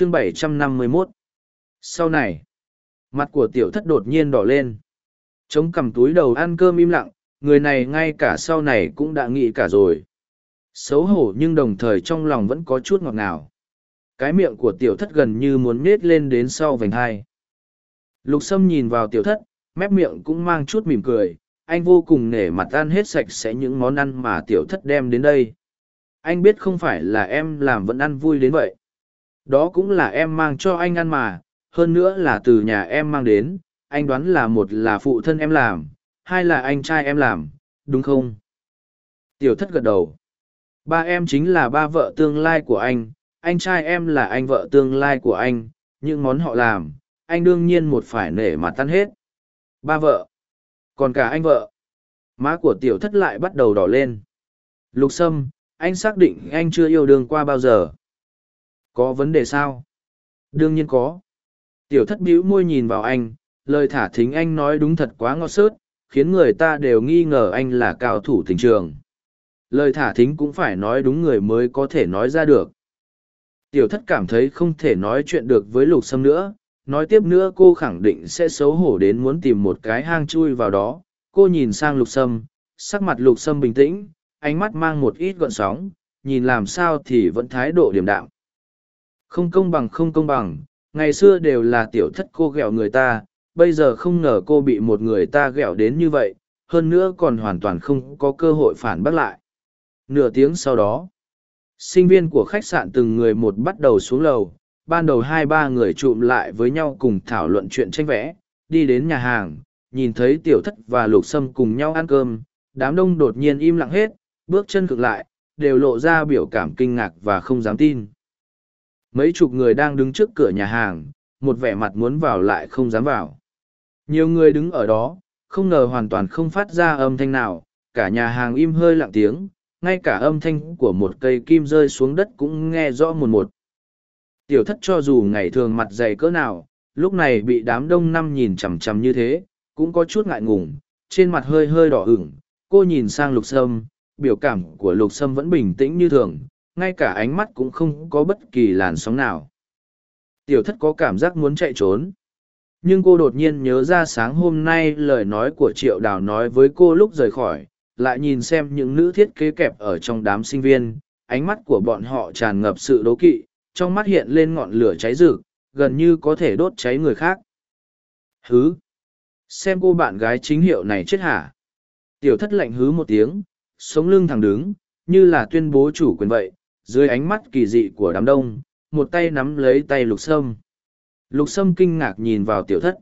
chương 751. Sau này, mặt của tiểu thất đột nhiên đỏ lên. Chống cầm túi đầu ăn cơm im lặng, người này ngay cả sau này cũng đã nghĩ cả rồi. Xấu hổ nhưng đồng thời trong lòng vẫn có chút ngọt ngào. Cái miệng của tiểu thất gần như muốn nết lên đến sau vành hai. Lục sâm nhìn vào tiểu thất, mép miệng cũng mang chút mỉm cười. Anh vô cùng nể mặt ăn hết sạch sẽ những món ăn mà tiểu thất đem đến đây. Anh biết không phải là em làm vẫn ăn vui đến vậy. Đó cũng là em mang cho anh ăn mà, hơn nữa là từ nhà em mang đến. Anh đoán là một là phụ thân em làm, hai là anh trai em làm, đúng không? Tiểu thất gật đầu. Ba em chính là ba vợ tương lai của anh, anh trai em là anh vợ tương lai của anh, những món họ làm, anh đương nhiên một phải nể mà tan hết. Ba vợ. Còn cả anh vợ. Má của tiểu thất lại bắt đầu đỏ lên. Lục sâm, anh xác định anh chưa yêu đương qua bao giờ. Có vấn đề sao? Đương nhiên có. Tiểu thất bĩu môi nhìn vào anh, lời thả thính anh nói đúng thật quá ngọt sớt, khiến người ta đều nghi ngờ anh là cao thủ tình trường. Lời thả thính cũng phải nói đúng người mới có thể nói ra được. Tiểu thất cảm thấy không thể nói chuyện được với lục sâm nữa, nói tiếp nữa cô khẳng định sẽ xấu hổ đến muốn tìm một cái hang chui vào đó. Cô nhìn sang lục sâm, sắc mặt lục sâm bình tĩnh, ánh mắt mang một ít gọn sóng, nhìn làm sao thì vẫn thái độ điềm đạm. Không công bằng không công bằng, ngày xưa đều là tiểu thất cô ghẹo người ta, bây giờ không ngờ cô bị một người ta ghẹo đến như vậy, hơn nữa còn hoàn toàn không có cơ hội phản bác lại. Nửa tiếng sau đó, sinh viên của khách sạn từng người một bắt đầu xuống lầu, ban đầu hai ba người trụm lại với nhau cùng thảo luận chuyện tranh vẽ, đi đến nhà hàng, nhìn thấy tiểu thất và lục sâm cùng nhau ăn cơm, đám đông đột nhiên im lặng hết, bước chân cực lại, đều lộ ra biểu cảm kinh ngạc và không dám tin. Mấy chục người đang đứng trước cửa nhà hàng, một vẻ mặt muốn vào lại không dám vào. Nhiều người đứng ở đó, không ngờ hoàn toàn không phát ra âm thanh nào, cả nhà hàng im hơi lặng tiếng, ngay cả âm thanh của một cây kim rơi xuống đất cũng nghe rõ một một. Tiểu thất cho dù ngày thường mặt dày cỡ nào, lúc này bị đám đông năm nhìn chằm chằm như thế, cũng có chút ngại ngùng, trên mặt hơi hơi đỏ ửng. Cô nhìn sang lục sâm, biểu cảm của lục sâm vẫn bình tĩnh như thường, ngay cả ánh mắt cũng không có bất kỳ làn sóng nào. Tiểu thất có cảm giác muốn chạy trốn. Nhưng cô đột nhiên nhớ ra sáng hôm nay lời nói của Triệu Đào nói với cô lúc rời khỏi, lại nhìn xem những nữ thiết kế kẹp ở trong đám sinh viên, ánh mắt của bọn họ tràn ngập sự đố kỵ, trong mắt hiện lên ngọn lửa cháy rực, gần như có thể đốt cháy người khác. Hứ! Xem cô bạn gái chính hiệu này chết hả? Tiểu thất lạnh hứ một tiếng, sống lưng thẳng đứng, như là tuyên bố chủ quyền vậy, dưới ánh mắt kỳ dị của đám đông, một tay nắm lấy tay lục sâm. Lục sâm kinh ngạc nhìn vào tiểu thất.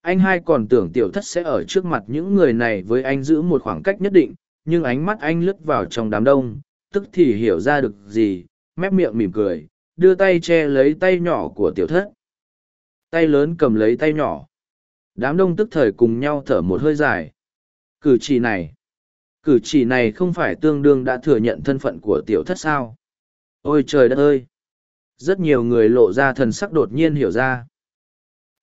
Anh hai còn tưởng tiểu thất sẽ ở trước mặt những người này với anh giữ một khoảng cách nhất định, nhưng ánh mắt anh lướt vào trong đám đông, tức thì hiểu ra được gì, mép miệng mỉm cười, đưa tay che lấy tay nhỏ của tiểu thất. Tay lớn cầm lấy tay nhỏ. Đám đông tức thời cùng nhau thở một hơi dài. Cử chỉ này, cử chỉ này không phải tương đương đã thừa nhận thân phận của tiểu thất sao. Ôi trời đất ơi! Rất nhiều người lộ ra thần sắc đột nhiên hiểu ra.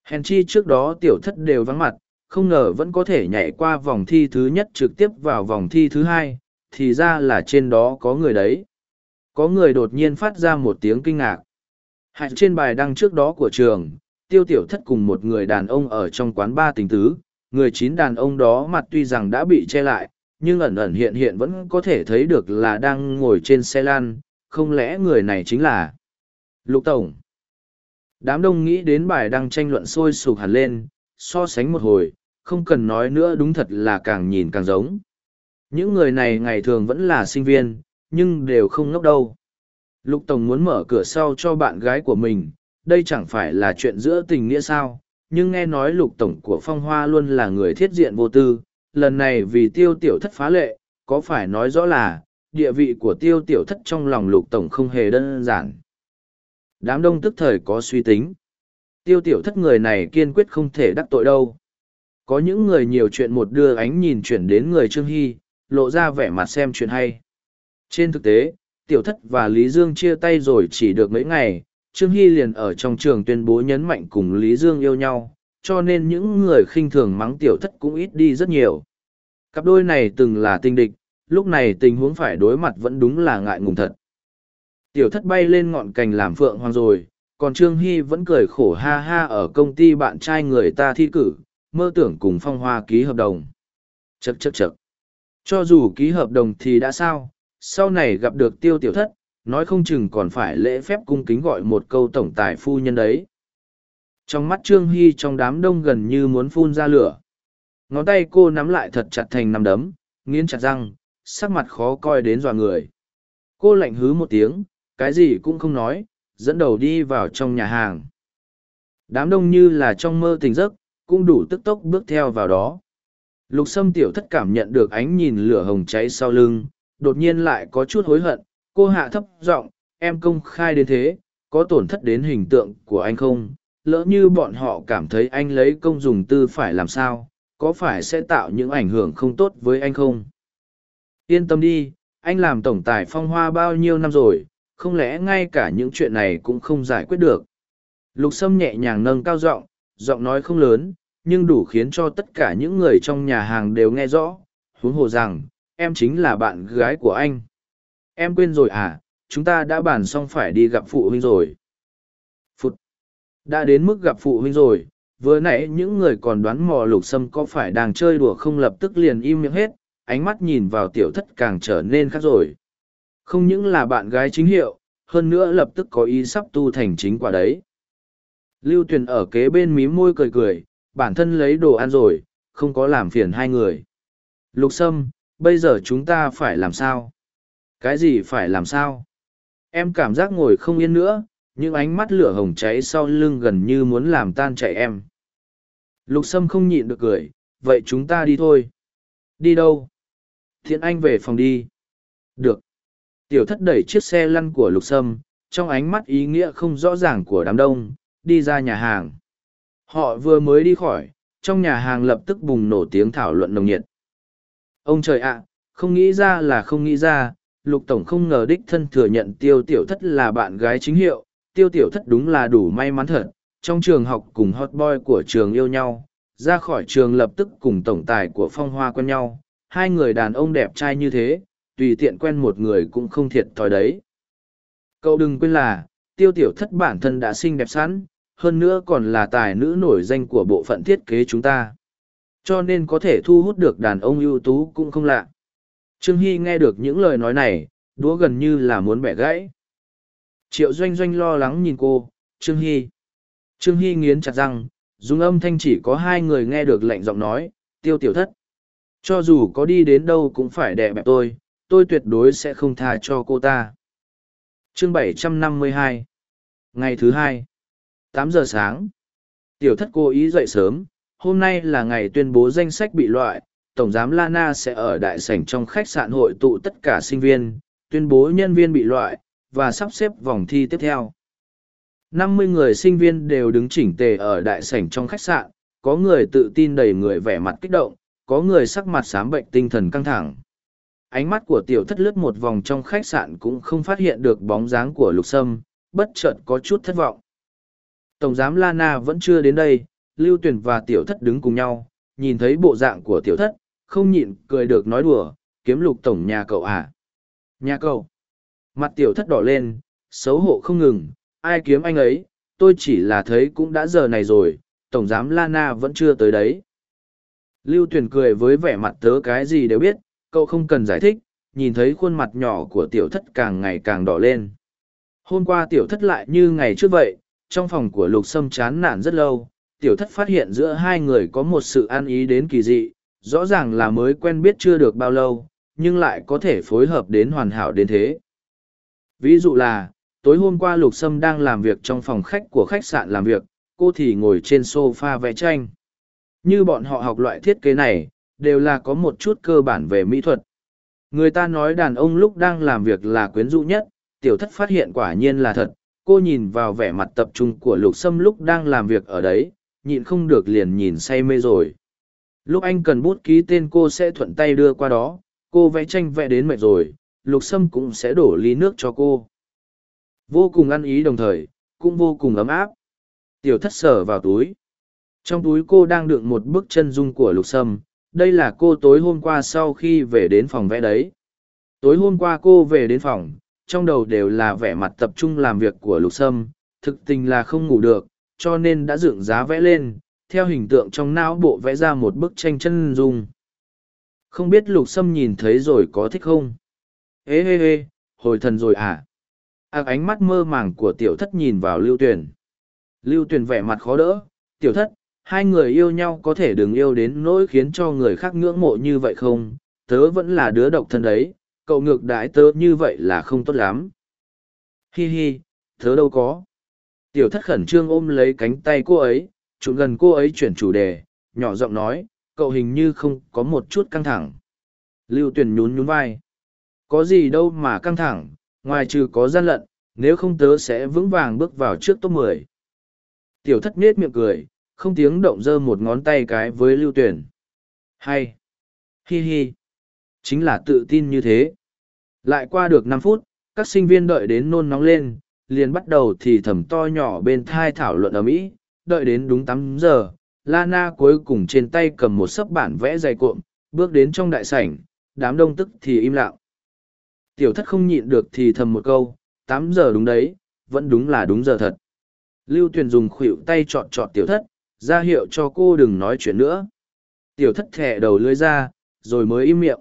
Hèn chi trước đó tiểu thất đều vắng mặt, không ngờ vẫn có thể nhảy qua vòng thi thứ nhất trực tiếp vào vòng thi thứ hai, thì ra là trên đó có người đấy. Có người đột nhiên phát ra một tiếng kinh ngạc. Hạnh trên bài đăng trước đó của trường, tiêu tiểu thất cùng một người đàn ông ở trong quán ba tình tứ, người chín đàn ông đó mặt tuy rằng đã bị che lại, nhưng ẩn ẩn hiện hiện vẫn có thể thấy được là đang ngồi trên xe lan, không lẽ người này chính là Lục Tổng. Đám đông nghĩ đến bài đăng tranh luận sôi sục hẳn lên, so sánh một hồi, không cần nói nữa đúng thật là càng nhìn càng giống. Những người này ngày thường vẫn là sinh viên, nhưng đều không ngốc đâu. Lục Tổng muốn mở cửa sau cho bạn gái của mình, đây chẳng phải là chuyện giữa tình nghĩa sao, nhưng nghe nói Lục Tổng của Phong Hoa luôn là người thiết diện vô tư, lần này vì tiêu tiểu thất phá lệ, có phải nói rõ là, địa vị của tiêu tiểu thất trong lòng Lục Tổng không hề đơn giản. Đám đông tức thời có suy tính. Tiêu tiểu thất người này kiên quyết không thể đắc tội đâu. Có những người nhiều chuyện một đưa ánh nhìn chuyển đến người Trương Hy, lộ ra vẻ mặt xem chuyện hay. Trên thực tế, tiểu thất và Lý Dương chia tay rồi chỉ được mấy ngày, Trương Hy liền ở trong trường tuyên bố nhấn mạnh cùng Lý Dương yêu nhau, cho nên những người khinh thường mắng tiểu thất cũng ít đi rất nhiều. Cặp đôi này từng là tình địch, lúc này tình huống phải đối mặt vẫn đúng là ngại ngùng thật. Tiểu thất bay lên ngọn cành làm phượng hoàng rồi, còn trương hy vẫn cười khổ ha ha ở công ty bạn trai người ta thi cử mơ tưởng cùng phong hoa ký hợp đồng chật chật chật cho dù ký hợp đồng thì đã sao sau này gặp được tiêu tiểu thất nói không chừng còn phải lễ phép cung kính gọi một câu tổng tài phu nhân đấy trong mắt trương hy trong đám đông gần như muốn phun ra lửa. Ngón tay cô nắm lại thật chặt thành nắm đấm, nghiến chặt răng, sắc mặt khó coi đến dọa người. Cô lạnh hứ một tiếng, cái gì cũng không nói, dẫn đầu đi vào trong nhà hàng. Đám đông như là trong mơ tình giấc, cũng đủ tức tốc bước theo vào đó. Lục sâm tiểu thất cảm nhận được ánh nhìn lửa hồng cháy sau lưng, đột nhiên lại có chút hối hận, cô hạ thấp giọng, em công khai đến thế, có tổn thất đến hình tượng của anh không? Lỡ như bọn họ cảm thấy anh lấy công dùng tư phải làm sao, có phải sẽ tạo những ảnh hưởng không tốt với anh không? Yên tâm đi, anh làm tổng tài phong hoa bao nhiêu năm rồi, không lẽ ngay cả những chuyện này cũng không giải quyết được? Lục sâm nhẹ nhàng nâng cao giọng giọng nói không lớn, nhưng đủ khiến cho tất cả những người trong nhà hàng đều nghe rõ, huống hồ rằng, em chính là bạn gái của anh. Em quên rồi à chúng ta đã bàn xong phải đi gặp phụ huynh rồi đã đến mức gặp phụ huynh rồi, vừa nãy những người còn đoán mò lục sâm có phải đang chơi đùa không lập tức liền im miệng hết, ánh mắt nhìn vào tiểu thất càng trở nên khác rồi. Không những là bạn gái chính hiệu, hơn nữa lập tức có ý sắp tu thành chính quả đấy. Lưu tuyền ở kế bên mí môi cười cười, bản thân lấy đồ ăn rồi, không có làm phiền hai người. Lục sâm, bây giờ chúng ta phải làm sao? Cái gì phải làm sao? Em cảm giác ngồi không yên nữa những ánh mắt lửa hồng cháy sau lưng gần như muốn làm tan chảy em. Lục sâm không nhịn được cười, vậy chúng ta đi thôi. Đi đâu? Thiện anh về phòng đi. Được. Tiểu thất đẩy chiếc xe lăn của lục sâm, trong ánh mắt ý nghĩa không rõ ràng của đám đông, đi ra nhà hàng. Họ vừa mới đi khỏi, trong nhà hàng lập tức bùng nổ tiếng thảo luận nồng nhiệt. Ông trời ạ, không nghĩ ra là không nghĩ ra, lục tổng không ngờ đích thân thừa nhận tiêu tiểu thất là bạn gái chính hiệu tiêu tiểu thất đúng là đủ may mắn thật, trong trường học cùng hot boy của trường yêu nhau, ra khỏi trường lập tức cùng tổng tài của phong hoa quen nhau, hai người đàn ông đẹp trai như thế, tùy tiện quen một người cũng không thiệt thòi đấy. Cậu đừng quên là, tiêu tiểu thất bản thân đã xinh đẹp sẵn, hơn nữa còn là tài nữ nổi danh của bộ phận thiết kế chúng ta. Cho nên có thể thu hút được đàn ông ưu tú cũng không lạ. Trương hy nghe được những lời nói này, đúa gần như là muốn bẻ gãy triệu doanh doanh lo lắng nhìn cô, trương hy. Trương hy nghiến chặt răng, dùng âm thanh chỉ có hai người nghe được lệnh giọng nói, tiêu tiểu thất, cho dù có đi đến đâu cũng phải đè bẹp tôi tôi tuyệt đối sẽ không tha cho cô ta. Chương 752 ngày thứ hai, tám giờ sáng. Tiểu thất cố ý dậy sớm, hôm nay là ngày tuyên bố danh sách bị loại, tổng giám lana sẽ ở đại sảnh trong khách sạn hội tụ tất cả sinh viên, tuyên bố nhân viên bị loại và sắp xếp vòng thi tiếp theo. Năm mươi người sinh viên đều đứng chỉnh tề ở đại sảnh trong khách sạn, có người tự tin đầy người vẻ mặt kích động, có người sắc mặt xám bệnh tinh thần căng thẳng. Ánh mắt của tiểu thất lướt một vòng trong khách sạn cũng không phát hiện được bóng dáng của lục sâm, bất chợt có chút thất vọng. Tổng giám lana vẫn chưa đến đây, lưu tuyền và tiểu thất đứng cùng nhau, nhìn thấy bộ dạng của tiểu thất, không nhịn cười được nói đùa, kiếm lục tổng nhà cậu à? Nhà cậu mặt tiểu thất đỏ lên, xấu hổ không ngừng, ai kiếm anh ấy, tôi chỉ là thấy cũng đã giờ này rồi, tổng giám lana vẫn chưa tới đấy. Lưu tuyền cười với vẻ mặt tớ cái gì đều biết, cậu không cần giải thích, nhìn thấy khuôn mặt nhỏ của tiểu thất càng ngày càng đỏ lên. Hôm qua tiểu thất lại như ngày trước vậy, trong phòng của lục sâm chán nản rất lâu, tiểu thất phát hiện giữa hai người có một sự ăn ý đến kỳ dị, rõ ràng là mới quen biết chưa được bao lâu, nhưng lại có thể phối hợp đến hoàn hảo đến thế ví dụ là, tối hôm qua lục sâm đang làm việc trong phòng khách của khách sạn làm việc, cô thì ngồi trên sofa vẽ tranh. Như bọn họ học loại thiết kế này, đều là có một chút cơ bản về mỹ thuật. Người ta nói đàn ông lúc đang làm việc là quyến rũ nhất, tiểu thất phát hiện quả nhiên là thật. Cô nhìn vào vẻ mặt tập trung của lục sâm lúc đang làm việc ở đấy, nhịn không được liền nhìn say mê rồi. Lúc anh cần bút ký tên cô sẽ thuận tay đưa qua đó, cô vẽ tranh vẽ đến mệt rồi lục sâm cũng sẽ đổ ly nước cho cô. Vô cùng ăn ý đồng thời cũng vô cùng ấm áp. Tiểu thất sở vào túi. Trong túi cô đang đựng một bức chân dung của lục sâm. Đây là cô tối hôm qua sau khi về đến phòng vẽ đấy. Tối hôm qua cô về đến phòng trong đầu đều là vẻ mặt tập trung làm việc của lục sâm. Thực tình là không ngủ được, cho nên đã dựng giá vẽ lên, theo hình tượng trong não bộ vẽ ra một bức tranh chân dung. Không biết lục sâm nhìn thấy rồi có thích không? Ê ê ê hồi thần rồi à? Ác ánh mắt mơ màng của tiểu thất nhìn vào lưu Tuyền. Lưu Tuyền vẻ mặt khó đỡ, tiểu thất, hai người yêu nhau có thể đừng yêu đến nỗi khiến cho người khác ngưỡng mộ như vậy không? Tớ vẫn là đứa độc thân đấy, cậu ngược đãi tớ như vậy là không tốt lắm. Hi hi, tớ đâu có. Tiểu thất khẩn trương ôm lấy cánh tay cô ấy, chụm gần cô ấy chuyển chủ đề, nhỏ giọng nói, cậu hình như không có một chút căng thẳng. Lưu Tuyền nhún nhún vai. Có gì đâu mà căng thẳng, ngoài trừ có gian lận, nếu không tớ sẽ vững vàng bước vào trước top mười. Tiểu thất nết miệng cười, không tiếng động dơ một ngón tay cái với lưu tuyển. Hay! Hi hi! Chính là tự tin như thế. Lại qua được năm phút, các sinh viên đợi đến nôn nóng lên, liền bắt đầu thì thầm to nhỏ bên thai thảo luận ở Mỹ, đợi đến đúng tám giờ, Lana cuối cùng trên tay cầm một sấp bản vẽ dày cuộn, bước đến trong đại sảnh, đám đông tức thì im lặng. Tiểu thất không nhịn được thì thầm một câu, tám giờ đúng đấy, vẫn đúng là đúng giờ thật. Lưu Tuyền dùng khuỷu tay chọn chọn tiểu thất, ra hiệu cho cô đừng nói chuyện nữa. Tiểu thất thẻ đầu lưới ra, rồi mới im miệng.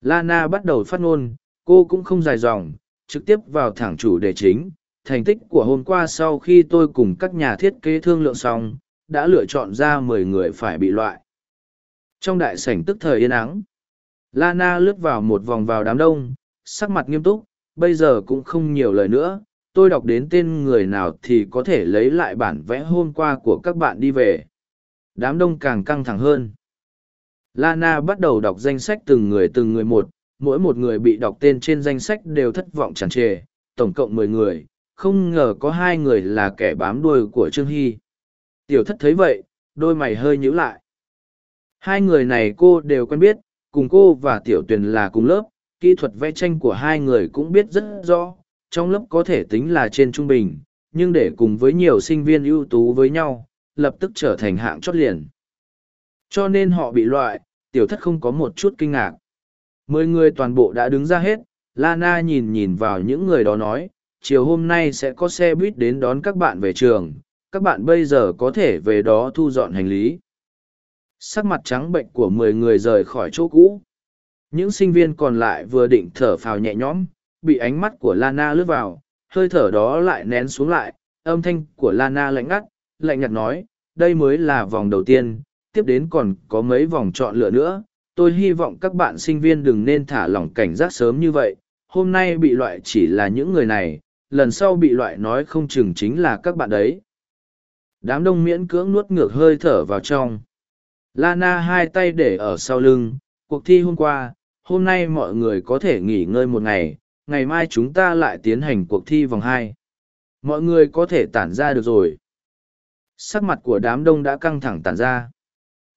Lana bắt đầu phát ngôn, cô cũng không dài dòng, trực tiếp vào thẳng chủ đề chính. Thành tích của hôm qua sau khi tôi cùng các nhà thiết kế thương lượng xong, đã lựa chọn ra mười người phải bị loại. Trong đại sảnh tức thời yên ắng, Lana lướt vào một vòng vào đám đông, sắc mặt nghiêm túc, bây giờ cũng không nhiều lời nữa, tôi đọc đến tên người nào thì có thể lấy lại bản vẽ hôm qua của các bạn đi về. Đám đông càng căng thẳng hơn. Lana bắt đầu đọc danh sách từng người từng người một, mỗi một người bị đọc tên trên danh sách đều thất vọng tràn trề, tổng cộng mười người, không ngờ có hai người là kẻ bám đuôi của Trương Hy. Tiểu thất thấy vậy, đôi mày hơi nhíu lại. Hai người này cô đều quen biết, cùng cô và Tiểu Tuyền là cùng lớp, kỹ thuật vẽ tranh của hai người cũng biết rất rõ, trong lớp có thể tính là trên trung bình, nhưng để cùng với nhiều sinh viên ưu tú với nhau, lập tức trở thành hạng chót liền. Cho nên họ bị loại, tiểu thất không có một chút kinh ngạc. Mười người toàn bộ đã đứng ra hết, Lana nhìn nhìn vào những người đó nói, chiều hôm nay sẽ có xe buýt đến đón các bạn về trường, các bạn bây giờ có thể về đó thu dọn hành lý. Sắc mặt trắng bệnh của mười người rời khỏi chỗ cũ. Những sinh viên còn lại vừa định thở phào nhẹ nhõm, bị ánh mắt của Lana lướt vào, hơi thở đó lại nén xuống lại, âm thanh của Lana lạnh ngắt, lạnh nhạt nói, đây mới là vòng đầu tiên, tiếp đến còn có mấy vòng chọn lựa nữa. Tôi hy vọng các bạn sinh viên đừng nên thả lỏng cảnh giác sớm như vậy, hôm nay bị loại chỉ là những người này, lần sau bị loại nói không chừng chính là các bạn đấy. Đám đông miễn cưỡng nuốt ngược hơi thở vào trong. Lana hai tay để ở sau lưng, cuộc thi hôm qua, hôm nay mọi người có thể nghỉ ngơi một ngày, ngày mai chúng ta lại tiến hành cuộc thi vòng hai. Mọi người có thể tản ra được rồi. Sắc mặt của đám đông đã căng thẳng tản ra.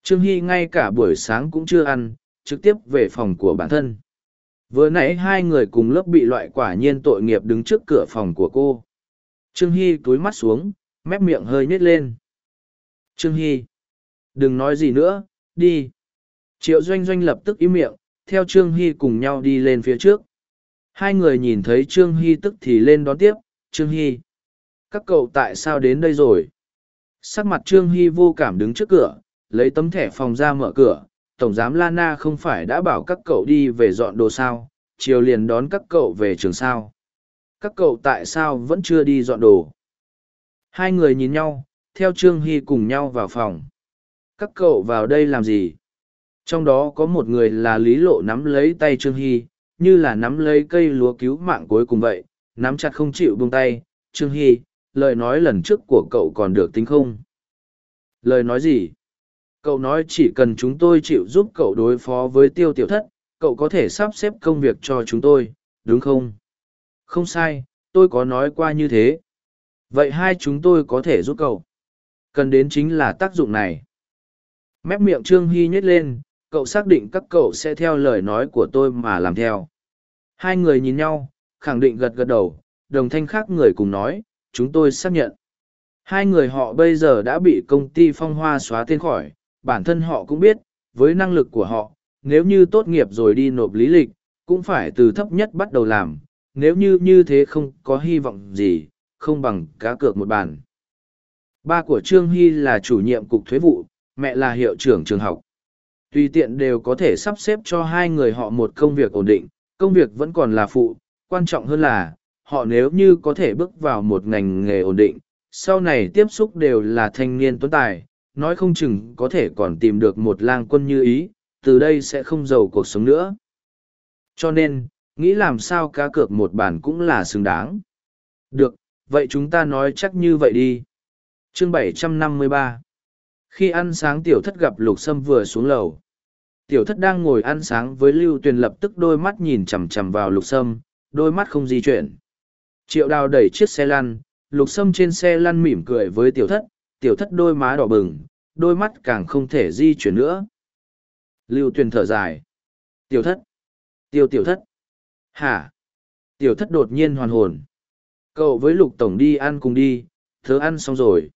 Trương Hy ngay cả buổi sáng cũng chưa ăn, trực tiếp về phòng của bản thân. Vừa nãy hai người cùng lớp bị loại quả nhiên tội nghiệp đứng trước cửa phòng của cô. Trương Hy túi mắt xuống, mép miệng hơi nhếch lên. Trương Hy, đừng nói gì nữa, đi. Triệu Doanh Doanh lập tức im miệng, theo Trương Hy cùng nhau đi lên phía trước. Hai người nhìn thấy Trương Hy tức thì lên đón tiếp, Trương Hy. Các cậu tại sao đến đây rồi? Sắc mặt Trương Hy vô cảm đứng trước cửa, lấy tấm thẻ phòng ra mở cửa. Tổng giám Lana không phải đã bảo các cậu đi về dọn đồ sao, chiều liền đón các cậu về trường sao. Các cậu tại sao vẫn chưa đi dọn đồ? Hai người nhìn nhau, theo Trương Hy cùng nhau vào phòng. Các cậu vào đây làm gì? Trong đó có một người là Lý Lộ nắm lấy tay Trương Hy, như là nắm lấy cây lúa cứu mạng cuối cùng vậy, nắm chặt không chịu buông tay. Trương Hy, lời nói lần trước của cậu còn được tính không? Lời nói gì? Cậu nói chỉ cần chúng tôi chịu giúp cậu đối phó với tiêu tiểu thất, cậu có thể sắp xếp công việc cho chúng tôi, đúng không? Không sai, tôi có nói qua như thế. Vậy hai chúng tôi có thể giúp cậu. Cần đến chính là tác dụng này. Mép miệng Trương Hy nhếch lên, cậu xác định các cậu sẽ theo lời nói của tôi mà làm theo hai người nhìn nhau khẳng định gật gật đầu đồng thanh khác người cùng nói chúng tôi xác nhận hai người họ bây giờ đã bị công ty phong hoa xóa tên khỏi bản thân họ cũng biết với năng lực của họ nếu như tốt nghiệp rồi đi nộp lý lịch cũng phải từ thấp nhất bắt đầu làm nếu như như thế không có hy vọng gì không bằng cá cược một bàn. Ba của Trương Hy là chủ nhiệm cục thuế vụ, mẹ là hiệu trưởng trường học. Tùy tiện đều có thể sắp xếp cho hai người họ một công việc ổn định, công việc vẫn còn là phụ, quan trọng hơn là, họ nếu như có thể bước vào một ngành nghề ổn định, sau này tiếp xúc đều là thanh niên tuấn tài, nói không chừng có thể còn tìm được một lang quân như ý, từ đây sẽ không giàu cuộc sống nữa. Cho nên, nghĩ làm sao cá cược một bản cũng là xứng đáng. Được, vậy chúng ta nói chắc như vậy đi. Chương 753 khi ăn sáng tiểu thất gặp lục sâm vừa xuống lầu. Tiểu thất đang ngồi ăn sáng với Lưu Tuyền lập tức đôi mắt nhìn chằm chằm vào lục sâm, đôi mắt không di chuyển. Triệu đào đẩy chiếc xe lăn, lục sâm trên xe lăn mỉm cười với tiểu thất, tiểu thất đôi má đỏ bừng, đôi mắt càng không thể di chuyển nữa. Lưu Tuyền thở dài. Tiểu thất. Tiêu tiểu thất. Hả? Tiểu thất đột nhiên hoàn hồn. Cậu với lục tổng đi ăn cùng đi, thớ ăn xong rồi.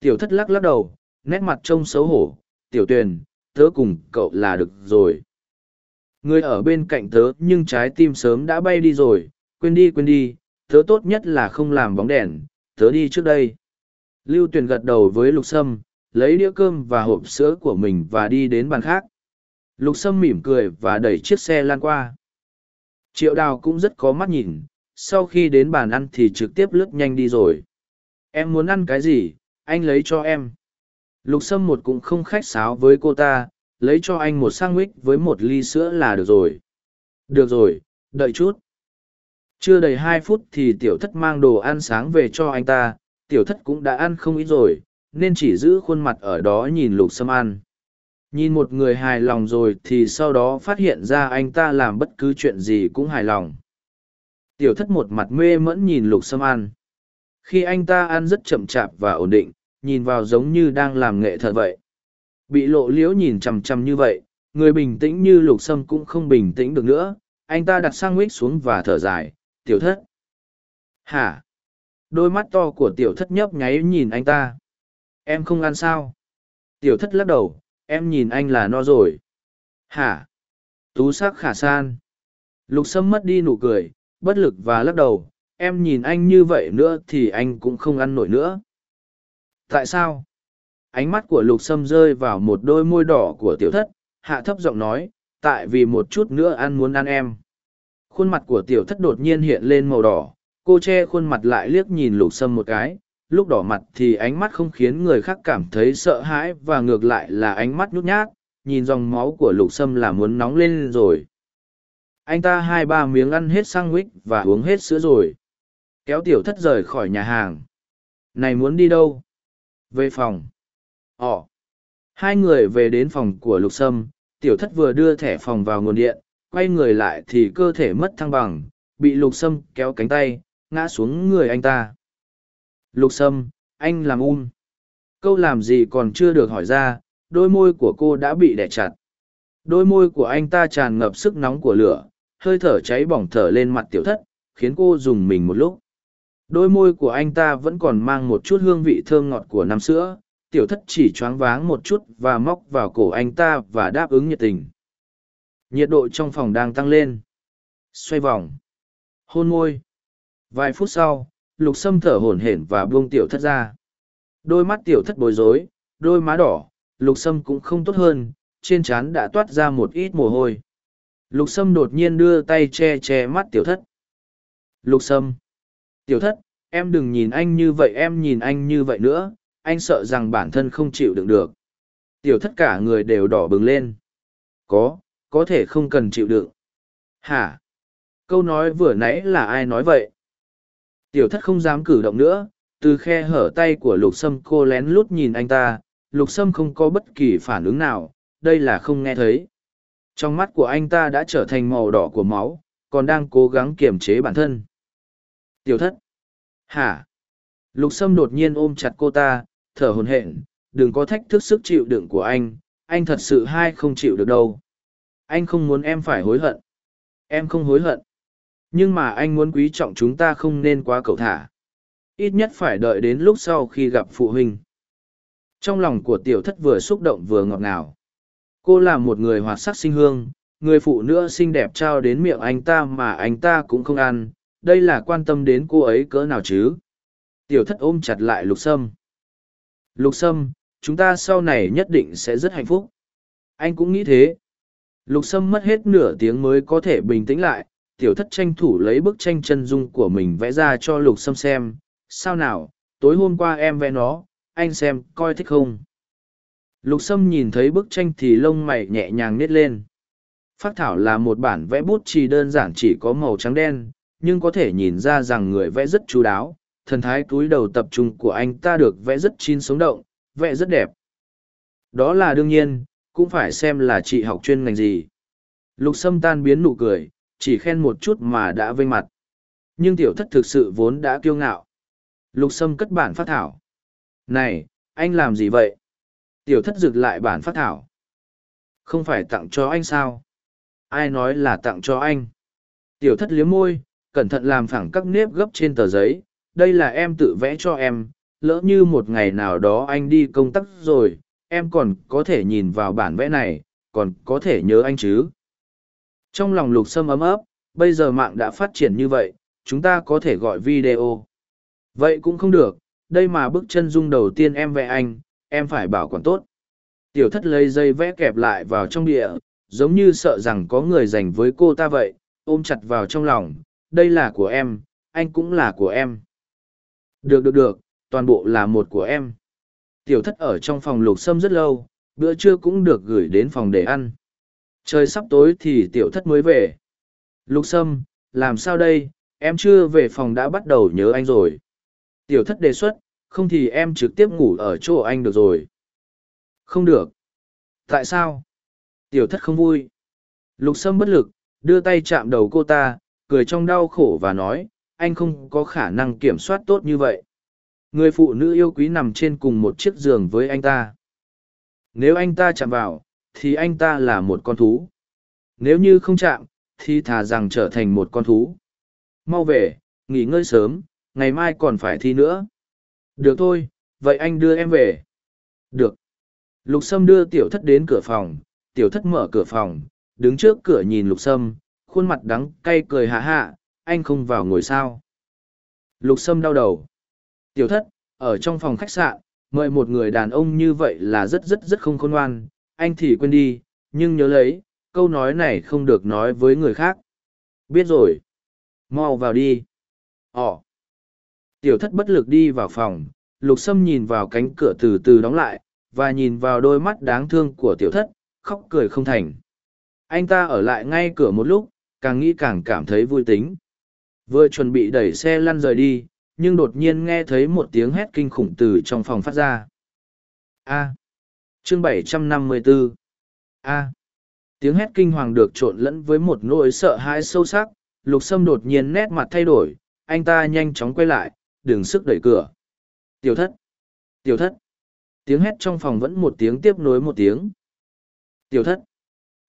Tiểu thất lắc lắc đầu, nét mặt trông xấu hổ. Tiểu tuyền, tớ cùng cậu là được rồi. Người ở bên cạnh tớ nhưng trái tim sớm đã bay đi rồi, quên đi quên đi, tớ tốt nhất là không làm bóng đèn, tớ đi trước đây. Lưu Tuyền gật đầu với Lục Sâm, lấy đĩa cơm và hộp sữa của mình và đi đến bàn khác. Lục Sâm mỉm cười và đẩy chiếc xe lan qua. Triệu đào cũng rất có mắt nhìn, sau khi đến bàn ăn thì trực tiếp lướt nhanh đi rồi. Em muốn ăn cái gì, anh lấy cho em. Lục Sâm một cũng không khách sáo với cô ta, lấy cho anh một sandwich với một ly sữa là được rồi. Được rồi, đợi chút. Chưa đầy hai phút thì tiểu thất mang đồ ăn sáng về cho anh ta, tiểu thất cũng đã ăn không ít rồi, nên chỉ giữ khuôn mặt ở đó nhìn lục sâm ăn. Nhìn một người hài lòng rồi thì sau đó phát hiện ra anh ta làm bất cứ chuyện gì cũng hài lòng. Tiểu thất một mặt mê mẫn nhìn lục sâm ăn. Khi anh ta ăn rất chậm chạp và ổn định, nhìn vào giống như đang làm nghệ thuật vậy. Bị lộ liễu nhìn chằm chằm như vậy, người bình tĩnh như lục sâm cũng không bình tĩnh được nữa, anh ta đặt sang nguyết xuống và thở dài, tiểu thất. Hả? Đôi mắt to của tiểu thất nhấp nháy nhìn anh ta. Em không ăn sao? Tiểu thất lắc đầu, em nhìn anh là no rồi. Hả? Tú sắc khả san. Lục sâm mất đi nụ cười, bất lực và lắc đầu, em nhìn anh như vậy nữa thì anh cũng không ăn nổi nữa. Tại sao? Ánh mắt của lục sâm rơi vào một đôi môi đỏ của tiểu thất, hạ thấp giọng nói, tại vì một chút nữa ăn muốn ăn em. Khuôn mặt của tiểu thất đột nhiên hiện lên màu đỏ, cô che khuôn mặt lại liếc nhìn lục sâm một cái, lúc đỏ mặt thì ánh mắt không khiến người khác cảm thấy sợ hãi và ngược lại là ánh mắt nhút nhát, nhìn dòng máu của lục sâm là muốn nóng lên rồi. Anh ta hai ba miếng ăn hết sang quýt và uống hết sữa rồi. Kéo tiểu thất rời khỏi nhà hàng. Này muốn đi đâu? Về phòng. Ồ. Hai người về đến phòng của lục sâm, tiểu thất vừa đưa thẻ phòng vào nguồn điện, quay người lại thì cơ thể mất thăng bằng, bị lục sâm kéo cánh tay, ngã xuống người anh ta. Lục sâm, anh làm um. Câu làm gì còn chưa được hỏi ra, đôi môi của cô đã bị đẻ chặt. Đôi môi của anh ta tràn ngập sức nóng của lửa, hơi thở cháy bỏng thở lên mặt tiểu thất, khiến cô dùng mình một lúc. Đôi môi của anh ta vẫn còn mang một chút hương vị thơm ngọt của năm sữa, tiểu thất chỉ choáng váng một chút và móc vào cổ anh ta và đáp ứng nhiệt tình. Nhiệt độ trong phòng đang tăng lên. Xoay vòng. Hôn môi. Vài phút sau, lục sâm thở hổn hển và buông tiểu thất ra. Đôi mắt tiểu thất bối rối, đôi má đỏ, lục sâm cũng không tốt hơn, trên trán đã toát ra một ít mồ hôi. Lục sâm đột nhiên đưa tay che che mắt tiểu thất. Lục sâm. Tiểu thất, em đừng nhìn anh như vậy em nhìn anh như vậy nữa, anh sợ rằng bản thân không chịu đựng được. Tiểu thất cả người đều đỏ bừng lên. Có, có thể không cần chịu đựng. Hả? Câu nói vừa nãy là ai nói vậy? Tiểu thất không dám cử động nữa, từ khe hở tay của lục sâm cô lén lút nhìn anh ta, lục sâm không có bất kỳ phản ứng nào, đây là không nghe thấy. Trong mắt của anh ta đã trở thành màu đỏ của máu, còn đang cố gắng kiềm chế bản thân. Tiểu thất. Hả? Lục sâm đột nhiên ôm chặt cô ta, thở hồn hển, đừng có thách thức sức chịu đựng của anh, anh thật sự hai không chịu được đâu. Anh không muốn em phải hối hận. Em không hối hận. Nhưng mà anh muốn quý trọng chúng ta không nên quá cầu thả. Ít nhất phải đợi đến lúc sau khi gặp phụ huynh. Trong lòng của tiểu thất vừa xúc động vừa ngọt ngào. Cô là một người hoạt sắc sinh hương, người phụ nữ xinh đẹp trao đến miệng anh ta mà anh ta cũng không ăn. Đây là quan tâm đến cô ấy cỡ nào chứ? Tiểu thất ôm chặt lại lục sâm. Lục sâm, chúng ta sau này nhất định sẽ rất hạnh phúc. Anh cũng nghĩ thế. Lục sâm mất hết nửa tiếng mới có thể bình tĩnh lại, tiểu thất tranh thủ lấy bức tranh chân dung của mình vẽ ra cho lục sâm xem. Sao nào, tối hôm qua em vẽ nó, anh xem, coi thích không? Lục sâm nhìn thấy bức tranh thì lông mày nhẹ nhàng nít lên. Phát thảo là một bản vẽ bút chì đơn giản chỉ có màu trắng đen, nhưng có thể nhìn ra rằng người vẽ rất chú đáo, thần thái cúi đầu tập trung của anh ta được vẽ rất chín sống động, vẽ rất đẹp. Đó là đương nhiên, cũng phải xem là chị học chuyên ngành gì. Lục Sâm tan biến nụ cười, chỉ khen một chút mà đã vênh mặt. Nhưng tiểu thất thực sự vốn đã kiêu ngạo. Lục Sâm cất bản phát thảo. Này, anh làm gì vậy? Tiểu thất rực lại bản phát thảo. Không phải tặng cho anh sao? Ai nói là tặng cho anh? Tiểu thất liếm môi, cẩn thận làm phẳng các nếp gấp trên tờ giấy. Đây là em tự vẽ cho em, lỡ như một ngày nào đó anh đi công tác rồi, em còn có thể nhìn vào bản vẽ này, còn có thể nhớ anh chứ. Trong lòng lục sâm ấm ấp, bây giờ mạng đã phát triển như vậy, chúng ta có thể gọi video. Vậy cũng không được, đây mà bức chân dung đầu tiên em vẽ anh, em phải bảo quản tốt. Tiểu thất lấy dây vẽ kẹp lại vào trong địa, giống như sợ rằng có người dành với cô ta vậy, ôm chặt vào trong lòng, đây là của em, anh cũng là của em. Được được được, toàn bộ là một của em. Tiểu thất ở trong phòng lục sâm rất lâu, bữa trưa cũng được gửi đến phòng để ăn. Trời sắp tối thì tiểu thất mới về. Lục sâm, làm sao đây, em chưa về phòng đã bắt đầu nhớ anh rồi. Tiểu thất đề xuất, không thì em trực tiếp ngủ ở chỗ anh được rồi. Không được. Tại sao? Tiểu thất không vui. Lục sâm bất lực, đưa tay chạm đầu cô ta, cười trong đau khổ và nói, anh không có khả năng kiểm soát tốt như vậy. Người phụ nữ yêu quý nằm trên cùng một chiếc giường với anh ta. Nếu anh ta chạm vào, thì anh ta là một con thú. Nếu như không chạm, thì thà rằng trở thành một con thú. Mau về, nghỉ ngơi sớm, ngày mai còn phải thi nữa. Được thôi, vậy anh đưa em về. Được. Lục Sâm đưa tiểu thất đến cửa phòng, tiểu thất mở cửa phòng, đứng trước cửa nhìn Lục Sâm, khuôn mặt đắng cay cười hạ hạ, anh không vào ngồi sao. Lục Sâm đau đầu. Tiểu thất, ở trong phòng khách sạn, mời một người đàn ông như vậy là rất rất rất không khôn ngoan, anh thì quên đi, nhưng nhớ lấy, câu nói này không được nói với người khác. Biết rồi. Mau vào đi. Ồ. Tiểu thất bất lực đi vào phòng, lục sâm nhìn vào cánh cửa từ từ đóng lại, và nhìn vào đôi mắt đáng thương của tiểu thất, khóc cười không thành. Anh ta ở lại ngay cửa một lúc, càng nghĩ càng cảm thấy vui tính. Vừa chuẩn bị đẩy xe lăn rời đi, nhưng đột nhiên nghe thấy một tiếng hét kinh khủng từ trong phòng phát ra. A. chương 754. A. Tiếng hét kinh hoàng được trộn lẫn với một nỗi sợ hãi sâu sắc, lục sâm đột nhiên nét mặt thay đổi, anh ta nhanh chóng quay lại, đừng sức đẩy cửa. Tiểu thất! Tiểu thất! Tiếng hét trong phòng vẫn một tiếng tiếp nối một tiếng. Tiểu thất!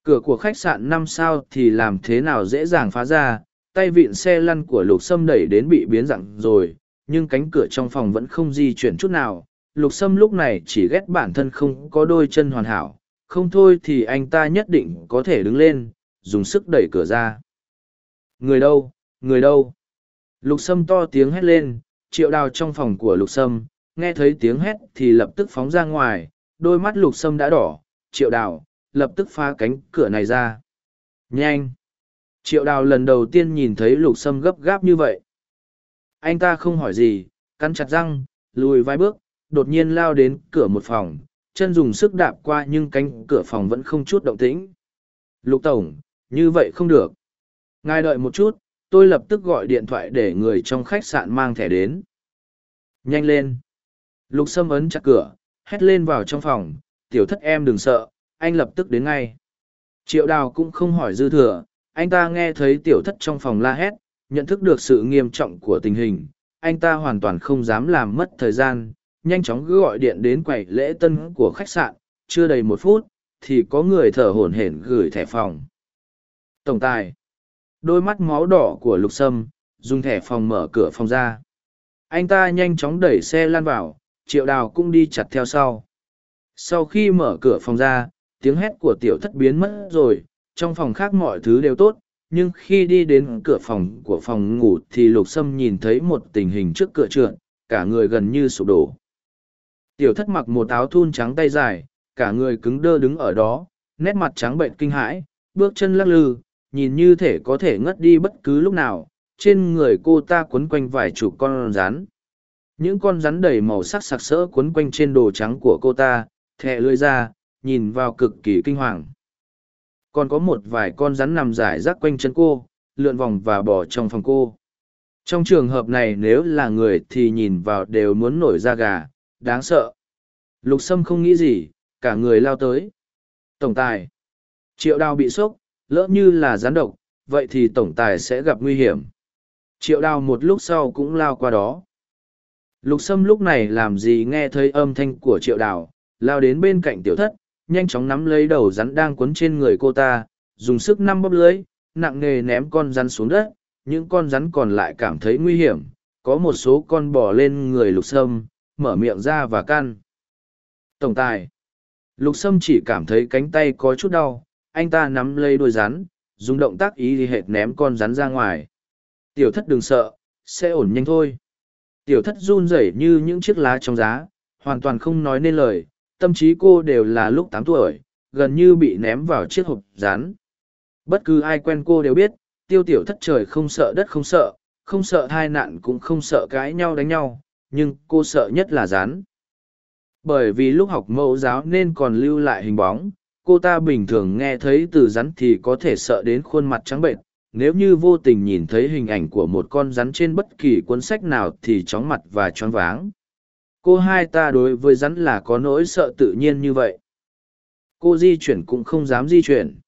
Cửa của khách sạn năm sao thì làm thế nào dễ dàng phá ra, tay vịn xe lăn của lục sâm đẩy đến bị biến dạng rồi, nhưng cánh cửa trong phòng vẫn không di chuyển chút nào. Lục sâm lúc này chỉ ghét bản thân không có đôi chân hoàn hảo, không thôi thì anh ta nhất định có thể đứng lên, dùng sức đẩy cửa ra. Người đâu, người đâu? Lục sâm to tiếng hét lên, triệu đào trong phòng của lục sâm nghe thấy tiếng hét thì lập tức phóng ra ngoài đôi mắt lục sâm đã đỏ triệu đào lập tức phá cánh cửa này ra. Nhanh! Triệu đào lần đầu tiên nhìn thấy lục sâm gấp gáp như vậy. Anh ta không hỏi gì, cắn chặt răng, lùi vài bước, đột nhiên lao đến cửa một phòng, chân dùng sức đạp qua nhưng cánh cửa phòng vẫn không chút động tĩnh. Lục tổng, như vậy không được. Ngài đợi một chút, tôi lập tức gọi điện thoại để người trong khách sạn mang thẻ đến. Nhanh lên. Lục sâm ấn chặt cửa, hét lên vào trong phòng, tiểu thất em đừng sợ anh lập tức đến ngay. Triệu đào cũng không hỏi dư thừa, anh ta nghe thấy tiểu thất trong phòng la hét, nhận thức được sự nghiêm trọng của tình hình, anh ta hoàn toàn không dám làm mất thời gian, nhanh chóng gọi điện đến quầy lễ tân của khách sạn, chưa đầy một phút, thì có người thở hổn hển gửi thẻ phòng. Tổng tài. Đôi mắt máu đỏ của lục sâm, dùng thẻ phòng mở cửa phòng ra. Anh ta nhanh chóng đẩy xe lan vào, triệu đào cũng đi chặt theo sau. Sau khi mở cửa phòng ra tiếng hét của tiểu thất biến mất rồi trong phòng khác mọi thứ đều tốt nhưng khi đi đến cửa phòng của phòng ngủ thì lục sâm nhìn thấy một tình hình trước cửa trượt cả người gần như sụp đổ. Tiểu thất mặc một áo thun trắng tay dài, cả người cứng đơ đứng ở đó, nét mặt trắng bệnh kinh hãi, bước chân lắc lư, nhìn như thể có thể ngất đi bất cứ lúc nào, trên người cô ta quấn quanh vài chục con rắn. Những con rắn đầy màu sắc sặc sỡ quấn quanh trên đồ trắng của cô ta, thẹ lưỡi ra, nhìn vào cực kỳ kinh hoàng. Còn có một vài con rắn nằm rải rác quanh chân cô, lượn vòng và bỏ trong phòng cô. Trong trường hợp này nếu là người thì nhìn vào đều muốn nổi da gà, đáng sợ. Lục Sâm không nghĩ gì, cả người lao tới. Tổng tài. Triệu đào bị sốc, lỡ như là gián độc, vậy thì tổng tài sẽ gặp nguy hiểm. Triệu đào một lúc sau cũng lao qua đó. Lục Sâm lúc này làm gì nghe thấy âm thanh của triệu đào, lao đến bên cạnh tiểu thất, nhanh chóng nắm lấy đầu rắn đang quấn trên người cô ta, dùng sức năm bóp lưới, nặng nề ném con rắn xuống đất, những con rắn còn lại cảm thấy nguy hiểm, có một số con bò lên người lục sâm, mở miệng ra và căn. Tổng tài. Lục sâm chỉ cảm thấy cánh tay có chút đau, anh ta nắm lấy đuôi rắn, dùng động tác ý hệt ném con rắn ra ngoài. Tiểu thất đừng sợ, sẽ ổn nhanh thôi. Tiểu thất run rẩy như những chiếc lá trong giá, hoàn toàn không nói nên lời, tâm trí cô đều là lúc tám tuổi, gần như bị ném vào chiếc hộp rán. Bất cứ ai quen cô đều biết, tiêu tiểu thất trời không sợ đất không sợ, không sợ thai nạn cũng không sợ cãi nhau đánh nhau, nhưng cô sợ nhất là rán. Bởi vì lúc học mẫu giáo nên còn lưu lại hình bóng, cô ta bình thường nghe thấy từ rắn thì có thể sợ đến khuôn mặt trắng bệnh. Nếu như vô tình nhìn thấy hình ảnh của một con rắn trên bất kỳ cuốn sách nào thì chóng mặt và choáng váng cô hai ta đối với rắn là có nỗi sợ tự nhiên như vậy. Cô di chuyển cũng không dám di chuyển.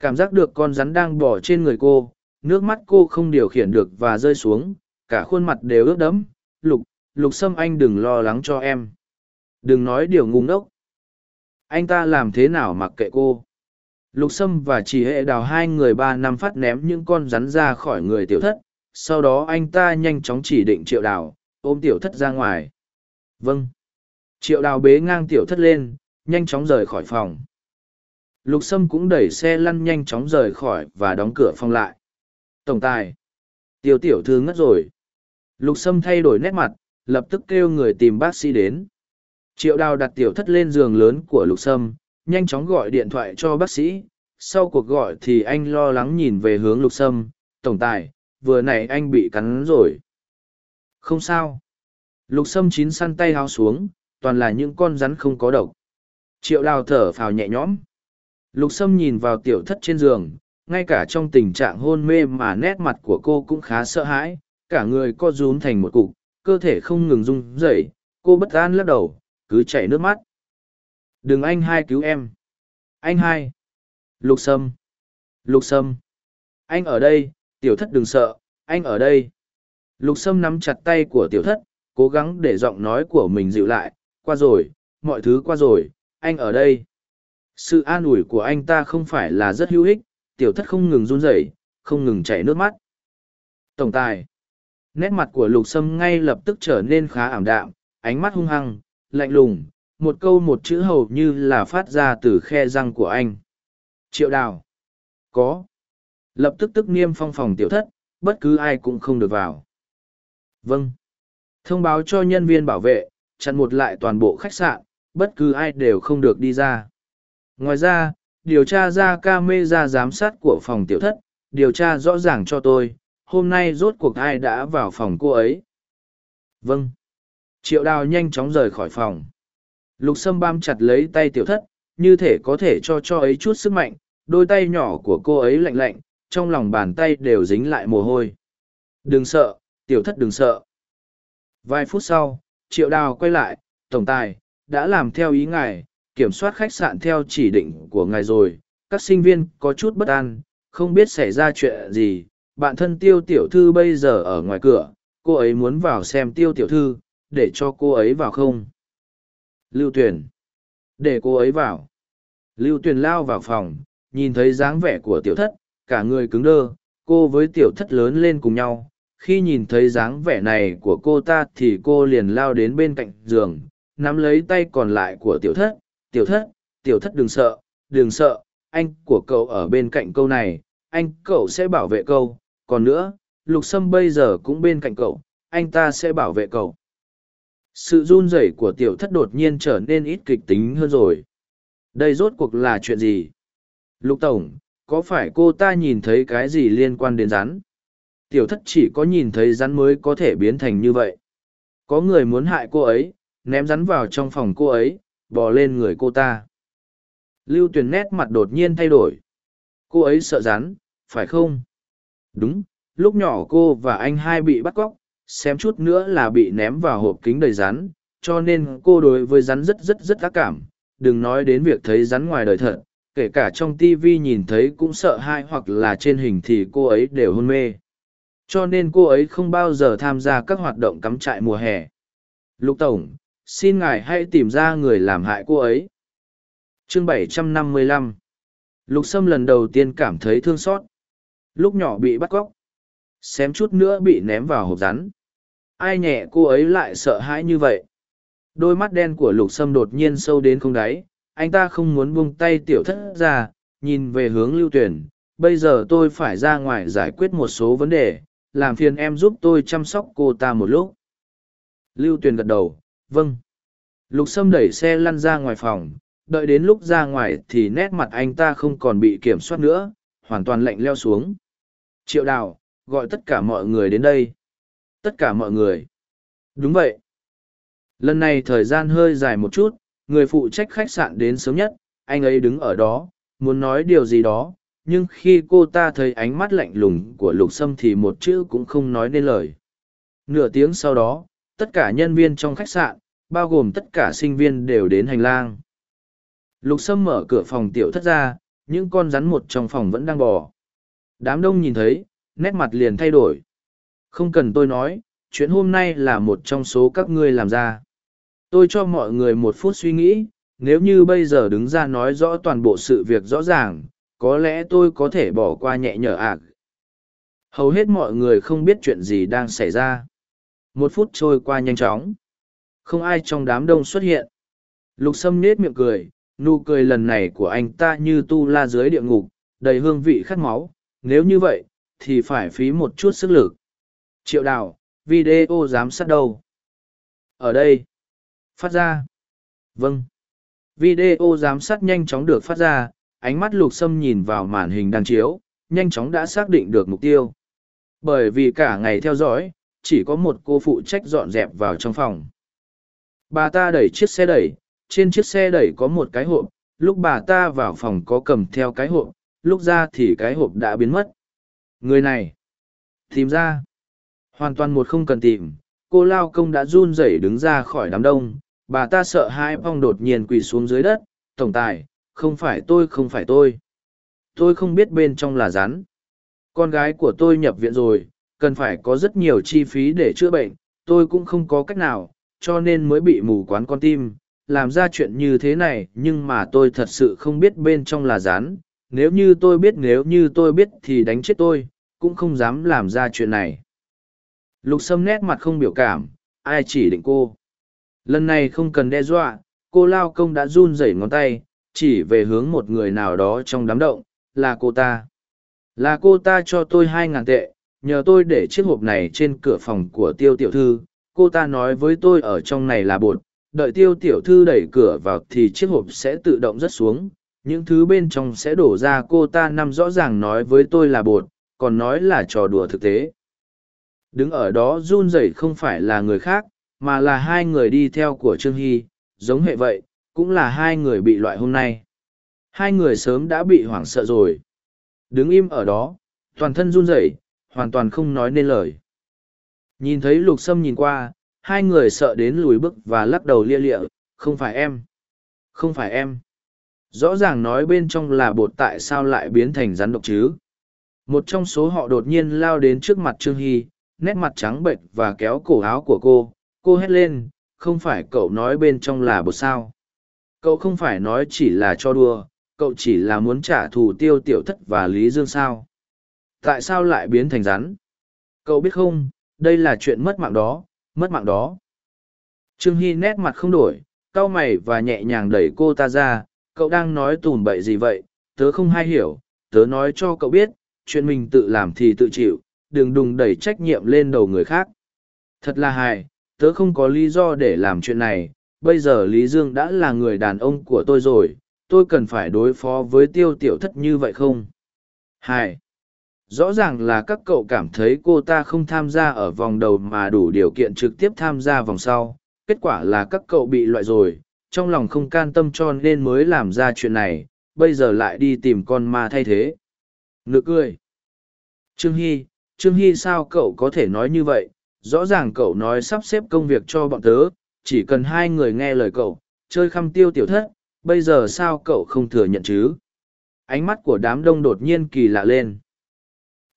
Cảm giác được con rắn đang bỏ trên người cô, nước mắt cô không điều khiển được và rơi xuống, cả khuôn mặt đều ướt đẫm. Lục lục sâm anh đừng lo lắng cho em. Đừng nói điều ngu ngốc. Anh ta làm thế nào mặc kệ cô? Lục sâm và chỉ hệ đào hai người ba năm phát ném những con rắn ra khỏi người tiểu thất. Sau đó anh ta nhanh chóng chỉ định triệu đào, ôm tiểu thất ra ngoài vâng. Triệu đào bế ngang tiểu thất lên, nhanh chóng rời khỏi phòng. Lục sâm cũng đẩy xe lăn nhanh chóng rời khỏi và đóng cửa phòng lại. Tổng tài. Tiêu tiểu thư ngất rồi. Lục sâm thay đổi nét mặt, lập tức kêu người tìm bác sĩ đến. Triệu đào đặt tiểu thất lên giường lớn của lục sâm, nhanh chóng gọi điện thoại cho bác sĩ. Sau cuộc gọi thì anh lo lắng nhìn về hướng lục sâm. Tổng tài, vừa nãy anh bị cắn rồi. Không sao. Lục sâm chín săn tay hao xuống, toàn là những con rắn không có độc. Triệu đào thở phào nhẹ nhõm. Lục sâm nhìn vào tiểu thất trên giường, ngay cả trong tình trạng hôn mê mà nét mặt của cô cũng khá sợ hãi, cả người co rúm thành một cục, cơ thể không ngừng rung rẩy, cô bất an lắc đầu, cứ chảy nước mắt. Đừng anh hai cứu em. Anh hai. Lục sâm. Lục sâm. Anh ở đây, tiểu thất đừng sợ, anh ở đây. Lục sâm nắm chặt tay của tiểu thất, cố gắng để giọng nói của mình dịu lại, qua rồi, mọi thứ qua rồi, anh ở đây. Sự an ủi của anh ta không phải là rất hữu ích, tiểu thất không ngừng run rẩy, không ngừng chảy nước mắt. Tổng tài. Nét mặt của lục sâm ngay lập tức trở nên khá ảm đạm, ánh mắt hung hăng, lạnh lùng, một câu một chữ hầu như là phát ra từ khe răng của anh. Triệu đào. Có. Lập tức tức niêm phong phòng tiểu thất, bất cứ ai cũng không được vào. Vâng. Thông báo cho nhân viên bảo vệ, chặn một lại toàn bộ khách sạn, bất cứ ai đều không được đi ra. Ngoài ra, điều tra ra camera giám sát của phòng tiểu thất, điều tra rõ ràng cho tôi, hôm nay rốt cuộc ai đã vào phòng cô ấy. Vâng. Triệu đào nhanh chóng rời khỏi phòng. Lục sâm bám chặt lấy tay tiểu thất, như thể có thể cho cho ấy chút sức mạnh, đôi tay nhỏ của cô ấy lạnh lạnh, trong lòng bàn tay đều dính lại mồ hôi. Đừng sợ, tiểu thất đừng sợ. Vài phút sau, triệu đào quay lại, tổng tài, đã làm theo ý ngài, kiểm soát khách sạn theo chỉ định của ngài rồi. Các sinh viên có chút bất an, không biết xảy ra chuyện gì. Bạn thân tiêu tiểu thư bây giờ ở ngoài cửa, cô ấy muốn vào xem tiêu tiểu thư, để cho cô ấy vào không? Lưu Tuyền. Để cô ấy vào. Lưu Tuyền lao vào phòng, nhìn thấy dáng vẻ của tiểu thất, cả người cứng đơ, cô với tiểu thất lớn lên cùng nhau, khi nhìn thấy dáng vẻ này của cô ta thì cô liền lao đến bên cạnh giường, nắm lấy tay còn lại của tiểu thất. Tiểu thất tiểu thất đừng sợ đừng sợ, anh của cậu ở bên cạnh câu này, anh cậu sẽ bảo vệ câu còn nữa, lục sâm bây giờ cũng bên cạnh cậu, anh ta sẽ bảo vệ cậu. Sự run rẩy của tiểu thất đột nhiên trở nên ít kịch tính hơn rồi. Đây rốt cuộc là chuyện gì? Lục tổng, có phải cô ta nhìn thấy cái gì liên quan đến rắn? Tiểu thất chỉ có nhìn thấy rắn mới có thể biến thành như vậy. Có người muốn hại cô ấy, ném rắn vào trong phòng cô ấy, bò lên người cô ta. Lưu tuyền nét mặt đột nhiên thay đổi. Cô ấy sợ rắn, phải không? Đúng, lúc nhỏ cô và anh hai bị bắt cóc xem chút nữa là bị ném vào hộp kính đầy rắn, cho nên cô đối với rắn rất rất rất ác cảm. Đừng nói đến việc thấy rắn ngoài đời thật, kể cả trong tv nhìn thấy cũng sợ hãi hoặc là trên hình thì cô ấy đều hôn mê cho nên cô ấy không bao giờ tham gia các hoạt động cắm trại mùa hè. Lục tổng, xin ngài hãy tìm ra người làm hại cô ấy. Chương 755 lục sâm lần đầu tiên cảm thấy thương xót. Lúc nhỏ bị bắt cóc. Xém chút nữa bị ném vào hộp rắn. Ai nhẹ cô ấy lại sợ hãi như vậy? Đôi mắt đen của lục sâm đột nhiên sâu đến không đáy. Anh ta không muốn buông tay tiểu thất ra, nhìn về hướng lưu tuyển. Bây giờ tôi phải ra ngoài giải quyết một số vấn đề làm phiền em giúp tôi chăm sóc cô ta một lúc. Lưu tuyền gật đầu vâng. Lục sâm đẩy xe lăn ra ngoài phòng, đợi đến lúc ra ngoài thì nét mặt anh ta không còn bị kiểm soát nữa, hoàn toàn lạnh leo xuống. Triệu đào, gọi tất cả mọi người đến đây. Tất cả mọi người. Đúng vậy. Lần này thời gian hơi dài một chút, người phụ trách khách sạn đến sớm nhất, anh ấy đứng ở đó, muốn nói điều gì đó nhưng khi cô ta thấy ánh mắt lạnh lùng của lục sâm thì một chữ cũng không nói nên lời. Nửa tiếng sau đó, tất cả nhân viên trong khách sạn, bao gồm tất cả sinh viên đều đến hành lang. Lục sâm mở cửa phòng tiểu thất ra, những con rắn một trong phòng vẫn đang bò. Đám đông nhìn thấy, nét mặt liền thay đổi. Không cần tôi nói, chuyện hôm nay là một trong số các ngươi làm ra. Tôi cho mọi người một phút suy nghĩ, nếu như bây giờ đứng ra nói rõ toàn bộ sự việc rõ ràng có lẽ tôi có thể bỏ qua nhẹ nhở ạc hầu hết mọi người không biết chuyện gì đang xảy ra. Một phút trôi qua nhanh chóng. Không ai trong đám đông xuất hiện. Lục sâm nết miệng cười, nụ cười lần này của anh ta như tu la dưới địa ngục, đầy hương vị khát máu. Nếu như vậy, thì phải phí một chút sức lực. Triệu đào, video giám sát đâu? Ở đây. Phát ra. Vâng. Video giám sát nhanh chóng được phát ra ánh mắt lục sâm nhìn vào màn hình đang chiếu, nhanh chóng đã xác định được mục tiêu. Bởi vì cả ngày theo dõi, chỉ có một cô phụ trách dọn dẹp vào trong phòng. Bà ta đẩy chiếc xe đẩy, trên chiếc xe đẩy có một cái hộp, lúc bà ta vào phòng có cầm theo cái hộp, lúc ra thì cái hộp đã biến mất. Người này, tìm ra. Hoàn toàn một không cần tìm, cô lao công đã run rẩy đứng ra khỏi đám đông, bà ta sợ hai phong đột nhiên quỳ xuống dưới đất, tổng tài không phải tôi, không phải tôi. Tôi không biết bên trong là rắn. Con gái của tôi nhập viện rồi, cần phải có rất nhiều chi phí để chữa bệnh. Tôi cũng không có cách nào, cho nên mới bị mù quán con tim. Làm ra chuyện như thế này, nhưng mà tôi thật sự không biết bên trong là rán nếu như tôi biết, nếu như tôi biết thì đánh chết tôi, cũng không dám làm ra chuyện này. Lục sâm nét mặt không biểu cảm, ai chỉ định cô? Lần này không cần đe dọa, cô lao công đã run rẩy ngón tay chỉ về hướng một người nào đó trong đám động, là cô ta. Là cô ta cho tôi hai ngàn tệ, nhờ tôi để chiếc hộp này trên cửa phòng của tiêu tiểu thư. Cô ta nói với tôi ở trong này là bột, đợi tiêu tiểu thư đẩy cửa vào thì chiếc hộp sẽ tự động rớt xuống. Những thứ bên trong sẽ đổ ra, cô ta nằm rõ ràng nói với tôi là bột, còn nói là trò đùa thực tế. Đứng ở đó run rẩy không phải là người khác, mà là hai người đi theo của trương hy. Giống hệ vậy cũng là hai người bị loại hôm nay. Hai người sớm đã bị hoảng sợ rồi. Đứng im ở đó, toàn thân run rẩy, hoàn toàn không nói nên lời. Nhìn thấy lục sâm nhìn qua, hai người sợ đến lùi bước và lắc đầu lia lịa, không phải em. Không phải em. Rõ ràng nói bên trong là bột tại sao lại biến thành rắn độc chứ? Một trong số họ đột nhiên lao đến trước mặt trương hy, nét mặt trắng bệnh và kéo cổ áo của cô. Cô hét lên, không phải cậu nói bên trong là bột sao? Cậu không phải nói chỉ là cho đùa cậu chỉ là muốn trả thù tiêu tiểu thất và lý dương sao? Tại sao lại biến thành rắn? Cậu biết không đây là chuyện mất mạng đó mất mạng đó. Trương hy nét mặt không đổi cau mày và nhẹ nhàng đẩy cô ta ra. Cậu đang nói tùm bậy gì vậy? Tớ không hay hiểu. Tớ nói cho cậu biết chuyện mình tự làm thì tự chịu đừng đùng đẩy trách nhiệm lên đầu người khác. Thật là hài tớ không có lý do để làm chuyện này, bây giờ Lý Dương đã là người đàn ông của tôi rồi, tôi cần phải đối phó với tiêu tiểu thất như vậy không? Hai. Rõ ràng là các cậu cảm thấy cô ta không tham gia ở vòng đầu mà đủ điều kiện trực tiếp tham gia vòng sau, kết quả là các cậu bị loại rồi, trong lòng không can tâm cho nên mới làm ra chuyện này, bây giờ lại đi tìm con ma thay thế. Nực cười. Trương Hy, Trương Hy sao cậu có thể nói như vậy, rõ ràng cậu nói sắp xếp công việc cho bọn tớ, chỉ cần hai người nghe lời cậu, chơi khăm tiêu tiểu thất, bây giờ sao cậu không thừa nhận chứ? Ánh mắt của đám đông đột nhiên kỳ lạ lên.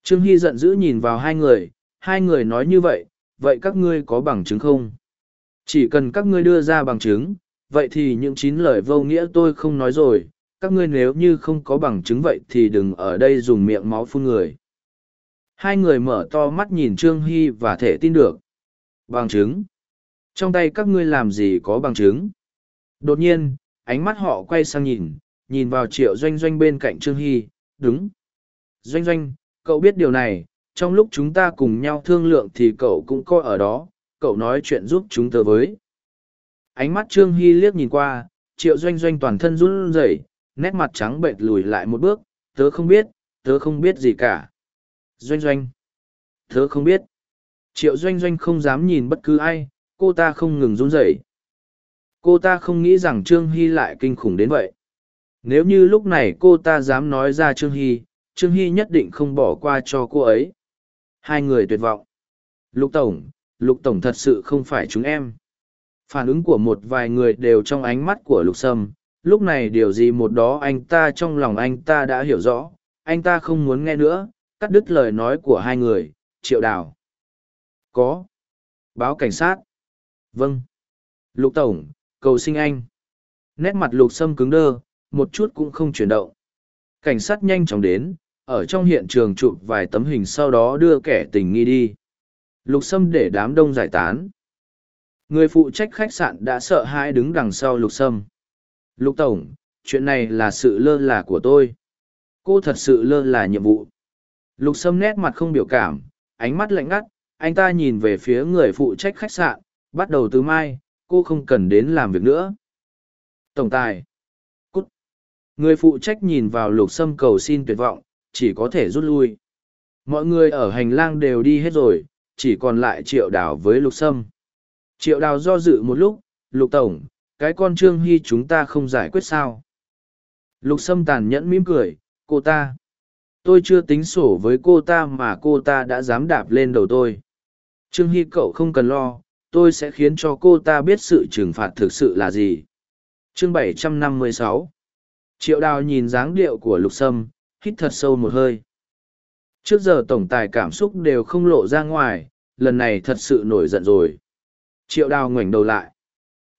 Trương Hy giận dữ nhìn vào hai người, hai người nói như vậy, vậy các ngươi có bằng chứng không? Chỉ cần các ngươi đưa ra bằng chứng, vậy thì những chín lời vô nghĩa tôi không nói rồi, các ngươi nếu như không có bằng chứng vậy thì đừng ở đây dùng miệng máu phun người. Hai người mở to mắt nhìn Trương Hy và thể tin được. Bằng chứng? Trong tay các ngươi làm gì có bằng chứng? Đột nhiên, ánh mắt họ quay sang nhìn, nhìn vào triệu doanh doanh bên cạnh Trương Hy, đúng. Doanh doanh, cậu biết điều này, trong lúc chúng ta cùng nhau thương lượng thì cậu cũng coi ở đó, cậu nói chuyện giúp chúng tớ với. Ánh mắt Trương Hy liếc nhìn qua, triệu doanh doanh toàn thân run rẩy, nét mặt trắng bệch lùi lại một bước, tớ không biết, tớ không biết gì cả. Doanh doanh, tớ không biết. Triệu doanh doanh không dám nhìn bất cứ ai, cô ta không ngừng run rẩy. Cô ta không nghĩ rằng Trương Hy lại kinh khủng đến vậy. Nếu như lúc này cô ta dám nói ra Trương Hy, Trương Hy nhất định không bỏ qua cho cô ấy. Hai người tuyệt vọng. Lục Tổng, Lục Tổng thật sự không phải chúng em. Phản ứng của một vài người đều trong ánh mắt của Lục Sâm. Lúc này điều gì một đó anh ta trong lòng anh ta đã hiểu rõ. Anh ta không muốn nghe nữa, cắt đứt lời nói của hai người. Triệu Đào. Có. Báo cảnh sát. Vâng. Lục Tổng, cầu sinh anh. Nét mặt Lục Sâm cứng đơ, một chút cũng không chuyển động. Cảnh sát nhanh chóng đến, ở trong hiện trường chụp vài tấm hình sau đó đưa kẻ tình nghi đi. Lục Sâm để đám đông giải tán. Người phụ trách khách sạn đã sợ hãi đứng đằng sau Lục Sâm. Lục Tổng, chuyện này là sự lơ là của tôi. Cô thật sự lơ là nhiệm vụ. Lục Sâm nét mặt không biểu cảm, ánh mắt lạnh ngắt, anh ta nhìn về phía người phụ trách khách sạn, bắt đầu từ mai, cô không cần đến làm việc nữa. Tổng tài. Cút. Người phụ trách nhìn vào lục sâm cầu xin tuyệt vọng, chỉ có thể rút lui. Mọi người ở hành lang đều đi hết rồi, chỉ còn lại triệu đào với lục sâm. Triệu đào do dự một lúc, lục tổng, cái con trương hy chúng ta không giải quyết sao. Lục sâm tàn nhẫn mỉm cười, cô ta. Tôi chưa tính sổ với cô ta mà cô ta đã dám đạp lên đầu tôi. Trương Hy cậu không cần lo, tôi sẽ khiến cho cô ta biết sự trừng phạt thực sự là gì. Chương 756 Triệu đào nhìn dáng điệu của lục sâm, hít thật sâu một hơi. Trước giờ tổng tài cảm xúc đều không lộ ra ngoài, lần này thật sự nổi giận rồi. Triệu đào ngoảnh đầu lại.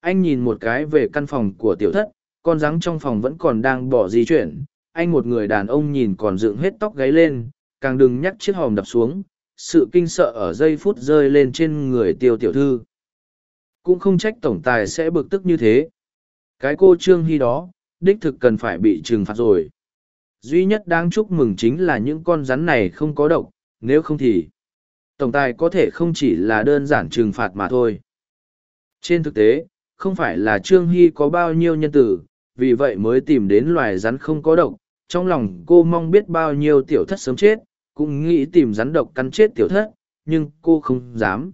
Anh nhìn một cái về căn phòng của tiểu thất, con rắn trong phòng vẫn còn đang bỏ di chuyển. Anh một người đàn ông nhìn còn dựng hết tóc gáy lên, càng đừng nhắc chiếc hòm đập xuống, sự kinh sợ ở giây phút rơi lên trên người tiêu tiểu thư. Cũng không trách tổng tài sẽ bực tức như thế. Cái cô trương hy đó, đích thực cần phải bị trừng phạt rồi. Duy nhất đáng chúc mừng chính là những con rắn này không có độc, nếu không thì tổng tài có thể không chỉ là đơn giản trừng phạt mà thôi. Trên thực tế, không phải là trương hy có bao nhiêu nhân tử, vì vậy mới tìm đến loài rắn không có độc, trong lòng cô mong biết bao nhiêu tiểu thất sớm chết cũng nghĩ tìm rắn độc cắn chết tiểu thất, nhưng cô không dám.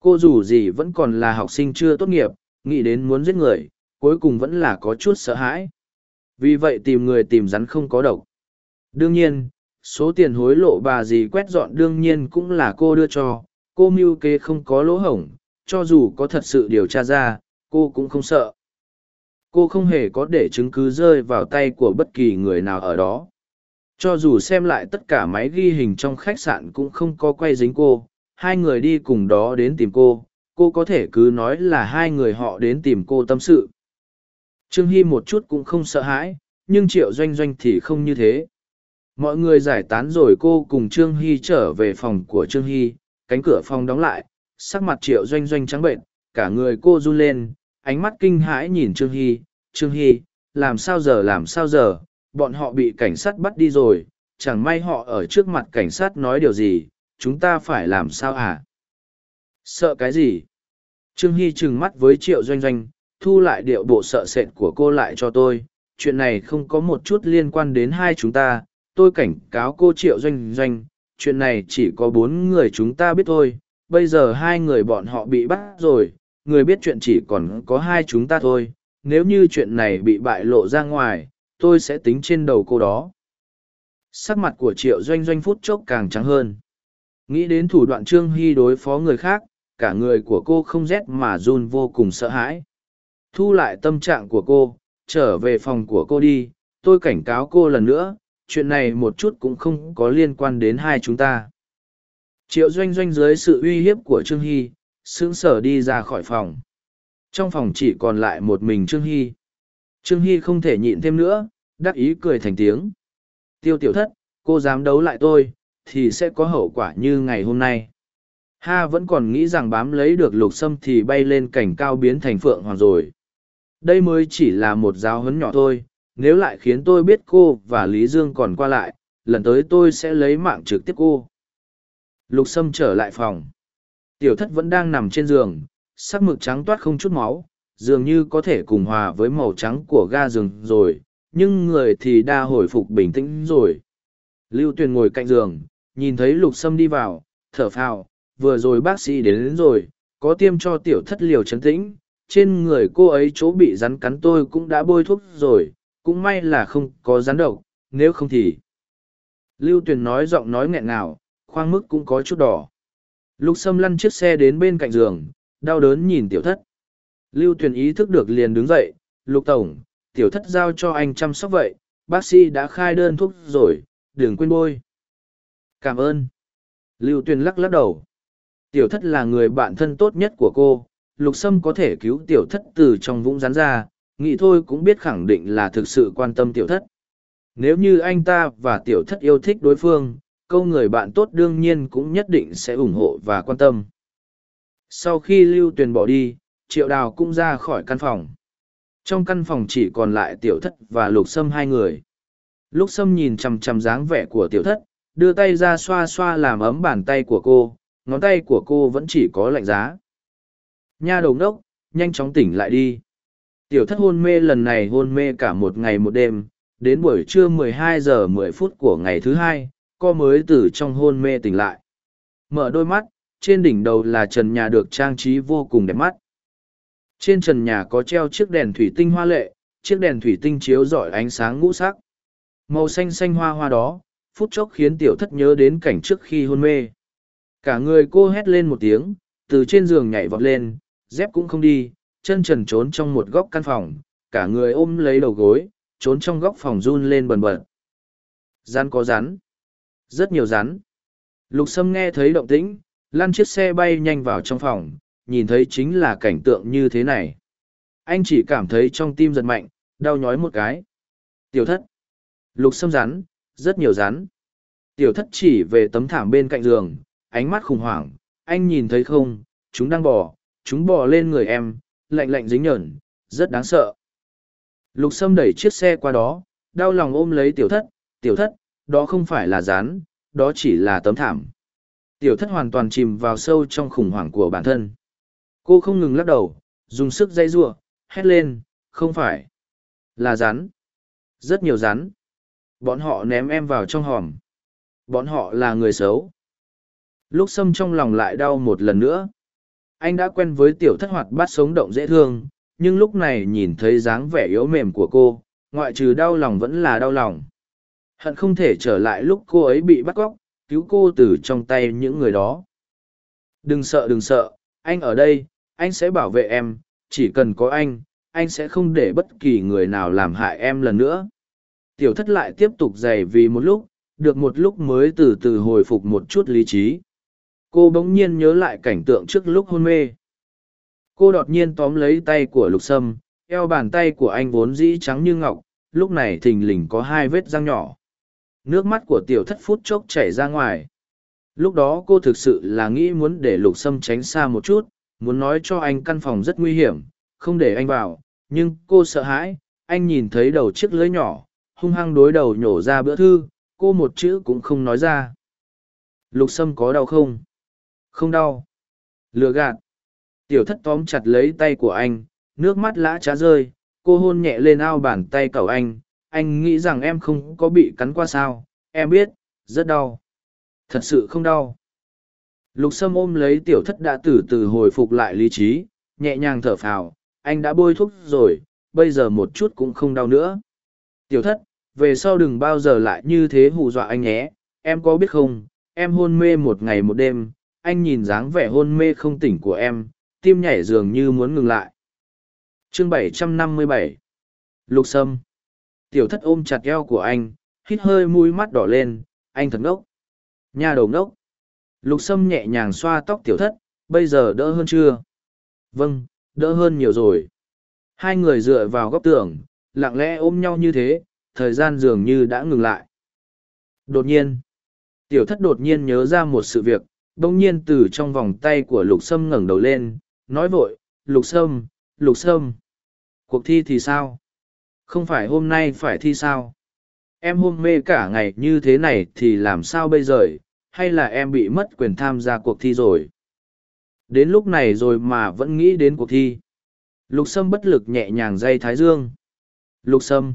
Cô dù gì vẫn còn là học sinh chưa tốt nghiệp, nghĩ đến muốn giết người, cuối cùng vẫn là có chút sợ hãi. Vì vậy tìm người tìm rắn không có độc. Đương nhiên, số tiền hối lộ bà gì quét dọn đương nhiên cũng là cô đưa cho, cô mưu kế không có lỗ hổng, cho dù có thật sự điều tra ra, cô cũng không sợ. Cô không hề có để chứng cứ rơi vào tay của bất kỳ người nào ở đó. Cho dù xem lại tất cả máy ghi hình trong khách sạn cũng không có quay dính cô, hai người đi cùng đó đến tìm cô, cô có thể cứ nói là hai người họ đến tìm cô tâm sự. Trương Hy một chút cũng không sợ hãi, nhưng Triệu Doanh Doanh thì không như thế. Mọi người giải tán rồi cô cùng Trương Hy trở về phòng của Trương Hy, cánh cửa phòng đóng lại, sắc mặt Triệu Doanh Doanh trắng bệnh, cả người cô run lên, ánh mắt kinh hãi nhìn Trương Hy, Trương Hy, làm sao giờ làm sao giờ, bọn họ bị cảnh sát bắt đi rồi, chẳng may họ ở trước mặt cảnh sát nói điều gì, chúng ta phải làm sao à? Sợ cái gì? Trương Hy trừng mắt với triệu doanh doanh, thu lại điệu bộ sợ sệt của cô lại cho tôi. Chuyện này không có một chút liên quan đến hai chúng ta. Tôi cảnh cáo cô triệu doanh doanh, chuyện này chỉ có bốn người chúng ta biết thôi. Bây giờ hai người bọn họ bị bắt rồi, người biết chuyện chỉ còn có hai chúng ta thôi. Nếu như chuyện này bị bại lộ ra ngoài, tôi sẽ tính trên đầu cô đó. Sắc mặt của triệu doanh doanh phút chốc càng trắng hơn. Nghĩ đến thủ đoạn Trương Hy đối phó người khác, cả người của cô không rét mà run vô cùng sợ hãi. Thu lại tâm trạng của cô, trở về phòng của cô đi, tôi cảnh cáo cô lần nữa, chuyện này một chút cũng không có liên quan đến hai chúng ta. Triệu doanh doanh dưới sự uy hiếp của Trương Hy, sững sờ đi ra khỏi phòng. Trong phòng chỉ còn lại một mình Trương Hy. Trương Hy không thể nhịn thêm nữa, đắc ý cười thành tiếng. Tiêu tiểu thất, cô dám đấu lại tôi, thì sẽ có hậu quả như ngày hôm nay. Ha vẫn còn nghĩ rằng bám lấy được lục sâm thì bay lên cảnh cao biến thành phượng hoàng rồi. Đây mới chỉ là một giáo huấn nhỏ thôi, nếu lại khiến tôi biết cô và Lý Dương còn qua lại, lần tới tôi sẽ lấy mạng trực tiếp cô. Lục sâm trở lại phòng. Tiểu thất vẫn đang nằm trên giường, sắc mực trắng toát không chút máu, dường như có thể cùng hòa với màu trắng của ga giường rồi, nhưng người thì đa hồi phục bình tĩnh rồi. Lưu Tuyền ngồi cạnh giường, nhìn thấy lục sâm đi vào, thở phào, vừa rồi bác sĩ đến, đến rồi, có tiêm cho tiểu thất liều chấn tĩnh, trên người cô ấy chỗ bị rắn cắn tôi cũng đã bôi thuốc rồi, cũng may là không có rắn độc, nếu không thì... Lưu Tuyền nói giọng nói nghẹn ngào, khoang mức cũng có chút đỏ. Lục Sâm lăn chiếc xe đến bên cạnh giường, đau đớn nhìn tiểu thất. Lưu Tuyền ý thức được liền đứng dậy, Lục Tổng, tiểu thất giao cho anh chăm sóc vậy, bác sĩ đã khai đơn thuốc rồi, đừng quên bôi. Cảm ơn. Lưu Tuyền lắc lắc đầu. Tiểu thất là người bạn thân tốt nhất của cô, lục sâm có thể cứu tiểu thất từ trong vũng rắn ra, nghĩ thôi cũng biết khẳng định là thực sự quan tâm tiểu thất. Nếu như anh ta và tiểu thất yêu thích đối phương, câu người bạn tốt đương nhiên cũng nhất định sẽ ủng hộ và quan tâm. Sau khi Lưu Tuyền bỏ đi, Triệu Đào cũng ra khỏi căn phòng. Trong căn phòng chỉ còn lại tiểu thất và lục sâm hai người. Lúc sâm nhìn chằm chằm dáng vẻ của tiểu thất, đưa tay ra xoa xoa làm ấm bàn tay của cô, ngón tay của cô vẫn chỉ có lạnh giá. Nha đầu đốc, nhanh chóng tỉnh lại đi. Tiểu thất hôn mê lần này hôn mê cả một ngày một đêm, đến buổi trưa 12 giờ 10 phút của ngày thứ hai, co mới từ trong hôn mê tỉnh lại. Mở đôi mắt, trên đỉnh đầu là trần nhà được trang trí vô cùng đẹp mắt. Trên trần nhà có treo chiếc đèn thủy tinh hoa lệ, chiếc đèn thủy tinh chiếu rọi ánh sáng ngũ sắc. Màu xanh xanh hoa hoa đó, phút chốc khiến tiểu thất nhớ đến cảnh trước khi hôn mê. Cả người cô hét lên một tiếng, từ trên giường nhảy vọt lên, dép cũng không đi, chân trần trốn trong một góc căn phòng, cả người ôm lấy đầu gối, trốn trong góc phòng run lên bần bật. Rắn có rắn. Rất nhiều rắn. Lục Sâm nghe thấy động tĩnh, lăn chiếc xe bay nhanh vào trong phòng, nhìn thấy chính là cảnh tượng như thế này. Anh chỉ cảm thấy trong tim giật mạnh, đau nhói một cái. Tiểu thất. Lục xâm rắn, rất nhiều rắn. Tiểu thất chỉ về tấm thảm bên cạnh giường, ánh mắt khủng hoảng, anh nhìn thấy không, chúng đang bò, chúng bò lên người em, lạnh lạnh dính nhởn, rất đáng sợ. Lục xâm đẩy chiếc xe qua đó, đau lòng ôm lấy tiểu thất, tiểu thất, đó không phải là rán, đó chỉ là tấm thảm. Tiểu thất hoàn toàn chìm vào sâu trong khủng hoảng của bản thân. Cô không ngừng lắc đầu, dùng sức dây giụa, hét lên, không phải, là rắn. Rất nhiều rắn. Bọn họ ném em vào trong hòm. Bọn họ là người xấu. Lúc sâm trong lòng lại đau một lần nữa. Anh đã quen với tiểu thất hoạt bát sống động dễ thương, nhưng lúc này nhìn thấy dáng vẻ yếu mềm của cô, ngoại trừ đau lòng vẫn là đau lòng. Hận không thể trở lại lúc cô ấy bị bắt cóc, cứu cô từ trong tay những người đó. Đừng sợ đừng sợ, anh ở đây, anh sẽ bảo vệ em, chỉ cần có anh, anh sẽ không để bất kỳ người nào làm hại em lần nữa. Tiểu thất lại tiếp tục dày vì một lúc, được một lúc mới từ từ hồi phục một chút lý trí. Cô bỗng nhiên nhớ lại cảnh tượng trước lúc hôn mê. Cô đột nhiên tóm lấy tay của lục sâm, eo bàn tay của anh vốn dĩ trắng như ngọc, lúc này thình lình có hai vết răng nhỏ. Nước mắt của tiểu thất phút chốc chảy ra ngoài. Lúc đó cô thực sự là nghĩ muốn để lục sâm tránh xa một chút, muốn nói cho anh căn phòng rất nguy hiểm, không để anh vào, nhưng cô sợ hãi, anh nhìn thấy đầu chiếc lưới nhỏ, hung hăng đối đầu nhổ ra bữa thư, cô một chữ cũng không nói ra. Lục sâm có đau không? Không đau. Lừa gạt. Tiểu thất tóm chặt lấy tay của anh, nước mắt lã trá rơi, cô hôn nhẹ lên ao bàn tay cậu anh, anh nghĩ rằng em không có bị cắn qua sao, em biết, rất đau. Thật sự không đau. Lục Sâm ôm lấy tiểu thất đã từ từ hồi phục lại lý trí, nhẹ nhàng thở phào, anh đã bôi thuốc rồi, bây giờ một chút cũng không đau nữa. Tiểu thất, về sau đừng bao giờ lại như thế hù dọa anh nhé, em có biết không, em hôn mê một ngày một đêm, anh nhìn dáng vẻ hôn mê không tỉnh của em, tim nhảy dường như muốn ngừng lại. Chương 757 Lục Sâm Tiểu thất ôm chặt eo của anh, hít hơi mũi mắt đỏ lên, anh thật ngốc. Nha đầu ngốc. Lục Sâm nhẹ nhàng xoa tóc tiểu thất, bây giờ đỡ hơn chưa? Vâng, đỡ hơn nhiều rồi. Hai người dựa vào góc tường, lặng lẽ ôm nhau như thế, thời gian dường như đã ngừng lại. Đột nhiên, tiểu thất đột nhiên nhớ ra một sự việc, đông nhiên từ trong vòng tay của lục sâm ngẩng đầu lên, nói vội, lục sâm, lục sâm. Cuộc thi thì sao? Không phải hôm nay phải thi sao? Em hôn mê cả ngày như thế này thì làm sao bây giờ? Hay là em bị mất quyền tham gia cuộc thi rồi? Đến lúc này rồi mà vẫn nghĩ đến cuộc thi. Lục Sâm bất lực nhẹ nhàng dây Thái Dương. Lục Sâm.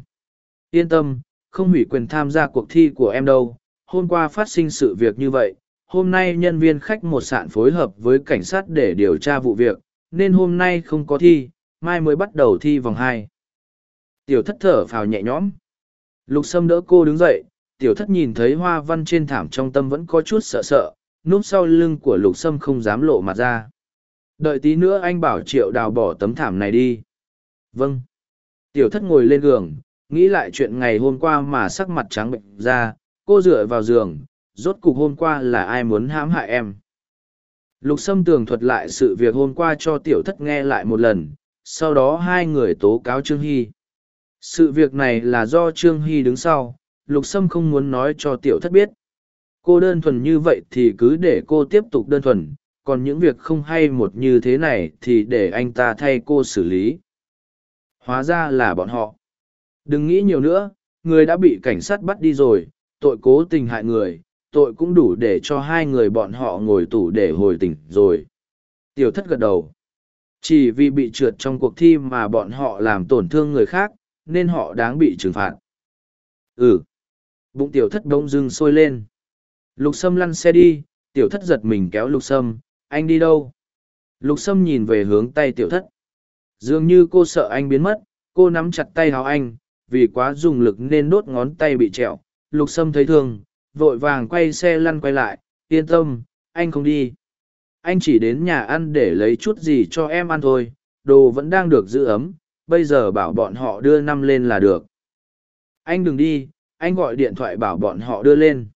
Yên tâm, không hủy quyền tham gia cuộc thi của em đâu. Hôm qua phát sinh sự việc như vậy, hôm nay nhân viên khách một sạn phối hợp với cảnh sát để điều tra vụ việc, nên hôm nay không có thi, mai mới bắt đầu thi vòng hai. Tiểu thất thở phào nhẹ nhõm. Lục Sâm đỡ cô đứng dậy, tiểu thất nhìn thấy hoa văn trên thảm trong tâm vẫn có chút sợ sợ, núp sau lưng của lục sâm không dám lộ mặt ra. Đợi tí nữa anh bảo triệu đào bỏ tấm thảm này đi. Vâng. Tiểu thất ngồi lên giường nghĩ lại chuyện ngày hôm qua mà sắc mặt trắng bệnh ra cô dựa vào giường rốt cục hôm qua là ai muốn hãm hại em? Lục sâm tường thuật lại sự việc hôm qua cho tiểu thất nghe lại một lần sau đó hai người tố cáo trương hy. Sự việc này là do trương hy đứng sau lục sâm không muốn nói cho tiểu thất biết. Cô đơn thuần như vậy thì cứ để cô tiếp tục đơn thuần, còn những việc không hay một như thế này thì để anh ta thay cô xử lý. Hóa ra là bọn họ. Đừng nghĩ nhiều nữa, người đã bị cảnh sát bắt đi rồi, tội cố tình hại người, tội cũng đủ để cho hai người bọn họ ngồi tù để hồi tỉnh rồi. Tiểu thất gật đầu. Chỉ vì bị trượt trong cuộc thi mà bọn họ làm tổn thương người khác, nên họ đáng bị trừng phạt. Ừ bụng tiểu thất Đông dưng sôi lên Lục Sâm lăn xe đi, tiểu thất giật mình kéo Lục Sâm, anh đi đâu? Lục Sâm nhìn về hướng tay tiểu thất. Dường như cô sợ anh biến mất, cô nắm chặt tay háo anh, vì quá dùng lực nên đốt ngón tay bị trẹo. Lục Sâm thấy thương, vội vàng quay xe lăn quay lại, yên tâm, anh không đi. Anh chỉ đến nhà ăn để lấy chút gì cho em ăn thôi, đồ vẫn đang được giữ ấm, bây giờ bảo bọn họ đưa năm lên là được. Anh đừng đi, anh gọi điện thoại bảo bọn họ đưa lên.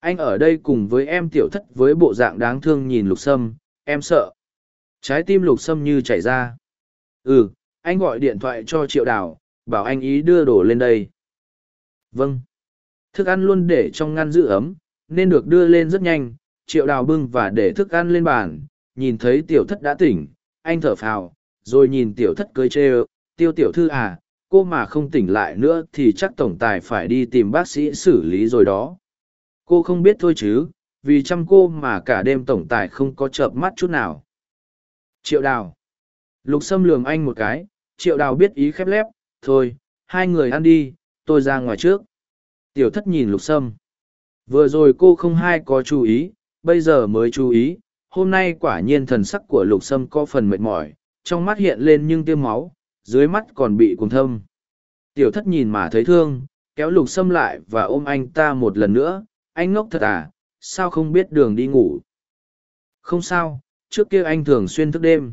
Anh ở đây cùng với em tiểu thất với bộ dạng đáng thương nhìn lục sâm, em sợ. Trái tim lục sâm như chảy ra. Ừ anh gọi điện thoại cho triệu đào, bảo anh ý đưa đồ lên đây. Vâng. Thức ăn luôn để trong ngăn giữ ấm, nên được đưa lên rất nhanh. Triệu đào bưng và để thức ăn lên bàn, nhìn thấy tiểu thất đã tỉnh. Anh thở phào, rồi nhìn tiểu thất cưới chê ơ. Tiêu tiểu thư à cô mà không tỉnh lại nữa thì chắc tổng tài phải đi tìm bác sĩ xử lý rồi đó. Cô không biết thôi chứ, vì chăm cô mà cả đêm tổng tài không có chợp mắt chút nào. Triệu đào. Lục xâm lường anh một cái, triệu đào biết ý khép lép, thôi, hai người ăn đi, tôi ra ngoài trước. Tiểu thất nhìn lục sâm. Vừa rồi cô không hai có chú ý, bây giờ mới chú ý, hôm nay quả nhiên thần sắc của lục sâm có phần mệt mỏi, trong mắt hiện lên nhưng tiêm máu dưới mắt còn bị cuồng thâm tiểu thất nhìn mà thấy thương kéo lục sâm lại và ôm anh ta một lần nữa anh ngốc thật à, sao không biết đường đi ngủ? Không sao, trước kia anh thường xuyên thức đêm.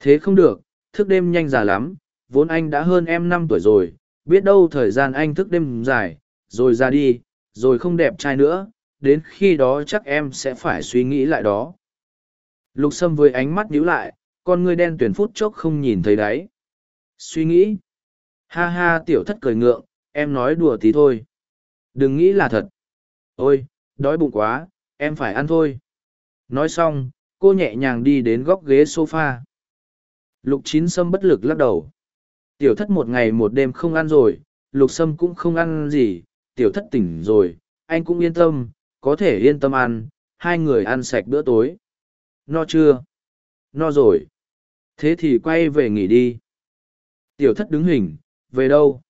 Thế không được, thức đêm nhanh già lắm, vốn anh đã hơn em năm tuổi rồi, biết đâu thời gian anh thức đêm dài, rồi ra đi, rồi không đẹp trai nữa, đến khi đó chắc em sẽ phải suy nghĩ lại đó. Lục Sâm với ánh mắt nhíu lại, con ngươi đen tuyển phút chốc không nhìn thấy đáy. Suy nghĩ. Ha ha tiểu thất cười ngượng, em nói đùa tí thôi. Đừng nghĩ là thật. Ôi, đói bụng quá, em phải ăn thôi. Nói xong, cô nhẹ nhàng đi đến góc ghế sofa. Lục chín sâm bất lực lắc đầu. Tiểu thất một ngày một đêm không ăn rồi, lục sâm cũng không ăn gì, tiểu thất tỉnh rồi, anh cũng yên tâm, có thể yên tâm ăn, hai người ăn sạch bữa tối. No chưa? No rồi. thế thì quay về nghỉ đi tiểu thất đứng hình, về đâu?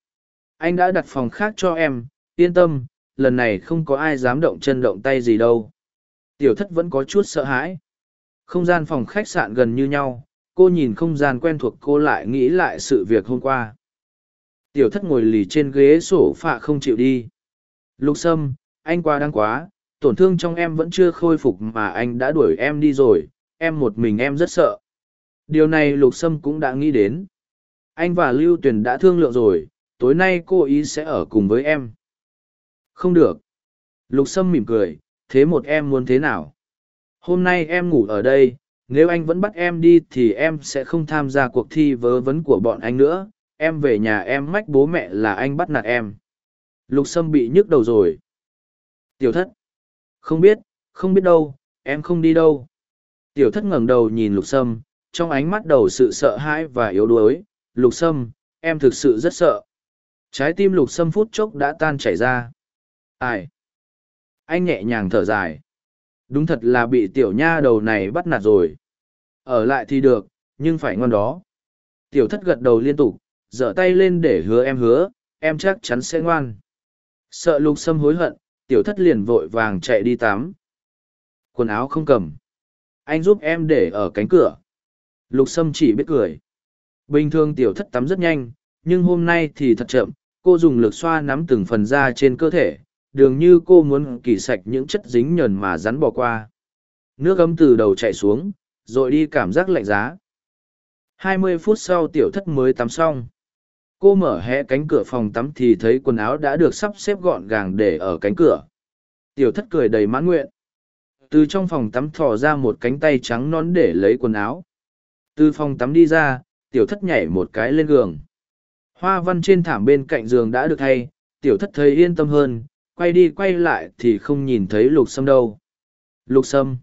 Anh đã đặt phòng khác cho em, yên tâm, lần này không có ai dám động chân động tay gì đâu. Tiểu thất vẫn có chút sợ hãi. Không gian phòng khách sạn gần như nhau, cô nhìn không gian quen thuộc cô lại nghĩ lại sự việc hôm qua. Tiểu thất ngồi lì trên ghế sổ phạ không chịu đi. Lục sâm, anh qua đang quá, tổn thương trong em vẫn chưa khôi phục mà anh đã đuổi em đi rồi, em một mình em rất sợ. Điều này lục sâm cũng đã nghĩ đến anh và lưu tuyền đã thương lượng rồi, tối nay cô ý sẽ ở cùng với em. Không được. Lục sâm mỉm cười, thế một em muốn thế nào? Hôm nay em ngủ ở đây, nếu anh vẫn bắt em đi thì em sẽ không tham gia cuộc thi vớ vấn của bọn anh nữa. Em về nhà em mách bố mẹ là anh bắt nạt em. Lục sâm bị nhức đầu rồi. Tiểu thất. Không biết không biết đâu, em không đi đâu. Tiểu thất ngẩng đầu nhìn lục sâm, trong ánh mắt đầu sự sợ hãi và yếu đuối lục sâm, em thực sự rất sợ. Trái tim lục sâm phút chốc đã tan chảy ra. Ai? Anh nhẹ nhàng thở dài. Đúng thật là bị tiểu nha đầu này bắt nạt rồi. Ở lại thì được, nhưng phải ngon đó. Tiểu thất gật đầu liên tục, giở tay lên để hứa em hứa, em chắc chắn sẽ ngoan. Sợ lục sâm hối hận, tiểu thất liền vội vàng chạy đi tắm. Quần áo không cầm. Anh giúp em để ở cánh cửa. Lục sâm chỉ biết cười bình thường tiểu thất tắm rất nhanh, nhưng hôm nay thì thật chậm, cô dùng lực xoa nắm từng phần da trên cơ thể đường như cô muốn kỳ sạch những chất dính nhờn mà rắn bỏ qua. Nước ấm từ đầu chạy xuống, rồi đi cảm giác lạnh giá. Hai mươi phút sau tiểu thất mới tắm xong. Cô mở hé cánh cửa phòng tắm thì thấy quần áo đã được sắp xếp gọn gàng để ở cánh cửa. Tiểu thất cười đầy mãn nguyện. Từ trong phòng tắm thò ra một cánh tay trắng non để lấy quần áo. Từ phòng tắm đi ra tiểu thất nhảy một cái lên giường. Hoa văn trên thảm bên cạnh giường đã được thay, tiểu thất thấy yên tâm hơn, quay đi quay lại thì không nhìn thấy lục sâm đâu. Lục sâm.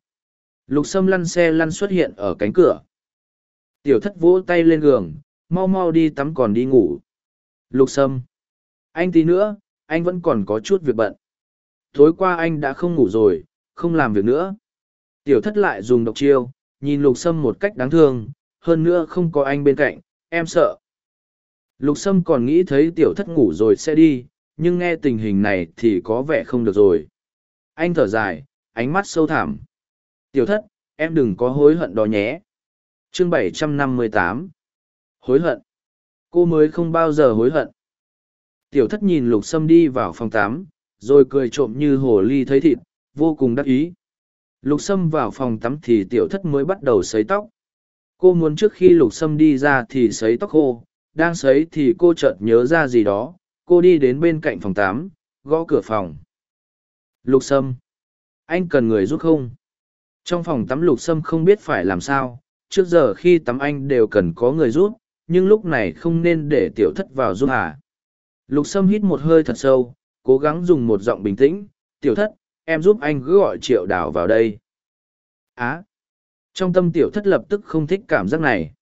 Lục sâm lăn xe lăn xuất hiện ở cánh cửa. Tiểu thất vỗ tay lên giường, mau mau đi tắm còn đi ngủ. Lục sâm. Anh tí nữa, anh vẫn còn có chút việc bận. Tối qua anh đã không ngủ rồi, không làm việc nữa. Tiểu thất lại dùng độc chiêu, nhìn lục sâm một cách đáng thương hơn nữa không có anh bên cạnh, em sợ. Lục sâm còn nghĩ thấy tiểu thất ngủ rồi sẽ đi, nhưng nghe tình hình này thì có vẻ không được rồi. Anh thở dài, ánh mắt sâu thẳm. Tiểu thất, em đừng có hối hận đó nhé. Chương 758 hối hận. Cô mới không bao giờ hối hận. Tiểu thất nhìn lục sâm đi vào phòng tắm, rồi cười trộm như hồ ly thấy thịt, vô cùng đắc ý. Lục sâm vào phòng tắm thì tiểu thất mới bắt đầu sấy tóc cô muốn trước khi lục sâm đi ra thì sấy tóc khô, đang sấy thì cô chợt nhớ ra gì đó, cô đi đến bên cạnh phòng tám gõ cửa phòng. Lục sâm, anh cần người giúp không? Trong phòng tắm lục sâm không biết phải làm sao, trước giờ khi tắm anh đều cần có người giúp, nhưng lúc này không nên để tiểu thất vào giúp à. lục sâm hít một hơi thật sâu, cố gắng dùng một giọng bình tĩnh, tiểu thất, em giúp anh cứ gọi triệu đào vào đây. Á trong tâm tiểu thất lập tức không thích cảm giác này.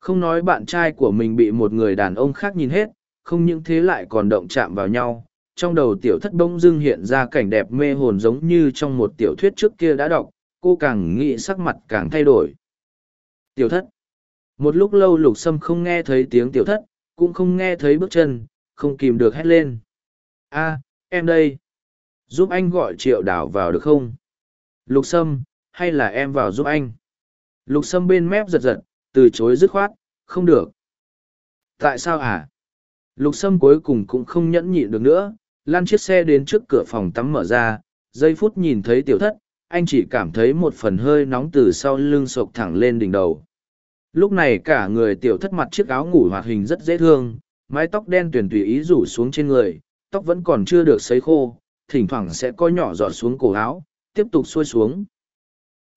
Không nói bạn trai của mình bị một người đàn ông khác nhìn hết, không những thế lại còn động chạm vào nhau. Trong đầu tiểu thất bỗng dưng hiện ra cảnh đẹp mê hồn giống như trong một tiểu thuyết trước kia đã đọc, cô càng nghĩ sắc mặt càng thay đổi. Tiểu thất. Một lúc lâu lục sâm không nghe thấy tiếng tiểu thất, cũng không nghe thấy bước chân, không kìm được hét lên. A, em đây. Giúp anh gọi triệu đảo vào được không? Lục sâm, hay là em vào giúp anh? Lục sâm bên mép giật giật, từ chối dứt khoát, không được. Tại sao à lục sâm cuối cùng cũng không nhẫn nhịn được nữa, lăn chiếc xe đến trước cửa phòng tắm mở ra, giây phút nhìn thấy tiểu thất, anh chỉ cảm thấy một phần hơi nóng từ sau lưng sộc thẳng lên đỉnh đầu. Lúc này cả người tiểu thất mặt chiếc áo ngủ hoạt hình rất dễ thương, mái tóc đen tuyển tùy ý rủ xuống trên người, tóc vẫn còn chưa được sấy khô, thỉnh thoảng sẽ có nhỏ giọt xuống cổ áo, tiếp tục xuôi xuống.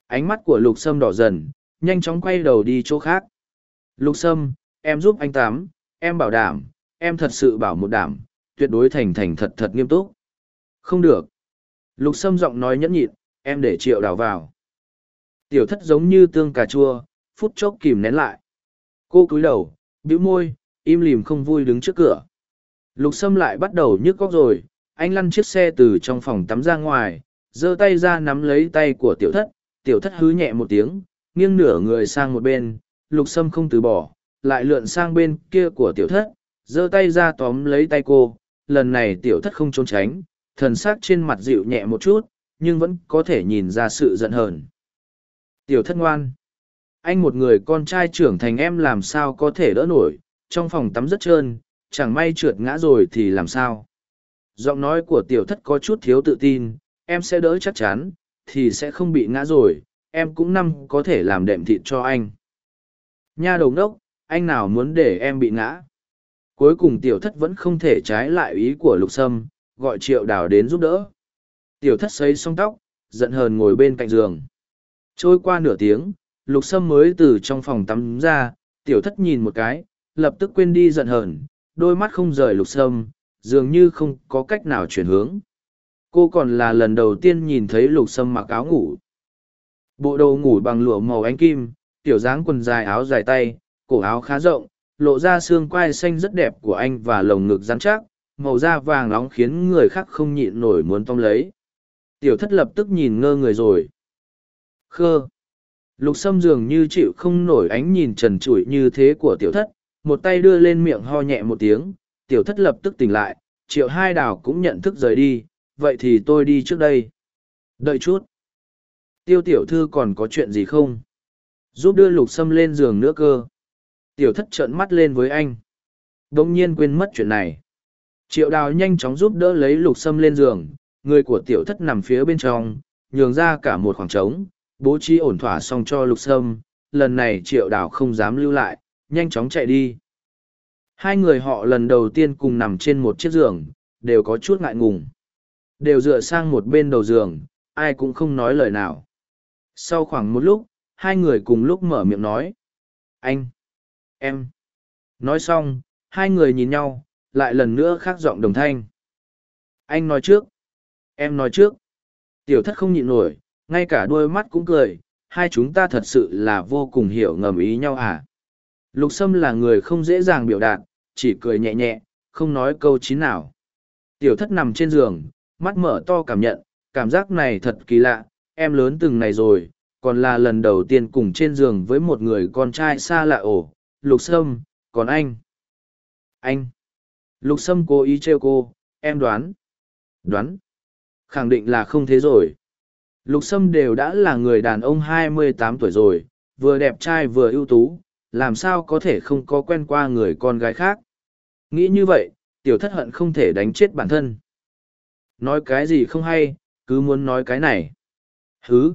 Ánh mắt của lục sâm đỏ dần nhanh chóng quay đầu đi chỗ khác. Lục sâm, em giúp anh tám, em bảo đảm, em thật sự bảo một đảm, tuyệt đối thành thành thật thật nghiêm túc. Không được. Lục sâm giọng nói nhẫn nhịn, em để triệu đào vào. Tiểu thất giống như tương cà chua, phút chốc kìm nén lại. Cô cúi đầu, bĩu môi, im lìm không vui đứng trước cửa. Lục sâm lại bắt đầu nhức góc rồi, anh lăn chiếc xe từ trong phòng tắm ra ngoài, giơ tay ra nắm lấy tay của tiểu thất tiểu thất hứ nhẹ một tiếng nghiêng nửa người sang một bên, lục sâm không từ bỏ, lại lượn sang bên kia của tiểu thất, giơ tay ra tóm lấy tay cô, lần này tiểu thất không trốn tránh, thần sắc trên mặt dịu nhẹ một chút, nhưng vẫn có thể nhìn ra sự giận hờn. Tiểu thất ngoan. Anh một người con trai trưởng thành em làm sao có thể đỡ nổi, trong phòng tắm rất trơn, chẳng may trượt ngã rồi thì làm sao? Giọng nói của tiểu thất có chút thiếu tự tin, em sẽ đỡ chắc chắn, thì sẽ không bị ngã rồi em cũng năm có thể làm đệm thịt cho anh. Nha đầu ngốc, anh nào muốn để em bị ngã? Cuối cùng tiểu thất vẫn không thể trái lại ý của lục sâm, gọi triệu đào đến giúp đỡ. Tiểu thất xấy xong tóc, giận hờn ngồi bên cạnh giường. Trôi qua nửa tiếng, lục sâm mới từ trong phòng tắm ra, tiểu thất nhìn một cái, lập tức quên đi giận hờn, đôi mắt không rời lục sâm, dường như không có cách nào chuyển hướng. Cô còn là lần đầu tiên nhìn thấy lục sâm mặc áo ngủ bộ đồ ngủ bằng lụa màu ánh kim, tiểu dáng quần dài áo dài tay, cổ áo khá rộng, lộ ra xương quai xanh rất đẹp của anh và lồng ngực rắn chắc, màu da vàng nóng khiến người khác không nhịn nổi muốn tông lấy. Tiểu thất lập tức nhìn ngơ người rồi. Khơ. Lục sâm dường như chịu không nổi ánh nhìn trần trụi như thế của tiểu thất, một tay đưa lên miệng ho nhẹ một tiếng, tiểu thất lập tức tỉnh lại, triệu hai đào cũng nhận thức rời đi, vậy thì tôi đi trước đây. Đợi chút tiêu tiểu thư còn có chuyện gì không? Giúp đưa lục sâm lên giường nữa cơ. Tiểu thất trợn mắt lên với anh. Đ ỗ n g nhiên quên mất chuyện này. Triệu đào nhanh chóng giúp đỡ lấy lục sâm lên giường. Người của tiểu thất nằm phía bên trong, nhường ra cả một khoảng trống. Bố trí ổn thỏa xong cho lục sâm. Lần này triệu đào không dám lưu lại, nhanh chóng chạy đi. Hai người họ lần đầu tiên cùng nằm trên một chiếc giường, đều có chút ngại ngùng. Đều dựa sang một bên đầu giường, ai cũng không nói lời nào sau khoảng một lúc, hai người cùng lúc mở miệng nói. Anh, em. Nói xong, hai người nhìn nhau, lại lần nữa khác giọng đồng thanh. Anh nói trước. Em nói trước. Tiểu thất không nhịn nổi, ngay cả đôi mắt cũng cười. Hai chúng ta thật sự là vô cùng hiểu ngầm ý nhau à? Lục sâm là người không dễ dàng biểu đạt, chỉ cười nhẹ nhẹ, không nói câu chín nào. Tiểu thất nằm trên giường, mắt mở to cảm nhận, cảm giác này thật kỳ lạ em lớn từng này rồi, còn là lần đầu tiên cùng trên giường với một người con trai xa lạ ổ, Lục Sâm, còn anh. Anh. Lục Sâm cố ý trêu cô, em đoán. Đoán. Khẳng định là không thế rồi. Lục Sâm đều đã là người đàn ông hai mươi tám tuổi rồi, vừa đẹp trai vừa ưu tú, làm sao có thể không có quen qua người con gái khác. Nghĩ như vậy, tiểu thất hận không thể đánh chết bản thân. Nói cái gì không hay, cứ muốn nói cái này. Hứ!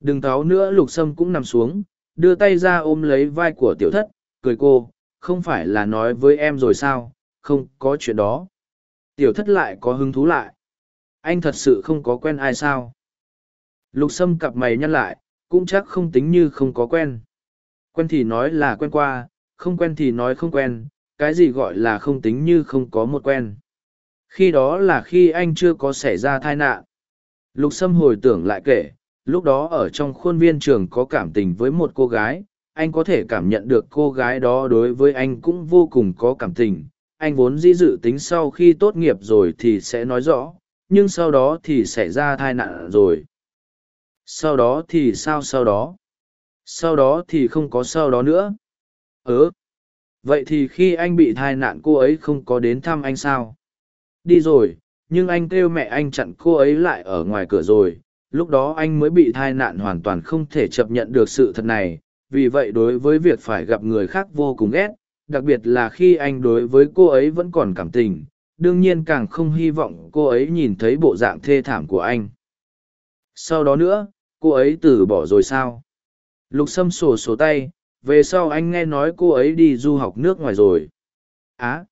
Đừng tháo nữa lục sâm cũng nằm xuống, đưa tay ra ôm lấy vai của tiểu thất, cười cô, không phải là nói với em rồi sao, không có chuyện đó. Tiểu thất lại có hứng thú lại. Anh thật sự không có quen ai sao. Lục sâm cặp mày nhăn lại, cũng chắc không tính như không có quen. Quen thì nói là quen qua, không quen thì nói không quen, cái gì gọi là không tính như không có một quen. Khi đó là khi anh chưa có xảy ra tai nạn. Lục Sâm hồi tưởng lại kể, lúc đó ở trong khuôn viên trường có cảm tình với một cô gái, anh có thể cảm nhận được cô gái đó đối với anh cũng vô cùng có cảm tình. Anh vốn dĩ dự tính sau khi tốt nghiệp rồi thì sẽ nói rõ, nhưng sau đó thì xảy ra tai nạn rồi. Sau đó thì sao sau đó? Sau đó thì không có sau đó nữa. Ừ. Vậy thì khi anh bị tai nạn cô ấy không có đến thăm anh sao? Đi rồi, nhưng anh kêu mẹ anh chặn cô ấy lại ở ngoài cửa rồi. Lúc đó anh mới bị thai nạn hoàn toàn không thể chấp nhận được sự thật này. Vì vậy đối với việc phải gặp người khác vô cùng ghét, đặc biệt là khi anh đối với cô ấy vẫn còn cảm tình, đương nhiên càng không hy vọng cô ấy nhìn thấy bộ dạng thê thảm của anh. Sau đó nữa, cô ấy từ bỏ rồi sao? Lục sâm sổ sổ tay, về sau anh nghe nói cô ấy đi du học nước ngoài rồi. Á,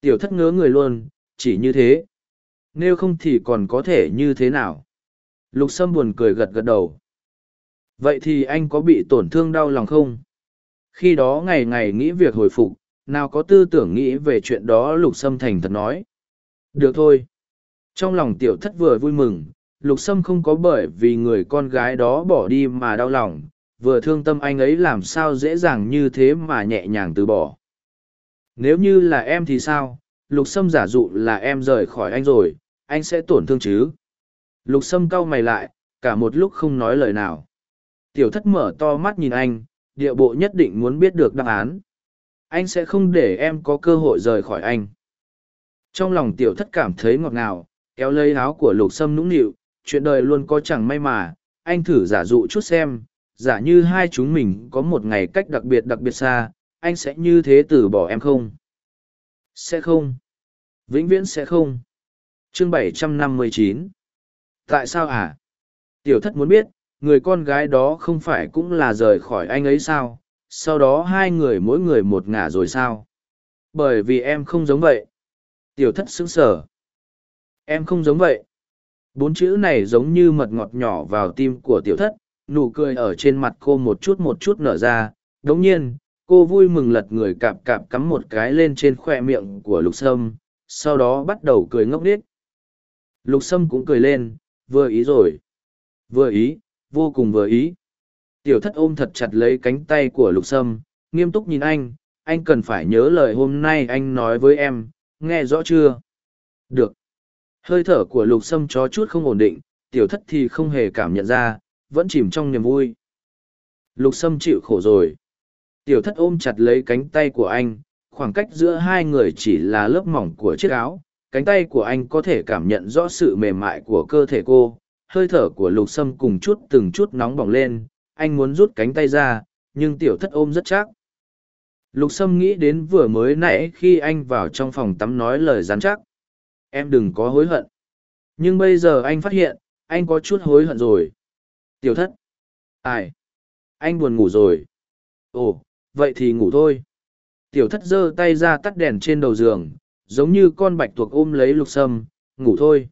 tiểu thất ngớ người luôn, chỉ như thế nếu không thì còn có thể như thế nào? Lục Sâm buồn cười gật gật đầu. Vậy thì anh có bị tổn thương đau lòng không? Khi đó ngày ngày nghĩ việc hồi phục, nào có tư tưởng nghĩ về chuyện đó Lục Sâm thành thật nói. Được thôi. Trong lòng tiểu thất vừa vui mừng, Lục Sâm không có bởi vì người con gái đó bỏ đi mà đau lòng, vừa thương tâm anh ấy làm sao dễ dàng như thế mà nhẹ nhàng từ bỏ. Nếu như là em thì sao? Lục Sâm giả dụ là em rời khỏi anh rồi, anh sẽ tổn thương chứ lục sâm cau mày lại cả một lúc không nói lời nào tiểu thất mở to mắt nhìn anh địa bộ nhất định muốn biết được đáp án. Anh sẽ không để em có cơ hội rời khỏi anh. Trong lòng tiểu thất cảm thấy ngọt ngào, kéo lấy áo của lục sâm nũng nịu, chuyện đời luôn có chẳng may mà, anh thử giả dụ chút xem, giả như hai chúng mình có một ngày cách đặc biệt đặc biệt xa, anh sẽ như thế từ bỏ em không? Sẽ không. Vĩnh viễn sẽ không. Chương 759 Tại sao à? Tiểu thất muốn biết, người con gái đó không phải cũng là rời khỏi anh ấy sao? Sau đó hai người mỗi người một ngả rồi sao? Bởi vì em không giống vậy. Tiểu thất sững sờ. Em không giống vậy. Bốn chữ này giống như mật ngọt nhỏ vào tim của tiểu thất, nụ cười ở trên mặt cô một chút một chút nở ra. Đống nhiên, cô vui mừng lật người cạp cạp cắm một cái lên trên khoe miệng của lục sâm, sau đó bắt đầu cười ngốc nghếch. Lục sâm cũng cười lên, vừa ý rồi. Vừa ý, vô cùng vừa ý. Tiểu thất ôm thật chặt lấy cánh tay của lục sâm, nghiêm túc nhìn anh, anh cần phải nhớ lời hôm nay anh nói với em, nghe rõ chưa? Được. Hơi thở của lục sâm chó chút không ổn định, tiểu thất thì không hề cảm nhận ra, vẫn chìm trong niềm vui. Lục sâm chịu khổ rồi. Tiểu thất ôm chặt lấy cánh tay của anh, khoảng cách giữa hai người chỉ là lớp mỏng của chiếc áo. Cánh tay của anh có thể cảm nhận rõ sự mềm mại của cơ thể cô, hơi thở của lục sâm cùng chút từng chút nóng bỏng lên, anh muốn rút cánh tay ra, nhưng tiểu thất ôm rất chắc. Lục sâm nghĩ đến vừa mới nãy khi anh vào trong phòng tắm nói lời dán chắc. Em đừng có hối hận. Nhưng bây giờ anh phát hiện, anh có chút hối hận rồi. Tiểu thất. Ai? Anh buồn ngủ rồi. Ồ, vậy thì ngủ thôi. Tiểu thất giơ tay ra tắt đèn trên đầu giường, giống như con bạch tuộc ôm lấy lục sâm, ngủ thôi.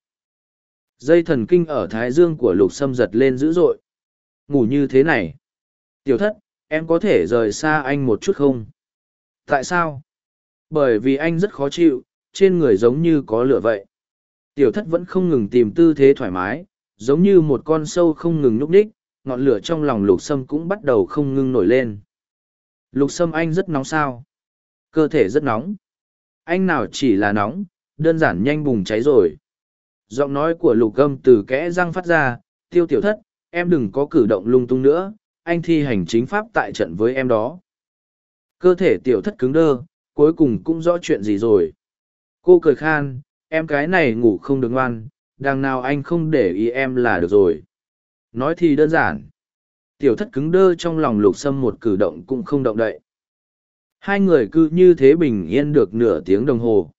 Dây thần kinh ở thái dương của lục sâm giật lên dữ dội. Ngủ như thế này. Tiểu thất, em có thể rời xa anh một chút không? Tại sao? Bởi vì anh rất khó chịu, trên người giống như có lửa vậy. Tiểu thất vẫn không ngừng tìm tư thế thoải mái, giống như một con sâu không ngừng nhúc đích, ngọn lửa trong lòng lục sâm cũng bắt đầu không ngưng nổi lên. Lục sâm anh rất nóng sao? Cơ thể rất nóng. Anh nào chỉ là nóng, đơn giản nhanh bùng cháy rồi. Giọng nói của lục âm từ kẽ răng phát ra, tiêu tiểu thất, em đừng có cử động lung tung nữa, anh thi hành chính pháp tại trận với em đó. Cơ thể tiểu thất cứng đơ, cuối cùng cũng rõ chuyện gì rồi. Cô cười khan, em cái này ngủ không được ngoan, đằng nào anh không để ý em là được rồi. Nói thì đơn giản. Tiểu thất cứng đơ trong lòng lục sâm một cử động cũng không động đậy. Hai người cứ như thế bình yên được nửa tiếng đồng hồ.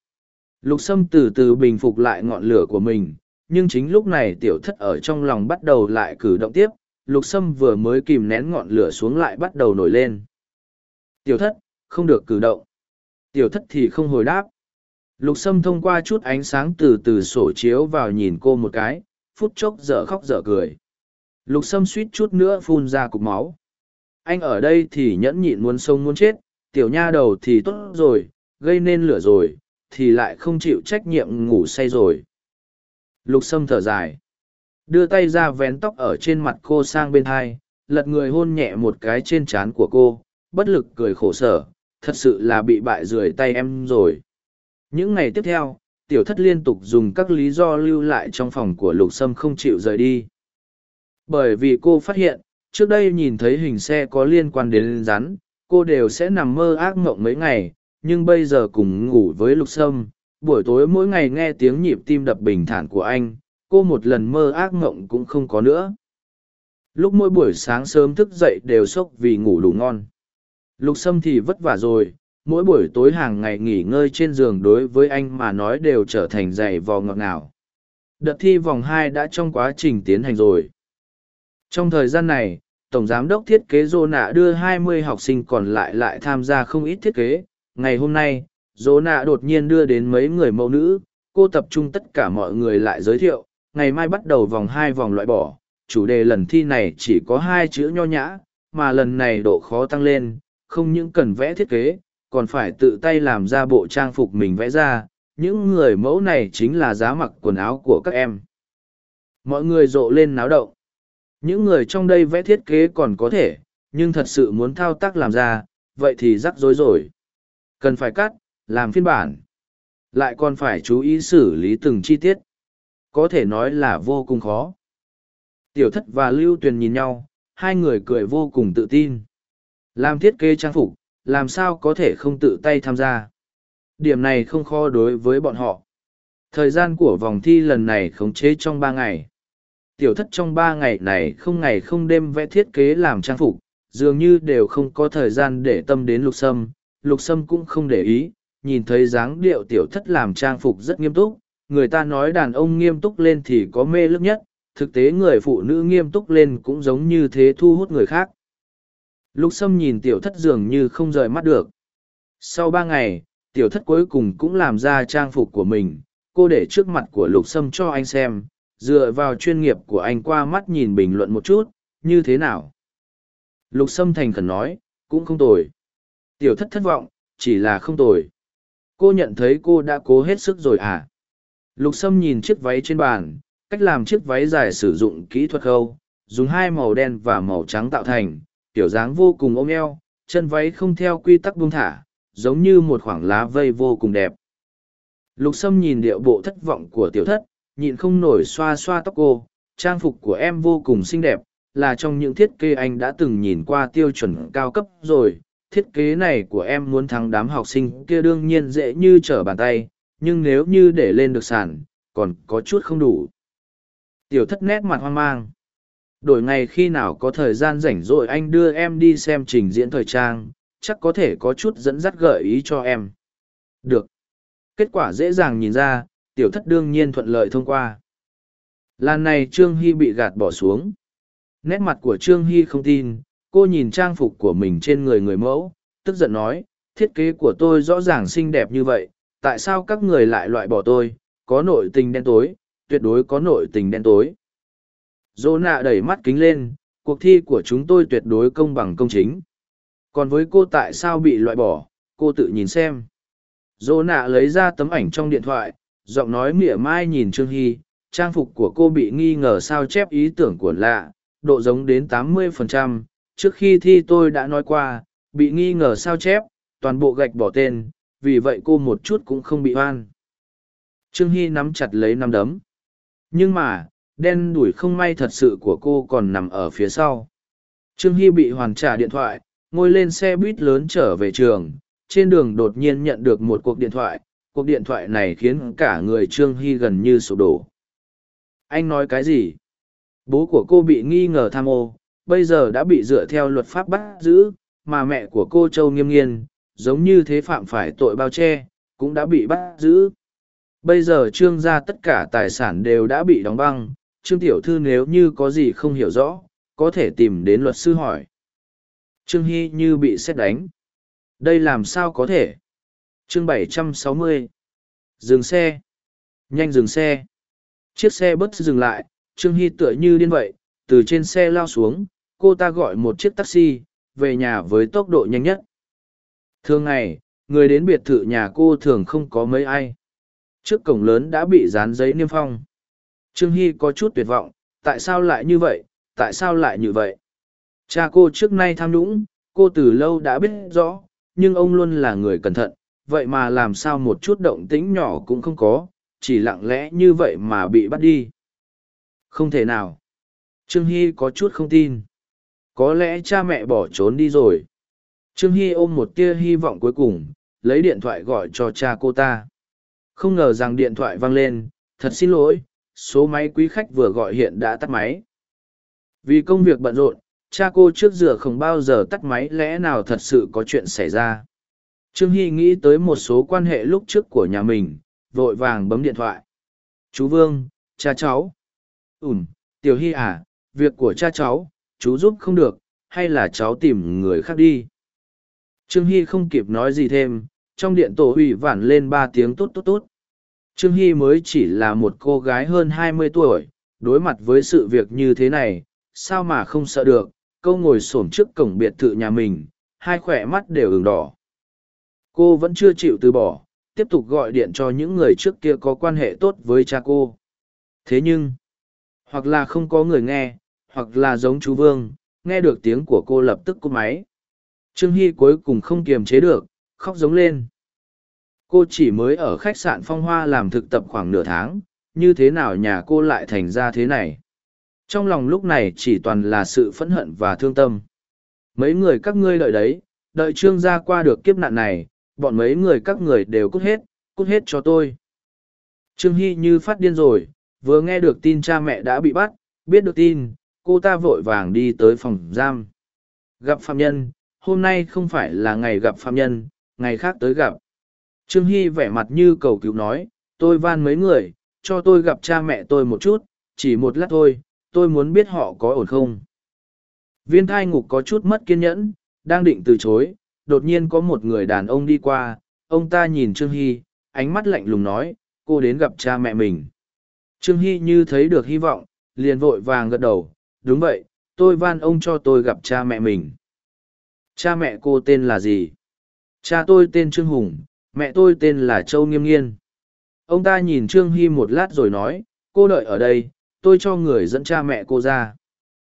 Lục sâm từ từ bình phục lại ngọn lửa của mình, nhưng chính lúc này tiểu thất ở trong lòng bắt đầu lại cử động tiếp, lục sâm vừa mới kìm nén ngọn lửa xuống lại bắt đầu nổi lên. Tiểu thất, không được cử động. Tiểu thất thì không hồi đáp. Lục sâm thông qua chút ánh sáng từ từ sổ chiếu vào nhìn cô một cái, phút chốc dở khóc dở cười. Lục sâm suýt chút nữa phun ra cục máu. Anh ở đây thì nhẫn nhịn muốn sông muốn chết, tiểu nha đầu thì tốt rồi, gây nên lửa rồi, thì lại không chịu trách nhiệm ngủ say rồi. Lục sâm thở dài. Đưa tay ra vén tóc ở trên mặt cô sang bên hai, lật người hôn nhẹ một cái trên trán của cô, bất lực cười khổ sở, thật sự là bị bại rười tay em rồi. Những ngày tiếp theo, tiểu thất liên tục dùng các lý do lưu lại trong phòng của lục sâm không chịu rời đi. Bởi vì cô phát hiện, trước đây nhìn thấy hình xe có liên quan đến rắn, cô đều sẽ nằm mơ ác mộng mấy ngày, nhưng bây giờ cùng ngủ với lục sâm, buổi tối mỗi ngày nghe tiếng nhịp tim đập bình thản của anh, cô một lần mơ ác mộng cũng không có nữa. Lúc mỗi buổi sáng sớm thức dậy đều sốc vì ngủ đủ ngon. Lục sâm thì vất vả rồi, mỗi buổi tối hàng ngày nghỉ ngơi trên giường đối với anh mà nói đều trở thành dày vò ngọt ngào. Đợt thi vòng hai đã trong quá trình tiến hành rồi. Trong thời gian này, Tổng Giám đốc Thiết kế Dô Nạ đưa 20 học sinh còn lại lại tham gia không ít thiết kế. Ngày hôm nay, Dô Nạ đột nhiên đưa đến mấy người mẫu nữ, cô tập trung tất cả mọi người lại giới thiệu. Ngày mai bắt đầu vòng hai vòng loại bỏ, chủ đề lần thi này chỉ có hai chữ nho nhã, mà lần này độ khó tăng lên, không những cần vẽ thiết kế, còn phải tự tay làm ra bộ trang phục mình vẽ ra. Những người mẫu này chính là giá mặc quần áo của các em. Mọi người rộ lên náo động những người trong đây vẽ thiết kế còn có thể, nhưng thật sự muốn thao tác làm ra, vậy thì rắc rối rồi. Cần phải cắt, làm phiên bản. Lại còn phải chú ý xử lý từng chi tiết. Có thể nói là vô cùng khó. Tiểu thất và Lưu Tuyền nhìn nhau, hai người cười vô cùng tự tin. Làm thiết kế trang phục, làm sao có thể không tự tay tham gia. Điểm này không khó đối với bọn họ. Thời gian của vòng thi lần này khống chế trong ba ngày. Tiểu thất trong ba ngày này không ngày không đêm vẽ thiết kế làm trang phục, dường như đều không có thời gian để tâm đến lục sâm. Lục sâm cũng không để ý, nhìn thấy dáng điệu tiểu thất làm trang phục rất nghiêm túc. Người ta nói đàn ông nghiêm túc lên thì có mê lực nhất, thực tế người phụ nữ nghiêm túc lên cũng giống như thế thu hút người khác. Lục sâm nhìn tiểu thất dường như không rời mắt được. Sau ba ngày, tiểu thất cuối cùng cũng làm ra trang phục của mình. Cô để trước mặt của lục sâm cho anh xem, dựa vào chuyên nghiệp của anh qua mắt nhìn bình luận một chút, như thế nào? Lục sâm thành khẩn nói, cũng không tồi. Tiểu thất thất vọng, chỉ là không tồi. Cô nhận thấy cô đã cố hết sức rồi à? Lục sâm nhìn chiếc váy trên bàn, cách làm chiếc váy dài sử dụng kỹ thuật khâu, dùng hai màu đen và màu trắng tạo thành, kiểu dáng vô cùng ôm eo, chân váy không theo quy tắc buông thả, giống như một khoảng lá vây vô cùng đẹp. Lục Sâm nhìn điệu bộ thất vọng của tiểu thất, nhịn không nổi xoa xoa tóc cô, trang phục của em vô cùng xinh đẹp, là trong những thiết kế anh đã từng nhìn qua tiêu chuẩn cao cấp rồi. Thiết kế này của em muốn thắng đám học sinh kia đương nhiên dễ như trở bàn tay, nhưng nếu như để lên được sản, còn có chút không đủ. Tiểu thất nét mặt hoang mang. Đổi ngày khi nào có thời gian rảnh rỗi anh đưa em đi xem trình diễn thời trang, chắc có thể có chút dẫn dắt gợi ý cho em. Được. Kết quả dễ dàng nhìn ra, tiểu thất đương nhiên thuận lợi thông qua. Lần này Trương Hy bị gạt bỏ xuống. Nét mặt của Trương Hy không tin, cô nhìn trang phục của mình trên người người mẫu, tức giận nói, thiết kế của tôi rõ ràng xinh đẹp như vậy, tại sao các người lại loại bỏ tôi, có nội tình đen tối, tuyệt đối có nội tình đen tối. Dô nạ đẩy mắt kính lên, cuộc thi của chúng tôi tuyệt đối công bằng công chính. Còn với cô tại sao bị loại bỏ, cô tự nhìn xem. Dô nạ lấy ra tấm ảnh trong điện thoại, giọng nói mỉa mai nhìn Trương Hy, trang phục của cô bị nghi ngờ sao chép ý tưởng của lạ, độ giống đến 80%. Trước khi thi tôi đã nói qua, bị nghi ngờ sao chép, toàn bộ gạch bỏ tên, vì vậy cô một chút cũng không bị oan. Trương Hy nắm chặt lấy nắm đấm. Nhưng mà, đen đuổi không may thật sự của cô còn nằm ở phía sau. Trương Hy bị hoàn trả điện thoại, ngồi lên xe buýt lớn trở về trường, trên đường đột nhiên nhận được một cuộc điện thoại, cuộc điện thoại này khiến cả người Trương Hy gần như sụp đổ. Anh nói cái gì? Bố của cô bị nghi ngờ tham ô, bây giờ đã bị dựa theo luật pháp bắt giữ, mà mẹ của cô Châu Nghiêm Nghiên, giống như thế phạm phải tội bao che, cũng đã bị bắt giữ. Bây giờ Trương gia tất cả tài sản đều đã bị đóng băng, Trương Tiểu Thư nếu như có gì không hiểu rõ, có thể tìm đến luật sư hỏi. Trương Hy như bị xét đánh. Đây làm sao có thể? Chương 760. Dừng xe. Nhanh dừng xe. Chiếc xe bớt dừng lại, Trương Hy tựa như điên vậy, từ trên xe lao xuống, cô ta gọi một chiếc taxi, về nhà với tốc độ nhanh nhất. Thường ngày, người đến biệt thự nhà cô thường không có mấy ai. Trước cổng lớn đã bị dán giấy niêm phong. Trương Hy có chút tuyệt vọng, tại sao lại như vậy, tại sao lại như vậy? Cha cô trước nay tham nhũng, cô từ lâu đã biết rõ, nhưng ông luôn là người cẩn thận, vậy mà làm sao một chút động tĩnh nhỏ cũng không có, chỉ lặng lẽ như vậy mà bị bắt đi. Không thể nào. Trương Hy có chút không tin. Có lẽ cha mẹ bỏ trốn đi rồi. Trương Hy ôm một tia hy vọng cuối cùng, lấy điện thoại gọi cho cha cô ta. Không ngờ rằng điện thoại vang lên, thật xin lỗi, số máy quý khách vừa gọi hiện đã tắt máy. Vì công việc bận rộn, cha cô trước giờ không bao giờ tắt máy lẽ nào thật sự có chuyện xảy ra. Trương Hy nghĩ tới một số quan hệ lúc trước của nhà mình, vội vàng bấm điện thoại. Chú Vương, cha cháu. Ừm, Tiểu Hy à, việc của cha cháu, chú giúp không được, hay là cháu tìm người khác đi. Trương Hy không kịp nói gì thêm, trong điện tổ hủy vản lên ba tiếng tốt tốt tốt. Trương Hy mới chỉ là một cô gái hơn hai mươi tuổi, đối mặt với sự việc như thế này, sao mà không sợ được, câu ngồi xổm trước cổng biệt thự nhà mình, hai khỏe mắt đều ửng đỏ. Cô vẫn chưa chịu từ bỏ, tiếp tục gọi điện cho những người trước kia có quan hệ tốt với cha cô. Thế nhưng, hoặc là không có người nghe, hoặc là giống chú Vương, nghe được tiếng của cô lập tức cúp máy. Trương Hy cuối cùng không kiềm chế được, khóc giống lên. Cô chỉ mới ở khách sạn Phong Hoa làm thực tập khoảng nửa tháng, như thế nào nhà cô lại thành ra thế này? Trong lòng lúc này chỉ toàn là sự phẫn hận và thương tâm. Mấy người các ngươi đợi đấy, đợi trương gia qua được kiếp nạn này, bọn mấy người các người đều cút hết, cút hết cho tôi. Trương Hy như phát điên rồi, vừa nghe được tin cha mẹ đã bị bắt, biết được tin, cô ta vội vàng đi tới phòng giam. Gặp phạm nhân, hôm nay không phải là ngày gặp phạm nhân, ngày khác tới gặp. Trương Hy vẻ mặt như cầu cứu nói, tôi van mấy người, cho tôi gặp cha mẹ tôi một chút, chỉ một lát thôi, tôi muốn biết họ có ổn không. Viên thai ngục có chút mất kiên nhẫn, đang định từ chối, đột nhiên có một người đàn ông đi qua, ông ta nhìn Trương Hy, ánh mắt lạnh lùng nói, cô đến gặp cha mẹ mình. Trương Hy như thấy được hy vọng, liền vội vàng gật đầu, đúng vậy, tôi van ông cho tôi gặp cha mẹ mình. Cha mẹ cô tên là gì? Cha tôi tên Trương Hùng, mẹ tôi tên là Châu Nghiêm Nghiên. Ông ta nhìn Trương Hy một lát rồi nói, cô đợi ở đây, tôi cho người dẫn cha mẹ cô ra.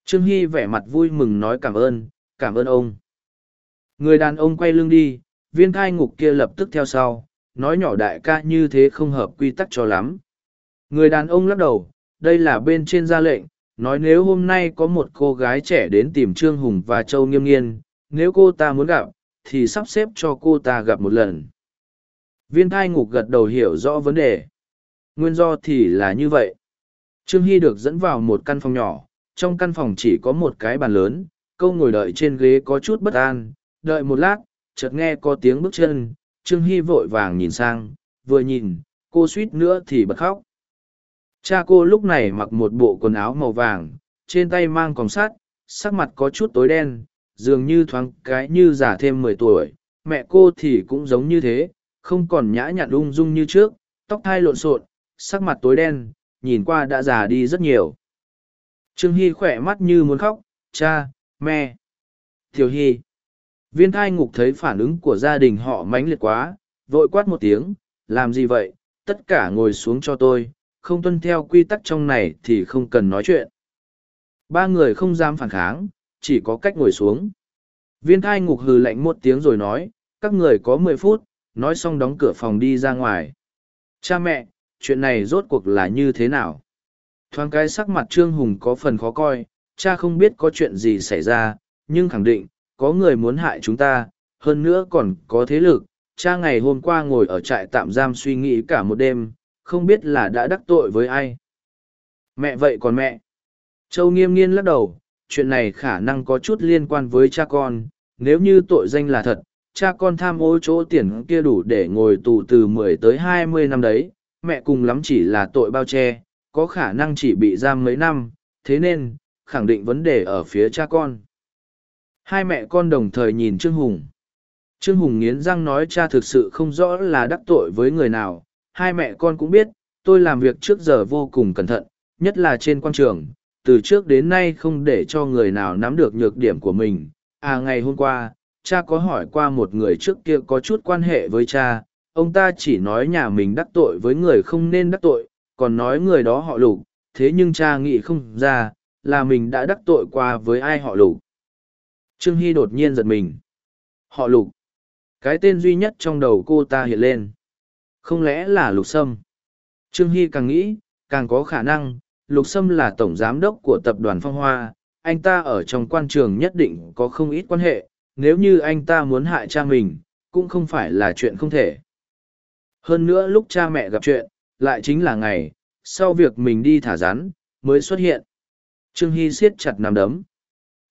Trương Hy vẻ mặt vui mừng nói cảm ơn, cảm ơn ông. Người đàn ông quay lưng đi, viên thai ngục kia lập tức theo sau, nói nhỏ đại ca như thế không hợp quy tắc cho lắm. Người đàn ông lắc đầu, đây là bên trên ra lệnh, nói nếu hôm nay có một cô gái trẻ đến tìm Trương Hùng và Châu Nghiêm Nghiên, nếu cô ta muốn gặp, thì sắp xếp cho cô ta gặp một lần. Viên thai ngục gật đầu hiểu rõ vấn đề. Nguyên do thì là như vậy. Trương Hy được dẫn vào một căn phòng nhỏ, trong căn phòng chỉ có một cái bàn lớn, câu ngồi đợi trên ghế có chút bất an, đợi một lát, chợt nghe có tiếng bước chân, Trương Hy vội vàng nhìn sang, vừa nhìn, cô suýt nữa thì bật khóc. Cha cô lúc này mặc một bộ quần áo màu vàng, trên tay mang còng sắt, sắc mặt có chút tối đen, dường như thoáng cái như già thêm mười tuổi. Mẹ cô thì cũng giống như thế, không còn nhã nhặn ung dung như trước, tóc thai lộn xộn, sắc mặt tối đen, nhìn qua đã già đi rất nhiều. Trương Hy khỏe mắt như muốn khóc, cha, mẹ. Tiểu Hy. Viên thai ngục thấy phản ứng của gia đình họ mãnh liệt quá, vội quát một tiếng, làm gì vậy, tất cả ngồi xuống cho tôi, không tuân theo quy tắc trong này thì không cần nói chuyện. Ba người không dám phản kháng, chỉ có cách ngồi xuống. Viên thai ngục hừ lạnh một tiếng rồi nói, các người có mười phút, nói xong đóng cửa phòng đi ra ngoài. Cha mẹ, chuyện này rốt cuộc là như thế nào? Thoáng cái sắc mặt Trương Hùng có phần khó coi, cha không biết có chuyện gì xảy ra, nhưng khẳng định, có người muốn hại chúng ta, hơn nữa còn có thế lực. Cha ngày hôm qua ngồi ở trại tạm giam suy nghĩ cả một đêm, không biết là đã đắc tội với ai. Mẹ vậy còn mẹ? Châu nghiêm nghiên lắc đầu, chuyện này khả năng có chút liên quan với cha con, nếu như tội danh là thật, cha con tham ô chỗ tiền kia đủ để ngồi tù từ mười tới hai mươi năm đấy, mẹ cùng lắm chỉ là tội bao che, có khả năng chỉ bị giam mấy năm, thế nên, khẳng định vấn đề ở phía cha con. Hai mẹ con đồng thời nhìn Trương Hùng. Trương Hùng nghiến răng nói cha thực sự không rõ là đắc tội với người nào, hai mẹ con cũng biết, tôi làm việc trước giờ vô cùng cẩn thận, nhất là trên quan trường, từ trước đến nay không để cho người nào nắm được nhược điểm của mình. À ngày hôm qua, cha có hỏi qua một người trước kia có chút quan hệ với cha, ông ta chỉ nói nhà mình đắc tội với người không nên đắc tội, còn nói người đó họ lục, thế nhưng cha nghĩ không ra, là mình đã đắc tội qua với ai họ lục. Trương Hy đột nhiên giật mình. Họ lục. Cái tên duy nhất trong đầu cô ta hiện lên. Không lẽ là lục sâm? Trương Hy càng nghĩ, càng có khả năng, lục sâm là tổng giám đốc của tập đoàn phong hoa, anh ta ở trong quan trường nhất định có không ít quan hệ, nếu như anh ta muốn hại cha mình, cũng không phải là chuyện không thể. Hơn nữa lúc cha mẹ gặp chuyện, lại chính là ngày, sau việc mình đi thả rắn, mới xuất hiện. Trương Hy siết chặt nằm đấm.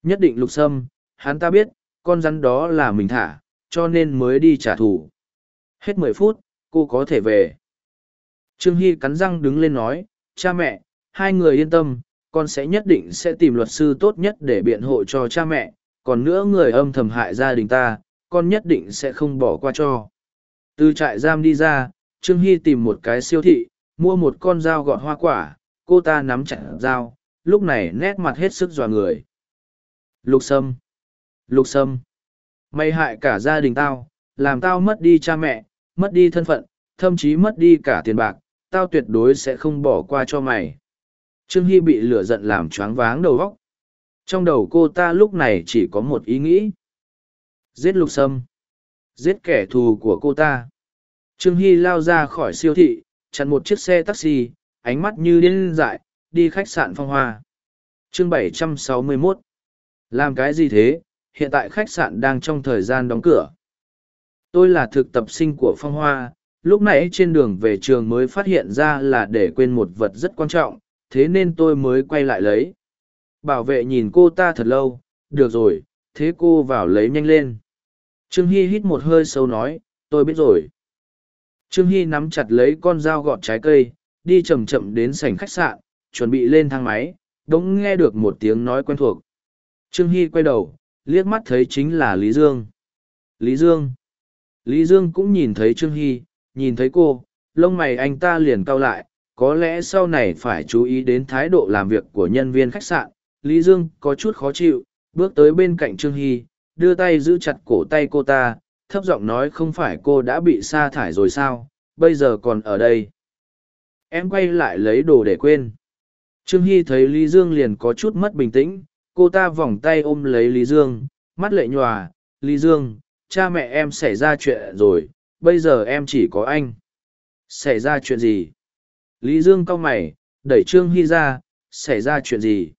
Nhất định lục sâm, hắn ta biết, con rắn đó là mình thả, cho nên mới đi trả thù. Hết mười phút, cô có thể về. Trương Hy cắn răng đứng lên nói, cha mẹ, hai người yên tâm, con sẽ nhất định sẽ tìm luật sư tốt nhất để biện hộ cho cha mẹ, còn nữa người âm thầm hại gia đình ta, con nhất định sẽ không bỏ qua cho. Từ trại giam đi ra, Trương Hy tìm một cái siêu thị, mua một con dao gọt hoa quả, cô ta nắm chặt dao, lúc này nét mặt hết sức dò người. Lục Sâm! Lục Sâm! Mày hại cả gia đình tao, làm tao mất đi cha mẹ, mất đi thân phận, thậm chí mất đi cả tiền bạc, tao tuyệt đối sẽ không bỏ qua cho mày. Trương Hy bị lửa giận làm choáng váng đầu óc. Trong đầu cô ta lúc này chỉ có một ý nghĩ. Giết lục sâm. Giết kẻ thù của cô ta. Trương Hy lao ra khỏi siêu thị, chặn một chiếc xe taxi, ánh mắt như điên dại, đi khách sạn phong hoa. chương 761. Làm cái gì thế? Hiện tại khách sạn đang trong thời gian đóng cửa. Tôi là thực tập sinh của Phong Hoa, lúc nãy trên đường về trường mới phát hiện ra là để quên một vật rất quan trọng, thế nên tôi mới quay lại lấy. Bảo vệ nhìn cô ta thật lâu, được rồi, thế cô vào lấy nhanh lên. Trương Hy hít một hơi sâu nói, tôi biết rồi. Trương Hy nắm chặt lấy con dao gọt trái cây, đi chậm chậm đến sảnh khách sạn, chuẩn bị lên thang máy, đống nghe được một tiếng nói quen thuộc. Trương Hy quay đầu, liếc mắt thấy chính là Lý Dương. Lý Dương. Lý Dương cũng nhìn thấy Trương Hy, nhìn thấy cô, lông mày anh ta liền cau lại, có lẽ sau này phải chú ý đến thái độ làm việc của nhân viên khách sạn. Lý Dương có chút khó chịu, bước tới bên cạnh Trương Hy, đưa tay giữ chặt cổ tay cô ta, thấp giọng nói không phải cô đã bị sa thải rồi sao, bây giờ còn ở đây. Em quay lại lấy đồ để quên. Trương Hy thấy Lý Dương liền có chút mất bình tĩnh, cô ta vòng tay ôm lấy Lý Dương, mắt lệ nhòa, Lý Dương, cha mẹ em xảy ra chuyện rồi, bây giờ em chỉ có anh. Xảy ra chuyện gì? Lý Dương cau mày, đẩy Trương Hy ra, xảy ra chuyện gì?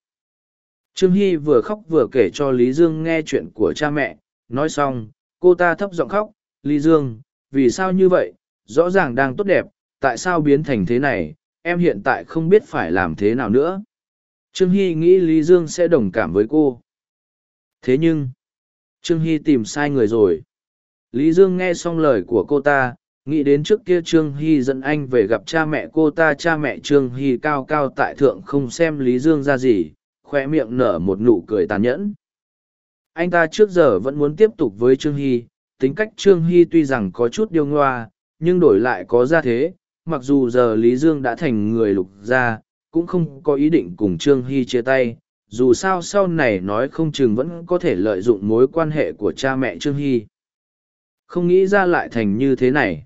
Trương Hy vừa khóc vừa kể cho Lý Dương nghe chuyện của cha mẹ, nói xong, cô ta thấp giọng khóc, Lý Dương, vì sao như vậy, rõ ràng đang tốt đẹp, tại sao biến thành thế này, em hiện tại không biết phải làm thế nào nữa. Trương Hy nghĩ Lý Dương sẽ đồng cảm với cô. Thế nhưng, Trương Hy tìm sai người rồi. Lý Dương nghe xong lời của cô ta, nghĩ đến trước kia Trương Hy dẫn anh về gặp cha mẹ cô ta cha mẹ Trương Hy cao cao tại thượng không xem Lý Dương ra gì, khoe miệng nở một nụ cười tàn nhẫn. Anh ta trước giờ vẫn muốn tiếp tục với Trương Hy, tính cách Trương Hy tuy rằng có chút điêu ngoa, nhưng đổi lại có ra thế, mặc dù giờ Lý Dương đã thành người lục gia, cũng không có ý định cùng Trương Hy chia tay, dù sao sau này nói không chừng vẫn có thể lợi dụng mối quan hệ của cha mẹ Trương Hy. Không nghĩ ra lại thành như thế này.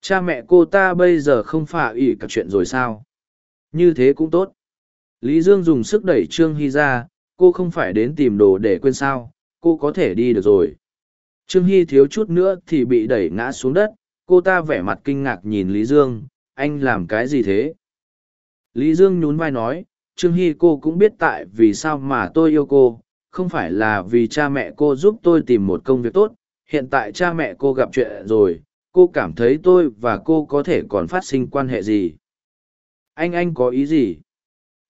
Cha mẹ cô ta bây giờ không phả ủy cả chuyện rồi sao? Như thế cũng tốt. Lý Dương dùng sức đẩy Trương Hy ra, cô không phải đến tìm đồ để quên sao, cô có thể đi được rồi. Trương Hy thiếu chút nữa thì bị đẩy ngã xuống đất, cô ta vẻ mặt kinh ngạc nhìn Lý Dương, anh làm cái gì thế? Lý Dương nhún vai nói, Trương Hy cô cũng biết tại vì sao mà tôi yêu cô, không phải là vì cha mẹ cô giúp tôi tìm một công việc tốt, hiện tại cha mẹ cô gặp chuyện rồi, cô cảm thấy tôi và cô có thể còn phát sinh quan hệ gì. Anh anh có ý gì?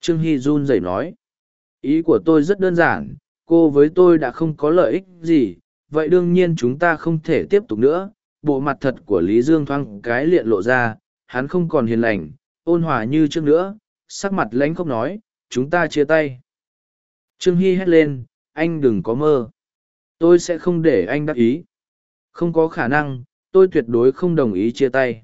Trương Hy run rẩy nói. Ý của tôi rất đơn giản, cô với tôi đã không có lợi ích gì, vậy đương nhiên chúng ta không thể tiếp tục nữa. Bộ mặt thật của Lý Dương thoáng cái liện lộ ra, hắn không còn hiền lành, ôn hòa như trước nữa, sắc mặt lãnh khóc nói, chúng ta chia tay. Trương Hy hét lên, anh đừng có mơ. Tôi sẽ không để anh đắc ý. Không có khả năng, tôi tuyệt đối không đồng ý chia tay.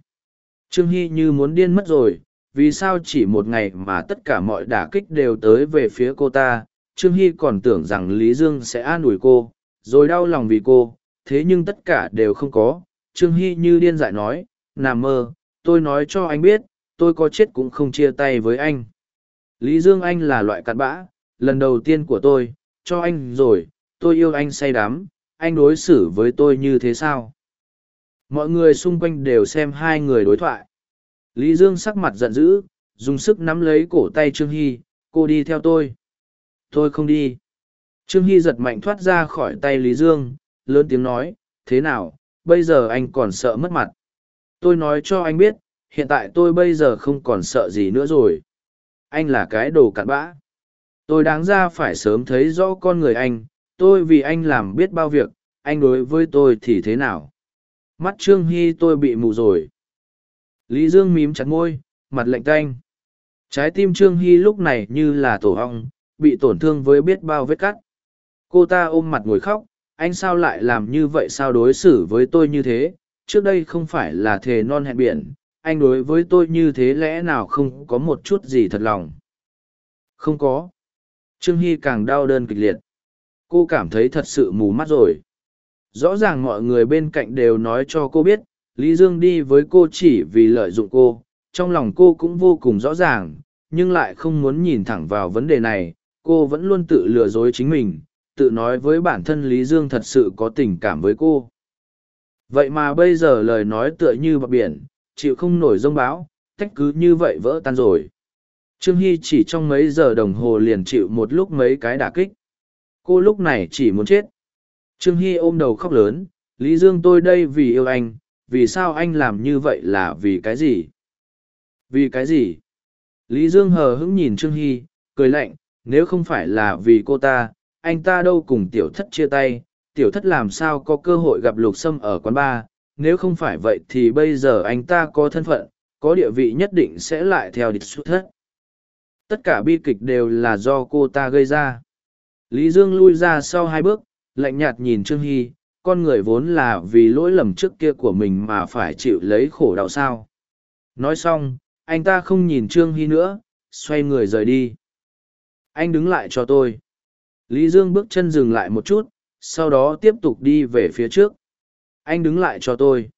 Trương Hy như muốn điên mất rồi, vì sao chỉ một ngày mà tất cả mọi đả kích đều tới về phía cô ta. Trương Hy còn tưởng rằng Lý Dương sẽ an ủi cô, rồi đau lòng vì cô, thế nhưng tất cả đều không có. Trương Hy như điên dại nói, nằm mơ, tôi nói cho anh biết, tôi có chết cũng không chia tay với anh. Lý Dương Anh là loại cặn bã, lần đầu tiên của tôi, cho anh rồi, tôi yêu anh say đắm, anh đối xử với tôi như thế sao? Mọi người xung quanh đều xem hai người đối thoại. Lý Dương sắc mặt giận dữ, dùng sức nắm lấy cổ tay Trương Hy, cô đi theo tôi. Tôi không đi. Trương Hy giật mạnh thoát ra khỏi tay Lý Dương, lớn tiếng nói, thế nào, bây giờ anh còn sợ mất mặt. Tôi nói cho anh biết, hiện tại tôi bây giờ không còn sợ gì nữa rồi. Anh là cái đồ cặn bã. Tôi đáng ra phải sớm thấy rõ con người anh, tôi vì anh làm biết bao việc, anh đối với tôi thì thế nào? Mắt Trương Hy tôi bị mù rồi. Lý Dương mím chặt môi, mặt lạnh tanh. Trái tim Trương Hy lúc này như là tổ hong, bị tổn thương với biết bao vết cắt. Cô ta ôm mặt ngồi khóc, anh sao lại làm như vậy sao đối xử với tôi như thế? Trước đây không phải là thề non hẹn biển, anh đối với tôi như thế lẽ nào không có một chút gì thật lòng? Không có. Trương Hy càng đau đơn kịch liệt. Cô cảm thấy thật sự mù mắt rồi. Rõ ràng mọi người bên cạnh đều nói cho cô biết, Lý Dương đi với cô chỉ vì lợi dụng cô, trong lòng cô cũng vô cùng rõ ràng, nhưng lại không muốn nhìn thẳng vào vấn đề này, cô vẫn luôn tự lừa dối chính mình, tự nói với bản thân Lý Dương thật sự có tình cảm với cô. Vậy mà bây giờ lời nói tựa như bọc biển, chịu không nổi rông bão, tách cứ như vậy vỡ tan rồi. Trương Hy chỉ trong mấy giờ đồng hồ liền chịu một lúc mấy cái đả kích. Cô lúc này chỉ muốn chết. Trương Hy ôm đầu khóc lớn, Lý Dương tôi đây vì yêu anh, vì sao anh làm như vậy là vì cái gì? Vì cái gì? Lý Dương hờ hững nhìn Trương Hy, cười lạnh, nếu không phải là vì cô ta, anh ta đâu cùng tiểu thất chia tay, tiểu thất làm sao có cơ hội gặp lục sâm ở quán bar, nếu không phải vậy thì bây giờ anh ta có thân phận, có địa vị nhất định sẽ lại theo địch xuất thất. Tất cả bi kịch đều là do cô ta gây ra. Lý Dương lui ra sau hai bước, lạnh nhạt nhìn Trương Hy, con người vốn là vì lỗi lầm trước kia của mình mà phải chịu lấy khổ đau sao. Nói xong, anh ta không nhìn Trương Hy nữa, xoay người rời đi. Anh đứng lại cho tôi. Lý Dương bước chân dừng lại một chút, sau đó tiếp tục đi về phía trước. Anh đứng lại cho tôi.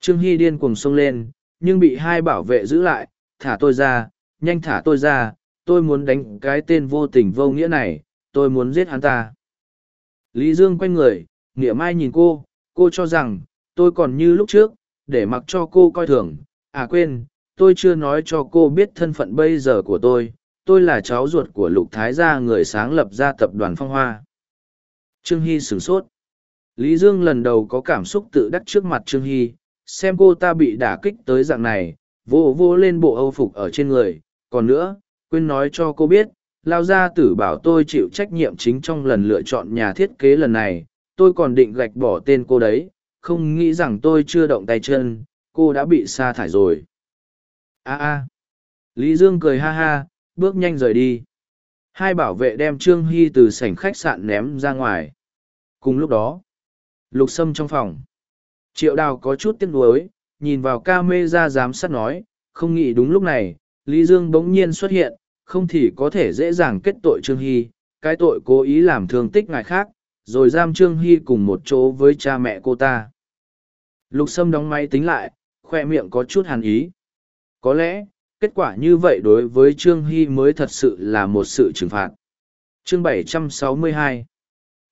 Trương Hy điên cuồng xông lên, nhưng bị hai bảo vệ giữ lại, thả tôi ra, nhanh thả tôi ra, tôi muốn đánh cái tên vô tình vô nghĩa này, tôi muốn giết hắn ta. Lý Dương quay người, nghĩa mai nhìn cô, cô cho rằng, tôi còn như lúc trước, để mặc cho cô coi thường. À quên, tôi chưa nói cho cô biết thân phận bây giờ của tôi, tôi là cháu ruột của Lục Thái gia người sáng lập ra tập đoàn Phong Hoa. Trương Hy sửng sốt. Lý Dương lần đầu có cảm xúc tự đắc trước mặt Trương Hy, xem cô ta bị đả kích tới dạng này, vô vô lên bộ âu phục ở trên người. Còn nữa, quên nói cho cô biết, lao gia tử bảo tôi chịu trách nhiệm chính trong lần lựa chọn nhà thiết kế lần này, tôi còn định gạch bỏ tên cô đấy, không nghĩ rằng tôi chưa động tay chân, cô đã bị sa thải rồi. a a Lý Dương cười ha ha, bước nhanh rời đi. Hai bảo vệ đem Trương Hy từ sảnh khách sạn ném ra ngoài. Cùng lúc đó, lục sâm trong phòng. Triệu đào có chút tiếc nuối, nhìn vào ca mê ra giám sát nói, không nghĩ đúng lúc này, Lý Dương bỗng nhiên xuất hiện, không thì có thể dễ dàng kết tội Trương Hy, cái tội cố ý làm thương tích ngài khác, rồi giam Trương Hy cùng một chỗ với cha mẹ cô ta. Lục Sâm đóng máy tính lại, khoe miệng có chút hàn ý. Có lẽ, kết quả như vậy đối với Trương Hy mới thật sự là một sự trừng phạt. Chương 762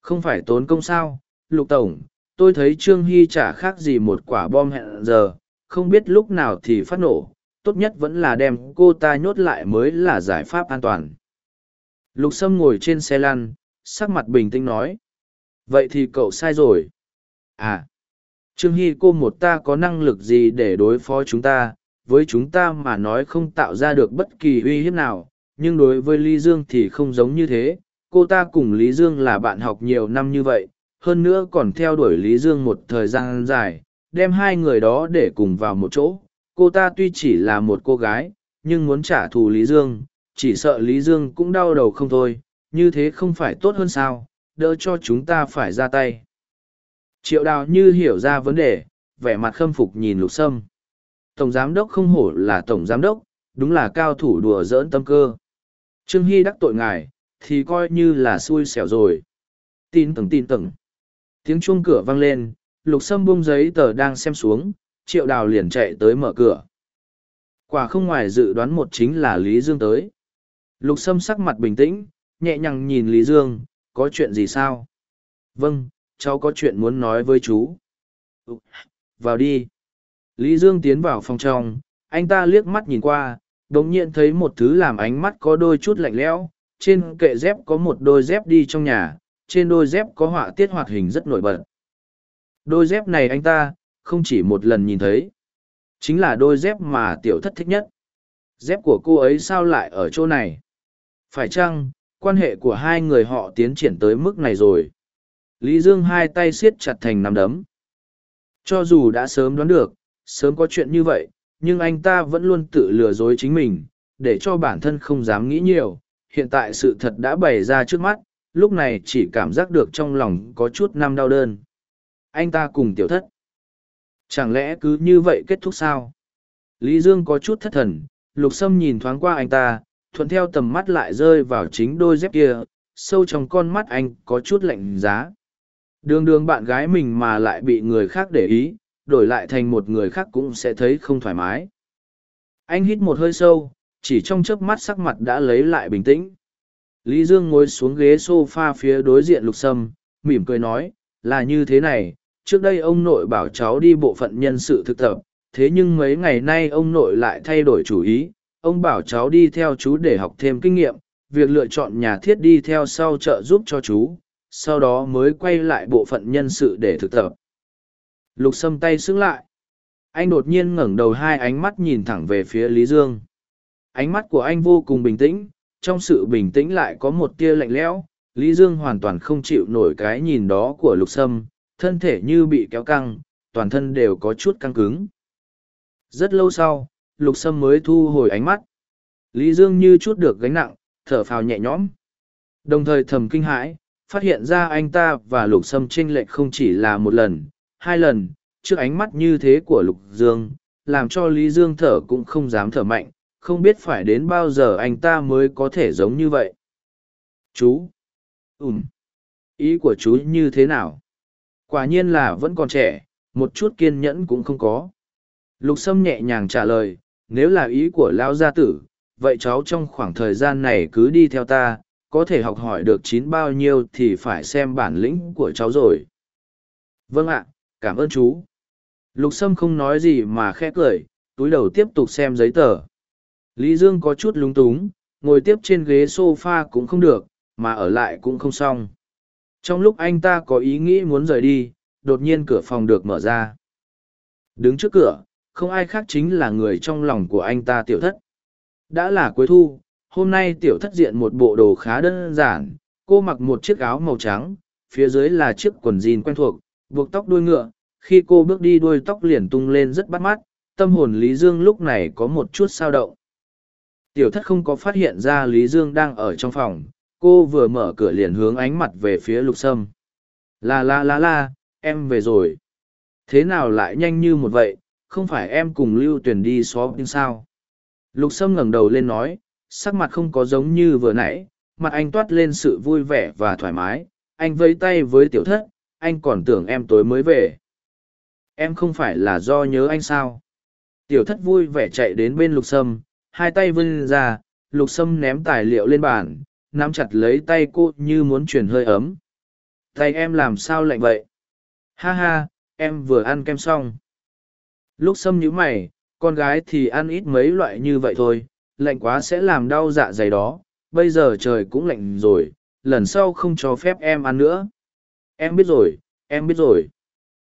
Không phải tốn công sao, Lục Tổng, tôi thấy Trương Hy chả khác gì một quả bom hẹn giờ, không biết lúc nào thì phát nổ, tốt nhất vẫn là đem cô ta nhốt lại mới là giải pháp an toàn. Lục Sâm ngồi trên xe lăn, sắc mặt bình tĩnh nói. Vậy thì cậu sai rồi. À, Trương Hy cô một ta có năng lực gì để đối phó chúng ta, với chúng ta mà nói không tạo ra được bất kỳ uy hiếp nào, nhưng đối với Lý Dương thì không giống như thế. Cô ta cùng Lý Dương là bạn học nhiều năm như vậy, hơn nữa còn theo đuổi Lý Dương một thời gian dài, đem hai người đó để cùng vào một chỗ. Cô ta tuy chỉ là một cô gái, nhưng muốn trả thù Lý Dương, chỉ sợ Lý Dương cũng đau đầu không thôi, như thế không phải tốt hơn sao, đỡ cho chúng ta phải ra tay. Triệu đào như hiểu ra vấn đề, vẻ mặt khâm phục nhìn lục sâm. Tổng giám đốc không hổ là tổng giám đốc, đúng là cao thủ đùa giỡn tâm cơ. Trương Hy đắc tội ngài, thì coi như là xui xẻo rồi. Tin tầng tin tầng. Tiếng chuông cửa vang lên, lục sâm bung giấy tờ đang xem xuống, triệu đào liền chạy tới mở cửa. Quả không ngoài dự đoán một chính là Lý Dương tới. Lục sâm sắc mặt bình tĩnh, nhẹ nhàng nhìn Lý Dương, có chuyện gì sao? Vâng, cháu có chuyện muốn nói với chú. Ừ, vào đi. Lý Dương tiến vào phòng trong, anh ta liếc mắt nhìn qua, đồng nhiên thấy một thứ làm ánh mắt có đôi chút lạnh lẽo. trên kệ dép có một đôi dép đi trong nhà, trên đôi dép có họa tiết hoạt hình rất nổi bật. Đôi dép này anh ta, không chỉ một lần nhìn thấy. Chính là đôi dép mà tiểu thất thích nhất. Dép của cô ấy sao lại ở chỗ này? Phải chăng, quan hệ của hai người họ tiến triển tới mức này rồi? Lý Dương hai tay siết chặt thành nắm đấm. Cho dù đã sớm đoán được, sớm có chuyện như vậy, nhưng anh ta vẫn luôn tự lừa dối chính mình, để cho bản thân không dám nghĩ nhiều. Hiện tại sự thật đã bày ra trước mắt, lúc này chỉ cảm giác được trong lòng có chút năm đau đơn. Anh ta cùng tiểu thất. Chẳng lẽ cứ như vậy kết thúc sao? Lý Dương có chút thất thần, lục sâm nhìn thoáng qua anh ta, thuận theo tầm mắt lại rơi vào chính đôi dép kia, sâu trong con mắt anh có chút lạnh giá. Đường đường bạn gái mình mà lại bị người khác để ý, đổi lại thành một người khác cũng sẽ thấy không thoải mái. Anh hít một hơi sâu, chỉ trong chớp mắt sắc mặt đã lấy lại bình tĩnh. Lý Dương ngồi xuống ghế sofa phía đối diện lục sâm, mỉm cười nói, là như thế này, trước đây ông nội bảo cháu đi bộ phận nhân sự thực tập, thế nhưng mấy ngày nay ông nội lại thay đổi chủ ý, ông bảo cháu đi theo chú để học thêm kinh nghiệm, việc lựa chọn nhà thiết đi theo sau trợ giúp cho chú, sau đó mới quay lại bộ phận nhân sự để thực tập. Lục Sâm tay xứng lại. Anh đột nhiên ngẩng đầu hai ánh mắt nhìn thẳng về phía Lý Dương. Ánh mắt của anh vô cùng bình tĩnh, trong sự bình tĩnh lại có một tia lạnh lẽo. Lý Dương hoàn toàn không chịu nổi cái nhìn đó của Lục Sâm, thân thể như bị kéo căng, toàn thân đều có chút căng cứng. Rất lâu sau, Lục Sâm mới thu hồi ánh mắt. Lý Dương như chút được gánh nặng, thở phào nhẹ nhõm. Đồng thời thầm kinh hãi, phát hiện ra anh ta và Lục Sâm chênh lệch không chỉ là một lần, hai lần, trước ánh mắt như thế của Lục Dương, làm cho Lý Dương thở cũng không dám thở mạnh, không biết phải đến bao giờ anh ta mới có thể giống như vậy. Chú! Ừm! Ý của chú như thế nào? Quả nhiên là vẫn còn trẻ, một chút kiên nhẫn cũng không có. Lục Sâm nhẹ nhàng trả lời, nếu là ý của Lão Gia Tử, vậy cháu trong khoảng thời gian này cứ đi theo ta, có thể học hỏi được chín bao nhiêu thì phải xem bản lĩnh của cháu rồi. Vâng ạ, cảm ơn chú. Lục Sâm không nói gì mà khẽ cười, túi đầu tiếp tục xem giấy tờ. Lý Dương có chút lúng túng, ngồi tiếp trên ghế sofa cũng không được, mà ở lại cũng không xong. Trong lúc anh ta có ý nghĩ muốn rời đi, đột nhiên cửa phòng được mở ra. Đứng trước cửa, không ai khác chính là người trong lòng của anh ta tiểu thất. Đã là cuối thu, hôm nay tiểu thất diện một bộ đồ khá đơn giản, cô mặc một chiếc áo màu trắng, phía dưới là chiếc quần jean quen thuộc, buộc tóc đuôi ngựa, khi cô bước đi đuôi tóc liền tung lên rất bắt mắt, tâm hồn Lý Dương lúc này có một chút sao động. Tiểu thất không có phát hiện ra Lý Dương đang ở trong phòng, cô vừa mở cửa liền hướng ánh mặt về phía lục sâm. La la la la, em về rồi. Thế nào lại nhanh như một vậy, không phải em cùng lưu Tuyền đi xó nhưng sao? Lục sâm ngẩng đầu lên nói, sắc mặt không có giống như vừa nãy, mặt anh toát lên sự vui vẻ và thoải mái. Anh vẫy tay với tiểu thất, anh còn tưởng em tối mới về. Em không phải là do nhớ anh sao? Tiểu thất vui vẻ chạy đến bên lục sâm, hai tay vươn ra, lục sâm ném tài liệu lên bàn, nắm chặt lấy tay cô như muốn truyền hơi ấm. Tay em làm sao lạnh vậy? Ha ha, em vừa ăn kem xong. Lúc sâm nhíu mày, con gái thì ăn ít mấy loại như vậy thôi, lạnh quá sẽ làm đau dạ dày đó, bây giờ trời cũng lạnh rồi, lần sau không cho phép em ăn nữa. Em biết rồi, em biết rồi.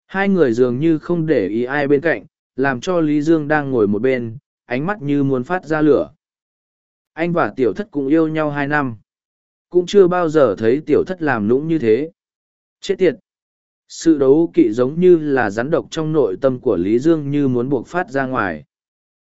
Hai người dường như không để ý ai bên cạnh, làm cho Lý Dương đang ngồi một bên, ánh mắt như muốn phát ra lửa. Anh và tiểu thất cũng yêu nhau hai năm. Cũng chưa bao giờ thấy tiểu thất làm nũng như thế. Chết tiệt! Sự đấu kỵ giống như là rắn độc trong nội tâm của Lý Dương như muốn buộc phát ra ngoài.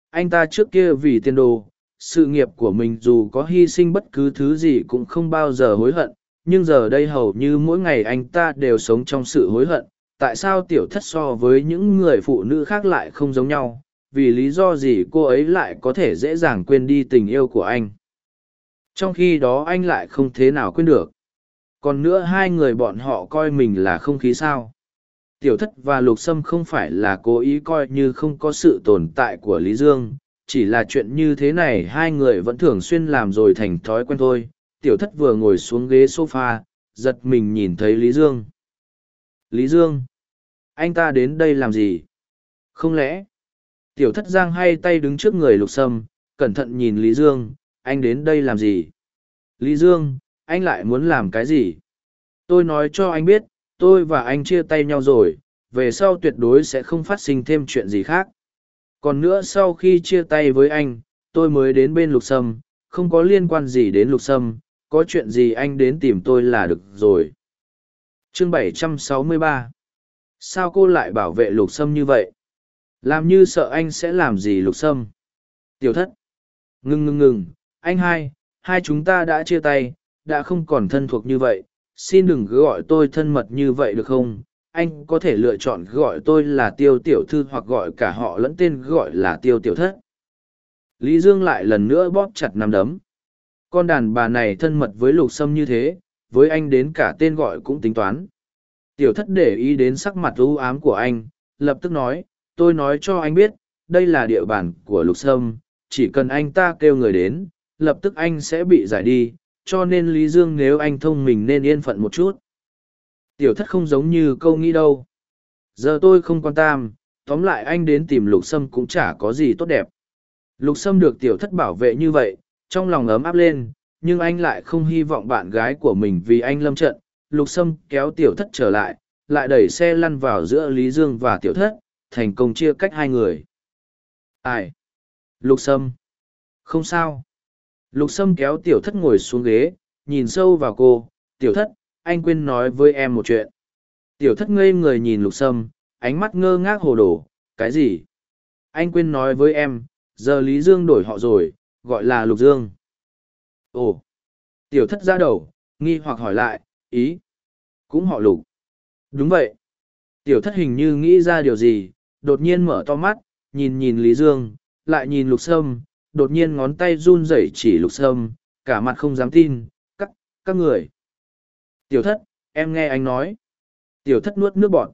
Anh ta trước kia vì tiền đồ, sự nghiệp của mình dù có hy sinh bất cứ thứ gì cũng không bao giờ hối hận, nhưng giờ đây hầu như mỗi ngày anh ta đều sống trong sự hối hận. Tại sao tiểu thất so với những người phụ nữ khác lại không giống nhau? Vì lý do gì cô ấy lại có thể dễ dàng quên đi tình yêu của anh? Trong khi đó anh lại không thế nào quên được. Còn nữa hai người bọn họ coi mình là không khí sao? Tiểu thất và lục sâm không phải là cố ý coi như không có sự tồn tại của lý dương. Chỉ là chuyện như thế này hai người vẫn thường xuyên làm rồi thành thói quen thôi. Tiểu thất vừa ngồi xuống ghế s o f a giật mình nhìn thấy lý dương. Lý dương, anh ta đến đây làm gì? Không lẽ tiểu thất giang hay tay đứng trước người lục sâm, cẩn thận nhìn lý dương, anh đến đây làm gì? Lý dương, anh lại muốn làm cái gì? Tôi nói cho anh biết, tôi và anh chia tay nhau rồi, về sau tuyệt đối sẽ không phát sinh thêm chuyện gì khác. Còn nữa sau khi chia tay với anh, tôi mới đến bên lục sâm, không có liên quan gì đến lục sâm, có chuyện gì anh đến tìm tôi là được rồi. Chương 763 sao cô lại bảo vệ lục sâm như vậy? Làm như sợ anh sẽ làm gì lục sâm? Tiểu thất. Ngừng ngừng ngừng. Anh hai hai chúng ta đã chia tay, đã không còn thân thuộc như vậy. Xin đừng cứ gọi tôi thân mật như vậy được không? Anh có thể lựa chọn gọi tôi là tiêu tiểu thư hoặc gọi cả họ lẫn tên gọi là tiêu tiểu thất. Lý dương lại lần nữa bóp chặt nắm đấm. Con đàn bà này thân mật với lục sâm như thế, với anh đến cả tên gọi cũng tính toán. Tiểu thất để ý đến sắc mặt ưu ám của anh, lập tức nói tôi nói cho anh biết đây là địa bàn của lục sâm chỉ cần anh ta kêu người đến lập tức anh sẽ bị giải đi cho nên Lý Dương nếu anh thông mình nên yên phận một chút. Tiểu thất không giống như câu nghĩ đâu. Giờ tôi không quan tâm, tóm lại anh đến tìm lục sâm cũng chả có gì tốt đẹp. Lục sâm được tiểu thất bảo vệ như vậy, trong lòng ấm áp lên, nhưng anh lại không hy vọng bạn gái của mình vì anh lâm trận, lục sâm kéo tiểu thất trở lại lại đẩy xe lăn vào giữa lý dương và tiểu thất thành công chia cách hai người. Ai? Lục sâm. Không sao. Lục sâm kéo tiểu thất ngồi xuống ghế, nhìn sâu vào cô. Tiểu thất, anh quên nói với em một chuyện. Tiểu thất ngây người nhìn lục sâm, ánh mắt ngơ ngác hồ đồ. Cái gì? Anh quên nói với em, giờ lý dương đổi họ rồi, gọi là lục dương. Ồ. Tiểu thất ra đầu, nghi hoặc hỏi lại, ý? Cũng họ lục. Đúng vậy. Tiểu thất hình như nghĩ ra điều gì đột nhiên mở to mắt, nhìn nhìn lý dương, lại nhìn lục sâm, đột nhiên ngón tay run rẩy chỉ lục sâm, cả mặt không dám tin, các các người. Tiểu thất, em nghe anh nói. Tiểu thất nuốt nước bọt.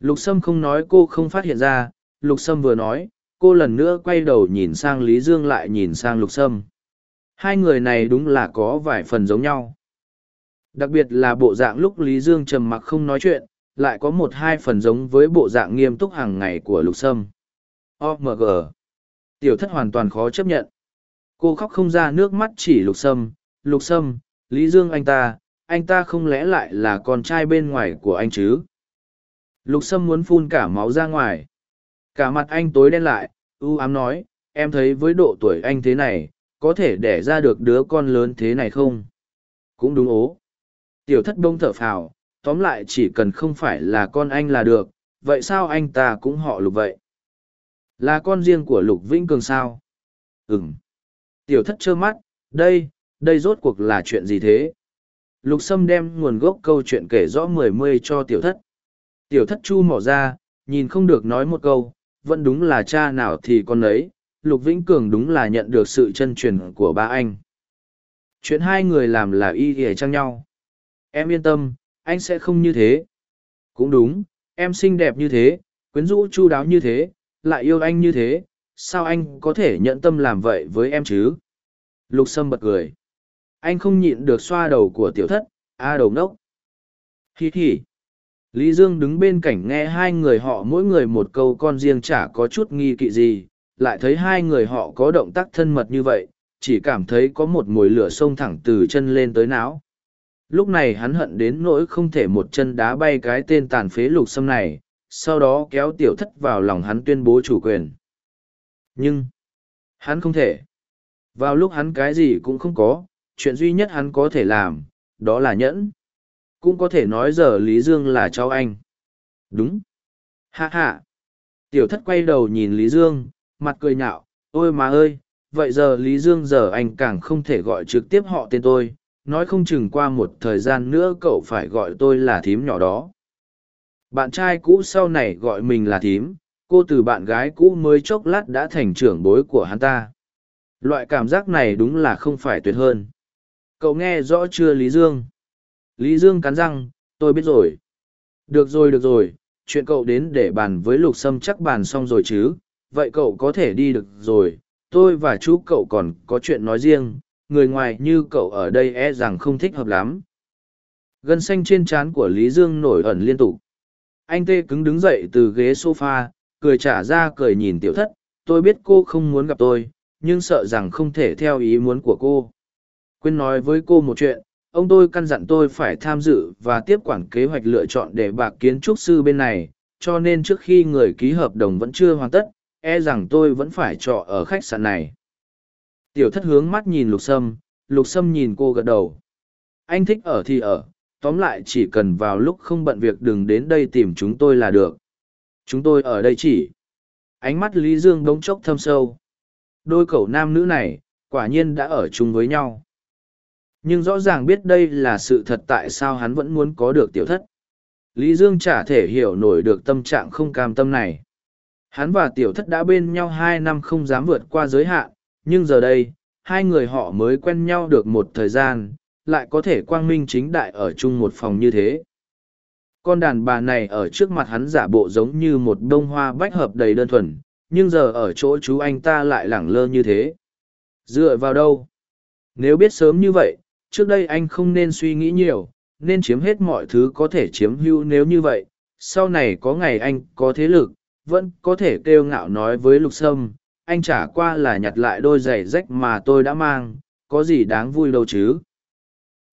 Lục sâm không nói cô không phát hiện ra, lục sâm vừa nói, cô lần nữa quay đầu nhìn sang lý dương lại nhìn sang lục sâm. Hai người này đúng là có vài phần giống nhau. Đặc biệt là bộ dạng lúc lý dương trầm mặc không nói chuyện lại có một hai phần giống với bộ dạng nghiêm túc hàng ngày của lục sâm. Omg tiểu thất hoàn toàn khó chấp nhận. Cô khóc không ra nước mắt chỉ lục sâm. Lục sâm, lý dương anh ta anh ta không lẽ lại là con trai bên ngoài của anh chứ? Lục sâm muốn phun cả máu ra ngoài. Cả mặt anh tối đen lại ưu ám nói, em thấy với độ tuổi anh thế này, có thể đẻ ra được đứa con lớn thế này không? Cũng đúng ố. Tiểu thất bông thở phào tóm lại chỉ cần không phải là con anh là được, vậy sao anh ta cũng họ lục vậy? Là con riêng của lục vĩnh cường sao? Ừng tiểu thất trơ mắt, đây đây rốt cuộc là chuyện gì thế? Lục sâm đem nguồn gốc câu chuyện kể rõ mười mươi cho tiểu thất. Tiểu thất chu mỏ ra, nhìn không được nói một câu, vẫn đúng là cha nào thì con ấy, lục vĩnh cường đúng là nhận được sự chân truyền của ba anh. Chuyện hai người làm là y ỉa chăng nhau? Em yên tâm anh sẽ không như thế. Cũng đúng, em xinh đẹp như thế, quyến rũ chu đáo như thế, lại yêu anh như thế, sao anh có thể nhận tâm làm vậy với em chứ? Lục sâm bật cười. Anh không nhịn được xoa đầu của tiểu thất, a đầu nốc hi hi. Lý dương đứng bên cạnh nghe hai người họ mỗi người một câu con riêng chả có chút nghi kỵ gì, lại thấy hai người họ có động tác thân mật như vậy, chỉ cảm thấy có một mùi lửa sông thẳng từ chân lên tới não lúc này hắn hận đến nỗi không thể một chân đá bay cái tên tàn phế lục sâm này, sau đó kéo tiểu thất vào lòng hắn tuyên bố chủ quyền. Nhưng, hắn không thể. Vào lúc hắn cái gì cũng không có, chuyện duy nhất hắn có thể làm, đó là nhẫn. Cũng có thể nói giờ lý dương là cháu anh. Đúng. Hạ hạ tiểu thất quay đầu nhìn lý dương, mặt cười nhạo, ôi mà ơi, vậy giờ lý dương giờ anh càng không thể gọi trực tiếp họ tên tôi nói không chừng qua một thời gian nữa cậu phải gọi tôi là thím nhỏ đó. Bạn trai cũ sau này gọi mình là thím, cô từ bạn gái cũ mới chốc lát đã thành trưởng bối của hắn ta. Loại cảm giác này đúng là không phải tuyệt hơn. Cậu nghe rõ chưa lý dương? Lý dương cắn răng, tôi biết rồi. Được rồi được rồi, chuyện cậu đến để bàn với lục sâm chắc bàn xong rồi chứ. Vậy cậu có thể đi được rồi. Tôi và chú cậu còn có chuyện nói riêng người ngoài như cậu ở đây e rằng không thích hợp lắm. Gân xanh trên trán của lý dương nổi ẩn liên tục. Anh tê cứng đứng dậy từ ghế s o f a cười trả ra cười nhìn tiểu thất, tôi biết cô không muốn gặp tôi, nhưng sợ rằng không thể theo ý muốn của cô. Quên nói với cô một chuyện, ông tôi căn dặn tôi phải tham dự và tiếp quản kế hoạch lựa chọn để bạc kiến trúc sư bên này, cho nên trước khi người ký hợp đồng vẫn chưa hoàn tất e rằng tôi vẫn phải trọ ở khách sạn này tiểu thất hướng mắt nhìn lục sâm lục sâm nhìn cô gật đầu. Anh thích ở thì ở, tóm lại chỉ cần vào lúc không bận việc đừng đến đây tìm chúng tôi là được. Chúng tôi ở đây chỉ. Ánh mắt lý dương đống chốc thâm sâu. Đôi cậu nam nữ này, quả nhiên đã ở chung với nhau. Nhưng rõ ràng biết đây là sự thật tại sao hắn vẫn muốn có được tiểu thất. Lý dương chả thể hiểu nổi được tâm trạng không cam tâm này. Hắn và tiểu thất đã bên nhau hai năm không dám vượt qua giới hạn nhưng giờ đây, hai người họ mới quen nhau được một thời gian, lại có thể quang minh chính đại ở chung một phòng như thế. Con đàn bà này ở trước mặt hắn giả bộ giống như một bông hoa bách hợp đầy đơn thuần, nhưng giờ ở chỗ chú anh ta lại lẳng lơ như thế. Dựa vào đâu? Nếu biết sớm như vậy, trước đây anh không nên suy nghĩ nhiều, nên chiếm hết mọi thứ có thể chiếm hữu nếu như vậy. Sau này có ngày anh có thế lực, vẫn có thể kêu ngạo nói với lục sâm anh trả qua là nhặt lại đôi giày rách mà tôi đã mang có gì đáng vui đâu chứ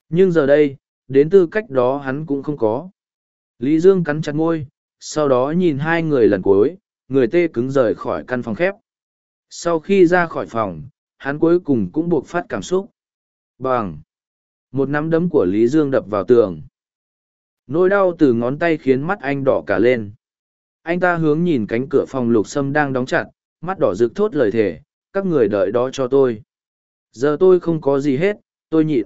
nhưng giờ đây đến tư cách đó hắn cũng không có. Lý Dương cắn chặt ngôi, sau đó nhìn hai người lần cuối, người tê cứng rời khỏi căn phòng khép. Sau khi ra khỏi phòng, hắn cuối cùng cũng buộc phát cảm xúc. Bằng! Một nắm đấm của Lý Dương đập vào tường. Nỗi đau từ ngón tay khiến mắt anh đỏ cả lên. Anh ta hướng nhìn cánh cửa phòng lục sâm đang đóng chặt, mắt đỏ rực thốt lời thề, các người đợi đó cho tôi. Giờ tôi không có gì hết, tôi nhịn.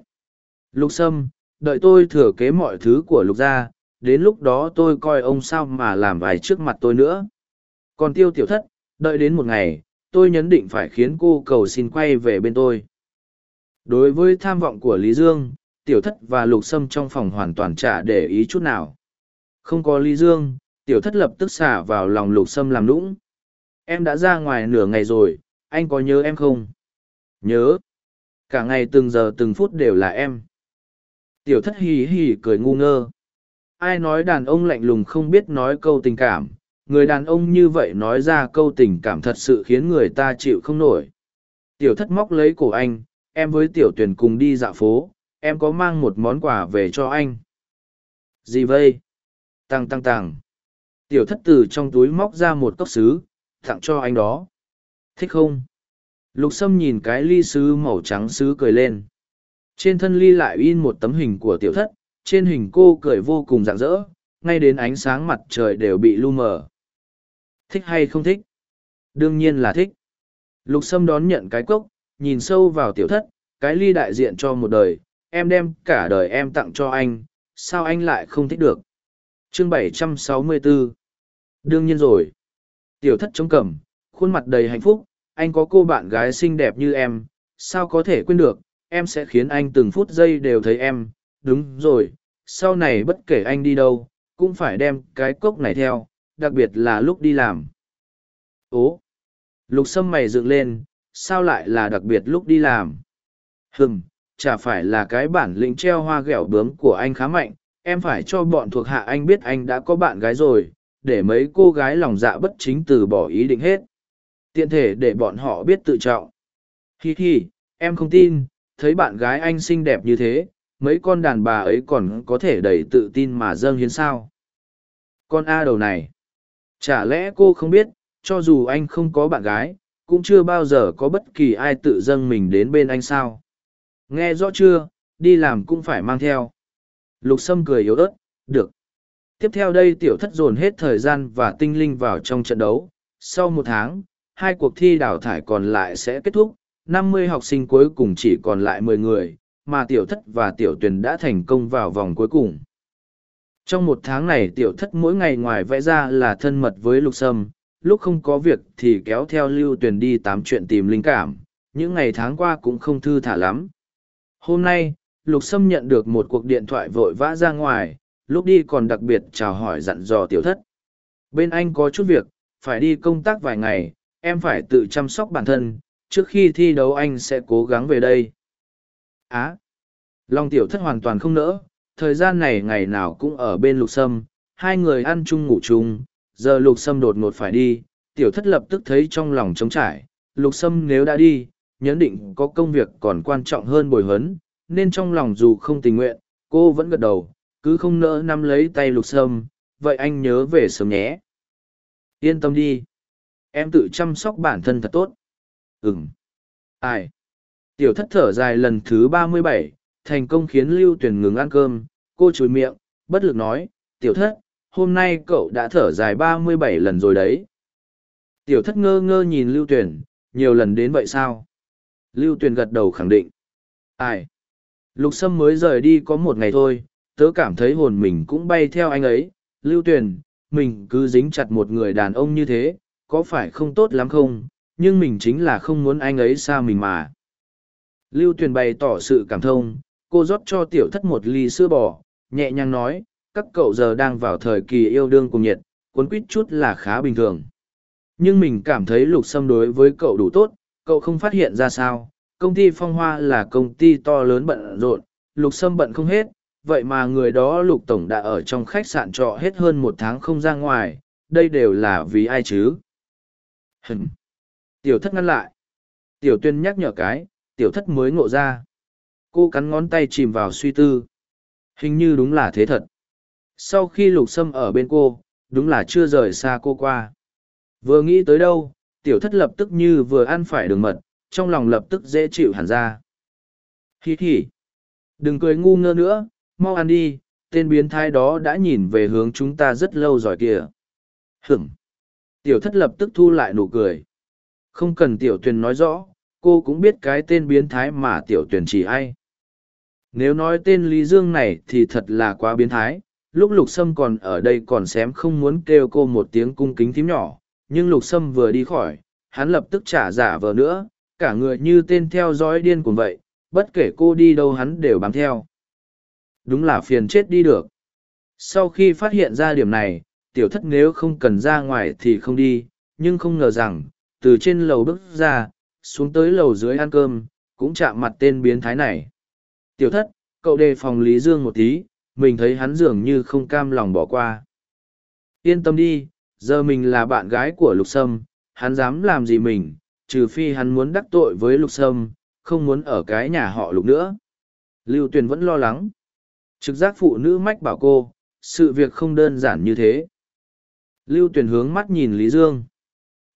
Lục sâm, đợi tôi thừa kế mọi thứ của lục gia, đến lúc đó tôi coi ông sao mà làm vài trước mặt tôi nữa. Còn tiêu tiểu thất, đợi đến một ngày, tôi nhấn định phải khiến cô cầu xin quay về bên tôi. Đối với tham vọng của Lý Dương, tiểu thất và lục sâm trong phòng hoàn toàn chả để ý chút nào. Không có Lý Dương, tiểu thất lập tức xả vào lòng lục sâm làm nũng. Em đã ra ngoài nửa ngày rồi, anh có nhớ em không? Nhớ. Cả ngày từng giờ từng phút đều là em. Tiểu thất hì hì cười ngu ngơ. Ai nói đàn ông lạnh lùng không biết nói câu tình cảm, người đàn ông như vậy nói ra câu tình cảm thật sự khiến người ta chịu không nổi. Tiểu thất móc lấy cổ anh, em với tiểu tuyển cùng đi dạo phố, em có mang một món quà về cho anh. Gì vây, Tăng tăng tăng. Tiểu thất từ trong túi móc ra một cốc sứ, tặng cho anh đó. Thích không? Lục Sâm nhìn cái ly sứ màu trắng sứ cười lên. Trên thân ly lại in một tấm hình của tiểu thất, trên hình cô cười vô cùng rạng rỡ, ngay đến ánh sáng mặt trời đều bị lu mờ. Thích hay không thích? Đương nhiên là thích. Lục Sâm đón nhận cái cốc, nhìn sâu vào tiểu thất, cái ly đại diện cho một đời, em đem cả đời em tặng cho anh, sao anh lại không thích được? Chương 764 Đương nhiên rồi. Tiểu thất chống cẩm, khuôn mặt đầy hạnh phúc, anh có cô bạn gái xinh đẹp như em, sao có thể quên được, em sẽ khiến anh từng phút giây đều thấy em, đúng rồi, sau này bất kể anh đi đâu, cũng phải đem cái cốc này theo, đặc biệt là lúc đi làm. Ố! Lục sâm mày dựng lên, sao lại là đặc biệt lúc đi làm? Hừm, chả phải là cái bản lĩnh treo hoa ghẹo bướm của anh khá mạnh, em phải cho bọn thuộc hạ anh biết anh đã có bạn gái rồi, để mấy cô gái lòng dạ bất chính từ bỏ ý định hết. Tiện thể để bọn họ biết tự trọng. Hi hi, em không tin, thấy bạn gái anh xinh đẹp như thế, mấy con đàn bà ấy còn có thể đầy tự tin mà dâng hiến sao. Con A đầu này, chả lẽ cô không biết, cho dù anh không có bạn gái, cũng chưa bao giờ có bất kỳ ai tự dâng mình đến bên anh sao. Nghe rõ chưa, đi làm cũng phải mang theo. Lục Sâm cười yếu ớt, được. Tiếp theo đây tiểu thất dồn hết thời gian và tinh linh vào trong trận đấu. Sau một tháng, hai cuộc thi đào thải còn lại sẽ kết thúc, 50 học sinh cuối cùng chỉ còn lại 10 người, mà tiểu thất và tiểu tuyền đã thành công vào vòng cuối cùng. Trong một tháng này tiểu thất mỗi ngày ngoài vẽ ra là thân mật với lục sâm, lúc không có việc thì kéo theo lưu tuyền đi tám chuyện tìm linh cảm, những ngày tháng qua cũng không thư thả lắm. Hôm nay, lục sâm nhận được một cuộc điện thoại vội vã ra ngoài, lúc đi còn đặc biệt chào hỏi dặn dò tiểu thất. Bên anh có chút việc, phải đi công tác vài ngày, em phải tự chăm sóc bản thân, trước khi thi đấu anh sẽ cố gắng về đây. Á! À, Long tiểu thất hoàn toàn không nỡ, thời gian này ngày nào cũng ở bên lục sâm, hai người ăn chung ngủ chung, giờ lục sâm đột ngột phải đi, tiểu thất lập tức thấy trong lòng trống trải, lục sâm nếu đã đi, nhấn định có công việc còn quan trọng hơn bồi huấn, nên trong lòng dù không tình nguyện, cô vẫn gật đầu, cứ không nỡ nắm lấy tay lục sâm, vậy anh nhớ về sớm nhé. Yên tâm đi. Em tự chăm sóc bản thân thật tốt. Ừm. Ai? Tiểu thất thở dài lần thứ ba mươi bảy, thành công khiến Lưu Tuyền ngừng ăn cơm, cô chùi miệng, bất lực nói, tiểu thất, hôm nay cậu đã thở dài ba mươi bảy lần rồi đấy. Tiểu thất ngơ ngơ nhìn Lưu Tuyền, nhiều lần đến vậy sao? Lưu Tuyền gật đầu khẳng định. Ai? Lục Sâm mới rời đi có một ngày thôi, tớ cảm thấy hồn mình cũng bay theo anh ấy. Lưu Tuyền, mình cứ dính chặt một người đàn ông như thế, có phải không tốt lắm không? Nhưng mình chính là không muốn anh ấy xa mình mà. Lưu Tuyền bày tỏ sự cảm thông, cô rót cho tiểu thất một ly sữa bò, nhẹ nhàng nói, các cậu giờ đang vào thời kỳ yêu đương cùng nhiệt, cuốn quýt chút là khá bình thường. Nhưng mình cảm thấy lục xâm đối với cậu đủ tốt, cậu không phát hiện ra sao, công ty phong hoa là công ty to lớn bận rộn, lục xâm bận không hết, vậy mà người đó lục tổng đã ở trong khách sạn trọ hết hơn một tháng không ra ngoài, đây đều là vì ai chứ? Hừm. Tiểu thất ngăn lại. Tiểu tuyên nhắc nhở cái, tiểu thất mới ngộ ra. Cô cắn ngón tay chìm vào suy tư. Hình như đúng là thế thật. Sau khi lục sâm ở bên cô, đúng là chưa rời xa cô qua. Vừa nghĩ tới đâu, tiểu thất lập tức như vừa ăn phải đường mật, trong lòng lập tức dễ chịu hẳn ra. hì hì Đừng cười ngu ngơ nữa, mau ăn đi, tên biến thái đó đã nhìn về hướng chúng ta rất lâu rồi kìa. Hửng. Tiểu thất lập tức thu lại nụ cười. Không cần tiểu tuyền nói rõ, cô cũng biết cái tên biến thái mà tiểu tuyền chỉ ai. Nếu nói tên Lý Dương này thì thật là quá biến thái, lúc lục sâm còn ở đây còn xém không muốn kêu cô một tiếng cung kính thím nhỏ, nhưng lục sâm vừa đi khỏi, hắn lập tức trả giả vờ nữa, cả người như tên theo dõi điên cuồng vậy, bất kể cô đi đâu hắn đều bám theo. Đúng là phiền chết đi được. Sau khi phát hiện ra điểm này, tiểu thất nếu không cần ra ngoài thì không đi, nhưng không ngờ rằng, từ trên lầu bước ra, xuống tới lầu dưới ăn cơm, cũng chạm mặt tên biến thái này. Tiểu thất, cậu đề phòng Lý Dương một tí, mình thấy hắn dường như không cam lòng bỏ qua. Yên tâm đi, giờ mình là bạn gái của Lục Sâm, hắn dám làm gì mình, trừ phi hắn muốn đắc tội với Lục Sâm, không muốn ở cái nhà họ Lục nữa. Lưu Tuyền vẫn lo lắng. Trực giác phụ nữ mách bảo cô, sự việc không đơn giản như thế. Lưu tuyển hướng mắt nhìn Lý Dương.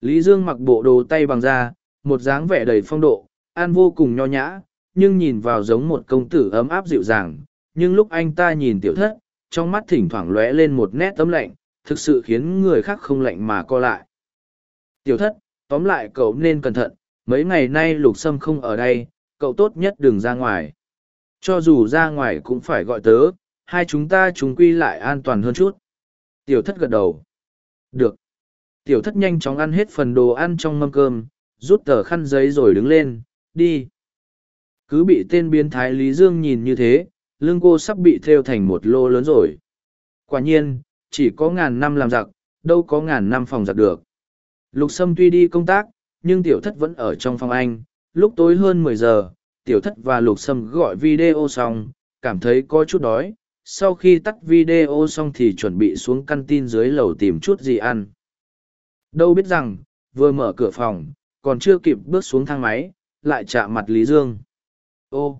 Lý Dương mặc bộ đồ tay bằng da, một dáng vẻ đầy phong độ, an vô cùng nho nhã, nhưng nhìn vào giống một công tử ấm áp dịu dàng. Nhưng lúc anh ta nhìn tiểu thất, trong mắt thỉnh thoảng lóe lên một nét tấm lạnh, thực sự khiến người khác không lạnh mà co lại. Tiểu thất, tóm lại cậu nên cẩn thận, mấy ngày nay lục sâm không ở đây, cậu tốt nhất đừng ra ngoài. Cho dù ra ngoài cũng phải gọi tớ, hai chúng ta chúng quy lại an toàn hơn chút. Tiểu thất gật đầu. Được. Tiểu thất nhanh chóng ăn hết phần đồ ăn trong mâm cơm, rút tờ khăn giấy rồi đứng lên, đi. Cứ bị tên biến thái Lý Dương nhìn như thế, lương cô sắp bị thêu thành một lô lớn rồi. Quả nhiên, chỉ có ngàn năm làm giặc, đâu có ngàn năm phòng giặc được. Lục Sâm tuy đi công tác, nhưng tiểu thất vẫn ở trong phòng anh. Lúc tối hơn mười giờ, tiểu thất và Lục Sâm gọi video xong, cảm thấy có chút đói. Sau khi tắt video xong thì chuẩn bị xuống căn tin dưới lầu tìm chút gì ăn. Đâu biết rằng, vừa mở cửa phòng, còn chưa kịp bước xuống thang máy, lại chạm mặt Lý Dương. Ô,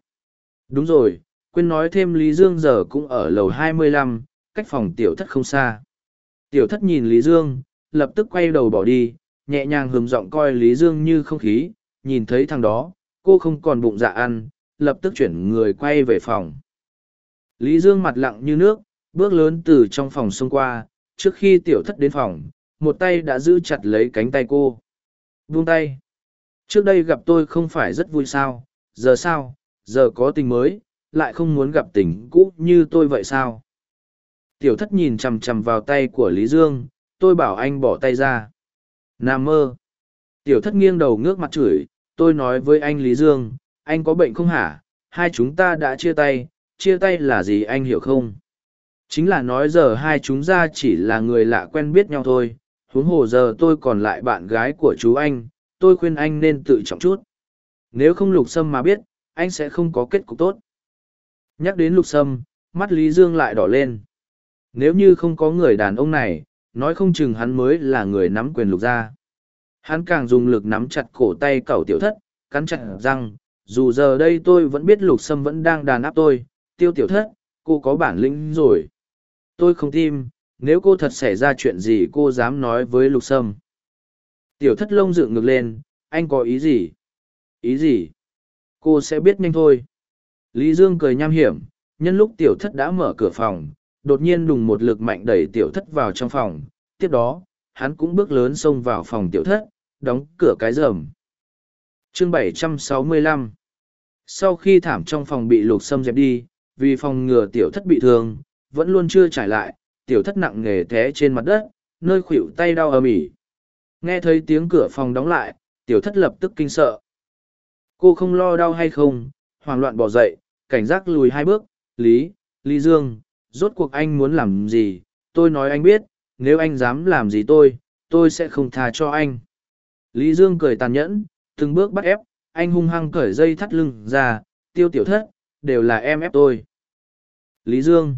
đúng rồi, quên nói thêm Lý Dương giờ cũng ở lầu 25, cách phòng tiểu thất không xa. Tiểu thất nhìn Lý Dương, lập tức quay đầu bỏ đi, nhẹ nhàng hừng giọng coi Lý Dương như không khí, nhìn thấy thằng đó, cô không còn bụng dạ ăn, lập tức chuyển người quay về phòng. Lý Dương mặt lặng như nước, bước lớn từ trong phòng xông qua, trước khi tiểu thất đến phòng, một tay đã giữ chặt lấy cánh tay cô. Buông tay. Trước đây gặp tôi không phải rất vui sao, giờ sao, giờ có tình mới, lại không muốn gặp tình cũ như tôi vậy sao? Tiểu thất nhìn chằm chằm vào tay của Lý Dương, tôi bảo anh bỏ tay ra. Nam mơ. Tiểu thất nghiêng đầu ngước mặt chửi, tôi nói với anh Lý Dương, anh có bệnh không hả? Hai chúng ta đã chia tay, chia tay là gì anh hiểu không? Chính là nói giờ hai chúng ta chỉ là người lạ quen biết nhau thôi, huống hồ giờ tôi còn lại bạn gái của chú anh, tôi khuyên anh nên tự trọng chút. Nếu không lục sâm mà biết, anh sẽ không có kết cục tốt. Nhắc đến lục sâm, mắt Lý Dương lại đỏ lên. Nếu như không có người đàn ông này, nói không chừng hắn mới là người nắm quyền lục gia. Hắn càng dùng lực nắm chặt cổ tay cậu tiểu thất, cắn chặt răng, dù giờ đây tôi vẫn biết lục sâm vẫn đang đàn áp tôi, tiêu tiểu thất, cô có bản lĩnh rồi. Tôi không tin, nếu cô thật xảy ra chuyện gì cô dám nói với lục sâm. Tiểu thất lông dựng ngược lên, anh có ý gì? Ý gì? Cô sẽ biết nhanh thôi. Lý Dương cười nham hiểm, nhân lúc tiểu thất đã mở cửa phòng, đột nhiên đùng một lực mạnh đẩy tiểu thất vào trong phòng. Tiếp đó, hắn cũng bước lớn xông vào phòng tiểu thất, đóng cửa cái rầm. Chương 765 Sau khi thảm trong phòng bị lục xâm dẹp đi, vì phòng ngừa tiểu thất bị thương, vẫn luôn chưa trải lại, tiểu thất nặng nghề té trên mặt đất, nơi khuỷu tay đau ầm ỉ. Nghe thấy tiếng cửa phòng đóng lại, tiểu thất lập tức kinh sợ. Cô không lo đau hay không, hoảng loạn bỏ dậy, cảnh giác lùi hai bước, Lý, Lý Dương, rốt cuộc anh muốn làm gì, tôi nói anh biết, nếu anh dám làm gì tôi, tôi sẽ không tha cho anh. Lý Dương cười tàn nhẫn, từng bước bắt ép, anh hung hăng cởi dây thắt lưng ra, tiêu tiểu thất, đều là em ép tôi. Lý Dương,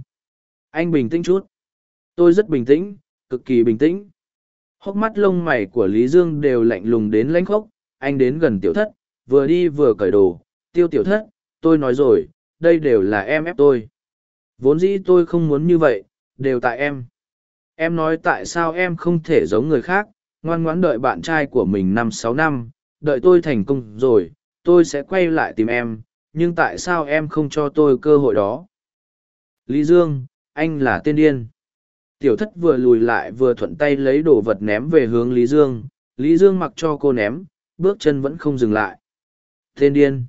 anh bình tĩnh chút. Tôi rất bình tĩnh, cực kỳ bình tĩnh. Hốc mắt lông mày của Lý Dương đều lạnh lùng đến lãnh khốc, anh đến gần tiểu thất, vừa đi vừa cởi đồ, tiêu tiểu thất, tôi nói rồi, đây đều là em ép tôi. Vốn dĩ tôi không muốn như vậy, đều tại em. Em nói tại sao em không thể giống người khác, ngoan ngoãn đợi bạn trai của mình năm sáu năm, đợi tôi thành công rồi, tôi sẽ quay lại tìm em, nhưng tại sao em không cho tôi cơ hội đó? Lý Dương, anh là tên điên. Tiểu thất vừa lùi lại vừa thuận tay lấy đồ vật ném về hướng Lý Dương, Lý Dương mặc cho cô ném, bước chân vẫn không dừng lại. Tên điên.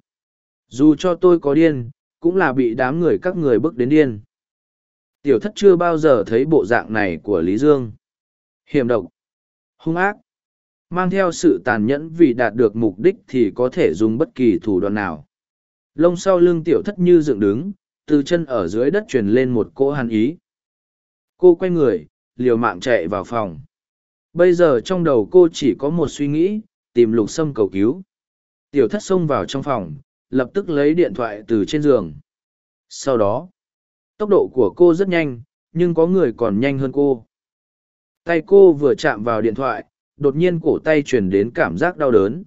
Dù cho tôi có điên, cũng là bị đám người các người bước đến điên. Tiểu thất chưa bao giờ thấy bộ dạng này của Lý Dương. Hiểm độc. Hung ác. Mang theo sự tàn nhẫn vì đạt được mục đích thì có thể dùng bất kỳ thủ đoạn nào. Lông sau lưng tiểu thất như dựng đứng, từ chân ở dưới đất truyền lên một cỗ hàn ý. Cô quay người, liều mạng chạy vào phòng. Bây giờ trong đầu cô chỉ có một suy nghĩ, tìm lục sâm cầu cứu. Tiểu thất xông vào trong phòng, lập tức lấy điện thoại từ trên giường. Sau đó, tốc độ của cô rất nhanh, nhưng có người còn nhanh hơn cô. Tay cô vừa chạm vào điện thoại, đột nhiên cổ tay chuyển đến cảm giác đau đớn.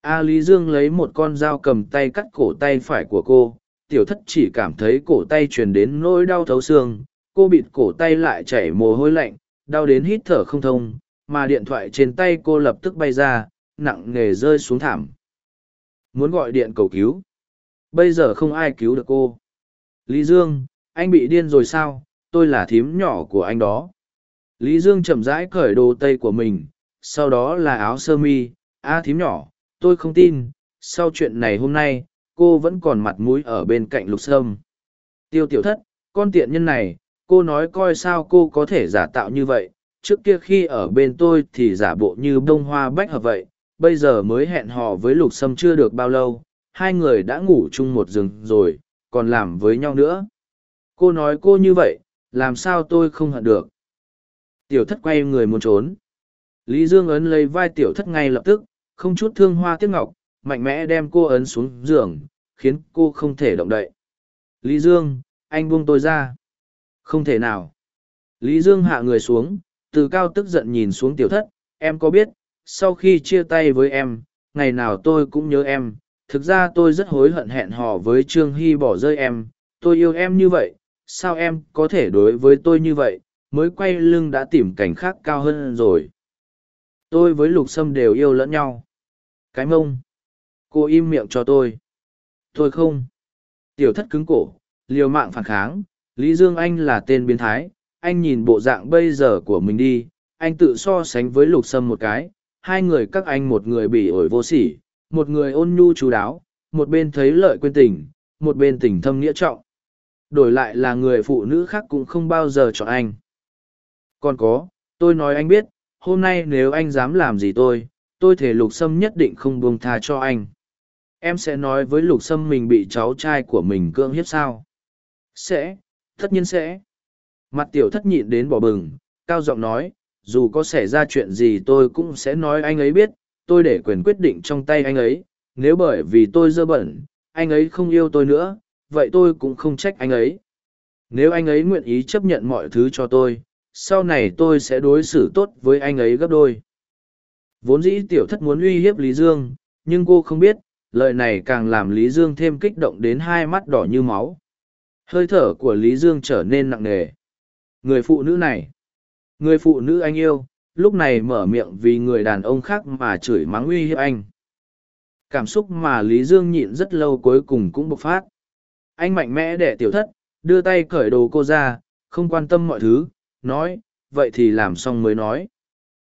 A Lý Dương lấy một con dao cầm tay cắt cổ tay phải của cô, tiểu thất chỉ cảm thấy cổ tay truyền đến nỗi đau thấu xương, cô bịt cổ tay lại chảy mồ hôi lạnh, đau đến hít thở không thông, mà điện thoại trên tay cô lập tức bay ra, nặng nề rơi xuống thảm. Muốn gọi điện cầu cứu. Bây giờ không ai cứu được cô. Lý Dương, anh bị điên rồi sao? Tôi là thím nhỏ của anh đó. Lý Dương chậm rãi cởi đồ tây của mình, sau đó là áo sơ mi. A thím nhỏ, tôi không tin, sau chuyện này hôm nay, cô vẫn còn mặt mũi ở bên cạnh lục sâm. Tiêu tiểu thất, con tiện nhân này, cô nói coi sao cô có thể giả tạo như vậy, trước kia khi ở bên tôi thì giả bộ như bông hoa bách hợp vậy, bây giờ mới hẹn hò với lục sâm chưa được bao lâu, hai người đã ngủ chung một giường rồi, còn làm với nhau nữa. Cô nói cô như vậy, làm sao tôi không hận được. Tiểu thất quay người muốn trốn. Lý Dương ấn lấy vai tiểu thất ngay lập tức, không chút thương hoa tiếc ngọc, mạnh mẽ đem cô ấn xuống giường, khiến cô không thể động đậy. Lý Dương, anh buông tôi ra. Không thể nào. Lý Dương hạ người xuống, từ cao tức giận nhìn xuống tiểu thất, em có biết, sau khi chia tay với em, ngày nào tôi cũng nhớ em, thực ra tôi rất hối hận hẹn hò với Trương Hy bỏ rơi em, tôi yêu em như vậy, sao em có thể đối với tôi như vậy, mới quay lưng đã tìm cảnh khác cao hơn rồi. Tôi với Lục Sâm đều yêu lẫn nhau. Cái mông. Cô im miệng cho tôi. Tôi không. Tiểu thất cứng cổ, liều mạng phản kháng, Lý Dương Anh là tên biến thái, anh nhìn bộ dạng bây giờ của mình đi, anh tự so sánh với Lục Sâm một cái, hai người các anh một người bị ổi vô sỉ, một người ôn nhu chú đáo, một bên thấy lợi quên tình, một bên tình thâm nghĩa trọng. Đổi lại là người phụ nữ khác cũng không bao giờ chọn anh. Còn có, tôi nói anh biết, hôm nay nếu anh dám làm gì tôi, tôi thể lục sâm nhất định không buông tha cho anh. Em sẽ nói với lục sâm mình bị cháu trai của mình cưỡng hiếp sao? Sẽ, tất nhiên sẽ. Mặt tiểu thất nhịn đến bỏ bừng, cao giọng nói, dù có xảy ra chuyện gì tôi cũng sẽ nói anh ấy biết, tôi để quyền quyết định trong tay anh ấy, nếu bởi vì tôi dơ bẩn, anh ấy không yêu tôi nữa, vậy tôi cũng không trách anh ấy. Nếu anh ấy nguyện ý chấp nhận mọi thứ cho tôi, sau này tôi sẽ đối xử tốt với anh ấy gấp đôi. Vốn dĩ tiểu thất muốn uy hiếp Lý Dương, nhưng cô không biết, lời này càng làm Lý Dương thêm kích động đến hai mắt đỏ như máu. Hơi thở của Lý Dương trở nên nặng nề. Người phụ nữ này, người phụ nữ anh yêu, lúc này mở miệng vì người đàn ông khác mà chửi mắng uy hiếp anh. Cảm xúc mà Lý Dương nhịn rất lâu cuối cùng cũng bộc phát. Anh mạnh mẽ để tiểu thất, đưa tay cởi đồ cô ra, không quan tâm mọi thứ, nói, vậy thì làm xong mới nói.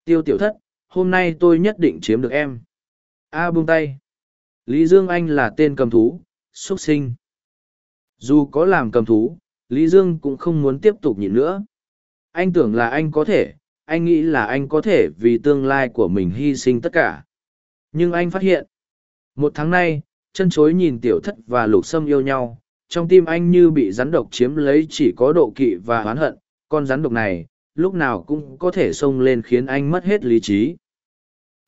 Tiêu tiểu thất, hôm nay tôi nhất định chiếm được em. A buông tay. Lý Dương Anh là tên cầm thú, xuất sinh. Dù có làm cầm thú, Lý Dương cũng không muốn tiếp tục nhịn nữa. Anh tưởng là anh có thể, anh nghĩ là anh có thể vì tương lai của mình hy sinh tất cả. Nhưng anh phát hiện, một tháng nay, chân chối nhìn tiểu thất và lục sâm yêu nhau, trong tim anh như bị rắn độc chiếm lấy chỉ có độ kỵ và oán hận, con rắn độc này, lúc nào cũng có thể xông lên khiến anh mất hết lý trí.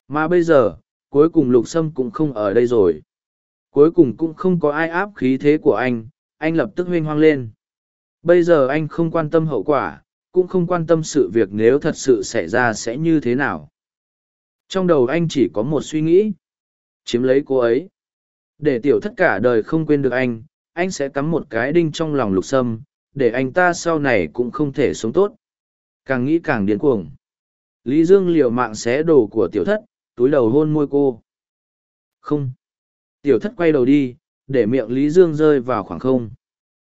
Mà bây giờ, cuối cùng lục sâm cũng không ở đây rồi. Cuối cùng cũng không có ai áp khí thế của anh, anh lập tức huynh hoang lên. Bây giờ anh không quan tâm hậu quả, cũng không quan tâm sự việc nếu thật sự xảy ra sẽ như thế nào. Trong đầu anh chỉ có một suy nghĩ. Chiếm lấy cô ấy. Để tiểu thất cả đời không quên được anh, anh sẽ cắm một cái đinh trong lòng lục sâm, để anh ta sau này cũng không thể sống tốt. Càng nghĩ càng điên cuồng. Lý Dương liều mạng xé đồ của tiểu thất, túi đầu hôn môi cô. Không. Tiểu thất quay đầu đi, để miệng Lý Dương rơi vào khoảng không.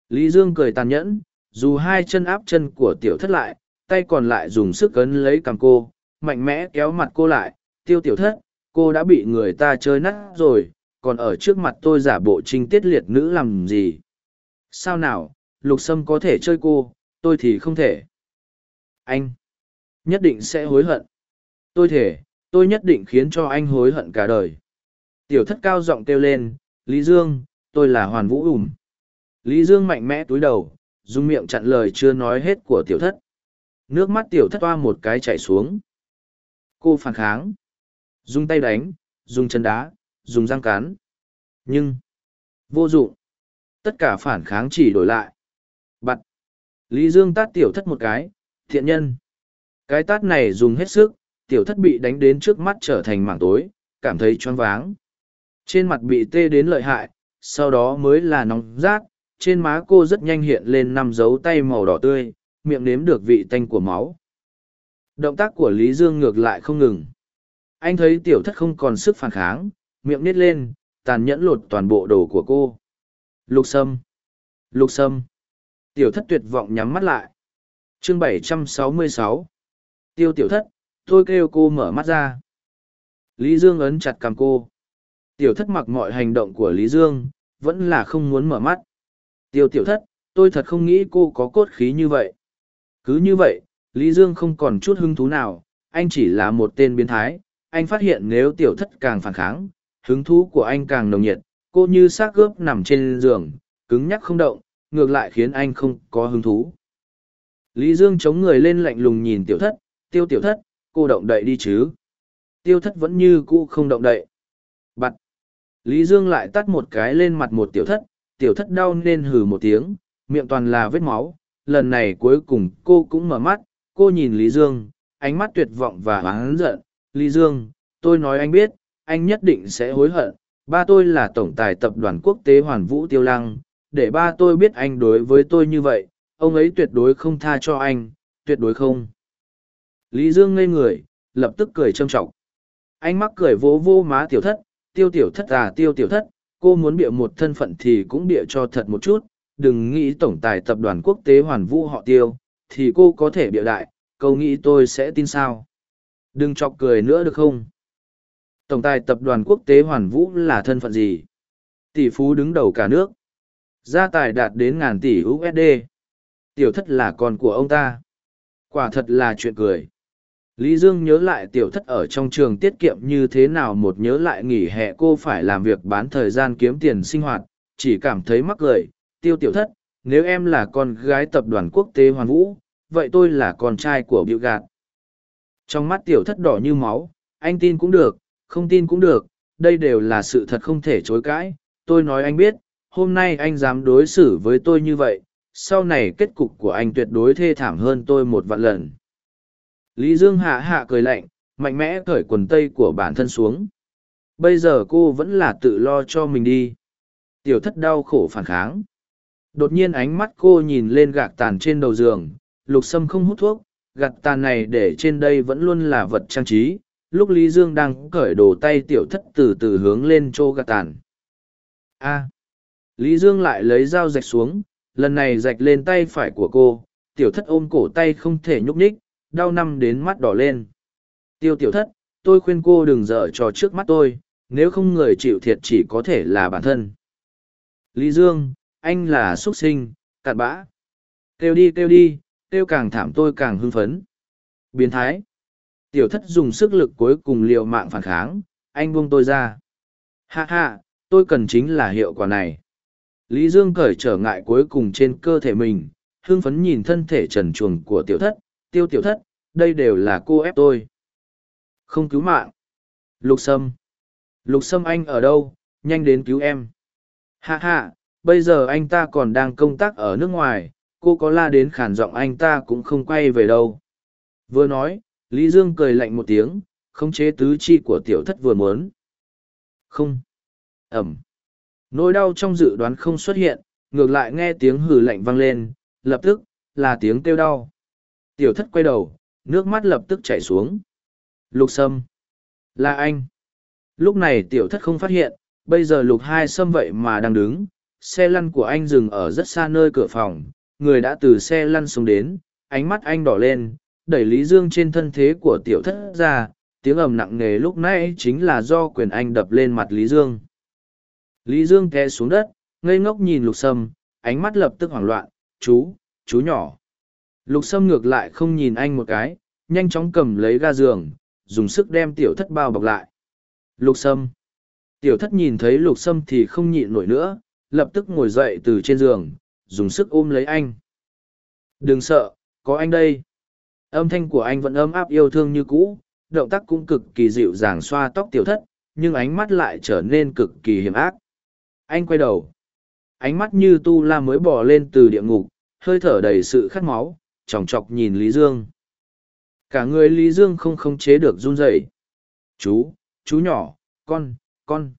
Lý Dương cười tàn nhẫn, dù hai chân áp chân của tiểu thất lại, tay còn lại dùng sức cấn lấy cằm cô, mạnh mẽ kéo mặt cô lại, tiêu tiểu thất, cô đã bị người ta chơi nát rồi, còn ở trước mặt tôi giả bộ trinh tiết liệt nữ làm gì. Sao nào, lục sâm có thể chơi cô, tôi thì không thể. Anh nhất định sẽ hối hận. Tôi thể, tôi nhất định khiến cho anh hối hận cả đời. Tiểu thất cao giọng kêu lên, Lý Dương, tôi là Hoàn Vũ ùm Lý Dương mạnh mẽ túi đầu, dùng miệng chặn lời chưa nói hết của tiểu thất. Nước mắt tiểu thất toa một cái chảy xuống. Cô phản kháng. Dùng tay đánh, dùng chân đá, dùng răng cắn. Nhưng, vô dụng. Tất cả phản kháng chỉ đổi lại bặt Lý Dương tát tiểu thất một cái, thiện nhân. Cái tát này dùng hết sức, tiểu thất bị đánh đến trước mắt trở thành mảng tối, cảm thấy choáng váng. Trên mặt bị tê đến lợi hại, sau đó mới là nóng rát, trên má cô rất nhanh hiện lên năm dấu tay màu đỏ tươi, miệng nếm được vị tanh của máu. Động tác của Lý Dương ngược lại không ngừng. Anh thấy tiểu thất không còn sức phản kháng, miệng nít lên, tàn nhẫn lột toàn bộ đồ của cô. Lục sâm. Lục sâm. Tiểu thất tuyệt vọng nhắm mắt lại. chương 766. Tiêu tiểu thất, tôi kêu cô mở mắt ra. Lý Dương ấn chặt cằm cô. Tiểu thất mặc mọi hành động của Lý Dương, vẫn là không muốn mở mắt. Tiêu tiểu thất, tôi thật không nghĩ cô có cốt khí như vậy. Cứ như vậy, Lý Dương không còn chút hứng thú nào, anh chỉ là một tên biến thái. Anh phát hiện nếu tiểu thất càng phản kháng, hứng thú của anh càng nồng nhiệt, cô như xác gớp nằm trên giường, cứng nhắc không động, ngược lại khiến anh không có hứng thú. Lý Dương chống người lên lạnh lùng nhìn tiểu thất, tiêu tiểu thất, cô động đậy đi chứ. Tiêu thất vẫn như cũ không động đậy. Bặt. Lý Dương lại tắt một cái lên mặt một tiểu thất, tiểu thất đau nên hừ một tiếng, miệng toàn là vết máu. Lần này cuối cùng cô cũng mở mắt, cô nhìn Lý Dương, ánh mắt tuyệt vọng và oán giận. Lý Dương, tôi nói anh biết, anh nhất định sẽ hối hận. Ba tôi là tổng tài tập đoàn quốc tế Hoàn Vũ Tiêu Lăng, để ba tôi biết anh đối với tôi như vậy, ông ấy tuyệt đối không tha cho anh, tuyệt đối không. Lý Dương ngây người, lập tức cười trâm trọng. Anh mắc cười vỗ vô má tiểu thất, tiêu tiểu thất à tiêu tiểu thất, cô muốn bịa một thân phận thì cũng bịa cho thật một chút, đừng nghĩ tổng tài tập đoàn quốc tế hoàn vũ họ tiêu, thì cô có thể bịa đại, câu nghĩ tôi sẽ tin sao. Đừng chọc cười nữa được không? Tổng tài tập đoàn quốc tế hoàn vũ là thân phận gì? Tỷ phú đứng đầu cả nước. Gia tài đạt đến ngàn tỷ USD. Tiểu thất là con của ông ta. Quả thật là chuyện cười. Lý Dương nhớ lại tiểu thất ở trong trường tiết kiệm như thế nào một nhớ lại nghỉ hè cô phải làm việc bán thời gian kiếm tiền sinh hoạt, chỉ cảm thấy mắc cười, tiêu tiểu thất, nếu em là con gái tập đoàn quốc tế hoàn vũ, vậy tôi là con trai của biểu gạt. Trong mắt tiểu thất đỏ như máu, anh tin cũng được, không tin cũng được, đây đều là sự thật không thể chối cãi, tôi nói anh biết, hôm nay anh dám đối xử với tôi như vậy, sau này kết cục của anh tuyệt đối thê thảm hơn tôi một vạn lần. Lý Dương hạ hạ cười lạnh, mạnh mẽ cởi quần tây của bản thân xuống. Bây giờ cô vẫn là tự lo cho mình đi. Tiểu thất đau khổ phản kháng. Đột nhiên ánh mắt cô nhìn lên gạc tàn trên đầu giường, lục sâm không hút thuốc, gạc tàn này để trên đây vẫn luôn là vật trang trí. Lúc Lý Dương đang cởi đồ tay tiểu thất từ từ hướng lên chỗ gạc tàn. A. Lý Dương lại lấy dao rạch xuống, lần này rạch lên tay phải của cô, tiểu thất ôm cổ tay không thể nhúc nhích, đau năm đến mắt đỏ lên. Tiêu tiểu thất, tôi khuyên cô đừng dở trò trước mắt tôi, nếu không người chịu thiệt chỉ có thể là bản thân. Lý Dương, anh là xuất sinh, cạn bã. Kêu đi kêu đi, kêu càng thảm tôi càng hưng phấn. Biến thái. Tiểu thất dùng sức lực cuối cùng liều mạng phản kháng, anh buông tôi ra. Ha ha, tôi cần chính là hiệu quả này. Lý Dương cởi trở ngại cuối cùng trên cơ thể mình, hương phấn nhìn thân thể trần truồng của tiểu thất, tiêu tiểu thất, đây đều là cô ép tôi. Không cứu mạng. Lục Sâm. Lục Sâm anh ở đâu, nhanh đến cứu em. Hạ hạ, bây giờ anh ta còn đang công tác ở nước ngoài, cô có la đến khản giọng anh ta cũng không quay về đâu. Vừa nói, Lý Dương cười lạnh một tiếng, khống chế tứ chi của tiểu thất vừa muốn. Không. Ẩm. Nỗi đau trong dự đoán không xuất hiện, ngược lại nghe tiếng hừ lạnh vang lên, lập tức, là tiếng kêu đau. Tiểu thất quay đầu, nước mắt lập tức chảy xuống. Lục sâm. Là anh. Lúc này tiểu thất không phát hiện, bây giờ lục hai sâm vậy mà đang đứng. Xe lăn của anh dừng ở rất xa nơi cửa phòng, người đã từ xe lăn xuống đến, ánh mắt anh đỏ lên, đẩy Lý Dương trên thân thế của tiểu thất ra, tiếng ầm nặng nề lúc nãy chính là do quyền anh đập lên mặt Lý Dương. Lý Dương té xuống đất, ngây ngốc nhìn lục sâm, ánh mắt lập tức hoảng loạn, chú, chú nhỏ. Lục sâm ngược lại không nhìn anh một cái, nhanh chóng cầm lấy ga giường, dùng sức đem tiểu thất bao bọc lại. Lục sâm. Tiểu thất nhìn thấy lục sâm thì không nhịn nổi nữa, lập tức ngồi dậy từ trên giường, dùng sức ôm lấy anh. Đừng sợ, có anh đây. Âm thanh của anh vẫn ấm áp yêu thương như cũ, động tác cũng cực kỳ dịu dàng xoa tóc tiểu thất, nhưng ánh mắt lại trở nên cực kỳ hiểm ác. Anh quay đầu. Ánh mắt như tu la mới bỏ lên từ địa ngục, hơi thở đầy sự khát máu, chòng chọc nhìn Lý Dương. Cả người Lý Dương không khống chế được run rẩy. Chú, chú nhỏ, con, con.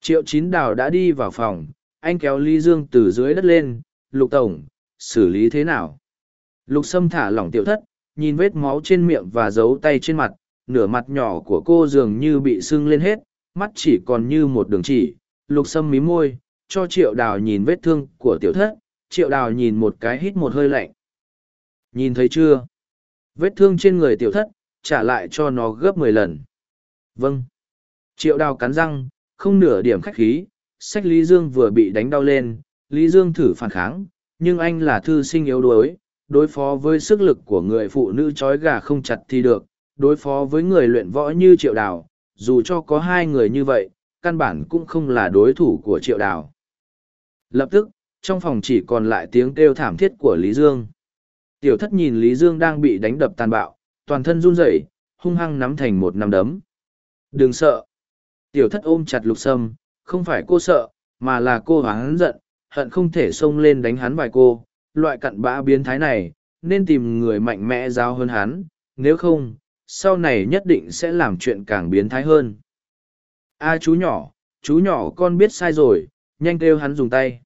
Triệu chín đào đã đi vào phòng, anh kéo Lý Dương từ dưới đất lên, lục tổng, xử lý thế nào? Lục sâm thả lỏng tiểu thất, nhìn vết máu trên miệng và dấu tay trên mặt, nửa mặt nhỏ của cô dường như bị sưng lên hết, mắt chỉ còn như một đường chỉ. Lục sâm mí môi, cho triệu đào nhìn vết thương của tiểu thất, triệu đào nhìn một cái hít một hơi lạnh. Nhìn thấy chưa? Vết thương trên người tiểu thất, trả lại cho nó gấp mười lần. Vâng. Triệu đào cắn răng, không nửa điểm khách khí, sách Lý Dương vừa bị đánh đau lên, Lý Dương thử phản kháng, nhưng anh là thư sinh yếu đuối, đối phó với sức lực của người phụ nữ trói gà không chặt thì được, đối phó với người luyện võ như triệu đào, dù cho có hai người như vậy, căn bản cũng không là đối thủ của triệu đào. Lập tức, trong phòng chỉ còn lại tiếng kêu thảm thiết của Lý Dương. Tiểu thất nhìn Lý Dương đang bị đánh đập tàn bạo, toàn thân run rẩy, hung hăng nắm thành một nắm đấm. Đừng sợ. Tiểu thất ôm chặt lục sâm, không phải cô sợ, mà là cô hắn giận, hận không thể xông lên đánh hắn vài cô. Loại cặn bã biến thái này, nên tìm người mạnh mẽ giáo hơn hắn, nếu không, sau này nhất định sẽ làm chuyện càng biến thái hơn. A à, chú nhỏ, chú nhỏ con biết sai rồi, nhanh kêu hắn dùng tay.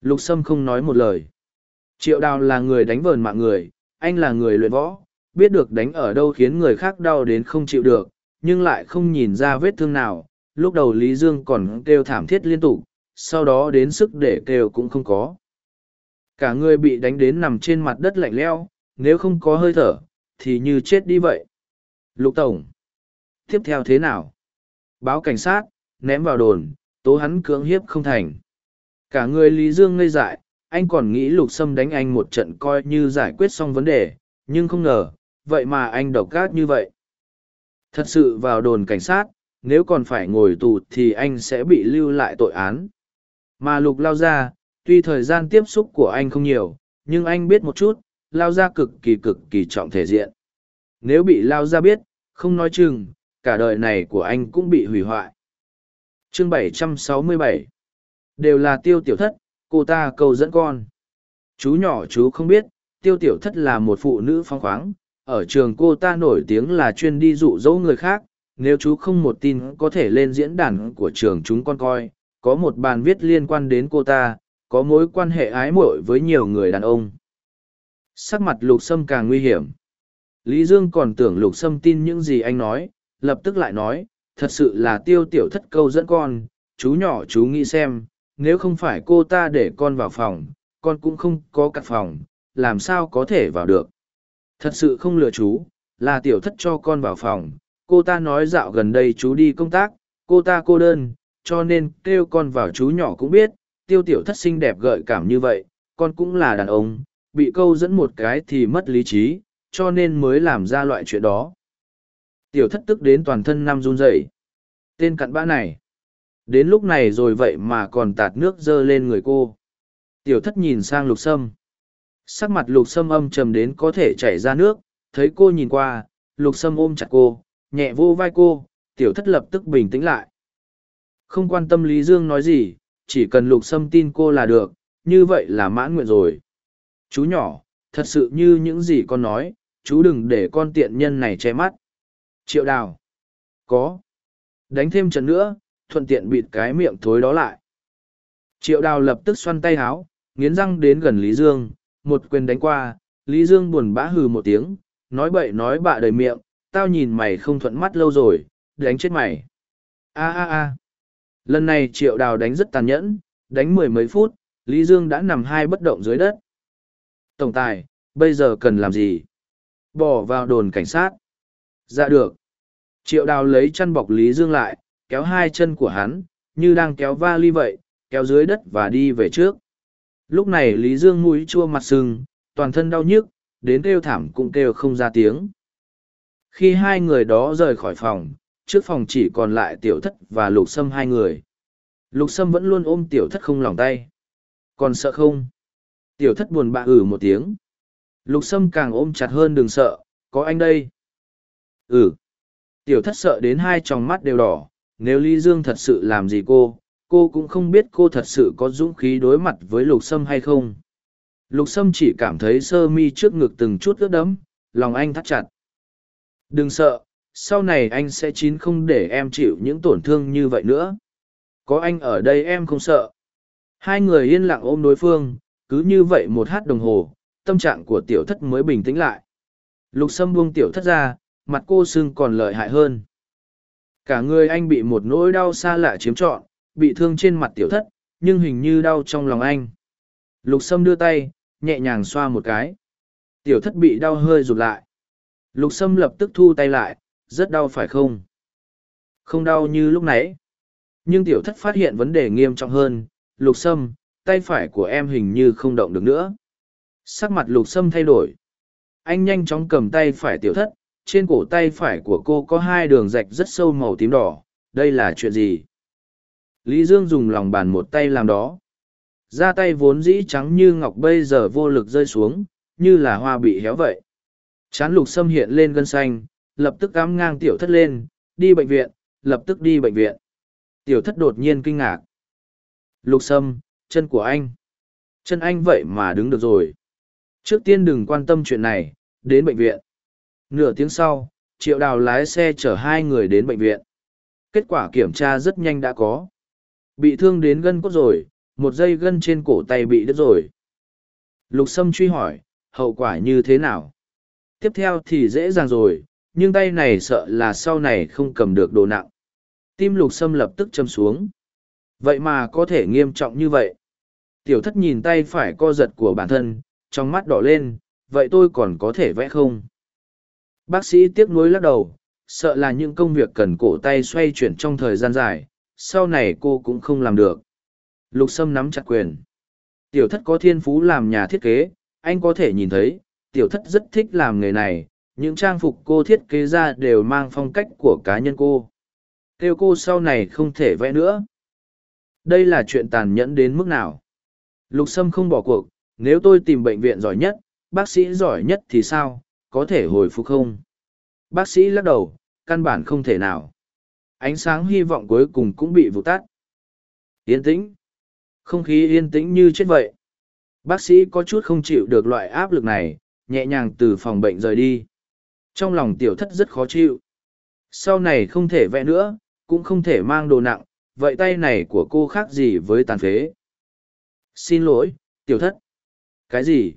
Lục Sâm không nói một lời. Triệu đào là người đánh vờn mạng người, anh là người luyện võ, biết được đánh ở đâu khiến người khác đau đến không chịu được, nhưng lại không nhìn ra vết thương nào. Lúc đầu Lý Dương còn kêu thảm thiết liên tục, sau đó đến sức để kêu cũng không có. Cả người bị đánh đến nằm trên mặt đất lạnh leo, nếu không có hơi thở, thì như chết đi vậy. Lục Tổng. Tiếp theo thế nào? Báo cảnh sát, ném vào đồn, tố hắn cưỡng hiếp không thành. Cả người Lý Dương ngây dại, anh còn nghĩ lục sâm đánh anh một trận coi như giải quyết xong vấn đề, nhưng không ngờ, vậy mà anh độc gác như vậy. Thật sự vào đồn cảnh sát, nếu còn phải ngồi tù thì anh sẽ bị lưu lại tội án. Mà lục lao ra, tuy thời gian tiếp xúc của anh không nhiều, nhưng anh biết một chút, lao ra cực kỳ cực kỳ trọng thể diện. Nếu bị lao ra biết, không nói chừng, cả đời này của anh cũng bị hủy hoại. Chương 767 Đều là tiêu tiểu thất, cô ta cầu dẫn con. Chú nhỏ chú không biết, tiêu tiểu thất là một phụ nữ phong khoáng, ở trường cô ta nổi tiếng là chuyên đi dụ dỗ người khác, nếu chú không một tin có thể lên diễn đàn của trường chúng con coi, có một bài viết liên quan đến cô ta, có mối quan hệ ái muội với nhiều người đàn ông. Sắc mặt lục sâm càng nguy hiểm. Lý Dương còn tưởng lục sâm tin những gì anh nói, lập tức lại nói, thật sự là tiêu tiểu thất câu dẫn con, chú nhỏ chú nghĩ xem, nếu không phải cô ta để con vào phòng, con cũng không có cặt phòng, làm sao có thể vào được. Thật sự không lừa chú, là tiểu thất cho con vào phòng, cô ta nói dạo gần đây chú đi công tác, cô ta cô đơn, cho nên kêu con vào chú nhỏ cũng biết, tiêu tiểu thất xinh đẹp gợi cảm như vậy, con cũng là đàn ông, bị câu dẫn một cái thì mất lý trí, cho nên mới làm ra loại chuyện đó. Tiểu thất tức đến toàn thân năm run rẩy. Tên cặn bã này. Đến lúc này rồi vậy mà còn tạt nước dơ lên người cô. Tiểu thất nhìn sang lục sâm. Sắc mặt lục sâm âm trầm đến có thể chảy ra nước, thấy cô nhìn qua, lục sâm ôm chặt cô, nhẹ vô vai cô, tiểu thất lập tức bình tĩnh lại. Không quan tâm Lý Dương nói gì, chỉ cần lục sâm tin cô là được, như vậy là mãn nguyện rồi. Chú nhỏ, thật sự như những gì con nói, chú đừng để con tiện nhân này che mắt. Triệu đào. Có. Đánh thêm trận nữa, thuận tiện bịt cái miệng thối đó lại. Triệu đào lập tức xoăn tay háo, nghiến răng đến gần Lý Dương, một quyền đánh qua, Lý Dương buồn bã hừ một tiếng, nói bậy nói bạ đầy miệng, tao nhìn mày không thuận mắt lâu rồi, đánh chết mày. a a a Lần này triệu đào đánh rất tàn nhẫn, đánh mười mấy phút, Lý Dương đã nằm hai bất động dưới đất. Tổng tài, bây giờ cần làm gì? Bỏ vào đồn cảnh sát. Dạ được. Triệu đào lấy chăn bọc Lý Dương lại, kéo hai chân của hắn, như đang kéo vali vậy, kéo dưới đất và đi về trước. Lúc này Lý Dương mũi chua mặt sưng, toàn thân đau nhức, đến kêu thảm cũng kêu không ra tiếng. Khi hai người đó rời khỏi phòng, trước phòng chỉ còn lại tiểu thất và lục sâm hai người. Lục sâm vẫn luôn ôm tiểu thất không lòng tay. Còn sợ không? Tiểu thất buồn bã ử một tiếng. Lục sâm càng ôm chặt hơn đừng sợ, có anh đây. Ừ. Tiểu thất sợ đến hai tròng mắt đều đỏ, nếu Lý Dương thật sự làm gì cô, cô cũng không biết cô thật sự có dũng khí đối mặt với lục sâm hay không. Lục sâm chỉ cảm thấy sơ mi trước ngực từng chút ướt đẫm, lòng anh thắt chặt. Đừng sợ, sau này anh sẽ chín không để em chịu những tổn thương như vậy nữa. Có anh ở đây em không sợ. Hai người yên lặng ôm đối phương, cứ như vậy một hát đồng hồ, tâm trạng của tiểu thất mới bình tĩnh lại. Lục sâm buông tiểu thất ra, mặt cô sưng còn lợi hại hơn. Cả người anh bị một nỗi đau xa lạ chiếm trọn, bị thương trên mặt tiểu thất, nhưng hình như đau trong lòng anh. Lục sâm đưa tay, nhẹ nhàng xoa một cái. Tiểu thất bị đau hơi rụt lại. Lục sâm lập tức thu tay lại, rất đau phải không? Không đau như lúc nãy. Nhưng tiểu thất phát hiện vấn đề nghiêm trọng hơn. Lục sâm, tay phải của em hình như không động được nữa. Sắc mặt lục sâm thay đổi. Anh nhanh chóng cầm tay phải tiểu thất, trên cổ tay phải của cô có hai đường rạch rất sâu màu tím đỏ. Đây là chuyện gì? Lý Dương dùng lòng bàn một tay làm đó. Da tay vốn dĩ trắng như ngọc bây giờ vô lực rơi xuống, như là hoa bị héo vậy. Chán lục xâm hiện lên gân xanh, lập tức cắm ngang tiểu thất lên, đi bệnh viện, lập tức đi bệnh viện. Tiểu thất đột nhiên kinh ngạc. Lục sâm, chân của anh. Chân anh vậy mà đứng được rồi. Trước tiên đừng quan tâm chuyện này, đến bệnh viện. Nửa tiếng sau, triệu đào lái xe chở hai người đến bệnh viện. Kết quả kiểm tra rất nhanh đã có. Bị thương đến gân cốt rồi, một dây gân trên cổ tay bị đứt rồi. Lục Sâm truy hỏi, hậu quả như thế nào? Tiếp theo thì dễ dàng rồi, nhưng tay này sợ là sau này không cầm được đồ nặng. Tim Lục Sâm lập tức châm xuống. Vậy mà có thể nghiêm trọng như vậy. Tiểu thất nhìn tay phải co giật của bản thân, trong mắt đỏ lên, vậy tôi còn có thể vẽ không? Bác sĩ tiếc nuối lắc đầu, sợ là những công việc cần cổ tay xoay chuyển trong thời gian dài, sau này cô cũng không làm được. Lục Sâm nắm chặt quyền. Tiểu thất có thiên phú làm nhà thiết kế, anh có thể nhìn thấy, tiểu thất rất thích làm nghề này, những trang phục cô thiết kế ra đều mang phong cách của cá nhân cô. Kêu cô sau này không thể vẽ nữa. Đây là chuyện tàn nhẫn đến mức nào? Lục Sâm không bỏ cuộc, nếu tôi tìm bệnh viện giỏi nhất, bác sĩ giỏi nhất thì sao, có thể hồi phục không? Bác sĩ lắc đầu, căn bản không thể nào. Ánh sáng hy vọng cuối cùng cũng bị vụt tắt. Yên tĩnh. Không khí yên tĩnh như chết vậy. Bác sĩ có chút không chịu được loại áp lực này, nhẹ nhàng từ phòng bệnh rời đi. Trong lòng tiểu thất rất khó chịu. Sau này không thể vẽ nữa, cũng không thể mang đồ nặng, vậy tay này của cô khác gì với tàn phế? Xin lỗi, tiểu thất. Cái gì?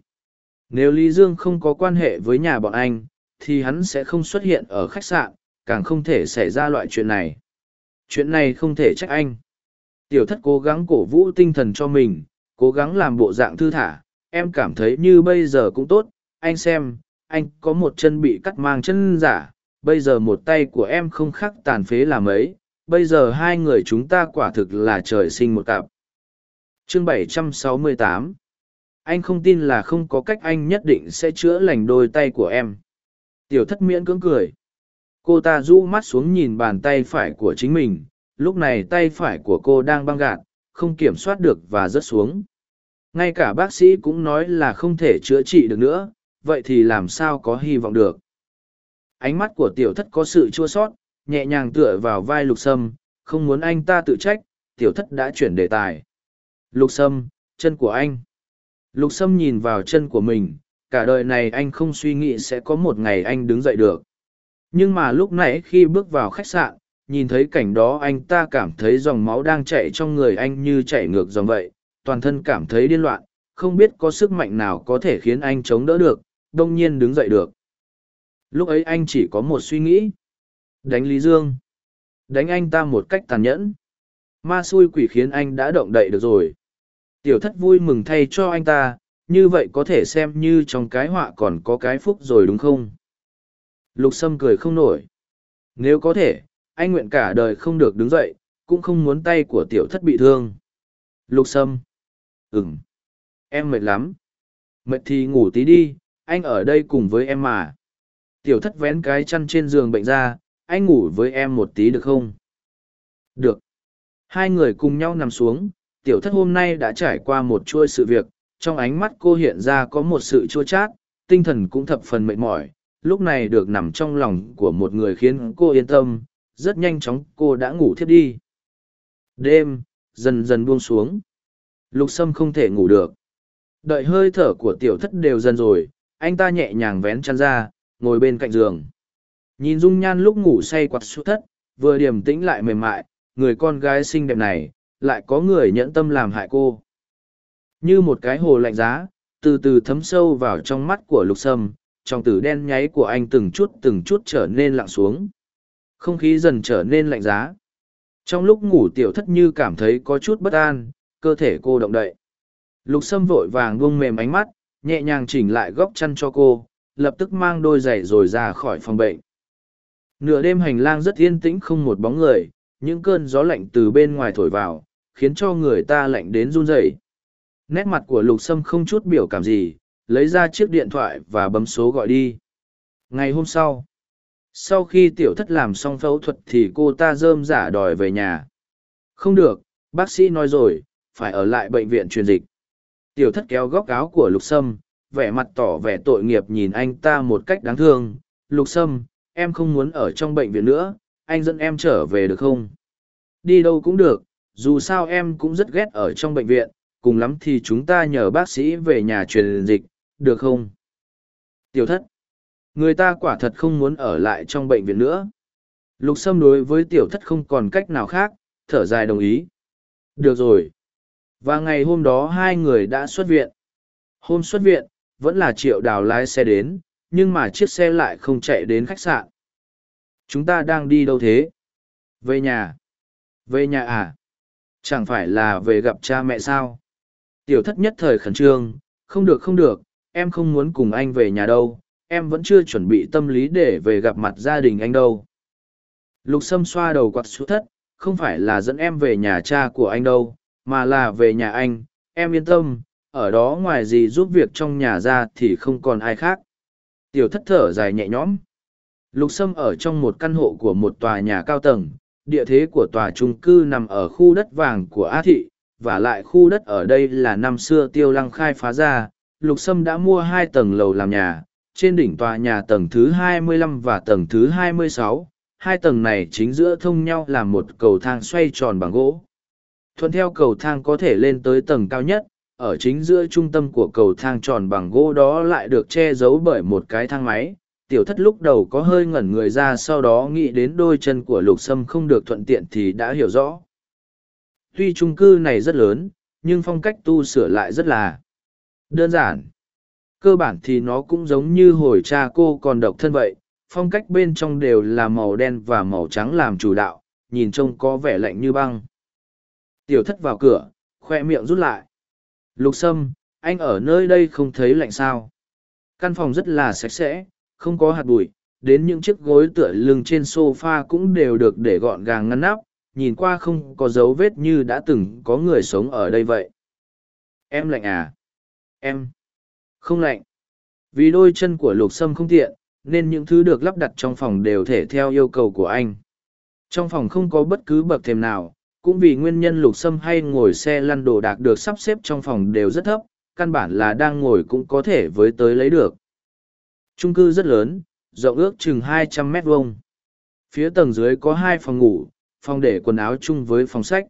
Nếu Lý Dương không có quan hệ với nhà bọn anh, thì hắn sẽ không xuất hiện ở khách sạn, càng không thể xảy ra loại chuyện này. Chuyện này không thể trách anh. Tiểu thất cố gắng cổ vũ tinh thần cho mình, cố gắng làm bộ dạng thư thả, em cảm thấy như bây giờ cũng tốt, anh xem, anh có một chân bị cắt mang chân giả, bây giờ một tay của em không khắc tàn phế là mấy. bây giờ hai người chúng ta quả thực là trời sinh một cặp. Chương 768 anh không tin là không có cách anh nhất định sẽ chữa lành đôi tay của em. Tiểu thất miễn cưỡng cười. Cô ta rũ mắt xuống nhìn bàn tay phải của chính mình, lúc này tay phải của cô đang băng gạt không kiểm soát được và rớt xuống. Ngay cả bác sĩ cũng nói là không thể chữa trị được nữa vậy thì làm sao có hy vọng được? Ánh mắt của tiểu thất có sự chua sót nhẹ nhàng tựa vào vai lục sâm. Không muốn anh ta tự trách tiểu thất đã chuyển đề tài. Lục sâm chân của anh lục sâm nhìn vào chân của mình cả đời này anh không suy nghĩ sẽ có một ngày anh đứng dậy được nhưng mà lúc nãy khi bước vào khách sạn nhìn thấy cảnh đó anh ta cảm thấy dòng máu đang chạy trong người anh như chạy ngược dòng vậy toàn thân cảm thấy điên loạn không biết có sức mạnh nào có thể khiến anh chống đỡ được, đông nhiên đứng dậy được. Lúc ấy anh chỉ có một suy nghĩ. Đánh Lý Dương. Đánh anh ta một cách tàn nhẫn. Ma xui quỷ khiến anh đã động đậy được rồi. Tiểu thất vui mừng thay cho anh ta, như vậy có thể xem như trong cái họa còn có cái phúc rồi đúng không? Lục Sâm cười không nổi. Nếu có thể, anh nguyện cả đời không được đứng dậy, cũng không muốn tay của tiểu thất bị thương. Lục Sâm. Ừm. Em mệt lắm. Mệt thì ngủ tí đi, anh ở đây cùng với em mà. Tiểu thất vén cái chăn trên giường bệnh ra, anh ngủ với em một tí được không? Được. Hai người cùng nhau nằm xuống, tiểu thất hôm nay đã trải qua một chuôi sự việc, trong ánh mắt cô hiện ra có một sự chua chát, tinh thần cũng thập phần mệt mỏi, lúc này được nằm trong lòng của một người khiến cô yên tâm, rất nhanh chóng cô đã ngủ thiếp đi. Đêm, dần dần buông xuống. Lục Sâm không thể ngủ được. Đợi hơi thở của tiểu thất đều dần rồi, anh ta nhẹ nhàng vén chăn ra, ngồi bên cạnh giường. Nhìn dung nhan lúc ngủ say quạt xuất thất, vừa điềm tĩnh lại mềm mại, người con gái xinh đẹp này, lại có người nhẫn tâm làm hại cô. Như một cái hồ lạnh giá, từ từ thấm sâu vào trong mắt của lục sâm, trong tử đen nháy của anh từng chút từng chút trở nên lặng xuống. Không khí dần trở nên lạnh giá. Trong lúc ngủ tiểu thất như cảm thấy có chút bất an, cơ thể cô động đậy. Lục sâm vội vàng buông mềm ánh mắt, nhẹ nhàng chỉnh lại góc chăn cho cô, lập tức mang đôi giày rồi ra khỏi phòng bệnh. Nửa đêm hành lang rất yên tĩnh không một bóng người, những cơn gió lạnh từ bên ngoài thổi vào, khiến cho người ta lạnh đến run rẩy. Nét mặt của lục sâm không chút biểu cảm gì, lấy ra chiếc điện thoại và bấm số gọi đi. Ngày hôm sau, sau khi tiểu thất làm xong phẫu thuật thì cô ta rơm giả đòi về nhà. Không được, bác sĩ nói rồi, phải ở lại bệnh viện truyền dịch. Tiểu thất kéo góc áo của lục sâm, vẻ mặt tỏ vẻ tội nghiệp nhìn anh ta một cách đáng thương. Lục sâm, em không muốn ở trong bệnh viện nữa, anh dẫn em trở về được không? Đi đâu cũng được, dù sao em cũng rất ghét ở trong bệnh viện, cùng lắm thì chúng ta nhờ bác sĩ về nhà truyền dịch, được không? Tiểu thất. Người ta quả thật không muốn ở lại trong bệnh viện nữa. Lục Sâm đối với tiểu thất không còn cách nào khác, thở dài đồng ý. Được rồi. Và ngày hôm đó hai người đã xuất viện. Hôm xuất viện, vẫn là triệu đào lái xe đến, nhưng mà chiếc xe lại không chạy đến khách sạn. Chúng ta đang đi đâu thế? Về nhà. Về nhà à? Chẳng phải là về gặp cha mẹ sao? Tiểu thất nhất thời khẩn trương, không được không được, em không muốn cùng anh về nhà đâu, em vẫn chưa chuẩn bị tâm lý để về gặp mặt gia đình anh đâu. Lục Sâm xoa đầu quạt xuống thất, không phải là dẫn em về nhà cha của anh đâu, mà là về nhà anh, em yên tâm, ở đó ngoài gì giúp việc trong nhà ra thì không còn ai khác. Tiểu thất thở dài nhẹ nhõm. Lục Sâm ở trong một căn hộ của một tòa nhà cao tầng, địa thế của tòa trung cư nằm ở khu đất vàng của A Thị, và lại khu đất ở đây là năm xưa tiêu lăng khai phá ra, Lục Sâm đã mua hai tầng lầu làm nhà, trên đỉnh tòa nhà tầng thứ 25 và tầng thứ 26, hai tầng này chính giữa thông nhau là một cầu thang xoay tròn bằng gỗ. Thuận theo cầu thang có thể lên tới tầng cao nhất, ở chính giữa trung tâm của cầu thang tròn bằng gỗ đó lại được che giấu bởi một cái thang máy. Tiểu thất lúc đầu có hơi ngẩn người ra sau đó nghĩ đến đôi chân của lục sâm không được thuận tiện thì đã hiểu rõ. Tuy trung cư này rất lớn, nhưng phong cách tu sửa lại rất là đơn giản. Cơ bản thì nó cũng giống như hồi cha cô còn độc thân vậy, phong cách bên trong đều là màu đen và màu trắng làm chủ đạo, nhìn trông có vẻ lạnh như băng. Tiểu thất vào cửa, khoe miệng rút lại. Lục sâm, anh ở nơi đây không thấy lạnh sao. Căn phòng rất là sạch sẽ, không có hạt bụi, đến những chiếc gối tựa lưng trên sofa cũng đều được để gọn gàng ngăn nắp, nhìn qua không có dấu vết như đã từng có người sống ở đây vậy. Em lạnh à? Em. Không lạnh. Vì đôi chân của lục sâm không tiện, nên những thứ được lắp đặt trong phòng đều thể theo yêu cầu của anh. Trong phòng không có bất cứ bậc thềm nào, cũng vì nguyên nhân lục sâm hay ngồi xe lăn đồ đạc được sắp xếp trong phòng đều rất thấp, căn bản là đang ngồi cũng có thể với tới lấy được. Trung cư rất lớn, rộng ước chừng 200 mét vuông. Phía tầng dưới có hai phòng ngủ, phòng để quần áo chung với phòng sách.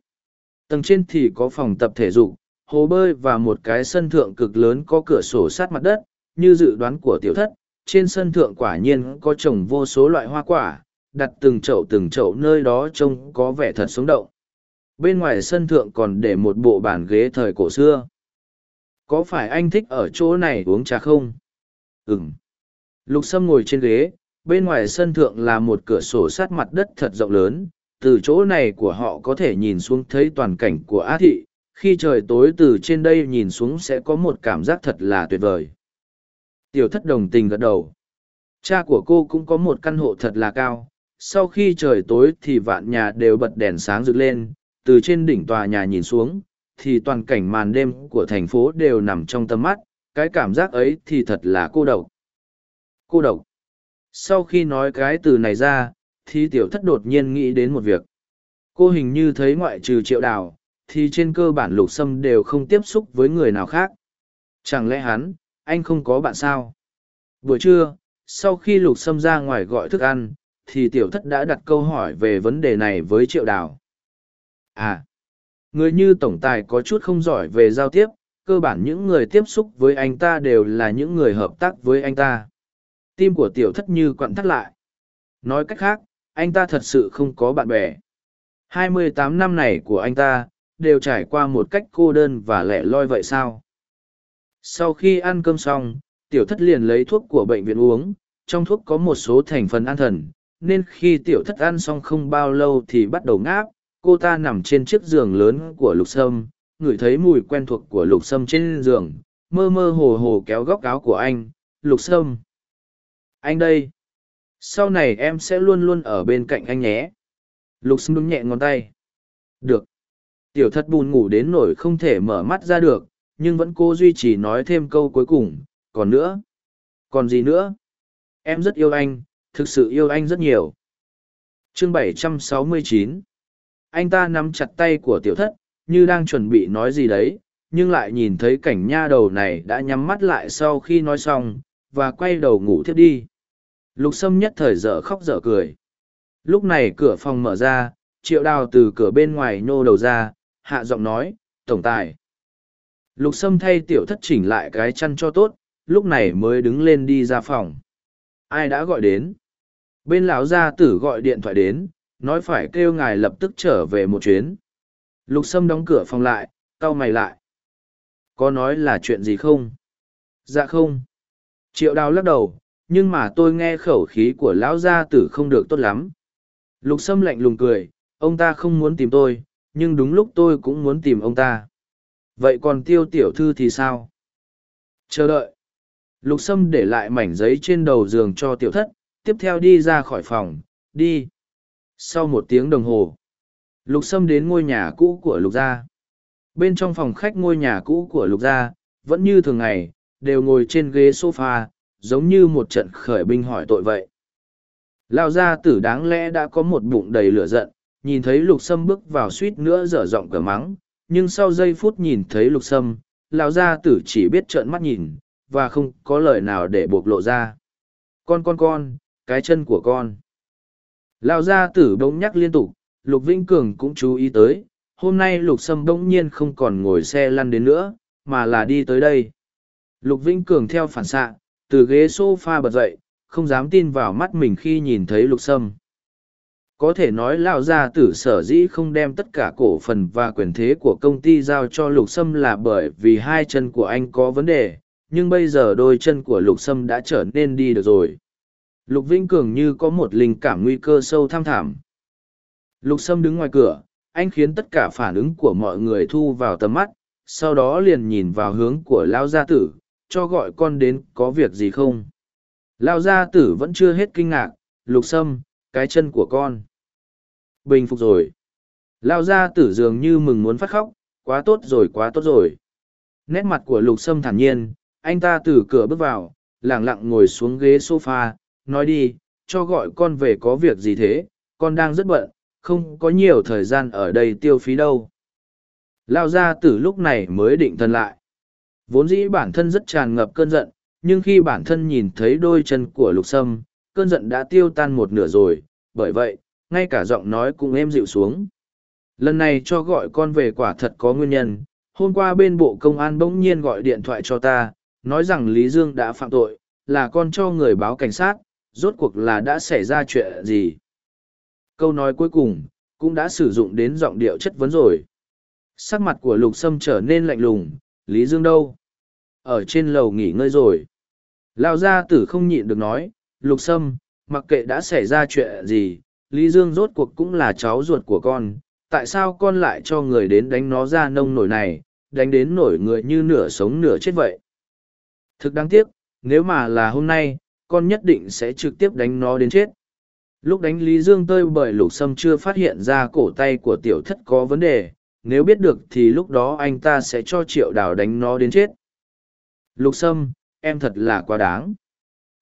Tầng trên thì có phòng tập thể dục, hồ bơi và một cái sân thượng cực lớn có cửa sổ sát mặt đất, như dự đoán của tiểu thất. Trên sân thượng quả nhiên có trồng vô số loại hoa quả, đặt từng chậu từng chậu nơi đó trông có vẻ thật sống động. Bên ngoài sân thượng còn để một bộ bàn ghế thời cổ xưa. có phải anh thích ở chỗ này uống trà không Ừm lục sâm ngồi trên ghế, bên ngoài sân thượng là một cửa sổ sát mặt đất thật rộng lớn, từ chỗ này của họ có thể nhìn xuống thấy toàn cảnh của á thị, khi trời tối từ trên đây nhìn xuống sẽ có một cảm giác thật là tuyệt vời. Tiểu thất đồng tình gật đầu. Cha của cô cũng có một căn hộ thật là cao, sau khi trời tối thì vạn nhà đều bật đèn sáng rực lên, từ trên đỉnh tòa nhà nhìn xuống, thì toàn cảnh màn đêm của thành phố đều nằm trong tầm mắt, cái cảm giác ấy thì thật là cô độc cô độc. Sau khi nói cái từ này ra thì tiểu thất đột nhiên nghĩ đến một việc. Cô hình như thấy ngoại trừ triệu đào, thì trên cơ bản lục sâm đều không tiếp xúc với người nào khác. Chẳng lẽ hắn, anh không có bạn sao? Buổi trưa, sau khi lục sâm ra ngoài gọi thức ăn, thì tiểu thất đã đặt câu hỏi về vấn đề này với triệu đào. À người như tổng tài có chút không giỏi về giao tiếp, cơ bản những người tiếp xúc với anh ta đều là những người hợp tác với anh ta tim của tiểu thất như quặn thắt lại. Nói cách khác, anh ta thật sự không có bạn bè. 28 năm này của anh ta đều trải qua một cách cô đơn và lẻ loi vậy sao? Sau khi ăn cơm xong, tiểu thất liền lấy thuốc của bệnh viện uống. Trong thuốc có một số thành phần an thần, nên khi tiểu thất ăn xong không bao lâu thì bắt đầu ngáp. Cô ta nằm trên chiếc giường lớn của lục sâm, ngửi thấy mùi quen thuộc của lục sâm trên giường. Mơ mơ hồ hồ kéo góc áo của anh. Lục sâm anh đây. Sau này em sẽ luôn luôn ở bên cạnh anh nhé. Lục sâm đúng nhẹ ngón tay. Được. Tiểu thất bùn ngủ đến nổi không thể mở mắt ra được, nhưng vẫn cố duy trì nói thêm câu cuối cùng. Còn nữa. Còn gì nữa? Em rất yêu anh, thực sự yêu anh rất nhiều. Chương 769 anh ta nắm chặt tay của tiểu thất, như đang chuẩn bị nói gì đấy, nhưng lại nhìn thấy cảnh nha đầu này đã nhắm mắt lại sau khi nói xong, và quay đầu ngủ thiếp đi lục sâm nhất thời dở khóc dở cười. Lúc này cửa phòng mở ra, triệu đào từ cửa bên ngoài nhô đầu ra, hạ giọng nói, tổng tài. Lục sâm thay tiểu thất chỉnh lại cái chăn cho tốt, lúc này mới đứng lên đi ra phòng. Ai đã gọi đến? Bên lão gia tử gọi điện thoại đến, nói phải kêu ngài lập tức trở về một chuyến. Lục sâm đóng cửa phòng lại, cau mày lại. Có nói là chuyện gì không? Dạ không. Triệu đào lắc đầu nhưng mà tôi nghe khẩu khí của lão gia tử không được tốt lắm. Lục sâm lạnh lùng cười, ông ta không muốn tìm tôi, nhưng đúng lúc tôi cũng muốn tìm ông ta. Vậy còn tiêu tiểu thư thì sao? Chờ đợi. Lục sâm để lại mảnh giấy trên đầu giường cho tiểu thất, tiếp theo đi ra khỏi phòng, đi. Sau một tiếng đồng hồ, lục sâm đến ngôi nhà cũ của lục gia. Bên trong phòng khách ngôi nhà cũ của lục gia, vẫn như thường ngày, đều ngồi trên ghế s o f a giống như một trận khởi binh hỏi tội vậy. Lao gia tử đáng lẽ đã có một bụng đầy lửa giận, nhìn thấy lục sâm bước vào suýt nữa dở giọng cờ mắng, nhưng sau giây phút nhìn thấy lục sâm lão gia tử chỉ biết trợn mắt nhìn, và không có lời nào để bộc lộ ra. Con con con, cái chân của con. Lão gia tử bỗng nhắc liên tục, lục vĩnh cường cũng chú ý tới, hôm nay lục sâm bỗng nhiên không còn ngồi xe lăn đến nữa, mà là đi tới đây. Lục vĩnh cường theo phản xạ từ ghế s o f a bật dậy, không dám tin vào mắt mình khi nhìn thấy lục sâm. Có thể nói lão gia tử sở dĩ không đem tất cả cổ phần và quyền thế của công ty giao cho lục sâm là bởi vì hai chân của anh có vấn đề, nhưng bây giờ đôi chân của lục sâm đã trở nên đi được rồi. Lục vĩnh cường như có một linh cảm nguy cơ sâu tham thảm lục sâm đứng ngoài cửa, anh khiến tất cả phản ứng của mọi người thu vào tầm mắt, sau đó liền nhìn vào hướng của lão gia tử cho gọi con đến có việc gì không? Lao gia tử vẫn chưa hết kinh ngạc, lục sâm, cái chân của con. Bình phục rồi. Lao gia tử dường như mừng muốn phát khóc, quá tốt rồi, quá tốt rồi. Nét mặt của lục sâm thản nhiên, anh ta từ cửa bước vào, lẳng lặng ngồi xuống ghế s o f a nói đi, cho gọi con về có việc gì thế? Con đang rất bận, không có nhiều thời gian ở đây tiêu phí đâu. Lao gia tử lúc này mới định thân lại vốn dĩ bản thân rất tràn ngập cơn giận nhưng khi bản thân nhìn thấy đôi chân của lục sâm cơn giận đã tiêu tan một nửa rồi bởi vậy ngay cả giọng nói cũng êm dịu xuống. Lần này cho gọi con về quả thật có nguyên nhân, hôm qua bên bộ công an bỗng nhiên gọi điện thoại cho ta, nói rằng Lý Dương đã phạm tội, là con cho người báo cảnh sát, rốt cuộc là đã xảy ra chuyện gì. Câu nói cuối cùng, cũng đã sử dụng đến giọng điệu chất vấn rồi. Sắc mặt của Lục Sâm trở nên lạnh lùng, Lý Dương đâu? Ở trên lầu nghỉ ngơi rồi. Lao gia tử không nhịn được nói, lục sâm, mặc kệ đã xảy ra chuyện gì, lý dương rốt cuộc cũng là cháu ruột của con, tại sao con lại cho người đến đánh nó ra nông nổi này, đánh đến nổi người như nửa sống nửa chết vậy? Thực đáng tiếc, nếu mà là hôm nay, con nhất định sẽ trực tiếp đánh nó đến chết. Lúc đánh lý dương tơi bởi lục sâm chưa phát hiện ra cổ tay của tiểu thất có vấn đề, nếu biết được thì lúc đó anh ta sẽ cho triệu đào đánh nó đến chết lục sâm, em thật là quá đáng.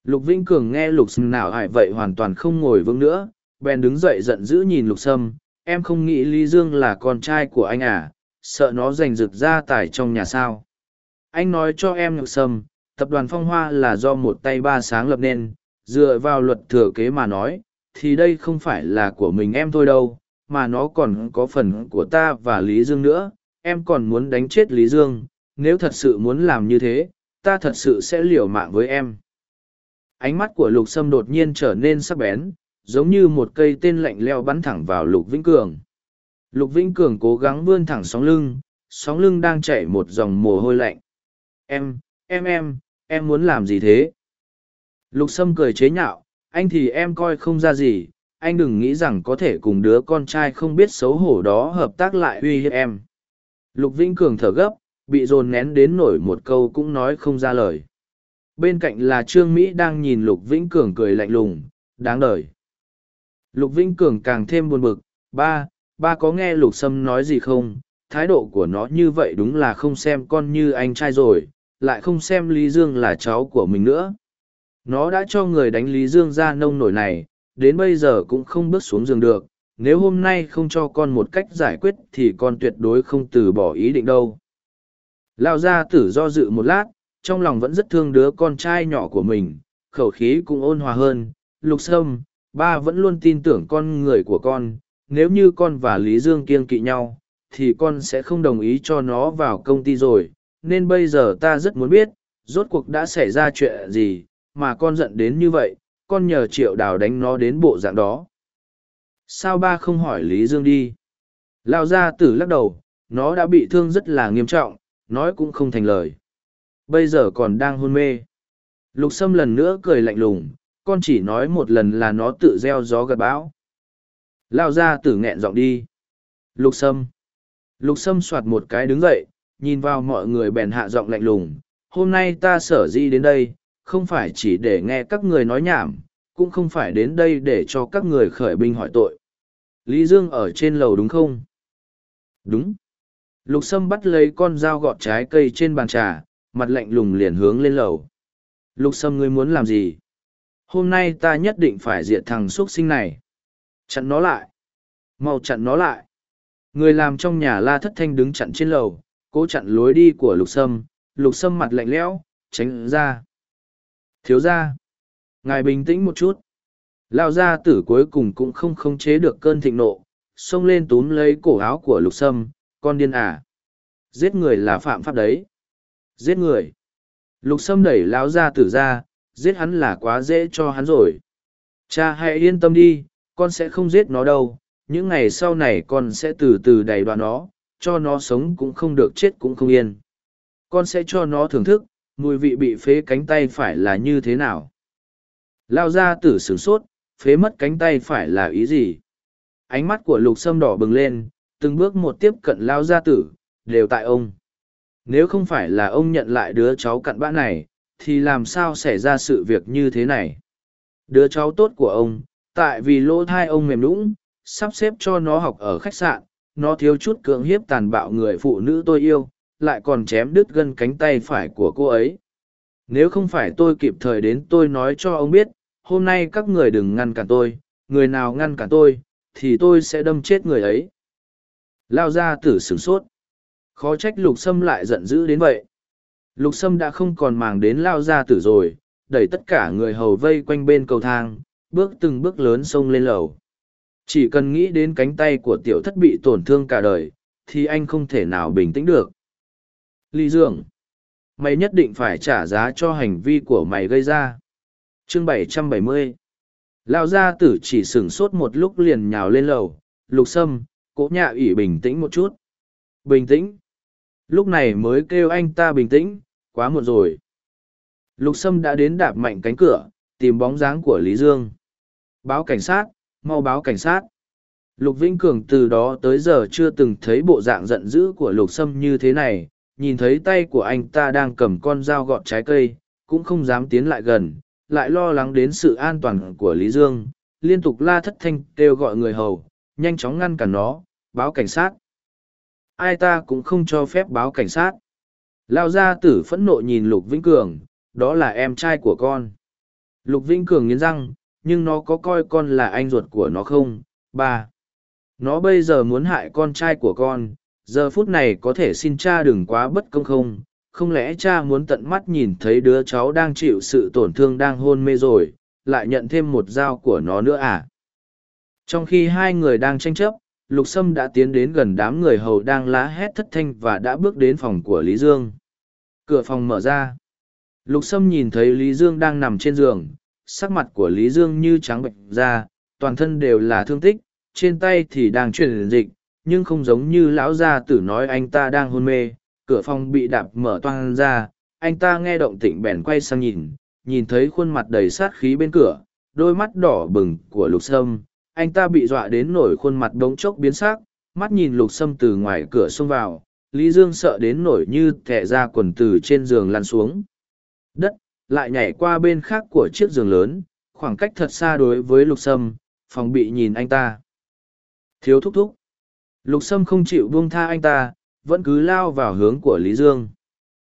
Lục vĩnh cường nghe lục sâm nào hại vậy hoàn toàn không ngồi vững nữa. Bèn đứng dậy giận dữ nhìn lục sâm, em không nghĩ lý dương là con trai của anh à sợ nó giành rực ra tài trong nhà sao. Anh nói cho em lục sâm, tập đoàn phong hoa là do một tay ba sáng lập nên, dựa vào luật thừa kế mà nói, thì đây không phải là của mình em thôi đâu, mà nó còn có phần của ta và lý dương nữa. Em còn muốn đánh chết lý dương, nếu thật sự muốn làm như thế ta thật sự sẽ liều mạng với em. Ánh mắt của lục sâm đột nhiên trở nên sắc bén, giống như một cây tên lạnh leo bắn thẳng vào lục vĩnh cường. Lục vĩnh cường cố gắng vươn thẳng sóng lưng sóng lưng đang chảy một dòng mồ hôi lạnh. Em em em em muốn làm gì thế? Lục sâm cười chế nhạo, anh thì em coi không ra gì, anh đừng nghĩ rằng có thể cùng đứa con trai không biết xấu hổ đó hợp tác lại uy hiếp em. Lục vĩnh cường thở gấp bị dồn nén đến nổi một câu cũng nói không ra lời. Bên cạnh là trương mỹ đang nhìn lục vĩnh cường cười lạnh lùng, đáng đời. Lục vĩnh cường càng thêm buồn bực, ba ba có nghe lục sâm nói gì không? Thái độ của nó như vậy đúng là không xem con như anh trai rồi, lại không xem lý dương là cháu của mình nữa. Nó đã cho người đánh lý dương ra nông nổi này, đến bây giờ cũng không bước xuống giường được, nếu hôm nay không cho con một cách giải quyết thì con tuyệt đối không từ bỏ ý định đâu lao gia tử do dự một lát, trong lòng vẫn rất thương đứa con trai nhỏ của mình, khẩu khí cũng ôn hòa hơn. Lục sâm, ba vẫn luôn tin tưởng con người của con, nếu như con và lý dương kiêng kỵ nhau, thì con sẽ không đồng ý cho nó vào công ty rồi. Nên bây giờ ta rất muốn biết, rốt cuộc đã xảy ra chuyện gì mà con giận đến như vậy, con nhờ triệu đào đánh nó đến bộ dạng đó. Sao ba không hỏi lý dương đi? Lao gia tử lắc đầu, nó đã bị thương rất là nghiêm trọng nói cũng không thành lời bây giờ còn đang hôn mê lục sâm lần nữa cười lạnh lùng con chỉ nói một lần là nó tự gieo gió gặt bão lao ra tử nghẹn giọng đi lục sâm lục sâm soạt một cái đứng dậy nhìn vào mọi người bèn hạ giọng lạnh lùng hôm nay ta sở di đến đây không phải chỉ để nghe các người nói nhảm, cũng không phải đến đây để cho các người khởi binh hỏi tội. Lý Dương ở trên lầu đúng không? Đúng. Lục Sâm bắt lấy con dao gọt trái cây trên bàn trà, mặt lạnh lùng liền hướng lên lầu. Lục Sâm ngươi muốn làm gì? Hôm nay ta nhất định phải diệt thằng xuất sinh này. Chặn nó lại. Mau chặn nó lại. Người làm trong nhà la thất thanh đứng chặn trên lầu, cố chặn lối đi của Lục Sâm. Lục Sâm mặt lạnh lẽo, tránh ra. Thiếu ra. Ngài bình tĩnh một chút. Lao gia tử cuối cùng cũng không khống chế được cơn thịnh nộ, xông lên túm lấy cổ áo của lục sâm, con điên à. Giết người là phạm pháp đấy. Giết người. Lục sâm đẩy lão gia tử ra, giết hắn là quá dễ cho hắn rồi. Cha hãy yên tâm đi, con sẽ không giết nó đâu. Những ngày sau này con sẽ từ từ đẩy đoạn nó, cho nó sống cũng không được chết cũng không yên. Con sẽ cho nó thưởng thức, mùi vị bị phế cánh tay phải là như thế nào lao ra tử sửng sốt phế mất cánh tay phải là ý gì ánh mắt của lục sâm đỏ bừng lên từng bước một tiếp cận lao gia tử đều tại ông. Nếu không phải là ông nhận lại đứa cháu cặn bã này thì làm sao xảy ra sự việc như thế này? Đứa cháu tốt của ông tại vì lỗ thai ông mềm nũng, sắp xếp cho nó học ở khách sạn nó thiếu chút cưỡng hiếp tàn bạo người phụ nữ tôi yêu lại còn chém đứt gân cánh tay phải của cô ấy. Nếu không phải tôi kịp thời đến tôi nói cho ông biết hôm nay các người đừng ngăn cản tôi người nào ngăn cản tôi thì tôi sẽ đâm chết người ấy lao ra tử sửng sốt. Khó trách lục sâm lại giận dữ đến vậy. Lục sâm đã không còn màng đến lao ra tử rồi đẩy tất cả người hầu vây quanh bên cầu thang bước từng bước lớn xông lên lầu. Chỉ cần nghĩ đến cánh tay của tiểu thất bị tổn thương cả đời thì anh không thể nào bình tĩnh được. Lý Dương, mày nhất định phải trả giá cho hành vi của mày gây ra. Chương 770 Lao gia tử chỉ sửng sốt một lúc liền nhào lên lầu, lục sâm, cố nhạ ủy bình tĩnh một chút. Bình tĩnh. Lúc này mới kêu anh ta bình tĩnh, quá muộn rồi. Lục sâm đã đến đạp mạnh cánh cửa tìm bóng dáng của lý dương. Báo cảnh sát mau báo cảnh sát. Lục vĩnh cường từ đó tới giờ chưa từng thấy bộ dạng giận dữ của lục sâm như thế này. Nhìn thấy tay của anh ta đang cầm con dao gọt trái cây cũng không dám tiến lại gần lại lo lắng đến sự an toàn của lý dương. Liên tục la thất thanh kêu gọi người hầu nhanh chóng ngăn cản nó báo cảnh sát. Ai ta cũng không cho phép báo cảnh sát. Lao gia tử phẫn nộ nhìn lục vĩnh cường, đó là em trai của con. Lục vĩnh cường nghiến răng, nhưng nó có coi con là anh ruột của nó không? Ba. Nó bây giờ muốn hại con trai của con, giờ phút này có thể xin cha đừng quá bất công không? Không lẽ cha muốn tận mắt nhìn thấy đứa cháu đang chịu sự tổn thương đang hôn mê rồi, lại nhận thêm một dao của nó nữa à? Trong khi hai người đang tranh chấp lục sâm đã tiến đến gần đám người hầu đang lá hét thất thanh và đã bước đến phòng của lý dương. Cửa phòng mở ra. Lục sâm nhìn thấy lý dương đang nằm trên giường, sắc mặt của lý dương như trắng bệnh ra, toàn thân đều là thương tích, trên tay thì đang truyền dịch, nhưng không giống như lão gia tử nói anh ta đang hôn mê, cửa phòng bị đạp mở toang ra, anh ta nghe động tĩnh bèn quay sang nhìn nhìn thấy khuôn mặt đầy sát khí bên cửa, đôi mắt đỏ bừng của lục sâm anh ta bị dọa đến nổi khuôn mặt đống chốc biến sắc, mắt nhìn lục sâm từ ngoài cửa xông vào, lý dương sợ đến nổi như thẻ ra quần từ trên giường lăn xuống. Đất, lại nhảy qua bên khác của chiếc giường lớn, khoảng cách thật xa đối với lục sâm, phòng bị nhìn anh ta. Thiếu thúc thúc. Lục sâm không chịu buông tha anh ta, vẫn cứ lao vào hướng của lý dương.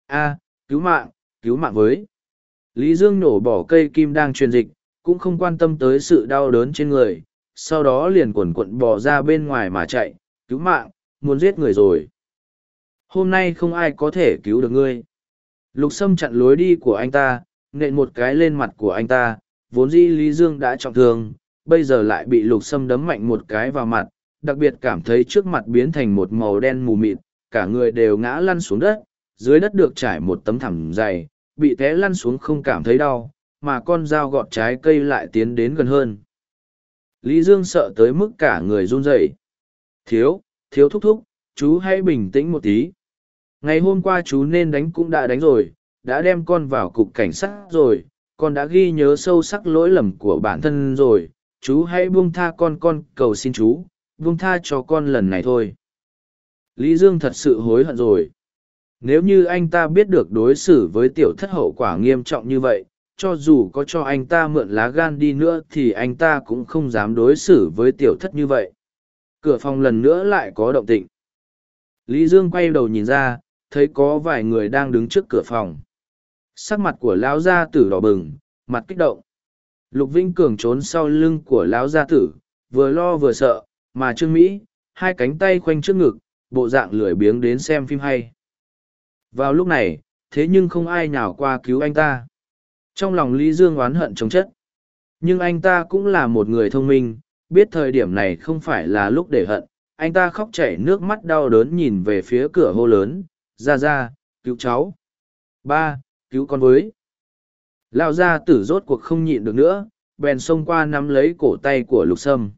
A, cứu mạng cứu mạng với. Lý dương nổ bỏ cây kim đang truyền dịch, cũng không quan tâm tới sự đau đớn trên người sau đó liền quần quận bỏ ra bên ngoài mà chạy, cứu mạng, muốn giết người rồi. Hôm nay không ai có thể cứu được ngươi. Lục sâm chặn lối đi của anh ta, nện một cái lên mặt của anh ta, vốn dĩ lý dương đã trọng thương, bây giờ lại bị lục sâm đấm mạnh một cái vào mặt, đặc biệt cảm thấy trước mặt biến thành một màu đen mù mịt, cả người đều ngã lăn xuống đất, dưới đất được trải một tấm thảm dày, bị té lăn xuống không cảm thấy đau, mà con dao gọt trái cây lại tiến đến gần hơn lý dương sợ tới mức cả người run rẩy. Thiếu thiếu thúc thúc, chú hãy bình tĩnh một tí. Ngày hôm qua chú nên đánh cũng đã đánh rồi, đã đem con vào cục cảnh sát rồi, con đã ghi nhớ sâu sắc lỗi lầm của bản thân rồi. Chú hãy buông tha con con cầu xin chú, buông tha cho con lần này thôi. Lý dương thật sự hối hận rồi. Nếu như anh ta biết được đối xử với tiểu thất hậu quả nghiêm trọng như vậy cho dù có cho anh ta mượn lá gan đi nữa thì anh ta cũng không dám đối xử với tiểu thất như vậy. Cửa phòng lần nữa lại có động tịnh lý dương quay đầu nhìn ra, thấy có vài người đang đứng trước cửa phòng. Sắc mặt của lão gia tử đỏ bừng, mặt kích động. Lục vĩnh cường trốn sau lưng của lão gia tử, vừa lo vừa sợ, mà trương mỹ, hai cánh tay khoanh trước ngực, bộ dạng lười biếng đến xem phim hay. Vào lúc này, thế nhưng không ai nào qua cứu anh ta trong lòng lý dương oán hận chống chất. Nhưng anh ta cũng là một người thông minh, biết thời điểm này không phải là lúc để hận. Anh ta khóc chảy nước mắt đau đớn nhìn về phía cửa hô lớn, ra ra, cứu cháu. Ba, cứu con với. Lao ra tử rốt cuộc không nhịn được nữa, bèn xông qua nắm lấy cổ tay của lục sâm.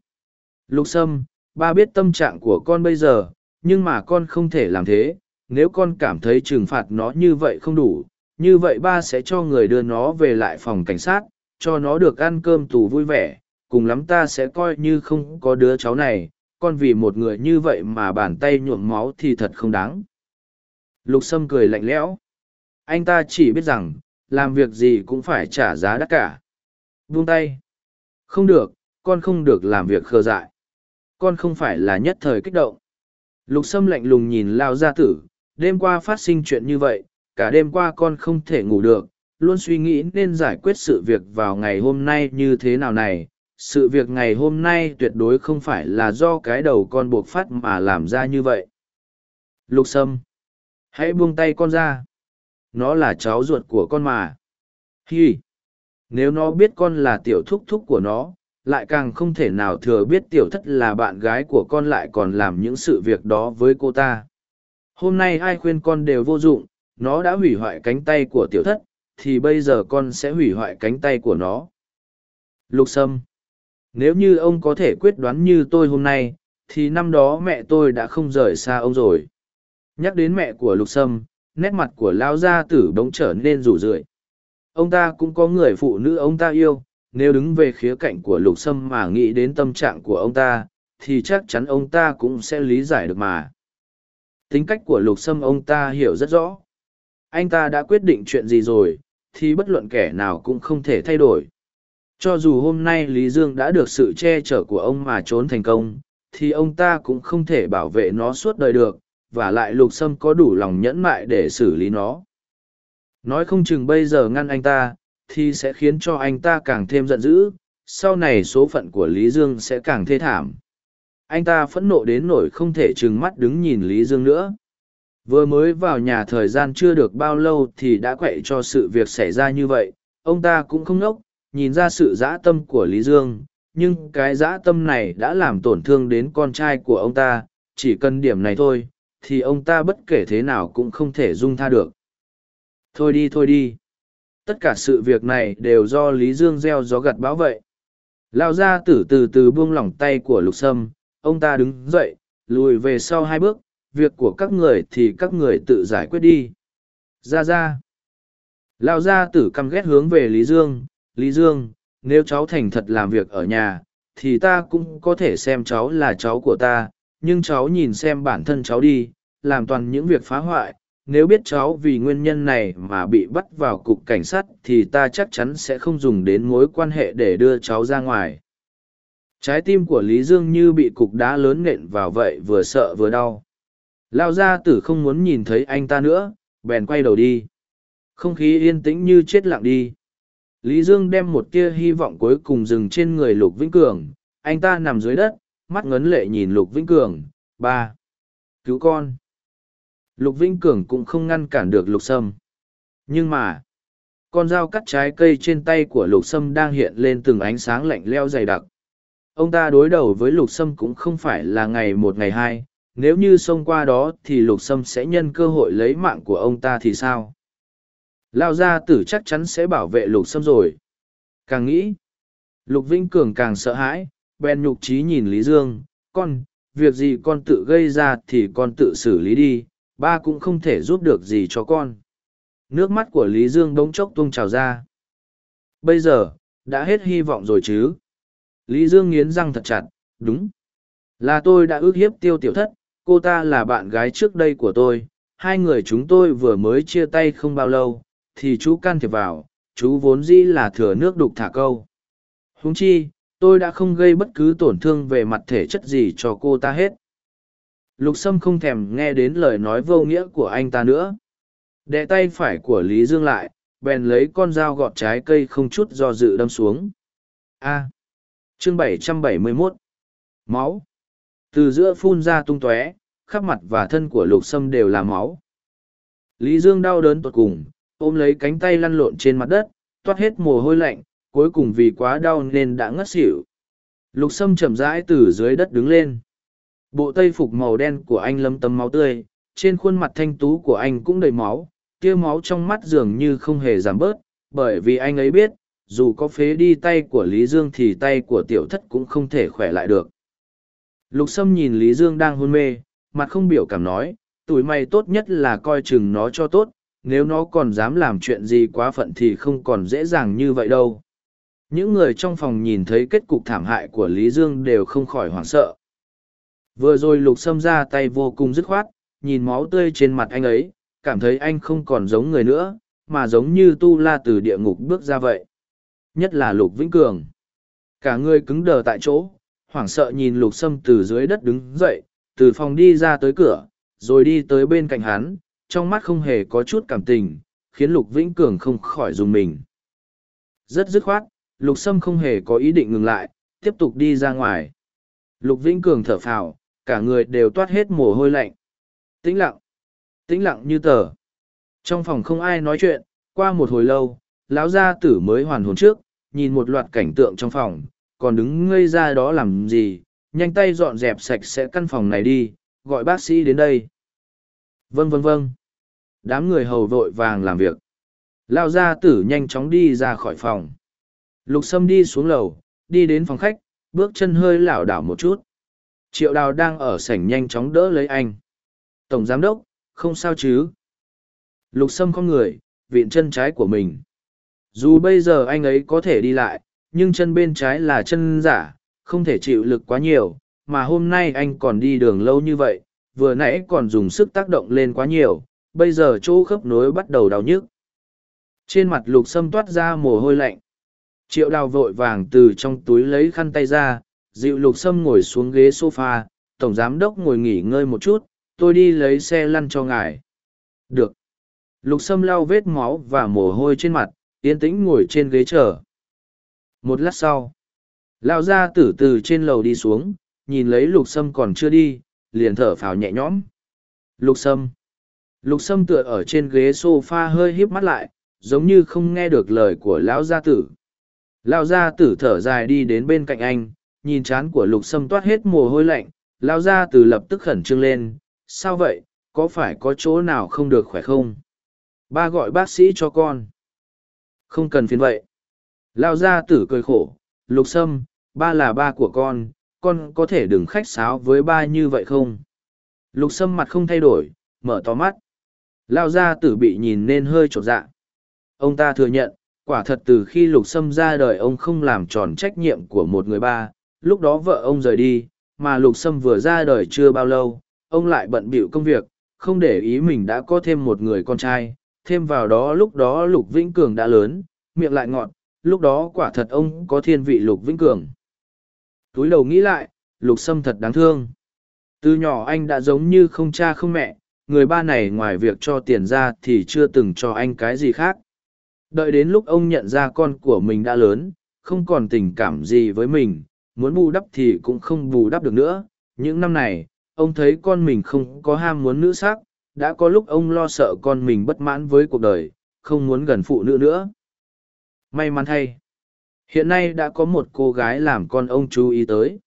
Lục sâm, ba biết tâm trạng của con bây giờ, nhưng mà con không thể làm thế. Nếu con cảm thấy trừng phạt nó như vậy không đủ như vậy ba sẽ cho người đưa nó về lại phòng cảnh sát, cho nó được ăn cơm tù vui vẻ, cùng lắm ta sẽ coi như không có đứa cháu này, con vì một người như vậy mà bàn tay nhuộm máu thì thật không đáng. Lục sâm cười lạnh lẽo. Anh ta chỉ biết rằng, làm việc gì cũng phải trả giá đắt cả. Vung tay. Không được, con không được làm việc khờ dại. Con không phải là nhất thời kích động. Lục sâm lạnh lùng nhìn lao gia tử, đêm qua phát sinh chuyện như vậy cả đêm qua con không thể ngủ được, luôn suy nghĩ nên giải quyết sự việc vào ngày hôm nay như thế nào này. Sự việc ngày hôm nay tuyệt đối không phải là do cái đầu con buộc phát mà làm ra như vậy. Lục sâm, hãy buông tay con ra. Nó là cháu ruột của con mà. Hi. Nếu nó biết con là tiểu thúc thúc của nó, lại càng không thể nào thừa biết tiểu thất là bạn gái của con lại còn làm những sự việc đó với cô ta. Hôm nay ai khuyên con đều vô dụng nó đã hủy hoại cánh tay của tiểu thất, thì bây giờ con sẽ hủy hoại cánh tay của nó. Lục sâm, nếu như ông có thể quyết đoán như tôi hôm nay, thì năm đó mẹ tôi đã không rời xa ông rồi. Nhắc đến mẹ của lục sâm, nét mặt của lão gia tử bỗng trở nên rủ rượi. Ông ta cũng có người phụ nữ ông ta yêu, nếu đứng về khía cạnh của lục sâm mà nghĩ đến tâm trạng của ông ta, thì chắc chắn ông ta cũng sẽ lý giải được mà. Tính cách của lục sâm ông ta hiểu rất rõ anh ta đã quyết định chuyện gì rồi, thì bất luận kẻ nào cũng không thể thay đổi. Cho dù hôm nay lý dương đã được sự che chở của ông mà trốn thành công, thì ông ta cũng không thể bảo vệ nó suốt đời được, và lại lục sâm có đủ lòng nhẫn mại để xử lý nó. Nói không chừng bây giờ ngăn anh ta, thì sẽ khiến cho anh ta càng thêm giận dữ, sau này số phận của lý dương sẽ càng thê thảm. Anh ta phẫn nộ đến nỗi không thể trừng mắt đứng nhìn lý dương nữa vừa mới vào nhà thời gian chưa được bao lâu thì đã quậy cho sự việc xảy ra như vậy. Ông ta cũng không ngốc nhìn ra sự dã tâm của lý dương, nhưng cái dã tâm này đã làm tổn thương đến con trai của ông ta. Chỉ cần điểm này thôi, thì ông ta bất kể thế nào cũng không thể dung tha được. Thôi đi thôi đi. Tất cả sự việc này đều do lý dương gieo gió gặt bão vậy. Lao ra tử từ từ buông lỏng tay của lục sâm. Ông ta đứng dậy, lùi về sau hai bước việc của các người thì các người tự giải quyết đi. Ra ra lao gia tử căm ghét hướng về lý dương. Lý dương, nếu cháu thành thật làm việc ở nhà, thì ta cũng có thể xem cháu là cháu của ta, nhưng cháu nhìn xem bản thân cháu đi, làm toàn những việc phá hoại. Nếu biết cháu vì nguyên nhân này mà bị bắt vào cục cảnh sát thì ta chắc chắn sẽ không dùng đến mối quan hệ để đưa cháu ra ngoài. Trái tim của lý dương như bị cục đá lớn nện vào vậy vừa sợ vừa đau lao gia tử không muốn nhìn thấy anh ta nữa, bèn quay đầu đi. Không khí yên tĩnh như chết lặng đi. Lý dương đem một tia hy vọng cuối cùng dừng trên người lục vĩnh cường. Anh ta nằm dưới đất, mắt ngấn lệ nhìn lục vĩnh cường. Ba. Cứu con. Lục vĩnh cường cũng không ngăn cản được lục sâm. Nhưng mà, con dao cắt trái cây trên tay của lục sâm đang hiện lên từng ánh sáng lạnh leo dày đặc. Ông ta đối đầu với lục sâm cũng không phải là ngày một ngày hai nếu như xông qua đó thì lục sâm sẽ nhân cơ hội lấy mạng của ông ta thì sao? Lao gia tử chắc chắn sẽ bảo vệ lục sâm rồi. Càng nghĩ, lục vĩnh cường càng sợ hãi, bèn nhục trí nhìn lý dương, con, việc gì con tự gây ra thì con tự xử lý đi, ba cũng không thể giúp được gì cho con. Nước mắt của lý dương bỗng chốc tung trào ra. Bây giờ, đã hết hy vọng rồi chứ? Lý dương nghiến răng thật chặt, đúng. Là tôi đã ước hiếp tiêu tiểu thất cô ta là bạn gái trước đây của tôi, hai người chúng tôi vừa mới chia tay không bao lâu, thì chú can thiệp vào, chú vốn dĩ là thừa nước đục thả câu. Huống chi, tôi đã không gây bất cứ tổn thương về mặt thể chất gì cho cô ta hết. Lục sâm không thèm nghe đến lời nói vô nghĩa của anh ta nữa. Đệ tay phải của lý dương lại, bèn lấy con dao gọt trái cây không chút do dự đâm xuống. A. Chương 771 máu. Từ giữa phun ra tung tóe khắp mặt và thân của lục sâm đều là máu. Lý dương đau đớn tột cùng, ôm lấy cánh tay lăn lộn trên mặt đất, toát hết mồ hôi lạnh, cuối cùng vì quá đau nên đã ngất xỉu. Lục sâm chậm rãi từ dưới đất đứng lên. Bộ tây phục màu đen của anh lấm tấm máu tươi, trên khuôn mặt thanh tú của anh cũng đầy máu, tia máu trong mắt dường như không hề giảm bớt, bởi vì anh ấy biết, dù có phế đi tay của lý dương thì tay của tiểu thất cũng không thể khỏe lại được. Lục sâm nhìn lý dương đang hôn mê mặt không biểu cảm nói, tuổi mày tốt nhất là coi chừng nó cho tốt, nếu nó còn dám làm chuyện gì quá phận thì không còn dễ dàng như vậy đâu. Những người trong phòng nhìn thấy kết cục thảm hại của lý dương đều không khỏi hoảng sợ. Vừa rồi lục sâm ra tay vô cùng dứt khoát, nhìn máu tươi trên mặt anh ấy, cảm thấy anh không còn giống người nữa, mà giống như tu la từ địa ngục bước ra vậy. Nhất là lục vĩnh cường. Cả người cứng đờ tại chỗ, hoảng sợ nhìn lục sâm từ dưới đất đứng dậy từ phòng đi ra tới cửa, rồi đi tới bên cạnh hắn, trong mắt không hề có chút cảm tình, khiến lục vĩnh cường không khỏi dùng mình. Rất dứt khoát, lục sâm không hề có ý định ngừng lại, tiếp tục đi ra ngoài. Lục vĩnh cường thở phào, cả người đều toát hết mồ hôi lạnh. Tĩnh lặng tĩnh lặng như tờ. Trong phòng không ai nói chuyện, qua một hồi lâu, lão gia tử mới hoàn hồn trước, nhìn một loạt cảnh tượng trong phòng, còn đứng ngây ra đó làm gì nhanh tay dọn dẹp sạch sẽ căn phòng này đi gọi bác sĩ đến đây. Vâng vâng vâng. Đám người hầu vội vàng làm việc. Lao gia tử nhanh chóng đi ra khỏi phòng. Lục sâm đi xuống lầu đi đến phòng khách bước chân hơi lảo đảo một chút. Triệu đào đang ở sảnh nhanh chóng đỡ lấy anh. Tổng giám đốc không sao chứ? Lục sâm không người, viện chân trái của mình. Dù bây giờ anh ấy có thể đi lại, nhưng chân bên trái là chân giả, không thể chịu lực quá nhiều, mà hôm nay anh còn đi đường lâu như vậy, vừa nãy còn dùng sức tác động lên quá nhiều, bây giờ chỗ khớp nối bắt đầu đau nhức. Trên mặt lục sâm toát ra mồ hôi lạnh. Triệu đào vội vàng từ trong túi lấy khăn tay ra, dịu lục sâm ngồi xuống ghế sofa, tổng giám đốc ngồi nghỉ ngơi một chút, tôi đi lấy xe lăn cho ngài. Được. Lục sâm lau vết máu và mồ hôi trên mặt, yên tĩnh ngồi trên ghế chờ. Một lát sau, lao ra tử từ trên lầu đi xuống, nhìn lấy lục sâm còn chưa đi, liền thở phào nhẹ nhõm. Lục sâm. Lục sâm tựa ở trên ghế sofa hơi híp mắt lại, giống như không nghe được lời của lão gia tử. Lão gia tử thở dài đi đến bên cạnh anh, nhìn chán của lục sâm toát hết mồ hôi lạnh, lão gia tử lập tức khẩn trương lên. Sao vậy, có phải có chỗ nào không được khỏe không? Ba gọi bác sĩ cho con. Không cần phiền vậy. Lão gia tử cười khổ, lục sâm, ba là ba của con, con có thể đừng khách sáo với ba như vậy không? Lục sâm mặt không thay đổi, mở to mắt. Lao gia tử bị nhìn nên hơi trột dạ. Ông ta thừa nhận, quả thật từ khi lục sâm ra đời ông không làm tròn trách nhiệm của một người ba, lúc đó vợ ông rời đi, mà lục sâm vừa ra đời chưa bao lâu, ông lại bận bịu công việc, không để ý mình đã có thêm một người con trai, thêm vào đó lúc đó lục vĩnh cường đã lớn, miệng lại ngọt, lúc đó quả thật ông có thiên vị lục vĩnh cường. Túi đầu nghĩ lại, lục sâm thật đáng thương. Từ nhỏ anh đã giống như không cha không mẹ, người ba này ngoài việc cho tiền ra thì chưa từng cho anh cái gì khác. Đợi đến lúc ông nhận ra con của mình đã lớn, không còn tình cảm gì với mình, muốn bù đắp thì cũng không bù đắp được nữa. Những năm này, ông thấy con mình không có ham muốn nữ sắc, đã có lúc ông lo sợ con mình bất mãn với cuộc đời, không muốn gần phụ nữ nữa. May mắn thay, hiện nay đã có một cô gái làm con ông chú ý tới.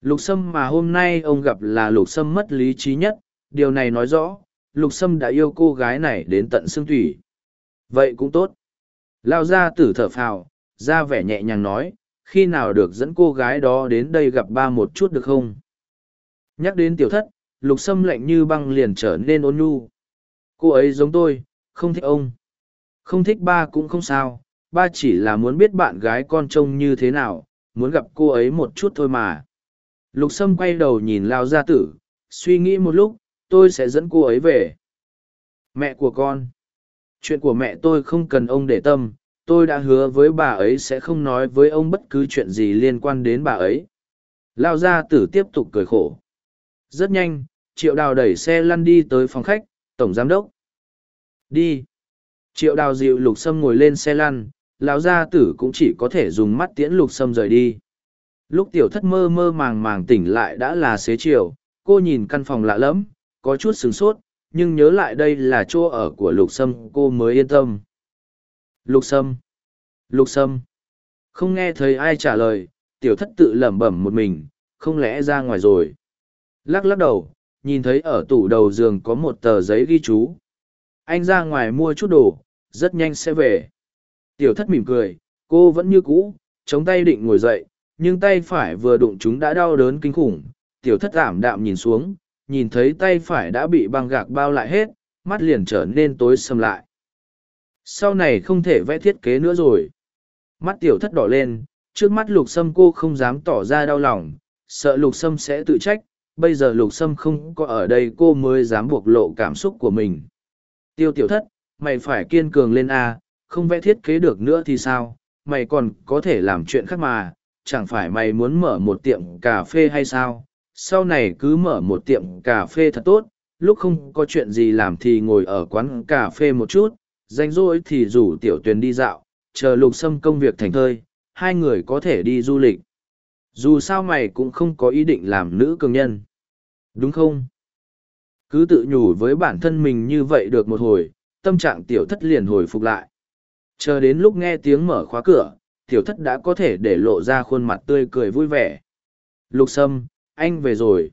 Lục Sâm mà hôm nay ông gặp là Lục Sâm mất lý trí nhất, điều này nói rõ, Lục Sâm đã yêu cô gái này đến tận xương thủy. Vậy cũng tốt. Lao ra tử thở phào, ra vẻ nhẹ nhàng nói, khi nào được dẫn cô gái đó đến đây gặp ba một chút được không? Nhắc đến tiểu thất, lục sâm lạnh như băng liền trở nên ôn nhu. Cô ấy giống tôi, không thích ông. Không thích ba cũng không sao, ba chỉ là muốn biết bạn gái con trông như thế nào, muốn gặp cô ấy một chút thôi mà. Lục sâm quay đầu nhìn Lao gia tử, suy nghĩ một lúc, tôi sẽ dẫn cô ấy về. Mẹ của con. Chuyện của mẹ tôi không cần ông để tâm tôi đã hứa với bà ấy sẽ không nói với ông bất cứ chuyện gì liên quan đến bà ấy. Lao gia tử tiếp tục cười khổ. Rất nhanh triệu đào đẩy xe lăn đi tới phòng khách tổng giám đốc. Đi. Triệu đào dịu lục sâm ngồi lên xe lăn lão gia tử cũng chỉ có thể dùng mắt tiễn lục sâm rời đi. Lúc tiểu thất mơ mơ màng màng tỉnh lại đã là xế chiều, cô nhìn căn phòng lạ lẫm, có chút sửng sốt, nhưng nhớ lại đây là chỗ ở của lục sâm, cô mới yên tâm. Lục sâm lục sâm. Không nghe thấy ai trả lời, tiểu thất tự lẩm bẩm một mình, không lẽ ra ngoài rồi? Lắc lắc đầu, nhìn thấy ở tủ đầu giường có một tờ giấy ghi chú. Anh ra ngoài mua chút đồ, rất nhanh sẽ về tiểu thất mỉm cười cô vẫn như cũ chống tay định ngồi dậy nhưng tay phải vừa đụng chúng đã đau đớn kinh khủng tiểu thất ảm đạm nhìn xuống nhìn thấy tay phải đã bị băng gạc bao lại hết, mắt liền trở nên tối sầm lại. Sau này không thể vẽ thiết kế nữa rồi. Mắt tiểu thất đỏ lên, trước mắt lục sâm cô không dám tỏ ra đau lòng, sợ lục sâm sẽ tự trách, bây giờ lục sâm không có ở đây cô mới dám buộc lộ cảm xúc của mình. Tiêu tiểu thất, mày phải kiên cường lên A, không vẽ thiết kế được nữa thì sao, mày còn có thể làm chuyện khác mà, chẳng phải mày muốn mở một tiệm cà phê hay sao, sau này cứ mở một tiệm cà phê thật tốt lúc không có chuyện gì làm thì ngồi ở quán cà phê một chút rảnh rỗi thì rủ tiểu tuyền đi dạo chờ lục xâm công việc thành thơi hai người có thể đi du lịch. Dù sao mày cũng không có ý định làm nữ cường nhân. Đúng không? Cứ tự nhủ với bản thân mình như vậy được một hồi tâm trạng tiểu thất liền hồi phục lại chờ đến lúc nghe tiếng mở khóa cửa, tiểu thất đã có thể để lộ ra khuôn mặt tươi cười vui vẻ. Lục sâm, anh về rồi.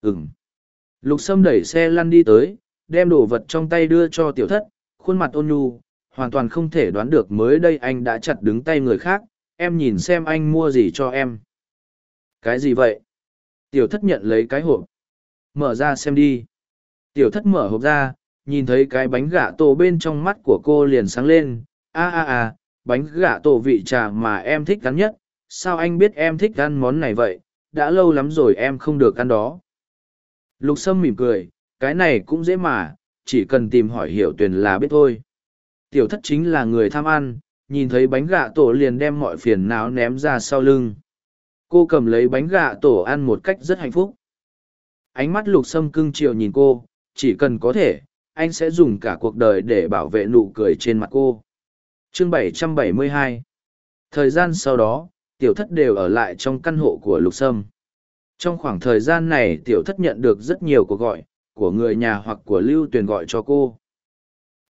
Ừng lục sâm đẩy xe lăn đi tới, đem đồ vật trong tay đưa cho tiểu thất, khuôn mặt ôn nhu, hoàn toàn không thể đoán được mới đây anh đã chặt đứng tay người khác, em nhìn xem anh mua gì cho em. Cái gì vậy? Tiểu thất nhận lấy cái hộp. Mở ra xem đi. Tiểu thất mở hộp ra, nhìn thấy cái bánh gà tổ bên trong mắt của cô liền sáng lên a a a, bánh gà tổ vị trà mà em thích ăn nhất. Sao anh biết em thích ăn món này vậy? Đã lâu lắm rồi em không được ăn đó. Lục sâm mỉm cười, cái này cũng dễ mà, chỉ cần tìm hỏi hiểu tuyền là biết thôi. Tiểu thất chính là người tham ăn, nhìn thấy bánh gà tổ liền đem mọi phiền não ném ra sau lưng. Cô cầm lấy bánh gà tổ ăn một cách rất hạnh phúc. Ánh mắt lục sâm cưng chiều nhìn cô, chỉ cần có thể, anh sẽ dùng cả cuộc đời để bảo vệ nụ cười trên mặt cô chương 772 thời gian sau đó, tiểu thất đều ở lại trong căn hộ của lục sâm. Trong khoảng thời gian này, tiểu thất nhận được rất nhiều cuộc gọi của người nhà hoặc của lưu tuyền gọi cho cô.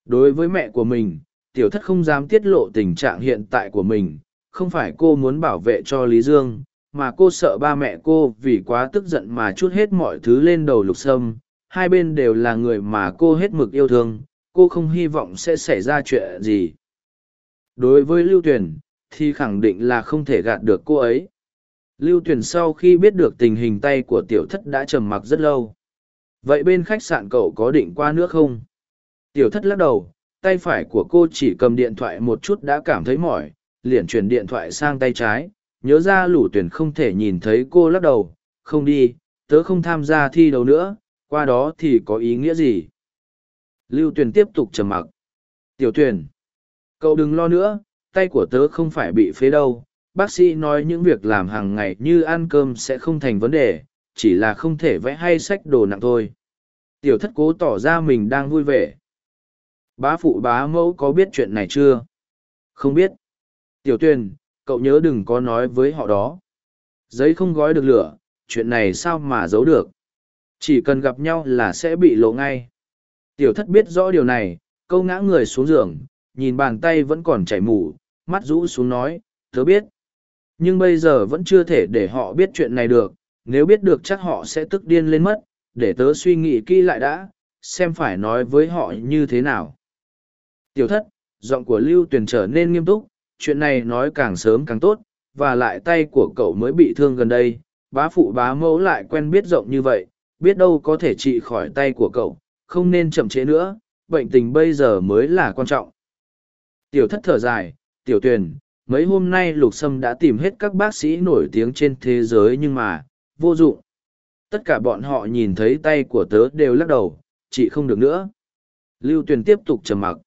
Đối với mẹ của mình, tiểu thất không dám tiết lộ tình trạng hiện tại của mình. Không phải cô muốn bảo vệ cho lý dương, mà cô sợ ba mẹ cô vì quá tức giận mà chút hết mọi thứ lên đầu lục sâm. Hai bên đều là người mà cô hết mực yêu thương. Cô không hy vọng sẽ xảy ra chuyện gì đối với lưu tuyền, thì khẳng định là không thể gạt được cô ấy. Lưu tuyền sau khi biết được tình hình tay của tiểu thất đã trầm mặc rất lâu. Vậy bên khách sạn cậu có định qua nước không? Tiểu thất lắc đầu, tay phải của cô chỉ cầm điện thoại một chút đã cảm thấy mỏi, liền chuyển điện thoại sang tay trái. Nhớ ra lủ tuyển không thể nhìn thấy cô lắc đầu, không đi, tớ không tham gia thi đấu nữa, qua đó thì có ý nghĩa gì? Lưu tuyền tiếp tục trầm mặc. Tiểu tuyển cậu đừng lo nữa, tay của tớ không phải bị phế đâu. Bác sĩ nói những việc làm hàng ngày như ăn cơm sẽ không thành vấn đề, chỉ là không thể vẽ hay sách đồ nặng thôi. Tiểu thất cố tỏ ra mình đang vui vẻ. Bá phụ bá mẫu có biết chuyện này chưa? Không biết. Tiểu tuyền, cậu nhớ đừng có nói với họ đó. Giấy không gói được lửa, chuyện này sao mà giấu được? Chỉ cần gặp nhau là sẽ bị lộ ngay. Tiểu thất biết rõ điều này, câu ngã người xuống giường nhìn bàn tay vẫn còn chảy mủ mắt rũ xuống nói, tớ biết. Nhưng bây giờ vẫn chưa thể để họ biết chuyện này được. Nếu biết được chắc họ sẽ tức điên lên mất. Để tớ suy nghĩ kỹ lại đã, xem phải nói với họ như thế nào. Tiểu thất, giọng của lưu tuyền trở nên nghiêm túc, chuyện này nói càng sớm càng tốt, và lại tay của cậu mới bị thương gần đây. Bá phụ bá mẫu lại quen biết rộng như vậy, biết đâu có thể trị khỏi tay của cậu, không nên chậm chế nữa. Bệnh tình bây giờ mới là quan trọng tiểu thất thở dài, tiểu tuyền, mấy hôm nay lục sâm đã tìm hết các bác sĩ nổi tiếng trên thế giới nhưng mà, vô dụng. Tất cả bọn họ nhìn thấy tay của tớ đều lắc đầu, chị không được nữa. Lưu tuyền tiếp tục trầm mặc.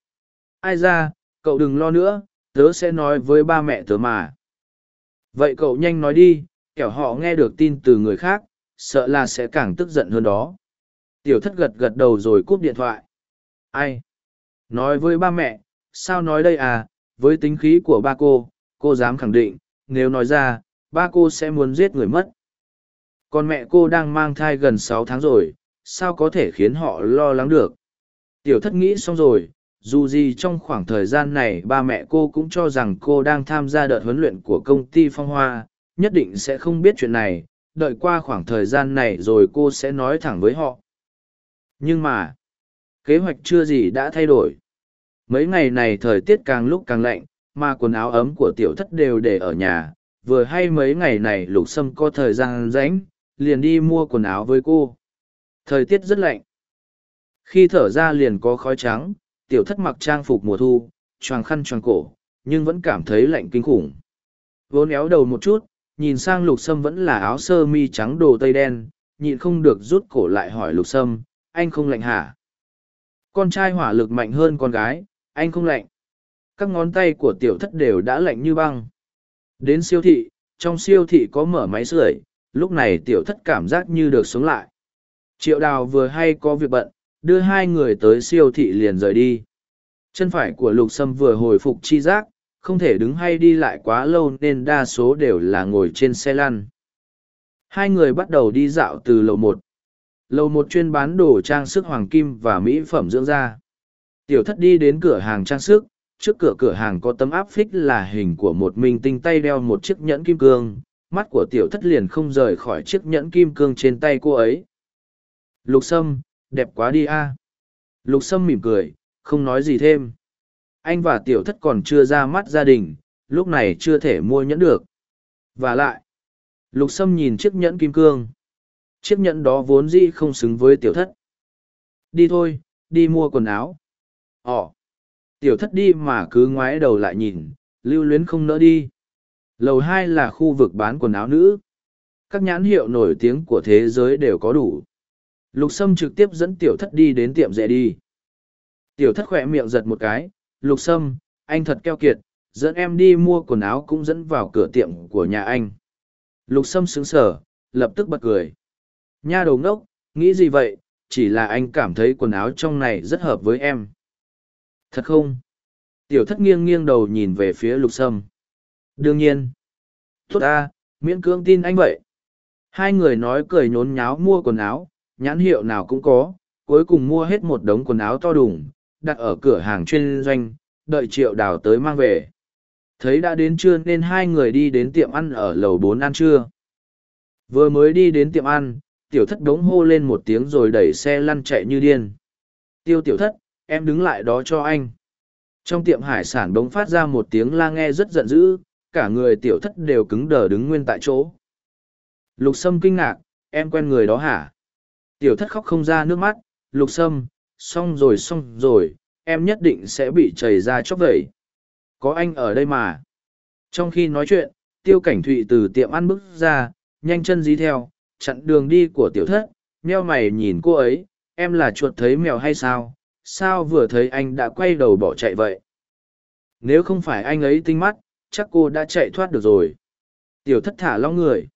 Ai ra, cậu đừng lo nữa, tớ sẽ nói với ba mẹ tớ mà. Vậy cậu nhanh nói đi, kẻo họ nghe được tin từ người khác, sợ là sẽ càng tức giận hơn đó. Tiểu thất gật gật đầu rồi cúp điện thoại. Ai? Nói với ba mẹ sao nói đây à với tính khí của ba cô cô dám khẳng định, nếu nói ra, ba cô sẽ muốn giết người mất. Còn mẹ cô đang mang thai gần sáu tháng rồi, sao có thể khiến họ lo lắng được? Tiểu thất nghĩ xong rồi, dù gì trong khoảng thời gian này ba mẹ cô cũng cho rằng cô đang tham gia đợt huấn luyện của công ty phong hoa, nhất định sẽ không biết chuyện này, đợi qua khoảng thời gian này rồi cô sẽ nói thẳng với họ. Nhưng mà, kế hoạch chưa gì đã thay đổi mấy ngày này thời tiết càng lúc càng lạnh, mà quần áo ấm của tiểu thất đều để ở nhà. Vừa hay mấy ngày này lục sâm có thời gian rãnh liền đi mua quần áo với cô. Thời tiết rất lạnh. Khi thở ra liền có khói trắng, tiểu thất mặc trang phục mùa thu, choàng khăn choàng cổ, nhưng vẫn cảm thấy lạnh kinh khủng. Vốn éo đầu một chút, nhìn sang lục sâm vẫn là áo sơ mi trắng đồ tây đen, nhịn không được rút cổ lại hỏi lục sâm, anh không lạnh hả? Con trai hỏa lực mạnh hơn con gái anh không lạnh. Các ngón tay của tiểu thất đều đã lạnh như băng. Đến siêu thị, trong siêu thị có mở máy sưởi, lúc này tiểu thất cảm giác như được sống lại. Triệu đào vừa hay có việc bận, đưa hai người tới siêu thị liền rời đi. Chân phải của lục sâm vừa hồi phục chi giác, không thể đứng hay đi lại quá lâu nên đa số đều là ngồi trên xe lăn. Hai người bắt đầu đi dạo từ lầu một. Lầu một chuyên bán đồ trang sức hoàng kim và mỹ phẩm dưỡng da tiểu thất đi đến cửa hàng trang sức, trước cửa cửa hàng có tấm áp phích là hình của một minh tinh tay đeo một chiếc nhẫn kim cương, mắt của tiểu thất liền không rời khỏi chiếc nhẫn kim cương trên tay cô ấy. Lục sâm, đẹp quá đi a. Lục sâm mỉm cười, không nói gì thêm. Anh và tiểu thất còn chưa ra mắt gia đình, lúc này chưa thể mua nhẫn được. Và lại, lục sâm nhìn chiếc nhẫn kim cương. Chiếc nhẫn đó vốn dĩ không xứng với tiểu thất. Đi thôi, đi mua quần áo. Ồ! Tiểu thất đi mà cứ ngoái đầu lại nhìn, lưu luyến không nỡ đi. Lầu hai là khu vực bán quần áo nữ. Các nhãn hiệu nổi tiếng của thế giới đều có đủ. Lục Sâm trực tiếp dẫn tiểu thất đi đến tiệm rẻ đi. Tiểu thất khỏe miệng giật một cái, Lục Sâm, anh thật keo kiệt, dẫn em đi mua quần áo cũng dẫn vào cửa tiệm của nhà anh. Lục Sâm sững sờ, lập tức bật cười. Nha đầu ngốc, nghĩ gì vậy, chỉ là anh cảm thấy quần áo trong này rất hợp với em. Thật không? Tiểu thất nghiêng nghiêng đầu nhìn về phía lục sâm. Đương nhiên. Tốt a, miễn cưỡng tin anh vậy. Hai người nói cười nhốn nháo mua quần áo, nhãn hiệu nào cũng có, cuối cùng mua hết một đống quần áo to đủng, đặt ở cửa hàng chuyên doanh, đợi triệu đào tới mang về. Thấy đã đến trưa nên hai người đi đến tiệm ăn ở lầu bốn ăn trưa. Vừa mới đi đến tiệm ăn, tiểu thất đống hô lên một tiếng rồi đẩy xe lăn chạy như điên. Tiêu tiểu thất, em đứng lại đó cho anh. Trong tiệm hải sản bỗng phát ra một tiếng la nghe rất giận dữ, cả người tiểu thất đều cứng đờ đứng nguyên tại chỗ. Lục Sâm kinh ngạc, em quen người đó hả? Tiểu thất khóc không ra nước mắt, Lục Sâm, xong rồi xong rồi, em nhất định sẽ bị chảy ra chóc vẩy. Có anh ở đây mà. Trong khi nói chuyện, tiêu cảnh thụy từ tiệm ăn bước ra, nhanh chân dí theo, chặn đường đi của tiểu thất, meo mày nhìn cô ấy, em là chuột thấy mèo hay sao, sao vừa thấy anh đã quay đầu bỏ chạy vậy? Nếu không phải anh ấy tinh mắt, chắc cô đã chạy thoát được rồi. Tiểu thất thả long người.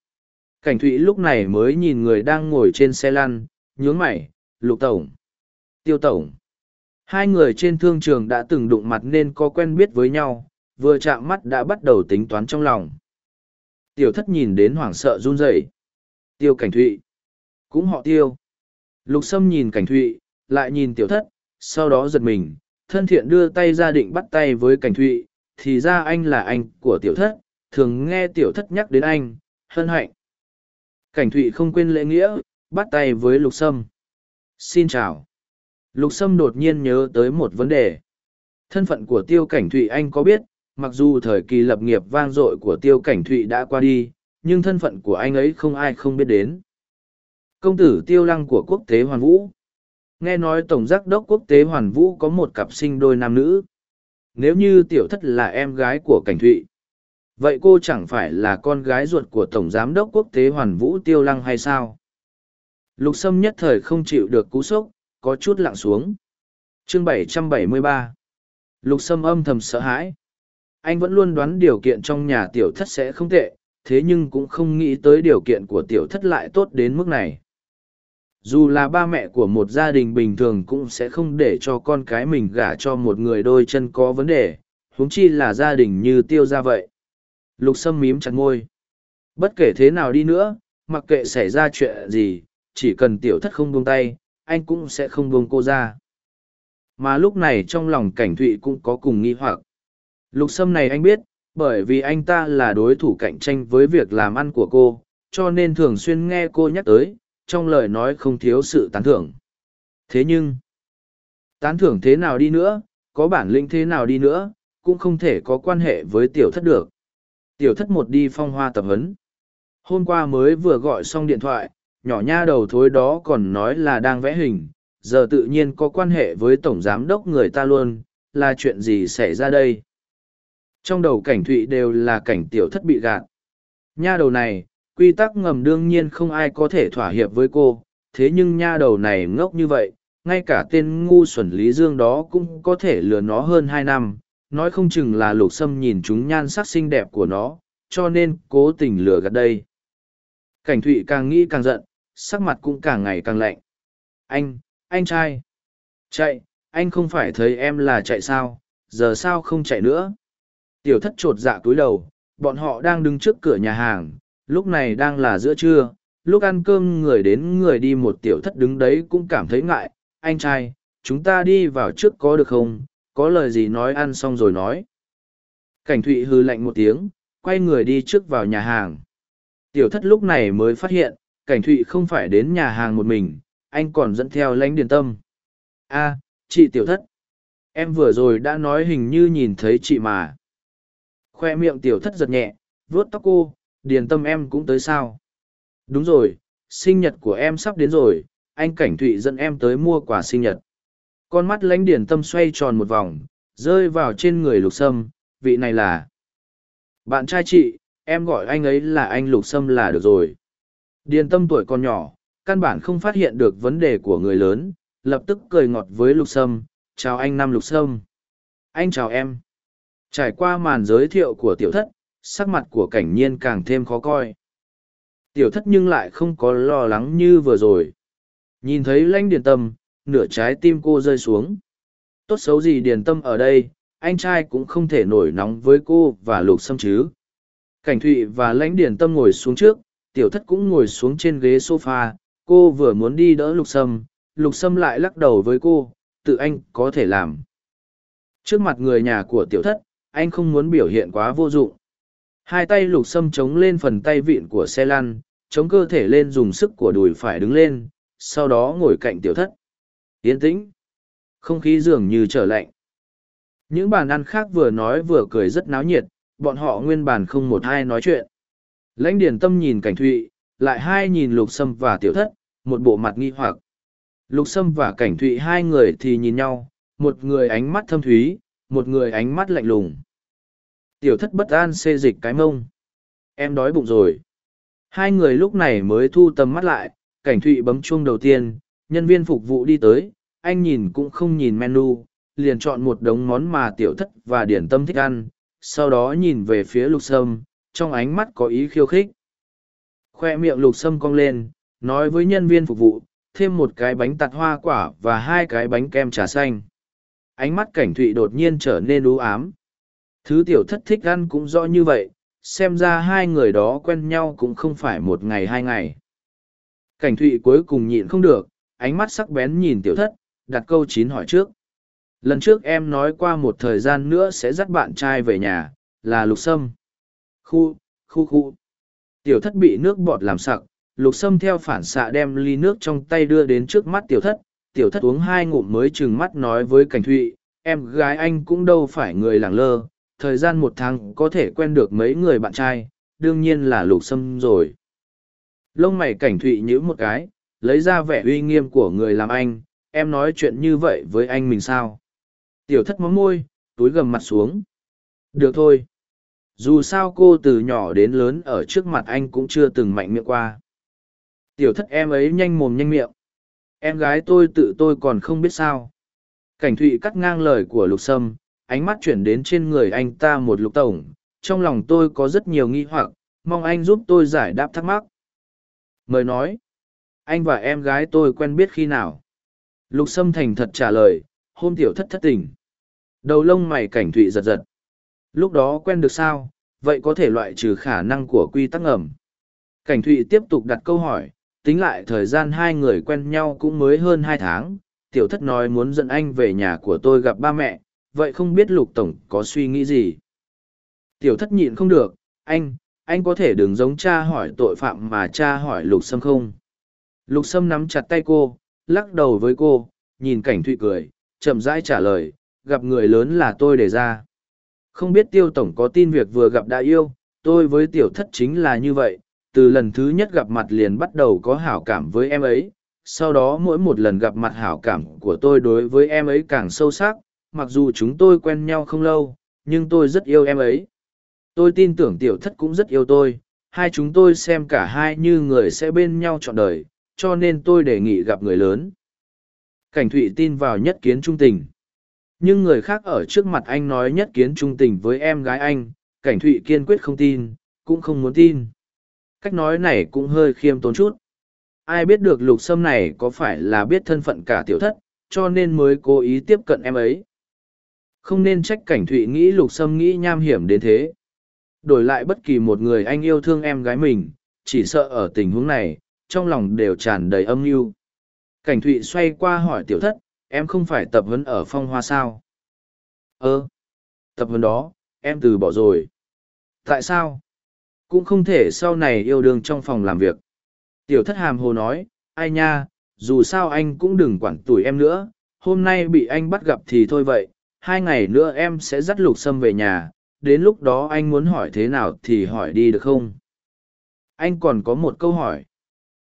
Cảnh thụy lúc này mới nhìn người đang ngồi trên xe lăn, nhướng mày, lục tổng, tiêu tổng. Hai người trên thương trường đã từng đụng mặt nên có quen biết với nhau, vừa chạm mắt đã bắt đầu tính toán trong lòng. Tiểu thất nhìn đến hoảng sợ run rẩy. Tiêu cảnh thụy. Cũng họ tiêu. Lục sâm nhìn cảnh thụy, lại nhìn tiểu thất sau đó giật mình, thân thiện đưa tay ra định bắt tay với cảnh thụy, thì ra anh là anh của tiểu thất, thường nghe tiểu thất nhắc đến anh, hân hạnh. Cảnh thụy không quên lễ nghĩa, bắt tay với lục sâm. Xin chào. Lục sâm đột nhiên nhớ tới một vấn đề. Thân phận của tiêu cảnh thụy anh có biết, mặc dù thời kỳ lập nghiệp vang dội của tiêu cảnh thụy đã qua đi, nhưng thân phận của anh ấy không ai không biết đến. Công tử tiêu lăng của quốc tế hoàn vũ. Nghe nói Tổng giám đốc quốc tế Hoàn Vũ có một cặp sinh đôi nam nữ. Nếu như tiểu thất là em gái của Cảnh Thụy, vậy cô chẳng phải là con gái ruột của Tổng Giám đốc quốc tế Hoàn Vũ Tiêu Lăng hay sao? Lục Sâm nhất thời không chịu được cú sốc, có chút lặng xuống. Chương 773 Lục Sâm âm thầm sợ hãi. Anh vẫn luôn đoán điều kiện trong nhà tiểu thất sẽ không tệ, thế nhưng cũng không nghĩ tới điều kiện của tiểu thất lại tốt đến mức này dù là ba mẹ của một gia đình bình thường cũng sẽ không để cho con cái mình gả cho một người đôi chân có vấn đề, huống chi là gia đình như tiêu ra vậy. Lục sâm mím chặt ngôi bất kể thế nào đi nữa, mặc kệ xảy ra chuyện gì, chỉ cần tiểu thất không buông tay, anh cũng sẽ không buông cô ra. Mà lúc này trong lòng cảnh thụy cũng có cùng nghi hoặc. Lục sâm này anh biết, bởi vì anh ta là đối thủ cạnh tranh với việc làm ăn của cô, cho nên thường xuyên nghe cô nhắc tới trong lời nói không thiếu sự tán thưởng. Thế nhưng, tán thưởng thế nào đi nữa, có bản lĩnh thế nào đi nữa, cũng không thể có quan hệ với tiểu thất được. Tiểu thất một đi phong hoa tập huấn. Hôm qua mới vừa gọi xong điện thoại, nhỏ nha đầu thối đó còn nói là đang vẽ hình, giờ tự nhiên có quan hệ với tổng giám đốc người ta luôn, là chuyện gì xảy ra đây? Trong đầu cảnh thụy đều là cảnh tiểu thất bị gạt. Nha đầu này, quy tắc ngầm đương nhiên không ai có thể thỏa hiệp với cô, thế nhưng nha đầu này ngốc như vậy, ngay cả tên ngu xuẩn lý dương đó cũng có thể lừa nó hơn hai năm, nói không chừng là lục sâm nhìn chúng nhan sắc xinh đẹp của nó, cho nên cố tình lừa gạt đây. Cảnh thụy càng nghĩ càng giận, sắc mặt cũng càng ngày càng lạnh. Anh anh trai. Chạy, anh không phải thấy em là chạy sao, giờ sao không chạy nữa? Tiểu thất t r ộ t dạ túi đầu, bọn họ đang đứng trước cửa nhà hàng lúc này đang là giữa trưa, lúc ăn cơm người đến người đi một tiểu thất đứng đấy cũng cảm thấy ngại. Anh trai, chúng ta đi vào trước có được không? Có lời gì nói ăn xong rồi nói. Cảnh thụy hư lạnh một tiếng, quay người đi trước vào nhà hàng. Tiểu thất lúc này mới phát hiện, cảnh thụy không phải đến nhà hàng một mình, anh còn dẫn theo lãnh điền tâm. A, chị tiểu thất. Em vừa rồi đã nói hình như nhìn thấy chị mà. Khoe miệng tiểu thất giật nhẹ, vuốt tóc cô điền tâm em cũng tới sao? Đúng rồi, sinh nhật của em sắp đến rồi, anh cảnh thụy dẫn em tới mua quà sinh nhật. Con mắt lãnh Điền tâm xoay tròn một vòng, rơi vào trên người lục sâm, vị này là? Bạn trai chị, em gọi anh ấy là anh lục sâm là được rồi. Điền tâm tuổi còn nhỏ, căn bản không phát hiện được vấn đề của người lớn, lập tức cười ngọt với lục sâm, chào anh năm lục sâm. Anh chào em. Trải qua màn giới thiệu của tiểu thất sắc mặt của cảnh nhiên càng thêm khó coi. Tiểu thất nhưng lại không có lo lắng như vừa rồi. Nhìn thấy lãnh điền tâm nửa trái tim cô rơi xuống. Tốt xấu gì điền tâm ở đây anh trai cũng không thể nổi nóng với cô và lục sâm chứ. Cảnh thụy và lãnh điền tâm ngồi xuống trước tiểu thất cũng ngồi xuống trên ghế sofa, cô vừa muốn đi đỡ lục sâm lục sâm lại lắc đầu với cô tự anh có thể làm. Trước mặt người nhà của tiểu thất anh không muốn biểu hiện quá vô dụng hai tay lục sâm chống lên phần tay vịn của xe lăn, chống cơ thể lên dùng sức của đùi phải đứng lên, sau đó ngồi cạnh tiểu thất. Yên tĩnh. Không khí dường như trở lạnh. Những bàn ăn khác vừa nói vừa cười rất náo nhiệt, bọn họ nguyên bàn không một ai nói chuyện. Lãnh điển tâm nhìn cảnh thụy, lại hai nhìn lục sâm và tiểu thất, một bộ mặt nghi hoặc. Lục sâm và cảnh thụy hai người thì nhìn nhau, một người ánh mắt thâm thúy, một người ánh mắt lạnh lùng tiểu thất bất an xê dịch cái mông. Em đói bụng rồi. Hai người lúc này mới thu tầm mắt lại, cảnh thụy bấm chuông đầu tiên, nhân viên phục vụ đi tới, anh nhìn cũng không nhìn menu, liền chọn một đống món mà tiểu thất và điển tâm thích ăn, sau đó nhìn về phía lục sâm, trong ánh mắt có ý khiêu khích. Khoe miệng lục sâm cong lên, nói với nhân viên phục vụ, thêm một cái bánh tạt hoa quả và hai cái bánh kem trà xanh. Ánh mắt cảnh thụy đột nhiên trở nên u ám thứ tiểu thất thích ăn cũng rõ như vậy, xem ra hai người đó quen nhau cũng không phải một ngày hai ngày. Cảnh thụy cuối cùng nhịn không được, ánh mắt sắc bén nhìn tiểu thất, đặt câu chín hỏi trước. Lần trước em nói qua một thời gian nữa sẽ dắt bạn trai về nhà, là lục sâm. Khu khu khu. Tiểu thất bị nước bọt làm sặc, lục sâm theo phản xạ đem ly nước trong tay đưa đến trước mắt tiểu thất. Tiểu thất uống hai ngụm mới trừng mắt nói với cảnh thụy, em gái anh cũng đâu phải người làng lơ thời gian một tháng có thể quen được mấy người bạn trai, đương nhiên là lục sâm rồi. Lông mày cảnh thụy nhữ một cái, lấy ra vẻ uy nghiêm của người làm anh, em nói chuyện như vậy với anh mình sao? Tiểu thất móng môi, túi gầm mặt xuống. Được thôi. Dù sao cô từ nhỏ đến lớn ở trước mặt anh cũng chưa từng mạnh miệng qua. Tiểu thất em ấy nhanh mồm nhanh miệng. Em gái tôi tự tôi còn không biết sao. Cảnh thụy cắt ngang lời của lục sâm ánh mắt chuyển đến trên người anh ta một lục tổng, trong lòng tôi có rất nhiều nghi hoặc, mong anh giúp tôi giải đáp thắc mắc. Mời nói, anh và em gái tôi quen biết khi nào? Lục sâm thành thật trả lời, hôm tiểu thất thất tình. Đầu lông mày cảnh thụy giật giật. Lúc đó quen được sao? Vậy có thể loại trừ khả năng của quy tắc ngầm. Cảnh thụy tiếp tục đặt câu hỏi, tính lại thời gian hai người quen nhau cũng mới hơn hai tháng. Tiểu thất nói muốn dẫn anh về nhà của tôi gặp ba mẹ vậy không biết lục tổng có suy nghĩ gì? Tiểu thất nhịn không được, anh anh có thể đừng giống cha hỏi tội phạm mà cha hỏi lục sâm không? Lục sâm nắm chặt tay cô, lắc đầu với cô, nhìn cảnh thụy cười, chậm rãi trả lời, gặp người lớn là tôi đề ra. Không biết tiêu tổng có tin việc vừa gặp đã yêu, tôi với tiểu thất chính là như vậy, từ lần thứ nhất gặp mặt liền bắt đầu có hảo cảm với em ấy, sau đó mỗi một lần gặp mặt hảo cảm của tôi đối với em ấy càng sâu sắc mặc dù chúng tôi quen nhau không lâu, nhưng tôi rất yêu em ấy. Tôi tin tưởng tiểu thất cũng rất yêu tôi, hai chúng tôi xem cả hai như người sẽ bên nhau trọn đời, cho nên tôi đề nghị gặp người lớn. Cảnh thụy tin vào nhất kiến trung tình. Nhưng người khác ở trước mặt anh nói nhất kiến trung tình với em gái anh, cảnh thụy kiên quyết không tin, cũng không muốn tin. Cách nói này cũng hơi khiêm tốn chút. Ai biết được lục sâm này có phải là biết thân phận cả tiểu thất, cho nên mới cố ý tiếp cận em ấy không nên trách cảnh thụy nghĩ lục sâm nghĩ nham hiểm đến thế. Đổi lại bất kỳ một người anh yêu thương em gái mình, chỉ sợ ở tình huống này, trong lòng đều tràn đầy âm mưu. Cảnh thụy xoay qua hỏi tiểu thất, em không phải tập huấn ở phong hoa sao? Ơ, tập huấn đó, em từ bỏ rồi. Tại sao? Cũng không thể sau này yêu đương trong phòng làm việc. Tiểu thất hàm hồ nói, ai nha, dù sao anh cũng đừng quản tuổi em nữa, hôm nay bị anh bắt gặp thì thôi vậy hai ngày nữa em sẽ dắt lục sâm về nhà đến lúc đó anh muốn hỏi thế nào thì hỏi đi được không anh còn có một câu hỏi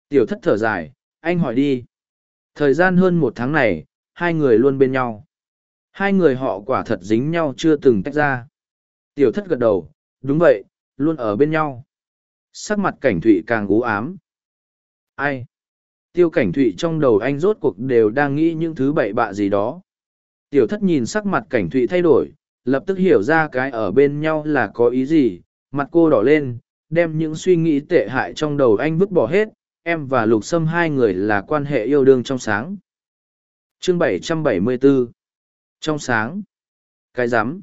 tiểu thất thở dài anh hỏi đi thời gian hơn một tháng này hai người luôn bên nhau. Hai người họ quả thật dính nhau chưa từng tách ra. Tiểu thất gật đầu, đúng vậy, luôn ở bên nhau. Sắc mặt cảnh thụy càng u ám. Ai? Tiêu cảnh thụy trong đầu anh rốt cuộc đều đang nghĩ những thứ bậy bạ gì đó. Tiểu thất nhìn sắc mặt cảnh thụy thay đổi, lập tức hiểu ra cái ở bên nhau là có ý gì, mặt cô đỏ lên, đem những suy nghĩ tệ hại trong đầu anh vứt bỏ hết, em và lục sâm hai người là quan hệ yêu đương trong sáng. Chương 774 Trong sáng. Cái rắm.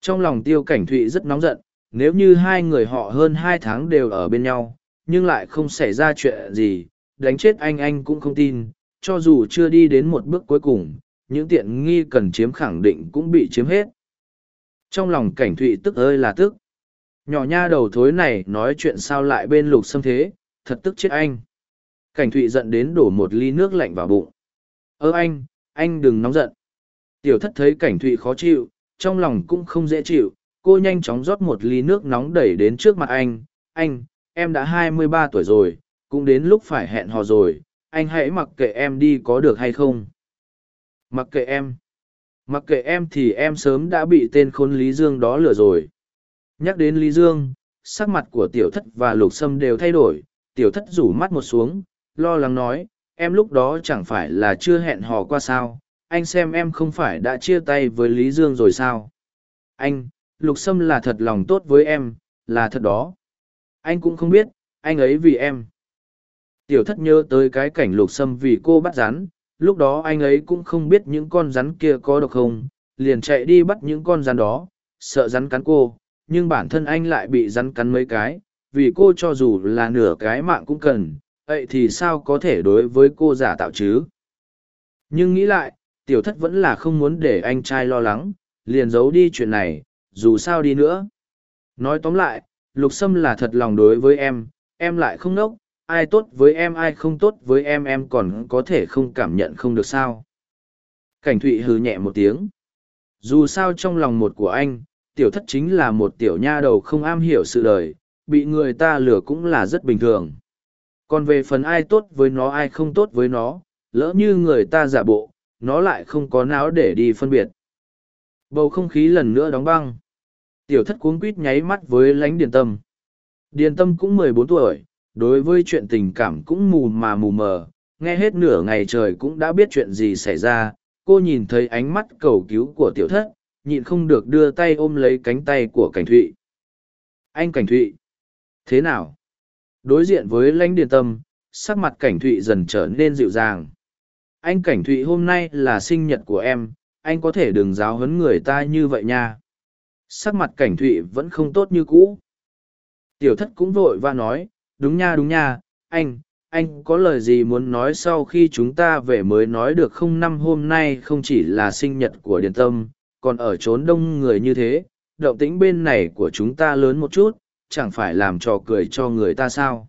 Trong lòng tiêu cảnh thụy rất nóng giận, nếu như hai người họ hơn hai tháng đều ở bên nhau, nhưng lại không xảy ra chuyện gì, đánh chết anh anh cũng không tin, cho dù chưa đi đến một bước cuối cùng, những tiện nghi cần chiếm khẳng định cũng bị chiếm hết. Trong lòng cảnh thụy tức ơi là tức. Nhỏ nha đầu thối này nói chuyện sao lại bên lục xâm thế, thật tức chết anh. Cảnh thụy giận đến đổ một ly nước lạnh vào bụng. Ơ anh, anh đừng nóng giận. Tiểu thất thấy cảnh thụy khó chịu, trong lòng cũng không dễ chịu, cô nhanh chóng rót một ly nước nóng đẩy đến trước mặt anh. Anh, em đã hai mươi ba tuổi rồi, cũng đến lúc phải hẹn hò rồi, anh hãy mặc kệ em đi có được hay không? Mặc kệ em. Mặc kệ em thì em sớm đã bị tên khốn Lý Dương đó lừa rồi. Nhắc đến Lý Dương, sắc mặt của tiểu thất và lục sâm đều thay đổi, tiểu thất rủ mắt một xuống, lo lắng nói, em lúc đó chẳng phải là chưa hẹn hò qua sao, anh xem em không phải đã chia tay với Lý Dương rồi sao? Anh, lục sâm là thật lòng tốt với em, là thật đó. Anh cũng không biết, anh ấy vì em. Tiểu thất nhớ tới cái cảnh lục sâm vì cô bắt rắn, lúc đó anh ấy cũng không biết những con rắn kia có độc không, liền chạy đi bắt những con rắn đó, sợ rắn cắn cô, nhưng bản thân anh lại bị rắn cắn mấy cái, vì cô cho dù là nửa cái mạng cũng cần, vậy thì sao có thể đối với cô giả tạo chứ? Nhưng nghĩ lại, tiểu thất vẫn là không muốn để anh trai lo lắng, liền giấu đi chuyện này, dù sao đi nữa. Nói tóm lại, lục sâm là thật lòng đối với em, em lại không nốc, ai tốt với em, ai không tốt với em em còn có thể không cảm nhận không được sao? Cảnh thụy hừ nhẹ một tiếng. Dù sao trong lòng một của anh, tiểu thất chính là một tiểu nha đầu không am hiểu sự đời, bị người ta lừa cũng là rất bình thường. Còn về phần ai tốt với nó, ai không tốt với nó, lỡ như người ta giả bộ, nó lại không có não để đi phân biệt. Bầu không khí lần nữa đóng băng. Tiểu thất cuống quít nháy mắt với lánh điền tâm. Điền tâm cũng mười bốn tuổi đối với chuyện tình cảm cũng mù mà mù mờ, nghe hết nửa ngày trời cũng đã biết chuyện gì xảy ra, cô nhìn thấy ánh mắt cầu cứu của tiểu thất, nhịn không được đưa tay ôm lấy cánh tay của cảnh thụy. Anh cảnh thụy, thế nào? Đối diện với lãnh điền tâm, sắc mặt cảnh thụy dần trở nên dịu dàng. Anh cảnh thụy hôm nay là sinh nhật của em, anh có thể đừng giáo huấn người ta như vậy nha. Sắc mặt cảnh thụy vẫn không tốt như cũ. Tiểu thất cũng vội và nói đúng nha đúng nha, anh, anh có lời gì muốn nói sau khi chúng ta về mới nói được không năm hôm nay không chỉ là sinh nhật của Điền Tâm, còn ở trốn đông người như thế, động tĩnh bên này của chúng ta lớn một chút, chẳng phải làm trò cười cho người ta sao.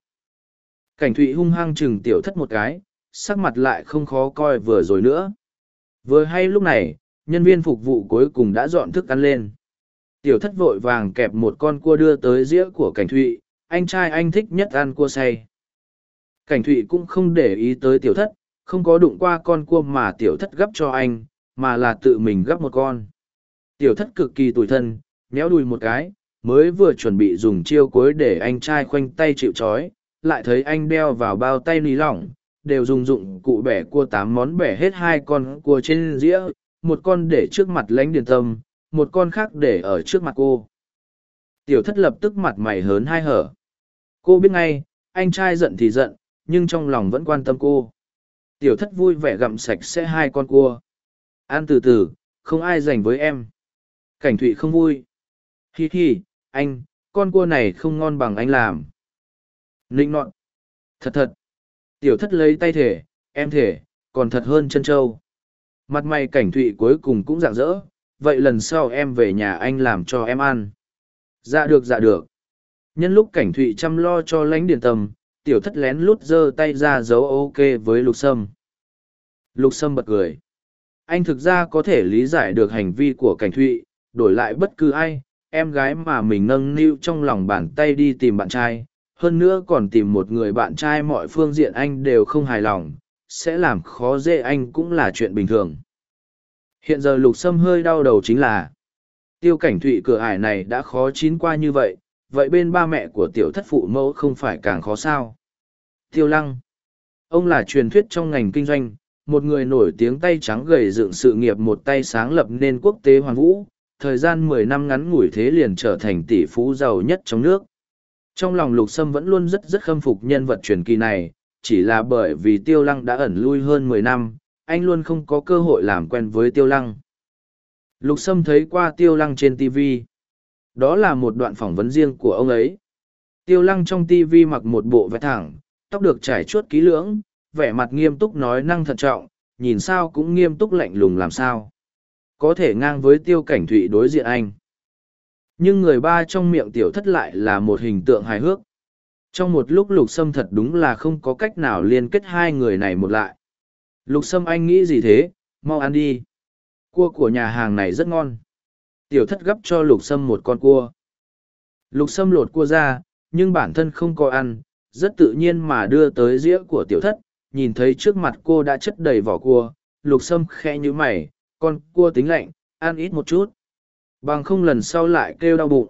Cảnh thụy hung hăng chừng tiểu thất một cái, sắc mặt lại không khó coi vừa rồi nữa. Vừa hay lúc này, nhân viên phục vụ cuối cùng đã dọn thức ăn lên. Tiểu thất vội vàng kẹp một con cua đưa tới dĩa của cảnh thụy, anh trai anh thích nhất ăn cua say. Cảnh thụy cũng không để ý tới tiểu thất, không có đụng qua con cua mà tiểu thất gấp cho anh, mà là tự mình gấp một con. Tiểu thất cực kỳ tủi thân, méo đùi một cái, mới vừa chuẩn bị dùng chiêu cuối để anh trai khoanh tay chịu chói, lại thấy anh đeo vào bao tay ní lỏng, đều dùng dụng cụ bẻ cua tám món bẻ hết hai con cua trên dĩa, một con để trước mặt lãnh điền tâm, một con khác để ở trước mặt cô. Tiểu thất lập tức mặt mày hớn hai hở. Cô biết ngay, anh trai giận thì giận, nhưng trong lòng vẫn quan tâm cô. Tiểu thất vui vẻ gặm sạch sẽ hai con cua. Ăn từ từ, không ai dành với em. Cảnh thụy không vui. Hi hi, anh, con cua này không ngon bằng anh làm. Ninh nọn. Thật thật. Tiểu thất lấy tay thể, em thể, còn thật hơn chân trâu. Mặt mày cảnh thụy cuối cùng cũng rạng rỡ. Vậy lần sau em về nhà anh làm cho em ăn. Dạ được dạ được nhân lúc cảnh thụy chăm lo cho lãnh điền tâm tiểu thất lén lút giơ tay ra dấu ok với lục sâm. Lục sâm bật cười. Anh thực ra có thể lý giải được hành vi của cảnh thụy đổi lại bất cứ ai em gái mà mình nâng niu trong lòng bàn tay đi tìm bạn trai hơn nữa còn tìm một người bạn trai mọi phương diện anh đều không hài lòng sẽ làm khó dễ anh cũng là chuyện bình thường. Hiện giờ lục sâm hơi đau đầu chính là tiêu cảnh thụy cửa ải này đã khó chín qua như vậy, vậy bên ba mẹ của tiểu thất phụ mẫu không phải càng khó sao. Tiêu lăng Ông là truyền thuyết trong ngành kinh doanh, một người nổi tiếng tay trắng gầy dựng sự nghiệp một tay sáng lập nên quốc tế hoàn vũ, thời gian mười năm ngắn ngủi thế liền trở thành tỷ phú giàu nhất trong nước. Trong lòng lục sâm vẫn luôn rất rất khâm phục nhân vật truyền kỳ này, chỉ là bởi vì tiêu lăng đã ẩn lui hơn mười năm, anh luôn không có cơ hội làm quen với tiêu lăng. Lục sâm thấy qua tiêu lăng trên TV. Đó là một đoạn phỏng vấn riêng của ông ấy. Tiêu lăng trong TV mặc một bộ vest thẳng, tóc được trải chuốt kỹ lưỡng, vẻ mặt nghiêm túc nói năng thận trọng, nhìn sao cũng nghiêm túc lạnh lùng làm sao. Có thể ngang với tiêu cảnh thụy đối diện anh. Nhưng người ba trong miệng tiểu thất lại là một hình tượng hài hước. Trong một lúc lục sâm thật đúng là không có cách nào liên kết hai người này một lại. Lục sâm anh nghĩ gì thế, mau ăn đi. Cua của nhà hàng này rất ngon. Tiểu thất gấp cho lục sâm một con cua. Lục sâm lột cua ra, nhưng bản thân không có ăn, rất tự nhiên mà đưa tới dĩa của tiểu thất, nhìn thấy trước mặt cô đã chất đầy vỏ cua, lục sâm khe như mày, con cua tính lạnh, ăn ít một chút. Bằng không lần sau lại kêu đau bụng.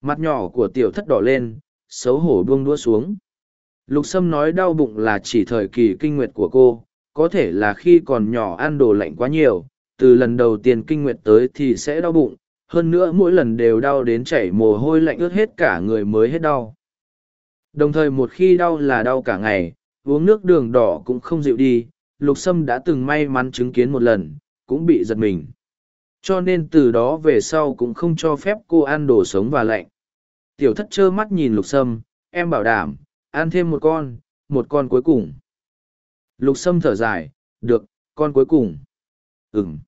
Mặt nhỏ của tiểu thất đỏ lên, xấu hổ buông đũa xuống. Lục sâm nói đau bụng là chỉ thời kỳ kinh nguyệt của cô, có thể là khi còn nhỏ ăn đồ lạnh quá nhiều, từ lần đầu tiên kinh nguyệt tới thì sẽ đau bụng, hơn nữa mỗi lần đều đau đến chảy mồ hôi lạnh ướt hết cả người mới hết đau. Đồng thời một khi đau là đau cả ngày, uống nước đường đỏ cũng không dịu đi, lục sâm đã từng may mắn chứng kiến một lần, cũng bị giật mình. Cho nên từ đó về sau cũng không cho phép cô ăn đồ sống và lạnh. Tiểu thất trơ mắt nhìn lục sâm, em bảo đảm, ăn thêm một con, một con cuối cùng. Lục sâm thở dài, được, con cuối cùng. Ừm.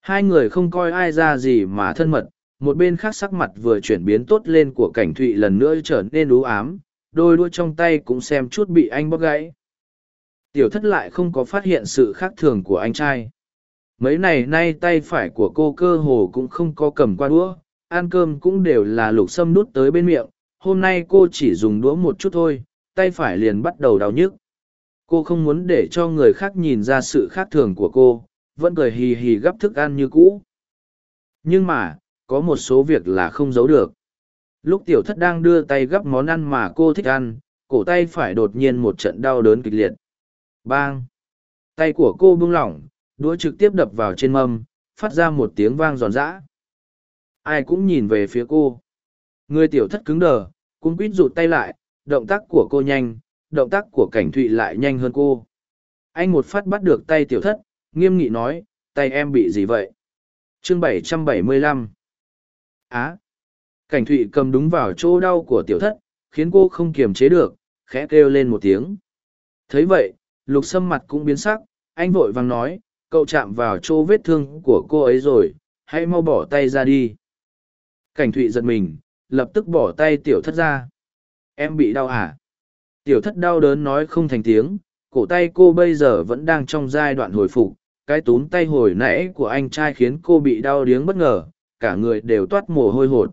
Hai người không coi ai ra gì mà thân mật, một bên khác sắc mặt vừa chuyển biến tốt lên của cảnh thụy lần nữa trở nên ú ám, đôi đua trong tay cũng xem chút bị anh bóp gãy. Tiểu thất lại không có phát hiện sự khác thường của anh trai. Mấy này nay tay phải của cô cơ hồ cũng không có cầm qua đũa, ăn cơm cũng đều là lục sâm đút tới bên miệng, hôm nay cô chỉ dùng đũa một chút thôi, tay phải liền bắt đầu đau nhức. Cô không muốn để cho người khác nhìn ra sự khác thường của cô, vẫn cười hì hì gắp thức ăn như cũ. Nhưng mà, có một số việc là không giấu được. Lúc tiểu thất đang đưa tay gắp món ăn mà cô thích ăn, cổ tay phải đột nhiên một trận đau đớn kịch liệt. Bang! Tay của cô buông lỏng, đũa trực tiếp đập vào trên mâm, phát ra một tiếng vang giòn giã. Ai cũng nhìn về phía cô. Người tiểu thất cứng đờ, cũng quýt rụt tay lại, động tác của cô nhanh, động tác của cảnh thụy lại nhanh hơn cô. Anh một phát bắt được tay tiểu thất, nghiêm nghị nói, tay em bị gì vậy? chương 775 Á! Cảnh thụy cầm đúng vào chỗ đau của tiểu thất, khiến cô không kiềm chế được, khẽ kêu lên một tiếng. thấy vậy, lục sâm mặt cũng biến sắc, anh vội vàng nói, cậu chạm vào chỗ vết thương của cô ấy rồi, hãy mau bỏ tay ra đi. Cảnh thụy giật mình, lập tức bỏ tay tiểu thất ra. Em bị đau hả? Tiểu thất đau đớn nói không thành tiếng, cổ tay cô bây giờ vẫn đang trong giai đoạn hồi phục, cái túm tay hồi nãy của anh trai khiến cô bị đau điếng bất ngờ, cả người đều toát mồ hôi hột.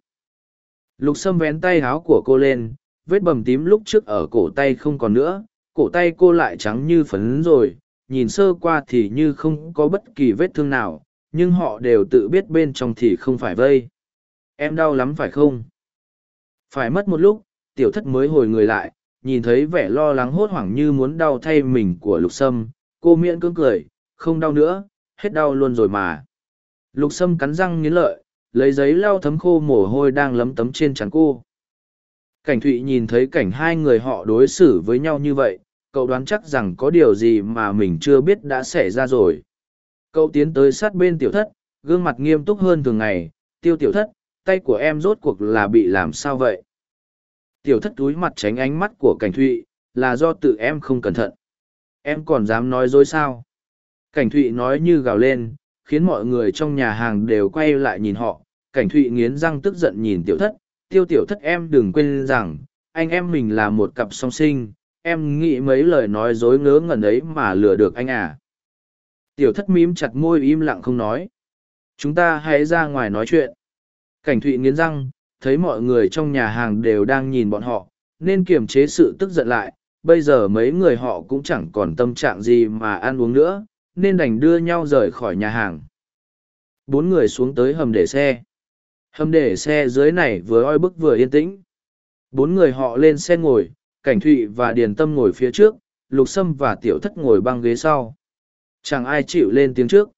Lục sâm vén tay áo của cô lên, vết bầm tím lúc trước ở cổ tay không còn nữa, cổ tay cô lại trắng như phấn rồi, nhìn sơ qua thì như không có bất kỳ vết thương nào, nhưng họ đều tự biết bên trong thì không phải vây. Em đau lắm phải không? Phải mất một lúc, tiểu thất mới hồi người lại, nhìn thấy vẻ lo lắng hốt hoảng như muốn đau thay mình của lục sâm, cô miễn cưỡng cười, không đau nữa, hết đau luôn rồi mà. Lục sâm cắn răng nghiến lợi, lấy giấy lau thấm khô mồ hôi đang lấm tấm trên trán cô. Cảnh thụy nhìn thấy cảnh hai người họ đối xử với nhau như vậy, cậu đoán chắc rằng có điều gì mà mình chưa biết đã xảy ra rồi. Cậu tiến tới sát bên tiểu thất, gương mặt nghiêm túc hơn thường ngày, tiêu tiểu thất, tay của em rốt cuộc là bị làm sao vậy? Tiểu thất túi mặt tránh ánh mắt của cảnh thụy, là do tự em không cẩn thận. Em còn dám nói dối sao? Cảnh thụy nói như gào lên, khiến mọi người trong nhà hàng đều quay lại nhìn họ. Cảnh thụy nghiến răng tức giận nhìn tiểu thất, tiêu tiểu thất em đừng quên rằng, anh em mình là một cặp song sinh, em nghĩ mấy lời nói dối ngớ ngẩn ấy mà lừa được anh à. Tiểu thất mím chặt môi im lặng không nói. Chúng ta hãy ra ngoài nói chuyện. Cảnh thụy nghiến răng, thấy mọi người trong nhà hàng đều đang nhìn bọn họ, nên kiềm chế sự tức giận lại. Bây giờ mấy người họ cũng chẳng còn tâm trạng gì mà ăn uống nữa, nên đành đưa nhau rời khỏi nhà hàng. bốn người xuống tới hầm để xe. Hầm để xe dưới này vừa oi bức vừa yên tĩnh. Bốn người họ lên xe ngồi, cảnh thụy và điền tâm ngồi phía trước, lục sâm và tiểu thất ngồi băng ghế sau. Chẳng ai chịu lên tiếng trước.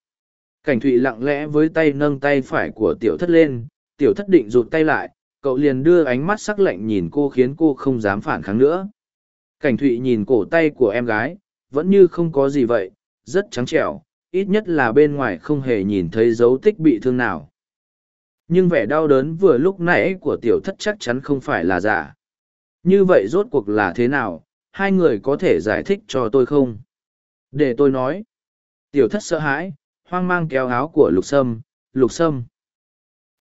Cảnh thụy lặng lẽ với tay nâng tay phải của tiểu thất lên, tiểu thất định rụt tay lại, cậu liền đưa ánh mắt sắc lạnh nhìn cô khiến cô không dám phản kháng nữa. Cảnh thụy nhìn cổ tay của em gái, vẫn như không có gì vậy rất trắng trẻo, ít nhất là bên ngoài không hề nhìn thấy dấu tích bị thương nào. Nhưng vẻ đau đớn vừa lúc nãy của tiểu thất chắc chắn không phải là giả. Như vậy rốt cuộc là thế nào? Hai người có thể giải thích cho tôi không? Để tôi nói. Tiểu thất sợ hãi, hoang mang kéo áo của lục sâm. Lục sâm.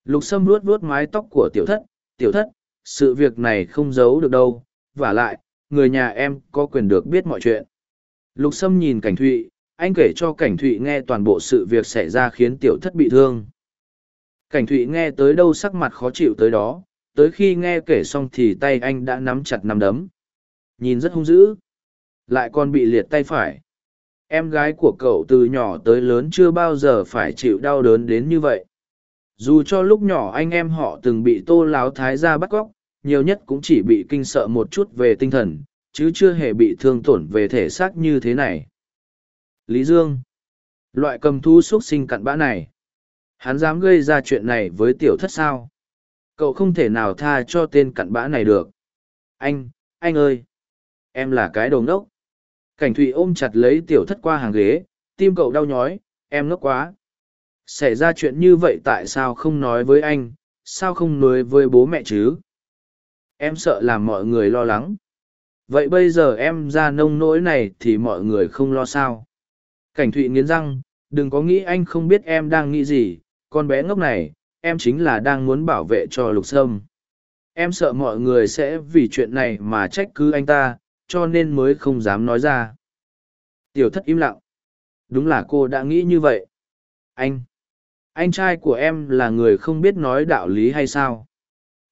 Lục sâm luốt vuốt mái tóc của tiểu thất. Tiểu thất, sự việc này không giấu được đâu. V à lại, người nhà em có quyền được biết mọi chuyện. Lục sâm nhìn cảnh thụy anh kể cho cảnh thụy nghe toàn bộ sự việc xảy ra khiến tiểu thất bị thương. Cảnh thụy nghe tới đâu sắc mặt khó chịu tới đó, tới khi nghe kể xong thì tay anh đã nắm chặt nắm đấm. Nhìn rất hung dữ, lại còn bị liệt tay phải. Em gái của cậu từ nhỏ tới lớn chưa bao giờ phải chịu đau đớn đến như vậy. Dù cho lúc nhỏ anh em họ từng bị tô láo thái ra bắt cóc, nhiều nhất cũng chỉ bị kinh sợ một chút về tinh thần, chứ chưa hề bị thương tổn về thể xác như thế này lý dương. Loại cầm thu xuất sinh cặn bã này, hắn dám gây ra chuyện này với tiểu thất sao? Cậu không thể nào tha cho tên cặn bã này được. Anh anh ơi! Em là cái đồ ngốc. Cảnh thụy ôm chặt lấy tiểu thất qua hàng ghế, tim cậu đau nhói, em ngốc quá. Xảy ra chuyện như vậy tại sao không nói với anh, sao không nói với bố mẹ chứ? Em sợ làm mọi người lo lắng. Vậy bây giờ em ra nông nỗi này thì mọi người không lo sao? Cảnh thụy nghiến răng, đừng có nghĩ anh không biết em đang nghĩ gì, con bé ngốc này, em chính là đang muốn bảo vệ cho lục sâm. Em sợ mọi người sẽ vì chuyện này mà trách cứ anh ta, cho nên mới không dám nói ra. Tiểu thất im lặng. Đúng là cô đã nghĩ như vậy. Anh anh trai của em là người không biết nói đạo lý hay sao?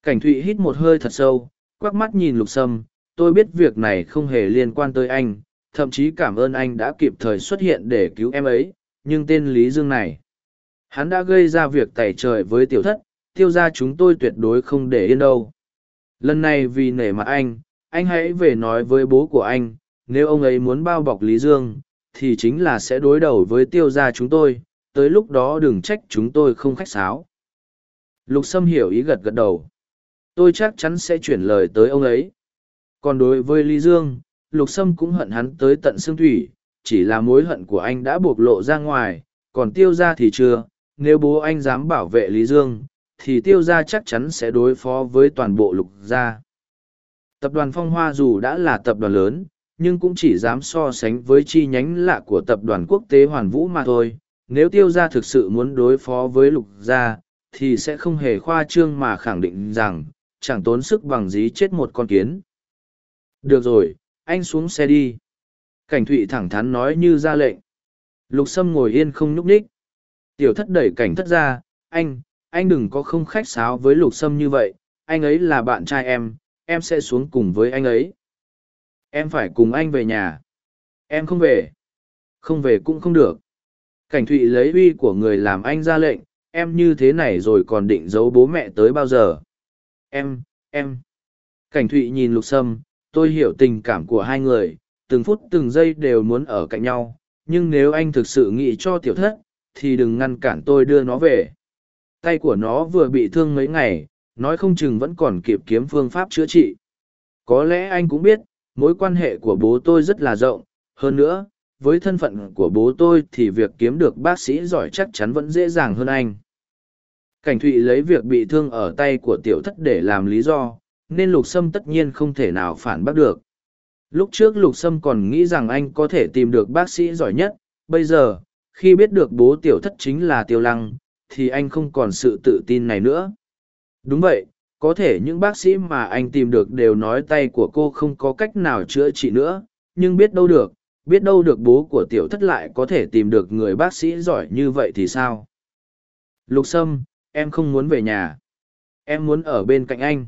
Cảnh thụy hít một hơi thật sâu, quắc mắt nhìn lục sâm. Tôi biết việc này không hề liên quan tới anh thậm chí cảm ơn anh đã kịp thời xuất hiện để cứu em ấy, nhưng tên lý dương này, hắn đã gây ra việc tẩy trời với tiểu thất, tiêu ra chúng tôi tuyệt đối không để yên đâu. Lần này vì nể mặt anh anh hãy về nói với bố của anh, nếu ông ấy muốn bao bọc lý dương, thì chính là sẽ đối đầu với tiêu gia chúng tôi, tới lúc đó đừng trách chúng tôi không khách sáo. Lục sâm hiểu ý gật gật đầu. Tôi chắc chắn sẽ chuyển lời tới ông ấy. Còn đối với lý dương lục sâm cũng hận hắn tới tận xương thủy, chỉ là mối hận của anh đã bộc lộ ra ngoài, còn tiêu ra thì chưa, nếu bố anh dám bảo vệ lý dương, thì tiêu ra chắc chắn sẽ đối phó với toàn bộ lục gia. Tập đoàn phong hoa dù đã là tập đoàn lớn, nhưng cũng chỉ dám so sánh với chi nhánh lạ của tập đoàn quốc tế hoàn vũ mà thôi. Nếu tiêu gia thực sự muốn đối phó với lục gia, thì sẽ không hề khoa trương mà khẳng định rằng, chẳng tốn sức bằng dí chết một con kiến. Được rồi anh xuống xe đi. Cảnh thụy thẳng thắn nói như ra lệnh. Lục sâm ngồi yên không nhúc ních tiểu thất đẩy cảnh thất ra, anh anh đừng có không khách sáo với lục sâm như vậy, anh ấy là bạn trai em em sẽ xuống cùng với anh ấy. Em phải cùng anh về nhà. Em không về. Không về cũng không được. Cảnh thụy lấy uy của người làm anh ra lệnh, em như thế này rồi còn định giấu bố mẹ tới bao giờ? Em em. Cảnh thụy nhìn lục sâm tôi hiểu tình cảm của hai người, từng phút từng giây đều muốn ở cạnh nhau, nhưng nếu anh thực sự nghĩ cho tiểu thất, thì đừng ngăn cản tôi đưa nó về. Tay của nó vừa bị thương mấy ngày, nói không chừng vẫn còn kịp kiếm phương pháp chữa trị. Có lẽ anh cũng biết, mối quan hệ của bố tôi rất là rộng, hơn nữa, với thân phận của bố tôi thì việc kiếm được bác sĩ giỏi chắc chắn vẫn dễ dàng hơn anh. Cảnh thụy lấy việc bị thương ở tay của tiểu thất để làm lý do nên lục sâm tất nhiên không thể nào phản bác được. Lúc trước lục sâm còn nghĩ rằng anh có thể tìm được bác sĩ giỏi nhất, bây giờ, khi biết được bố tiểu thất chính là tiêu lăng, thì anh không còn sự tự tin này nữa. Đúng vậy, có thể những bác sĩ mà anh tìm được đều nói tay của cô không có cách nào chữa trị nữa, nhưng biết đâu được, biết đâu được bố của tiểu thất lại có thể tìm được người bác sĩ giỏi như vậy thì sao? Lục sâm, em không muốn về nhà. Em muốn ở bên cạnh anh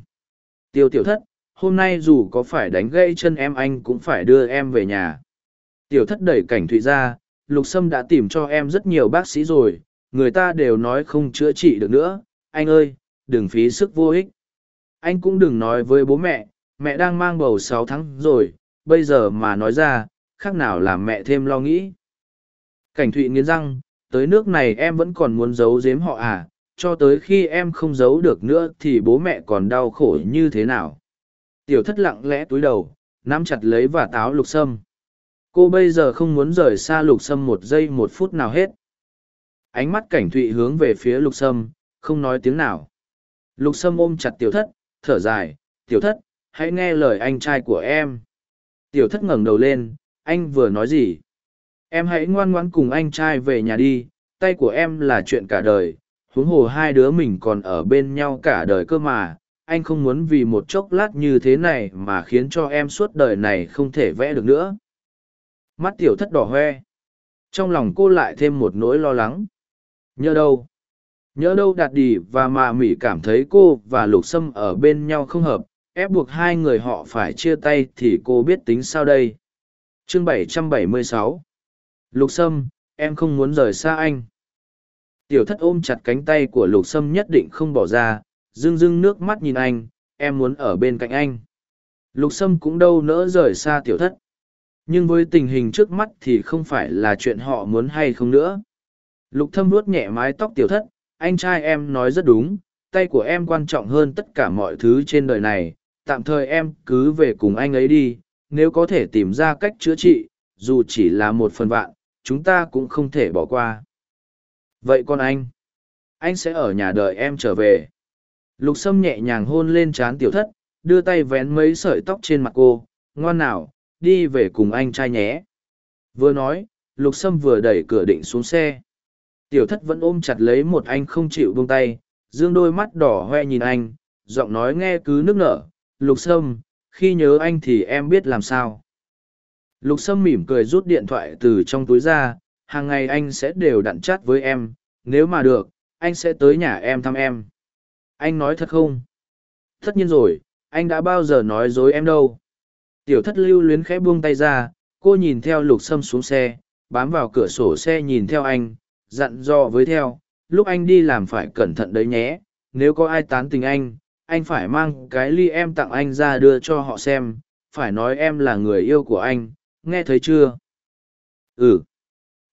tiêu tiểu thất hôm nay dù có phải đánh gãy chân em anh cũng phải đưa em về nhà tiểu thất đẩy cảnh thụy ra lục sâm đã tìm cho em rất nhiều bác sĩ rồi người ta đều nói không chữa trị được nữa, anh ơi, đừng phí sức vô ích. Anh cũng đừng nói với bố mẹ, mẹ đang mang bầu sáu tháng rồi, bây giờ mà nói ra, khác nào làm mẹ thêm lo nghĩ. Cảnh thụy nghiến răng, tới nước này em vẫn còn muốn giấu giếm họ à, cho tới khi em không giấu được nữa thì bố mẹ còn đau khổ như thế nào. Tiểu thất lặng lẽ túi đầu, nắm chặt lấy và táo lục sâm. Cô bây giờ không muốn rời xa lục sâm một giây một phút nào hết. Ánh mắt cảnh thụy hướng về phía lục sâm, không nói tiếng nào. Lục sâm ôm chặt tiểu thất, thở dài, tiểu thất, hãy nghe lời anh trai của em. Tiểu thất ngẩng đầu lên, anh vừa nói gì? Em hãy ngoan ngoãn cùng anh trai về nhà đi, tay của em là chuyện cả đời, huống hồ hai đứa mình còn ở bên nhau cả đời cơ mà. Anh không muốn vì một chốc lát như thế này mà khiến cho em suốt đời này không thể vẽ được nữa. Mắt tiểu thất đỏ hoe. Trong lòng cô lại thêm một nỗi lo lắng. Nhớ đâu? Nhớ đâu đạt đi và mà mỉ cảm thấy cô và lục sâm ở bên nhau không hợp, ép buộc hai người họ phải chia tay thì cô biết tính sao đây. Chương 776 Lục sâm, em không muốn rời xa anh. Tiểu thất ôm chặt cánh tay của lục sâm nhất định không bỏ ra, rưng rưng nước mắt nhìn anh, em muốn ở bên cạnh anh. Lục sâm cũng đâu nỡ rời xa tiểu thất. Nhưng với tình hình trước mắt thì không phải là chuyện họ muốn hay không nữa. Lục thâm vuốt nhẹ mái tóc tiểu thất, anh trai em nói rất đúng, tay của em quan trọng hơn tất cả mọi thứ trên đời này, tạm thời em cứ về cùng anh ấy đi, nếu có thể tìm ra cách chữa trị, dù chỉ là một phần vạn, chúng ta cũng không thể bỏ qua. Vậy con anh? Anh sẽ ở nhà đợi em trở về. Lục Sâm nhẹ nhàng hôn lên trán tiểu thất, đưa tay vén mấy sợi tóc trên mặt cô, ngoan nào, đi về cùng anh trai nhé. Vừa nói, Lục Sâm vừa đẩy cửa định xuống xe. Tiểu thất vẫn ôm chặt lấy một anh không chịu buông tay, dương đôi mắt đỏ hoe nhìn anh, giọng nói nghe cứ nức nở, Lục Sâm, khi nhớ anh thì em biết làm sao. Lục Sâm mỉm cười rút điện thoại từ trong túi ra, hàng ngày anh sẽ đều đặn chát với em, nếu mà được, anh sẽ tới nhà em thăm em. Anh nói thật không? Tất nhiên rồi, anh đã bao giờ nói dối em đâu. Tiểu thất lưu luyến khẽ buông tay ra, cô nhìn theo lục sâm xuống xe, bám vào cửa sổ xe nhìn theo anh, dặn dò với theo, lúc anh đi làm phải cẩn thận đấy nhé, nếu có ai tán tình anh, anh phải mang cái ly em tặng anh ra đưa cho họ xem, phải nói em là người yêu của anh, nghe thấy chưa? Ừ.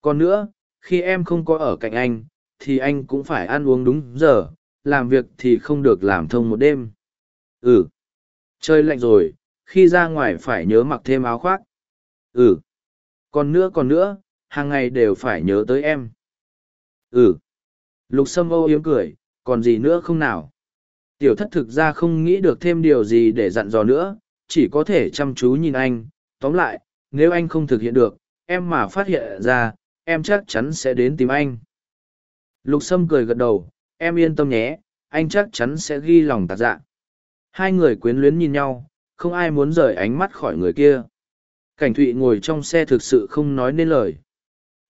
Còn nữa, khi em không có ở cạnh anh, thì anh cũng phải ăn uống đúng giờ, làm việc thì không được làm thông một đêm. Ừ. Trời lạnh rồi, khi ra ngoài phải nhớ mặc thêm áo khoác. Ừ. Còn nữa còn nữa, hàng ngày đều phải nhớ tới em. Ừ. Lục Sâm Âu yếm cười, còn gì nữa không nào? Tiểu thất thực ra không nghĩ được thêm điều gì để dặn dò nữa, chỉ có thể chăm chú nhìn anh. Tóm lại, nếu anh không thực hiện được, em mà phát hiện ra, em chắc chắn sẽ đến tìm anh. Lục Sâm cười gật đầu, em yên tâm nhé, anh chắc chắn sẽ ghi lòng tạc dạ. Hai người quyến luyến nhìn nhau, không ai muốn rời ánh mắt khỏi người kia. Cảnh Thụy ngồi trong xe thực sự không nói nên lời.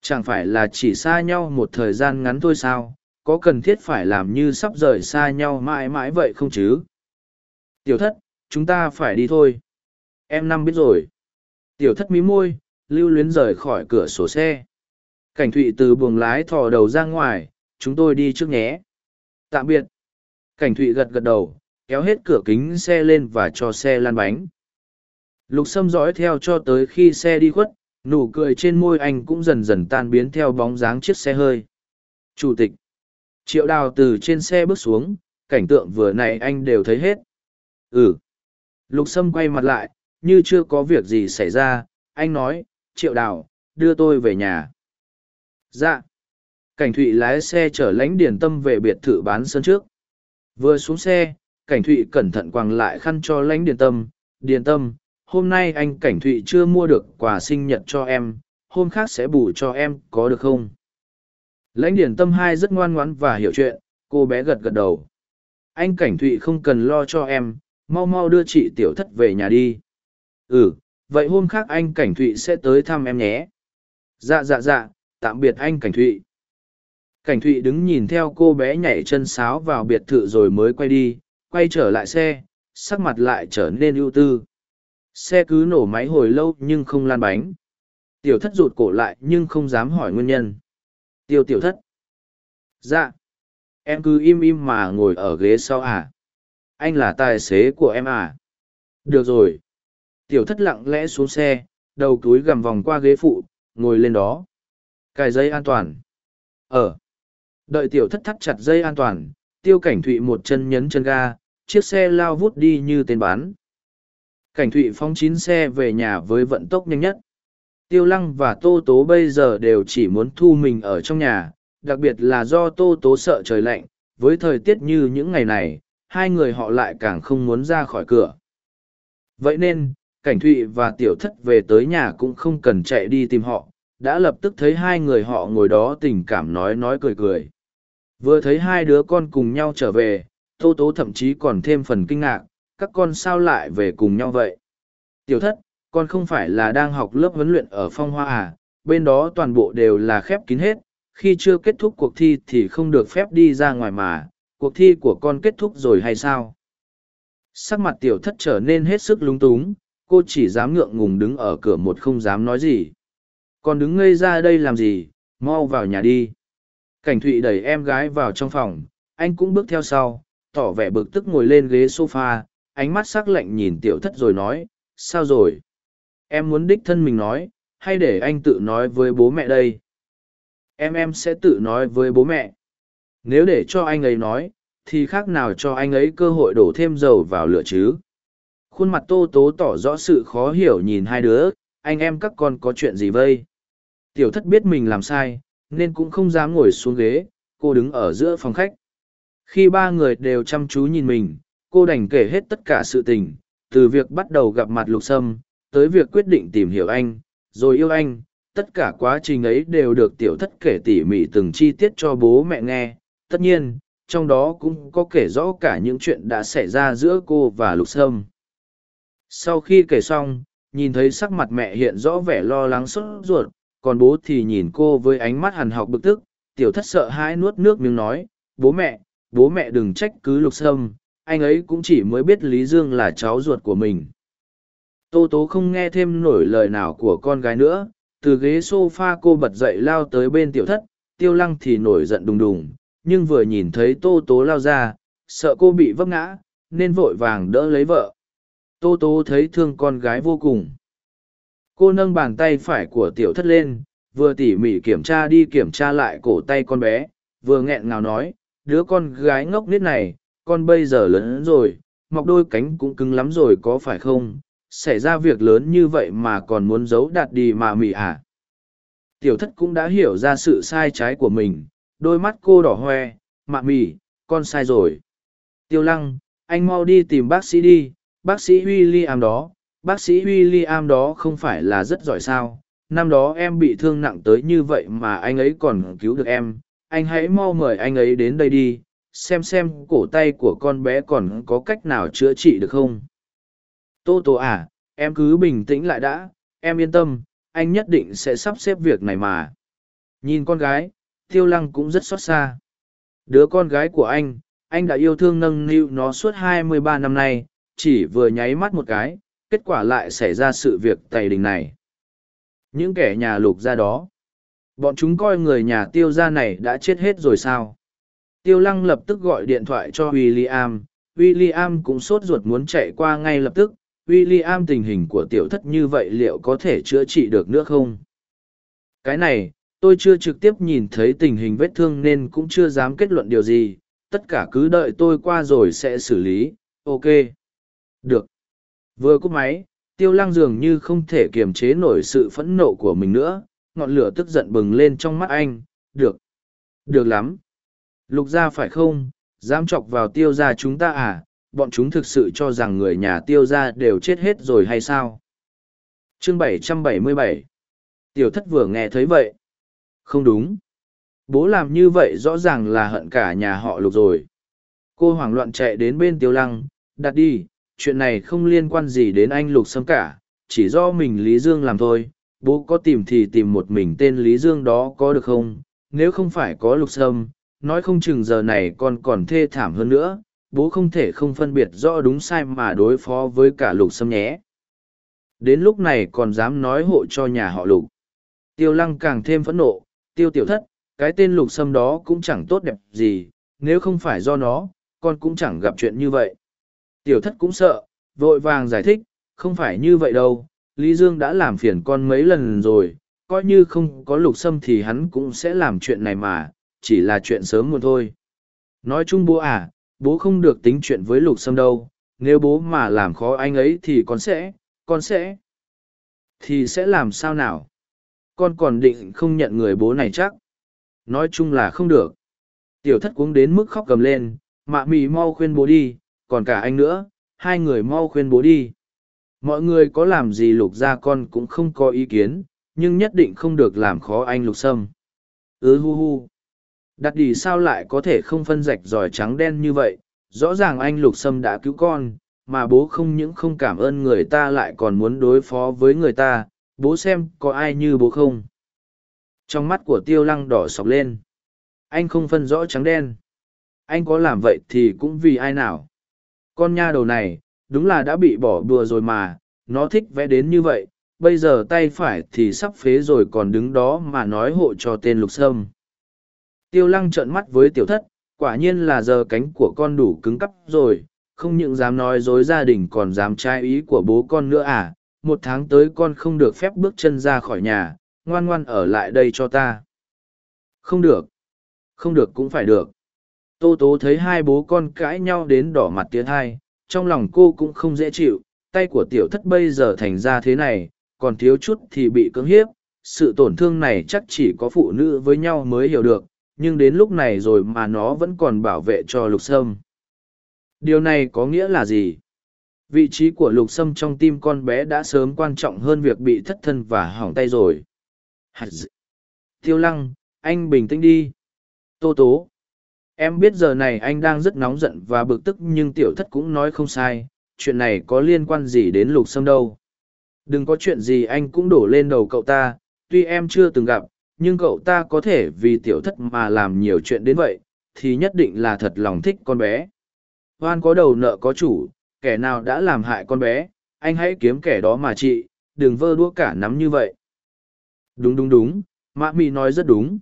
Chẳng phải là chỉ xa nhau một thời gian ngắn thôi sao, có cần thiết phải làm như sắp rời xa nhau mãi mãi vậy không chứ? Tiểu thất, chúng ta phải đi thôi. Em năm biết rồi. Tiểu thất mí môi, lưu luyến rời khỏi cửa sổ xe. Cảnh thụy từ buồng lái thò đầu ra ngoài, chúng tôi đi trước nhé. Tạm biệt. Cảnh thụy gật gật đầu, kéo hết cửa kính xe lên và cho xe lăn bánh. Lục Sâm dõi theo cho tới khi xe đi khuất, nụ cười trên môi anh cũng dần dần tan biến theo bóng dáng chiếc xe hơi. Chủ tịch. Triệu đào từ trên xe bước xuống, cảnh tượng vừa nãy anh đều thấy hết. Ừ. Lục Sâm quay mặt lại, như chưa có việc gì xảy ra, anh nói, Triệu đào, đưa tôi về nhà. Dạ. Cảnh Thụy lái xe chở lãnh điền tâm về biệt thự bán sân trước. Vừa xuống xe, Cảnh Thụy cẩn thận quàng lại khăn cho lãnh điền tâm. Điền tâm, hôm nay anh Cảnh Thụy chưa mua được quà sinh nhật cho em, hôm khác sẽ bù cho em, có được không? Lãnh điển tâm hai rất ngoan ngoãn và hiểu chuyện, cô bé gật gật đầu. Anh Cảnh Thụy không cần lo cho em, mau mau đưa chị tiểu thất về nhà đi. Ừ, vậy hôm khác anh Cảnh Thụy sẽ tới thăm em nhé. Dạ dạ dạ, tạm biệt anh Cảnh Thụy. Cảnh Thụy đứng nhìn theo cô bé nhảy chân sáo vào biệt thự rồi mới quay đi, quay trở lại xe, sắc mặt lại trở nên ưu tư. Xe cứ nổ máy hồi lâu nhưng không lan bánh. Tiểu thất rụt cổ lại nhưng không dám hỏi nguyên nhân. Tiêu tiểu thất. Dạ. Em cứ im im mà ngồi ở ghế sau à? Anh là tài xế của em à? Được rồi. Tiểu thất lặng lẽ xuống xe, đầu túi gầm vòng qua ghế phụ, ngồi lên đó. Cài dây an toàn. Ở. Đợi tiểu thất thắt chặt dây an toàn, tiêu cảnh thụy một chân nhấn chân ga, chiếc xe lao vút đi như tên bán. Cảnh thụy phóng chín xe về nhà với vận tốc nhanh nhất. Tiêu lăng và tô tố bây giờ đều chỉ muốn thu mình ở trong nhà, đặc biệt là do tô tố sợ trời lạnh, với thời tiết như những ngày này, hai người họ lại càng không muốn ra khỏi cửa. Vậy nên, cảnh thụy và tiểu thất về tới nhà cũng không cần chạy đi tìm họ, đã lập tức thấy hai người họ ngồi đó tình cảm nói nói cười cười. Vừa thấy hai đứa con cùng nhau trở về, tô tố thậm chí còn thêm phần kinh ngạc, các con sao lại về cùng nhau vậy? Tiểu thất, con không phải là đang học lớp huấn luyện ở phong hoa à, bên đó toàn bộ đều là khép kín hết, khi chưa kết thúc cuộc thi thì không được phép đi ra ngoài mà, cuộc thi của con kết thúc rồi hay sao? Sắc mặt tiểu thất trở nên hết sức lúng túng, cô chỉ dám ngượng ngùng đứng ở cửa một không dám nói gì còn đứng ngây ra đây làm gì, mau vào nhà đi. Cảnh thụy đẩy em gái vào trong phòng, anh cũng bước theo sau, tỏ vẻ bực tức ngồi lên ghế sofa, ánh mắt sắc lạnh nhìn tiểu thất rồi nói, sao rồi? Em muốn đích thân mình nói, hay để anh tự nói với bố mẹ đây? Em em sẽ tự nói với bố mẹ. Nếu để cho anh ấy nói, thì khác nào cho anh ấy cơ hội đổ thêm dầu vào lửa chứ? Khuôn mặt tô tố tỏ rõ sự khó hiểu nhìn hai đứa, anh em các con có chuyện gì vây? Tiểu thất biết mình làm sai, nên cũng không dám ngồi xuống ghế, cô đứng ở giữa phòng khách. Khi ba người đều chăm chú nhìn mình, cô đành kể hết tất cả sự tình, từ việc bắt đầu gặp mặt lục sâm, tới việc quyết định tìm hiểu anh, rồi yêu anh, tất cả quá trình ấy đều được tiểu thất kể tỉ mỉ từng chi tiết cho bố mẹ nghe. Tất nhiên, trong đó cũng có kể rõ cả những chuyện đã xảy ra giữa cô và lục sâm. Sau khi kể xong, nhìn thấy sắc mặt mẹ hiện rõ vẻ lo lắng sốt ruột, còn bố thì nhìn cô với ánh mắt hằn học bực tức, tiểu thất sợ hãi nuốt nước miếng nói, bố mẹ, bố mẹ đừng trách cứ lục sâm, anh ấy cũng chỉ mới biết Lý Dương là cháu ruột của mình. Tô tố không nghe thêm nổi lời nào của con gái nữa, từ ghế s o f a cô bật dậy lao tới bên tiểu thất, tiêu lăng thì nổi giận đùng đùng, nhưng vừa nhìn thấy tô tố lao ra, sợ cô bị vấp ngã, nên vội vàng đỡ lấy vợ. Tô tố thấy thương con gái vô cùng. Cô nâng bàn tay phải của tiểu thất lên, vừa tỉ mỉ kiểm tra đi kiểm tra lại cổ tay con bé, vừa nghẹn ngào nói, đứa con gái ngốc nít này, con bây giờ lớn rồi, mọc đôi cánh cũng cứng lắm rồi có phải không? Xảy ra việc lớn như vậy mà còn muốn giấu đạt đi mà mị à? Tiểu thất cũng đã hiểu ra sự sai trái của mình, đôi mắt cô đỏ hoe, mạ mị, con sai rồi. Tiêu lăng, anh mau đi tìm bác sĩ đi, bác sĩ William đó, bác sĩ William đó không phải là rất giỏi sao. Năm đó em bị thương nặng tới như vậy mà anh ấy còn cứu được em, anh hãy mau mời anh ấy đến đây đi, xem xem cổ tay của con bé còn có cách nào chữa trị được không. Tô Tô à, em cứ bình tĩnh lại đã, em yên tâm, anh nhất định sẽ sắp xếp việc này mà. Nhìn con gái, Tiêu Lăng cũng rất xót xa. Đứa con gái của anh, anh đã yêu thương nâng niu nó suốt 23 năm nay, chỉ vừa nháy mắt một cái, kết quả lại xảy ra sự việc tày đình này. Những kẻ nhà lục ra đó, bọn chúng coi người nhà tiêu gia này đã chết hết rồi sao? Tiêu lăng lập tức gọi điện thoại cho William, William cũng sốt ruột muốn chạy qua ngay lập tức, William tình hình của tiểu thất như vậy liệu có thể chữa trị được nữa không? Cái này, tôi chưa trực tiếp nhìn thấy tình hình vết thương nên cũng chưa dám kết luận điều gì, tất cả cứ đợi tôi qua rồi sẽ xử lý, ok. Được. Vừa cúp máy, tiêu lăng dường như không thể kiềm chế nổi sự phẫn nộ của mình nữa, ngọn lửa tức giận bừng lên trong mắt anh, được. Được lắm. Lục gia phải không, dám chọc vào tiêu gia chúng ta à, bọn chúng thực sự cho rằng người nhà tiêu gia đều chết hết rồi hay sao? Chương 777 Tiểu thất vừa nghe thấy vậy. Không đúng. Bố làm như vậy rõ ràng là hận cả nhà họ lục rồi. Cô hoảng loạn chạy đến bên tiêu lăng, đặt đi, chuyện này không liên quan gì đến anh lục sâm cả, chỉ do mình Lý Dương làm thôi. Bố có tìm thì tìm một mình tên Lý Dương đó có được không? Nếu không phải có lục sâm, nói không chừng giờ này con còn thê thảm hơn nữa, bố không thể không phân biệt rõ đúng sai mà đối phó với cả lục sâm nhé. Đến lúc này còn dám nói hộ cho nhà họ lục. Tiêu lăng càng thêm phẫn nộ, tiêu tiểu thất, cái tên lục sâm đó cũng chẳng tốt đẹp gì nếu không phải do nó con cũng chẳng gặp chuyện như vậy tiểu thất cũng sợ, vội vàng giải thích, không phải như vậy đâu, lý dương đã làm phiền con mấy lần rồi, coi như không có lục sâm thì hắn cũng sẽ làm chuyện này mà, chỉ là chuyện sớm muộn thôi. Nói chung bố à bố không được tính chuyện với lục sâm đâu, nếu bố mà làm khó anh ấy thì con sẽ con sẽ, thì sẽ làm sao nào? Con còn định không nhận người bố này chắc? Nói chung là không được. Tiểu thất cuống đến mức khóc cầm lên, mạ mì mau khuyên bố đi còn cả anh nữa hai người mau khuyên bố đi. Mọi người có làm gì lục gia con cũng không có ý kiến nhưng nhất định không được làm khó anh lục sâm. Ứ ừ, hu hu. Đặt đi sao lại có thể không phân rạch giỏi trắng đen như vậy rõ ràng anh lục sâm đã cứu con mà bố không những không cảm ơn người ta lại còn muốn đối phó với người ta bố xem có ai như bố không. Trong mắt của tiêu lăng đỏ sọc lên. Anh không phân rõ trắng đen. Anh có làm vậy thì cũng vì ai nào? Con nha đầu này, đúng là đã bị bỏ đùa rồi mà, nó thích vẽ đến như vậy, bây giờ tay phải thì sắp phế rồi còn đứng đó mà nói hộ cho tên lục sâm. Tiêu lăng trợn mắt với tiểu thất, quả nhiên là giờ cánh của con đủ cứng cắp rồi, không những dám nói dối gia đình còn dám trái ý của bố con nữa à một tháng tới con không được phép bước chân ra khỏi nhà, ngoan ngoan ở lại đây cho ta. Không được. Không được cũng phải được tô tố thấy hai bố con cãi nhau đến đỏ mặt tiến hai trong lòng cô cũng không dễ chịu, tay của tiểu thất bây giờ thành ra thế này, còn thiếu chút thì bị cưỡng hiếp, sự tổn thương này chắc chỉ có phụ nữ với nhau mới hiểu được, nhưng đến lúc này rồi mà nó vẫn còn bảo vệ cho lục sâm. Điều này có nghĩa là gì? Vị trí của lục sâm trong tim con bé đã sớm quan trọng hơn việc bị thất thân và hỏng tay rồi. Tiêu lăng, anh bình tĩnh đi. Tô tố em biết giờ này anh đang rất nóng giận và bực tức nhưng tiểu thất cũng nói không sai, chuyện này có liên quan gì đến lục sâm đâu. Đừng có chuyện gì anh cũng đổ lên đầu cậu ta, tuy em chưa từng gặp, nhưng cậu ta có thể vì tiểu thất mà làm nhiều chuyện đến vậy, thì nhất định là thật lòng thích con bé. Hoan có đầu nợ có chủ, kẻ nào đã làm hại con bé, anh hãy kiếm kẻ đó mà chị đừng vơ đua cả nắm như vậy. Đúng đúng đúng, mã Mi nói rất đúng.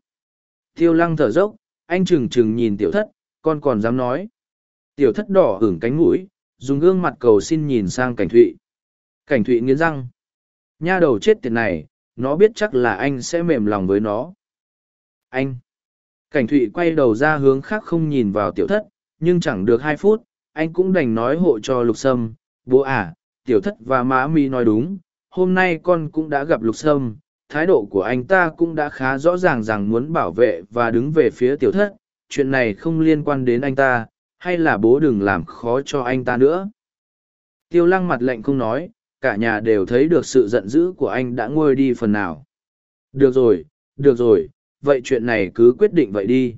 Tiêu lăng thở dốc anh trừng trừng nhìn tiểu thất, con còn dám nói. Tiểu thất đỏ hưởng cánh mũi, dùng gương mặt cầu xin nhìn sang cảnh thụy. Cảnh thụy nghiến răng. Nha đầu chết tiệt này, nó biết chắc là anh sẽ mềm lòng với nó. Anh. Cảnh thụy quay đầu ra hướng khác không nhìn vào tiểu thất, nhưng chẳng được hai phút, anh cũng đành nói hộ cho lục sâm. Bố à tiểu thất và má mi nói đúng, hôm nay con cũng đã gặp lục sâm thái độ của anh ta cũng đã khá rõ ràng rằng muốn bảo vệ và đứng về phía tiểu thất, chuyện này không liên quan đến anh ta, hay là bố đừng làm khó cho anh ta nữa. Tiêu lăng mặt lạnh không nói, cả nhà đều thấy được sự giận dữ của anh đã nguôi đi phần nào. Được rồi được rồi, vậy chuyện này cứ quyết định vậy đi.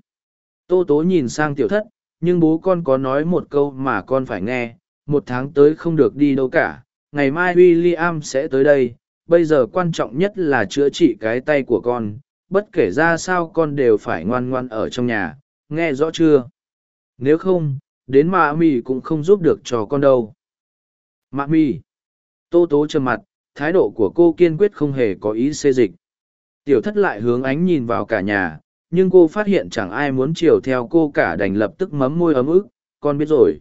Tô tố nhìn sang tiểu thất, nhưng bố con có nói một câu mà con phải nghe, một tháng tới không được đi đâu cả, ngày mai w i l l i am sẽ tới đây bây giờ quan trọng nhất là chữa trị cái tay của con, bất kể ra sao con đều phải ngoan ngoan ở trong nhà, nghe rõ chưa? Nếu không, đến mạ mì cũng không giúp được cho con đâu. Mạ mì tô tố trầm mặt, thái độ của cô kiên quyết không hề có ý xê dịch. Tiểu thất lại hướng ánh nhìn vào cả nhà, nhưng cô phát hiện chẳng ai muốn chiều theo cô cả đành lập tức mấm môi ấm ức, con biết rồi.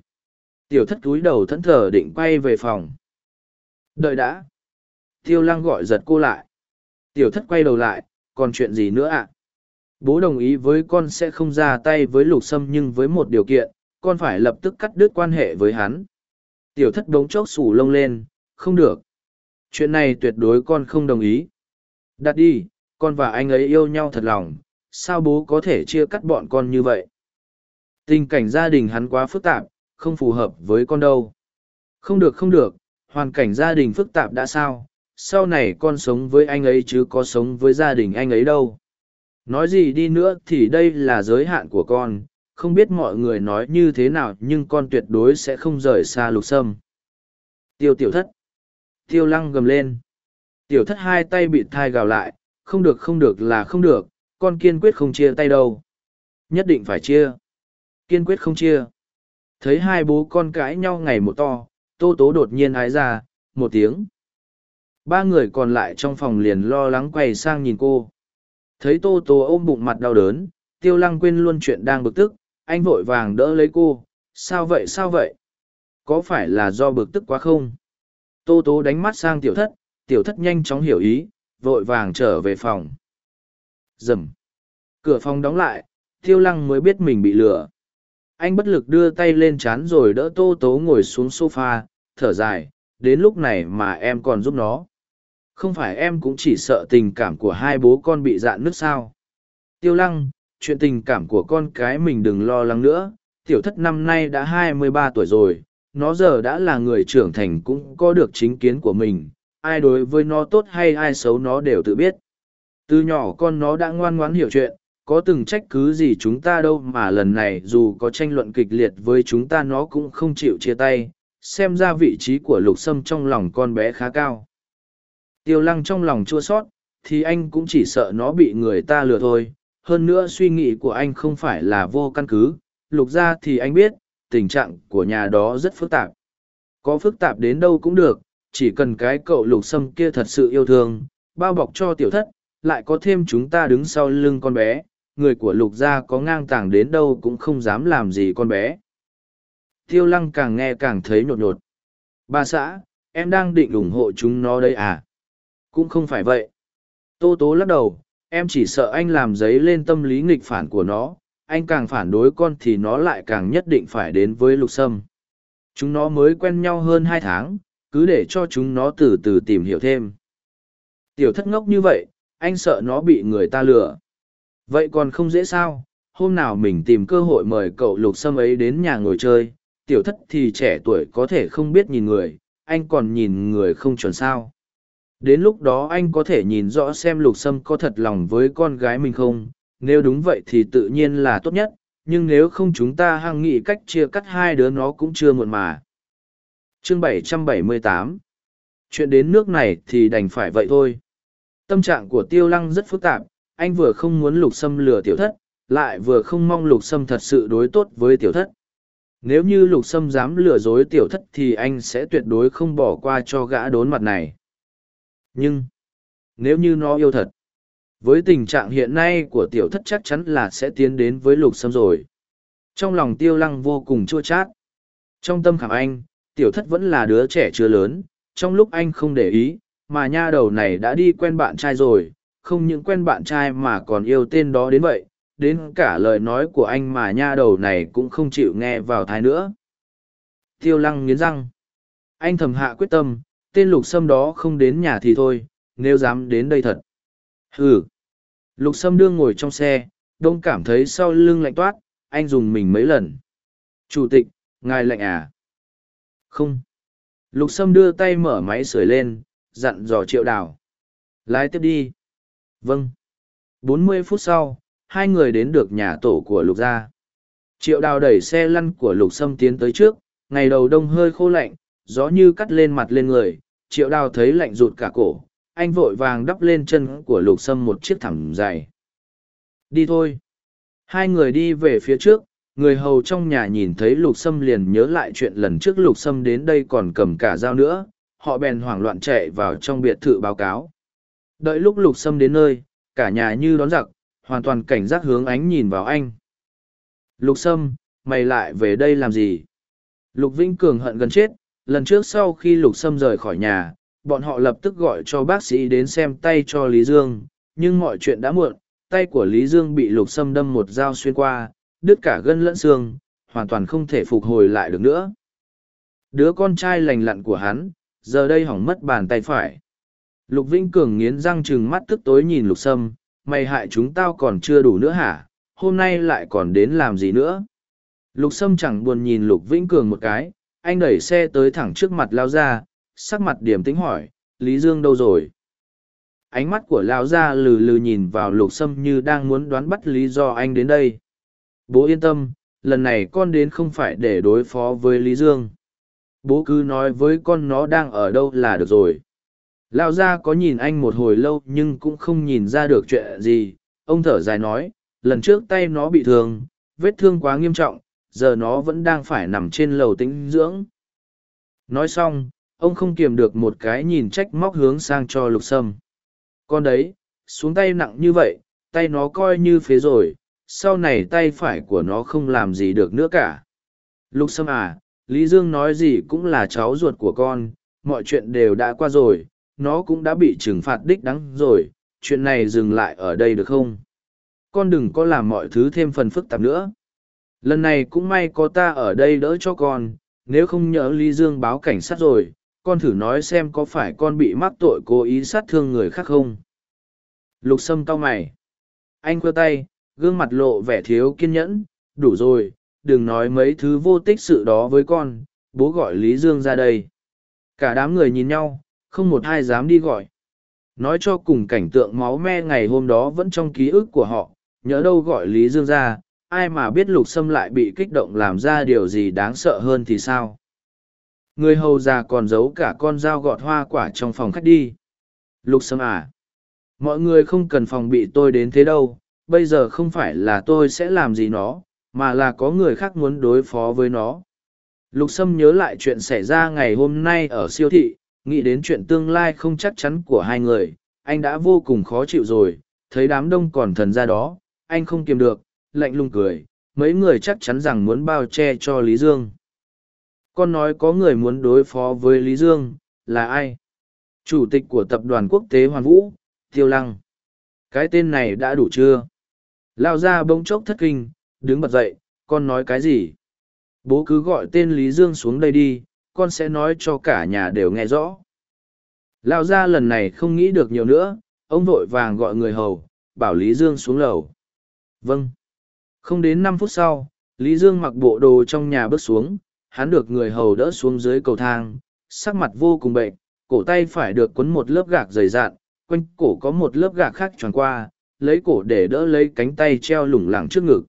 Tiểu thất cúi đầu thẫn thờ định quay về phòng. Đợi đã tiêu lăng gọi giật cô lại. Tiểu thất quay đầu lại, còn chuyện gì nữa ạ? Bố đồng ý với con sẽ không ra tay với lục sâm nhưng với một điều kiện, con phải lập tức cắt đứt quan hệ với hắn. Tiểu thất đống chốc sủ lông lên, không được. Chuyện này tuyệt đối con không đồng ý. Đặt đi, con và anh ấy yêu nhau thật lòng, sao bố có thể chia cắt bọn con như vậy? Tình cảnh gia đình hắn quá phức tạp, không phù hợp với con đâu. Không được không được, hoàn cảnh gia đình phức tạp đã sao? Sau này con sống với anh ấy chứ có sống với gia đình anh ấy đâu. Nói gì đi nữa thì đây là giới hạn của con, không biết mọi người nói như thế nào nhưng con tuyệt đối sẽ không rời xa lục sâm. Tiêu tiểu thất. Tiêu lăng gầm lên. Tiểu thất hai tay bị thai gào lại, không được không được là không được, con kiên quyết không chia tay đâu. Nhất định phải chia. Kiên quyết không chia. Thấy hai bố con cãi nhau ngày một to, tô tố đột nhiên ái ra, một tiếng ba người còn lại trong phòng liền lo lắng quay sang nhìn cô Thấy tô tô ôm bụng mặt đau đớn, tiêu lăng quên luôn chuyện đang bực tức, anh vội vàng đỡ lấy cô, sao vậy sao vậy? Có phải là do bực tức quá không? Tô tố đánh mắt sang tiểu thất, tiểu thất nhanh chóng hiểu ý, vội vàng trở về phòng. Dầm. Cửa phòng đóng lại, tiêu lăng mới biết mình bị lừa. Anh bất lực đưa tay lên chán rồi đỡ tô tố ngồi xuống sofa, thở dài, đến lúc này mà em còn giúp nó. Không phải em cũng chỉ sợ tình cảm của hai bố con bị dạn nứt sao. Tiêu lăng, chuyện tình cảm của con cái mình đừng lo lắng nữa, tiểu thất năm nay đã hai mươi ba tuổi rồi, nó giờ đã là người trưởng thành cũng có được chính kiến của mình, ai đối với nó tốt hay ai xấu nó đều tự biết. Từ nhỏ con nó đã ngoan ngoãn hiểu chuyện, có từng trách cứ gì chúng ta đâu mà lần này dù có tranh luận kịch liệt với chúng ta nó cũng không chịu chia tay, xem ra vị trí của lục sâm trong lòng con bé khá cao. Tiêu lăng trong lòng chua sót, thì anh cũng chỉ sợ nó bị người ta lừa thôi, hơn nữa suy nghĩ của anh không phải là vô căn cứ, lục ra thì anh biết, tình trạng của nhà đó rất phức tạp. Có phức tạp đến đâu cũng được, chỉ cần cái cậu lục sâm kia thật sự yêu thương, bao bọc cho tiểu thất, lại có thêm chúng ta đứng sau lưng con bé, người của lục gia có ngang tàng đến đâu cũng không dám làm gì con bé. Tiêu lăng càng nghe càng thấy nhột nhột. Bà xã, em đang định ủng hộ chúng nó đây à? Cũng không phải vậy. Tô tố lắc đầu, em chỉ sợ anh làm giấy lên tâm lý nghịch phản của nó, anh càng phản đối con thì nó lại càng nhất định phải đến với lục sâm. Chúng nó mới quen nhau hơn hai tháng, cứ để cho chúng nó từ từ tìm hiểu thêm. Tiểu thất ngốc như vậy, anh sợ nó bị người ta lừa. Vậy còn không dễ sao, hôm nào mình tìm cơ hội mời cậu lục sâm ấy đến nhà ngồi chơi, tiểu thất thì trẻ tuổi có thể không biết nhìn người, anh còn nhìn người không chuẩn sao. Đến lúc đó anh có thể nhìn rõ xem lục sâm có thật lòng với con gái mình không, nếu đúng vậy thì tự nhiên là tốt nhất, nhưng nếu không chúng ta hăng nghị cách chia cắt hai đứa nó cũng chưa muộn mà. Chương 778 Chuyện đến nước này thì đành phải vậy thôi. Tâm trạng của tiêu lăng rất phức tạp, anh vừa không muốn lục sâm lừa tiểu thất, lại vừa không mong lục sâm thật sự đối tốt với tiểu thất. Nếu như lục sâm dám lừa dối tiểu thất thì anh sẽ tuyệt đối không bỏ qua cho gã đốn mặt này. Nhưng, nếu như nó yêu thật, với tình trạng hiện nay của tiểu thất chắc chắn là sẽ tiến đến với lục sâm rồi. Trong lòng tiêu lăng vô cùng chua chát. Trong tâm khảm anh, tiểu thất vẫn là đứa trẻ chưa lớn, trong lúc anh không để ý, mà nha đầu này đã đi quen bạn trai rồi, không những quen bạn trai mà còn yêu tên đó đến vậy, đến cả lời nói của anh mà nha đầu này cũng không chịu nghe vào thái nữa. Tiêu lăng nghiến răng. Anh thầm hạ quyết tâm, tên lục sâm đó không đến nhà thì thôi, nếu dám đến đây thật. Hừ. Lục sâm đương ngồi trong xe, đông cảm thấy sau lưng lạnh toát, anh dùng mình mấy lần. Chủ tịch, ngài lạnh à? Không. Lục sâm đưa tay mở máy sưởi lên, dặn dò triệu đào. Lái tiếp đi. Vâng. Bốn mươi phút sau, hai người đến được nhà tổ của lục gia. Triệu đào đẩy xe lăn của lục sâm tiến tới trước, ngày đầu đông hơi khô lạnh, gió như cắt lên mặt lên người, triệu đào thấy lạnh rụt cả cổ, anh vội vàng đắp lên chân của lục sâm một chiếc thẳng dày. Đi thôi. Hai người đi về phía trước, người hầu trong nhà nhìn thấy lục sâm liền nhớ lại chuyện lần trước lục sâm đến đây còn cầm cả dao nữa, họ bèn hoảng loạn chạy vào trong biệt thự báo cáo. Đợi lúc lục sâm đến nơi, cả nhà như đón giặc, hoàn toàn cảnh giác hướng ánh nhìn vào anh. Lục sâm, mày lại về đây làm gì? Lục Vĩnh Cường hận gần chết, lần trước sau khi lục sâm rời khỏi nhà, bọn họ lập tức gọi cho bác sĩ đến xem tay cho Lý Dương, nhưng mọi chuyện đã muộn, tay của Lý Dương bị lục sâm đâm một dao xuyên qua, đứt cả gân lẫn xương, hoàn toàn không thể phục hồi lại được nữa. Đứa con trai lành lặn của hắn, giờ đây hỏng mất bàn tay phải. Lục Vĩnh Cường nghiến răng chừng mắt tức tối nhìn lục sâm, mày hại chúng tao còn chưa đủ nữa hả, hôm nay lại còn đến làm gì nữa. Lục sâm chẳng buồn nhìn lục Vĩnh Cường một cái, anh đẩy xe tới thẳng trước mặt lao ra, sắc mặt điểm tính hỏi, Lý Dương đâu rồi? Ánh mắt của lao ra lừ lừ nhìn vào lục sâm như đang muốn đoán bắt lý do anh đến đây. Bố yên tâm, lần này con đến không phải để đối phó với Lý Dương. Bố cứ nói với con nó đang ở đâu là được rồi. Lao Gia có nhìn anh một hồi lâu nhưng cũng không nhìn ra được chuyện gì. Ông thở dài nói, lần trước tay nó bị thương, vết thương quá nghiêm trọng, giờ nó vẫn đang phải nằm trên lầu tĩnh dưỡng. Nói xong, ông không kiềm được một cái nhìn trách móc hướng sang cho lục sâm. Con đấy, xuống tay nặng như vậy, tay nó coi như phế rồi, sau này tay phải của nó không làm gì được nữa cả. Lục Sâm à, Lý Dương nói gì cũng là cháu ruột của con, mọi chuyện đều đã qua rồi, nó cũng đã bị trừng phạt đích đắng rồi, chuyện này dừng lại ở đây được không? Con đừng có làm mọi thứ thêm phần phức tạp nữa. Lần này cũng may có ta ở đây đỡ cho con, nếu không nhớ Lý Dương báo cảnh sát rồi, con thử nói xem có phải con bị mắc tội cố ý sát thương người khác không? Lục Sâm cau mày. Anh quơ tay, gương mặt lộ vẻ thiếu kiên nhẫn, đủ rồi, đừng nói mấy thứ vô tích sự đó với con, bố gọi Lý Dương ra đây. Cả đám người nhìn nhau, không một ai dám đi gọi. Nói cho cùng cảnh tượng máu me ngày hôm đó vẫn trong ký ức của họ, nhớ đâu gọi Lý Dương ra, ai mà biết lục sâm lại bị kích động làm ra điều gì đáng sợ hơn thì sao. Người hầu già còn giấu cả con dao gọt hoa quả trong phòng khách đi. Lục sâm à, mọi người không cần phòng bị tôi đến thế đâu, bây giờ không phải là tôi sẽ làm gì nó, mà là có người khác muốn đối phó với nó. Lục Sâm nhớ lại chuyện xảy ra ngày hôm nay ở siêu thị, nghĩ đến chuyện tương lai không chắc chắn của hai người, anh đã vô cùng khó chịu rồi, thấy đám đông còn thần ra đó, anh không kiềm được, lạnh lùng cười, mấy người chắc chắn rằng muốn bao che cho Lý Dương. Con nói có người muốn đối phó với Lý Dương, là ai? Chủ tịch của tập đoàn quốc tế Hoàn Vũ, Tiêu Lăng. Cái tên này đã đủ chưa? Lao ra bỗng chốc thất kinh, đứng bật dậy, con nói cái gì? Bố cứ gọi tên Lý Dương xuống đây đi, con sẽ nói cho cả nhà đều nghe rõ. Lao ra lần này không nghĩ được nhiều nữa, ông vội vàng gọi người hầu, bảo Lý Dương xuống lầu. Vâng. Không đến năm phút sau, Lý Dương mặc bộ đồ trong nhà bước xuống, hắn được người hầu đỡ xuống dưới cầu thang, sắc mặt vô cùng bệnh, cổ tay phải được quấn một lớp gạc dày dạn, quanh cổ có một lớp gạc khác tròn qua, lấy cổ để đỡ lấy cánh tay treo lủng lẳng trước ngực.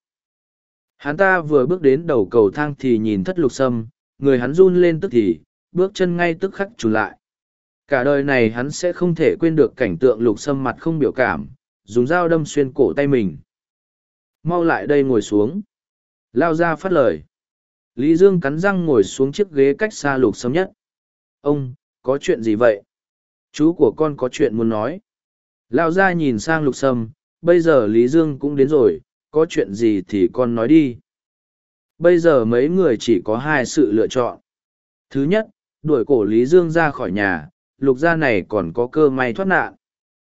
Hắn ta vừa bước đến đầu cầu thang thì nhìn thất lục sâm, người hắn run lên tức thì, bước chân ngay tức khắc trùn lại. Cả đời này hắn sẽ không thể quên được cảnh tượng lục sâm mặt không biểu cảm, dùng dao đâm xuyên cổ tay mình. Mau lại đây ngồi xuống. Lao ra phát lời. Lý Dương cắn răng ngồi xuống chiếc ghế cách xa lục sâm nhất. Ông, có chuyện gì vậy? Chú của con có chuyện muốn nói. Lao ra nhìn sang lục sâm, bây giờ Lý Dương cũng đến rồi, có chuyện gì thì con nói đi. Bây giờ mấy người chỉ có hai sự lựa chọn. Thứ nhất, đuổi cổ Lý Dương ra khỏi nhà, lục gia này còn có cơ may thoát nạn.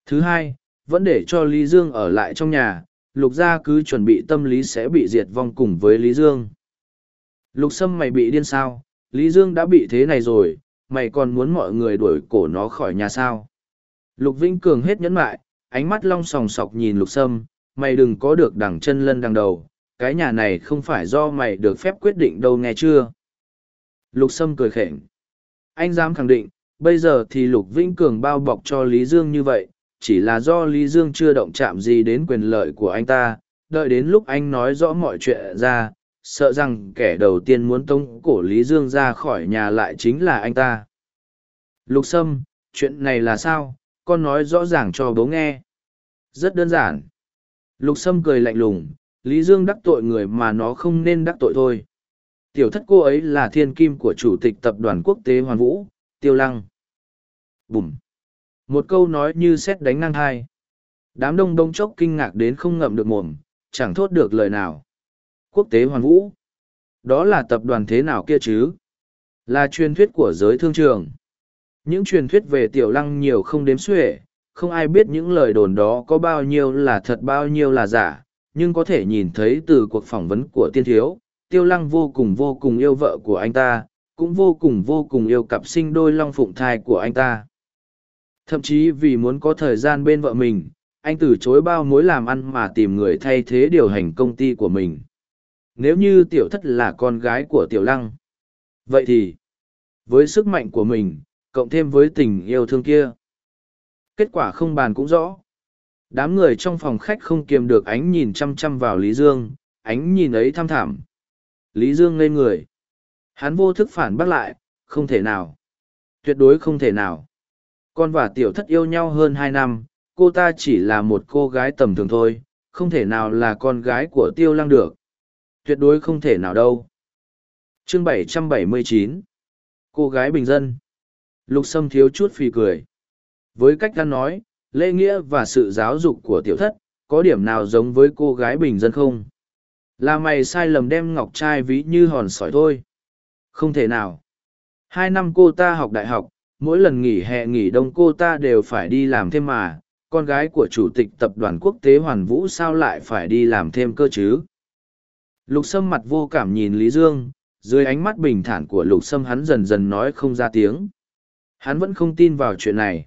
Thứ hai, vẫn để cho Lý Dương ở lại trong nhà, lục gia cứ chuẩn bị tâm lý sẽ bị diệt vong cùng với Lý Dương. Lục Sâm mày bị điên sao, Lý Dương đã bị thế này rồi, mày còn muốn mọi người đuổi cổ nó khỏi nhà sao. Lục Vĩnh Cường hết nhẫn mại, ánh mắt long sòng sọc nhìn Lục Sâm, mày đừng có được đằng chân lân đằng đầu, cái nhà này không phải do mày được phép quyết định đâu nghe chưa. Lục Sâm cười khểnh Anh dám khẳng định, bây giờ thì Lục Vĩnh Cường bao bọc cho Lý Dương như vậy, chỉ là do Lý Dương chưa động chạm gì đến quyền lợi của anh ta, đợi đến lúc anh nói rõ mọi chuyện ra, sợ rằng kẻ đầu tiên muốn tống cổ Lý Dương ra khỏi nhà lại chính là anh ta. Lục Sâm, chuyện này là sao, con nói rõ ràng cho bố nghe. Rất đơn giản. Lục Sâm cười lạnh lùng, Lý Dương đắc tội người mà nó không nên đắc tội thôi. Tiểu thất cô ấy là thiên kim của chủ tịch tập đoàn quốc tế Hoàn Vũ, Tiêu Lăng. Bùm! Một câu nói như xét đánh ngang hai. Đám đông đông chốc kinh ngạc đến không ngậm được mồm, chẳng thốt được lời nào. Quốc tế Hoàn Vũ. Đó là tập đoàn thế nào kia chứ? Là truyền thuyết của giới thương trường. Những truyền thuyết về tiểu lăng nhiều không đếm xuể, không ai biết những lời đồn đó có bao nhiêu là thật bao nhiêu là giả, nhưng có thể nhìn thấy từ cuộc phỏng vấn của tiên thiếu, tiêu lăng vô cùng vô cùng yêu vợ của anh ta, cũng vô cùng vô cùng yêu cặp sinh đôi long phụng thai của anh ta. Thậm chí vì muốn có thời gian bên vợ mình, anh từ chối bao mối làm ăn mà tìm người thay thế điều hành công ty của mình. Nếu như tiểu thất là con gái của tiểu lăng, vậy thì, với sức mạnh của mình, cộng thêm với tình yêu thương kia, kết quả không bàn cũng rõ. Đám người trong phòng khách không kiềm được ánh nhìn chăm chăm vào Lý Dương, ánh nhìn ấy thăm thảm. Lý Dương ngây người. Hắn vô thức phản bác lại, không thể nào. Tuyệt đối không thể nào. Con và tiểu thất yêu nhau hơn hai năm, cô ta chỉ là một cô gái tầm thường thôi, không thể nào là con gái của tiêu lăng được. Tuyệt đối không thể nào đâu. Chương 779 Cô gái bình dân Lục Sâm thiếu chút phì cười. Với cách ăn nói, lễ nghĩa và sự giáo dục của tiểu thất, có điểm nào giống với cô gái bình dân không? Là mày sai lầm đem ngọc trai ví như hòn sỏi thôi. Không thể nào. Hai năm cô ta học đại học, mỗi lần nghỉ hè nghỉ đông cô ta đều phải đi làm thêm mà, con gái của chủ tịch tập đoàn quốc tế Hoàn Vũ sao lại phải đi làm thêm cơ chứ? Lục Sâm mặt vô cảm nhìn Lý Dương, dưới ánh mắt bình thản của Lục Sâm hắn dần dần nói không ra tiếng. Hắn vẫn không tin vào chuyện này.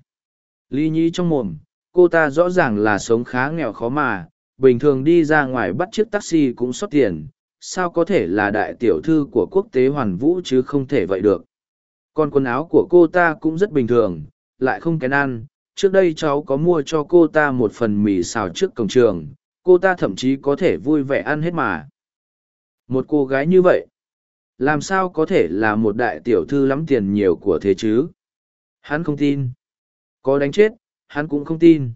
Lý Nhi trong mồm, cô ta rõ ràng là sống khá nghèo khó mà, bình thường đi ra ngoài bắt chiếc taxi cũng xót tiền, sao có thể là đại tiểu thư của quốc tế hoàn vũ chứ không thể vậy được. Còn quần áo của cô ta cũng rất bình thường, lại không kén ăn. Trước đây cháu có mua cho cô ta một phần mì xào trước cổng trường, cô ta thậm chí có thể vui vẻ ăn hết mà. Một cô gái như vậy, làm sao có thể là một đại tiểu thư lắm tiền nhiều của thế chứ? Hắn không tin. Có đánh chết, hắn cũng không tin.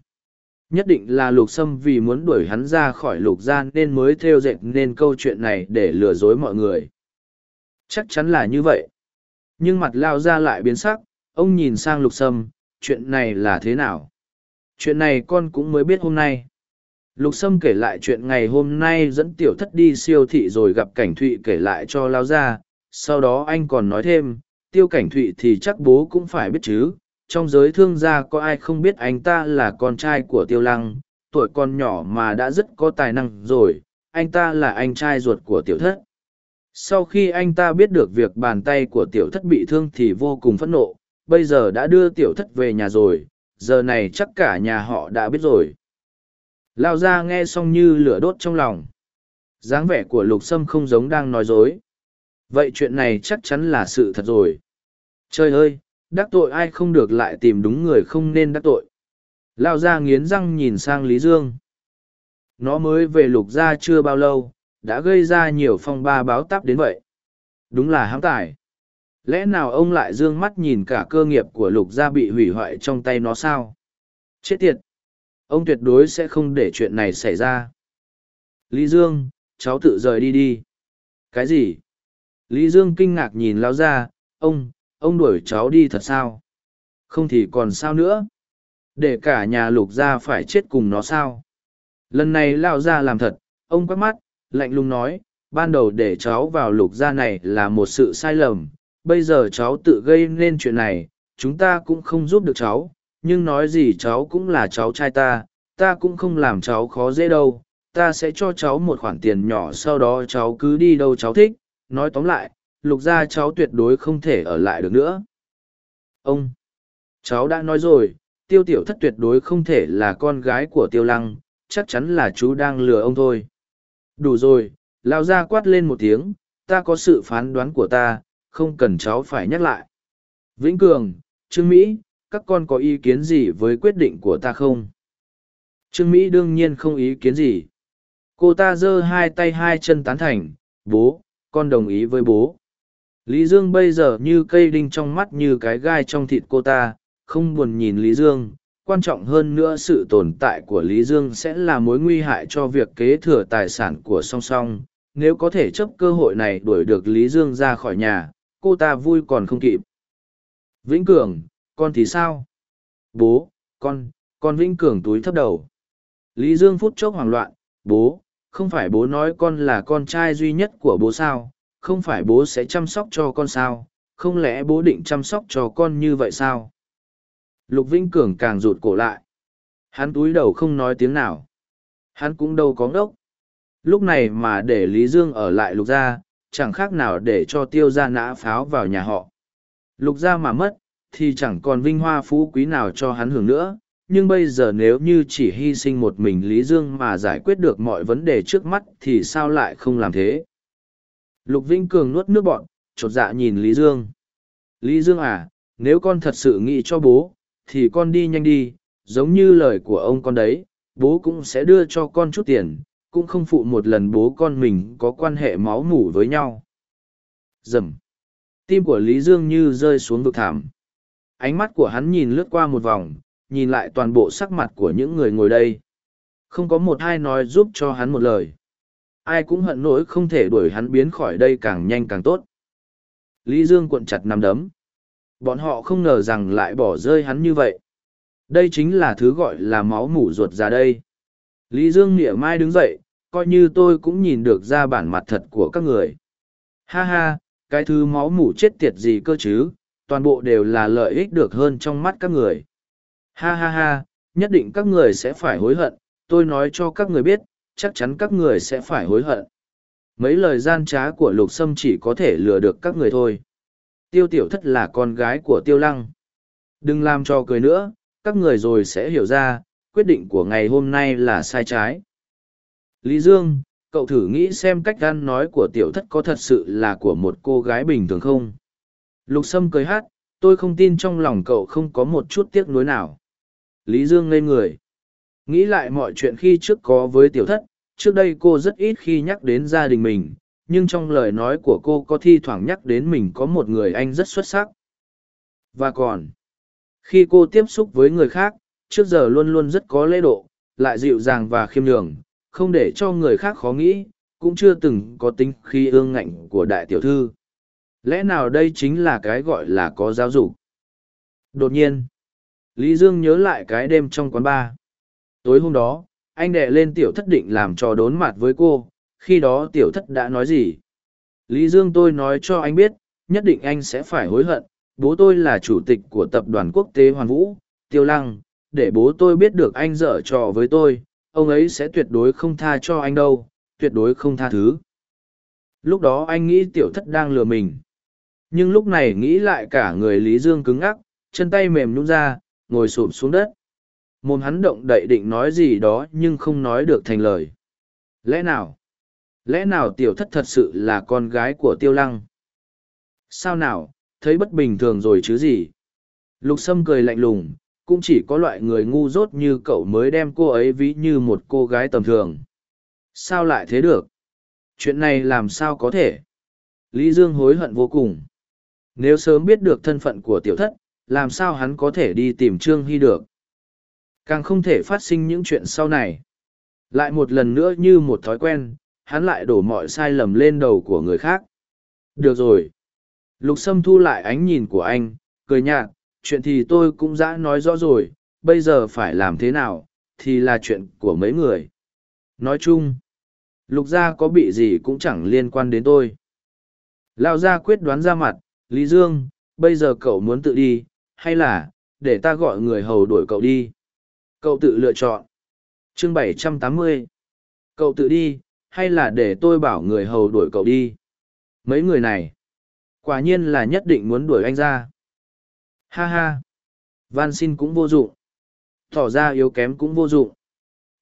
Nhất định là lục sâm vì muốn đuổi hắn ra khỏi lục gian nên mới theo dệt nên câu chuyện này để lừa dối mọi người. Chắc chắn là như vậy. Nhưng mặt lao ra lại biến sắc, ông nhìn sang lục sâm, chuyện này là thế nào? Chuyện này con cũng mới biết hôm nay. Lục Sâm kể lại chuyện ngày hôm nay dẫn tiểu thất đi siêu thị rồi gặp cảnh thụy kể lại cho lao ra, sau đó anh còn nói thêm, tiêu cảnh thụy thì chắc bố cũng phải biết chứ, trong giới thương gia có ai không biết anh ta là con trai của tiêu lăng, tuổi con nhỏ mà đã rất có tài năng rồi, anh ta là anh trai ruột của tiểu thất. Sau khi anh ta biết được việc bàn tay của tiểu thất bị thương thì vô cùng phẫn nộ, bây giờ đã đưa tiểu thất về nhà rồi, giờ này chắc cả nhà họ đã biết rồi. Lao ra nghe xong như lửa đốt trong lòng. dáng vẻ của lục sâm không giống đang nói dối. Vậy chuyện này chắc chắn là sự thật rồi. Trời ơi, đắc tội ai không được lại tìm đúng người không nên đắc tội. Lao ra nghiến răng nhìn sang Lý Dương. Nó mới về lục gia chưa bao lâu, đã gây ra nhiều phong ba báo táp đến vậy. Đúng là hãm tài. Lẽ nào ông lại dương mắt nhìn cả cơ nghiệp của lục gia bị hủy hoại trong tay nó sao? Chết tiệt! Ông tuyệt đối sẽ không để chuyện này xảy ra. Lý Dương, cháu tự rời đi đi. Cái gì? Lý Dương kinh ngạc nhìn lao ra, ông, ông đuổi cháu đi thật sao? Không thì còn sao nữa? Để cả nhà lục gia phải chết cùng nó sao? Lần này lao ra làm thật, ông quắc mắt, lạnh lùng nói, ban đầu để cháu vào lục gia này là một sự sai lầm, bây giờ cháu tự gây nên chuyện này, chúng ta cũng không giúp được cháu, nhưng nói gì cháu cũng là cháu trai ta, ta cũng không làm cháu khó dễ đâu, ta sẽ cho cháu một khoản tiền nhỏ sau đó cháu cứ đi đâu cháu thích, nói tóm lại, lục gia cháu tuyệt đối không thể ở lại được nữa. Ông, cháu đã nói rồi, tiêu tiểu thất tuyệt đối không thể là con gái của tiêu lăng, chắc chắn là chú đang lừa ông thôi. Đủ rồi, lao ra quát lên một tiếng, ta có sự phán đoán của ta, không cần cháu phải nhắc lại. Vĩnh Cường, Trương Mỹ, các con có ý kiến gì với quyết định của ta không? Trương Mỹ đương nhiên không ý kiến gì. Cô ta giơ hai tay hai chân tán thành, bố, con đồng ý với bố. Lý Dương bây giờ như cây đinh trong mắt như cái gai trong thịt cô ta, không buồn nhìn Lý Dương. Quan trọng hơn nữa sự tồn tại của Lý Dương sẽ là mối nguy hại cho việc kế thừa tài sản của song song. Nếu có thể chấp cơ hội này đuổi được Lý Dương ra khỏi nhà, cô ta vui còn không kịp. Vĩnh Cường, con thì sao? Bố, con, con Vĩnh Cường túi thấp đầu. Lý Dương phút chốc hoảng loạn, bố, không phải bố nói con là con trai duy nhất của bố sao, không phải bố sẽ chăm sóc cho con sao, không lẽ bố định chăm sóc cho con như vậy sao? Lục Vĩnh Cường càng rụt cổ lại. Hắn túi đầu không nói tiếng nào. Hắn cũng đâu có ngốc. Lúc này mà để Lý Dương ở lại lục gia, chẳng khác nào để cho tiêu gia nã pháo vào nhà họ. Lục gia mà mất, thì chẳng còn vinh hoa phú quý nào cho hắn hưởng nữa, nhưng bây giờ nếu như chỉ hy sinh một mình Lý Dương mà giải quyết được mọi vấn đề trước mắt thì sao lại không làm thế? Lục Vinh Cường nuốt nước bọn, chột dạ nhìn Lý Dương. Lý Dương à, nếu con thật sự nghĩ cho bố, thì con đi nhanh đi, giống như lời của ông con đấy, bố cũng sẽ đưa cho con chút tiền, cũng không phụ một lần bố con mình có quan hệ máu mủ với nhau. Dầm. Tim của Lý Dương như rơi xuống vực thảm. Ánh mắt của hắn nhìn lướt qua một vòng, nhìn lại toàn bộ sắc mặt của những người ngồi đây. Không có một ai nói giúp cho hắn một lời. Ai cũng hận nỗi không thể đuổi hắn biến khỏi đây càng nhanh càng tốt. Lý Dương cuộn chặt nằm đấm. Bọn họ không ngờ rằng lại bỏ rơi hắn như vậy. Đây chính là thứ gọi là máu mủ ruột ra đây. Lý Dương nghĩa mai đứng dậy, coi như tôi cũng nhìn được ra bản mặt thật của các người. Ha ha, cái thứ máu mủ chết tiệt gì cơ chứ, toàn bộ đều là lợi ích được hơn trong mắt các người. Ha ha ha, nhất định các người sẽ phải hối hận, tôi nói cho các người biết, chắc chắn các người sẽ phải hối hận. Mấy lời gian trá của lục sâm chỉ có thể lừa được các người thôi. Tiêu tiểu thất là con gái của tiêu lăng. Đừng làm cho cười nữa, các người rồi sẽ hiểu ra, quyết định của ngày hôm nay là sai trái. Lý Dương, cậu thử nghĩ xem cách ăn nói của tiểu thất có thật sự là của một cô gái bình thường không? Lục Sâm cười hát, tôi không tin trong lòng cậu không có một chút tiếc nuối nào. Lý Dương ngây người. Nghĩ lại mọi chuyện khi trước có với tiểu thất, trước đây cô rất ít khi nhắc đến gia đình mình, nhưng trong lời nói của cô có thi thoảng nhắc đến mình có một người anh rất xuất sắc. Và còn, khi cô tiếp xúc với người khác, trước giờ luôn luôn rất có lễ độ, lại dịu dàng và khiêm nhường, không để cho người khác khó nghĩ, cũng chưa từng có tính khi ương ngạnh của đại tiểu thư. Lẽ nào đây chính là cái gọi là có giáo dục? Đột nhiên, Lý Dương nhớ lại cái đêm trong quán bar. Tối hôm đó, anh đệ lên tiểu thất định làm trò đốn mặt với cô, khi đó tiểu thất đã nói gì? Lý Dương tôi nói cho anh biết, nhất định anh sẽ phải hối hận, bố tôi là chủ tịch của tập đoàn quốc tế Hoàn Vũ, Tiêu Lăng, để bố tôi biết được anh dở trò với tôi, ông ấy sẽ tuyệt đối không tha cho anh đâu, tuyệt đối không tha thứ. Lúc đó anh nghĩ tiểu thất đang lừa mình. Nhưng lúc này nghĩ lại cả người Lý Dương cứng ngắc, chân tay mềm nhũn ra, ngồi sụp xuống đất. Mồm hắn động đậy định nói gì đó nhưng không nói được thành lời. Lẽ nào? Lẽ nào tiểu thất thật sự là con gái của tiêu lăng? Sao nào, thấy bất bình thường rồi chứ gì? Lục Sâm cười lạnh lùng, cũng chỉ có loại người ngu dốt như cậu mới đem cô ấy ví như một cô gái tầm thường. Sao lại thế được? Chuyện này làm sao có thể? Lý Dương hối hận vô cùng. Nếu sớm biết được thân phận của tiểu thất, làm sao hắn có thể đi tìm Trương Hy được? Càng không thể phát sinh những chuyện sau này. Lại một lần nữa như một thói quen, hắn lại đổ mọi sai lầm lên đầu của người khác. Được rồi. Lục Sâm thu lại ánh nhìn của anh, cười nhạt, chuyện thì tôi cũng đã nói rõ rồi, bây giờ phải làm thế nào, thì là chuyện của mấy người. Nói chung, lục gia có bị gì cũng chẳng liên quan đến tôi. Lao gia quyết đoán ra mặt, Lý Dương, bây giờ cậu muốn tự đi, hay là, để ta gọi người hầu đuổi cậu đi. Cậu tự lựa chọn. Chương 780. Cậu tự đi, hay là để tôi bảo người hầu đuổi cậu đi. Mấy người này, quả nhiên là nhất định muốn đuổi anh ra. Ha ha! Van xin cũng vô dụng. Tỏ ra yếu kém cũng vô dụng.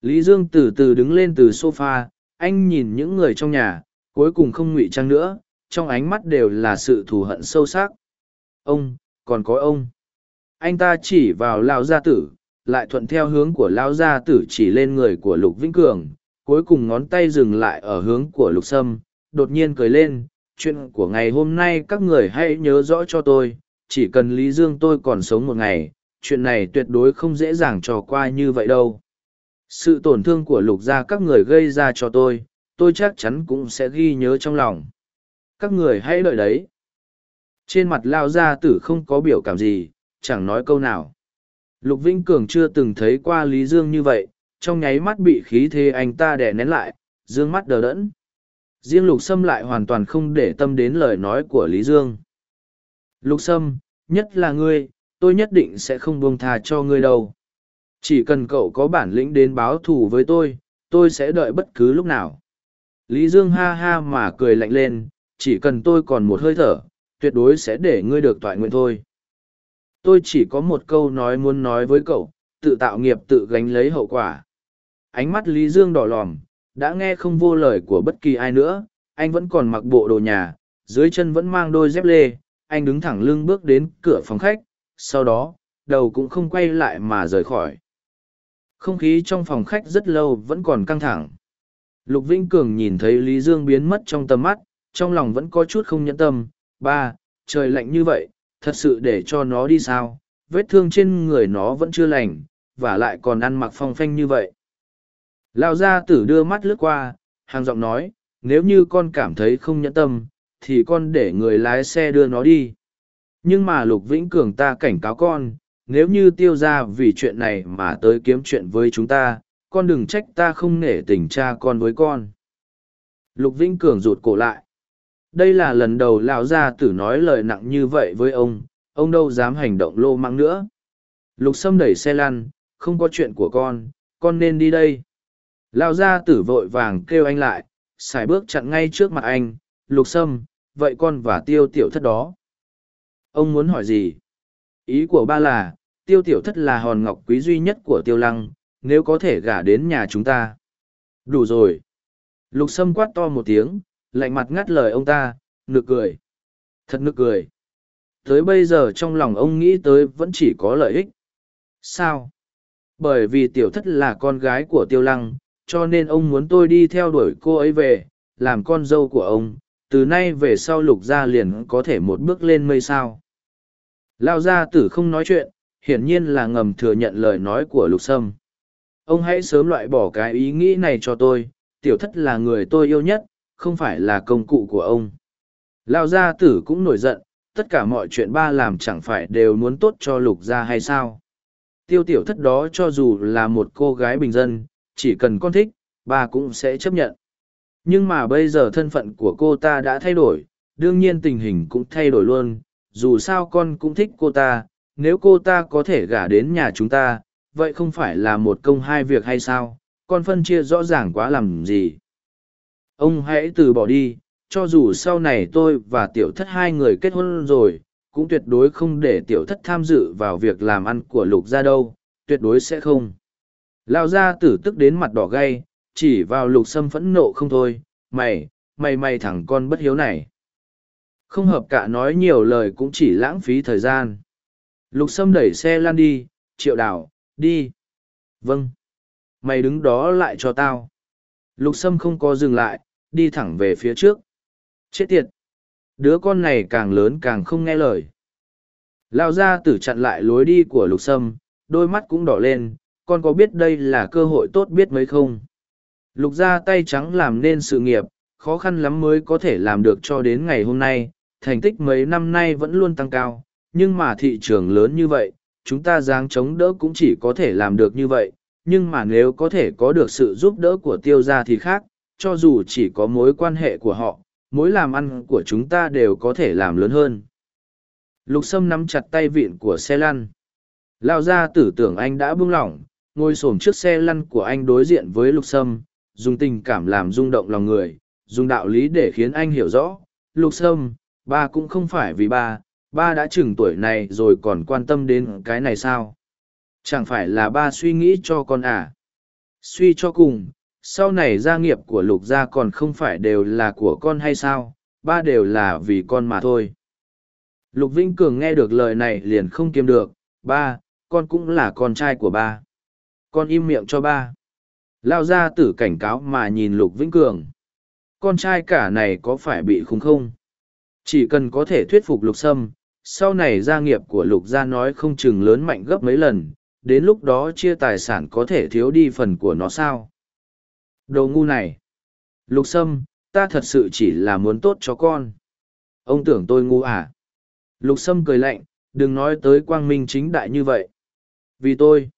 Lý Dương từ từ đứng lên từ sofa, anh nhìn những người trong nhà, cuối cùng không ngụy trang nữa, trong ánh mắt đều là sự thù hận sâu sắc. Ông, còn có ông. Anh ta chỉ vào Lao Gia Tử, lại thuận theo hướng của Lao Gia Tử chỉ lên người của Lục Vĩnh Cường, cuối cùng ngón tay dừng lại ở hướng của Lục Sâm, đột nhiên cười lên. Chuyện của ngày hôm nay các người hãy nhớ rõ cho tôi, chỉ cần Lý Dương tôi còn sống một ngày, chuyện này tuyệt đối không dễ dàng trò qua như vậy đâu. Sự tổn thương của lục gia các người gây ra cho tôi, tôi chắc chắn cũng sẽ ghi nhớ trong lòng. Các người hãy đợi đấy. Trên mặt lao gia tử không có biểu cảm gì, chẳng nói câu nào. Lục Vĩnh Cường chưa từng thấy qua Lý Dương như vậy, trong nháy mắt bị khí thế anh ta đè nén lại, dương mắt đờ đẫn. Riêng Lục Sâm lại hoàn toàn không để tâm đến lời nói của Lý Dương. Lục Sâm, nhất là ngươi, tôi nhất định sẽ không buông tha cho ngươi đâu. Chỉ cần cậu có bản lĩnh đến báo thù với tôi, tôi sẽ đợi bất cứ lúc nào. Lý Dương ha ha mà cười lạnh lên, chỉ cần tôi còn một hơi thở, tuyệt đối sẽ để ngươi được toại nguyện thôi. Tôi chỉ có một câu nói muốn nói với cậu, tự tạo nghiệp tự gánh lấy hậu quả. Ánh mắt Lý Dương đỏ lòm, đã nghe không vô lời của bất kỳ ai nữa, anh vẫn còn mặc bộ đồ nhà, dưới chân vẫn mang đôi dép lê, anh đứng thẳng lưng bước đến cửa phòng khách, sau đó, đầu cũng không quay lại mà rời khỏi. Không khí trong phòng khách rất lâu vẫn còn căng thẳng. Lục Vĩnh Cường nhìn thấy Lý Dương biến mất trong tầm mắt, trong lòng vẫn có chút không nhẫn tâm. Ba, trời lạnh như vậy, thật sự để cho nó đi sao, vết thương trên người nó vẫn chưa lành, và lại còn ăn mặc phong phanh như vậy. Lao gia tử đưa mắt lướt qua, hàng giọng nói, nếu như con cảm thấy không nhẫn tâm, thì con để người lái xe đưa nó đi. Nhưng mà Lục Vĩnh Cường ta cảnh cáo con, nếu như tiêu ra vì chuyện này mà tới kiếm chuyện với chúng ta, con đừng trách ta không nể tình cha con với con. Lục vĩnh cường rụt cổ lại. Đây là lần đầu lão gia tử nói lời nặng như vậy với ông ông đâu dám hành động lô măng nữa. Lục sâm đẩy xe lăn không có chuyện của con con nên đi đây lao ra tử vội vàng kêu anh lại, xài bước chặn ngay trước mặt anh, lục sâm, vậy con và tiêu tiểu thất đó? Ông muốn hỏi gì? Ý của ba là, tiêu tiểu thất là hòn ngọc quý duy nhất của tiêu lăng, nếu có thể gả đến nhà chúng ta. Đủ rồi. Lục sâm quát to một tiếng, lạnh mặt ngắt lời ông ta, nực cười. Thật nực cười. Tới bây giờ trong lòng ông nghĩ tới vẫn chỉ có lợi ích. Sao? Bởi vì tiểu thất là con gái của tiêu lăng cho nên ông muốn tôi đi theo đuổi cô ấy về, làm con dâu của ông, từ nay về sau lục gia liền có thể một bước lên mây sao. Lao gia tử không nói chuyện, hiển nhiên là ngầm thừa nhận lời nói của lục sâm. Ông hãy sớm loại bỏ cái ý nghĩ này cho tôi, tiểu thất là người tôi yêu nhất, không phải là công cụ của ông. Lao gia tử cũng nổi giận, tất cả mọi chuyện ba làm chẳng phải đều muốn tốt cho lục gia hay sao? Tiêu tiểu thất đó cho dù là một cô gái bình dân chỉ cần con thích, bà cũng sẽ chấp nhận. Nhưng mà bây giờ thân phận của cô ta đã thay đổi, đương nhiên tình hình cũng thay đổi luôn, dù sao con cũng thích cô ta, nếu cô ta có thể gả đến nhà chúng ta, vậy không phải là một công hai việc hay sao? Con phân chia rõ ràng quá làm gì? Ông hãy từ bỏ đi, cho dù sau này tôi và tiểu thất hai người kết hôn rồi, cũng tuyệt đối không để tiểu thất tham dự vào việc làm ăn của lục gia đâu, tuyệt đối sẽ không lao Ra tử tức đến mặt đỏ gay, chỉ vào lục sâm phẫn nộ không thôi, mày mày mày thẳng con bất hiếu này. Không hợp cả nói nhiều lời cũng chỉ lãng phí thời gian. Lục sâm đẩy xe lan đi, triệu đảo, đi. Vâng. Mày đứng đó lại cho tao. Lục sâm không có dừng lại, đi thẳng về phía trước. Chết tiệt. Đứa con này càng lớn càng không nghe lời. Lao ra tử chặn lại lối đi của lục sâm, đôi mắt cũng đỏ lên con có biết đây là cơ hội tốt biết mấy không? Lục ra tay trắng làm nên sự nghiệp, khó khăn lắm mới có thể làm được cho đến ngày hôm nay, thành tích mấy năm nay vẫn luôn tăng cao, nhưng mà thị trường lớn như vậy, chúng ta dáng chống đỡ cũng chỉ có thể làm được như vậy, nhưng mà nếu có thể có được sự giúp đỡ của tiêu gia thì khác, cho dù chỉ có mối quan hệ của họ, mối làm ăn của chúng ta đều có thể làm lớn hơn. Lục sâm nắm chặt tay vịn của xe lăn. Lao ra tử tưởng anh đã buông lỏng ngồi s ổ m trước xe lăn của anh đối diện với lục sâm, dùng tình cảm làm rung động lòng người, dùng đạo lý để khiến anh hiểu rõ. Lục sâm, ba cũng không phải vì ba ba đã chừng tuổi này rồi còn quan tâm đến cái này sao? Chẳng phải là ba suy nghĩ cho con à? Suy cho cùng, sau này gia nghiệp của lục gia còn không phải đều là của con hay sao? Ba đều là vì con mà thôi. Lục vĩnh cường nghe được lời này liền không kiềm được. Ba, con cũng là con trai của ba con im miệng cho ba. Lao ra tử cảnh cáo mà nhìn lục vĩnh cường. Con trai cả này có phải bị khùng không? Chỉ cần có thể thuyết phục lục sâm, sau này gia nghiệp của lục gia nói không chừng lớn mạnh gấp mấy lần, đến lúc đó chia tài sản có thể thiếu đi phần của nó sao? Đồ ngu này! Lục sâm, ta thật sự chỉ là muốn tốt cho con. Ông tưởng tôi ngu à? Lục sâm cười lạnh, đừng nói tới quang minh chính đại như vậy. Vì tôi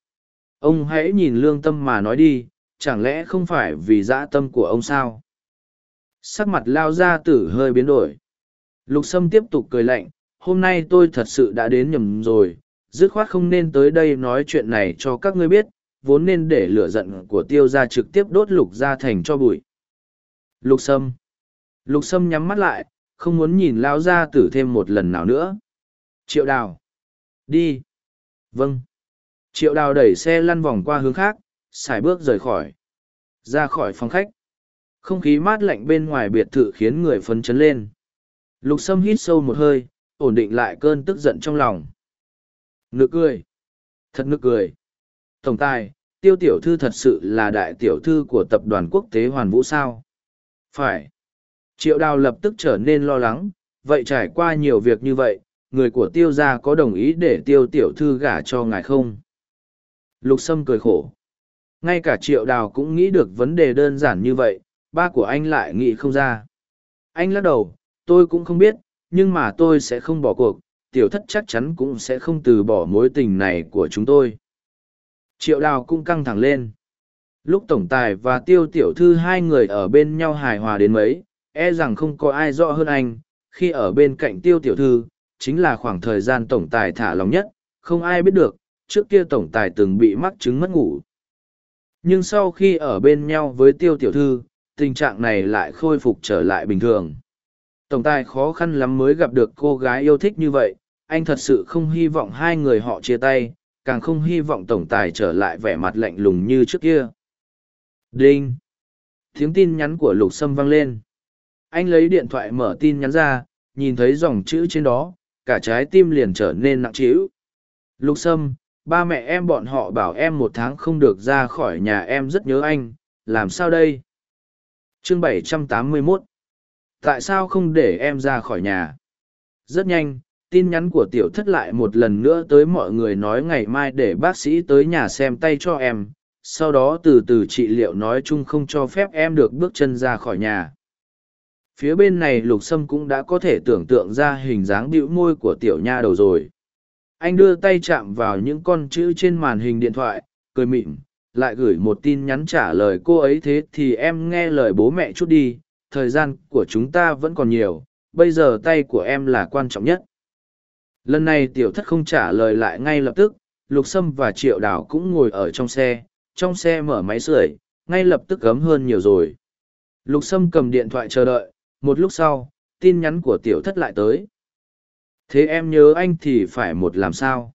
ông hãy nhìn lương tâm mà nói đi, chẳng lẽ không phải vì dã tâm của ông sao? Sắc mặt lao gia tử hơi biến đổi. Lục sâm tiếp tục cười lạnh, hôm nay tôi thật sự đã đến nhầm rồi, dứt khoát không nên tới đây nói chuyện này cho các ngươi biết, vốn nên để lửa giận của tiêu gia trực tiếp đốt lục gia thành cho bụi. Lục sâm. Lục sâm nhắm mắt lại, không muốn nhìn lao gia tử thêm một lần nào nữa. Triệu đào. Đi. Vâng triệu đào đẩy xe lăn vòng qua hướng khác xài bước rời khỏi. Ra khỏi phòng khách. Không khí mát lạnh bên ngoài biệt thự khiến người phấn chấn lên. Lục sâm hít sâu một hơi, ổn định lại cơn tức giận trong lòng. Nực cười. Thật nực cười. Tổng tài, tiêu tiểu thư thật sự là đại tiểu thư của tập đoàn quốc tế hoàn vũ sao? Phải. Triệu đào lập tức trở nên lo lắng. Vậy trải qua nhiều việc như vậy, người của tiêu gia có đồng ý để tiêu tiểu thư gả cho ngài không? Lục sâm cười khổ. Ngay cả triệu đào cũng nghĩ được vấn đề đơn giản như vậy, ba của anh lại nghĩ không ra. Anh lắc đầu, tôi cũng không biết, nhưng mà tôi sẽ không bỏ cuộc, tiểu thất chắc chắn cũng sẽ không từ bỏ mối tình này của chúng tôi. Triệu đào cũng căng thẳng lên. Lúc tổng tài và tiêu tiểu thư hai người ở bên nhau hài hòa đến mấy e rằng không có ai rõ hơn anh. Khi ở bên cạnh tiêu tiểu thư, chính là khoảng thời gian tổng tài thả lòng nhất, không ai biết được trước kia tổng tài từng bị mắc chứng mất ngủ. Nhưng sau khi ở bên nhau với tiêu tiểu thư, tình trạng này lại khôi phục trở lại bình thường. Tổng tài khó khăn lắm mới gặp được cô gái yêu thích như vậy, anh thật sự không hy vọng hai người họ chia tay, càng không hy vọng tổng tài trở lại vẻ mặt lạnh lùng như trước kia. Đinh! Tiếng tin nhắn của lục sâm vang lên. Anh lấy điện thoại mở tin nhắn ra, nhìn thấy dòng chữ trên đó, cả trái tim liền trở nên nặng trĩu. Lục sâm ba mẹ em bọn họ bảo em một tháng không được ra khỏi nhà em rất nhớ anh, làm sao đây? Chương 781 tại sao không để em ra khỏi nhà? Rất nhanh, tin nhắn của tiểu thất lại một lần nữa tới mọi người nói ngày mai để bác sĩ tới nhà xem tay cho em. Sau đó từ từ trị liệu nói chung không cho phép em được bước chân ra khỏi nhà. Phía bên này lục sâm cũng đã có thể tưởng tượng ra hình dáng bĩu môi của tiểu nha đầu rồi anh đưa tay chạm vào những con chữ trên màn hình điện thoại, cười mịn lại gửi một tin nhắn trả lời cô ấy thế thì em nghe lời bố mẹ chút đi, thời gian của chúng ta vẫn còn nhiều, bây giờ tay của em là quan trọng nhất. Lần này tiểu thất không trả lời lại ngay lập tức, lục sâm và triệu đào cũng ngồi ở trong xe trong xe mở máy sưởi, ngay lập tức ấm hơn nhiều rồi. Lục sâm cầm điện thoại chờ đợi, một lúc sau, tin nhắn của tiểu thất lại tới thế em nhớ anh thì phải một làm sao?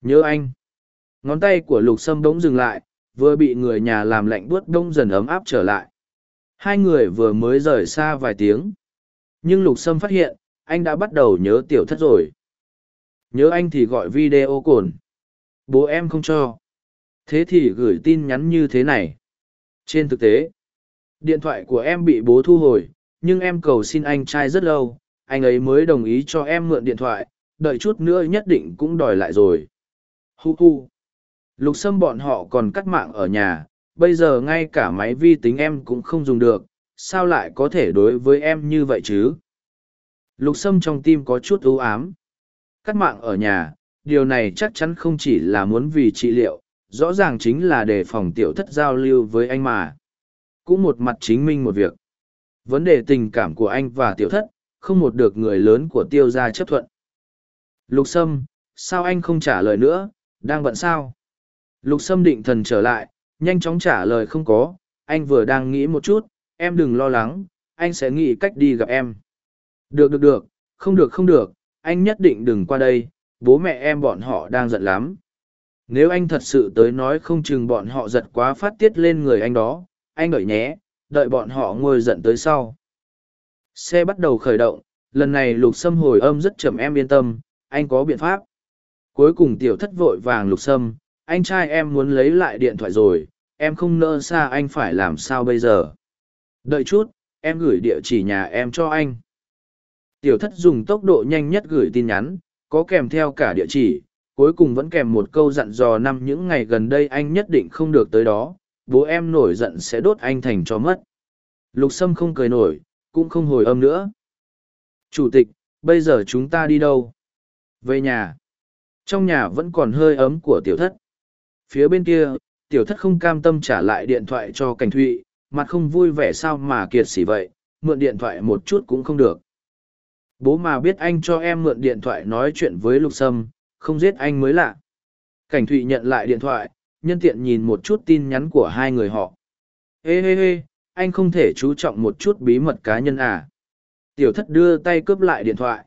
Nhớ anh. Ngón tay của lục sâm bỗng dừng lại, vừa bị người nhà làm lạnh buốt đông dần ấm áp trở lại. Hai người vừa mới rời xa vài tiếng. Nhưng lục sâm phát hiện, anh đã bắt đầu nhớ tiểu thất rồi. Nhớ anh thì gọi video cồn. Bố em không cho. Thế thì gửi tin nhắn như thế này. Trên thực tế, điện thoại của em bị bố thu hồi, nhưng em cầu xin anh trai rất lâu anh ấy mới đồng ý cho em mượn điện thoại, đợi chút nữa nhất định cũng đòi lại rồi. Hu hu. Lục sâm bọn họ còn cắt mạng ở nhà, bây giờ ngay cả máy vi tính em cũng không dùng được, sao lại có thể đối với em như vậy chứ? Lục sâm trong tim có chút ưu ám. Cắt mạng ở nhà, điều này chắc chắn không chỉ là muốn vì trị liệu, rõ ràng chính là để phòng tiểu thất giao lưu với anh mà. Cũng một mặt chính minh một việc. Vấn đề tình cảm của anh và tiểu thất không một được người lớn của tiêu gia chấp thuận. Lục sâm, sao anh không trả lời nữa? Đang bận sao? Lục sâm định thần trở lại, nhanh chóng trả lời không có. Anh vừa đang nghĩ một chút, em đừng lo lắng, anh sẽ nghĩ cách đi gặp em. Được được được, không được không được, anh nhất định đừng qua đây, bố mẹ em bọn họ đang giận lắm. Nếu anh thật sự tới nói không chừng bọn họ giật quá phát tiết lên người anh đó, anh đợi nhé, đợi bọn họ ngồi giận tới sau xe bắt đầu khởi động, lần này lục sâm hồi âm rất chậm em yên tâm, anh có biện pháp. Cuối cùng tiểu thất vội vàng lục sâm, anh trai em muốn lấy lại điện thoại rồi, em không nỡ xa anh phải làm sao bây giờ? Đợi chút, em gửi địa chỉ nhà em cho anh. Tiểu thất dùng tốc độ nhanh nhất gửi tin nhắn, có kèm theo cả địa chỉ, cuối cùng vẫn kèm một câu dặn dò năm những ngày gần đây anh nhất định không được tới đó, bố em nổi giận sẽ đốt anh thành cho mất. Lục sâm không cười nổi cũng không hồi âm nữa. Chủ tịch, bây giờ chúng ta đi đâu? Về nhà. Trong nhà vẫn còn hơi ấm của tiểu thất. Phía bên kia, tiểu thất không cam tâm trả lại điện thoại cho cảnh thụy, mặt không vui vẻ sao mà kiệt xỉ vậy, mượn điện thoại một chút cũng không được. Bố mà biết anh cho em mượn điện thoại nói chuyện với lục sâm, không giết anh mới lạ. Cảnh thụy nhận lại điện thoại, nhân tiện nhìn một chút tin nhắn của hai người họ. Ê ê ê anh không thể chú trọng một chút bí mật cá nhân à. Tiểu thất đưa tay cướp lại điện thoại.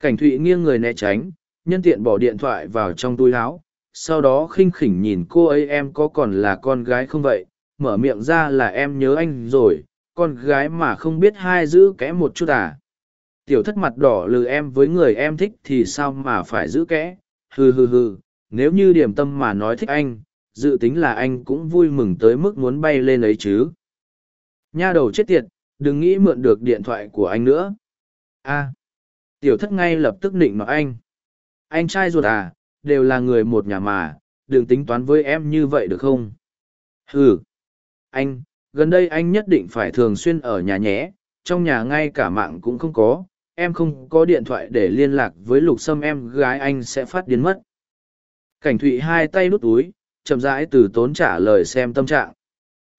Cảnh thụy nghiêng người né tránh, nhân tiện bỏ điện thoại vào trong túi áo. Sau đó khinh khỉnh nhìn cô ấy, em có còn là con gái không vậy? Mở miệng ra là em nhớ anh rồi, con gái mà không biết hai giữ kẽ một chút à. Tiểu thất mặt đỏ lừ, em với người em thích thì sao mà phải giữ kẽ? Hừ hừ hừ, nếu như điểm tâm mà nói thích anh, dự tính là anh cũng vui mừng tới mức muốn bay lên ấy chứ nha đầu chết tiệt đừng nghĩ mượn được điện thoại của anh nữa. A tiểu thất ngay lập tức nịnh nói anh. Anh trai ruột à đều là người một nhà mà đừng tính toán với em như vậy được không? Ừ anh gần đây anh nhất định phải thường xuyên ở nhà nhé trong nhà ngay cả mạng cũng không có em không có điện thoại để liên lạc với lục sâm em gái anh sẽ phát điên mất. Cảnh thụy hai tay đút túi chậm rãi từ tốn trả lời xem tâm trạng.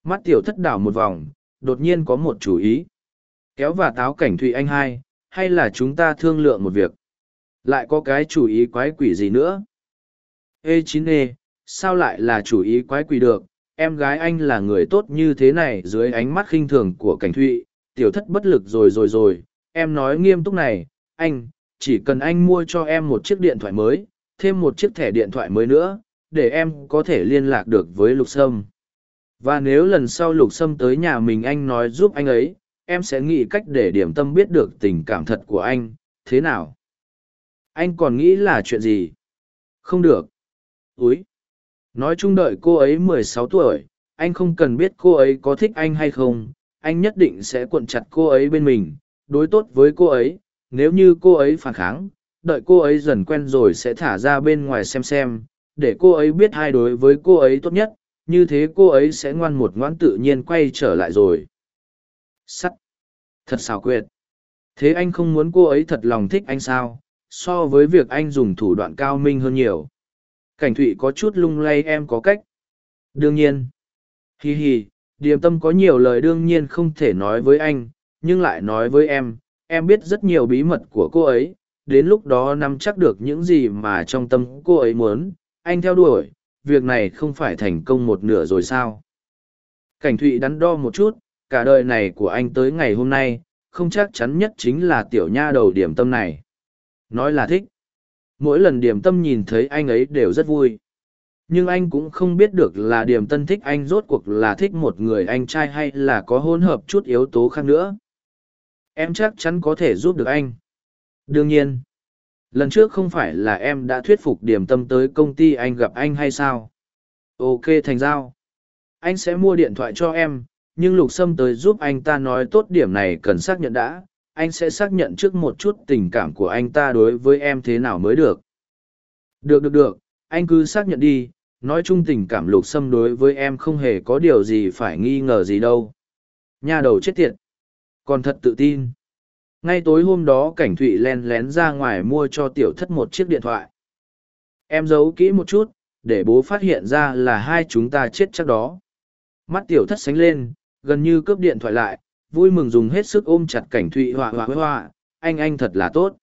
Mắt tiểu thất đảo một vòng, đột nhiên có một chủ ý. Kéo và táo cảnh Thụy Anh hai, hay là chúng ta thương lượng một việc. Lại có cái chủ ý quái quỷ gì nữa? Ê chín ê, sao lại là chủ ý quái quỷ được? Em gái anh là người tốt như thế này dưới ánh mắt khinh thường của cảnh Thụy, tiểu thất bất lực rồi rồi rồi. Em nói nghiêm túc này, anh, chỉ cần anh mua cho em một chiếc điện thoại mới, thêm một chiếc thẻ điện thoại mới nữa, để em có thể liên lạc được với Lục Sâm. Và nếu lần sau Lục Sâm tới nhà mình anh nói giúp anh ấy, em sẽ nghĩ cách để điểm tâm biết được tình cảm thật của anh, thế nào? Anh còn nghĩ là chuyện gì? Không được. Úi! Nói chung đợi cô ấy mười sáu tuổi, anh không cần biết cô ấy có thích anh hay không, anh nhất định sẽ cuộn chặt cô ấy bên mình, đối tốt với cô ấy, nếu như cô ấy phản kháng, đợi cô ấy dần quen rồi sẽ thả ra bên ngoài xem xem, để cô ấy biết hai đối với cô ấy tốt nhất, như thế cô ấy sẽ ngoan một ngoãn tự nhiên quay trở lại rồi. Sắt! Thật xảo quyệt! Thế anh không muốn cô ấy thật lòng thích anh sao, so với việc anh dùng thủ đoạn cao minh hơn nhiều. Cảnh thụy có chút lung lay em có cách. Đương nhiên. Hì hì. điềm tâm có nhiều lời đương nhiên không thể nói với anh, nhưng lại nói với em, em biết rất nhiều bí mật của cô ấy, đến lúc đó nắm chắc được những gì mà trong tâm cô ấy muốn, anh theo đuổi, việc này không phải thành công một nửa rồi sao? Cảnh thụy đắn đo một chút, cả đời này của anh tới ngày hôm nay, không chắc chắn nhất chính là tiểu nha đầu điểm tâm này. Nói là thích. Mỗi lần điểm tâm nhìn thấy anh ấy đều rất vui. Nhưng anh cũng không biết được là điểm tân thích anh rốt cuộc là thích một người anh trai hay là có hỗn hợp chút yếu tố khác nữa. Em chắc chắn có thể giúp được anh. Đương nhiên lần trước không phải là em đã thuyết phục điểm tâm tới công ty anh gặp anh hay sao? Ok, thành giao. Anh sẽ mua điện thoại cho em, nhưng lục sâm tới giúp anh ta nói tốt điểm này cần xác nhận đã. Anh sẽ xác nhận trước một chút tình cảm của anh ta đối với em thế nào mới được. Được được được. Anh cứ xác nhận đi. Nói chung tình cảm lục sâm đối với em không hề có điều gì phải nghi ngờ gì đâu. Nhà đầu chết tiệt. Còn thật tự tin ngay tối hôm đó cảnh thụy len lén ra ngoài mua cho tiểu thất một chiếc điện thoại. Em giấu kỹ một chút, để bố phát hiện ra là hai chúng ta chết chắc đó. Mắt tiểu thất sánh lên, gần như cướp điện thoại lại, vui mừng dùng hết sức ôm chặt cảnh thụy họa họa họa, anh anh thật là tốt.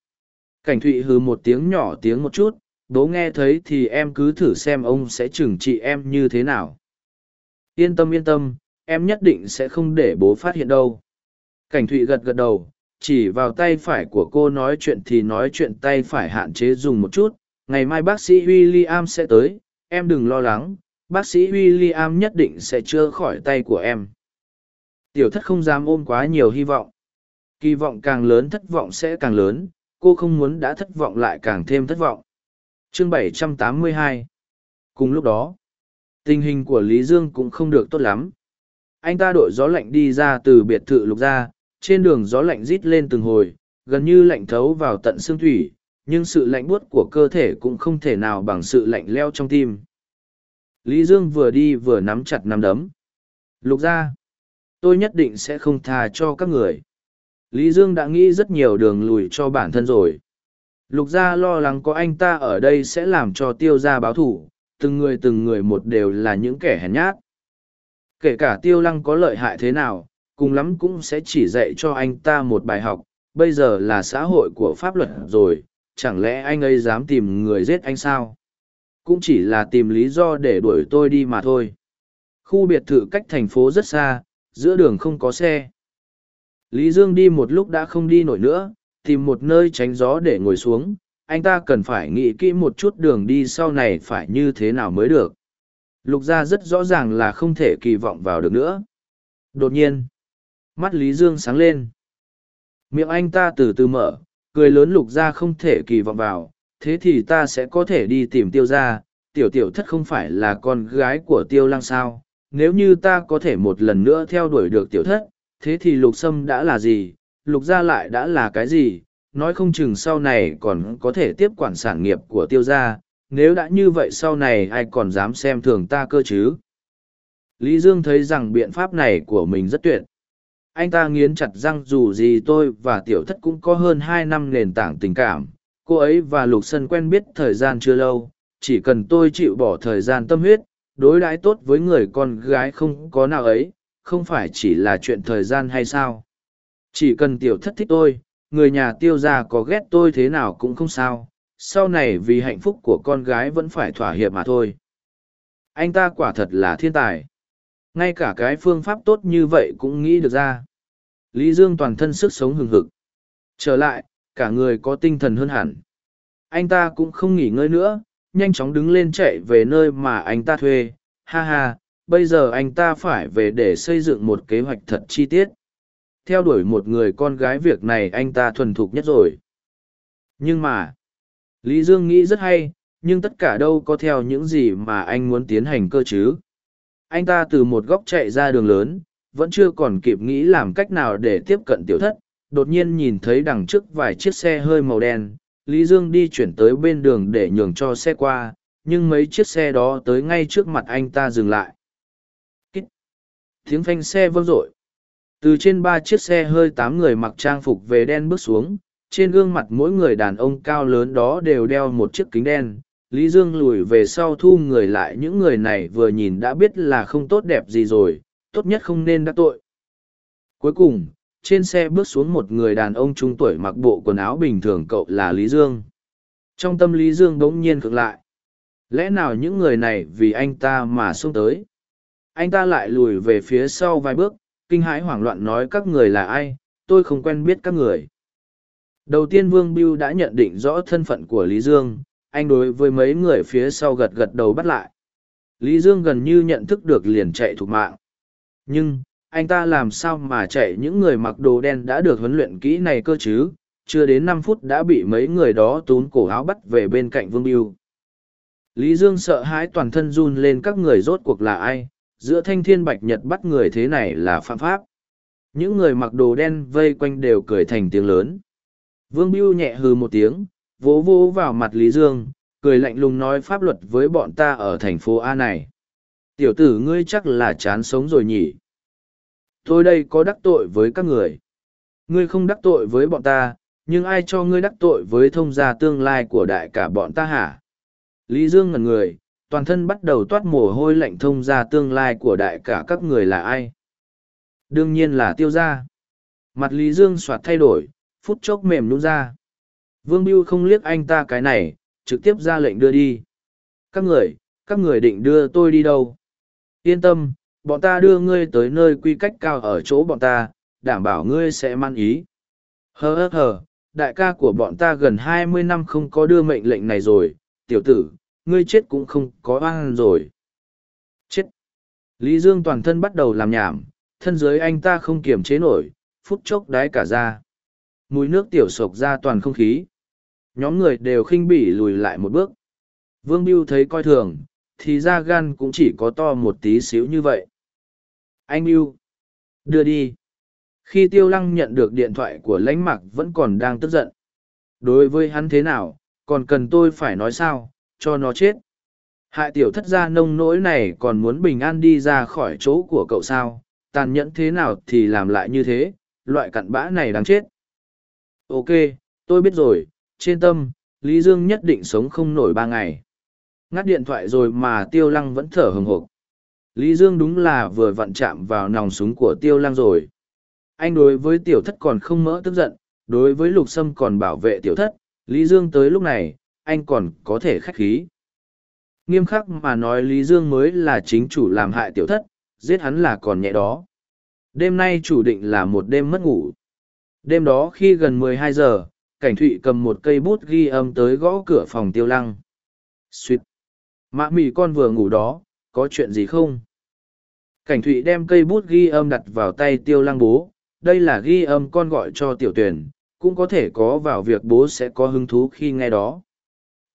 Cảnh thụy hừ một tiếng nhỏ tiếng một chút, bố nghe thấy thì em cứ thử xem ông sẽ trừng trị em như thế nào. Yên tâm yên tâm, em nhất định sẽ không để bố phát hiện đâu. Cảnh thụy gật gật đầu chỉ vào tay phải của cô nói chuyện thì nói chuyện tay phải hạn chế dùng một chút. Ngày mai bác sĩ w i l l i am sẽ tới, em đừng lo lắng, bác sĩ w i l l i am nhất định sẽ chữa khỏi tay của em. Tiểu thất không dám ôm quá nhiều hy vọng. Kỳ vọng càng lớn thất vọng sẽ càng lớn, cô không muốn đã thất vọng lại càng thêm thất vọng. Chương 782 cùng lúc đó, tình hình của lý dương cũng không được tốt lắm. Anh ta đội gió lạnh đi ra từ biệt thự lục gia trên đường gió lạnh rít lên từng hồi, gần như lạnh thấu vào tận xương thủy, nhưng sự lạnh buốt của cơ thể cũng không thể nào bằng sự lạnh leo trong tim. Lý Dương vừa đi vừa nắm chặt nắm đấm. Lục ra, tôi nhất định sẽ không tha cho các người. Lý Dương đã nghĩ rất nhiều đường lùi cho bản thân rồi. Lục gia lo lắng có anh ta ở đây sẽ làm cho tiêu gia báo thủ, từng người từng người một đều là những kẻ hèn nhát. Kể cả tiêu lăng có lợi hại thế nào, cùng lắm cũng sẽ chỉ dạy cho anh ta một bài học, bây giờ là xã hội của pháp luật rồi, chẳng lẽ anh ấy dám tìm người giết anh sao? Cũng chỉ là tìm lý do để đuổi tôi đi mà thôi. Khu biệt thự cách thành phố rất xa, giữa đường không có xe. Lý dương đi một lúc đã không đi nổi nữa, tìm một nơi tránh gió để ngồi xuống. Anh ta cần phải nghĩ kỹ một chút đường đi sau này phải như thế nào mới được. Lục gia rất rõ ràng là không thể kỳ vọng vào được nữa. Đột nhiên Mắt Lý Dương sáng lên. Miệng anh ta từ từ mở, cười lớn lục ra không thể kỳ vọng vào, thế thì ta sẽ có thể đi tìm tiêu ra, tiểu tiểu thất không phải là con gái của tiêu lăng sao, nếu như ta có thể một lần nữa theo đuổi được tiểu thất, thế thì lục sâm đã là gì, lục gia lại đã là cái gì, nói không chừng sau này còn có thể tiếp quản sản nghiệp của tiêu gia, nếu đã như vậy sau này ai còn dám xem thường ta cơ chứ. Lý Dương thấy rằng biện pháp này của mình rất tuyệt anh ta nghiến chặt răng dù gì tôi và tiểu thất cũng có hơn hai năm nền tảng tình cảm cô ấy và lục sân quen biết thời gian chưa lâu chỉ cần tôi chịu bỏ thời gian tâm huyết đối đãi tốt với người con gái không có nào ấy, không phải chỉ là chuyện thời gian hay sao. Chỉ cần tiểu thất thích tôi, người nhà tiêu gia có ghét tôi thế nào cũng không sao, sau này vì hạnh phúc của con gái vẫn phải thỏa hiệp mà thôi. Anh ta quả thật là thiên tài. Ngay cả cái phương pháp tốt như vậy cũng nghĩ được ra. Lý Dương toàn thân sức sống hừng hực. Trở lại, cả người có tinh thần hơn hẳn. Anh ta cũng không nghỉ ngơi nữa, nhanh chóng đứng lên chạy về nơi mà anh ta thuê. Ha ha, bây giờ anh ta phải về để xây dựng một kế hoạch thật chi tiết. Theo đuổi một người con gái việc này anh ta thuần thục nhất rồi. Nhưng mà, Lý Dương nghĩ rất hay, nhưng tất cả đâu có theo những gì mà anh muốn tiến hành cơ chứ. Anh ta từ một góc chạy ra đường lớn, vẫn chưa còn kịp nghĩ làm cách nào để tiếp cận tiểu thất, đột nhiên nhìn thấy đằng trước vài chiếc xe hơi màu đen, Lý Dương đi chuyển tới bên đường để nhường cho xe qua, nhưng mấy chiếc xe đó tới ngay trước mặt anh ta dừng lại. Kích. Tiếng phanh xe vâng rội Từ trên ba chiếc xe hơi tám người mặc trang phục về đen bước xuống, trên gương mặt mỗi người đàn ông cao lớn đó đều đeo một chiếc kính đen. Lý Dương lùi về sau thu người lại những người này vừa nhìn đã biết là không tốt đẹp gì rồi, tốt nhất không nên đắc tội. Cuối cùng, trên xe bước xuống một người đàn ông trung tuổi mặc bộ quần áo bình thường cậu là Lý Dương. Trong tâm Lý Dương bỗng nhiên cực lại. Lẽ nào những người này vì anh ta mà xuống tới? Anh ta lại lùi về phía sau vài bước, kinh hãi hoảng loạn nói các người là ai, tôi không quen biết các người. Đầu tiên Vương Biêu đã nhận định rõ thân phận của Lý Dương, anh đối với mấy người phía sau gật gật đầu bắt lại. Lý Dương gần như nhận thức được liền chạy thục mạng. Nhưng, anh ta làm sao mà chạy những người mặc đồ đen đã được huấn luyện kỹ này cơ chứ, chưa đến năm phút đã bị mấy người đó tún cổ áo bắt về bên cạnh Vương Biêu. Lý Dương sợ hãi toàn thân run lên các người rốt cuộc là ai, giữa thanh thiên bạch nhật bắt người thế này là phạm pháp. Những người mặc đồ đen vây quanh đều cười thành tiếng lớn. Vương Biêu nhẹ hừ một tiếng, vỗ vỗ vào mặt Lý Dương, cười lạnh lùng nói pháp luật với bọn ta ở thành phố A này. Tiểu tử ngươi chắc là chán sống rồi nhỉ. Tôi đây có đắc tội với các người. Ngươi không đắc tội với bọn ta, nhưng ai cho ngươi đắc tội với thông gia tương lai của đại cả bọn ta hả? Lý Dương ngẩn người, toàn thân bắt đầu toát mồ hôi lạnh thông gia tương lai của đại cả các người là ai? Đương nhiên là tiêu gia. Mặt Lý Dương soạt thay đổi, phút chốc mềm nhũn ra. Vương Biêu không liếc anh ta cái này, trực tiếp ra lệnh đưa đi. Các người, các người định đưa tôi đi đâu? Yên tâm, bọn ta đưa ngươi tới nơi quy cách cao ở chỗ bọn ta, đảm bảo ngươi sẽ man ý. Hờ hờ hờ, đại ca của bọn ta gần hai mươi năm không có đưa mệnh lệnh này rồi, tiểu tử, ngươi chết cũng không có oan rồi. Chết! Lý Dương toàn thân bắt đầu làm nhảm, thân dưới anh ta không kiềm chế nổi, phút chốc đái cả ra. Mùi nước tiểu sộc ra toàn không khí. Nhóm người đều khinh bỉ lùi lại một bước. Vương Biêu thấy coi thường, thì ra gan cũng chỉ có to một tí xíu như vậy. Anh Biêu, đưa đi. Khi Tiêu Lăng nhận được điện thoại của lãnh mặc vẫn còn đang tức giận. Đối với hắn thế nào, còn cần tôi phải nói sao, cho nó chết. Hại tiểu thất gia nông nỗi này còn muốn bình an đi ra khỏi chỗ của cậu sao, tàn nhẫn thế nào thì làm lại như thế, loại cặn bã này đáng chết. Ok, tôi biết rồi, trên tâm, Lý Dương nhất định sống không nổi ba ngày. Ngắt điện thoại rồi mà tiêu lăng vẫn thở hừng hộp. Lý Dương đúng là vừa vặn chạm vào nòng súng của tiêu lăng rồi. Anh đối với tiểu thất còn không mỡ tức giận, đối với lục sâm còn bảo vệ tiểu thất, Lý Dương tới lúc này, anh còn có thể khách khí. Nghiêm khắc mà nói Lý Dương mới là chính chủ làm hại tiểu thất, giết hắn là còn nhẹ đó. Đêm nay chủ định là một đêm mất ngủ. Đêm đó khi gần 12 giờ, cảnh thụy cầm một cây bút ghi âm tới gõ cửa phòng tiêu lăng. Suýt, Mạ mị con vừa ngủ đó, có chuyện gì không? Cảnh thụy đem cây bút ghi âm đặt vào tay tiêu lăng bố. Đây là ghi âm con gọi cho tiểu tuyển, cũng có thể có vào việc bố sẽ có hứng thú khi nghe đó.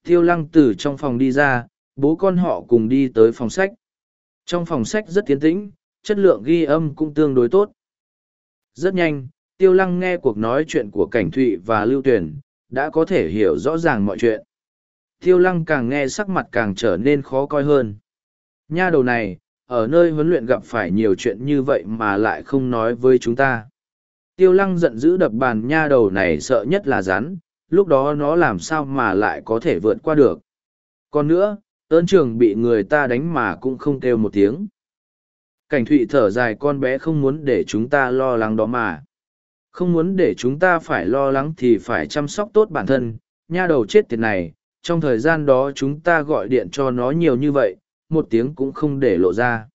Tiêu lăng từ trong phòng đi ra, bố con họ cùng đi tới phòng sách. Trong phòng sách rất tiến tĩnh, chất lượng ghi âm cũng tương đối tốt. Rất nhanh, tiêu lăng nghe cuộc nói chuyện của cảnh thụy và lưu Tuyền, đã có thể hiểu rõ ràng mọi chuyện tiêu lăng càng nghe sắc mặt càng trở nên khó coi hơn nha đầu này, ở nơi huấn luyện gặp phải nhiều chuyện như vậy mà lại không nói với chúng ta tiêu lăng giận dữ đập bàn nha đầu này sợ nhất là rắn, lúc đó nó làm sao mà lại có thể vượt qua được còn nữa, ơn trường bị người ta đánh mà cũng không kêu một tiếng. Cảnh thụy thở dài con bé không muốn để chúng ta lo lắng đó mà. Không muốn để chúng ta phải lo lắng thì phải chăm sóc tốt bản thân, nha đầu chết tiệt này, trong thời gian đó chúng ta gọi điện cho nó nhiều như vậy, một tiếng cũng không để lộ ra.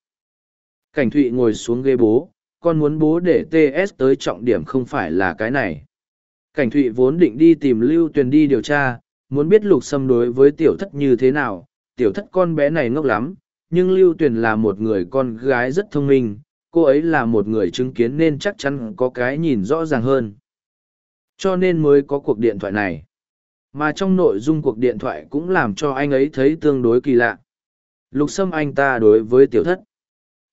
Cảnh thụy ngồi xuống ghế bố, con muốn bố để TS tới trọng điểm không phải là cái này. Cảnh thụy vốn định đi tìm Lưu Tuyền đi điều tra, muốn biết lục xâm đối với tiểu thất như thế nào, tiểu thất con bé này ngốc lắm, nhưng Lưu Tuyền là một người con gái rất thông minh, cô ấy là một người chứng kiến nên chắc chắn có cái nhìn rõ ràng hơn. Cho nên mới có cuộc điện thoại này. Mà trong nội dung cuộc điện thoại cũng làm cho anh ấy thấy tương đối kỳ lạ. Lục xâm anh ta đối với tiểu thất.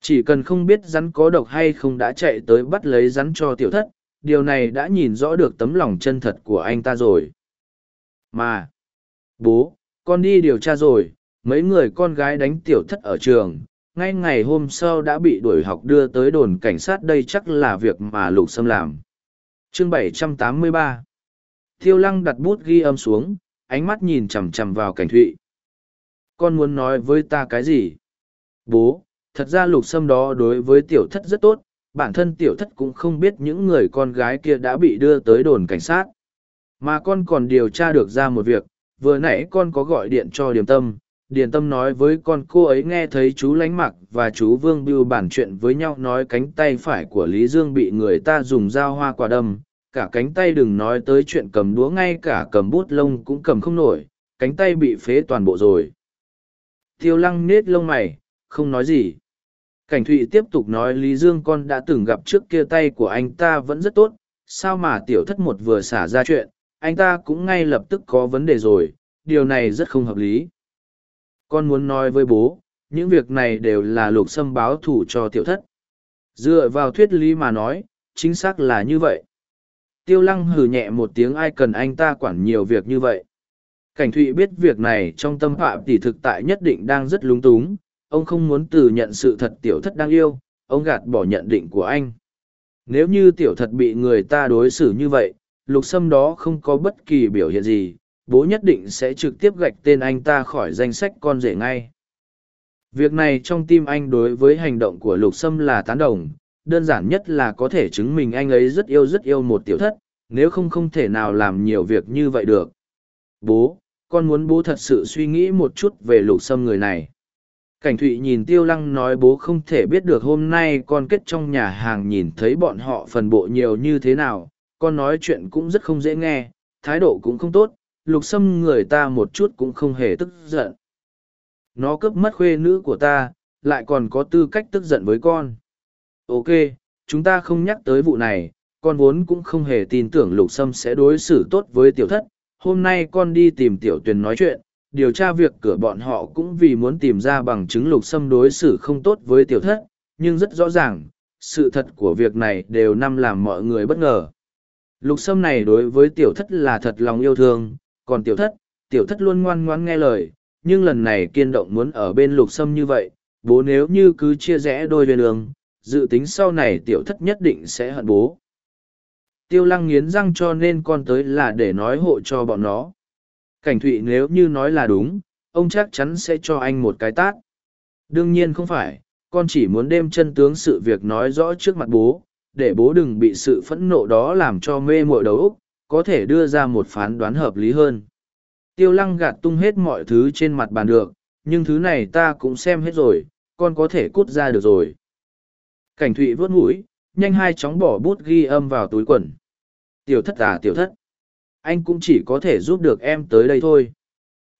Chỉ cần không biết rắn có độc hay không đã chạy tới bắt lấy rắn cho tiểu thất, điều này đã nhìn rõ được tấm lòng chân thật của anh ta rồi. Mà, bố, con đi điều tra rồi, mấy người con gái đánh tiểu thất ở trường, ngay ngày hôm sau đã bị đuổi học đưa tới đồn cảnh sát đây chắc là việc mà lục sâm làm. Chương 783 Thiêu lăng đặt bút ghi âm xuống, ánh mắt nhìn chằm chằm vào cảnh thụy. Con muốn nói với ta cái gì? Bố, thật ra lục sâm đó đối với tiểu thất rất tốt, bản thân tiểu thất cũng không biết những người con gái kia đã bị đưa tới đồn cảnh sát. Mà con còn điều tra được ra một việc, vừa nãy con có gọi điện cho Điềm Tâm. Điền Tâm nói với con cô ấy nghe thấy chú Lánh Mặc và chú Vương Biêu bàn chuyện với nhau nói cánh tay phải của Lý Dương bị người ta dùng dao hoa quả đâm. Cả cánh tay đừng nói tới chuyện cầm đũa ngay cả cầm bút lông cũng cầm không nổi, cánh tay bị phế toàn bộ rồi. Tiêu lăng nết lông mày, không nói gì. Cảnh Thụy tiếp tục nói Lý Dương con đã từng gặp trước kia tay của anh ta vẫn rất tốt, sao mà tiểu thất một vừa xả ra chuyện, anh ta cũng ngay lập tức có vấn đề rồi, điều này rất không hợp lý. Con muốn nói với bố, những việc này đều là lục xâm báo thù cho tiểu thất. Dựa vào thuyết lý mà nói, chính xác là như vậy. Tiêu lăng hừ nhẹ một tiếng ai cần anh ta quản nhiều việc như vậy. Cảnh thụy biết việc này trong tâm họa tỷ thực tại nhất định đang rất lúng túng, ông không muốn từ nhận sự thật tiểu thất đang yêu, ông gạt bỏ nhận định của anh. Nếu như tiểu thật bị người ta đối xử như vậy, lục sâm đó không có bất kỳ biểu hiện gì, bố nhất định sẽ trực tiếp gạch tên anh ta khỏi danh sách con rể ngay. Việc này trong tim anh đối với hành động của lục sâm là tán đồng, đơn giản nhất là có thể chứng minh anh ấy rất yêu rất yêu một tiểu thất, nếu không không thể nào làm nhiều việc như vậy được. Bố, con muốn bố thật sự suy nghĩ một chút về lục sâm người này. Cảnh thụy nhìn tiêu lăng nói bố không thể biết được hôm nay con kết trong nhà hàng nhìn thấy bọn họ phần bộ nhiều như thế nào, con nói chuyện cũng rất không dễ nghe, thái độ cũng không tốt, lục xâm người ta một chút cũng không hề tức giận. Nó cướp mất khuê nữ của ta, lại còn có tư cách tức giận với con. Ok, chúng ta không nhắc tới vụ này, con vốn cũng không hề tin tưởng lục sâm sẽ đối xử tốt với tiểu thất. Hôm nay con đi tìm tiểu tuyền nói chuyện, điều tra việc cửa bọn họ cũng vì muốn tìm ra bằng chứng lục Sâm đối xử không tốt với tiểu thất, nhưng rất rõ ràng, sự thật của việc này đều năm làm mọi người bất ngờ. Lục Sâm này đối với tiểu thất là thật lòng yêu thương, còn tiểu thất, tiểu thất luôn ngoan ngoan nghe lời, nhưng lần này kiên động muốn ở bên lục sâm như vậy, bố nếu như cứ chia rẽ đôi bên đường, dự tính sau này tiểu thất nhất định sẽ hận bố. Tiêu lăng nghiến răng cho nên con tới là để nói hộ cho bọn nó. Cảnh thụy nếu như nói là đúng, ông chắc chắn sẽ cho anh một cái tát. Đương nhiên không phải, con chỉ muốn đem chân tướng sự việc nói rõ trước mặt bố, để bố đừng bị sự phẫn nộ đó làm cho mê mội đầu óc, có thể đưa ra một phán đoán hợp lý hơn. Tiêu lăng gạt tung hết mọi thứ trên mặt bàn được, nhưng thứ này ta cũng xem hết rồi, con có thể cút ra được rồi. Cảnh thụy vớt mũi, nhanh hai chóng bỏ bút ghi âm vào túi quần. Tiểu thất à tiểu thất anh cũng chỉ có thể giúp được em tới đây thôi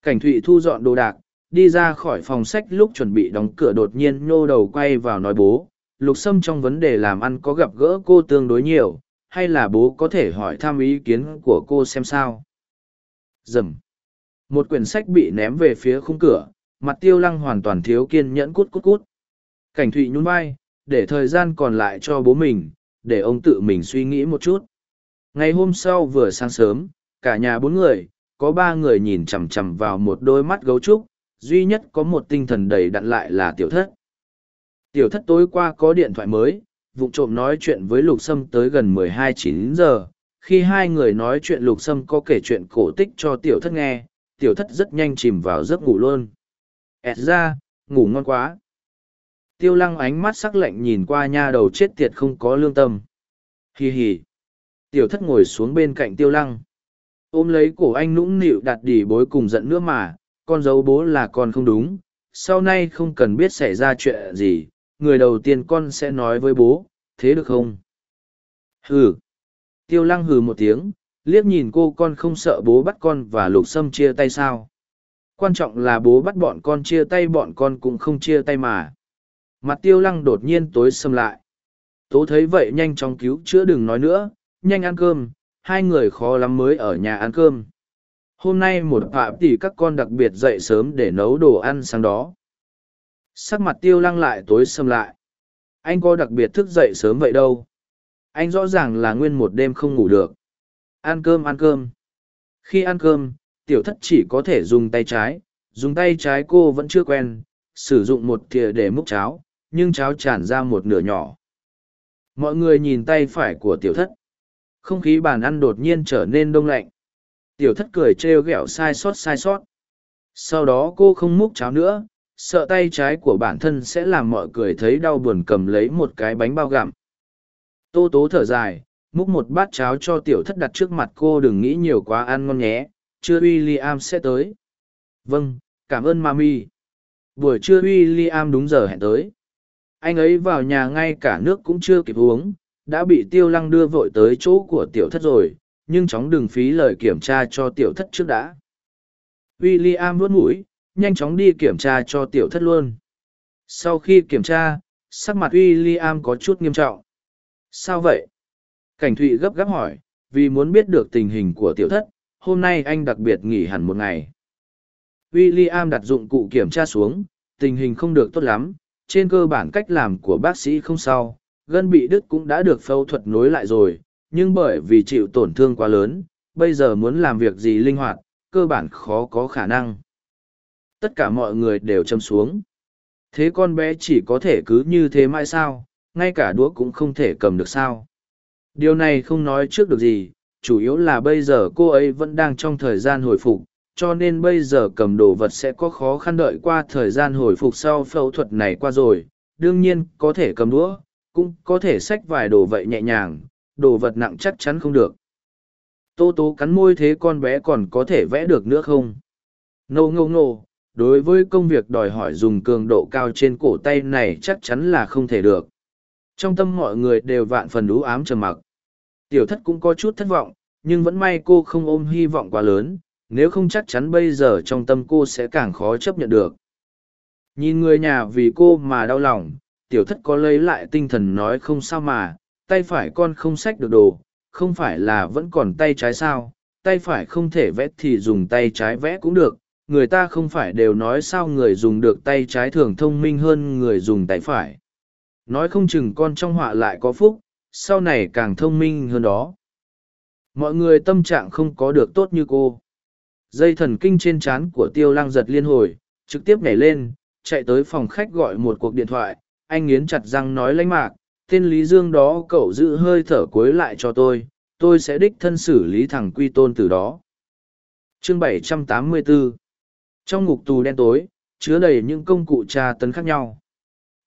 cảnh thụy thu dọn đồ đạc đi ra khỏi phòng sách lúc chuẩn bị đóng cửa đột nhiên nhô đầu quay vào nói bố lục sâm trong vấn đề làm ăn có gặp gỡ cô tương đối nhiều hay là bố có thể hỏi thăm ý kiến của cô xem sao? Dầm. Một quyển sách bị ném về phía khung cửa, mặt tiêu lăng hoàn toàn thiếu kiên nhẫn cút cút cút. Cảnh thụy nhún vai, để thời gian còn lại cho bố mình, để ông tự mình suy nghĩ một chút. Ngày hôm sau vừa sáng sớm, cả nhà bốn người, có ba người nhìn chằm chằm vào một đôi mắt gấu trúc, duy nhất có một tinh thần đầy đặn lại là tiểu thất. Tiểu thất tối qua có điện thoại mới vụ trộm nói chuyện với lục sâm tới gần mười hai, chín giờ. Khi hai người nói chuyện, lục sâm có kể chuyện cổ tích cho tiểu thất nghe. Tiểu thất rất nhanh chìm vào giấc ngủ luôn. Ẹt ra, ngủ ngon quá. Tiêu lăng ánh mắt sắc lạnh nhìn qua nha đầu chết tiệt không có lương tâm. Hì hì tiểu thất ngồi xuống bên cạnh tiêu lăng. Ôm lấy cổ anh nũng nịu đặt đỉ bối cùng giận nữa mà. Con dấu bố là con không đúng. Sau nay không cần biết xảy ra chuyện gì. Người đầu tiên con sẽ nói với bố thế được không? Hừ. Tiêu lăng hừ một tiếng, liếc nhìn cô con không sợ bố bắt con và lục sâm chia tay sao? Quan trọng là bố bắt bọn con chia tay bọn con cũng không chia tay mà. Mặt tiêu lăng đột nhiên tối sầm lại. Tố thấy vậy nhanh chóng cứu, chữa đừng nói nữa, nhanh ăn cơm, hai người khó lắm mới ở nhà ăn cơm. Hôm nay một phạm thì các con đặc biệt dậy sớm để nấu đồ ăn sáng đó. Sắc mặt tiêu lăng lại tối sầm lại anh có đặc biệt thức dậy sớm vậy đâu. Anh rõ ràng là nguyên một đêm không ngủ được. Ăn cơm ăn cơm. Khi ăn cơm, tiểu thất chỉ có thể dùng tay trái, dùng tay trái cô vẫn chưa quen, sử dụng một thìa để múc cháo, nhưng cháo tràn ra một nửa nhỏ. Mọi người nhìn tay phải của tiểu thất. Không khí bàn ăn đột nhiên trở nên đông lạnh. Tiểu thất cười trêu ghẹo sai sót sai sót. Sau đó cô không múc cháo nữa sợ tay trái của bản thân sẽ làm mọi người thấy đau buồn cầm lấy một cái bánh bao gặm. Tô tố thở dài, múc một bát cháo cho tiểu thất đặt trước mặt cô đừng nghĩ nhiều quá ăn ngon nhé, chưa William sẽ tới. Vâng cảm ơn mami. Buổi trưa William đúng giờ hẹn tới. Anh ấy vào nhà ngay cả nước cũng chưa kịp uống, đã bị tiêu lăng đưa vội tới chỗ của tiểu thất rồi, nhưng chóng đừng phí lời kiểm tra cho tiểu thất trước đã. William i vuốt mũi nhanh chóng đi kiểm tra cho tiểu thất luôn. Sau khi kiểm tra, sắc mặt William có chút nghiêm trọng. Sao vậy? Cảnh thụy gấp gáp hỏi, vì muốn biết được tình hình của tiểu thất, hôm nay anh đặc biệt nghỉ hẳn một ngày. William đặt dụng cụ kiểm tra xuống, tình hình không được tốt lắm, trên cơ bản cách làm của bác sĩ không sao, gân bị đứt cũng đã được phẫu thuật nối lại rồi, nhưng bởi vì chịu tổn thương quá lớn, bây giờ muốn làm việc gì linh hoạt, cơ bản khó có khả năng tất cả mọi người đều châm xuống. Thế con bé chỉ có thể cứ như thế mãi sao, ngay cả đũa cũng không thể cầm được sao. Điều này không nói trước được gì, chủ yếu là bây giờ cô ấy vẫn đang trong thời gian hồi phục, cho nên bây giờ cầm đồ vật sẽ có khó khăn đợi qua thời gian hồi phục sau phẫu thuật này qua rồi. Đương nhiên, có thể cầm đũa, cũng có thể xách vài đồ vậy nhẹ nhàng, đồ vật nặng chắc chắn không được. Tô tố cắn môi thế con bé còn có thể vẽ được nữa không? Nô ngâu ngô đối với công việc đòi hỏi dùng cường độ cao trên cổ tay này chắc chắn là không thể được. Trong tâm mọi người đều vạn phần đú ám trầm mặc. Tiểu thất cũng có chút thất vọng, nhưng vẫn may cô không ôm hy vọng quá lớn, nếu không chắc chắn bây giờ trong tâm cô sẽ càng khó chấp nhận được. Nhìn người nhà vì cô mà đau lòng, tiểu thất có lấy lại tinh thần nói không sao mà, tay phải con không xách được đồ, không phải là vẫn còn tay trái sao, tay phải không thể vẽ thì dùng tay trái vẽ cũng được người ta không phải đều nói sao người dùng được tay trái thường thông minh hơn người dùng tay phải. Nói không chừng con trong họa lại có phúc, sau này càng thông minh hơn đó. Mọi người tâm trạng không có được tốt như cô. Dây thần kinh trên trán của tiêu lăng giật liên hồi, trực tiếp nhảy lên, chạy tới phòng khách gọi một cuộc điện thoại, anh nghiến chặt răng nói lánh mạc tên lý dương đó, cậu giữ hơi thở cuối lại cho tôi tôi sẽ đích thân xử lý thằng quy tôn từ đó. Chương 784 trong ngục tù đen tối, chứa đầy những công cụ tra tấn khác nhau.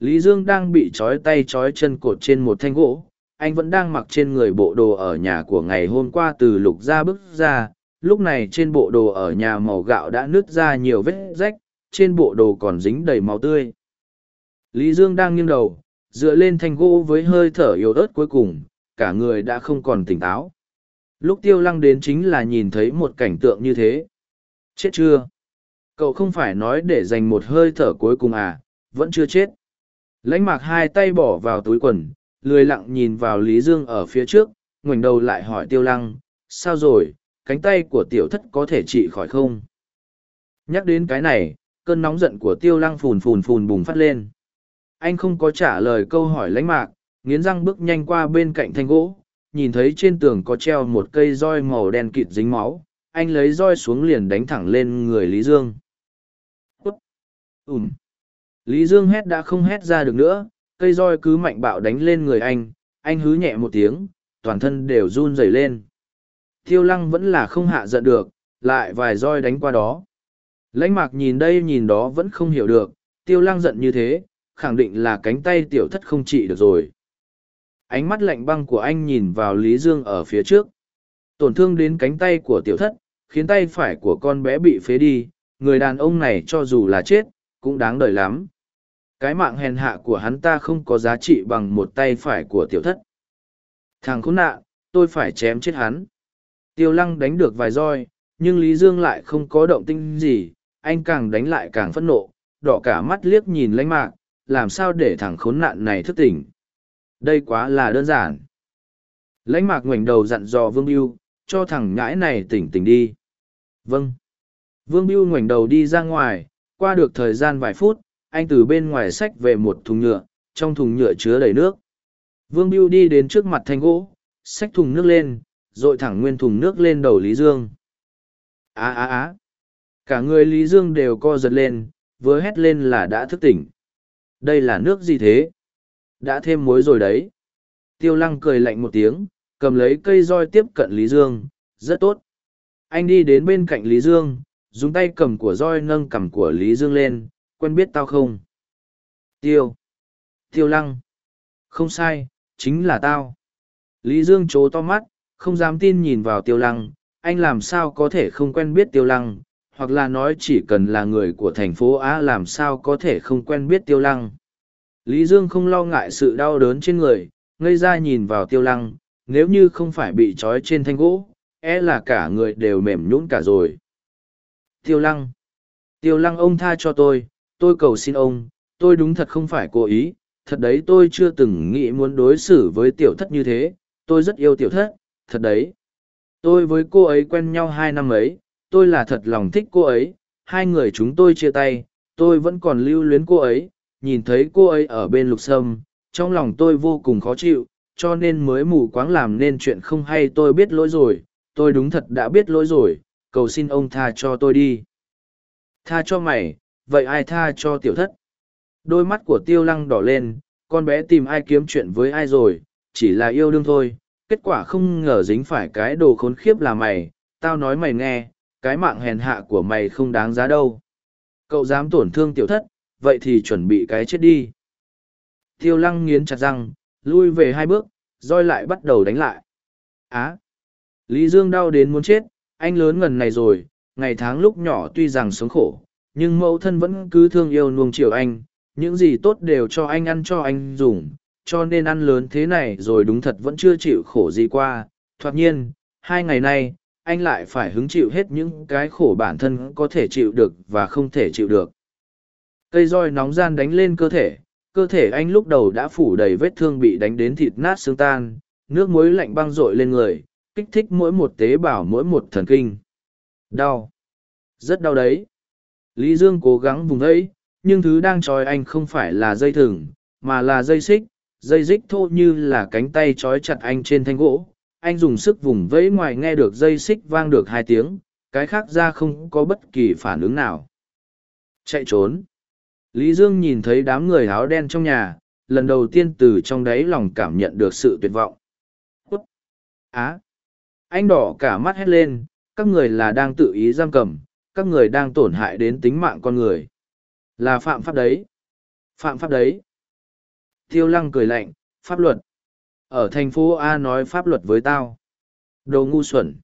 Lý dương đang bị trói tay trói chân cột trên một thanh gỗ, anh vẫn đang mặc trên người bộ đồ ở nhà của ngày hôm qua từ lục ra bước ra. Lúc này trên bộ đồ ở nhà màu gạo đã nứt ra nhiều vết rách, trên bộ đồ còn dính đầy máu tươi. Lý dương đang nghiêng đầu, dựa lên thanh gỗ với hơi thở yếu ớt cuối cùng, cả người đã không còn tỉnh táo. Lúc tiêu lăng đến chính là nhìn thấy một cảnh tượng như thế. Chết chưa? Cậu không phải nói để dành một hơi thở cuối cùng à vẫn chưa chết. Lãnh mạc hai tay bỏ vào túi quần, lười lặng nhìn vào lý dương ở phía trước, ngoảnh đầu lại hỏi tiêu lăng, sao rồi, cánh tay của tiểu thất có thể trị khỏi không? Nhắc đến cái này, cơn nóng giận của tiêu lăng phùn phùn phùn bùng phát lên. Anh không có trả lời câu hỏi lãnh mạc, nghiến răng bước nhanh qua bên cạnh thanh gỗ, nhìn thấy trên tường có treo một cây roi màu đen kịt dính máu. Anh lấy roi xuống liền đánh thẳng lên người lý dương ùm. Lý dương hét đã không hét ra được nữa, cây roi cứ mạnh bạo đánh lên người anh anh hứ nhẹ một tiếng, toàn thân đều run rẩy lên. Tiêu lăng vẫn là không hạ giận được, lại vài roi đánh qua đó. Lãnh mạc nhìn đây nhìn đó vẫn không hiểu được, tiêu lăng giận như thế, khẳng định là cánh tay tiểu thất không trị được rồi. Ánh mắt lạnh băng của anh nhìn vào lý dương ở phía trước. Tổn thương đến cánh tay của tiểu thất, khiến tay phải của con bé bị phế đi, người đàn ông này cho dù là chết cũng đáng đời lắm. Cái mạng hèn hạ của hắn ta không có giá trị bằng một tay phải của tiểu thất. Thằng khốn nạn tôi phải chém chết hắn. Tiêu lăng đánh được vài roi nhưng lý dương lại không có động tinh gì anh càng đánh lại càng phẫn nộ đỏ cả mắt liếc nhìn lãnh mạc làm sao để thằng khốn nạn này thức tỉnh? Đây quá là đơn giản. Lãnh mạc ngoảnh đầu dặn dò vương Biêu, cho thằng nhãi này tỉnh tỉnh đi. Vâng. Vương Biêu ngoảnh đầu đi ra ngoài qua được thời gian vài phút, anh từ bên ngoài xách về một thùng nhựa, trong thùng nhựa chứa đầy nước. Vương Biêu đi đến trước mặt thanh gỗ, xách thùng nước lên r ộ i thẳng nguyên thùng nước lên đầu lý dương. Á á á. Cả người lý dương đều co giật lên, vừa hét lên là đã thức tỉnh. Đây là nước gì thế? Đã thêm muối rồi đấy. Tiêu lăng cười lạnh một tiếng, cầm lấy cây roi tiếp cận lý dương, rất tốt. Anh đi đến bên cạnh lý dương dùng tay cầm của roi nâng cầm của lý dương lên quen biết tao không? Tiêu. Tiêu lăng. Không sai chính là tao. Lý dương trố to mắt không dám tin nhìn vào tiêu lăng. Anh làm sao có thể không quen biết tiêu lăng? Hoặc là nói chỉ cần là người của thành phố á làm sao có thể không quen biết tiêu lăng? Lý Dương không lo ngại sự đau đớn trên người, ngây ra nhìn vào tiêu lăng, nếu như không phải bị trói trên thanh gỗ, e là cả người đều mềm nhũn cả rồi. Tiêu lăng. Tiêu lăng ông tha cho tôi, tôi cầu xin ông, tôi đúng thật không phải cố ý, thật đấy tôi chưa từng nghĩ muốn đối xử với tiểu thất như thế, tôi rất yêu tiểu thất, thật đấy. Tôi với cô ấy quen nhau hai năm ấy, tôi là thật lòng thích cô ấy, hai người chúng tôi chia tay, tôi vẫn còn lưu luyến cô ấy, nhìn thấy cô ấy ở bên lục sâm trong lòng tôi vô cùng khó chịu cho nên mới mù quáng làm nên chuyện không hay tôi biết lỗi rồi tôi đúng thật đã biết lỗi rồi cầu xin ông tha cho tôi đi tha cho mày vậy ai tha cho tiểu thất đôi mắt của tiêu lăng đỏ lên con bé tìm ai kiếm chuyện với ai rồi chỉ là yêu đương thôi kết quả không ngờ dính phải cái đồ khốn khiếp là mày tao nói mày nghe cái mạng hèn hạ của mày không đáng giá đâu cậu dám tổn thương tiểu thất vậy thì chuẩn bị cái chết đi. Tiêu lăng nghiến chặt răng, lui về hai bước, roi lại bắt đầu đánh lại. Á! Lý Dương đau đến muốn chết, anh lớn ngần này rồi, ngày tháng lúc nhỏ tuy rằng sống khổ, nhưng mẫu thân vẫn cứ thương yêu nuông chiều anh, những gì tốt đều cho anh ăn cho anh dùng, cho nên ăn lớn thế này rồi đúng thật vẫn chưa chịu khổ gì qua. Thoạt nhiên, hai ngày nay, anh lại phải hứng chịu hết những cái khổ bản thân có thể chịu được và không thể chịu được. Cây roi nóng gian đánh lên cơ thể, cơ thể anh lúc đầu đã phủ đầy vết thương bị đánh đến thịt nát xương tan, nước muối lạnh băng rội lên người, kích thích mỗi một tế bào mỗi một thần kinh. Đau. Rất đau đấy. Lý Dương cố gắng vùng ấy, nhưng thứ đang trói anh không phải là dây thừng, mà là dây xích, dây dích thô như là cánh tay trói chặt anh trên thanh gỗ. Anh dùng sức vùng vẫy ngoài nghe được dây xích vang được hai tiếng, cái khác ra không có bất kỳ phản ứng nào. Chạy trốn. Lý Dương nhìn thấy đám người áo đen trong nhà, lần đầu tiên từ trong đáy lòng cảm nhận được sự tuyệt vọng. Á! Anh đỏ cả mắt hét lên, các người là đang tự ý giam cầm, các người đang tổn hại đến tính mạng con người. Là phạm pháp đấy. Phạm pháp đấy. Tiêu lăng cười lạnh, pháp luật. Ở thành phố A nói pháp luật với tao. Đồ ngu xuẩn.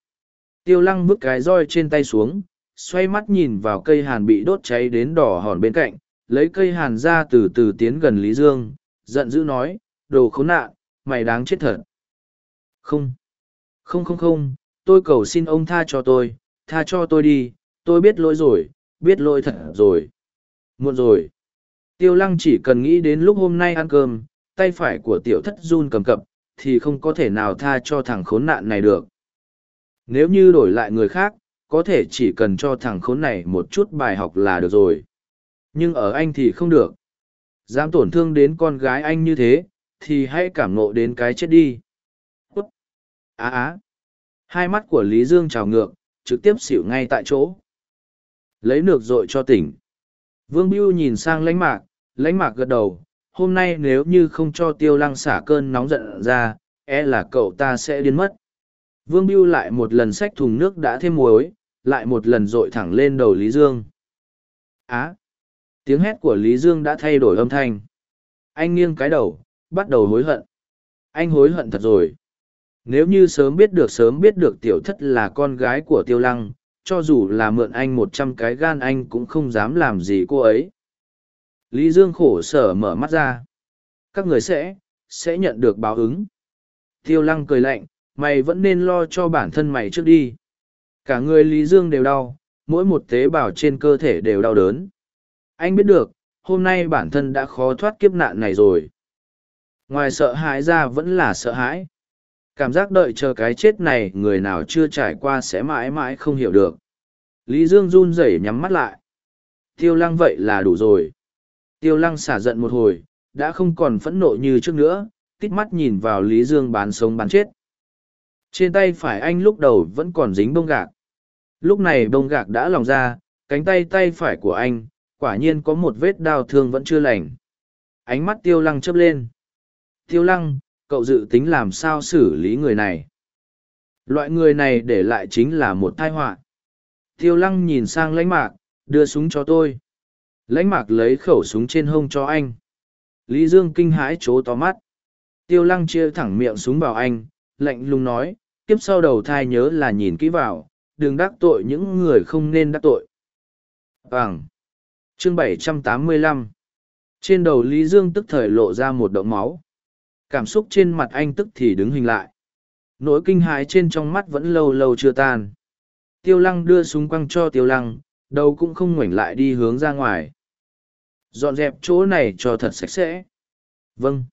Tiêu lăng bước cái roi trên tay xuống, xoay mắt nhìn vào cây hàn bị đốt cháy đến đỏ hòn bên cạnh, lấy cây hàn ra từ từ tiến gần Lý Dương, giận dữ nói, đồ khốn nạn, mày đáng chết thật. Không, không không không, tôi cầu xin ông tha cho tôi, tha cho tôi đi, tôi biết lỗi rồi, biết lỗi thật rồi. Muộn rồi. Tiêu lăng chỉ cần nghĩ đến lúc hôm nay ăn cơm, tay phải của tiểu thất run cầm cập, thì không có thể nào tha cho thằng khốn nạn này được. Nếu như đổi lại người khác, có thể chỉ cần cho thằng khốn này một chút bài học là được rồi nhưng ở anh thì không được dám tổn thương đến con gái anh như thế thì hãy cảm nộ đến cái chết đi á á hai mắt của lý dương trào ngược trực tiếp xỉu ngay tại chỗ lấy nược dội cho tỉnh vương biêu nhìn sang lãnh mạc lãnh mạc gật đầu hôm nay nếu như không cho tiêu lăng xả cơn nóng giận ra e là cậu ta sẽ điên mất vương biêu lại một lần xách thùng nước đã thêm muối lại một lần dội thẳng lên đầu lý dương Á! Tiếng hét của Lý Dương đã thay đổi âm thanh. Anh nghiêng cái đầu, bắt đầu hối hận. Anh hối hận thật rồi. Nếu như sớm biết được sớm biết được tiểu thất là con gái của tiêu lăng, cho dù là mượn anh một trăm cái gan anh cũng không dám làm gì cô ấy. Lý Dương khổ sở mở mắt ra. Các người sẽ, sẽ nhận được báo ứng. Tiêu lăng cười lạnh, mày vẫn nên lo cho bản thân mày trước đi. Cả người Lý Dương đều đau, mỗi một tế bào trên cơ thể đều đau đớn. Anh biết được, hôm nay bản thân đã khó thoát kiếp nạn này rồi. Ngoài sợ hãi ra vẫn là sợ hãi. Cảm giác đợi chờ cái chết này người nào chưa trải qua sẽ mãi mãi không hiểu được. Lý Dương run rẩy nhắm mắt lại. Tiêu lăng vậy là đủ rồi. Tiêu lăng xả giận một hồi, đã không còn phẫn nộ như trước nữa, tít mắt nhìn vào Lý Dương bán sống bán chết. Trên tay phải anh lúc đầu vẫn còn dính bông gạc. Lúc này bông gạc đã lòng ra, cánh tay tay phải của anh, quả nhiên có một vết đau thương vẫn chưa lành. Ánh mắt tiêu lăng chớp lên. Tiêu lăng, cậu dự tính làm sao xử lý người này? Loại người này để lại chính là một tai họa. Tiêu lăng nhìn sang lãnh mạc, đưa súng cho tôi. Lãnh mạc lấy khẩu súng trên hông cho anh. Lý Dương kinh hãi chố to mắt. Tiêu lăng chia thẳng miệng súng vào anh, lạnh lùng nói, tiếp sau đầu thai nhớ là nhìn kỹ vào, đừng đắc tội những người không nên đắc tội. Vâng. Chương 785 Trên đầu Lý Dương tức thời lộ ra một động máu. Cảm xúc trên mặt anh tức thì đứng hình lại. Nỗi kinh hãi trên trong mắt vẫn lâu lâu chưa tan. Tiêu lăng đưa súng quăng cho tiêu lăng, đầu cũng không ngoảnh lại đi hướng ra ngoài. Dọn dẹp chỗ này cho thật sạch sẽ. Vâng.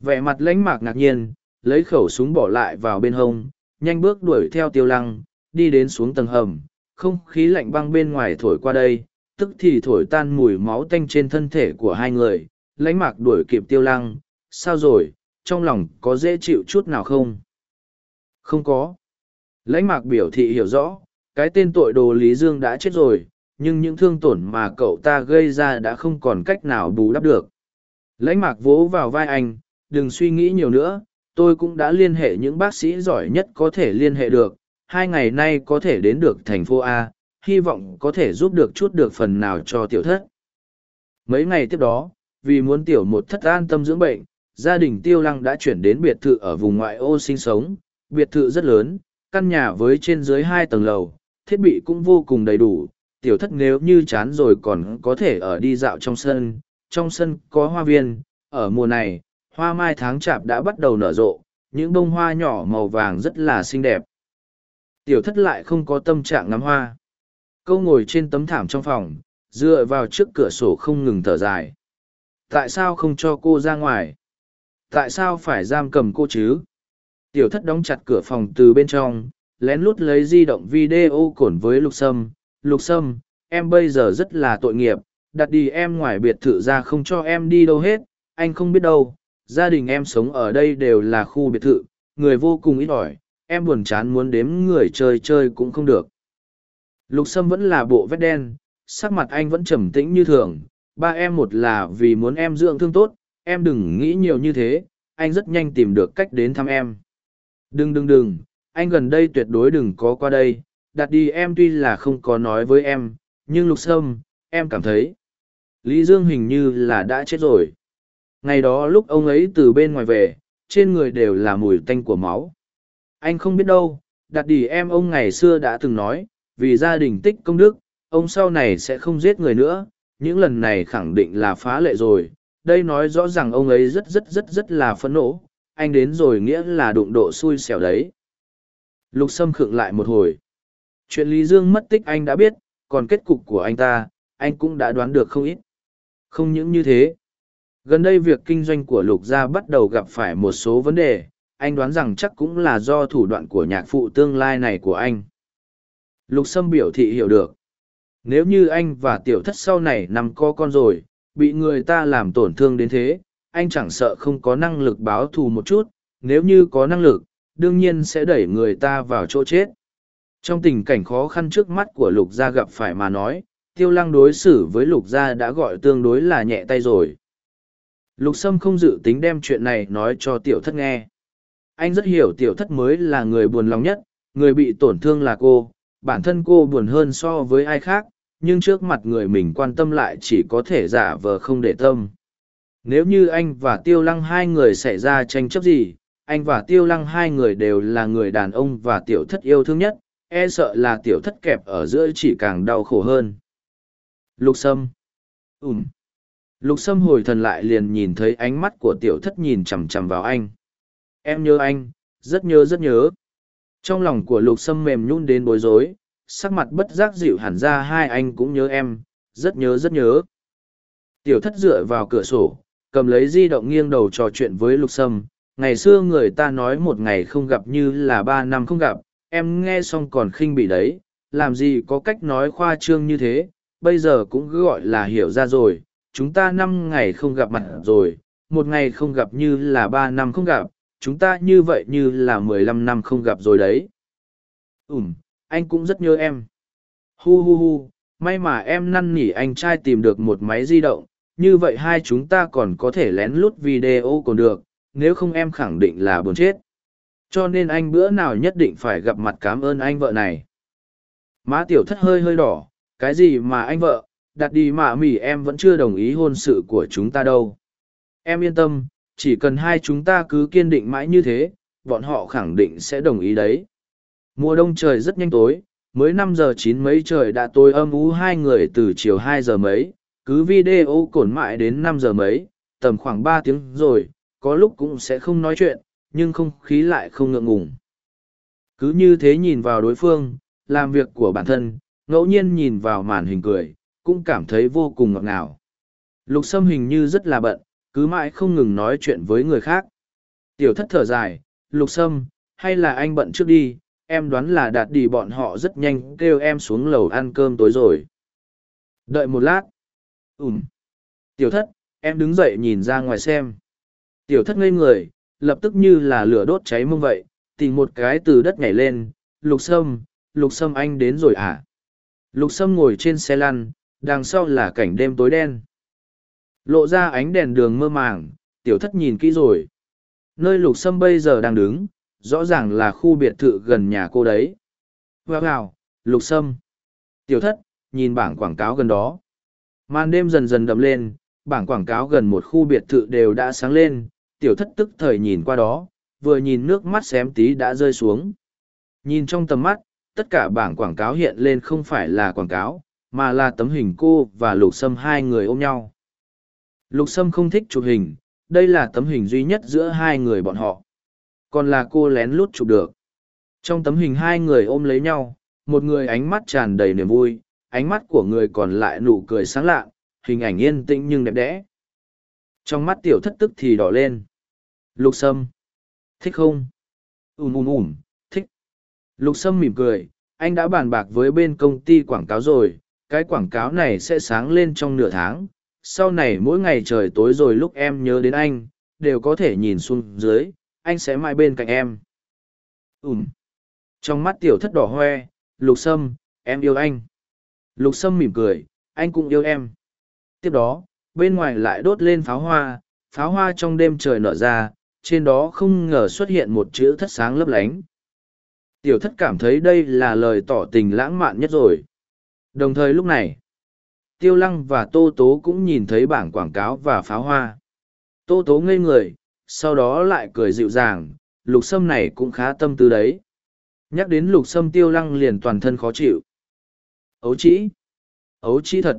Vẻ mặt lãnh mạc ngạc nhiên, lấy khẩu súng bỏ lại vào bên hông, nhanh bước đuổi theo tiêu lăng, đi đến xuống tầng hầm, không khí lạnh băng bên ngoài thổi qua đây, tức thì thổi tan mùi máu tanh trên thân thể của hai người, lãnh mạc đuổi kịp tiêu lăng, sao rồi, trong lòng có dễ chịu chút nào không? Không có. Lãnh mạc biểu thị hiểu rõ, cái tên tội đồ Lý Dương đã chết rồi, nhưng những thương tổn mà cậu ta gây ra đã không còn cách nào bù đắp được. Lãnh mạc vỗ vào vai anh, đừng suy nghĩ nhiều nữa, tôi cũng đã liên hệ những bác sĩ giỏi nhất có thể liên hệ được, hai ngày nay có thể đến được thành phố A, hy vọng có thể giúp được chút được phần nào cho tiểu thất. Mấy ngày tiếp đó, vì muốn tiểu một thất an tâm dưỡng bệnh, gia đình tiêu lăng đã chuyển đến biệt thự ở vùng ngoại ô sinh sống, biệt thự rất lớn, căn nhà với trên dưới hai tầng lầu, thiết bị cũng vô cùng đầy đủ, tiểu thất nếu như chán rồi còn có thể ở đi dạo trong sân, trong sân có hoa viên, ở mùa này, hoa mai tháng chạp đã bắt đầu nở rộ, những bông hoa nhỏ màu vàng rất là xinh đẹp. Tiểu thất lại không có tâm trạng ngắm hoa. Câu ngồi trên tấm thảm trong phòng, dựa vào trước cửa sổ không ngừng thở dài. Tại sao không cho cô ra ngoài? Tại sao phải giam cầm cô chứ? Tiểu thất đóng chặt cửa phòng từ bên trong, lén lút lấy di động video cổn với lục sâm. Lục sâm, em bây giờ rất là tội nghiệp, đặt đi em ngoài biệt thự ra không cho em đi đâu hết, anh không biết đâu. Gia đình em sống ở đây đều là khu biệt thự, người vô cùng ít ỏi, em buồn chán muốn đếm người chơi chơi cũng không được. Lục Sâm vẫn là bộ vét đen, sắc mặt anh vẫn trầm tĩnh như thường. Ba em một là vì muốn em dưỡng thương tốt, em đừng nghĩ nhiều như thế, anh rất nhanh tìm được cách đến thăm em. Đừng đừng đừng, anh gần đây tuyệt đối đừng có qua đây, đặt đi em tuy là không có nói với em, nhưng Lục Sâm, em cảm thấy. Lý Dương hình như là đã chết rồi. Ngày đó lúc ông ấy từ bên ngoài về, trên người đều là mùi tanh của máu. Anh không biết đâu, đặt đi em ông ngày xưa đã từng nói, vì gia đình tích công đức, ông sau này sẽ không giết người nữa, những lần này khẳng định là phá lệ rồi. Đây nói rõ ràng ông ấy rất rất rất rất là phẫn nộ, anh đến rồi nghĩa là đụng độ xui xẻo đấy. Lục Sâm khựng lại một hồi. Chuyện Lý Dương mất tích anh đã biết, còn kết cục của anh ta, anh cũng đã đoán được không ít. Không những như thế. Gần đây việc kinh doanh của Lục Gia bắt đầu gặp phải một số vấn đề, anh đoán rằng chắc cũng là do thủ đoạn của nhạc phụ tương lai này của anh. Lục Sâm biểu thị hiểu được. Nếu như anh và tiểu thất sau này nằm co con rồi, bị người ta làm tổn thương đến thế, anh chẳng sợ không có năng lực báo thù một chút, nếu như có năng lực, đương nhiên sẽ đẩy người ta vào chỗ chết. Trong tình cảnh khó khăn trước mắt của lục gia gặp phải mà nói, tiêu lăng đối xử với lục gia đã gọi tương đối là nhẹ tay rồi. Lục Sâm không dự tính đem chuyện này nói cho tiểu thất nghe. Anh rất hiểu tiểu thất mới là người buồn lòng nhất, người bị tổn thương là cô, bản thân cô buồn hơn so với ai khác, nhưng trước mặt người mình quan tâm lại chỉ có thể giả vờ không để tâm. Nếu như anh và tiêu lăng hai người xảy ra tranh chấp gì, anh và tiêu lăng hai người đều là người đàn ông và tiểu thất yêu thương nhất e sợ là tiểu thất kẹp ở giữa chỉ càng đau khổ hơn. Lục sâm. Ùm lục sâm hồi thần lại liền nhìn thấy ánh mắt của tiểu thất nhìn chằm chằm vào anh. Em nhớ anh, rất nhớ rất nhớ. Trong lòng của lục sâm mềm nhún đến bối rối sắc mặt bất giác dịu hẳn ra hai anh cũng nhớ em, rất nhớ rất nhớ. Tiểu thất dựa vào cửa sổ, cầm lấy di động nghiêng đầu trò chuyện với lục sâm. Ngày xưa người ta nói một ngày không gặp như là ba năm không gặp, em nghe xong còn khinh bị đấy. Làm gì có cách nói khoa trương như thế, bây giờ cũng cứ gọi là hiểu ra rồi. Chúng ta năm ngày không gặp mặt rồi, một ngày không gặp như là ba năm không gặp, chúng ta như vậy như là mười lăm năm không gặp rồi đấy. Ừm anh cũng rất nhớ em. Hu hu hu, may mà em năn nỉ anh trai tìm được một máy di động, như vậy hai chúng ta còn có thể lén lút video còn được, nếu không em khẳng định là buồn chết. Cho nên anh bữa nào nhất định phải gặp mặt cảm ơn anh vợ này. Má tiểu thất hơi hơi đỏ, cái gì mà anh vợ, đặt đi mạ mỉ em vẫn chưa đồng ý hôn sự của chúng ta đâu. Em yên tâm, chỉ cần hai chúng ta cứ kiên định mãi như thế, bọn họ khẳng định sẽ đồng ý đấy mùa đông trời rất nhanh tối, mới năm giờ chín mấy trời đã tối âm ú hai người từ chiều hai giờ mấy, cứ video cổn mãi đến năm giờ mấy, tầm khoảng ba tiếng rồi, có lúc cũng sẽ không nói chuyện, nhưng không khí lại không ngượng ngùng. Cứ như thế nhìn vào đối phương, làm việc của bản thân, ngẫu nhiên nhìn vào màn hình cười, cũng cảm thấy vô cùng ngọt ngào. Lục sâm hình như rất là bận, cứ mãi không ngừng nói chuyện với người khác. Tiểu thất thở dài, lục sâm, hay là anh bận trước đi em đoán là đạt đi bọn họ rất nhanh, kêu em xuống lầu ăn cơm tối rồi. Đợi một lát. Ùm tiểu thất, em đứng dậy nhìn ra ngoài xem. Tiểu thất ngây người, lập tức như là lửa đốt cháy mông vậy, tìm một cái từ đất nhảy lên. Lục sâm lục sâm anh đến rồi à? Lục sâm ngồi trên xe lăn, đằng sau là cảnh đêm tối đen. Lộ ra ánh đèn đường mơ màng, tiểu thất nhìn kỹ rồi. Nơi lục sâm bây giờ đang đứng rõ ràng là khu biệt thự gần nhà cô đấy. Vào vào, lục sâm. Tiểu thất nhìn bảng quảng cáo gần đó. Màn đêm dần dần đậm lên bảng quảng cáo gần một khu biệt thự đều đã sáng lên. Tiểu thất tức thời nhìn qua đó vừa nhìn nước mắt xém tí đã rơi xuống. Nhìn trong tầm mắt tất cả bảng quảng cáo hiện lên không phải là quảng cáo mà là tấm hình cô và lục sâm hai người ôm nhau. Lục sâm không thích chụp hình đây là tấm hình duy nhất giữa hai người bọn họ còn là cô lén lút chụp được. Trong tấm hình hai người ôm lấy nhau, một người ánh mắt tràn đầy niềm vui, ánh mắt của người còn lại nụ cười sáng lạ, hình ảnh yên tĩnh nhưng đẹp đẽ. Trong mắt tiểu thất tức thì đỏ lên. Lục sâm. Thích không? Ùm ùm ùm. Thích. Lục sâm mỉm cười, anh đã bàn bạc với bên công ty quảng cáo rồi, cái quảng cáo này sẽ sáng lên trong nửa tháng. Sau này mỗi ngày trời tối rồi lúc em nhớ đến anh, đều có thể nhìn xuống dưới anh sẽ mãi bên cạnh em. Ùm trong mắt tiểu thất đỏ hoe, lục sâm, em yêu anh. Lục sâm mỉm cười, anh cũng yêu em. Tiếp đó, bên ngoài lại đốt lên pháo hoa pháo hoa trong đêm trời nở ra, trên đó không ngờ xuất hiện một chữ thất sáng lấp lánh. Tiểu thất cảm thấy đây là lời tỏ tình lãng mạn nhất rồi. Đồng thời lúc này, tiêu lăng và tô tố cũng nhìn thấy bảng quảng cáo và pháo hoa. Tô tố ngây người sau đó lại cười dịu dàng, lục sâm này cũng khá tâm tư đấy. Nhắc đến lục sâm tiêu lăng liền toàn thân khó chịu. Ấu trĩ. Ấu trĩ thật.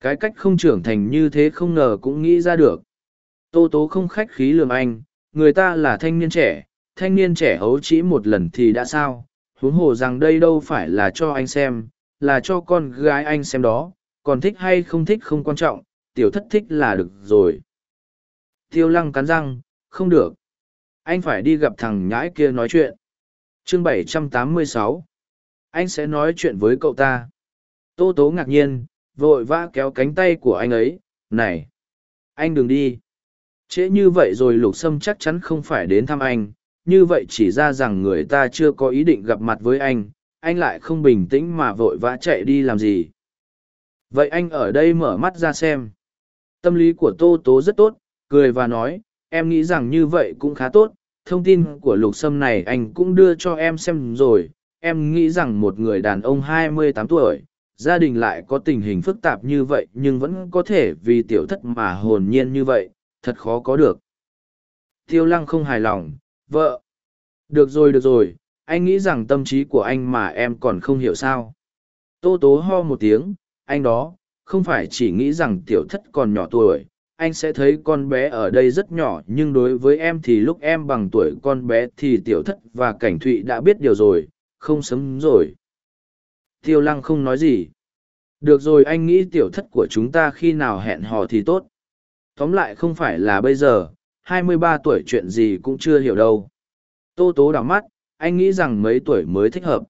Cái cách không trưởng thành như thế không ngờ cũng nghĩ ra được. Tô tố không khách khí lường anh, người ta là thanh niên trẻ, thanh niên trẻ ấu trĩ một lần thì đã sao? Huống hồ rằng đây đâu phải là cho anh xem, là cho con gái anh xem đó, còn thích hay không thích không quan trọng, tiểu thất thích là được rồi. Tiêu lăng cắn răng không được. Anh phải đi gặp thằng nhãi kia nói chuyện. Chương 786 anh sẽ nói chuyện với cậu ta. Tô tố ngạc nhiên, vội vã kéo cánh tay của anh ấy. Này, anh đừng đi. Trễ như vậy rồi lục sâm chắc chắn không phải đến thăm anh. Như vậy chỉ ra rằng người ta chưa có ý định gặp mặt với anh. Anh lại không bình tĩnh mà vội vã chạy đi làm gì? Vậy anh ở đây mở mắt ra xem. Tâm lý của tô tố rất tốt, cười và nói em nghĩ rằng như vậy cũng khá tốt thông tin của lục sâm này anh cũng đưa cho em xem rồi em nghĩ rằng một người đàn ông 28 tuổi gia đình lại có tình hình phức tạp như vậy nhưng vẫn có thể vì tiểu thất mà hồn nhiên như vậy, thật khó có được. Tiêu lăng không hài lòng, vợ. Được rồi được rồi, anh nghĩ rằng tâm trí của anh mà em còn không hiểu sao. Tô tố ho một tiếng, anh đó, không phải chỉ nghĩ rằng tiểu thất còn nhỏ tuổi, anh sẽ thấy con bé ở đây rất nhỏ, nhưng đối với em thì lúc em bằng tuổi con bé thì tiểu thất và cảnh thụy đã biết điều rồi, không sớm rồi. Tiêu lăng không nói gì. Được rồi, anh nghĩ tiểu thất của chúng ta khi nào hẹn hò thì tốt. Tóm lại không phải là bây giờ, hai mươi ba tuổi chuyện gì cũng chưa hiểu đâu. Tô tố đảo mắt, anh nghĩ rằng mấy tuổi mới thích hợp.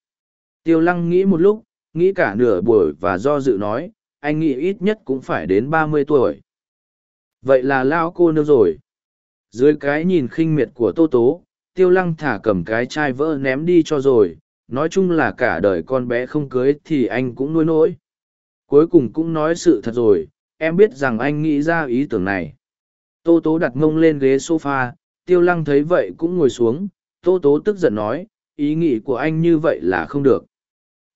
Tiêu lăng nghĩ một lúc, nghĩ cả nửa buổi và do dự nói, anh nghĩ ít nhất cũng phải đến ba mươi tuổi vậy là lao cô nương rồi. Dưới cái nhìn khinh miệt của tô tố, tiêu lăng thả cầm cái chai vỡ ném đi cho rồi, nói chung là cả đời con bé không cưới thì anh cũng nuôi nỗi. Cuối cùng cũng nói sự thật rồi, em biết rằng anh nghĩ ra ý tưởng này. Tô tố đặt ngông lên ghế s o f a tiêu lăng thấy vậy cũng ngồi xuống. Tô tố tức giận nói, ý nghĩ của anh như vậy là không được.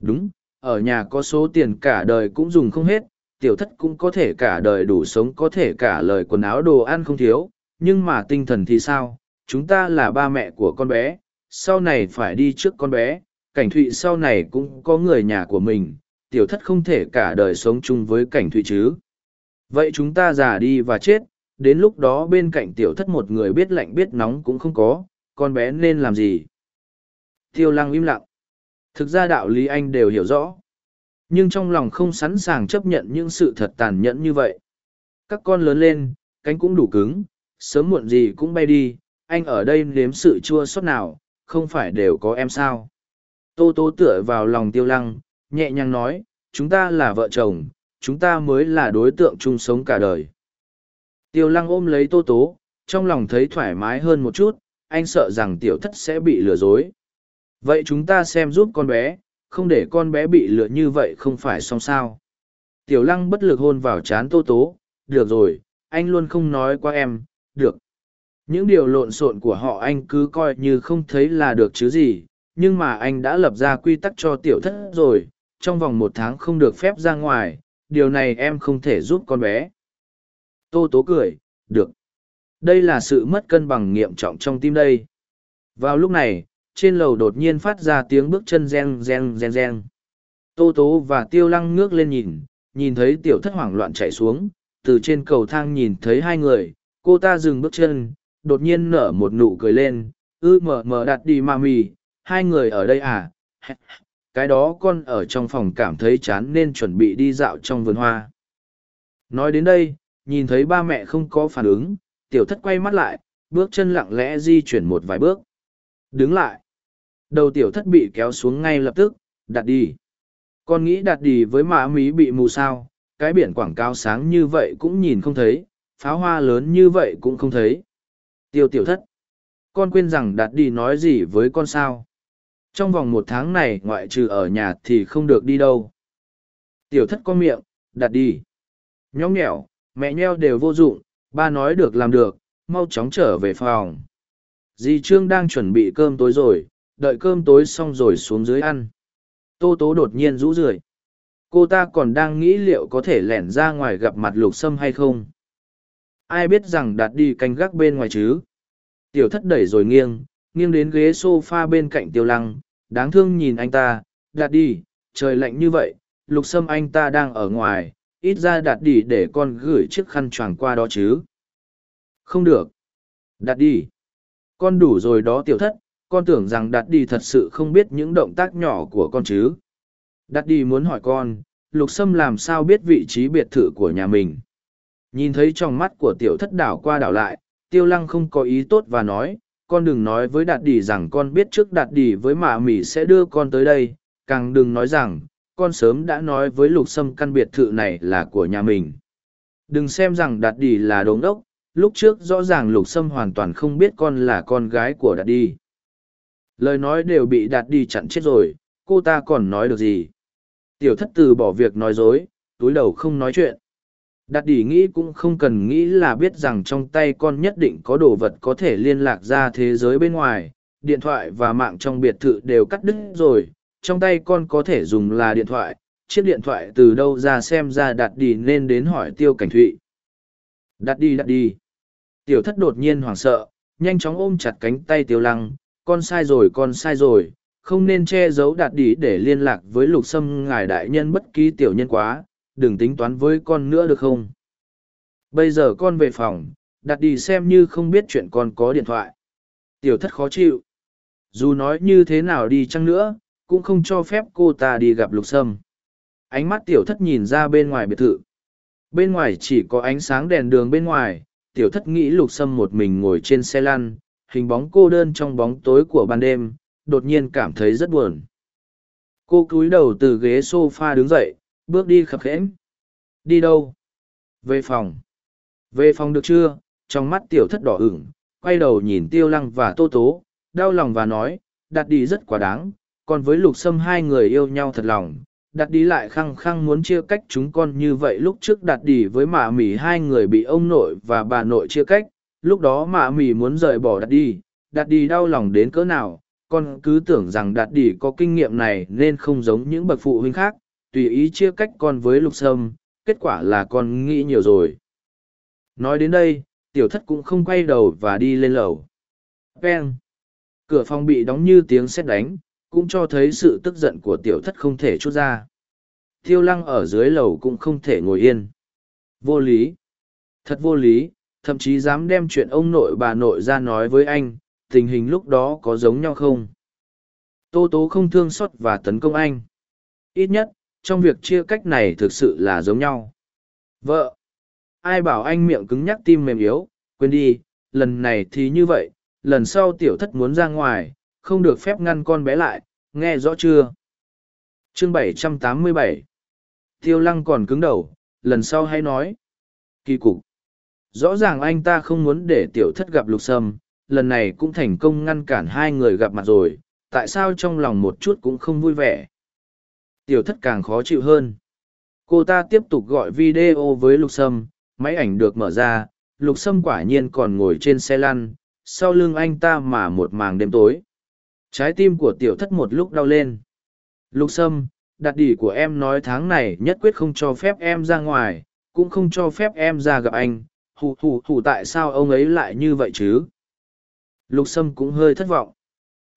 Đúng, ở nhà có số tiền cả đời cũng dùng không hết tiểu thất cũng có thể cả đời đủ sống có thể cả lời quần áo đồ ăn không thiếu, nhưng mà tinh thần thì sao? Chúng ta là ba mẹ của con bé, sau này phải đi trước con bé, cảnh thụy sau này cũng có người nhà của mình, tiểu thất không thể cả đời sống chung với cảnh thụy chứ. Vậy chúng ta già đi và chết, đến lúc đó bên cạnh tiểu thất một người biết lạnh biết nóng cũng không có, con bé nên làm gì? Tiêu lăng im lặng. Thực ra đạo lý anh đều hiểu rõ nhưng trong lòng không sẵn sàng chấp nhận những sự thật tàn nhẫn như vậy. Các con lớn lên, cánh cũng đủ cứng, sớm muộn gì cũng bay đi, anh ở đây nếm sự chua xót nào, không phải đều có em sao? Tô tô tựa vào lòng tiêu lăng, nhẹ nhàng nói, chúng ta là vợ chồng, chúng ta mới là đối tượng chung sống cả đời. Tiêu lăng ôm lấy tô tố, trong lòng thấy thoải mái hơn một chút, anh sợ rằng tiểu thất sẽ bị lừa dối. Vậy chúng ta xem giúp con bé không để con bé bị lừa như vậy không phải xong sao. Tiểu lăng bất lực hôn vào chán tô tố, được rồi, anh luôn không nói qua em, được. Những điều lộn xộn của họ anh cứ coi như không thấy là được chứ gì, nhưng mà anh đã lập ra quy tắc cho tiểu thất rồi, trong vòng một tháng không được phép ra ngoài, điều này em không thể giúp con bé. Tô tố cười, được. Đây là sự mất cân bằng nghiệm trọng trong tim đây. Vào lúc này, trên lầu đột nhiên phát ra tiếng bước chân reng reng reng reng. Tô tố và tiêu lăng ngước lên nhìn, nhìn thấy tiểu thất hoảng loạn chạy xuống, từ trên cầu thang nhìn thấy hai người, cô ta dừng bước chân, đột nhiên nở một nụ cười lên, ư mờ mờ đặt đi mà mì, hai người ở đây à? Cái đó con ở trong phòng cảm thấy chán nên chuẩn bị đi dạo trong vườn hoa. Nói đến đây, nhìn thấy ba mẹ không có phản ứng, tiểu thất quay mắt lại, bước chân lặng lẽ di chuyển một vài bước. Đứng lại. Đầu tiểu thất bị kéo xuống ngay lập tức, đặt đi. Con nghĩ đặt đi với mã mí bị mù sao, cái biển quảng cáo sáng như vậy cũng nhìn không thấy, pháo hoa lớn như vậy cũng không thấy. Tiêu tiểu thất. Con quên rằng đặt đi nói gì với con sao. Trong vòng một tháng này ngoại trừ ở nhà thì không được đi đâu. Tiểu thất có miệng, đặt đi. Nhõng nhẽo, mẹ nheo đều vô dụng, ba nói được làm được, mau chóng trở về phòng. Dì Trương đang chuẩn bị cơm tối rồi, đợi cơm tối xong rồi xuống dưới ăn. Tô Tố đột nhiên rũ rượi. Cô ta còn đang nghĩ liệu có thể lẻn ra ngoài gặp mặt lục sâm hay không. Ai biết rằng đặt đi canh gác bên ngoài chứ. Tiểu thất đẩy rồi nghiêng, nghiêng đến ghế sofa bên cạnh tiêu lăng, đáng thương nhìn anh ta, đặt đi, trời lạnh như vậy, lục sâm anh ta đang ở ngoài, ít ra đặt đi để con gửi chiếc khăn choàng qua đó chứ. Không được. Đặt đi. Con đủ rồi đó tiểu thất, con tưởng rằng đặt đi thật sự không biết những động tác nhỏ của con chứ. Đặt đi muốn hỏi con, lục sâm làm sao biết vị trí biệt thự của nhà mình. Nhìn thấy trong mắt của tiểu thất đảo qua đảo lại, tiêu lăng không có ý tốt và nói, con đừng nói với đạt đi rằng con biết trước đạt đi với mạ mỉ sẽ đưa con tới đây, càng đừng nói rằng, con sớm đã nói với lục sâm căn biệt thự này là của nhà mình. Đừng xem rằng đạt đi là đống đốc, lúc trước rõ ràng lục sâm hoàn toàn không biết con là con gái của đạt đi lời nói đều bị đạt đi chặn chết rồi, cô ta còn nói được gì? Tiểu thất từ bỏ việc nói dối, túi đầu không nói chuyện. Đạt đi nghĩ cũng không cần nghĩ là biết rằng trong tay con nhất định có đồ vật có thể liên lạc ra thế giới bên ngoài, điện thoại và mạng trong biệt thự đều cắt đứt rồi, trong tay con có thể dùng là điện thoại, chiếc điện thoại từ đâu ra xem ra Đạt đi nên đến hỏi tiêu cảnh thụy. Đạt đi Đạt đi. Tiểu thất đột nhiên hoảng sợ, nhanh chóng ôm chặt cánh tay tiêu lăng con sai rồi, con sai rồi, không nên che giấu đạt đi để liên lạc với lục sâm ngài đại nhân bất kỳ tiểu nhân quá, đừng tính toán với con nữa được không? Bây giờ con về phòng, đạt đi xem như không biết chuyện con có điện thoại. Tiểu thất khó chịu. Dù nói như thế nào đi chăng nữa, cũng không cho phép cô ta đi gặp lục sâm. Ánh mắt tiểu thất nhìn ra bên ngoài biệt thự. Bên ngoài chỉ có ánh sáng đèn đường bên ngoài, tiểu thất nghĩ lục sâm một mình ngồi trên xe lăn hình bóng cô đơn trong bóng tối của ban đêm, đột nhiên cảm thấy rất buồn. Cô cúi đầu từ ghế s o f a đứng dậy, bước đi khập khẽm. Đi đâu? Về phòng. Về phòng được chưa? Trong mắt tiểu thất đỏ ửng, quay đầu nhìn tiêu lăng và tô tố, đau lòng và nói, đặt đi rất quá đáng, còn với lục sâm hai người yêu nhau thật lòng, đặt đi lại khăng khăng muốn chia cách chúng con như vậy lúc trước đặt đi với mạ mỉ hai người bị ông nội và bà nội chia cách lúc đó mạ mì muốn rời bỏ đặt đi đặt đi đau lòng đến cỡ nào, con cứ tưởng rằng đạt đi có kinh nghiệm này nên không giống những bậc phụ huynh khác, tùy ý chia cách con với lục sâm, kết quả là con nghĩ nhiều rồi. Nói đến đây, tiểu thất cũng không quay đầu và đi lên lầu. Peng. Cửa phòng bị đóng như tiếng sét đánh, cũng cho thấy sự tức giận của tiểu thất không thể chút ra. Tiêu lăng ở dưới lầu cũng không thể ngồi yên. Vô lý. Thật vô lý thậm chí dám đem chuyện ông nội bà nội ra nói với anh, tình hình lúc đó có giống nhau không? Tô tố không thương xót và tấn công anh. Ít nhất, trong việc chia cách này thực sự là giống nhau. Vợ, ai bảo anh miệng cứng nhắc tim mềm yếu, quên đi, lần này thì như vậy, lần sau tiểu thất muốn ra ngoài, không được phép ngăn con bé lại, nghe rõ chưa? Chương 787 tiêu lăng còn cứng đầu, lần sau hãy nói. Kỳ cục rõ ràng anh ta không muốn để tiểu thất gặp lục sâm, lần này cũng thành công ngăn cản hai người gặp mặt rồi, tại sao trong lòng một chút cũng không vui vẻ? Tiểu thất càng khó chịu hơn. Cô ta tiếp tục gọi video với lục sâm, máy ảnh được mở ra, lục sâm quả nhiên còn ngồi trên xe lăn, sau lưng anh ta mà một màng đêm tối. Trái tim của tiểu thất một lúc đau lên. Lục sâm, đặt đỉ của em nói tháng này nhất quyết không cho phép em ra ngoài, cũng không cho phép em ra gặp anh hù hù hù tại sao ông ấy lại như vậy chứ? Lục sâm cũng hơi thất vọng.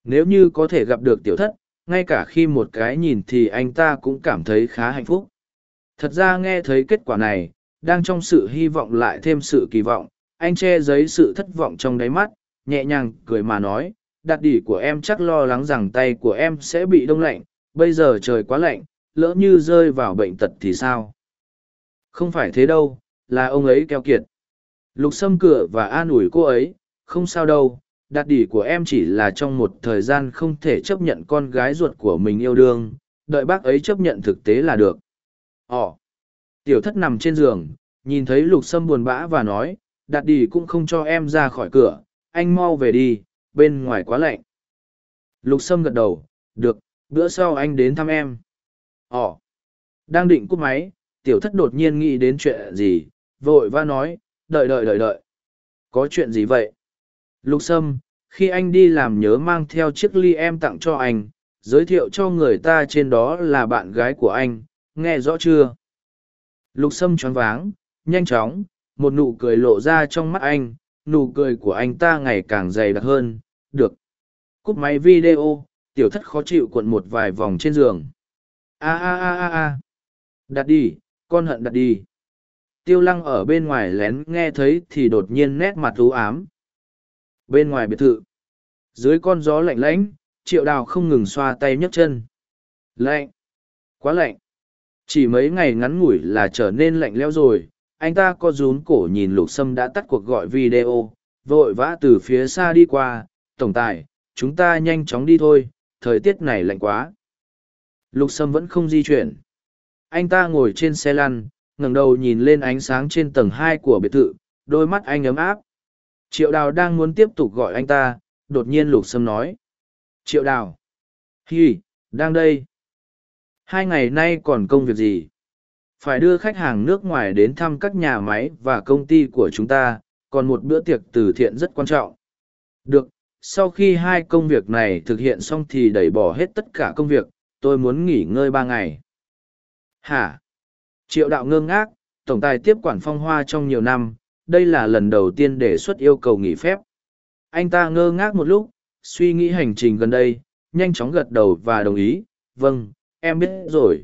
Nếu như có thể gặp được tiểu thất, ngay cả khi một cái nhìn thì anh ta cũng cảm thấy khá hạnh phúc. Thật ra nghe thấy kết quả này, đang trong sự hy vọng lại thêm sự kỳ vọng, anh che giấy sự thất vọng trong đáy mắt, nhẹ nhàng cười mà nói, đặt đỉ của em chắc lo lắng rằng tay của em sẽ bị đông lạnh, bây giờ trời quá lạnh, lỡ như rơi vào bệnh tật thì sao? Không phải thế đâu, là ông ấy keo kiệt lục xâm cửa và an ủi cô ấy, không sao đâu đạt đỉ của em chỉ là trong một thời gian không thể chấp nhận con gái ruột của mình yêu đương, đợi bác ấy chấp nhận thực tế là được. Ỏ tiểu thất nằm trên giường, nhìn thấy lục sâm buồn bã và nói đạt đỉ cũng không cho em ra khỏi cửa, anh mau về đi, bên ngoài quá lạnh. Lục sâm gật đầu, được, bữa sau anh đến thăm em. Ỏ đang định cúp máy, tiểu thất đột nhiên nghĩ đến chuyện gì, vội va nói đợi đợi đợi đợi có chuyện gì vậy Lục Sâm, khi anh đi làm nhớ mang theo chiếc ly em tặng cho anh, giới thiệu cho người ta trên đó là bạn gái của anh, nghe rõ chưa? Lục Sâm choáng váng, nhanh chóng, một nụ cười lộ ra trong mắt anh, nụ cười của anh ta ngày càng dày đặc hơn, được. Cúp máy video, tiểu thất khó chịu cuộn một vài vòng trên giường. a a a a a đặt đi, con hận đặt đi. Tiêu lăng ở bên ngoài lén nghe thấy thì đột nhiên nét mặt u ám, Bên ngoài biệt thự, dưới con gió lạnh lãnh, triệu đào không ngừng xoa tay nhấc chân. Lạnh! Quá lạnh! Chỉ mấy ngày ngắn ngủi là trở nên lạnh leo rồi, anh ta có rún cổ nhìn lục sâm đã tắt cuộc gọi video, vội vã từ phía xa đi qua, tổng tài, chúng ta nhanh chóng đi thôi, thời tiết này lạnh quá. Lục sâm vẫn không di chuyển. Anh ta ngồi trên xe lăn, ngẩng đầu nhìn lên ánh sáng trên tầng hai của biệt thự, đôi mắt anh ấm áp, Triệu đào đang muốn tiếp tục gọi anh ta, đột nhiên lục sâm nói. Triệu đào. Hi, đang đây. Hai ngày nay còn công việc gì? Phải đưa khách hàng nước ngoài đến thăm các nhà máy và công ty của chúng ta, còn một bữa tiệc từ thiện rất quan trọng. Được, sau khi hai công việc này thực hiện xong thì đẩy bỏ hết tất cả công việc, tôi muốn nghỉ ngơi ba ngày. Hả? Triệu đạo ngơ ngác, tổng tài tiếp quản phong hoa trong nhiều năm, đây là lần đầu tiên đề xuất yêu cầu nghỉ phép. Anh ta ngơ ngác một lúc, suy nghĩ hành trình gần đây, nhanh chóng gật đầu và đồng ý, vâng, em biết rồi.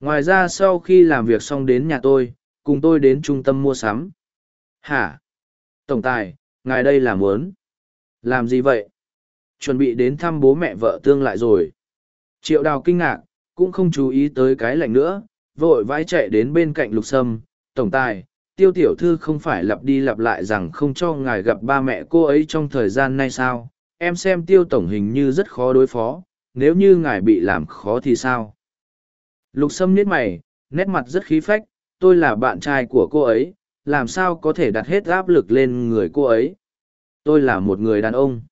Ngoài ra sau khi làm việc xong đến nhà tôi, cùng tôi đến trung tâm mua sắm. Hả? Tổng tài, ngài đây là muốn. Làm gì vậy? Chuẩn bị đến thăm bố mẹ vợ tương lại rồi. Triệu đào kinh ngạc, cũng không chú ý tới cái lạnh nữa, vội vãi chạy đến bên cạnh lục sâm. Tổng tài, tiêu tiểu thư không phải lặp đi lặp lại rằng không cho ngài gặp ba mẹ cô ấy trong thời gian nay sao? Em xem tiêu tổng hình như rất khó đối phó, nếu như ngài bị làm khó thì sao? Lục sâm niết mày, nét mặt rất khí phách, tôi là bạn trai của cô ấy, làm sao có thể đặt hết áp lực lên người cô ấy? Tôi là một người đàn ông.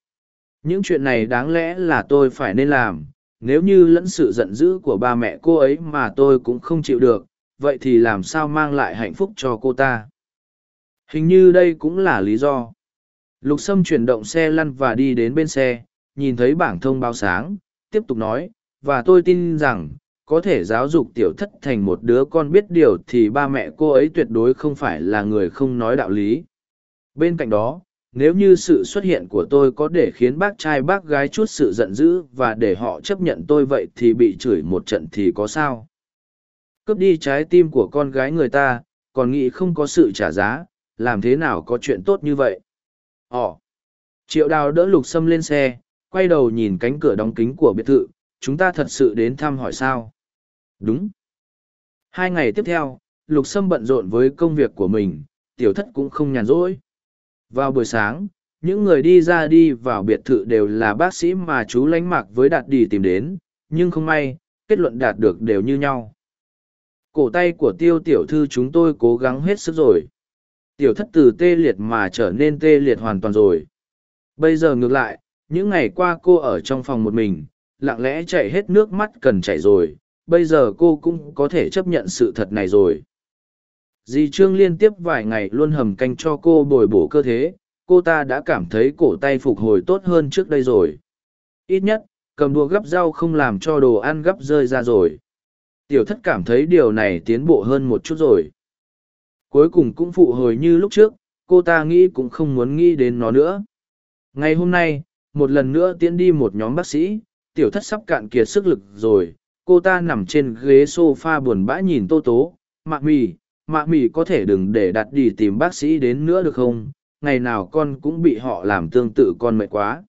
Những chuyện này đáng lẽ là tôi phải nên làm, nếu như lẫn sự giận dữ của ba mẹ cô ấy mà tôi cũng không chịu được, vậy thì làm sao mang lại hạnh phúc cho cô ta? Hình như đây cũng là lý do. Lục Sâm chuyển động xe lăn và đi đến bên xe, nhìn thấy bảng thông báo sáng, tiếp tục nói, và tôi tin rằng, có thể giáo dục tiểu thất thành một đứa con biết điều thì ba mẹ cô ấy tuyệt đối không phải là người không nói đạo lý. Bên cạnh đó, nếu như sự xuất hiện của tôi có để khiến bác trai bác gái chút sự giận dữ và để họ chấp nhận tôi vậy thì bị chửi một trận thì có sao? Cướp đi trái tim của con gái người ta, còn nghĩ không có sự trả giá, làm thế nào có chuyện tốt như vậy? Ồ! Triệu đào đỡ lục sâm lên xe, quay đầu nhìn cánh cửa đóng kính của biệt thự, chúng ta thật sự đến thăm hỏi sao? Đúng. Hai ngày tiếp theo, lục sâm bận rộn với công việc của mình, tiểu thất cũng không nhàn rỗi vào buổi sáng, những người đi ra đi vào biệt thự đều là bác sĩ mà chú lánh mặc với đạt đi tìm đến, nhưng không may, kết luận đạt được đều như nhau. Cổ tay của tiêu tiểu thư chúng tôi cố gắng hết sức rồi. Tiểu thất từ tê liệt mà trở nên tê liệt hoàn toàn rồi. Bây giờ ngược lại, những ngày qua cô ở trong phòng một mình, lặng lẽ chạy hết nước mắt cần chảy rồi, bây giờ cô cũng có thể chấp nhận sự thật này rồi dì trương liên tiếp vài ngày luôn hầm canh cho cô bồi bổ cơ thế, cô ta đã cảm thấy cổ tay phục hồi tốt hơn trước đây rồi. Ít nhất, cầm đua gấp rau không làm cho đồ ăn gấp rơi ra rồi. Tiểu thất cảm thấy điều này tiến bộ hơn một chút rồi. Cuối cùng cũng phụ hồi như lúc trước, cô ta nghĩ cũng không muốn nghĩ đến nó nữa. Ngày hôm nay, một lần nữa tiến đi một nhóm bác sĩ, tiểu thất sắp cạn kiệt sức lực rồi. Cô ta nằm trên ghế s o f a buồn bã nhìn tô tố, mạ mì mạ mị có thể đừng để đặt đi tìm bác sĩ đến nữa được không? Ngày nào con cũng bị họ làm tương tự con mệt quá.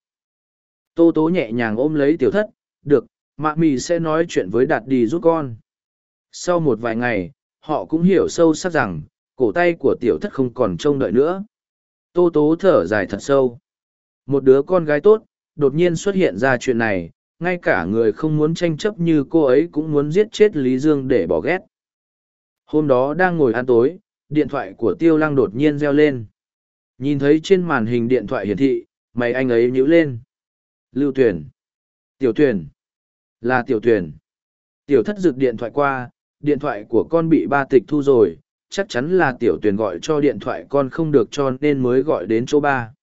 Tô tố nhẹ nhàng ôm lấy tiểu thất, được, mạ mị sẽ nói chuyện với đạt đi giúp con. Sau một vài ngày, họ cũng hiểu sâu sắc rằng, cổ tay của tiểu thất không còn trông đợi nữa. Tô tố thở dài thật sâu. Một đứa con gái tốt, đột nhiên xuất hiện ra chuyện này, ngay cả người không muốn tranh chấp như cô ấy cũng muốn giết chết lý dương để bỏ ghét. Hôm đó đang ngồi ăn tối, điện thoại của tiêu lăng đột nhiên reo lên. Nhìn thấy trên màn hình điện thoại hiển thị, mày anh ấy nhíu lên. Lưu tuyển. Tiểu tuyển. Là tiểu tuyển. Tiểu thất rực điện thoại qua, điện thoại của con bị ba tịch thu rồi, chắc chắn là tiểu tuyển gọi cho điện thoại con không được cho nên mới gọi đến chỗ ba.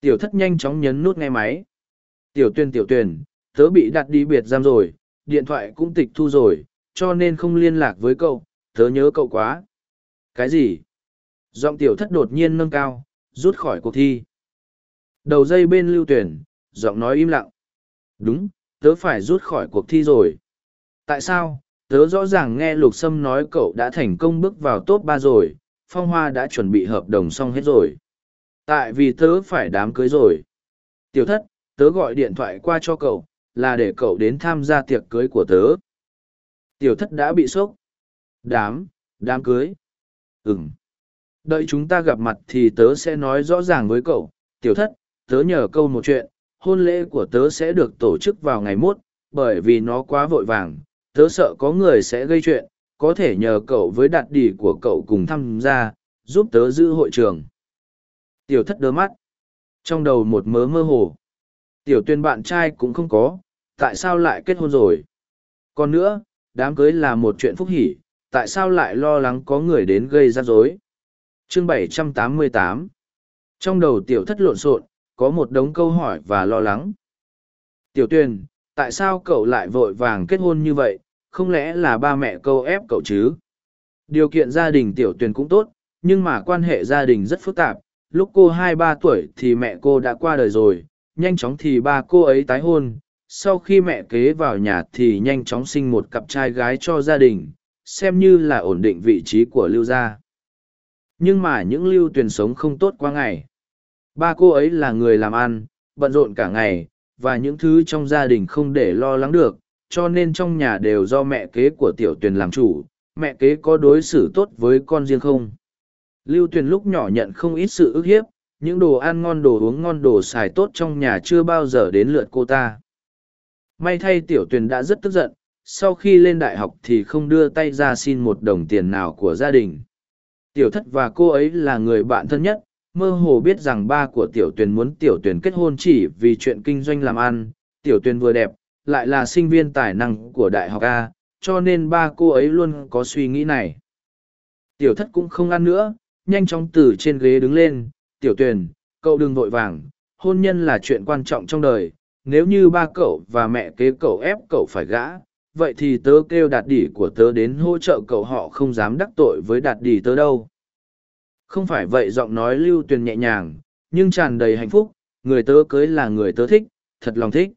Tiểu thất nhanh chóng nhấn nút nghe máy. Tiểu tuyển tiểu tuyển, tớ bị đặt đi biệt giam rồi, điện thoại cũng tịch thu rồi, cho nên không liên lạc với cậu, tớ nhớ cậu quá. Cái gì? Giọng tiểu thất đột nhiên nâng cao, rút khỏi cuộc thi. Đầu dây bên lưu tuyển, giọng nói im lặng. Đúng, tớ phải rút khỏi cuộc thi rồi. Tại sao? Tớ rõ ràng nghe Lục Sâm nói cậu đã thành công bước vào top ba rồi, Phong Hoa đã chuẩn bị hợp đồng xong hết rồi. Tại vì tớ phải đám cưới rồi. Tiểu thất, tớ gọi điện thoại qua cho cậu, là để cậu đến tham gia tiệc cưới của tớ. Tiểu thất đã bị sốc, Đám, đám cưới. Ừm. Đợi chúng ta gặp mặt thì tớ sẽ nói rõ ràng với cậu, tiểu thất, tớ nhờ câu một chuyện, hôn lễ của tớ sẽ được tổ chức vào ngày mốt, bởi vì nó quá vội vàng, tớ sợ có người sẽ gây chuyện, có thể nhờ cậu với đạt đỉ của cậu cùng tham gia, giúp tớ giữ hội trường. Tiểu thất đơ mắt. Trong đầu một mớ mơ hồ. Tiểu tuyên bạn trai cũng không có, tại sao lại kết hôn rồi? Còn nữa, đám cưới là một chuyện phúc hỷ, tại sao lại lo lắng có người đến gây ra rối chương 788 trong đầu tiểu thất lộn xộn có một đống câu hỏi và lo lắng tiểu tuyền tại sao cậu lại vội vàng kết hôn như vậy không lẽ là ba mẹ câu ép cậu chứ? Điều kiện gia đình tiểu tuyền cũng tốt, nhưng mà quan hệ gia đình rất phức tạp. Lúc cô hai ba tuổi thì mẹ cô đã qua đời rồi, nhanh chóng thì ba cô ấy tái hôn. Sau khi mẹ kế vào nhà thì nhanh chóng sinh một cặp trai gái cho gia đình, xem như là ổn định vị trí của lưu gia. Nhưng mà những lưu tuyền sống không tốt qua ngày. Ba cô ấy là người làm ăn, bận rộn cả ngày, và những thứ trong gia đình không để lo lắng được, cho nên trong nhà đều do mẹ kế của tiểu tuyền làm chủ, mẹ kế có đối xử tốt với con riêng không? Lưu tuyền lúc nhỏ nhận không ít sự ức hiếp, những đồ ăn ngon đồ uống ngon đồ xài tốt trong nhà chưa bao giờ đến lượt cô ta. May thay tiểu tuyền đã rất tức giận, sau khi lên đại học thì không đưa tay ra xin một đồng tiền nào của gia đình. Tiểu thất và cô ấy là người bạn thân nhất, mơ hồ biết rằng ba của tiểu tuyền muốn tiểu tuyền kết hôn chỉ vì chuyện kinh doanh làm ăn, tiểu tuyền vừa đẹp, lại là sinh viên tài năng của đại học A, cho nên ba cô ấy luôn có suy nghĩ này. Tiểu thất cũng không ăn nữa, nhanh chóng từ trên ghế đứng lên, tiểu tuyền, cậu đừng vội vàng, hôn nhân là chuyện quan trọng trong đời, nếu như ba cậu và mẹ kế cậu ép cậu phải gã, vậy thì tớ kêu đạt đỉ của tớ đến hỗ trợ cậu họ không dám đắc tội với đạt đỉ tớ đâu. Không phải vậy giọng nói lưu tuyền nhẹ nhàng, nhưng tràn đầy hạnh phúc, người tớ cưới là người tớ thích, thật lòng thích.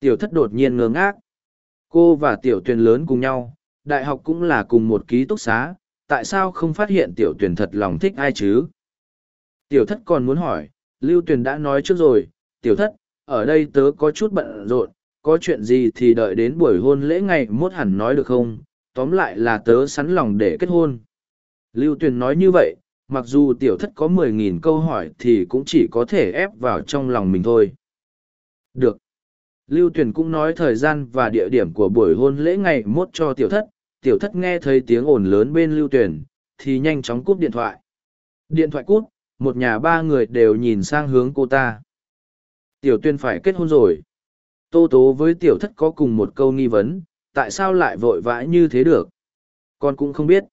Tiểu thất đột nhiên ngơ ngác. Cô và tiểu tuyền lớn cùng nhau, đại học cũng là cùng một ký túc xá, tại sao không phát hiện tiểu tuyền thật lòng thích ai chứ? Tiểu thất còn muốn hỏi, lưu tuyền đã nói trước rồi, tiểu thất, ở đây tớ có chút bận rộn, có chuyện gì thì đợi đến buổi hôn lễ ngày mốt hẳn nói được không? Tóm lại là tớ sẵn lòng để kết hôn. Lưu tuyền nói như vậy, mặc dù tiểu thất có mười nghìn câu hỏi thì cũng chỉ có thể ép vào trong lòng mình thôi. Được. Lưu Tuyền cũng nói thời gian và địa điểm của buổi hôn lễ ngày mốt cho tiểu thất, tiểu thất nghe thấy tiếng ồn lớn bên Lưu Tuyền, thì nhanh chóng cúp điện thoại. Điện thoại cúp. một nhà ba người đều nhìn sang hướng cô ta. Tiểu tuyên phải kết hôn rồi. Tô tố với tiểu thất có cùng một câu nghi vấn, tại sao lại vội vã như thế được? Con cũng không biết.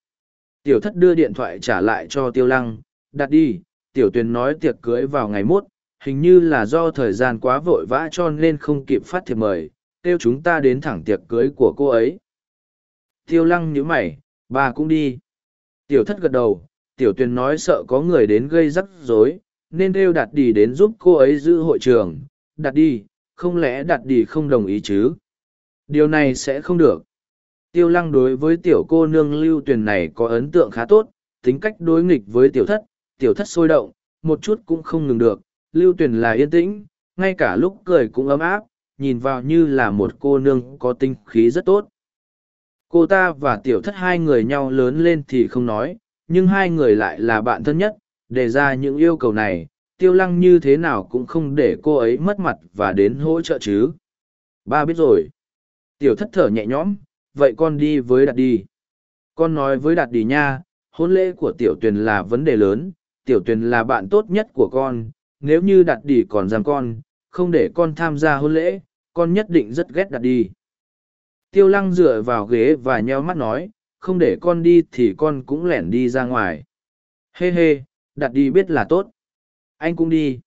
Tiểu thất đưa điện thoại trả lại cho tiêu lăng, đặt đi, tiểu tuyền nói tiệc cưới vào ngày mốt, hình như là do thời gian quá vội vã cho nên không kịp phát thiệp mời kêu chúng ta đến thẳng tiệc cưới của cô ấy tiêu lăng nhíu mày bà cũng đi tiểu thất gật đầu tiểu tuyền nói sợ có người đến gây rắc rối nên kêu đặt đi đến giúp cô ấy giữ hội trường đặt đi không lẽ đặt đi không đồng ý chứ? Điều này sẽ không được. Tiêu lăng đối với tiểu cô nương lưu tuyền này có ấn tượng khá tốt, tính cách đối nghịch với tiểu thất tiểu thất sôi động, một chút cũng không ngừng được. Lưu tuyền là yên tĩnh, ngay cả lúc cười cũng ấm áp, nhìn vào như là một cô nương có tinh khí rất tốt. Cô ta và tiểu thất hai người nhau lớn lên thì không nói, nhưng hai người lại là bạn thân nhất, đề ra những yêu cầu này tiêu lăng như thế nào cũng không để cô ấy mất mặt và đến hỗ trợ chứ ba biết rồi tiểu thất thở nhẹ nhõm vậy con đi với đạt đi con nói với đạt đi nha hôn lễ của tiểu tuyền là vấn đề lớn tiểu tuyền là bạn tốt nhất của con nếu như Đạt đi còn giam con, không để con tham gia hôn lễ, con nhất định rất ghét Đạt đi. Tiêu lăng dựa vào ghế và nheo mắt nói, không để con đi thì con cũng lẻn đi ra ngoài. Hê hê, Đạt đi biết là tốt. Anh cũng đi.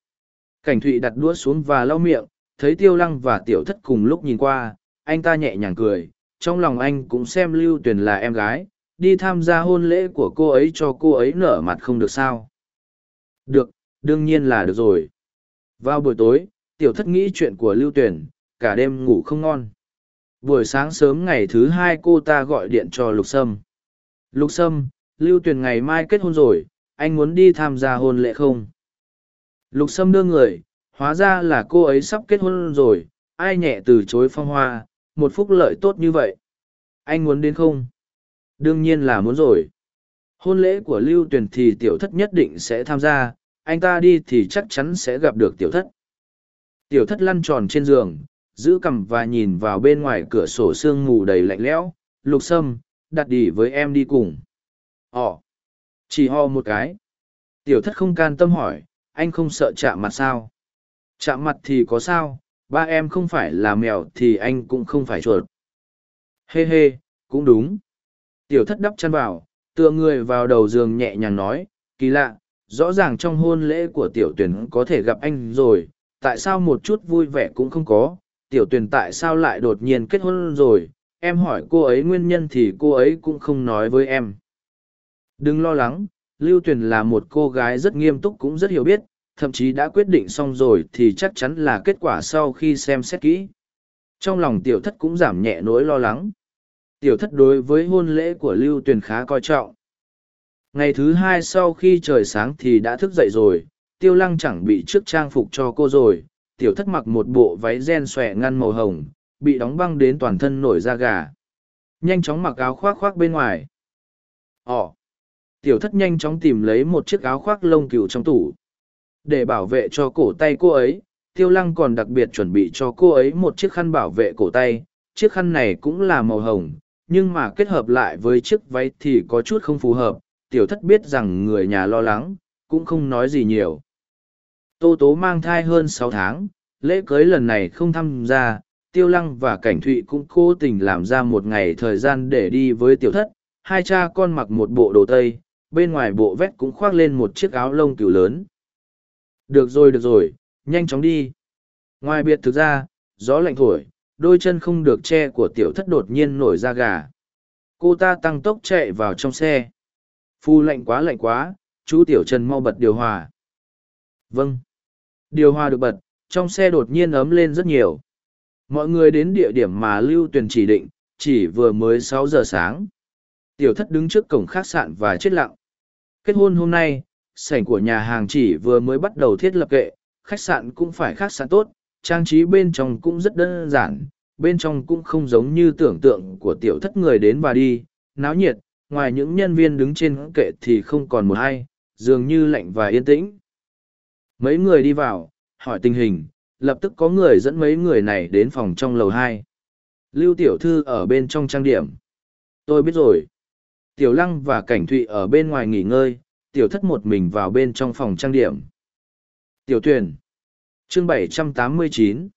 Cảnh thụy đặt đũa xuống và lau miệng, thấy tiêu lăng và tiểu thất cùng lúc nhìn qua, anh ta nhẹ nhàng cười, trong lòng anh cũng xem lưu tuyền là em gái, đi tham gia hôn lễ của cô ấy cho cô ấy nở mặt không được sao. Được, đương nhiên là được rồi. Vào buổi tối, tiểu thất nghĩ chuyện của Lưu Tuyền, cả đêm ngủ không ngon. Buổi sáng sớm ngày thứ hai cô ta gọi điện cho Lục Sâm. Lục Sâm, Lưu Tuyền ngày mai kết hôn rồi, anh muốn đi tham gia hôn lễ không? Lục Sâm đưa người, hóa ra là cô ấy sắp kết hôn rồi, ai nhẹ từ chối phong hoa, một phúc lợi tốt như vậy. Anh muốn đến không? Đương nhiên là muốn rồi. Hôn lễ của Lưu Tuyền thì tiểu thất nhất định sẽ tham gia, anh ta đi thì chắc chắn sẽ gặp được tiểu thất. Tiểu thất lăn tròn trên giường, giữ cằm và nhìn vào bên ngoài cửa sổ sương mù đầy lạnh lẽo, lục sâm, đặt đi với em đi cùng. Ồ, chỉ ho một cái. Tiểu thất không can tâm hỏi, anh không sợ chạm mặt sao? Chạm mặt thì có sao, ba em không phải là mèo thì anh cũng không phải chuột. Hê hê, cũng đúng. Tiểu thất đắp chăn vào, tựa người vào đầu giường nhẹ nhàng nói, kỳ lạ, rõ ràng trong hôn lễ của tiểu tuyển có thể gặp anh rồi tại sao một chút vui vẻ cũng không có tiểu tuyển tại sao lại đột nhiên kết hôn rồi em hỏi cô ấy nguyên nhân thì cô ấy cũng không nói với em đừng lo lắng lưu tuyền là một cô gái rất nghiêm túc cũng rất hiểu biết, thậm chí đã quyết định xong rồi thì chắc chắn là kết quả sau khi xem xét kỹ. Trong lòng tiểu thất cũng giảm nhẹ nỗi lo lắng. Tiểu thất đối với hôn lễ của lưu tuyền khá coi trọng. Ngày thứ hai sau khi trời sáng thì đã thức dậy rồi, tiêu lăng chẳng bị trước trang phục cho cô rồi. Tiểu thất mặc một bộ váy ren xòe ngăn màu hồng, bị đóng băng đến toàn thân nổi da gà. Nhanh chóng mặc áo khoác khoác bên ngoài. Ồ tiểu thất nhanh chóng tìm lấy một chiếc áo khoác lông cừu trong tủ. Để bảo vệ cho cổ tay cô ấy, tiêu lăng còn đặc biệt chuẩn bị cho cô ấy một chiếc khăn bảo vệ cổ tay. Chiếc khăn này cũng là màu hồng, nhưng mà kết hợp lại với chiếc váy thì có chút không phù hợp. Tiểu thất biết rằng người nhà lo lắng, cũng không nói gì nhiều. Tô tố mang thai hơn sáu tháng, lễ cưới lần này không tham gia. Tiêu lăng và cảnh thụy cũng cố tình làm ra một ngày thời gian để đi với tiểu thất. Hai cha con mặc một bộ đồ tây bên ngoài bộ vét cũng khoác lên một chiếc áo lông cừu lớn. Được rồi được rồi, nhanh chóng đi. Ngoài biệt thực ra, gió lạnh thổi, đôi chân không được che của tiểu thất đột nhiên nổi ra gà. Cô ta tăng tốc chạy vào trong xe. Phu lạnh quá lạnh quá, chú tiểu trần mau bật điều hòa. Vâng. Điều hòa được bật, trong xe đột nhiên ấm lên rất nhiều. Mọi người đến địa điểm mà lưu tuyền chỉ định, chỉ vừa mới sáu giờ sáng. Tiểu thất đứng trước cổng khách sạn và chết lặng kết hôn hôm nay, sảnh của nhà hàng chỉ vừa mới bắt đầu thiết lập kệ, khách sạn cũng phải khách sạn tốt, trang trí bên trong cũng rất đơn giản, bên trong cũng không giống như tưởng tượng của tiểu thất người đến và đi, náo nhiệt, ngoài những nhân viên đứng trên kệ thì không còn một ai, dường như lạnh và yên tĩnh. Mấy người đi vào, hỏi tình hình, lập tức có người dẫn mấy người này đến phòng trong lầu hai. Lưu tiểu thư ở bên trong trang điểm. Tôi biết rồi tiểu lăng và cảnh thụy ở bên ngoài nghỉ ngơi, tiểu thất một mình vào bên trong phòng trang điểm. Tiểu tuyển chương 789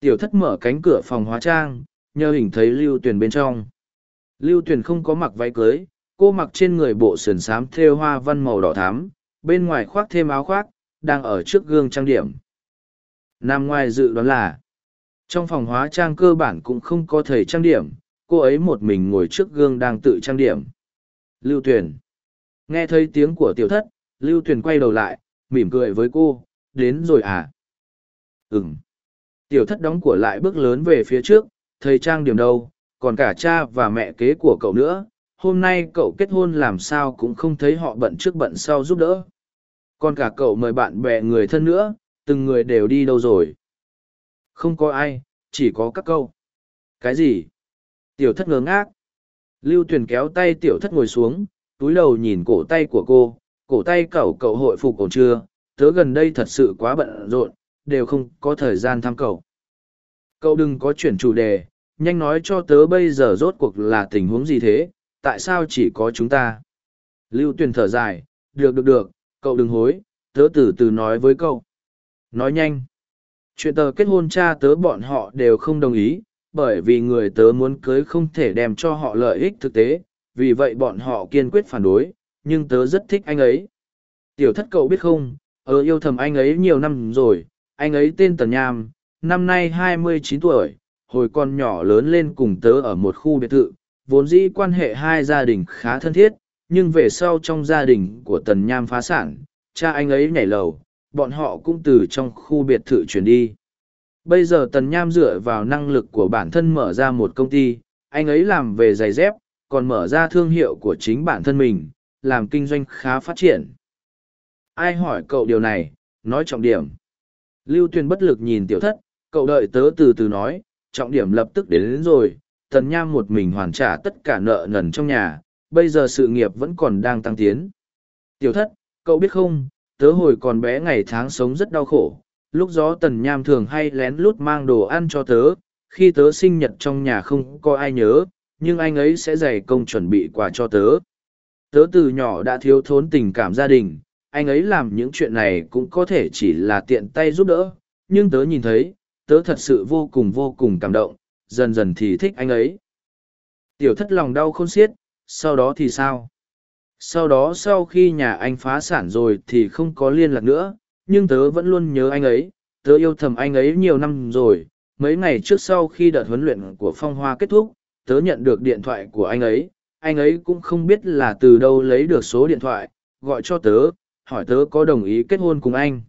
tiểu thất mở cánh cửa phòng hóa trang, nhờ hình thấy lưu tuyền bên trong. Lưu tuyền không có mặc váy cưới, cô mặc trên người bộ sườn xám thêu hoa văn màu đỏ thám bên ngoài khoác thêm áo khoác, đang ở trước gương trang điểm. Nam ngoài dự đoán là, trong phòng hóa trang cơ bản cũng không có thầy trang điểm, cô ấy một mình ngồi trước gương đang tự trang điểm lưu tuyền. Nghe thấy tiếng của tiểu thất, lưu tuyền quay đầu lại, mỉm cười với cô, đến rồi à? Ừng tiểu thất đóng của lại bước lớn về phía trước, thầy trang điểm đâu, còn cả cha và mẹ kế của cậu nữa, hôm nay cậu kết hôn làm sao cũng không thấy họ bận trước bận sau giúp đỡ. Còn cả cậu mời bạn bè người thân nữa, từng người đều đi đâu rồi? Không có ai, chỉ có các câu cái gì? Tiểu thất ngớ ngác lưu tuyền kéo tay tiểu thất ngồi xuống, túi đầu nhìn cổ tay của cô, cổ tay cậu cậu hội phục ổn chưa? Tớ gần đây thật sự quá bận rộn, đều không có thời gian thăm cậu. Cậu đừng có chuyển chủ đề, nhanh nói cho tớ bây giờ rốt cuộc là tình huống gì thế, tại sao chỉ có chúng ta? Lưu tuyền thở dài, được được được, cậu đừng hối, tớ từ từ nói với cậu. Nói nhanh. Chuyện tờ kết hôn cha tớ bọn họ đều không đồng ý bởi vì người tớ muốn cưới không thể đem cho họ lợi ích thực tế, vì vậy bọn họ kiên quyết phản đối, nhưng tớ rất thích anh ấy. Tiểu thất cậu biết không ớ yêu thầm anh ấy nhiều năm rồi, anh ấy tên tần nham, năm nay hai mươi chín tuổi, hồi còn nhỏ lớn lên cùng tớ ở một khu biệt thự, vốn dĩ quan hệ hai gia đình khá thân thiết, nhưng về sau trong gia đình của tần nham phá sản, cha anh ấy nhảy lầu, bọn họ cũng từ trong khu biệt thự chuyển đi bây giờ tần nham dựa vào năng lực của bản thân mở ra một công ty anh ấy làm về giày dép còn mở ra thương hiệu của chính bản thân mình làm kinh doanh khá phát triển. Ai hỏi cậu điều này? Nói trọng điểm. Lưu tuyền bất lực nhìn tiểu thất cậu đợi tớ từ từ nói trọng điểm lập tức đến, đến rồi tần nham một mình hoàn trả tất cả nợ nần trong nhà bây giờ sự nghiệp vẫn còn đang tăng tiến. Tiểu thất cậu biết không tớ hồi còn bé ngày tháng sống rất đau khổ lúc đó tần nham thường hay lén lút mang đồ ăn cho tớ, khi tớ sinh nhật trong nhà không có ai nhớ, nhưng anh ấy sẽ dày công chuẩn bị quà cho tớ. Tớ từ nhỏ đã thiếu thốn tình cảm gia đình, anh ấy làm những chuyện này cũng có thể chỉ là tiện tay giúp đỡ, nhưng tớ nhìn thấy, tớ thật sự vô cùng vô cùng cảm động, dần dần thì thích anh ấy. Tiểu thất lòng đau khôn xiết, sau đó thì sao? Sau đó sau khi nhà anh phá sản rồi thì không có liên lạc nữa nhưng tớ vẫn luôn nhớ anh ấy tớ yêu thầm anh ấy nhiều năm rồi mấy ngày trước sau khi đợt huấn luyện của phong hoa kết thúc tớ nhận được điện thoại của anh ấy, anh ấy cũng không biết là từ đâu lấy được số điện thoại, gọi cho tớ, hỏi tớ có đồng ý kết hôn cùng anh.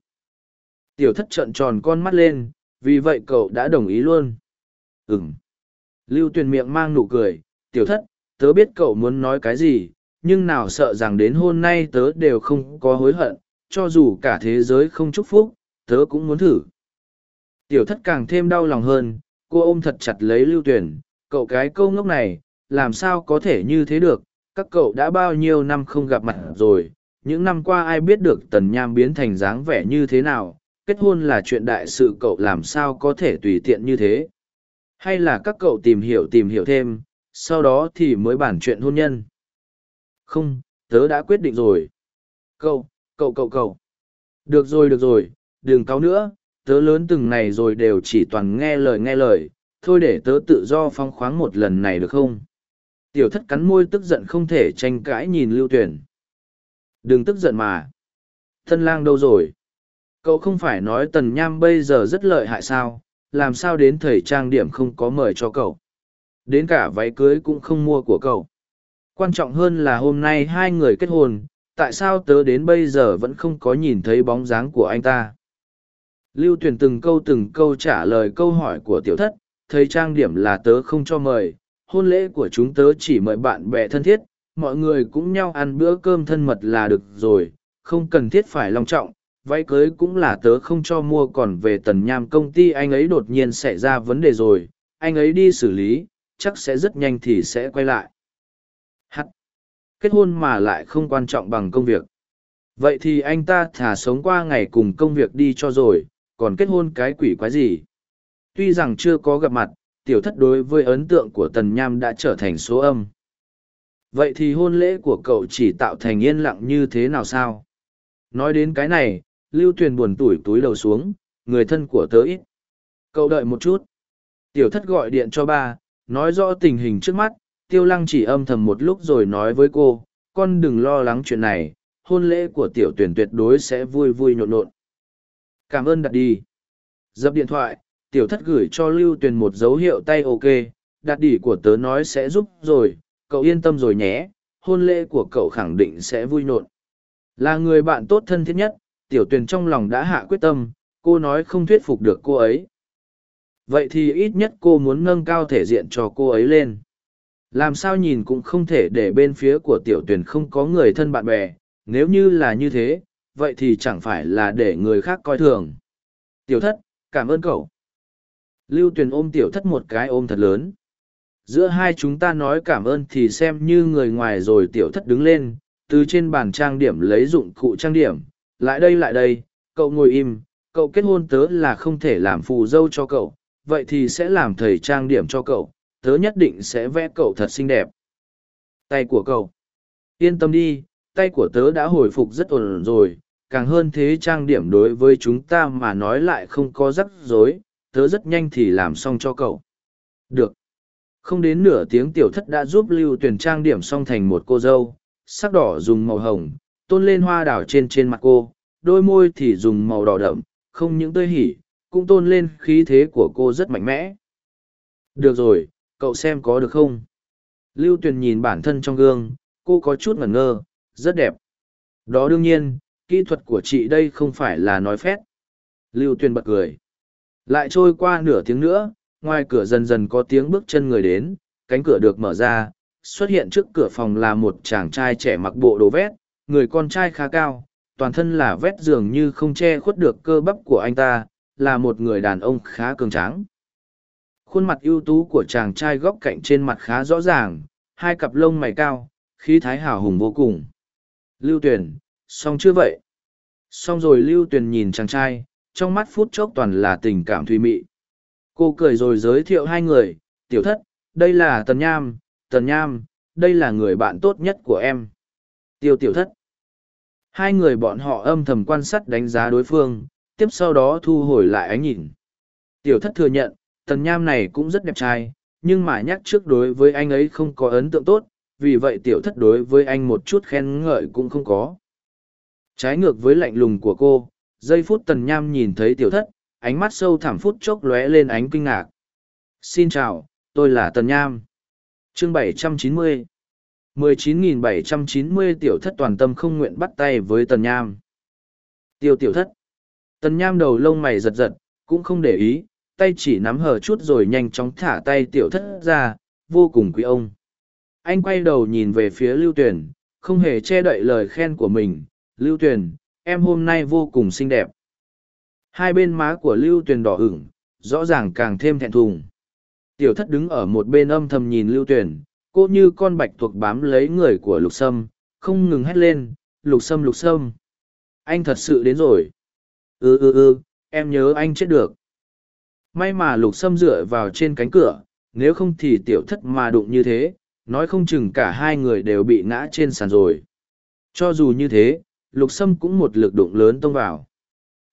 Tiểu thất trợn tròn con mắt lên, vì vậy cậu đã đồng ý luôn. Ừm. Lưu tuyền miệng mang nụ cười, tiểu thất, tớ biết cậu muốn nói cái gì, nhưng nào sợ rằng đến hôm nay tớ đều không có hối hận, cho dù cả thế giới không chúc phúc, tớ cũng muốn thử. Tiểu thất càng thêm đau lòng hơn, cô ôm thật chặt lấy lưu tuyển, cậu cái câu ngốc này, làm sao có thể như thế được, các cậu đã bao nhiêu năm không gặp mặt rồi, những năm qua ai biết được tần nham biến thành dáng vẻ như thế nào, kết hôn là chuyện đại sự cậu làm sao có thể tùy tiện như thế. Hay là các cậu tìm hiểu tìm hiểu thêm, sau đó thì mới bàn chuyện hôn nhân. Không, tớ đã quyết định rồi. Cậu, cậu cậu cậu. Được rồi được rồi, đừng cáu nữa, tớ lớn từng này rồi đều chỉ toàn nghe lời nghe lời, thôi để tớ tự do phong khoáng một lần này được không? Tiểu thất cắn môi tức giận không thể tranh cãi nhìn lưu tuyển. Đừng tức giận mà. Thân lang đâu rồi? Cậu không phải nói tần nham bây giờ rất lợi hại sao, làm sao đến thầy trang điểm không có mời cho cậu? Đến cả váy cưới cũng không mua của cậu. Quan trọng hơn là hôm nay hai người kết hôn, tại sao tớ đến bây giờ vẫn không có nhìn thấy bóng dáng của anh ta? Lưu Tuyền từng câu từng câu trả lời câu hỏi của tiểu thất, thầy trang điểm là tớ không cho mời, hôn lễ của chúng tớ chỉ mời bạn bè thân thiết, mọi người cũng nhau ăn bữa cơm thân mật là được rồi, không cần thiết phải long trọng, váy cưới cũng là tớ không cho mua còn về tần nham công ty anh ấy đột nhiên xảy ra vấn đề rồi, anh ấy đi xử lý, chắc sẽ rất nhanh thì sẽ quay lại. Kết hôn mà lại không quan trọng bằng công việc. Vậy thì anh ta thả sống qua ngày cùng công việc đi cho rồi, còn kết hôn cái quỷ quái gì? Tuy rằng chưa có gặp mặt, tiểu thất đối với ấn tượng của tần nham đã trở thành số âm. Vậy thì hôn lễ của cậu chỉ tạo thành yên lặng như thế nào sao? Nói đến cái này, lưu tuyền buồn tủi túi đầu xuống, người thân của tớ ít. Cậu đợi một chút. Tiểu thất gọi điện cho ba, nói rõ tình hình trước mắt, tiêu lăng chỉ âm thầm một lúc rồi nói với cô, con đừng lo lắng chuyện này, hôn lễ của tiểu tuyển tuyệt đối sẽ vui vui nhộn nhộn. Cảm ơn đặt đi. Dập điện thoại, tiểu thất gửi cho lưu tuyền một dấu hiệu tay ok, đặt đỉ của tớ nói sẽ giúp rồi, cậu yên tâm rồi nhé, hôn lễ của cậu khẳng định sẽ vui nhộn. Là người bạn tốt thân thiết nhất, tiểu tuyền trong lòng đã hạ quyết tâm, cô nói không thuyết phục được cô ấy. Vậy thì ít nhất cô muốn nâng cao thể diện cho cô ấy lên. Làm sao nhìn cũng không thể để bên phía của tiểu tuyền không có người thân bạn bè, nếu như là như thế, vậy thì chẳng phải là để người khác coi thường. Tiểu thất, cảm ơn cậu. Lưu tuyền ôm tiểu thất một cái ôm thật lớn. Giữa hai chúng ta nói cảm ơn thì xem như người ngoài rồi tiểu thất đứng lên, từ trên bàn trang điểm lấy dụng cụ trang điểm. Lại đây lại đây, cậu ngồi im, cậu kết hôn tớ là không thể làm phù dâu cho cậu, vậy thì sẽ làm thầy trang điểm cho cậu, tớ nhất định sẽ vẽ cậu thật xinh đẹp. Tay của cậu. Yên tâm đi, tay của tớ đã hồi phục rất ổn rồi, càng hơn thế trang điểm đối với chúng ta mà nói lại không có rắc rối, tớ rất nhanh thì làm xong cho cậu. Được. Không đến nửa tiếng tiểu thất đã giúp lưu tuyển trang điểm xong thành một cô dâu, sắc đỏ dùng màu hồng, tôn lên hoa đảo trên trên mặt cô, đôi môi thì dùng màu đỏ đậm, không những tươi hỉ, cũng tôn lên khí thế của cô rất mạnh mẽ. Được rồi, cậu xem có được không? Lưu Tuyền nhìn bản thân trong gương, cô có chút ngẩn ngơ, rất đẹp. Đó đương nhiên, kỹ thuật của chị đây không phải là nói phét. Lưu Tuyền bật cười. Lại trôi qua nửa tiếng nữa, ngoài cửa dần dần có tiếng bước chân người đến, cánh cửa được mở ra, xuất hiện trước cửa phòng là một chàng trai trẻ mặc bộ đồ vét, người con trai khá cao, toàn thân là vét dường như không che khuất được cơ bắp của anh ta, là một người đàn ông khá cường tráng. Khuôn mặt ưu tú của chàng trai góc cạnh trên mặt khá rõ ràng, hai cặp lông mày cao, khí thái hào hùng vô cùng. Lưu Tuyền, xong chưa vậy? Xong rồi Lưu Tuyền nhìn chàng trai, trong mắt phút chốc toàn là tình cảm thùy mị. Cô cười rồi giới thiệu hai người, tiểu thất, đây là Tần Nham, Tần Nham, đây là người bạn tốt nhất của em. Tiêu tiểu thất. Hai người bọn họ âm thầm quan sát đánh giá đối phương, tiếp sau đó thu hồi lại ánh nhìn. Tiểu thất thừa nhận, tần nham này cũng rất đẹp trai, nhưng mà nhắc trước đối với anh ấy không có ấn tượng tốt, vì vậy tiểu thất đối với anh một chút khen ngợi cũng không có. Trái ngược với lạnh lùng của cô, giây phút tần nham nhìn thấy tiểu thất, ánh mắt sâu thẳm phút chốc lóe lên ánh kinh ngạc. Xin chào, tôi là tần nham. chương 790 19.790 tiểu thất toàn tâm không nguyện bắt tay với tần nham. Tiêu tiểu thất. Tần nham đầu lông mày giật giật, cũng không để ý, tay chỉ nắm hờ chút rồi nhanh chóng thả tay tiểu thất ra, vô cùng quý ông. Anh quay đầu nhìn về phía lưu tuyền không hề che đậy lời khen của mình. Lưu tuyền em hôm nay vô cùng xinh đẹp. Hai bên má của lưu tuyền đỏ ửng, rõ ràng càng thêm thẹn thùng. Tiểu thất đứng ở một bên âm thầm nhìn lưu tuyền cô như con bạch tuộc bám lấy người của lục sâm không ngừng hét lên lục sâm lục sâm anh thật sự đến rồi ừ ừ ừ em nhớ anh chết được may mà lục sâm dựa vào trên cánh cửa nếu không thì tiểu thất mà đụng như thế nói không chừng cả hai người đều bị ngã trên sàn rồi. Cho dù như thế lục sâm cũng một lực đụng lớn tông vào.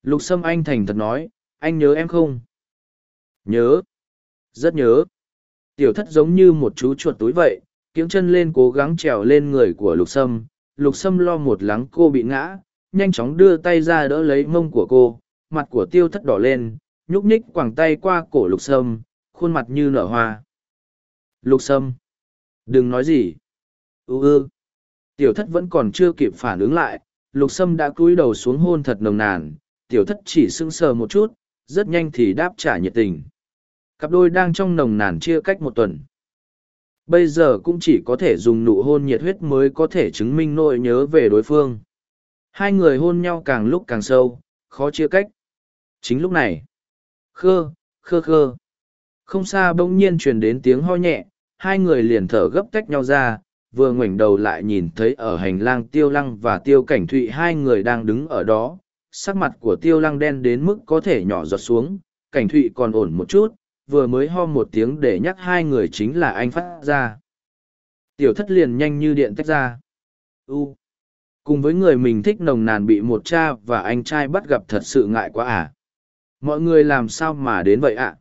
Lục sâm anh thành thật nói anh nhớ em không? Nhớ rất nhớ. Tiểu thất giống như một chú chuột túi vậy, kiếng chân lên cố gắng trèo lên người của lục sâm. Lục sâm lo một lắng cô bị ngã, nhanh chóng đưa tay ra đỡ lấy mông của cô, mặt của tiêu thất đỏ lên, nhúc nhích quẳng tay qua cổ lục sâm, khuôn mặt như nở hoa. Lục sâm, đừng nói gì. ư ư. Tiểu thất vẫn còn chưa kịp phản ứng lại, lục sâm đã cúi đầu xuống hôn thật nồng nàn, tiểu thất chỉ sưng sờ một chút, rất nhanh thì đáp trả nhiệt tình. Cặp đôi đang trong nồng nàn chia cách một tuần. Bây giờ cũng chỉ có thể dùng nụ hôn nhiệt huyết mới có thể chứng minh nỗi nhớ về đối phương. Hai người hôn nhau càng lúc càng sâu, khó chia cách. Chính lúc này, khơ, khơ khơ. Không xa bỗng nhiên truyền đến tiếng ho nhẹ, hai người liền thở gấp tách nhau ra, vừa ngoảnh đầu lại nhìn thấy ở hành lang tiêu lăng và tiêu cảnh thụy hai người đang đứng ở đó. Sắc mặt của tiêu lăng đen đến mức có thể nhỏ giọt xuống, cảnh thụy còn ổn một chút, vừa mới ho một tiếng để nhắc hai người chính là anh phát ra. Tiểu thất liền nhanh như điện tách ra. U. Cùng với người mình thích nồng nàn bị một cha và anh trai bắt gặp thật sự ngại quá à. Mọi người làm sao mà đến vậy ạ? À?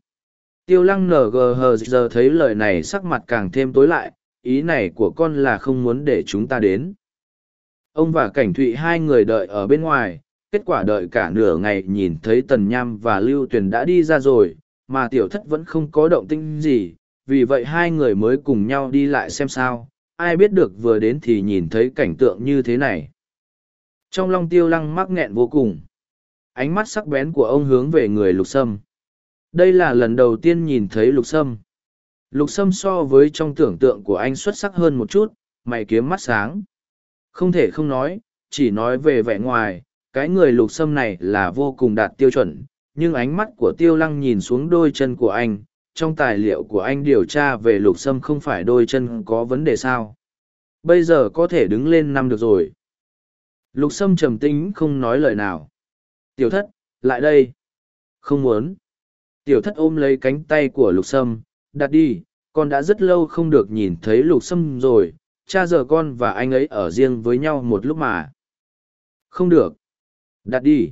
Tiêu lăng nở gờ giờ thấy lời này sắc mặt càng thêm tối lại, ý này của con là không muốn để chúng ta đến. Ông và Cảnh Thụy hai người đợi ở bên ngoài, kết quả đợi cả nửa ngày nhìn thấy Tần Nham và Lưu Tuyền đã đi ra rồi, mà tiểu thất vẫn không có động tinh gì, vì vậy hai người mới cùng nhau đi lại xem sao, ai biết được vừa đến thì nhìn thấy cảnh tượng như thế này. Trong lòng tiêu lăng mắc nghẹn vô cùng. Ánh mắt sắc bén của ông hướng về người lục sâm. Đây là lần đầu tiên nhìn thấy lục sâm. Lục sâm so với trong tưởng tượng của anh xuất sắc hơn một chút, mày kiếm mắt sáng. Không thể không nói, chỉ nói về vẻ ngoài, cái người lục sâm này là vô cùng đạt tiêu chuẩn, nhưng ánh mắt của tiêu lăng nhìn xuống đôi chân của anh trong tài liệu của anh điều tra về lục sâm không phải đôi chân có vấn đề sao bây giờ có thể đứng lên năm được rồi lục sâm trầm tính không nói lời nào tiểu thất lại đây. Không muốn. Tiểu thất ôm lấy cánh tay của lục sâm. Đặt đi con đã rất lâu không được nhìn thấy lục sâm rồi. Cha giờ con và anh ấy ở riêng với nhau một lúc mà. Không được. Đặt đi.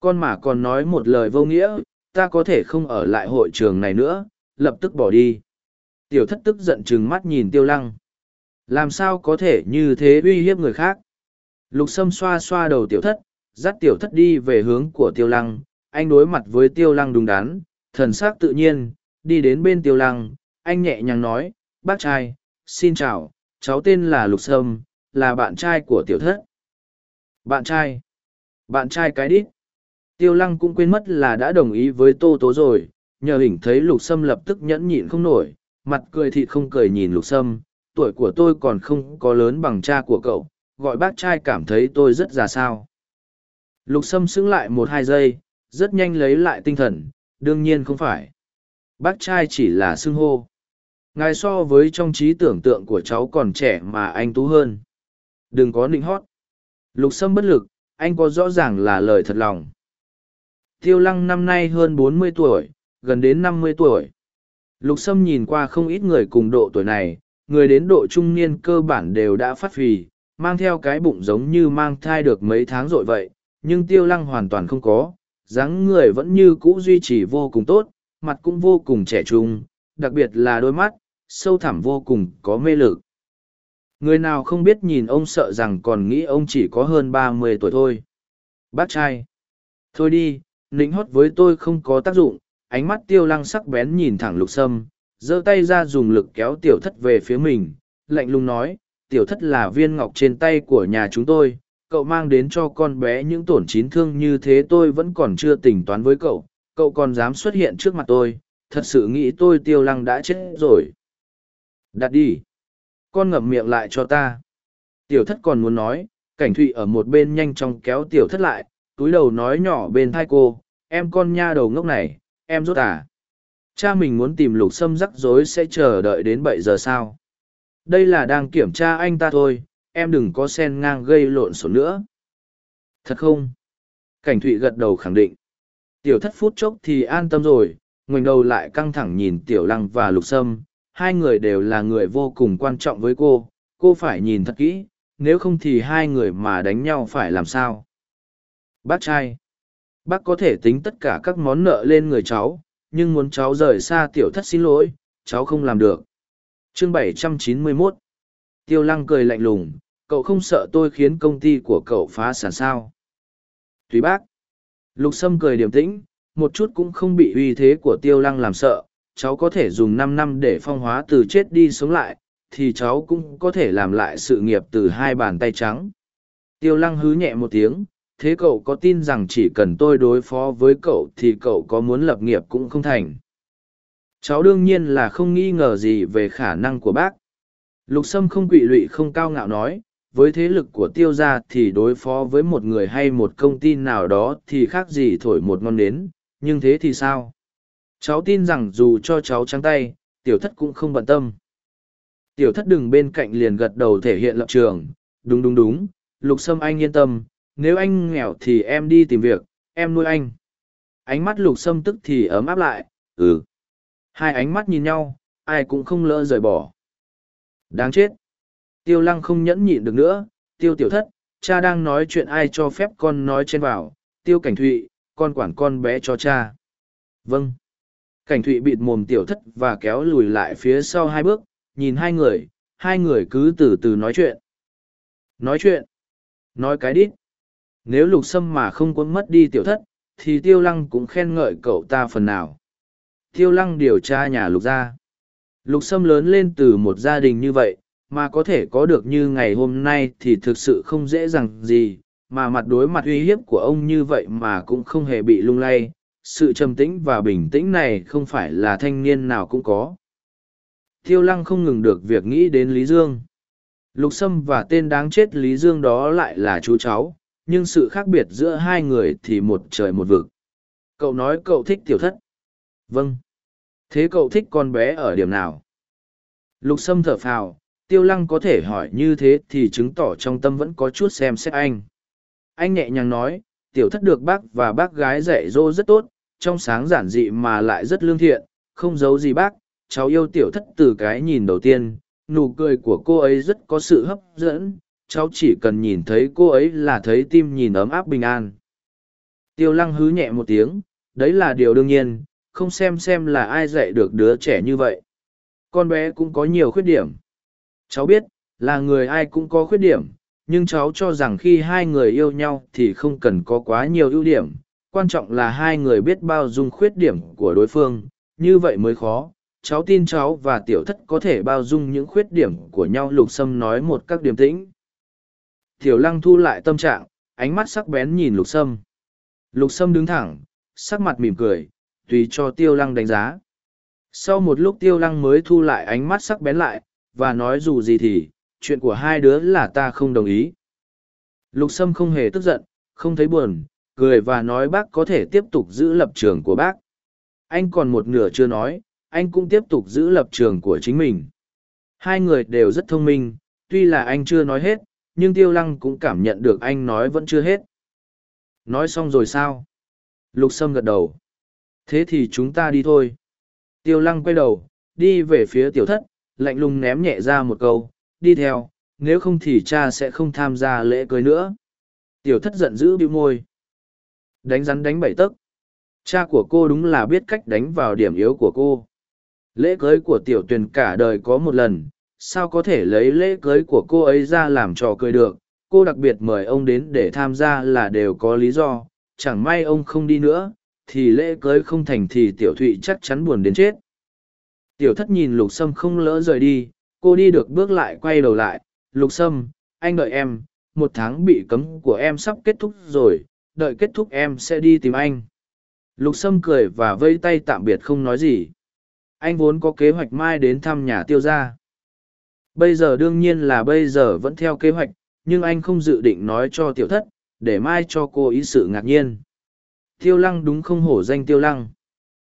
Con mà còn nói một lời vô nghĩa, ta có thể không ở lại hội trường này nữa, lập tức bỏ đi. Tiểu thất tức giận chừng mắt nhìn tiêu lăng. Làm sao có thể như thế uy hiếp người khác? Lục sâm xoa xoa đầu tiểu thất, dắt tiểu thất đi về hướng của tiêu lăng. Anh đối mặt với tiêu lăng đúng đắn, thần sắc tự nhiên, đi đến bên tiêu lăng. Anh nhẹ nhàng nói, bác trai, xin chào, cháu tên là Lục Sâm, là bạn trai của tiểu thất. Bạn trai? Bạn trai cái đít? Tiêu lăng cũng quên mất là đã đồng ý với tô tố rồi, nhờ hình thấy lục sâm lập tức nhẫn nhịn không nổi, mặt cười thịt không cười nhìn lục sâm, tuổi của tôi còn không có lớn bằng cha của cậu, gọi bác trai cảm thấy tôi rất già sao. Lục sâm xứng lại một hai giây, rất nhanh lấy lại tinh thần, đương nhiên không phải. Bác trai chỉ là xưng hô. Ngài so với trong trí tưởng tượng của cháu còn trẻ mà anh tú hơn. Đừng có nịnh hót. Lục sâm bất lực, anh có rõ ràng là lời thật lòng. Tiêu lăng năm nay hơn bốn mươi tuổi, gần đến năm mươi tuổi. Lục Sâm nhìn qua không ít người cùng độ tuổi này, người đến độ trung niên cơ bản đều đã phát phì, mang theo cái bụng giống như mang thai được mấy tháng rồi vậy, nhưng tiêu lăng hoàn toàn không có, dáng người vẫn như cũ duy trì vô cùng tốt, mặt cũng vô cùng trẻ trung, đặc biệt là đôi mắt, sâu thẳm vô cùng có mê lực. Người nào không biết nhìn ông sợ rằng còn nghĩ ông chỉ có hơn ba mươi tuổi thôi. Bác trai. Thôi đi, nịnh hót với tôi không có tác dụng ánh mắt tiêu lăng sắc bén nhìn thẳng lục sâm giơ tay ra dùng lực kéo tiểu thất về phía mình, lạnh lùng nói, tiểu thất là viên ngọc trên tay của nhà chúng tôi, cậu mang đến cho con bé những tổn chín thương như thế tôi vẫn còn chưa tính toán với cậu, cậu còn dám xuất hiện trước mặt tôi, thật sự nghĩ tôi tiêu lăng đã chết rồi. Đặt đi. Con ngậm miệng lại cho ta. Tiểu thất còn muốn nói, cảnh thụy ở một bên nhanh chóng kéo tiểu thất lại, túi đầu nói nhỏ bên thai cô, em con nha đầu ngốc này, em rốt à. Cha mình muốn tìm lục sâm rắc rối sẽ chờ đợi đến bảy giờ sao. Đây là đang kiểm tra anh ta thôi, em đừng có sen ngang gây lộn xộn nữa. Thật không? Cảnh thụy gật đầu khẳng định. Tiểu thất phút chốc thì an tâm rồi, ngoảnh đầu lại căng thẳng nhìn tiểu lăng và lục sâm. Hai người đều là người vô cùng quan trọng với cô, cô phải nhìn thật kỹ, nếu không thì hai người mà đánh nhau phải làm sao. Bác trai, bác có thể tính tất cả các món nợ lên người cháu, nhưng muốn cháu rời xa tiểu thất xin lỗi, cháu không làm được. Chương 791 Tiêu lăng cười lạnh lùng, cậu không sợ tôi khiến công ty của cậu phá sản sao. tùy bác. Lục Sâm cười điềm tĩnh, một chút cũng không bị uy thế của tiêu lăng làm sợ, cháu có thể dùng năm năm để phong hóa từ chết đi sống lại, thì cháu cũng có thể làm lại sự nghiệp từ hai bàn tay trắng. Tiêu lăng hứ nhẹ một tiếng, thế cậu có tin rằng chỉ cần tôi đối phó với cậu thì cậu có muốn lập nghiệp cũng không thành. Cháu đương nhiên là không nghi ngờ gì về khả năng của bác. Lục Sâm không quỵ lụy không cao ngạo nói, với thế lực của tiêu gia thì đối phó với một người hay một công ty nào đó thì khác gì thổi một ngon nến, nhưng thế thì sao? Cháu tin rằng dù cho cháu trắng tay, tiểu thất cũng không bận tâm. Tiểu thất đừng bên cạnh liền gật đầu thể hiện lập trường, đúng đúng đúng, lục sâm anh yên tâm, nếu anh nghèo thì em đi tìm việc, em nuôi anh. Ánh mắt lục sâm tức thì ấm áp lại, ừ. Hai ánh mắt nhìn nhau, ai cũng không lỡ rời bỏ. Đáng chết. Tiêu lăng không nhẫn nhịn được nữa, tiêu tiểu thất, cha đang nói chuyện ai cho phép con nói trên vào, tiêu cảnh thụy, con quản con bé cho cha. Vâng. Cảnh thụy bịt mồm tiểu thất và kéo lùi lại phía sau hai bước, nhìn hai người, hai người cứ từ từ nói chuyện. Nói chuyện. Nói cái đít. Nếu lục sâm mà không quấn mất đi tiểu thất, thì tiêu lăng cũng khen ngợi cậu ta phần nào. Tiêu lăng điều tra nhà lục gia. Lục sâm lớn lên từ một gia đình như vậy, mà có thể có được như ngày hôm nay thì thực sự không dễ dàng gì, mà mặt đối mặt uy hiếp của ông như vậy mà cũng không hề bị lung lay. Sự trầm tĩnh và bình tĩnh này không phải là thanh niên nào cũng có. Thiêu lăng không ngừng được việc nghĩ đến Lý Dương. Lục Sâm và tên đáng chết Lý Dương đó lại là chú cháu, nhưng sự khác biệt giữa hai người thì một trời một vực. Cậu nói cậu thích tiểu thất. Vâng. Thế cậu thích con bé ở điểm nào? Lục Sâm thở phào, tiêu lăng có thể hỏi như thế thì chứng tỏ trong tâm vẫn có chút xem xét anh. Anh nhẹ nhàng nói, tiểu thất được bác và bác gái dạy dỗ rất tốt, trong sáng giản dị mà lại rất lương thiện, không giấu gì bác, cháu yêu tiểu thất từ cái nhìn đầu tiên, nụ cười của cô ấy rất có sự hấp dẫn, cháu chỉ cần nhìn thấy cô ấy là thấy tim nhìn ấm áp bình an. Tiêu lăng hứ nhẹ một tiếng, đấy là điều đương nhiên, không xem xem là ai dạy được đứa trẻ như vậy. Con bé cũng có nhiều khuyết điểm. Cháu biết, là người ai cũng có khuyết điểm, nhưng cháu cho rằng khi hai người yêu nhau thì không cần có quá nhiều ưu điểm. Quan trọng là hai người biết bao dung khuyết điểm của đối phương, như vậy mới khó. Cháu tin cháu và tiểu thất có thể bao dung những khuyết điểm của nhau lục sâm nói một các điểm tĩnh. Tiểu lăng thu lại tâm trạng, ánh mắt sắc bén nhìn lục sâm. Lục sâm đứng thẳng, sắc mặt mỉm cười, tùy cho tiêu lăng đánh giá. Sau một lúc tiêu lăng mới thu lại ánh mắt sắc bén lại, và nói dù gì thì, chuyện của hai đứa là ta không đồng ý. Lục Sâm không hề tức giận, không thấy buồn, cười và nói bác có thể tiếp tục giữ lập trường của bác. Anh còn một nửa chưa nói, anh cũng tiếp tục giữ lập trường của chính mình. Hai người đều rất thông minh, tuy là anh chưa nói hết, nhưng Tiêu Lăng cũng cảm nhận được anh nói vẫn chưa hết. Nói xong rồi sao? Lục Sâm gật đầu. Thế thì chúng ta đi thôi. Tiêu Lăng quay đầu, đi về phía tiểu thất, lạnh lùng ném nhẹ ra một câu, đi theo, nếu không thì cha sẽ không tham gia lễ cưới nữa. Tiểu thất giận dữ bĩu môi. Đánh rắn đánh bảy tấc. Cha của cô đúng là biết cách đánh vào điểm yếu của cô. Lễ cưới của tiểu tuyền cả đời có một lần, sao có thể lấy lễ cưới của cô ấy ra làm trò cười được. Cô đặc biệt mời ông đến để tham gia là đều có lý do, chẳng may ông không đi nữa, thì lễ cưới không thành thì tiểu thụy chắc chắn buồn đến chết. Tiểu thất nhìn lục sâm không lỡ rời đi, cô đi được bước lại quay đầu lại, lục sâm, anh đợi em, một tháng bị cấm của em sắp kết thúc rồi, đợi kết thúc em sẽ đi tìm anh. Lục sâm cười và vây tay tạm biệt không nói gì. Anh vốn có kế hoạch mai đến thăm nhà tiêu gia. Bây giờ đương nhiên là bây giờ vẫn theo kế hoạch, nhưng anh không dự định nói cho tiểu thất, để mai cho cô ý sự ngạc nhiên. Tiêu lăng đúng không hổ danh tiêu lăng.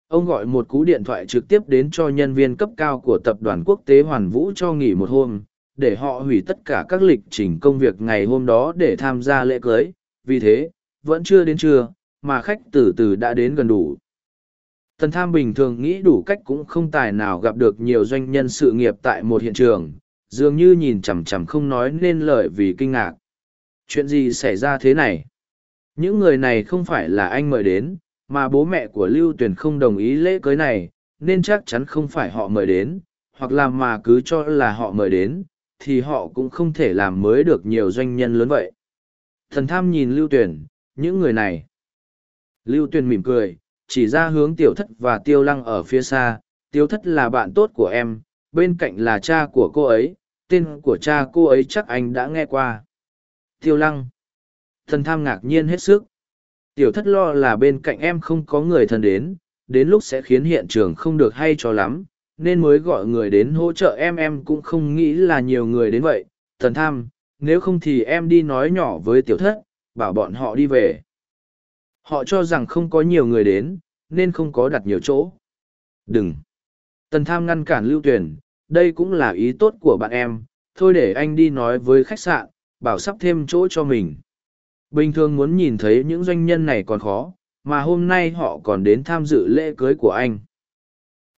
Ông gọi một cú điện thoại trực tiếp đến cho nhân viên cấp cao của tập đoàn quốc tế Hoàn Vũ cho nghỉ một hôm, để họ hủy tất cả các lịch trình công việc ngày hôm đó để tham gia lễ cưới. Vì thế, vẫn chưa đến trưa, mà khách từ từ đã đến gần đủ. Tần Tham bình thường nghĩ đủ cách cũng không tài nào gặp được nhiều doanh nhân sự nghiệp tại một hiện trường, dường như nhìn chằm chằm không nói nên lời vì kinh ngạc. Chuyện gì xảy ra thế này? Những người này không phải là anh mời đến, mà bố mẹ của Lưu Tuyền không đồng ý lễ cưới này, nên chắc chắn không phải họ mời đến, hoặc là mà cứ cho là họ mời đến, thì họ cũng không thể làm mới được nhiều doanh nhân lớn vậy. Thần tham nhìn Lưu Tuyền, những người này. Lưu Tuyền mỉm cười, chỉ ra hướng tiểu thất và tiêu lăng ở phía xa, tiêu thất là bạn tốt của em, bên cạnh là cha của cô ấy, tên của cha cô ấy chắc anh đã nghe qua. Tiêu lăng. Thần tham ngạc nhiên hết sức. Tiểu thất lo là bên cạnh em không có người thân đến, đến lúc sẽ khiến hiện trường không được hay cho lắm, nên mới gọi người đến hỗ trợ em em cũng không nghĩ là nhiều người đến vậy. Thần tham, nếu không thì em đi nói nhỏ với tiểu thất, bảo bọn họ đi về. Họ cho rằng không có nhiều người đến, nên không có đặt nhiều chỗ. Đừng! Tần tham ngăn cản lưu tuyển, đây cũng là ý tốt của bạn em, thôi để anh đi nói với khách sạn, bảo sắp thêm chỗ cho mình. Bình thường muốn nhìn thấy những doanh nhân này còn khó, mà hôm nay họ còn đến tham dự lễ cưới của anh.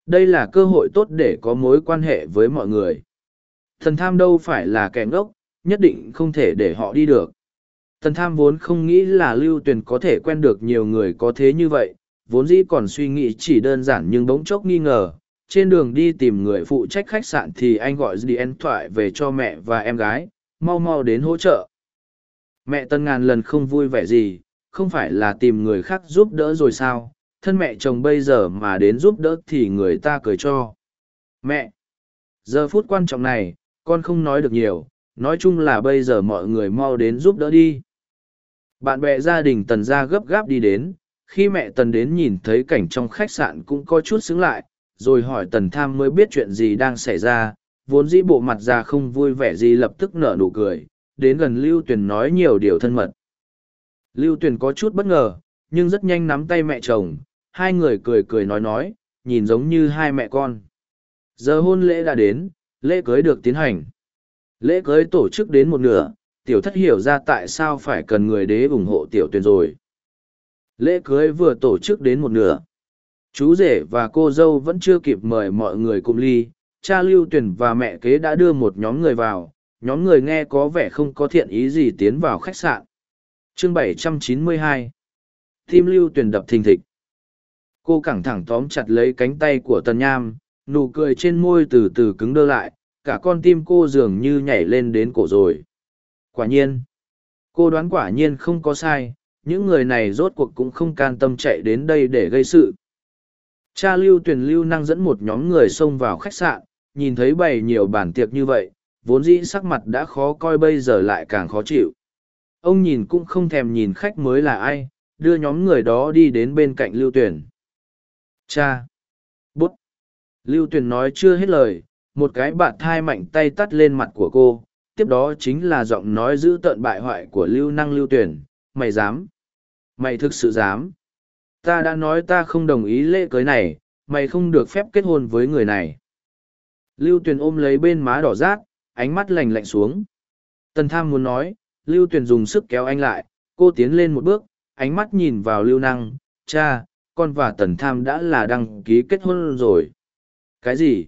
Đây là cơ hội tốt để có mối quan hệ với mọi người. Thần tham đâu phải là kẻ ngốc, nhất định không thể để họ đi được. Thần tham vốn không nghĩ là lưu tuyền có thể quen được nhiều người có thế như vậy, vốn dĩ còn suy nghĩ chỉ đơn giản nhưng bỗng chốc nghi ngờ. Trên đường đi tìm người phụ trách khách sạn thì anh gọi điện thoại về cho mẹ và em gái, mau mau đến hỗ trợ. Mẹ tân ngàn lần không vui vẻ gì, không phải là tìm người khác giúp đỡ rồi sao, thân mẹ chồng bây giờ mà đến giúp đỡ thì người ta cười cho. Mẹ! Giờ phút quan trọng này, con không nói được nhiều, nói chung là bây giờ mọi người mau đến giúp đỡ đi. Bạn bè gia đình tần gia gấp gáp đi đến, khi mẹ tần đến nhìn thấy cảnh trong khách sạn cũng có chút xứng lại, rồi hỏi tần tham mới biết chuyện gì đang xảy ra, vốn dĩ bộ mặt ra không vui vẻ gì lập tức nở nụ cười, đến gần Lưu Tuyền nói nhiều điều thân mật. Lưu Tuyền có chút bất ngờ, nhưng rất nhanh nắm tay mẹ chồng, hai người cười cười nói nói, nhìn giống như hai mẹ con. Giờ hôn lễ đã đến, lễ cưới được tiến hành. Lễ cưới tổ chức đến một nửa, tiểu thất hiểu ra tại sao phải cần người đế ủng hộ tiểu tuyền rồi. Lễ cưới vừa tổ chức đến một nửa. Chú rể và cô dâu vẫn chưa kịp mời mọi người cùng ly, cha lưu Tuyền và mẹ kế đã đưa một nhóm người vào, nhóm người nghe có vẻ không có thiện ý gì tiến vào khách sạn. Chương 792 Tim lưu tuyển đập thình thịch. Cô cẳng thẳng tóm chặt lấy cánh tay của Tần Nham, nụ cười trên môi từ từ cứng đơ lại, cả con tim cô dường như nhảy lên đến cổ rồi. Quả nhiên. Cô đoán quả nhiên không có sai, những người này rốt cuộc cũng không can tâm chạy đến đây để gây sự. Cha lưu tuyển lưu năng dẫn một nhóm người xông vào khách sạn, nhìn thấy bày nhiều bản tiệc như vậy, vốn dĩ sắc mặt đã khó coi bây giờ lại càng khó chịu. Ông nhìn cũng không thèm nhìn khách mới là ai, đưa nhóm người đó đi đến bên cạnh Lưu Tuyển. Cha! Bút! Lưu Tuyển nói chưa hết lời, một cái bạt thai mạnh tay tắt lên mặt của cô, tiếp đó chính là giọng nói giữ tợn bại hoại của Lưu Năng Lưu Tuyển. Mày dám! Mày thực sự dám! Ta đã nói ta không đồng ý lễ cưới này, mày không được phép kết hôn với người này. Lưu Tuyền ôm lấy bên má đỏ rát, ánh mắt lạnh lạnh xuống. Tần tham muốn nói, Lưu Tuyền dùng sức kéo anh lại, cô tiến lên một bước, ánh mắt nhìn vào Lưu Năng, cha, con và Tần tham đã là đăng ký kết hôn rồi. Cái gì?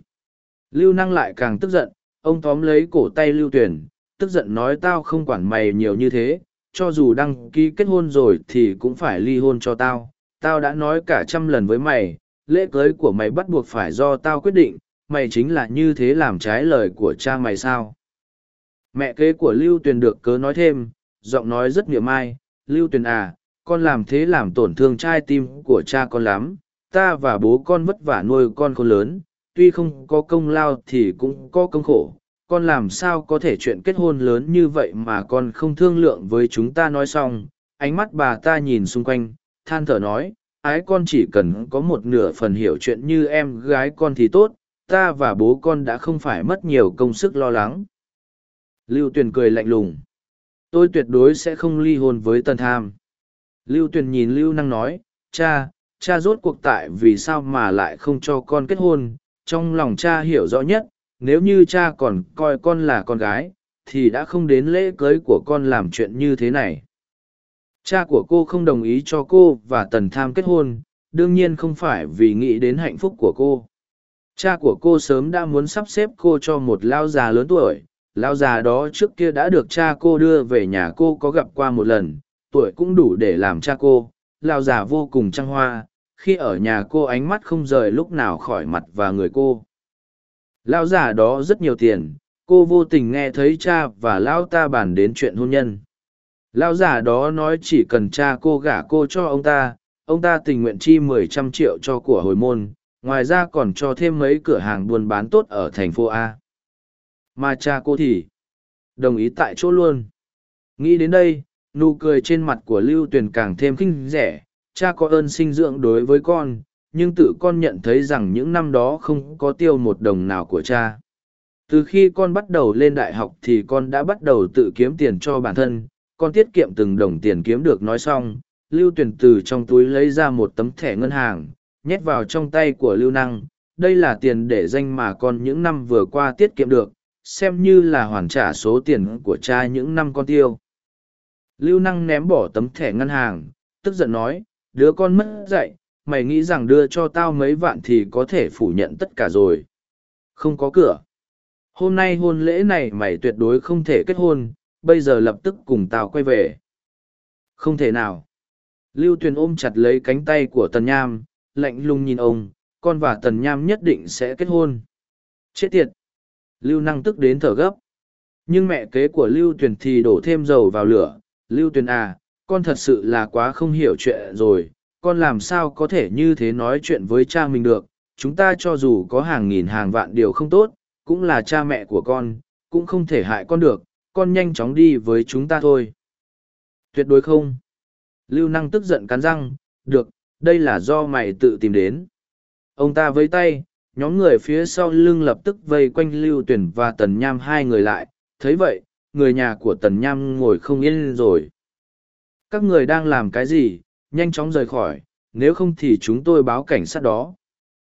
Lưu Năng lại càng tức giận, ông tóm lấy cổ tay Lưu Tuyền, tức giận nói tao không quản mày nhiều như thế, cho dù đăng ký kết hôn rồi thì cũng phải ly hôn cho tao. Tao đã nói cả trăm lần với mày, lễ cưới của mày bắt buộc phải do tao quyết định, mày chính là như thế làm trái lời của cha mày sao? Mẹ kế của lưu tuyền được cớ nói thêm, giọng nói rất miệng mai lưu tuyền à con làm thế làm tổn thương trai tim của cha con lắm, ta và bố con vất vả nuôi con con lớn, tuy không có công lao thì cũng có công khổ, con làm sao có thể chuyện kết hôn lớn như vậy mà con không thương lượng với chúng ta? Nói xong, ánh mắt bà ta nhìn xung quanh, than thở nói, ái con chỉ cần có một nửa phần hiểu chuyện như em gái con thì tốt ta và bố con đã không phải mất nhiều công sức lo lắng. Lưu tuyền cười lạnh lùng. Tôi tuyệt đối sẽ không ly hôn với Tần tham. Lưu tuyền nhìn lưu năng nói, cha cha rốt cuộc tại vì sao mà lại không cho con kết hôn? Trong lòng cha hiểu rõ nhất, nếu như cha còn coi con là con gái, thì đã không đến lễ cưới của con làm chuyện như thế này. Cha của cô không đồng ý cho cô và tần tham kết hôn, đương nhiên không phải vì nghĩ đến hạnh phúc của cô cha của cô sớm đã muốn sắp xếp cô cho một lao già lớn tuổi. Lao già đó trước kia đã được cha cô đưa về nhà cô có gặp qua một lần. Tuổi cũng đủ để làm cha cô. Lao già vô cùng trăng hoa. Khi ở nhà cô ánh mắt không rời lúc nào khỏi mặt và người cô. Lao già đó rất nhiều tiền. Cô vô tình nghe thấy cha và lão ta bàn đến chuyện hôn nhân. Lão già đó nói chỉ cần cha cô gả cô cho ông ta ông ta tình nguyện chi mười trăm triệu cho của hồi môn ngoài ra còn cho thêm mấy cửa hàng buôn bán tốt ở thành phố a. Mà cha cô thì đồng ý tại chỗ luôn. Nghĩ đến đây, nụ cười trên mặt của lưu tuyền càng thêm khinh rẻ. Cha có ơn sinh dưỡng đối với con, nhưng tự con nhận thấy rằng những năm đó không có tiêu một đồng nào của cha. Từ khi con bắt đầu lên đại học thì con đã bắt đầu tự kiếm tiền cho bản thân. Con tiết kiệm từng đồng tiền kiếm được nói xong, lưu tuyền từ trong túi lấy ra một tấm thẻ ngân hàng nhét vào trong tay của lưu năng. Đây là tiền để danh mà con những năm vừa qua tiết kiệm được, xem như là hoàn trả số tiền của cha những năm con tiêu. Lưu năng ném bỏ tấm thẻ ngân hàng, tức giận nói, đứa con mất dạy, mày nghĩ rằng đưa cho tao mấy vạn thì có thể phủ nhận tất cả rồi. Không có cửa. Hôm nay hôn lễ này mày tuyệt đối không thể kết hôn, bây giờ lập tức cùng tao quay về. Không thể nào. Lưu tuyền ôm chặt lấy cánh tay của tần nham lạnh lùng nhìn ông, con và tần nham nhất định sẽ kết hôn. Chết tiệt! Lưu năng tức đến thở gấp. Nhưng mẹ kế của lưu tuyền thì đổ thêm dầu vào lửa. Lưu tuyền à con thật sự là quá không hiểu chuyện rồi. Con làm sao có thể như thế nói chuyện với cha mình được? Chúng ta cho dù có hàng nghìn hàng vạn điều không tốt, cũng là cha mẹ của con, cũng không thể hại con được. Con nhanh chóng đi với chúng ta thôi. Tuyệt đối không. Lưu năng tức giận cắn răng. Được đây là do mày tự tìm đến. Ông ta với tay, nhóm người phía sau lưng lập tức vây quanh lưu tuyển và tần nham hai người lại. Thấy vậy, người nhà của tần nham ngồi không yên rồi. Các người đang làm cái gì? Nhanh chóng rời khỏi. Nếu không thì chúng tôi báo cảnh sát đó.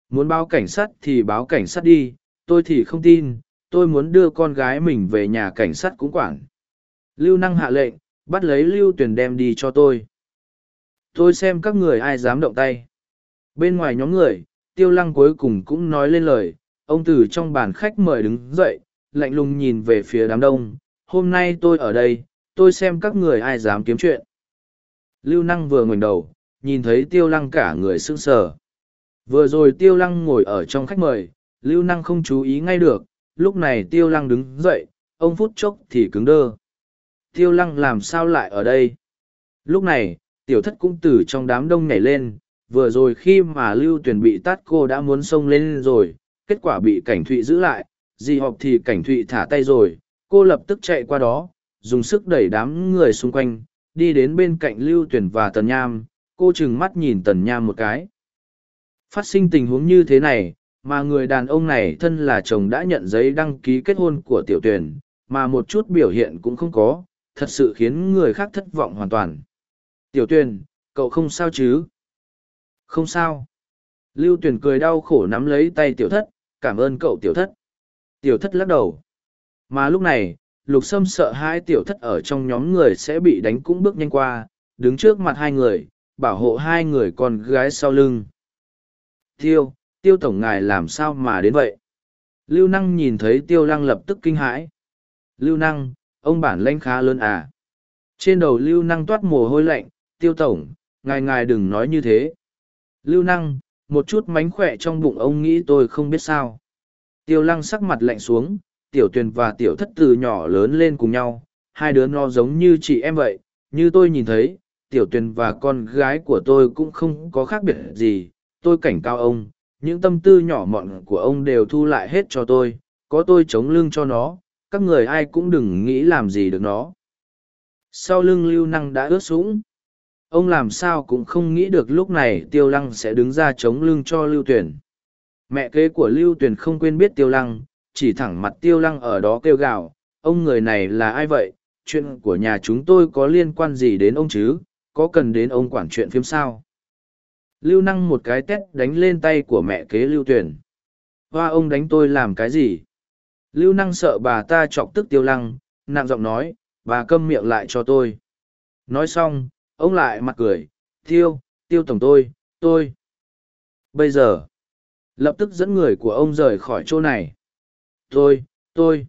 Muốn báo cảnh sát thì báo cảnh sát đi. Tôi thì không tin. Tôi muốn đưa con gái mình về nhà cảnh sát cũng quản. Lưu năng hạ lệnh, bắt lấy lưu tuyền đem đi cho tôi tôi xem các người ai dám động tay. Bên ngoài nhóm người, tiêu lăng cuối cùng cũng nói lên lời, ông từ trong bàn khách mời đứng dậy, lạnh lùng nhìn về phía đám đông, hôm nay tôi ở đây, tôi xem các người ai dám kiếm chuyện. Lưu năng vừa ngoảnh đầu, nhìn thấy tiêu lăng cả người sững sờ. Vừa rồi tiêu lăng ngồi ở trong khách mời, lưu năng không chú ý ngay được, lúc này tiêu lăng đứng dậy, ông phút chốc thì cứng đơ. Tiêu lăng làm sao lại ở đây? Lúc này tiểu thất cũng từ trong đám đông nhảy lên, vừa rồi khi mà lưu Tuyền bị tát cô đã muốn xông lên rồi, kết quả bị cảnh thụy giữ lại, dì họp thì cảnh thụy thả tay rồi, cô lập tức chạy qua đó, dùng sức đẩy đám người xung quanh, đi đến bên cạnh lưu Tuyền và tần nham, cô trừng mắt nhìn tần nham một cái. Phát sinh tình huống như thế này, mà người đàn ông này thân là chồng đã nhận giấy đăng ký kết hôn của tiểu Tuyền, mà một chút biểu hiện cũng không có, thật sự khiến người khác thất vọng hoàn toàn tiểu Tuyền, cậu không sao chứ? Không sao. Lưu Tuyền cười đau khổ nắm lấy tay tiểu thất cảm ơn cậu tiểu thất. Tiểu thất lắc đầu. Mà lúc này lục sâm sợ hai tiểu thất ở trong nhóm người sẽ bị đánh cũng bước nhanh qua đứng trước mặt hai người bảo hộ hai người con gái sau lưng. Tiêu tiêu tổng ngài làm sao mà đến vậy? Lưu năng nhìn thấy tiêu lăng lập tức kinh hãi. Lưu năng ông bản lãnh khá lớn à? Trên đầu lưu năng toát mồ hôi lạnh tiêu tổng ngài ngài đừng nói như thế. Lưu năng một chút mánh khỏe trong bụng ông nghĩ tôi không biết sao. Tiêu lăng sắc mặt lạnh xuống tiểu tuyền và tiểu thất từ nhỏ lớn lên cùng nhau hai đứa nó giống như chị em vậy. Như tôi nhìn thấy tiểu tuyền và con gái của tôi cũng không có khác biệt gì. Tôi cảnh cáo ông những tâm tư nhỏ mọn của ông đều thu lại hết cho tôi, có tôi chống lưng cho nó, các người ai cũng đừng nghĩ làm gì được nó. Sau lưng lưu năng đã ướt sũng. Ông làm sao cũng không nghĩ được lúc này tiêu lăng sẽ đứng ra chống lưng cho lưu tuyển. Mẹ kế của lưu tuyển không quên biết tiêu lăng, chỉ thẳng mặt tiêu lăng ở đó kêu gào, ông người này là ai vậy, chuyện của nhà chúng tôi có liên quan gì đến ông chứ, có cần đến ông quản chuyện phim sao? Lưu năng một cái tét đánh lên tay của mẹ kế lưu tuyển. Hoa ông đánh tôi làm cái gì? Lưu năng sợ bà ta chọc tức tiêu lăng, nặng giọng nói, bà câm miệng lại cho tôi. Nói xong, ông lại mặt cười, tiêu, tiêu tổng tôi, tôi. Bây giờ, lập tức dẫn người của ông rời khỏi chỗ này. Tôi, tôi.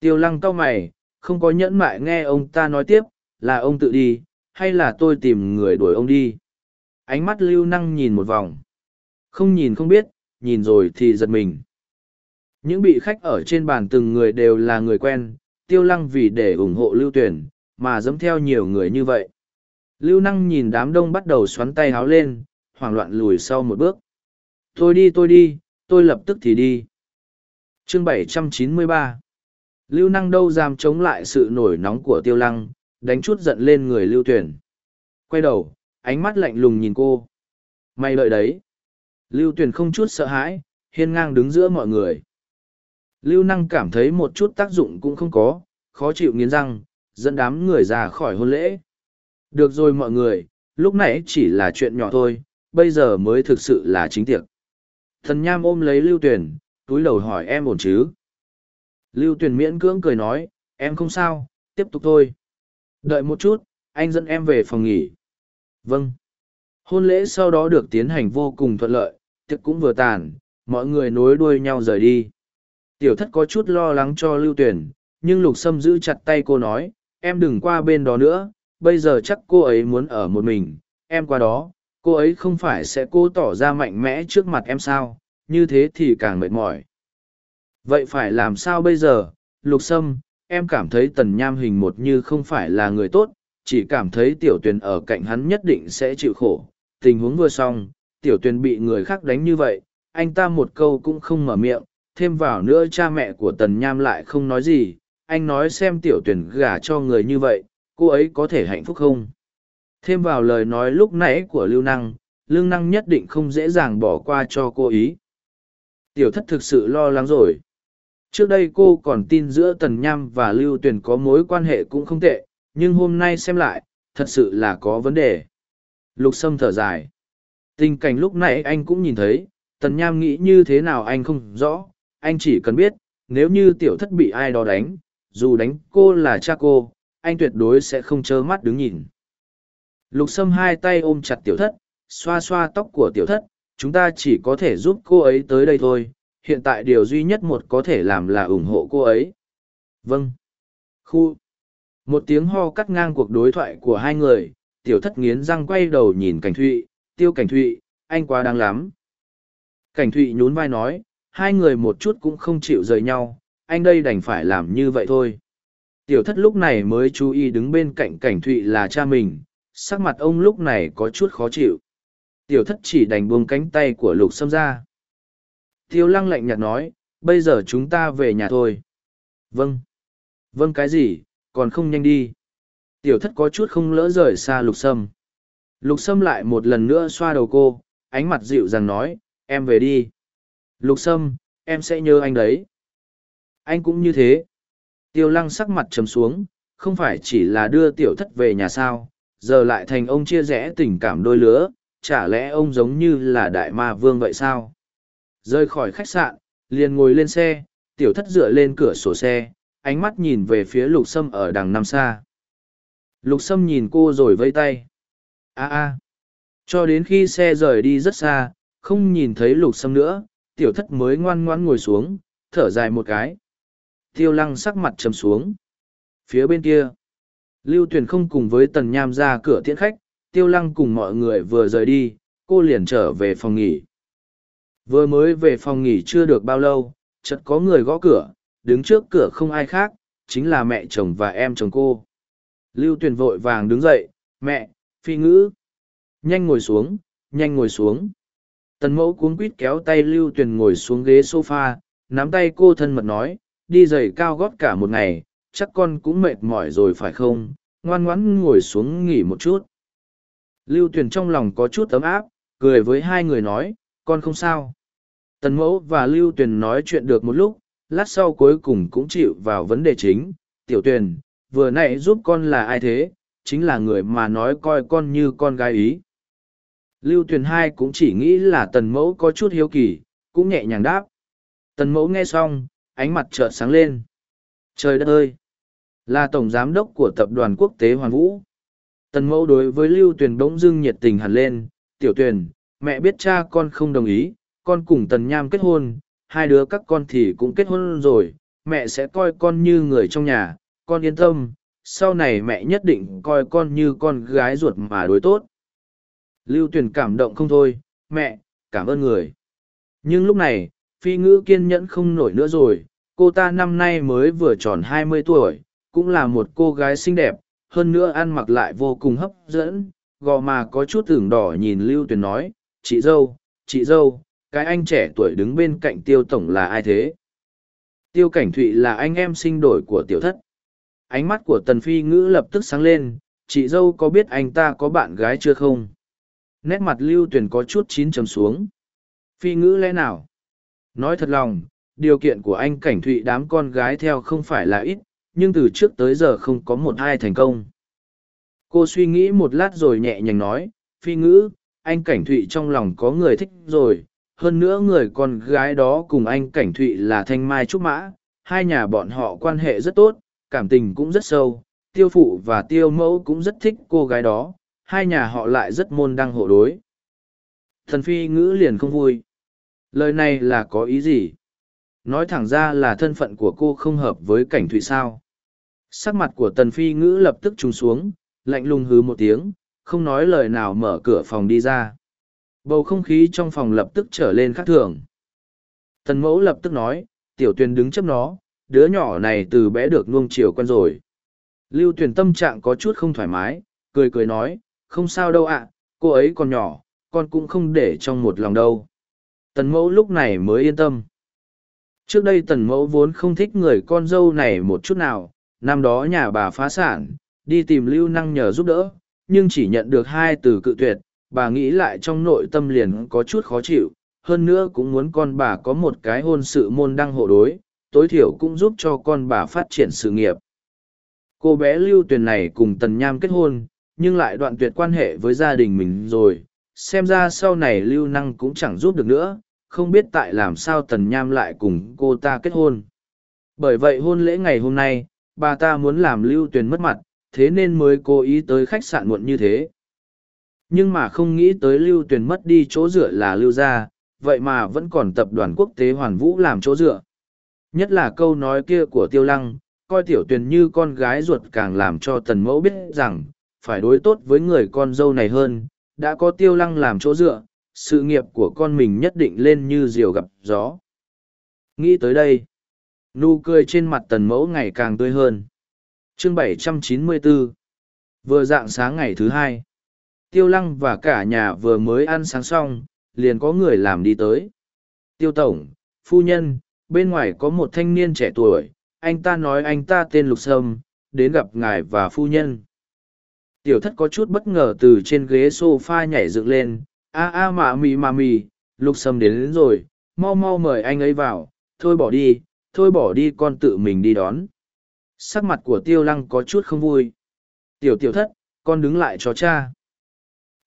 Tiêu lăng cau mày, không có nhẫn mại nghe ông ta nói tiếp, là ông tự đi, hay là tôi tìm người đuổi ông đi. Ánh mắt lưu năng nhìn một vòng. Không nhìn không biết, nhìn rồi thì giật mình. Những bị khách ở trên bàn từng người đều là người quen, tiêu lăng vì để ủng hộ lưu tuyển, mà dẫm theo nhiều người như vậy. Lưu năng nhìn đám đông bắt đầu xoắn tay háo lên, hoảng loạn lùi sau một bước. Tôi đi tôi đi, tôi lập tức thì đi. Chương 793 Lưu năng đâu dám chống lại sự nổi nóng của tiêu lăng, đánh chút giận lên người lưu tuyển. Quay đầu, ánh mắt lạnh lùng nhìn cô. Mày lợi đấy. Lưu tuyển không chút sợ hãi, hiên ngang đứng giữa mọi người. Lưu năng cảm thấy một chút tác dụng cũng không có, khó chịu nghiến răng, dẫn đám người ra khỏi hôn lễ. Được rồi mọi người, lúc nãy chỉ là chuyện nhỏ thôi, bây giờ mới thực sự là chính tiệc. Thần nham ôm lấy lưu Tuyền, túi đầu hỏi em ổn chứ. Lưu Tuyền miễn cưỡng cười nói, em không sao, tiếp tục thôi. Đợi một chút, anh dẫn em về phòng nghỉ. Vâng. Hôn lễ sau đó được tiến hành vô cùng thuận lợi, tiệc cũng vừa tàn, mọi người nối đuôi nhau rời đi. Tiểu thất có chút lo lắng cho lưu Tuyền, nhưng lục sâm giữ chặt tay cô nói, em đừng qua bên đó nữa, bây giờ chắc cô ấy muốn ở một mình, em qua đó, cô ấy không phải sẽ cố tỏ ra mạnh mẽ trước mặt em sao, như thế thì càng mệt mỏi. Vậy phải làm sao bây giờ, lục sâm, em cảm thấy tần nham hình một như không phải là người tốt, chỉ cảm thấy tiểu tuyền ở cạnh hắn nhất định sẽ chịu khổ. Tình huống vừa xong, tiểu tuyền bị người khác đánh như vậy, anh ta một câu cũng không mở miệng, thêm vào nữa cha mẹ của tần nham lại không nói gì, anh nói xem tiểu tuyển gả cho người như vậy, cô ấy có thể hạnh phúc không? Thêm vào lời nói lúc nãy của Lưu Năng, Lương Năng nhất định không dễ dàng bỏ qua cho cô ý. Tiểu thất thực sự lo lắng rồi. Trước đây cô còn tin giữa Tần Nham và Lưu Tuyền có mối quan hệ cũng không tệ, nhưng hôm nay xem lại, thật sự là có vấn đề. Lục Sâm thở dài. Tình cảnh lúc nãy anh cũng nhìn thấy, Tần Nham nghĩ như thế nào anh không rõ, anh chỉ cần biết, nếu như tiểu thất bị ai đó đánh, dù đánh cô là cha cô, anh tuyệt đối sẽ không trơ mắt đứng nhìn. Lục Sâm hai tay ôm chặt tiểu thất, xoa xoa tóc của tiểu thất, chúng ta chỉ có thể giúp cô ấy tới đây thôi, hiện tại điều duy nhất một có thể làm là ủng hộ cô ấy. Vâng. Khu. Một tiếng ho cắt ngang cuộc đối thoại của hai người, tiểu thất nghiến răng quay đầu nhìn cảnh thụy, tiêu cảnh thụy, anh quá đáng lắm. Cảnh thụy nhún vai nói, hai người một chút cũng không chịu rời nhau, anh đây đành phải làm như vậy thôi. Tiểu thất lúc này mới chú ý đứng bên cạnh cảnh thụy là cha mình, sắc mặt ông lúc này có chút khó chịu. Tiểu thất chỉ đành buông cánh tay của lục xâm ra. Tiêu lăng lạnh nhạt nói, bây giờ chúng ta về nhà thôi. Vâng. Vâng cái gì, còn không nhanh đi. Tiểu thất có chút không lỡ rời xa lục sâm. Lục sâm lại một lần nữa xoa đầu cô, ánh mặt dịu dàng nói, em về đi. Lục sâm, em sẽ nhớ anh đấy. Anh cũng như thế. Tiêu lăng sắc mặt trầm xuống, không phải chỉ là đưa tiểu thất về nhà sao, giờ lại thành ông chia rẽ tình cảm đôi lứa, chả lẽ ông giống như là đại ma vương vậy sao? Rơi khỏi khách sạn, liền ngồi lên xe, tiểu thất dựa lên cửa sổ xe, ánh mắt nhìn về phía lục sâm ở đằng năm xa. Lục sâm nhìn cô rồi vây tay. a a cho đến khi xe rời đi rất xa, không nhìn thấy lục sâm nữa, tiểu thất mới ngoan ngoan ngồi xuống, thở dài một cái. Tiêu lăng sắc mặt trầm xuống. Phía bên kia, Lưu Tuyền không cùng với Tần Nham ra cửa tiễn khách, Tiêu lăng cùng mọi người vừa rời đi, cô liền trở về phòng nghỉ. Vừa mới về phòng nghỉ chưa được bao lâu, chợt có người gõ cửa, đứng trước cửa không ai khác, chính là mẹ chồng và em chồng cô. Lưu Tuyền vội vàng đứng dậy, mẹ, phi ngữ. Nhanh ngồi xuống, nhanh ngồi xuống. tần mẫu cuống quít kéo tay lưu tuyền ngồi xuống ghế sofa nắm tay cô thân mật nói đi giày cao gót cả một ngày, chắc con cũng mệt mỏi rồi phải không? Ngoan ngoãn ngồi xuống nghỉ một chút. Lưu tuyền trong lòng có chút ấm áp, cười với hai người nói, con không sao. Tần mẫu và lưu tuyền nói chuyện được một lúc, lát sau cuối cùng cũng chịu vào vấn đề chính. Tiểu tuyền, vừa nãy giúp con là ai thế? Chính là người mà nói coi con như con gái ý. Lưu tuyền hai cũng chỉ nghĩ là tần mẫu có chút hiếu kỳ, cũng nhẹ nhàng đáp. Tần mẫu nghe xong ánh mặt chợt sáng lên. Trời đất ơi! Là tổng giám đốc của tập đoàn quốc tế hoàn vũ. Tần mẫu đối với lưu tuyền bỗng dưng nhiệt tình hẳn lên. Tiểu tuyền, mẹ biết cha con không đồng ý, con cùng tần nham kết hôn, hai đứa các con thì cũng kết hôn rồi, mẹ sẽ coi con như người trong nhà, con yên tâm, sau này mẹ nhất định coi con như con gái ruột mà đối tốt. Lưu tuyền cảm động không thôi, mẹ, cảm ơn người. Nhưng lúc này phi ngữ kiên nhẫn không nổi nữa rồi, cô ta năm nay mới vừa tròn hai mươi tuổi, cũng là một cô gái xinh đẹp, hơn nữa ăn mặc lại vô cùng hấp dẫn, gò mà có chút tưởng đỏ nhìn lưu tuyền nói, chị dâu chị dâu, cái anh trẻ tuổi đứng bên cạnh tiêu tổng là ai thế? Tiêu cảnh thụy là anh em sinh đổi của tiểu thất. Ánh mắt của tần phi ngữ lập tức sáng lên, chị dâu có biết anh ta có bạn gái chưa không? Nét mặt lưu tuyền có chút chín trầm xuống. Phi ngữ lẽ nào? Nói thật lòng, điều kiện của anh cảnh thụy đám con gái theo không phải là ít, nhưng từ trước tới giờ không có một ai thành công. Cô suy nghĩ một lát rồi nhẹ nhàng nói, phi ngữ, anh cảnh thụy trong lòng có người thích rồi, hơn nữa người con gái đó cùng anh cảnh thụy là thanh mai trúc mã, hai nhà bọn họ quan hệ rất tốt, cảm tình cũng rất sâu, tiêu phụ và tiêu mẫu cũng rất thích cô gái đó, hai nhà họ lại rất môn đăng hộ đối. Thần phi ngữ liền không vui lời này là có ý gì? Nói thẳng ra là thân phận của cô không hợp với cảnh thụy sao. Sắc mặt của tần phi ngữ lập tức trùng xuống, lạnh lùng hứ một tiếng, không nói lời nào mở cửa phòng đi ra. Bầu không khí trong phòng lập tức trở lên khác thường. Tần mẫu lập tức nói, tiểu tuyền đứng chấp nó, đứa nhỏ này từ bé được nuông chiều quen rồi. Lưu tuyền tâm trạng có chút không thoải mái, cười cười nói, không sao đâu ạ, cô ấy còn nhỏ, con cũng không để trong một lòng đâu tần mẫu lúc này mới yên tâm. Trước đây tần mẫu vốn không thích người con dâu này một chút nào, năm đó nhà bà phá sản, đi tìm lưu năng nhờ giúp đỡ, nhưng chỉ nhận được hai từ cự tuyệt, bà nghĩ lại trong nội tâm liền có chút khó chịu, hơn nữa cũng muốn con bà có một cái hôn sự môn đăng hộ đối, tối thiểu cũng giúp cho con bà phát triển sự nghiệp. Cô bé lưu tuyền này cùng tần nham kết hôn, nhưng lại đoạn tuyệt quan hệ với gia đình mình rồi, xem ra sau này lưu năng cũng chẳng giúp được nữa không biết tại làm sao tần nham lại cùng cô ta kết hôn. Bởi vậy hôn lễ ngày hôm nay, bà ta muốn làm lưu tuyền mất mặt, thế nên mới cố ý tới khách sạn muộn như thế. Nhưng mà không nghĩ tới lưu tuyền mất đi chỗ dựa là lưu gia, vậy mà vẫn còn tập đoàn quốc tế hoàn vũ làm chỗ dựa. Nhất là câu nói kia của tiêu lăng, coi tiểu tuyền như con gái ruột càng làm cho tần mẫu biết rằng, phải đối tốt với người con dâu này hơn, đã có tiêu lăng làm chỗ dựa sự nghiệp của con mình nhất định lên như diều gặp gió. Nghĩ tới đây, nụ cười trên mặt tần mẫu ngày càng tươi hơn. Chương 794 vừa dạng sáng ngày thứ hai, tiêu lăng và cả nhà vừa mới ăn sáng xong, liền có người làm đi tới. Tiêu tổng, phu nhân, bên ngoài có một thanh niên trẻ tuổi, anh ta nói anh ta tên lục sâm, đến gặp ngài và phu nhân. Tiểu thất có chút bất ngờ từ trên ghế sofa nhảy dựng lên a a mạ mì mạ mì lục sâm đến, đến rồi mau mau mời anh ấy vào thôi bỏ đi thôi bỏ đi con tự mình đi đón. Sắc mặt của tiêu lăng có chút không vui. Tiểu tiểu thất con đứng lại cho cha.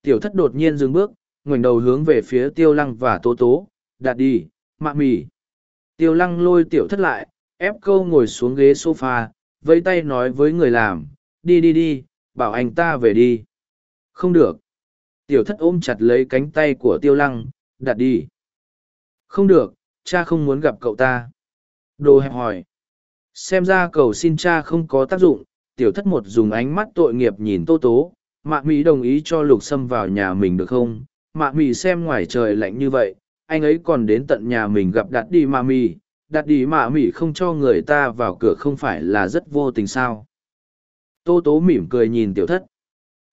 Tiểu thất đột nhiên dừng bước ngoảnh đầu hướng về phía tiêu lăng và tố tố đạt đi mạ mì. Tiêu lăng lôi tiểu thất lại ép câu ngồi xuống ghế s o f a vẫy tay nói với người làm đi đi đi bảo anh ta về đi. Không được tiểu thất ôm chặt lấy cánh tay của tiêu lăng, đặt đi. Không được, cha không muốn gặp cậu ta. Đồ hẹp hòi xem ra cầu xin cha không có tác dụng. Tiểu thất một dùng ánh mắt tội nghiệp nhìn tô tố. Mạ mỹ đồng ý cho lục sâm vào nhà mình được không? Mạ mỹ xem ngoài trời lạnh như vậy, anh ấy còn đến tận nhà mình gặp đặt đi mạ mỹ đặt đi mạ mỹ không cho người ta vào cửa không phải là rất vô tình sao? Tô tố mỉm cười nhìn tiểu thất.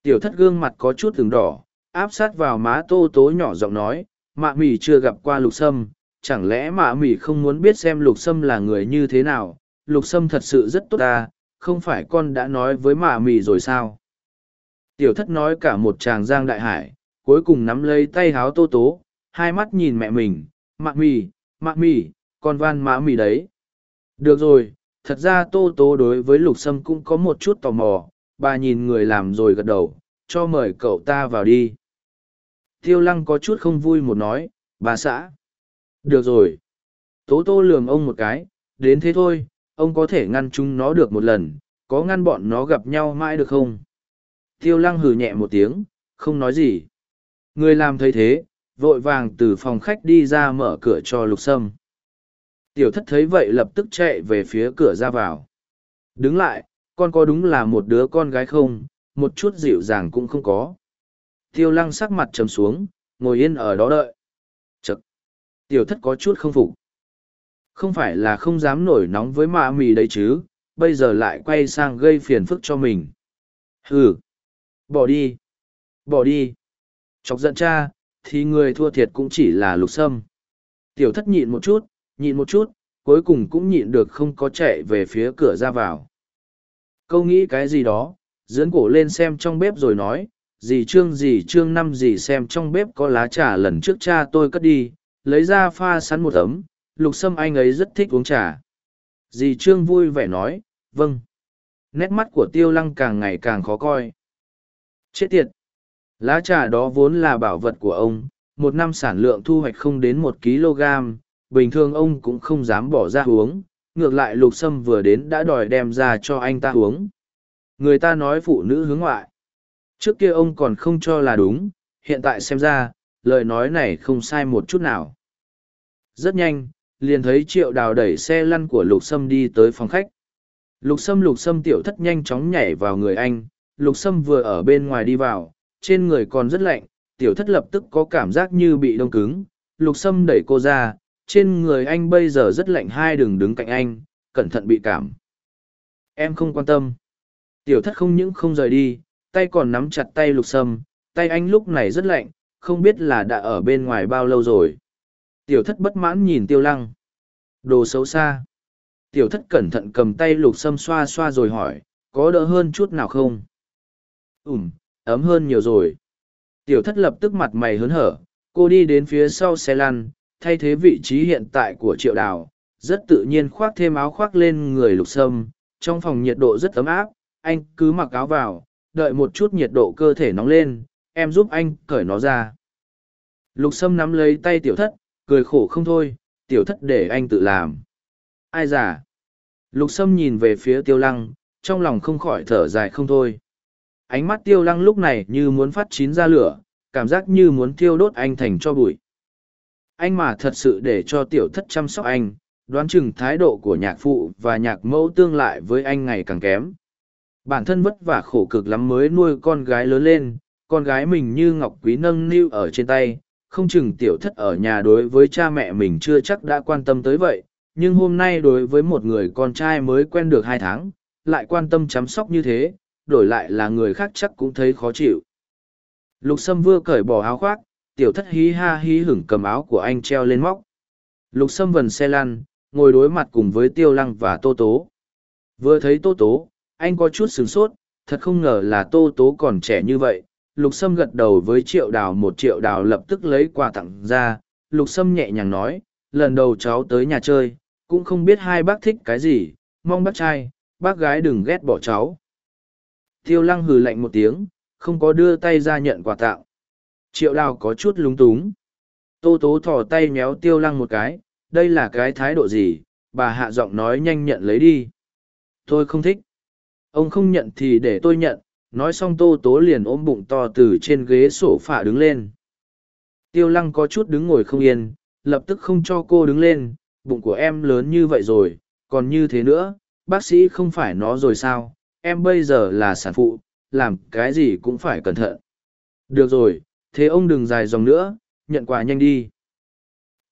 Tiểu thất gương mặt có chút từng đỏ áp sát vào má tô tố nhỏ giọng nói, mạ mỉ chưa gặp qua lục sâm, chẳng lẽ mạ mỉ không muốn biết xem lục sâm là người như thế nào? Lục sâm thật sự rất tốt ta, không phải con đã nói với mạ mỉ rồi sao? Tiểu thất nói cả một chàng giang đại hải, cuối cùng nắm lấy tay háo tô tố, hai mắt nhìn mẹ mình, mạ mỉ mạ mỉ con van mạ mỉ đấy. Được rồi, thật ra tô tố đối với lục sâm cũng có một chút tò mò, bà nhìn người làm rồi gật đầu, cho mời cậu ta vào đi tiêu lăng có chút không vui một nói, bà xã. Được rồi. Tố tô lường ông một cái, đến thế thôi, ông có thể ngăn chúng nó được một lần, có ngăn bọn nó gặp nhau mãi được không? Tiêu lăng hừ nhẹ một tiếng, không nói gì. Người làm thấy thế, vội vàng từ phòng khách đi ra mở cửa cho lục sâm. Tiểu thất thấy vậy lập tức chạy về phía cửa ra vào. Đứng lại, con có đúng là một đứa con gái không? Một chút dịu dàng cũng không có tiêu lăng sắc mặt trầm xuống, ngồi yên ở đó đợi. Chật tiểu thất có chút không phục. Không phải là không dám nổi nóng với mạ mì đấy chứ, bây giờ lại quay sang gây phiền phức cho mình. Ừ bỏ đi. Bỏ đi. Chọc giận cha, thì người thua thiệt cũng chỉ là lục sâm. Tiểu thất nhịn một chút, nhịn một chút, cuối cùng cũng nhịn được không có chạy về phía cửa ra vào. Câu nghĩ cái gì đó dưỡn cổ lên xem trong bếp rồi nói dì trương dì trương năm dì xem trong bếp có lá trà lần trước cha tôi cất đi, lấy ra pha sắn một ấm lục sâm anh ấy rất thích uống trà. Dì trương vui vẻ nói vâng. Nét mắt của tiêu lăng càng ngày càng khó coi. Chết tiệt! Lá trà đó vốn là bảo vật của ông, một năm sản lượng thu hoạch không đến một kg, bình thường ông cũng không dám bỏ ra uống, ngược lại lục sâm vừa đến đã đòi đem ra cho anh ta uống. Người ta nói phụ nữ hướng ngoại trước kia ông còn không cho là đúng, hiện tại xem ra, lời nói này không sai một chút nào. Rất nhanh, liền thấy triệu đào đẩy xe lăn của lục sâm đi tới phòng khách. Lục sâm lục sâm tiểu thất nhanh chóng nhảy vào người anh. Lục sâm vừa ở bên ngoài đi vào, trên người còn rất lạnh, tiểu thất lập tức có cảm giác như bị đông cứng. Lục sâm đẩy cô ra, trên người anh bây giờ rất lạnh hai đừng đứng cạnh anh, cẩn thận bị cảm. Em không quan tâm. Tiểu thất không những không rời đi tay còn nắm chặt tay lục sâm, tay anh lúc này rất lạnh, không biết là đã ở bên ngoài bao lâu rồi. Tiểu thất bất mãn nhìn tiêu lăng. Đồ xấu xa. Tiểu thất cẩn thận cầm tay lục sâm xoa xoa rồi hỏi, có đỡ hơn chút nào không? Ùm ấm hơn nhiều rồi. Tiểu thất lập tức mặt mày hớn hở, cô đi đến phía sau xe lăn, thay thế vị trí hiện tại của triệu đào, rất tự nhiên khoác thêm áo khoác lên người lục sâm, trong phòng nhiệt độ rất ấm áp, anh cứ mặc áo vào đợi một chút nhiệt độ cơ thể nóng lên, em giúp anh cởi nó ra. Lục sâm nắm lấy tay tiểu thất, cười khổ không thôi, tiểu thất để anh tự làm. Ai già? Lục sâm nhìn về phía tiêu lăng, trong lòng không khỏi thở dài không thôi. Ánh mắt tiêu lăng lúc này như muốn phát chín ra lửa, cảm giác như muốn thiêu đốt anh thành cho bụi. Anh mà thật sự để cho tiểu thất chăm sóc anh, đoán chừng thái độ của nhạc phụ và nhạc mẫu tương lại với anh ngày càng kém bản thân vất vả khổ cực lắm mới nuôi con gái lớn lên, con gái mình như ngọc quý nâng niu ở trên tay, không chừng tiểu thất ở nhà đối với cha mẹ mình chưa chắc đã quan tâm tới vậy, nhưng hôm nay đối với một người con trai mới quen được hai tháng, lại quan tâm chăm sóc như thế, đổi lại là người khác chắc cũng thấy khó chịu. Lục sâm vừa cởi bỏ áo khoác, tiểu thất hí ha hí hửng cầm áo của anh treo lên móc. Lục sâm vần xe lăn, ngồi đối mặt cùng với tiêu lăng và tô tố. Vừa thấy tô tố anh có chút sửng sốt, thật không ngờ là tô tố còn trẻ như vậy. Lục sâm gật đầu với triệu đào, một triệu đào lập tức lấy quà tặng ra. Lục sâm nhẹ nhàng nói, lần đầu cháu tới nhà chơi, cũng không biết hai bác thích cái gì, mong bác trai, bác gái đừng ghét bỏ cháu. Tiêu lăng hừ lạnh một tiếng, không có đưa tay ra nhận quà tặng. Triệu đào có chút lúng túng. Tô tố thò tay méo tiêu lăng một cái, đây là cái thái độ gì? Bà hạ giọng nói nhanh nhận lấy đi. Tôi không thích ông không nhận thì để tôi nhận, nói xong tô tố liền ôm bụng to từ trên ghế sổ phả đứng lên. Tiêu lăng có chút đứng ngồi không yên, lập tức không cho cô đứng lên, bụng của em lớn như vậy rồi, còn như thế nữa, bác sĩ không phải nó rồi sao, em bây giờ là sản phụ, làm cái gì cũng phải cẩn thận. Được rồi, thế ông đừng dài dòng nữa, nhận quà nhanh đi.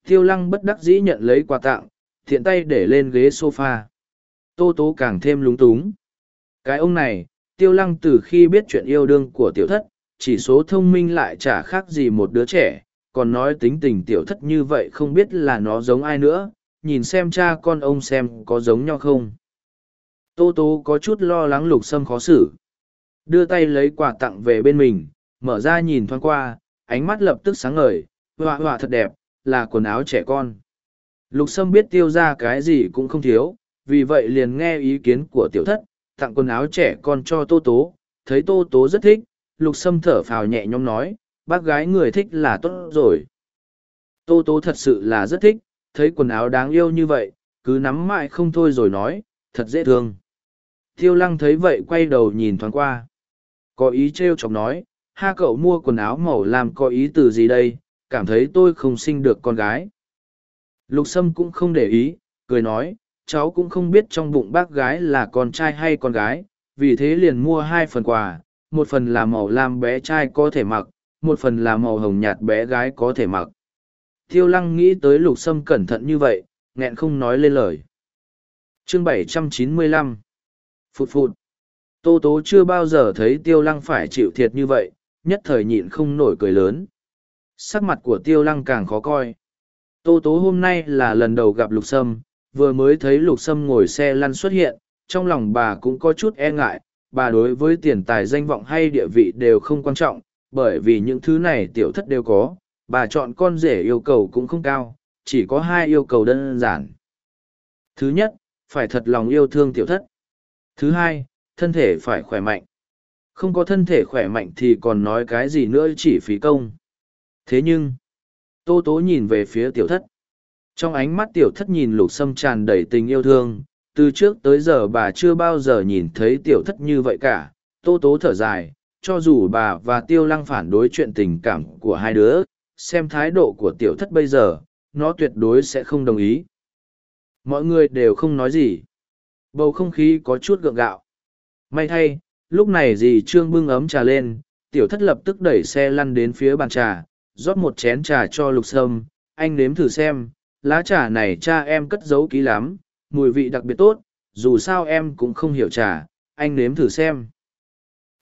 Tiêu lăng bất đắc dĩ nhận lấy quà tặng, thiện tay để lên ghế s o f a tô tố càng thêm lúng túng cái ông này tiêu lăng từ khi biết chuyện yêu đương của tiểu thất chỉ số thông minh lại chả khác gì một đứa trẻ còn nói tính tình tiểu thất như vậy không biết là nó giống ai nữa, nhìn xem cha con ông xem có giống nhau không. Tô Tố có chút lo lắng lục sâm khó xử. Đưa tay lấy quà tặng về bên mình, mở ra nhìn thoáng qua, ánh mắt lập tức sáng ngời, họa họa thật đẹp, là quần áo trẻ con. Lục Sâm biết tiêu ra cái gì cũng không thiếu, vì vậy liền nghe ý kiến của tiểu thất, tặng quần áo trẻ con cho Tô Tố, thấy Tô Tố rất thích, Lục Sâm thở phào nhẹ nhõm nói, bác gái người thích là tốt rồi. Tô Tố thật sự là rất thích, thấy quần áo đáng yêu như vậy, cứ nắm mãi không thôi rồi nói, thật dễ thương. Tiêu lăng thấy vậy quay đầu nhìn thoáng qua. Có ý trêu chọc nói, ha cậu mua quần áo màu làm có ý từ gì đây, cảm thấy tôi không sinh được con gái. Lục Sâm cũng không để ý, cười nói, cháu cũng không biết trong bụng bác gái là con trai hay con gái, vì thế liền mua hai phần quà, một phần là màu lam bé trai có thể mặc, một phần là màu hồng nhạt bé gái có thể mặc. Tiêu lăng nghĩ tới lục sâm cẩn thận như vậy, nghẹn không nói lên lời. Chương 795 Phụt phụt Tô tố chưa bao giờ thấy tiêu lăng phải chịu thiệt như vậy, nhất thời nhịn không nổi cười lớn. Sắc mặt của tiêu lăng càng khó coi. Tô tố hôm nay là lần đầu gặp lục sâm, vừa mới thấy lục sâm ngồi xe lăn xuất hiện, trong lòng bà cũng có chút e ngại, bà đối với tiền tài danh vọng hay địa vị đều không quan trọng, bởi vì những thứ này tiểu thất đều có, bà chọn con rể yêu cầu cũng không cao, chỉ có hai yêu cầu đơn giản. Thứ nhất, phải thật lòng yêu thương tiểu thất. Thứ hai, thân thể phải khỏe mạnh. Không có thân thể khỏe mạnh thì còn nói cái gì nữa chỉ phí công. Thế nhưng, Tô Tố nhìn về phía tiểu thất. Trong ánh mắt tiểu thất nhìn lục sâm tràn đầy tình yêu thương, từ trước tới giờ bà chưa bao giờ nhìn thấy tiểu thất như vậy cả. Tô Tố thở dài, cho dù bà và tiêu lăng phản đối chuyện tình cảm của hai đứa, xem thái độ của tiểu thất bây giờ, nó tuyệt đối sẽ không đồng ý. Mọi người đều không nói gì. Bầu không khí có chút gượng gạo. May thay, lúc này dì Trương bưng ấm trà lên, tiểu thất lập tức đẩy xe lăn đến phía bàn trà, rót một chén trà cho lục sâm, anh nếm thử xem, lá trà này cha em cất giấu kỹ lắm, mùi vị đặc biệt tốt, dù sao em cũng không hiểu trà, anh nếm thử xem.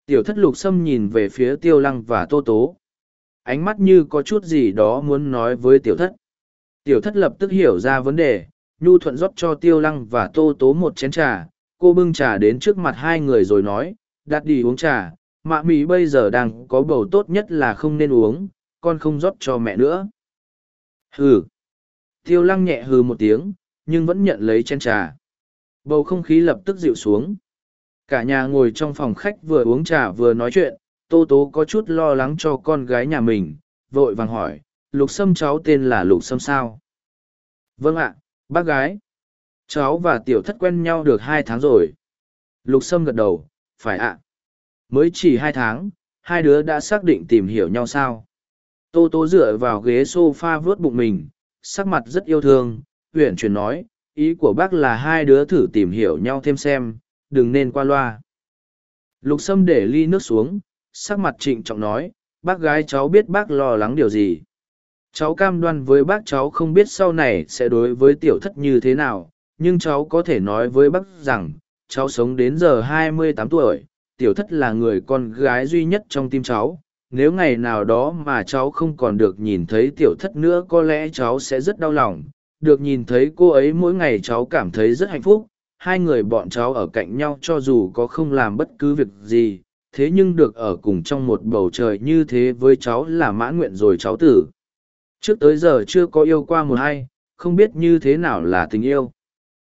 Tiểu thất lục sâm nhìn về phía tiêu lăng và tô tố. Ánh mắt như có chút gì đó muốn nói với tiểu thất. Tiểu thất lập tức hiểu ra vấn đề, nhu thuận rót cho tiêu lăng và tô tố một chén trà. Cô bưng trà đến trước mặt hai người rồi nói, đặt đi uống trà, mạ mì bây giờ đang có bầu tốt nhất là không nên uống, con không rót cho mẹ nữa. Hừ. Tiêu lăng nhẹ hừ một tiếng, nhưng vẫn nhận lấy chén trà. Bầu không khí lập tức dịu xuống. Cả nhà ngồi trong phòng khách vừa uống trà vừa nói chuyện, Tô Tố có chút lo lắng cho con gái nhà mình, vội vàng hỏi, Lục Sâm cháu tên là Lục Sâm sao? Vâng ạ, bác gái. Cháu và tiểu thất quen nhau được hai tháng rồi. Lục Sâm gật đầu, phải ạ. Mới chỉ hai tháng, hai đứa đã xác định tìm hiểu nhau sao? Tô Tố dựa vào ghế sofa vớt bụng mình, sắc mặt rất yêu thương, huyện chuyển nói, ý của bác là hai đứa thử tìm hiểu nhau thêm xem, đừng nên qua loa. Lục Sâm để ly nước xuống, sắc mặt trịnh trọng nói, bác gái cháu biết bác lo lắng điều gì. Cháu cam đoan với bác cháu không biết sau này sẽ đối với tiểu thất như thế nào, nhưng cháu có thể nói với bác rằng, cháu sống đến giờ hai mươi tám tuổi, tiểu thất là người con gái duy nhất trong tim cháu. Nếu ngày nào đó mà cháu không còn được nhìn thấy tiểu thất nữa có lẽ cháu sẽ rất đau lòng. Được nhìn thấy cô ấy mỗi ngày cháu cảm thấy rất hạnh phúc, hai người bọn cháu ở cạnh nhau cho dù có không làm bất cứ việc gì thế nhưng được ở cùng trong một bầu trời như thế với cháu là mãn nguyện rồi cháu tử. Trước tới giờ chưa có yêu qua một ai không biết như thế nào là tình yêu.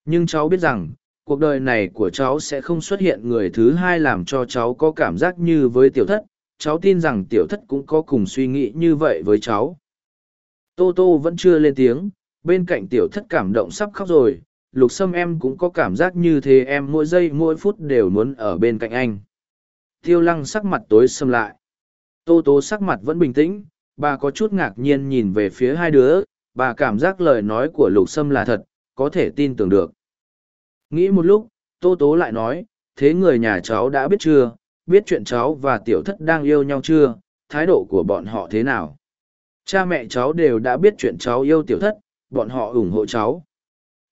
Nhưng cháu biết rằng cuộc đời này của cháu sẽ không xuất hiện người thứ hai làm cho cháu có cảm giác như với tiểu thất cháu tin rằng tiểu thất cũng có cùng suy nghĩ như vậy với cháu. Tô tô vẫn chưa lên tiếng, bên cạnh tiểu thất cảm động sắp khóc rồi, lục sâm em cũng có cảm giác như thế em mỗi giây mỗi phút đều muốn ở bên cạnh anh. Tiêu lăng sắc mặt tối xâm lại. Tô tô sắc mặt vẫn bình tĩnh, bà có chút ngạc nhiên nhìn về phía hai đứa, bà cảm giác lời nói của lục sâm là thật, có thể tin tưởng được. Nghĩ một lúc, tô tố lại nói, thế người nhà cháu đã biết chưa? Biết chuyện cháu và tiểu thất đang yêu nhau chưa thái độ của bọn họ thế nào cha mẹ cháu đều đã biết chuyện cháu yêu tiểu thất bọn họ ủng hộ cháu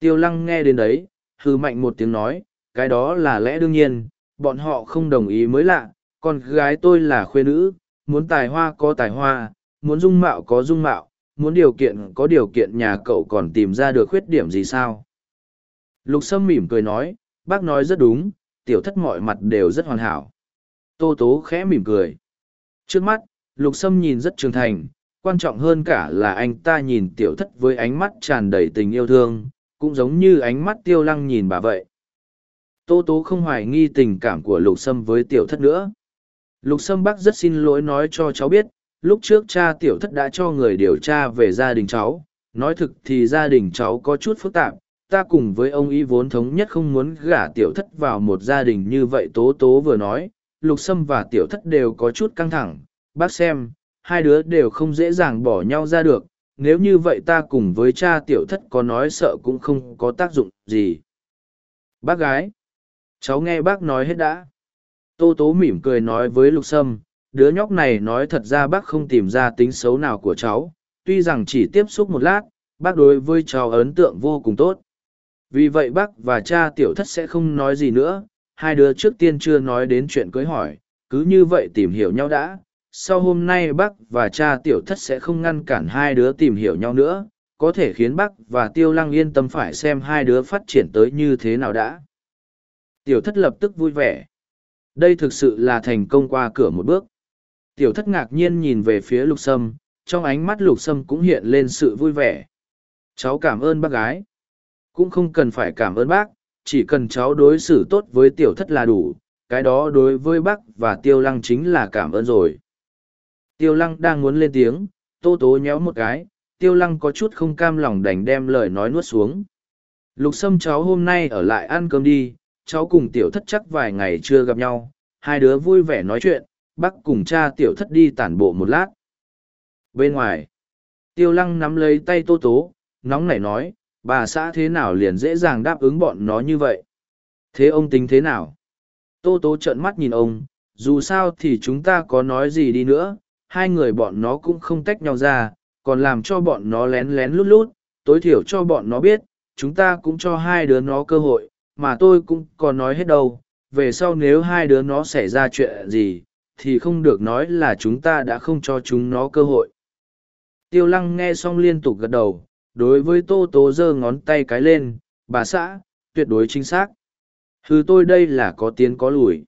Tiêu lăng nghe đến đấy, hư mạnh một tiếng nói, cái đó là lẽ đương nhiên, bọn họ không đồng ý mới lạ, con gái tôi là khuê nữ, muốn tài hoa có tài hoa, muốn dung mạo có dung mạo, muốn điều kiện có điều kiện nhà cậu còn tìm ra được khuyết điểm gì sao? Lục Sâm mỉm cười nói, bác nói rất đúng, tiểu thất mọi mặt đều rất hoàn hảo. Tô Tố khẽ mỉm cười. Trước mắt, Lục Sâm nhìn rất trưởng thành, quan trọng hơn cả là anh ta nhìn tiểu thất với ánh mắt tràn đầy tình yêu thương, cũng giống như ánh mắt tiêu lăng nhìn bà vậy. Tô Tố không hoài nghi tình cảm của Lục Sâm với tiểu thất nữa. Lục Sâm bác rất xin lỗi nói cho cháu biết, lúc trước cha tiểu thất đã cho người điều tra về gia đình cháu. Nói thực thì gia đình cháu có chút phức tạp, ta cùng với ông ý vốn thống nhất không muốn gả tiểu thất vào một gia đình như vậy tố tố vừa nói lục sâm và tiểu thất đều có chút căng thẳng. Bác xem, hai đứa đều không dễ dàng bỏ nhau ra được. Nếu như vậy ta cùng với cha tiểu thất có nói sợ cũng không có tác dụng gì. Bác gái, cháu nghe bác nói hết đã. Tô tố mỉm cười nói với lục sâm, đứa nhóc này nói thật ra bác không tìm ra tính xấu nào của cháu. Tuy rằng chỉ tiếp xúc một lát, bác đối với cháu ấn tượng vô cùng tốt. Vì vậy bác và cha tiểu thất sẽ không nói gì nữa hai đứa trước tiên chưa nói đến chuyện cưới hỏi cứ như vậy tìm hiểu nhau đã sau hôm nay bác và cha tiểu thất sẽ không ngăn cản hai đứa tìm hiểu nhau nữa có thể khiến bác và tiêu lăng yên tâm phải xem hai đứa phát triển tới như thế nào đã. Tiểu thất lập tức vui vẻ. Đây thực sự là thành công qua cửa một bước. Tiểu thất ngạc nhiên nhìn về phía lục sâm trong ánh mắt lục sâm cũng hiện lên sự vui vẻ. Cháu cảm ơn bác gái. Cũng không cần phải cảm ơn bác, chỉ cần cháu đối xử tốt với tiểu thất là đủ, cái đó đối với bác và tiêu lăng chính là cảm ơn rồi. Tiêu lăng đang muốn lên tiếng, tô tố nhéo một cái, tiêu lăng có chút không cam lòng đành đem lời nói nuốt xuống. Lục sâm cháu hôm nay ở lại ăn cơm đi, cháu cùng tiểu thất chắc vài ngày chưa gặp nhau, hai đứa vui vẻ nói chuyện, bác cùng cha tiểu thất đi tản bộ một lát. Bên ngoài, tiêu lăng nắm lấy tay tô tố, nóng nảy nói, bà xã thế nào liền dễ dàng đáp ứng bọn nó như vậy? Thế ông tính thế nào? Tô tố trợn mắt nhìn ông, dù sao thì chúng ta có nói gì đi nữa, hai người bọn nó cũng không tách nhau ra, còn làm cho bọn nó lén lén lút lút, tối thiểu cho bọn nó biết, chúng ta cũng cho hai đứa nó cơ hội, mà tôi cũng còn nói hết đâu, về sau nếu hai đứa nó xảy ra chuyện gì, thì không được nói là chúng ta đã không cho chúng nó cơ hội. Tiêu lăng nghe xong liên tục gật đầu đối với tô tố giơ ngón tay cái lên, bà xã, tuyệt đối chính xác. Hừ, tôi đây là có tiến có lùi.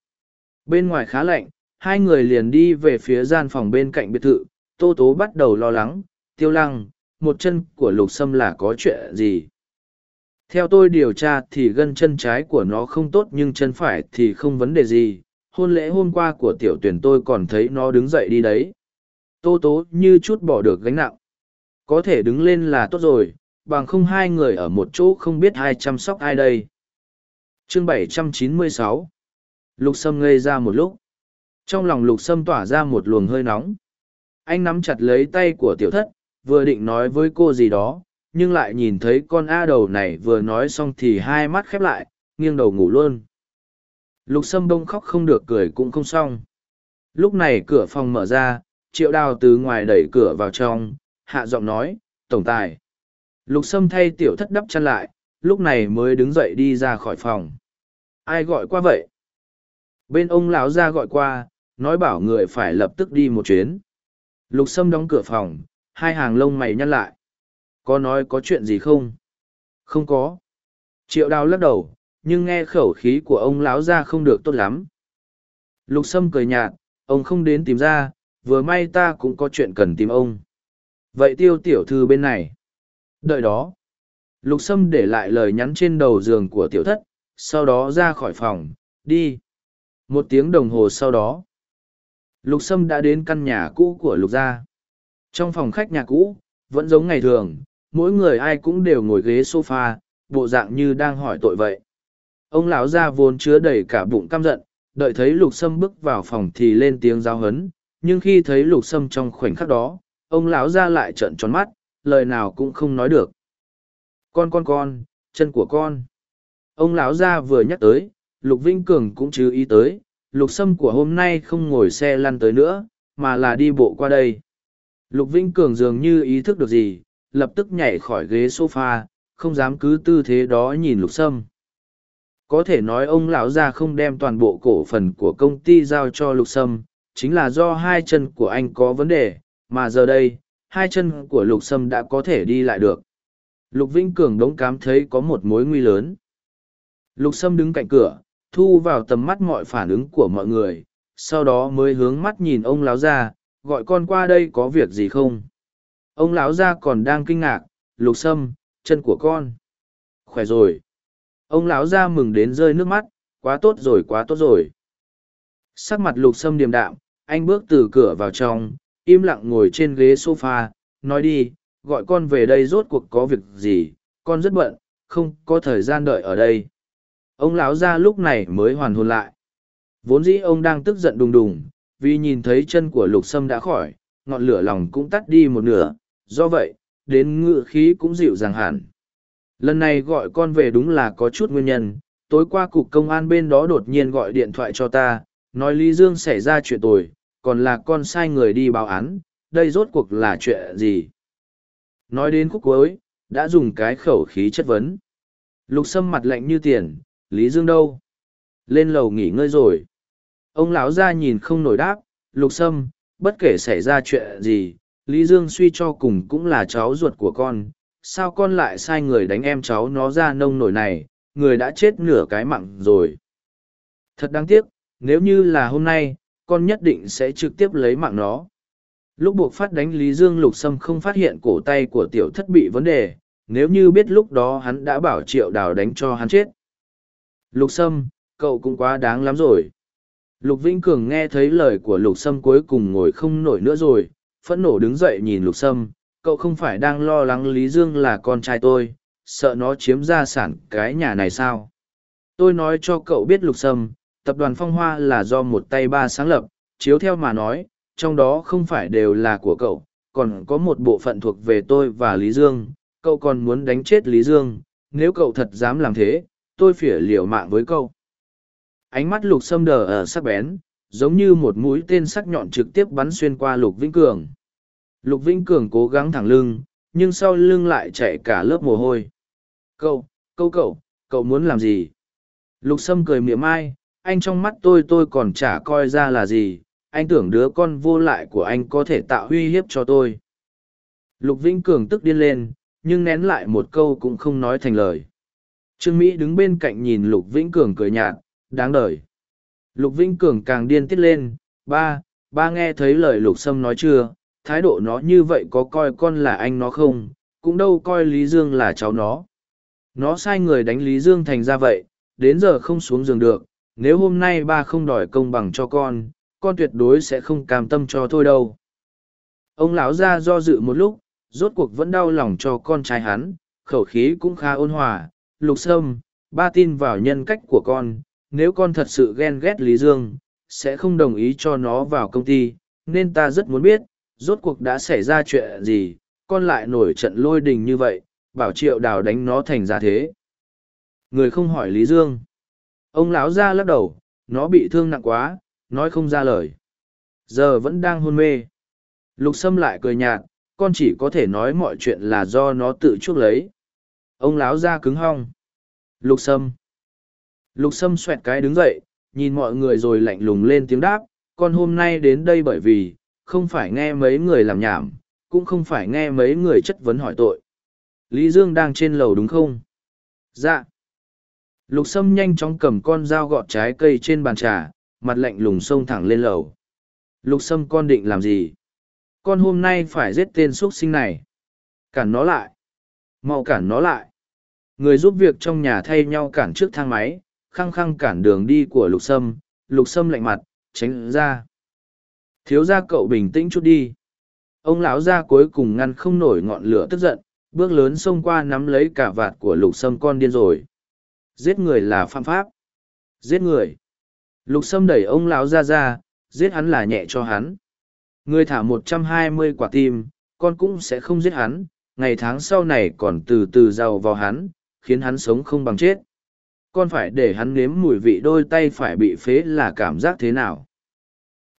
Bên ngoài khá lạnh, hai người liền đi về phía gian phòng bên cạnh biệt thự, tô tố bắt đầu lo lắng, tiêu lăng, một chân của lục sâm là có chuyện gì? Theo tôi điều tra thì gân chân trái của nó không tốt nhưng chân phải thì không vấn đề gì, hôn lễ hôm qua của tiểu tuyển tôi còn thấy nó đứng dậy đi đấy. Tô tố như chút bỏ được gánh nặng có thể đứng lên là tốt rồi, bằng không hai người ở một chỗ không biết ai chăm sóc ai đây. Chương 796 Lục Sâm ngây ra một lúc. Trong lòng Lục Sâm tỏa ra một luồng hơi nóng. Anh nắm chặt lấy tay của tiểu thất, vừa định nói với cô gì đó, nhưng lại nhìn thấy con A đầu này vừa nói xong thì hai mắt khép lại, nghiêng đầu ngủ luôn. Lục Sâm bông khóc không được cười cũng không xong. Lúc này cửa phòng mở ra, triệu đào từ ngoài đẩy cửa vào trong, hạ giọng nói, tổng tài. Lục Sâm thay tiểu thất đắp chăn lại, lúc này mới đứng dậy đi ra khỏi phòng. Ai gọi qua vậy? Bên ông lão ra gọi qua, nói bảo người phải lập tức đi một chuyến. Lục Sâm đóng cửa phòng, hai hàng lông mày nhăn lại. Có nói có chuyện gì không? Không có. Triệu đào lắc đầu, nhưng nghe khẩu khí của ông lão ra không được tốt lắm. Lục Sâm cười nhạt, ông không đến tìm ra, vừa may ta cũng có chuyện cần tìm ông vậy tiêu tiểu thư bên này. Đợi đó. Lục sâm để lại lời nhắn trên đầu giường của tiểu thất, sau đó ra khỏi phòng, đi. Một tiếng đồng hồ sau đó. Lục sâm đã đến căn nhà cũ của lục gia. Trong phòng khách nhà cũ, vẫn giống ngày thường, mỗi người ai cũng đều ngồi ghế s o f a bộ dạng như đang hỏi tội vậy. Ông lão gia vốn chứa đầy cả bụng căm giận, đợi thấy lục sâm bước vào phòng thì lên tiếng giao hấn nhưng khi thấy lục sâm trong khoảnh khắc đó ông lão ra lại trợn tròn mắt, lời nào cũng không nói được. Con con con, chân của con. Ông lão ra vừa nhắc tới, lục vinh cường cũng chú ý tới, lục sâm của hôm nay không ngồi xe lăn tới nữa, mà là đi bộ qua đây. Lục vinh cường dường như ý thức được gì, lập tức nhảy khỏi ghế s o f a không dám cứ tư thế đó nhìn lục sâm. Có thể nói ông lão gia không đem toàn bộ cổ phần của công ty giao cho lục sâm, chính là do hai chân của anh có vấn đề mà giờ đây, hai chân của lục sâm đã có thể đi lại được. Lục Vĩnh Cường đống cám thấy có một mối nguy lớn. Lục Sâm đứng cạnh cửa, thu vào tầm mắt mọi phản ứng của mọi người, sau đó mới hướng mắt nhìn ông lão ra, gọi con qua đây có việc gì không? Ông lão ra còn đang kinh ngạc, Lục Sâm, chân của con. Khỏe rồi. Ông lão ra mừng đến rơi nước mắt, quá tốt rồi quá tốt rồi. Sắc mặt Lục Sâm điềm đạm, anh bước từ cửa vào trong, im lặng ngồi trên ghế sofa, nói đi, gọi con về đây rốt cuộc có việc gì, con rất bận, không có thời gian đợi ở đây. Ông lão ra lúc này mới hoàn hồn lại. Vốn dĩ ông đang tức giận đùng đùng, vì nhìn thấy chân của lục sâm đã khỏi, ngọn lửa lòng cũng tắt đi một nửa, do vậy, đến ngựa khí cũng dịu dàng hẳn. Lần này gọi con về đúng là có chút nguyên nhân, tối qua cục công an bên đó đột nhiên gọi điện thoại cho ta, nói Lý Dương xảy ra chuyện tồi, còn là con sai người đi báo án, đây rốt cuộc là chuyện gì? Nói đến khúc cuối, đã dùng cái khẩu khí chất vấn. Lục sâm mặt lạnh như tiền, Lý Dương đâu? Lên lầu nghỉ ngơi rồi. Ông lão ra nhìn không nổi đáp, lục sâm, bất kể xảy ra chuyện gì, Lý Dương suy cho cùng cũng là cháu ruột của con. Sao con lại sai người đánh em cháu nó ra nông nổi này, người đã chết nửa cái mặn rồi. Thật đáng tiếc, nếu như là hôm nay, con nhất định sẽ trực tiếp lấy mạng nó. Lúc buộc phát đánh Lý Dương Lục Sâm không phát hiện cổ tay của tiểu thất bị vấn đề, nếu như biết lúc đó hắn đã bảo triệu đào đánh cho hắn chết. Lục Sâm, cậu cũng quá đáng lắm rồi. Lục Vĩnh Cường nghe thấy lời của Lục Sâm cuối cùng ngồi không nổi nữa rồi, phẫn nộ đứng dậy nhìn Lục Sâm, cậu không phải đang lo lắng Lý Dương là con trai tôi, sợ nó chiếm gia sản cái nhà này sao? Tôi nói cho cậu biết Lục Sâm, tập đoàn Phong Hoa là do một tay ba sáng lập, chiếu theo mà nói, trong đó không phải đều là của cậu, còn có một bộ phận thuộc về tôi và Lý Dương, cậu còn muốn đánh chết Lý Dương, nếu cậu thật dám làm thế, tôi phỉa liều mạng với cậu. Ánh mắt lục sâm đờ ở sắc bén, giống như một mũi tên sắc nhọn trực tiếp bắn xuyên qua lục vĩnh cường. Lục vĩnh cường cố gắng thẳng lưng, nhưng sau lưng lại chạy cả lớp mồ hôi. Cậu, cậu cậu, cậu muốn làm gì? Lục sâm cười miệng mai anh trong mắt tôi tôi còn chả coi ra là gì, anh tưởng đứa con vô lại của anh có thể tạo uy hiếp cho tôi. Lục vĩnh cường tức điên lên nhưng nén lại một câu cũng không nói thành lời. Trương mỹ đứng bên cạnh nhìn lục vĩnh cường cười nhạt đáng đ ờ i lục vĩnh cường càng điên tiết lên ba ba nghe thấy lời lục sâm nói chưa? Thái độ nó như vậy có coi con là anh nó không? Cũng đâu coi lý dương là cháu nó. Nó sai người đánh lý dương thành ra vậy đến giờ không xuống giường được nếu hôm nay ba không đòi công bằng cho con con tuyệt đối sẽ không cam tâm cho thôi đâu. Ông lão ra do dự một lúc, rốt cuộc vẫn đau lòng cho con trai hắn, khẩu khí cũng khá ôn hòa. Lục sâm, ba tin vào nhân cách của con, nếu con thật sự ghen ghét lý dương, sẽ không đồng ý cho nó vào công ty, nên ta rất muốn biết, rốt cuộc đã xảy ra chuyện gì, con lại nổi trận lôi đình như vậy, bảo triệu đào đánh nó thành ra thế. Người không hỏi lý dương ông lão ra lắc đầu nó bị thương nặng quá nói không ra lời. Giờ vẫn đang hôn mê. Lục Sâm lại cười nhạt, con chỉ có thể nói mọi chuyện là do nó tự chuốc lấy. Ông lão ra cứng hong. Lục Sâm. Lục Sâm xoẹt cái đứng dậy, nhìn mọi người rồi lạnh lùng lên tiếng đáp, con hôm nay đến đây bởi vì, không phải nghe mấy người làm nhảm, cũng không phải nghe mấy người chất vấn hỏi tội. Lý Dương đang trên lầu đúng không? Dạ. Lục Sâm nhanh chóng cầm con dao gọt trái cây trên bàn trà, mặt lạnh lùng xông thẳng lên lầu. Lục sâm con định làm gì? Con hôm nay phải giết tên xuất sinh này. Cản nó lại. mau cản nó lại. Người giúp việc trong nhà thay nhau cản trước thang máy, khăng khăng cản đường đi của lục sâm. Lục sâm lạnh mặt, tránh ra. Thiếu ra cậu bình tĩnh chút đi. Ông lão ra cuối cùng ngăn không nổi ngọn lửa tức giận, bước lớn xông qua nắm lấy cả vạt của lục sâm con điên rồi. Giết người là phạm pháp. Giết người. Lục sâm đẩy ông lão ra ra, giết hắn là nhẹ cho hắn. Người thả một trăm hai mươi quả tim, con cũng sẽ không giết hắn, ngày tháng sau này còn từ từ giàu vào hắn, khiến hắn sống không bằng chết. Con phải để hắn nếm mùi vị đôi tay phải bị phế là cảm giác thế nào?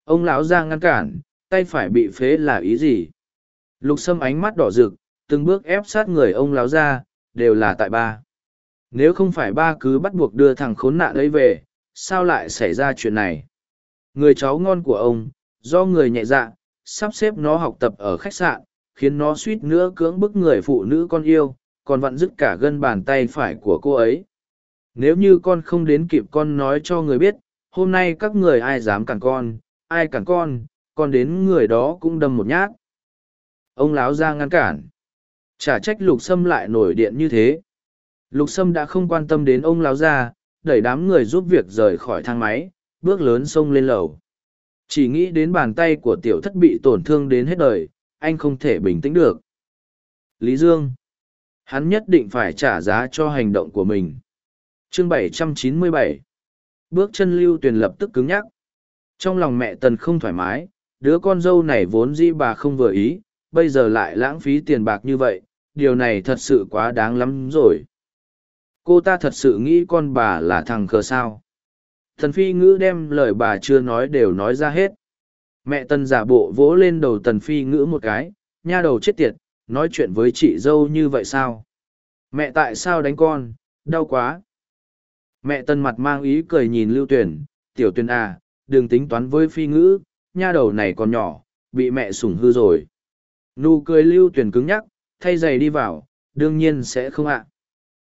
Ông lão ra ngăn cản, tay phải bị phế là ý gì? Lục sâm ánh mắt đỏ rực, từng bước ép sát người ông lão ra, đều là tại ba nếu không phải ba cứ bắt buộc đưa thằng khốn nạn ấy về sao lại xảy ra chuyện này người cháu ngon của ông do người nhẹ dạ sắp xếp nó học tập ở khách sạn, khiến nó suýt nữa cưỡng bức người phụ nữ con yêu, còn vặn dứt cả gân bàn tay phải của cô ấy. Nếu như con không đến kịp con nói cho người biết, hôm nay các người ai dám cản con, ai cản con, con đến người đó cũng đâm một nhát. Ông láo ra ngăn cản. Chả trách lục sâm lại nổi điện như thế. Lục sâm đã không quan tâm đến ông láo ra, đẩy đám người giúp việc rời khỏi thang máy, bước lớn xông lên lầu. Chỉ nghĩ đến bàn tay của tiểu thất bị tổn thương đến hết đời, anh không thể bình tĩnh được. Lý Dương. Hắn nhất định phải trả giá cho hành động của mình. Chương 797 Bước chân lưu tuyền lập tức cứng nhắc. Trong lòng mẹ Tần không thoải mái, đứa con dâu này vốn dĩ bà không vừa ý, bây giờ lại lãng phí tiền bạc như vậy, điều này thật sự quá đáng lắm rồi. Cô ta thật sự nghĩ con bà là thằng khờ sao. Thần phi ngữ đem lời bà chưa nói đều nói ra hết. Mẹ Tần giả bộ vỗ lên đầu tần phi ngữ một cái, nha đầu chết tiệt, nói chuyện với chị dâu như vậy sao? Mẹ tại sao đánh con, đau quá. Mẹ Tần mặt mang ý cười nhìn lưu tuyển, tiểu tuyển à, đừng tính toán với phi ngữ, nha đầu này còn nhỏ, bị mẹ sủng hư rồi. Nụ cười lưu tuyển cứng nhắc, thay giày đi vào, đương nhiên sẽ không ạ.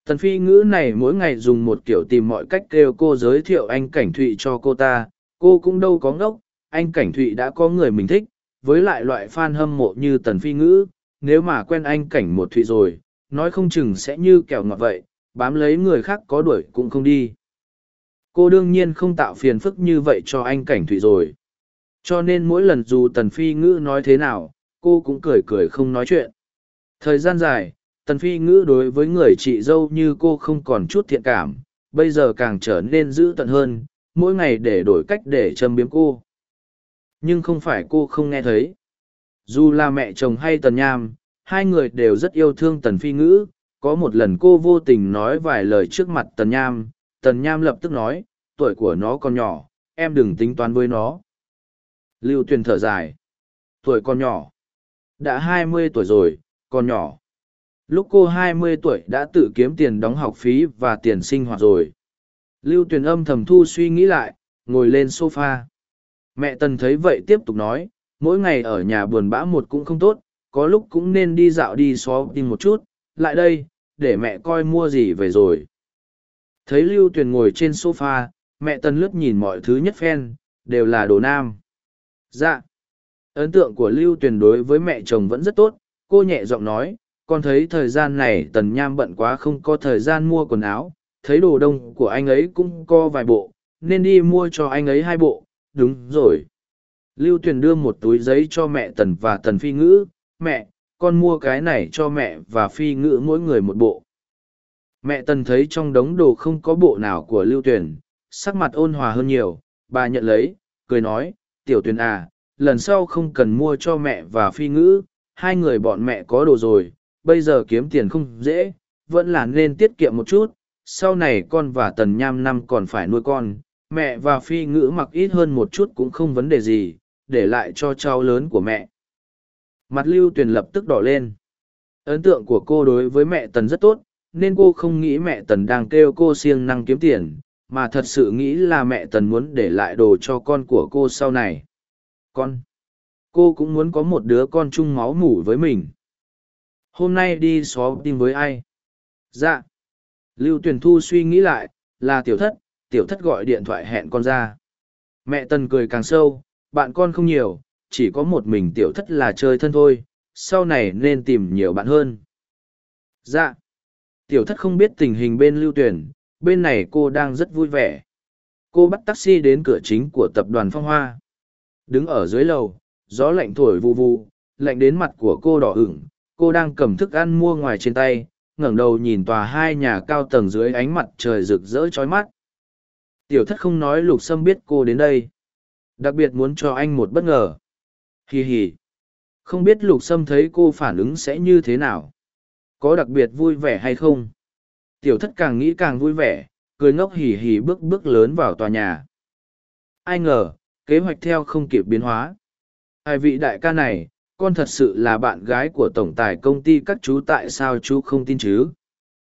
Tần phi ngữ này mỗi ngày dùng một kiểu tìm mọi cách kêu cô giới thiệu anh Cảnh Thụy cho cô ta, cô cũng đâu có ngốc, anh Cảnh Thụy đã có người mình thích, với lại loại fan hâm mộ như Tần phi ngữ, nếu mà quen anh Cảnh một Thụy rồi, nói không chừng sẽ như kẹo ngọt vậy, bám lấy người khác có đuổi cũng không đi. Cô đương nhiên không tạo phiền phức như vậy cho anh Cảnh Thụy rồi. Cho nên mỗi lần dù Tần Phi Ngữ nói thế nào, cô cũng cười cười không nói chuyện. Thời gian dài, Tần Phi Ngữ đối với người chị dâu như cô không còn chút thiện cảm, bây giờ càng trở nên dữ tận hơn, mỗi ngày để đổi cách để châm biếm cô. Nhưng không phải cô không nghe thấy. Dù là mẹ chồng hay Tần Nham, hai người đều rất yêu thương Tần Phi Ngữ. Có một lần cô vô tình nói vài lời trước mặt Tần Nham, Tần Nham lập tức nói, tuổi của nó còn nhỏ, em đừng tính toán với nó. Lưu Tuyền thở dài. Tuổi còn nhỏ. Đã hai mươi tuổi rồi, còn nhỏ. Lúc cô hai mươi tuổi đã tự kiếm tiền đóng học phí và tiền sinh hoạt rồi. Lưu Tuyền âm thầm thu suy nghĩ lại, ngồi lên sofa. Mẹ Tần thấy vậy tiếp tục nói, mỗi ngày ở nhà buồn bã một cũng không tốt, có lúc cũng nên đi dạo đi xó đi một chút, lại đây, để mẹ coi mua gì về rồi. Thấy Lưu Tuyền ngồi trên sofa, mẹ Tần lướt nhìn mọi thứ nhất phen, đều là đồ nam. Dạ. Ấn tượng của Lưu Tuyền đối với mẹ chồng vẫn rất tốt, cô nhẹ giọng nói, con thấy thời gian này Tần Nham bận quá không có thời gian mua quần áo, thấy đồ đông của anh ấy cũng có vài bộ, nên đi mua cho anh ấy hai bộ, đúng rồi. Lưu Tuyền đưa một túi giấy cho mẹ Tần và Tần Phi Ngữ, mẹ, con mua cái này cho mẹ và Phi Ngữ mỗi người một bộ. Mẹ Tần thấy trong đống đồ không có bộ nào của Lưu Tuyền, sắc mặt ôn hòa hơn nhiều, bà nhận lấy, cười nói, tiểu tuyền à, lần sau không cần mua cho mẹ và phi ngữ, hai người bọn mẹ có đồ rồi, bây giờ kiếm tiền không dễ, vẫn là nên tiết kiệm một chút, sau này con và tần nham năm còn phải nuôi con, mẹ và phi ngữ mặc ít hơn một chút cũng không vấn đề gì, để lại cho cháu lớn của mẹ. Mặt lưu tuyền lập tức đỏ lên. Ấn tượng của cô đối với mẹ tần rất tốt, nên cô không nghĩ mẹ tần đang kêu cô siêng năng kiếm tiền, mà thật sự nghĩ là mẹ tần muốn để lại đồ cho con của cô sau này con cô cũng muốn có một đứa con chung máu mủ với mình hôm nay đi xó tim với ai? Dạ. Lưu tuyền thu suy nghĩ lại, là tiểu thất tiểu thất gọi điện thoại hẹn con ra. Mẹ tần cười càng sâu, bạn con không nhiều, chỉ có một mình tiểu thất là chơi thân thôi, sau này nên tìm nhiều bạn hơn. Dạ. Tiểu thất không biết tình hình bên lưu tuyển bên này cô đang rất vui vẻ. Cô bắt taxi đến cửa chính của tập đoàn phong hoa. Đứng ở dưới lầu, gió lạnh thổi vu vu lạnh đến mặt của cô đỏ ửng cô đang cầm thức ăn mua ngoài trên tay, ngẩng đầu nhìn tòa hai nhà cao tầng dưới ánh mặt trời rực rỡ trói mắt. Tiểu thất không nói lục sâm biết cô đến đây. Đặc biệt muốn cho anh một bất ngờ. Hì hì không biết lục sâm thấy cô phản ứng sẽ như thế nào. Có đặc biệt vui vẻ hay không? Tiểu thất càng nghĩ càng vui vẻ, cười ngốc hì hì bước bước lớn vào tòa nhà. Ai ngờ, kế hoạch theo không kịp biến hóa. Hai vị đại ca này con thật sự là bạn gái của tổng tài công ty các chú tại sao chú không tin chứ?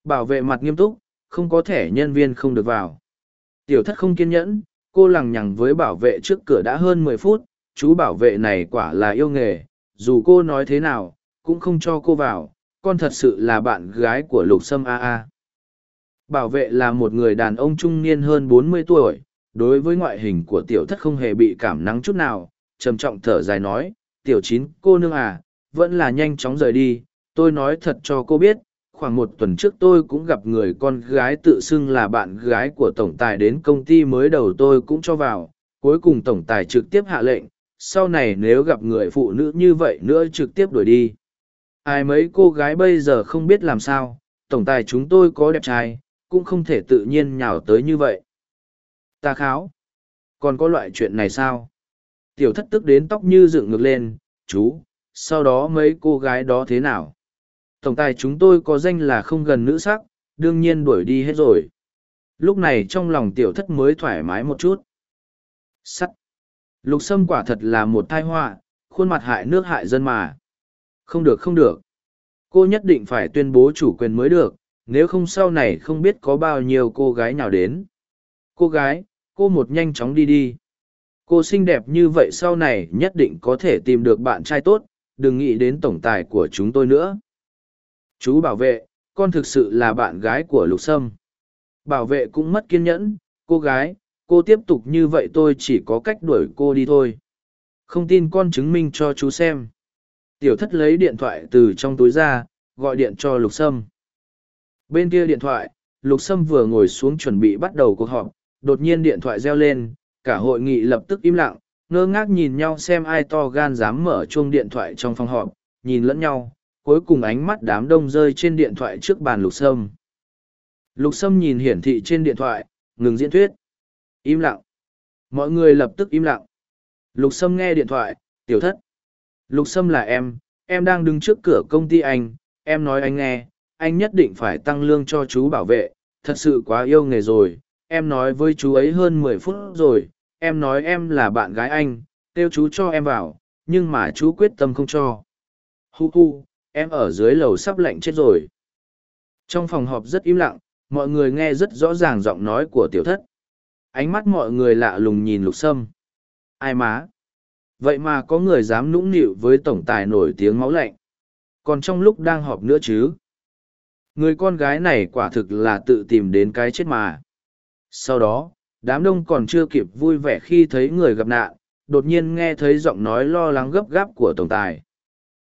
Bảo vệ mặt nghiêm túc không có thẻ nhân viên không được vào. Tiểu thất không kiên nhẫn cô lằng nhằng với bảo vệ trước cửa đã hơn mười phút chú bảo vệ này quả là yêu nghề, dù cô nói thế nào, cũng không cho cô vào, con thật sự là bạn gái của lục sâm a a. Bảo vệ là một người đàn ông trung niên hơn bốn mươi tuổi đối với ngoại hình của tiểu thất không hề bị cảm nắng chút nào trầm trọng thở dài nói tiểu chín cô nương à vẫn là nhanh chóng rời đi, tôi nói thật cho cô biết, khoảng một tuần trước tôi cũng gặp người con gái tự xưng là bạn gái của tổng tài đến công ty mới đầu tôi cũng cho vào, cuối cùng tổng tài trực tiếp hạ lệnh, sau này nếu gặp người phụ nữ như vậy nữa trực tiếp đuổi đi. Ai mấy cô gái bây giờ không biết làm sao, tổng tài chúng tôi có đẹp trai, cũng không thể tự nhiên nhào tới như vậy. Ta kháo, còn có loại chuyện này sao? Tiểu thất tức đến tóc như dựng ngược lên, chú, sau đó mấy cô gái đó thế nào? Tổng tài chúng tôi có danh là không gần nữ sắc, đương nhiên đuổi đi hết rồi. Lúc này trong lòng tiểu thất mới thoải mái một chút. Sắt. Lục sâm quả thật là một thai họa, khuôn mặt hại nước hại dân mà. Không được không được. Cô nhất định phải tuyên bố chủ quyền mới được, nếu không sau này không biết có bao nhiêu cô gái nào đến. Cô gái, cô một nhanh chóng đi đi cô xinh đẹp như vậy sau này nhất định có thể tìm được bạn trai tốt, đừng nghĩ đến tổng tài của chúng tôi nữa. Chú bảo vệ, con thực sự là bạn gái của lục sâm. Bảo vệ cũng mất kiên nhẫn, cô gái, cô tiếp tục như vậy tôi chỉ có cách đuổi cô đi thôi. Không tin con chứng minh cho chú xem. Tiểu thất lấy điện thoại từ trong túi ra, gọi điện cho lục sâm. Bên kia điện thoại, lục sâm vừa ngồi xuống chuẩn bị bắt đầu cuộc họp, đột nhiên điện thoại reo lên cả hội nghị lập tức im lặng, ngơ ngác nhìn nhau xem ai to gan dám mở chuông điện thoại trong phòng họp, nhìn lẫn nhau, cuối cùng ánh mắt đám đông rơi trên điện thoại trước bàn lục sâm. Lục sâm nhìn hiển thị trên điện thoại, ngừng diễn thuyết. Im lặng. Mọi người lập tức im lặng. Lục sâm nghe điện thoại, tiểu thất. Lục sâm là em em đang đứng trước cửa công ty anh, em nói anh nghe, anh nhất định phải tăng lương cho chú bảo vệ, thật sự quá yêu nghề rồi, em nói với chú ấy hơn mười phút rồi em nói em là bạn gái anh, kêu chú cho em vào, nhưng mà chú quyết tâm không cho. Hu hu, em ở dưới lầu sắp lạnh chết rồi. Trong phòng họp rất im lặng, mọi người nghe rất rõ ràng giọng nói của tiểu thất. Ánh mắt mọi người lạ lùng nhìn lục sâm. Ai má? Vậy mà có người dám nũng nịu với tổng tài nổi tiếng máu lạnh. Còn trong lúc đang họp nữa chứ? Người con gái này quả thực là tự tìm đến cái chết mà. Sau đó đám đông còn chưa kịp vui vẻ khi thấy người gặp nạn, đột nhiên nghe thấy giọng nói lo lắng gấp gáp của tổng tài.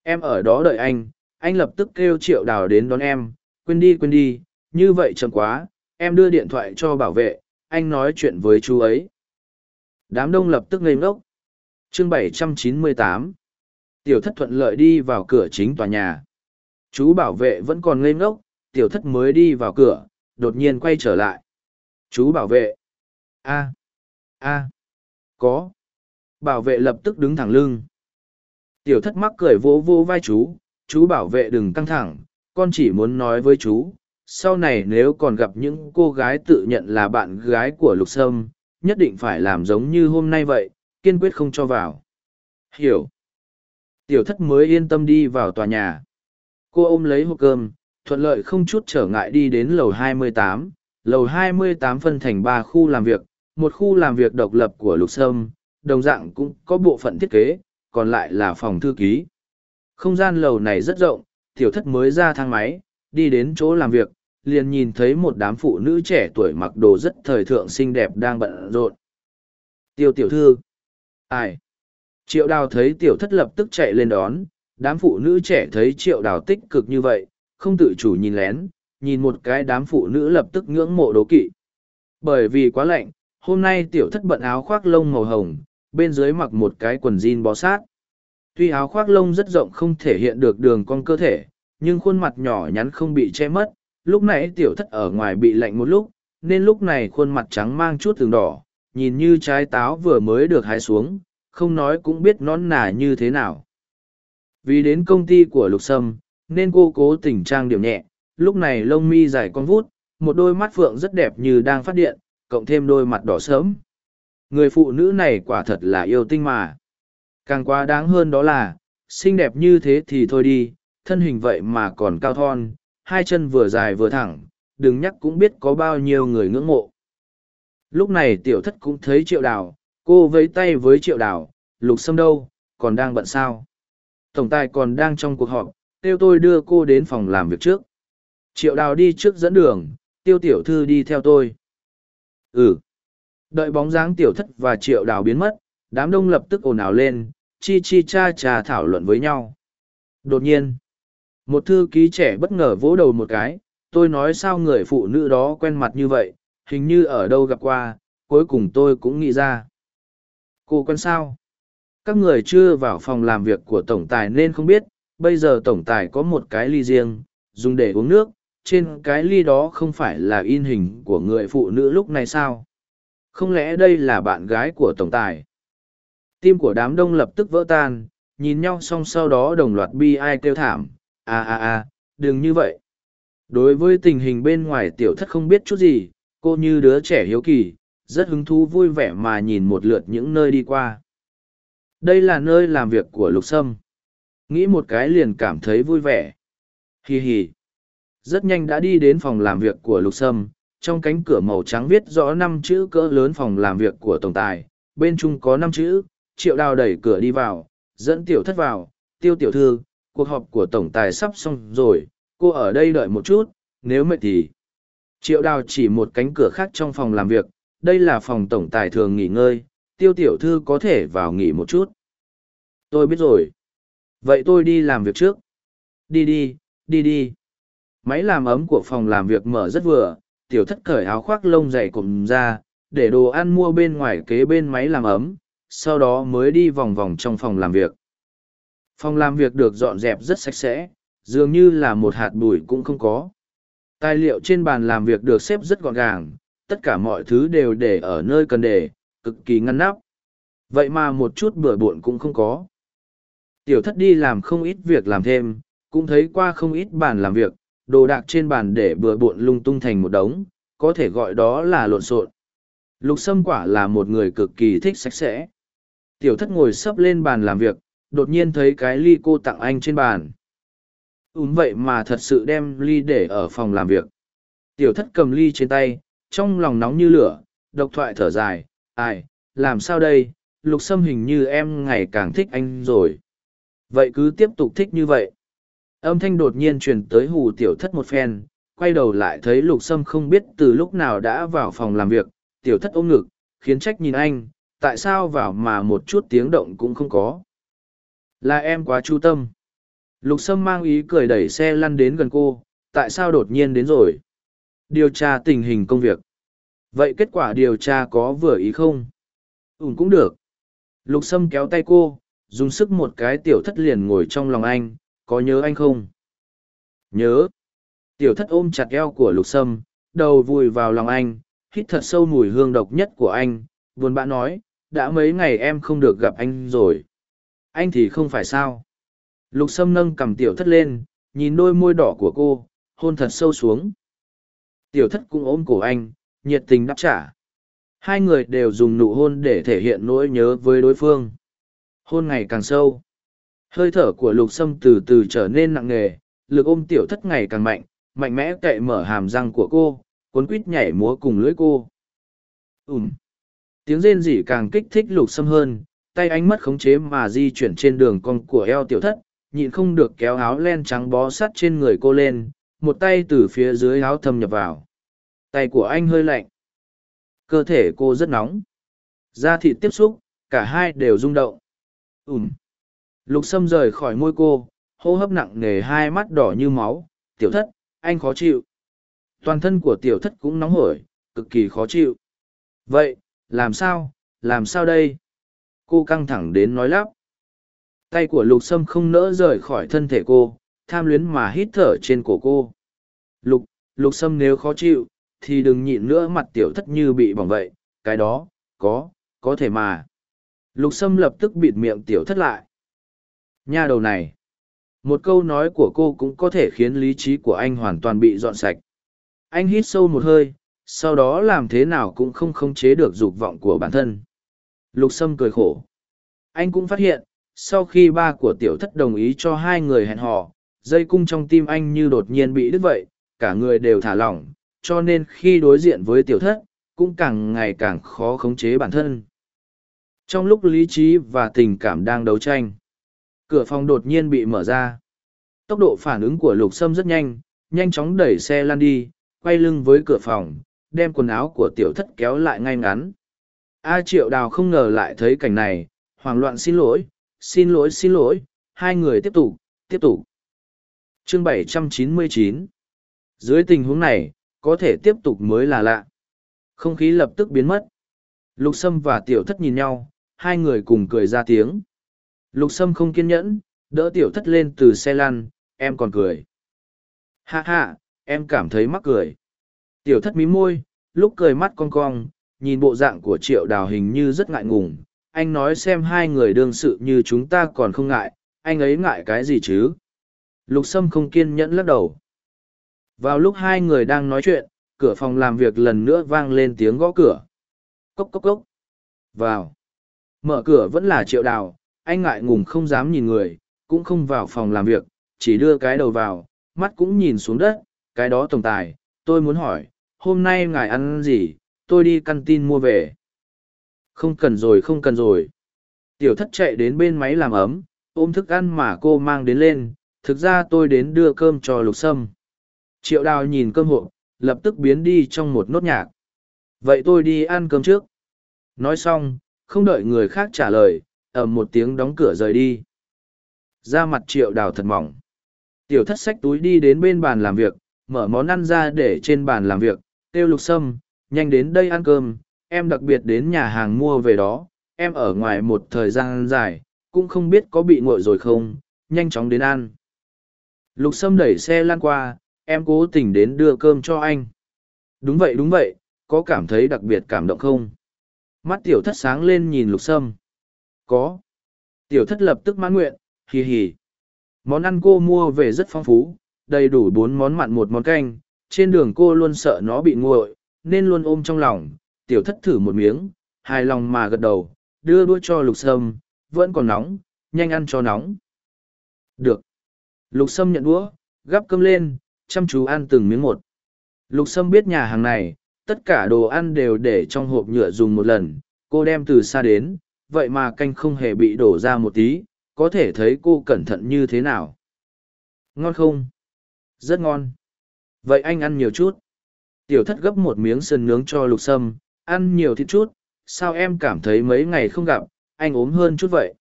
Em ở đó đợi anh anh lập tức kêu triệu đào đến đón em, quên đi quên đi, như vậy chậm quá, em đưa điện thoại cho bảo vệ, anh nói chuyện với chú ấy. Đám đông lập tức ngây ngốc. Chương 798 tiểu thất thuận lợi đi vào cửa chính tòa nhà. Chú bảo vệ vẫn còn ngây ngốc, tiểu thất mới đi vào cửa, đột nhiên quay trở lại. Chú bảo vệ a a. Có. Bảo vệ lập tức đứng thẳng lưng. Tiểu thất mắc cười vỗ vô vai chú. Chú bảo vệ đừng căng thẳng. Con chỉ muốn nói với chú. Sau này nếu còn gặp những cô gái tự nhận là bạn gái của lục sâm, nhất định phải làm giống như hôm nay vậy, kiên quyết không cho vào. Hiểu. Tiểu thất mới yên tâm đi vào tòa nhà. Cô ôm lấy hộp cơm, thuận lợi không chút trở ngại đi đến lầu 28. lầu 28 phân thành ba khu làm việc một khu làm việc độc lập của lục sâm, đồng dạng cũng có bộ phận thiết kế, còn lại là phòng thư ký. Không gian lầu này rất rộng, tiểu thất mới ra thang máy, đi đến chỗ làm việc, liền nhìn thấy một đám phụ nữ trẻ tuổi mặc đồ rất thời thượng xinh đẹp đang bận rộn. Tiêu tiểu thư. Ai? Triệu đào thấy tiểu thất lập tức chạy lên đón, đám phụ nữ trẻ thấy triệu đào tích cực như vậy, không tự chủ nhìn lén, nhìn một cái đám phụ nữ lập tức ngưỡng mộ đố kỵ. Bởi vì quá lạnh hôm nay tiểu thất bận áo khoác lông màu hồng, bên dưới mặc một cái quần jean bó sát. Tuy áo khoác lông rất rộng không thể hiện được đường con cơ thể, nhưng khuôn mặt nhỏ nhắn không bị che mất. Lúc nãy tiểu thất ở ngoài bị lạnh một lúc, nên lúc này khuôn mặt trắng mang chút tường đỏ, nhìn như trái táo vừa mới được hái xuống, không nói cũng biết nón nà như thế nào. Vì đến công ty của lục sâm, nên cô cố tình trang điểm nhẹ, lúc này lông mi dài con vút, một đôi mắt phượng rất đẹp như đang phát điện cộng thêm đôi mặt đỏ sớm. Người phụ nữ này quả thật là yêu tinh mà. Càng quá đáng hơn đó là, xinh đẹp như thế thì thôi đi, thân hình vậy mà còn cao thon, hai chân vừa dài vừa thẳng, đừng nhắc cũng biết có bao nhiêu người ngưỡng mộ. Lúc này tiểu thất cũng thấy triệu đào, cô vẫy tay với triệu đào, lục sâm đâu, còn đang bận sao? Tổng tài còn đang trong cuộc họp tiêu tôi đưa cô đến phòng làm việc trước. Triệu đào đi trước dẫn đường, tiêu tiểu thư đi theo tôi ừ. Đợi bóng dáng tiểu thất và triệu đào biến mất, đám đông lập tức ồn ào lên, chi chi cha cha thảo luận với nhau. Đột nhiên, một thư ký trẻ bất ngờ vỗ đầu một cái, tôi nói sao người phụ nữ đó quen mặt như vậy, hình như ở đâu gặp qua, cuối cùng tôi cũng nghĩ ra. Cô quen sao? Các người chưa vào phòng làm việc của tổng tài nên không biết, bây giờ tổng tài có một cái ly riêng, dùng để uống nước trên cái ly đó không phải là in hình của người phụ nữ lúc này sao? Không lẽ đây là bạn gái của tổng tài? Tim của đám đông lập tức vỡ tan, nhìn nhau xong sau đó đồng loạt bi ai kêu thảm à à à đừng như vậy. Đối với tình hình bên ngoài tiểu thất không biết chút gì, cô như đứa trẻ hiếu kỳ, rất hứng thú vui vẻ mà nhìn một lượt những nơi đi qua. Đây là nơi làm việc của lục sâm. Nghĩ một cái liền cảm thấy vui vẻ. Hì hì rất nhanh đã đi đến phòng làm việc của lục sâm. Trong cánh cửa màu trắng viết rõ năm chữ cỡ lớn phòng làm việc của tổng tài. Bên trung có năm chữ, triệu đào đẩy cửa đi vào, dẫn tiểu thất vào, tiêu tiểu thư, cuộc họp của tổng tài sắp xong rồi, cô ở đây đợi một chút, nếu mệt thì. Triệu đào chỉ một cánh cửa khác trong phòng làm việc, đây là phòng tổng tài thường nghỉ ngơi, tiêu tiểu thư có thể vào nghỉ một chút. Tôi biết rồi. Vậy tôi đi làm việc trước. Đi đi đi đi máy làm ấm của phòng làm việc mở rất vừa, tiểu thất cởi áo khoác lông dày cùng ra, để đồ ăn mua bên ngoài kế bên máy làm ấm, sau đó mới đi vòng vòng trong phòng làm việc. Phòng làm việc được dọn dẹp rất sạch sẽ, dường như là một hạt bụi cũng không có. Tài liệu trên bàn làm việc được xếp rất gọn gàng, tất cả mọi thứ đều để ở nơi cần để, cực kỳ ngăn nắp. Vậy mà một chút bừa bộn cũng không có. Tiểu thất đi làm không ít việc làm thêm, cũng thấy qua không ít bàn làm việc đồ đạc trên bàn để bừa bộn lung tung thành một đống, có thể gọi đó là lộn xộn. Lục sâm quả là một người cực kỳ thích sạch sẽ. Tiểu thất ngồi sấp lên bàn làm việc, đột nhiên thấy cái ly cô tặng anh trên bàn. Ùm vậy mà thật sự đem ly để ở phòng làm việc. Tiểu thất cầm ly trên tay, trong lòng nóng như lửa, độc thoại thở dài, ai, làm sao đây? Lục sâm hình như em ngày càng thích anh rồi. Vậy cứ tiếp tục thích như vậy âm thanh đột nhiên truyền tới hù tiểu thất một phen, quay đầu lại thấy lục sâm không biết từ lúc nào đã vào phòng làm việc, tiểu thất ôm ngực, khiến trách nhìn anh, tại sao vào mà một chút tiếng động cũng không có. Là em quá chu tâm. Lục sâm mang ý cười đẩy xe lăn đến gần cô, tại sao đột nhiên đến rồi? Điều tra tình hình công việc. Vậy kết quả điều tra có vừa ý không? Ùn cũng được. Lục sâm kéo tay cô, dùng sức một cái tiểu thất liền ngồi trong lòng anh có nhớ anh không? Nhớ. Tiểu thất ôm chặt eo của lục sâm, đầu vùi vào lòng anh, hít thật sâu mùi hương độc nhất của anh, buồn bã nói, đã mấy ngày em không được gặp anh rồi. Anh thì không phải sao? Lục sâm nâng cầm tiểu thất lên, nhìn đôi môi đỏ của cô, hôn thật sâu xuống. Tiểu thất cũng ôm cổ anh, nhiệt tình đáp trả. Hai người đều dùng nụ hôn để thể hiện nỗi nhớ với đối phương. Hôn ngày càng sâu hơi thở của lục sâm từ từ trở nên nặng nề, lực ôm tiểu thất ngày càng mạnh mạnh mẽ cậy mở hàm răng của cô, cuốn quít nhảy múa cùng lưỡi cô. Ùm. Tiếng rên rỉ càng kích thích lục sâm hơn, tay anh mất khống chế mà di chuyển trên đường cong của eo tiểu thất, nhịn không được kéo áo len trắng bó sắt trên người cô lên, một tay từ phía dưới áo thâm nhập vào. Tay của anh hơi lạnh. Cơ thể cô rất nóng. Da thịt tiếp xúc, cả hai đều rung động. Ùm lục sâm rời khỏi môi cô, hô hấp nặng nề hai mắt đỏ như máu. Tiểu thất, anh khó chịu. Toàn thân của tiểu thất cũng nóng hổi, cực kỳ khó chịu. Vậy, làm sao làm sao đây? Cô căng thẳng đến nói lắp. Tay của lục sâm không nỡ rời khỏi thân thể cô, tham luyến mà hít thở trên cổ cô. Lục lục sâm nếu khó chịu, thì đừng nhịn nữa mặt tiểu thất như bị bỏng vậy. Cái đó, có có thể mà. Lục sâm lập tức bịt miệng tiểu thất lại nha đầu này. Một câu nói của cô cũng có thể khiến lý trí của anh hoàn toàn bị dọn sạch. Anh hít sâu một hơi, sau đó làm thế nào cũng không khống chế được dục vọng của bản thân. Lục sâm cười khổ. Anh cũng phát hiện, sau khi ba của tiểu thất đồng ý cho hai người hẹn hò, dây cung trong tim anh như đột nhiên bị đứt vậy, cả người đều thả lỏng, cho nên khi đối diện với tiểu thất, cũng càng ngày càng khó khống chế bản thân. Trong lúc lý trí và tình cảm đang đấu tranh cửa phòng đột nhiên bị mở ra. Tốc độ phản ứng của lục sâm rất nhanh nhanh chóng đẩy xe lan đi, quay lưng với cửa phòng, đem quần áo của tiểu thất kéo lại ngay ngắn. A triệu đào không ngờ lại thấy cảnh này, hoảng loạn xin lỗi xin lỗi xin lỗi, hai người tiếp tục tiếp tục. Chương 799 dưới tình huống này, có thể tiếp tục mới là lạ. Không khí lập tức biến mất. Lục sâm và tiểu thất nhìn nhau, hai người cùng cười ra tiếng lục sâm không kiên nhẫn đỡ tiểu thất lên từ xe lăn em còn cười. Ha ha, em cảm thấy mắc cười. Tiểu thất mí môi lúc cười mắt cong cong nhìn bộ dạng của triệu đào hình như rất ngại ngùng. Anh nói xem hai người đương sự như chúng ta còn không ngại anh ấy ngại cái gì chứ? Lục sâm không kiên nhẫn lắc đầu. Vào lúc hai người đang nói chuyện cửa phòng làm việc lần nữa vang lên tiếng gõ cửa. Cốc cốc cốc. Vào. Mở cửa vẫn là triệu đào anh ngại ngùng không dám nhìn người, cũng không vào phòng làm việc, chỉ đưa cái đầu vào, mắt cũng nhìn xuống đất, cái đó tổng tài, tôi muốn hỏi, hôm nay ngài ăn gì, tôi đi căn tin mua về. Không cần rồi, không cần rồi. Tiểu thất chạy đến bên máy làm ấm, ôm thức ăn mà cô mang đến lên, thực ra tôi đến đưa cơm cho lục sâm. Triệu đào nhìn cơm hộp, lập tức biến đi trong một nốt nhạc. Vậy tôi đi ăn cơm trước. Nói xong, không đợi người khác trả lời ầm một tiếng đóng cửa rời đi. Ra mặt triệu đào thật mỏng. Tiểu thất xách túi đi đến bên bàn làm việc, mở món ăn ra để trên bàn làm việc, tiêu lục sâm, nhanh đến đây ăn cơm, em đặc biệt đến nhà hàng mua về đó, em ở ngoài một thời gian dài, cũng không biết có bị nguội rồi không, nhanh chóng đến ăn. Lục sâm đẩy xe lan qua, em cố tình đến đưa cơm cho anh. Đúng vậy đúng vậy, có cảm thấy đặc biệt cảm động không? Mắt tiểu thất sáng lên nhìn lục sâm có. Tiểu thất lập tức mãn nguyện, hì hì. Món ăn cô mua về rất phong phú, đầy đủ bốn món mặn một món canh, trên đường cô luôn sợ nó bị nguội, nên luôn ôm trong lòng. Tiểu thất thử một miếng, hài lòng mà gật đầu, đưa đũa cho lục sâm, vẫn còn nóng, nhanh ăn cho nóng. Được. Lục sâm nhận đũa, gắp cơm lên, chăm chú ăn từng miếng một. Lục sâm biết nhà hàng này, tất cả đồ ăn đều để trong hộp nhựa dùng một lần, cô đem từ xa đến vậy mà canh không hề bị đổ ra một tí, có thể thấy cô cẩn thận như thế nào. Ngon không? Rất ngon. Vậy anh ăn nhiều chút. Tiểu thất gấp một miếng sườn nướng cho lục sâm, ăn nhiều thịt chút, sao em cảm thấy mấy ngày không gặp, anh ốm hơn chút vậy?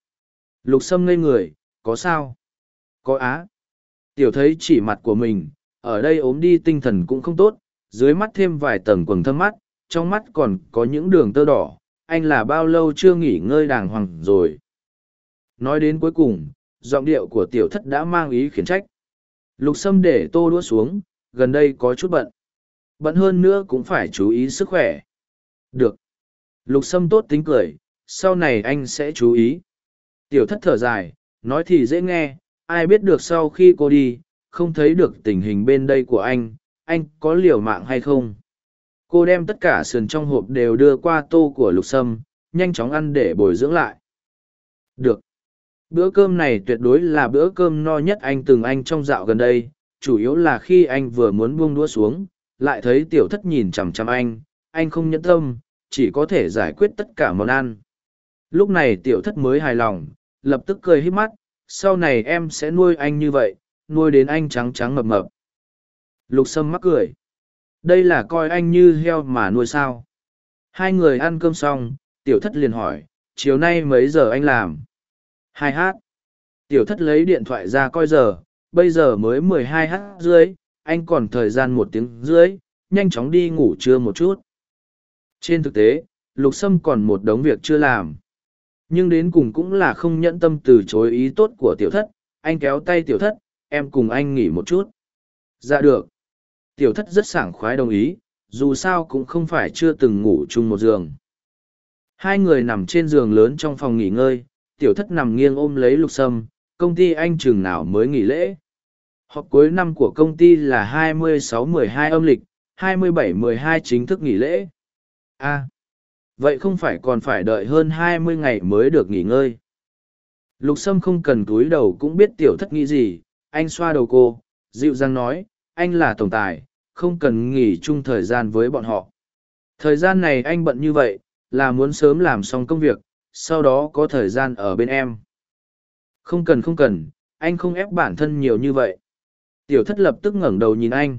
Lục sâm ngây người, có sao? Có á. Tiểu thấy chỉ mặt của mình, ở đây ốm đi tinh thần cũng không tốt, dưới mắt thêm vài tầng quầng thâm mắt, trong mắt còn có những đường tơ đỏ anh là bao lâu chưa nghỉ ngơi đàng hoàng rồi? Nói đến cuối cùng, giọng điệu của tiểu thất đã mang ý khiển trách. Lục sâm để tô đũa xuống, gần đây có chút bận. Bận hơn nữa cũng phải chú ý sức khỏe. Được. Lục sâm tốt tính cười, sau này anh sẽ chú ý. Tiểu thất thở dài, nói thì dễ nghe, ai biết được sau khi cô đi, không thấy được tình hình bên đây của anh anh có liều mạng hay không? Cô đem tất cả sườn trong hộp đều đưa qua tô của lục sâm, nhanh chóng ăn để bồi dưỡng lại. Được. Bữa cơm này tuyệt đối là bữa cơm no nhất anh từng anh trong dạo gần đây, chủ yếu là khi anh vừa muốn buông đũa xuống, lại thấy tiểu thất nhìn chằm chằm anh anh không nhẫn tâm, chỉ có thể giải quyết tất cả món ăn. Lúc này tiểu thất mới hài lòng, lập tức cười hít mắt, sau này em sẽ nuôi anh như vậy, nuôi đến anh trắng trắng mập mập. Lục sâm mắc cười đây là coi anh như heo mà nuôi sao. Hai người ăn cơm xong, tiểu thất liền hỏi, chiều nay mấy giờ anh làm? Hai h tiểu thất lấy điện thoại ra coi giờ, bây giờ mới mười hai h dưới anh còn thời gian một tiếng rưỡi, nhanh chóng đi ngủ trưa một chút. Trên thực tế, lục sâm còn một đống việc chưa làm. Nhưng đến cùng cũng là không nhẫn tâm từ chối ý tốt của tiểu thất, anh kéo tay tiểu thất, em cùng anh nghỉ một chút. Dạ được tiểu thất rất sảng khoái đồng ý dù sao cũng không phải chưa từng ngủ chung một giường. Hai người nằm trên giường lớn trong phòng nghỉ ngơi tiểu thất nằm nghiêng ôm lấy lục sâm công ty anh chừng nào mới nghỉ lễ? Họp cuối năm của công ty là 26-12 âm lịch 27-12 chính thức nghỉ lễ. A à, vậy không phải còn phải đợi hơn 20 ngày mới được nghỉ ngơi? Lục sâm không cần túi đầu cũng biết tiểu thất nghĩ gì anh xoa đầu cô dịu dàng nói anh là tổng tài không cần nghỉ chung thời gian với bọn họ. Thời gian này anh bận như vậy, là muốn sớm làm xong công việc, sau đó có thời gian ở bên em. Không cần không cần, anh không ép bản thân nhiều như vậy. Tiểu thất lập tức ngẩng đầu nhìn anh.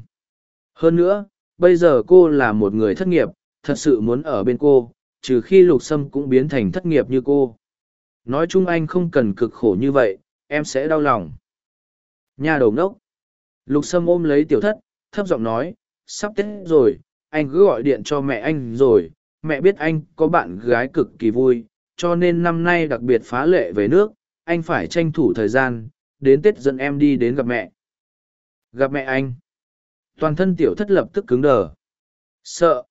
Hơn nữa, bây giờ cô là một người thất nghiệp, thật sự muốn ở bên cô, trừ khi lục sâm cũng biến thành thất nghiệp như cô. Nói chung anh không cần cực khổ như vậy, em sẽ đau lòng. Nhà đầu ngốc lục sâm ôm lấy tiểu thất thấp giọng nói, sắp tết rồi, anh cứ gọi điện cho mẹ anh rồi. Mẹ biết anh có bạn gái cực kỳ vui, cho nên năm nay đặc biệt phá lệ về nước. Anh phải tranh thủ thời gian, đến tết dẫn em đi đến gặp mẹ. Gặp mẹ anh? Toàn thân tiểu thất lập tức cứng đờ. Sợ.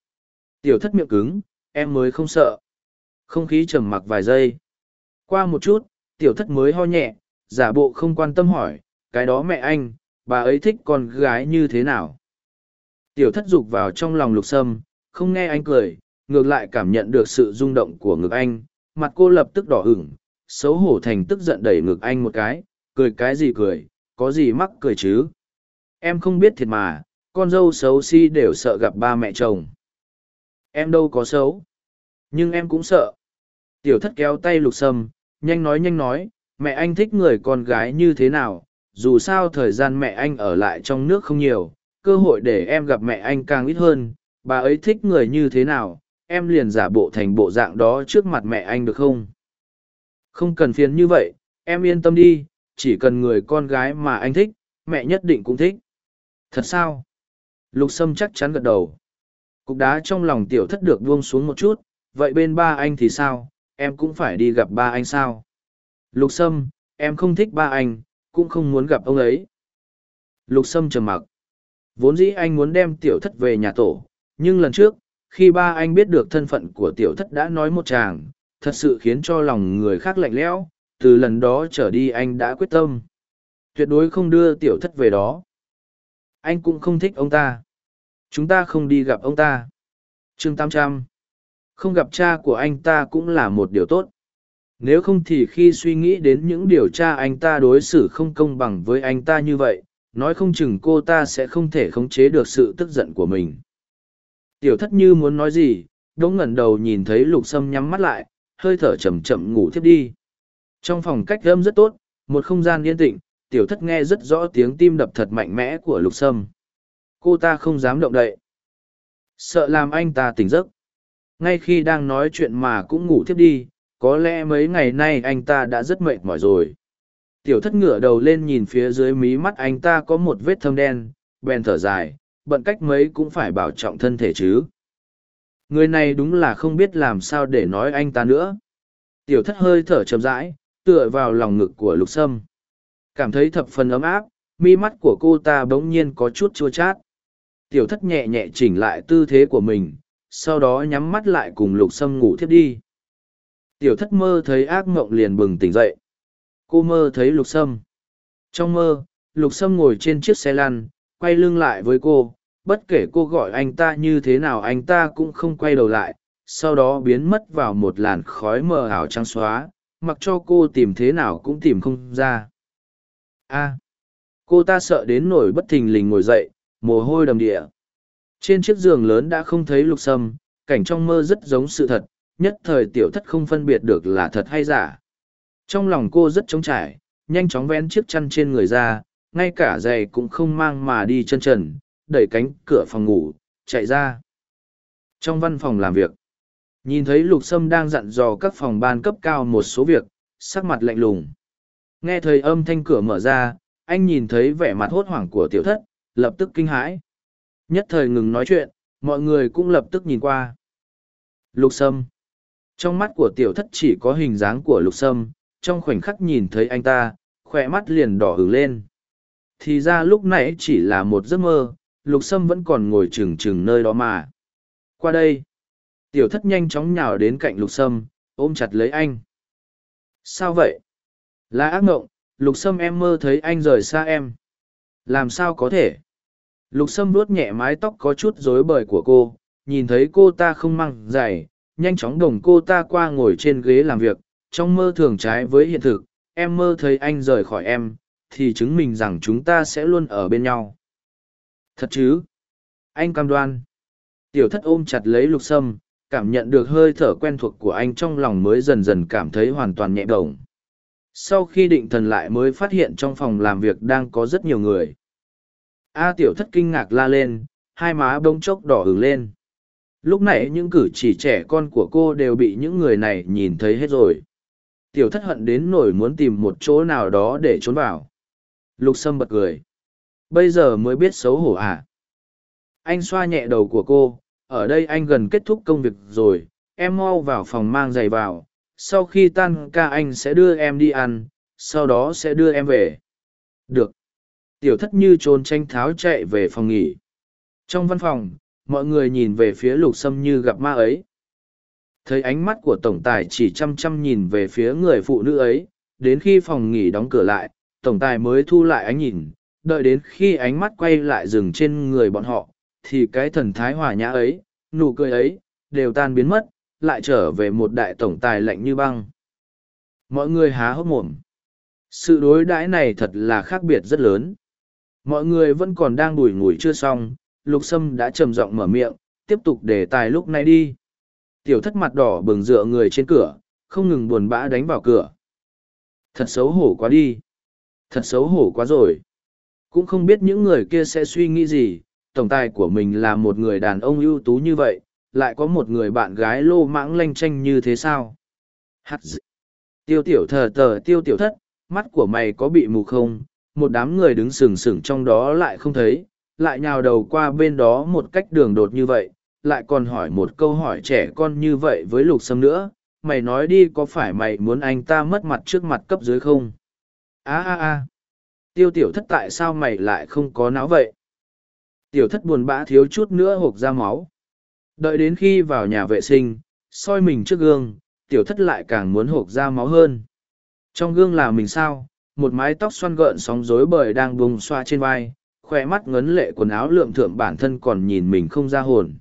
Tiểu thất miệng cứng, em mới không sợ. Không khí trầm mặc vài giây. Qua một chút, tiểu thất mới ho nhẹ, giả bộ không quan tâm hỏi, cái đó mẹ anh bà ấy thích con gái như thế nào? Tiểu thất dục vào trong lòng lục sâm, không nghe anh cười, ngược lại cảm nhận được sự rung động của ngực anh, mặt cô lập tức đỏ ửng, xấu hổ thành tức giận đẩy ngực anh một cái, cười cái gì cười, có gì mắc cười chứ? Em không biết thiệt mà, con dâu xấu xí si đều sợ gặp ba mẹ chồng. Em đâu có xấu, nhưng em cũng sợ. Tiểu thất kéo tay lục sâm, nhanh nói nhanh nói, mẹ anh thích người con gái như thế nào dù sao thời gian mẹ anh ở lại trong nước không nhiều, cơ hội để em gặp mẹ anh càng ít hơn, bà ấy thích người như thế nào, em liền giả bộ thành bộ dạng đó trước mặt mẹ anh được không? Không cần phiền như vậy, em yên tâm đi, chỉ cần người con gái mà anh thích, mẹ nhất định cũng thích. Thật sao? Lục sâm chắc chắn gật đầu. Cục đá trong lòng tiểu thất được buông xuống một chút, vậy bên ba anh thì sao? Em cũng phải đi gặp ba anh sao? Lục sâm, em không thích ba anh cũng không muốn gặp ông ấy. Lục sâm trầm mặc. Vốn dĩ anh muốn đem tiểu thất về nhà tổ, nhưng lần trước, khi ba anh biết được thân phận của tiểu thất đã nói một chàng, thật sự khiến cho lòng người khác lạnh lẽo, từ lần đó trở đi anh đã quyết tâm. Tuyệt đối không đưa tiểu thất về đó. Anh cũng không thích ông ta. Chúng ta không đi gặp ông ta. Chương tám trăm. Không gặp cha của anh ta cũng là một điều tốt nếu không thì khi suy nghĩ đến những điều tra anh ta đối xử không công bằng với anh ta như vậy, nói không chừng cô ta sẽ không thể khống chế được sự tức giận của mình. Tiểu thất như muốn nói gì, đỗ ngẩn đầu nhìn thấy lục sâm nhắm mắt lại, hơi thở chậm chậm ngủ thiếp đi. Trong phòng cách âm rất tốt, một không gian yên tĩnh, tiểu thất nghe rất rõ tiếng tim đập thật mạnh mẽ của lục sâm. Cô ta không dám động đậy. Sợ làm anh ta tỉnh giấc. Ngay khi đang nói chuyện mà cũng ngủ thiếp đi có lẽ mấy ngày nay anh ta đã rất mệt mỏi rồi. Tiểu thất ngửa đầu lên nhìn phía dưới mí mắt anh ta có một vết thâm đen, bèn thở dài, bận cách mấy cũng phải bảo trọng thân thể chứ. Người này đúng là không biết làm sao để nói anh ta nữa. Tiểu thất hơi thở chậm rãi, tựa vào lòng ngực của lục sâm. Cảm thấy thập phần ấm áp, mi mắt của cô ta bỗng nhiên có chút chua chát. Tiểu thất nhẹ nhẹ chỉnh lại tư thế của mình, sau đó nhắm mắt lại cùng lục sâm ngủ thiếp đi tiểu thất mơ thấy ác mộng liền bừng tỉnh dậy. Cô mơ thấy lục sâm. Trong mơ, lục sâm ngồi trên chiếc xe lăn, quay lưng lại với cô. Bất kể cô gọi anh ta như thế nào, anh ta cũng không quay đầu lại. Sau đó biến mất vào một làn khói mờ ảo trắng xóa. Mặc cho cô tìm thế nào cũng tìm không ra. A. À, cô ta sợ đến nổi bất thình lình ngồi dậy, mồ hôi đầm địa. Trên chiếc giường lớn đã không thấy lục sâm, cảnh trong mơ rất giống sự thật nhất thời tiểu thất không phân biệt được là thật hay giả. Trong lòng cô rất trống trải, nhanh chóng vén chiếc chăn trên người ra, ngay cả giày cũng không mang mà đi chân trần, đẩy cánh cửa phòng ngủ, chạy ra. Trong văn phòng làm việc, nhìn thấy lục sâm đang dặn dò các phòng ban cấp cao một số việc, sắc mặt lạnh lùng. Nghe thấy âm thanh cửa mở ra, anh nhìn thấy vẻ mặt hốt hoảng của tiểu thất, lập tức kinh hãi. Nhất thời ngừng nói chuyện, mọi người cũng lập tức nhìn qua. Lục sâm trong mắt của tiểu thất chỉ có hình dáng của lục sâm, trong khoảnh khắc nhìn thấy anh ta khoe mắt liền đỏ hứng lên. Thì ra lúc nãy chỉ là một giấc mơ, lục sâm vẫn còn ngồi trừng trừng nơi đó mà. Qua đây, tiểu thất nhanh chóng nhào đến cạnh lục sâm, ôm chặt lấy anh. Sao vậy? Là ác ngộng lục sâm em mơ thấy anh rời xa em. Làm sao có thể? Lục sâm vuốt nhẹ mái tóc có chút rối bời của cô, nhìn thấy cô ta không mang giày nhanh chóng đồng cô ta qua ngồi trên ghế làm việc, trong mơ thường trái với hiện thực, em mơ thấy anh rời khỏi em, thì chứng minh rằng chúng ta sẽ luôn ở bên nhau. Thật chứ? Anh cam đoan. Tiểu thất ôm chặt lấy lục sâm, cảm nhận được hơi thở quen thuộc của anh trong lòng mới dần dần cảm thấy hoàn toàn nhẹ đồng sau khi định thần lại mới phát hiện trong phòng làm việc đang có rất nhiều người. A tiểu thất kinh ngạc la lên, hai má bông chốc đỏ ửng lên lúc này những cử chỉ trẻ con của cô đều bị những người này nhìn thấy hết rồi. Tiểu thất hận đến nổi muốn tìm một chỗ nào đó để trốn vào. Lục sâm bật cười. Bây giờ mới biết xấu hổ à? Anh xoa nhẹ đầu của cô. Ở đây anh gần kết thúc công việc rồi. Em mau vào phòng mang giày vào. Sau khi tan ca anh sẽ đưa em đi ăn. Sau đó sẽ đưa em về. Được. Tiểu thất như trốn tranh tháo chạy về phòng nghỉ. Trong văn phòng mọi người nhìn về phía lục sâm như gặp ma ấy. Thấy ánh mắt của tổng tài chỉ chăm chăm nhìn về phía người phụ nữ ấy, đến khi phòng nghỉ đóng cửa lại, tổng tài mới thu lại ánh nhìn, đợi đến khi ánh mắt quay lại dừng trên người bọn họ, thì cái thần thái hòa nhã ấy, nụ cười ấy, đều tan biến mất, lại trở về một đại tổng tài lạnh như băng. Mọi người há hốc mồm. Sự đối đãi này thật là khác biệt rất lớn. Mọi người vẫn còn đang đùi ngùi chưa xong lục sâm đã trầm giọng mở miệng, tiếp tục đề tài lúc này đi. Tiểu thất mặt đỏ bừng dựa người trên cửa, không ngừng buồn bã đánh vào cửa. Thật xấu hổ quá đi. Thật xấu hổ quá rồi. Cũng không biết những người kia sẽ suy nghĩ gì, tổng tài của mình là một người đàn ông ưu tú như vậy, lại có một người bạn gái lô mãng lanh tranh như thế sao? Hát d... tiêu tiểu thờ tờ tiêu tiểu thất, mắt của mày có bị mù không? Một đám người đứng sừng sừng trong đó lại không thấy lại nhào đầu qua bên đó một cách đường đột như vậy, lại còn hỏi một câu hỏi trẻ con như vậy với lục sâm nữa, mày nói đi có phải mày muốn anh ta mất mặt trước mặt cấp dưới không? A a a. Tiêu tiểu thất tại sao mày lại không có não vậy? Tiểu thất buồn bã thiếu chút nữa hộp ra máu. Đợi đến khi vào nhà vệ sinh, soi mình trước gương, tiểu thất lại càng muốn hộp ra máu hơn. Trong gương là mình sao? Một mái tóc xoăn gợn sóng rối bời đang bùng xoa trên vai khoe mắt ngấn lệ quần áo lượm thượng bản thân còn nhìn mình không ra hồn.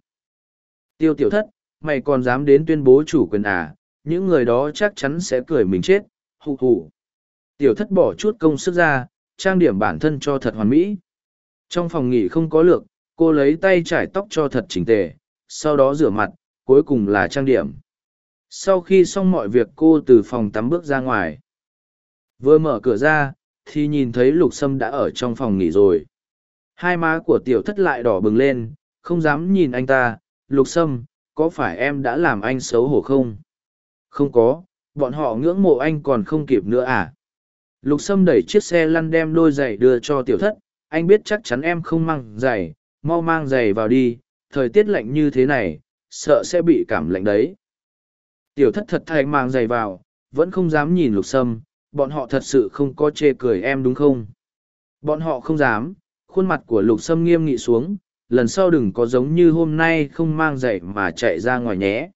Tiêu tiểu thất, mày còn dám đến tuyên bố chủ quyền à những người đó chắc chắn sẽ cười mình chết hụ hụ tiểu thất bỏ chút công sức ra, trang điểm bản thân cho thật hoàn mỹ. Trong phòng nghỉ không có lược, cô lấy tay trải tóc cho thật chỉnh tề, sau đó rửa mặt, cuối cùng là trang điểm. Sau khi xong mọi việc cô từ phòng tắm bước ra ngoài. Vừa mở cửa ra, thì nhìn thấy lục sâm đã ở trong phòng nghỉ rồi hai má của tiểu thất lại đỏ bừng lên, không dám nhìn anh ta, lục sâm, có phải em đã làm anh xấu hổ không? Không có, bọn họ ngưỡng mộ anh còn không kịp nữa à? Lục sâm đẩy chiếc xe lăn đem đôi giày đưa cho tiểu thất, anh biết chắc chắn em không mang giày, mau mang giày vào đi, thời tiết lạnh như thế này, sợ sẽ bị cảm lạnh đấy. Tiểu thất thật thay mang giày vào, vẫn không dám nhìn lục sâm, bọn họ thật sự không có chê cười em đúng không? Bọn họ không dám khuôn mặt của lục sâm nghiêm nghị xuống, lần sau đừng có giống như hôm nay không mang giày mà chạy ra ngoài nhé.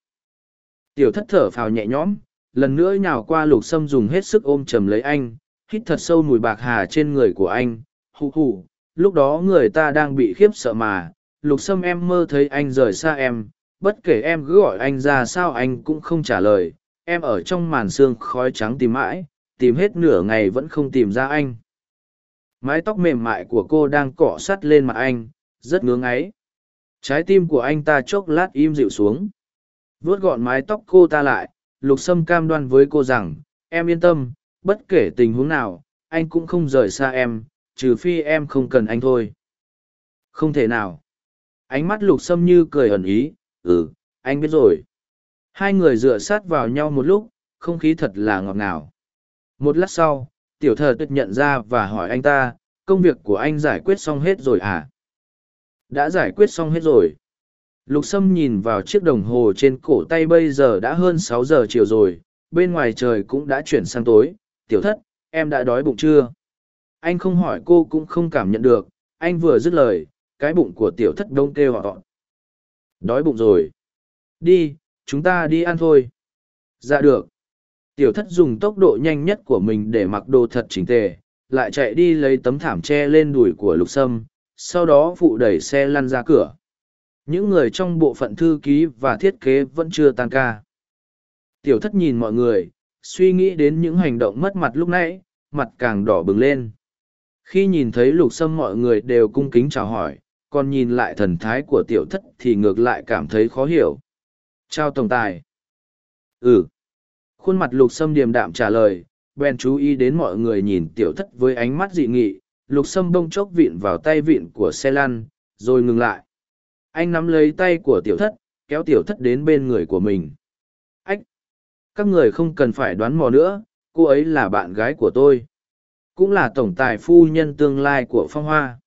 Tiểu thất thở phào nhẹ nhõm, lần nữa nhào qua lục sâm dùng hết sức ôm chầm lấy anh, hít thật sâu mùi bạc hà trên người của anh, hù hù, lúc đó người ta đang bị khiếp sợ mà, lục sâm em mơ thấy anh rời xa em, bất kể em cứ gọi anh ra sao anh cũng không trả lời, em ở trong màn xương khói trắng tìm mãi, tìm hết nửa ngày vẫn không tìm ra anh mái tóc mềm mại của cô đang cọ sắt lên mặt anh, rất ngưỡng ấy trái tim của anh ta chốc lát im dịu xuống. Vuốt gọn mái tóc cô ta lại, lục sâm cam đoan với cô rằng, em yên tâm, bất kể tình huống nào, anh cũng không rời xa em, trừ phi em không cần anh thôi. Không thể nào. Ánh mắt lục sâm như cười ẩn ý ừ anh biết rồi. Hai người dựa sát vào nhau một lúc, không khí thật là ngọt ngào. Một lát sau tiểu thờ tuyệt nhận ra và hỏi anh ta, công việc của anh giải quyết xong hết rồi à? Đã giải quyết xong hết rồi. Lục sâm nhìn vào chiếc đồng hồ trên cổ tay bây giờ đã hơn sáu giờ chiều rồi, bên ngoài trời cũng đã chuyển sang tối. Tiểu thất, em đã đói bụng chưa? Anh không hỏi cô cũng không cảm nhận được, anh vừa dứt lời, cái bụng của tiểu thất đông kêu họ. Đói bụng rồi. Đi, chúng ta đi ăn thôi. Dạ được tiểu thất dùng tốc độ nhanh nhất của mình để mặc đồ thật chỉnh tề, lại chạy đi lấy tấm thảm tre lên đùi của lục sâm, sau đó phụ đẩy xe lăn ra cửa những người trong bộ phận thư ký và thiết kế vẫn chưa tan ca tiểu thất nhìn mọi người, suy nghĩ đến những hành động mất mặt lúc nãy, mặt càng đỏ bừng lên khi nhìn thấy lục sâm mọi người đều cung kính chào hỏi, còn nhìn lại thần thái của tiểu thất thì ngược lại cảm thấy khó hiểu Chào tổng tài. Ừ. Khuôn mặt lục sâm điềm đạm trả lời, bèn chú ý đến mọi người nhìn tiểu thất với ánh mắt dị nghị, lục sâm bông chốc vịn vào tay vịn của xe lăn, rồi ngừng lại. Anh nắm lấy tay của tiểu thất, kéo tiểu thất đến bên người của mình. Ách! Các người không cần phải đoán mò nữa, cô ấy là bạn gái của tôi. Cũng là tổng tài phu nhân tương lai của phong hoa.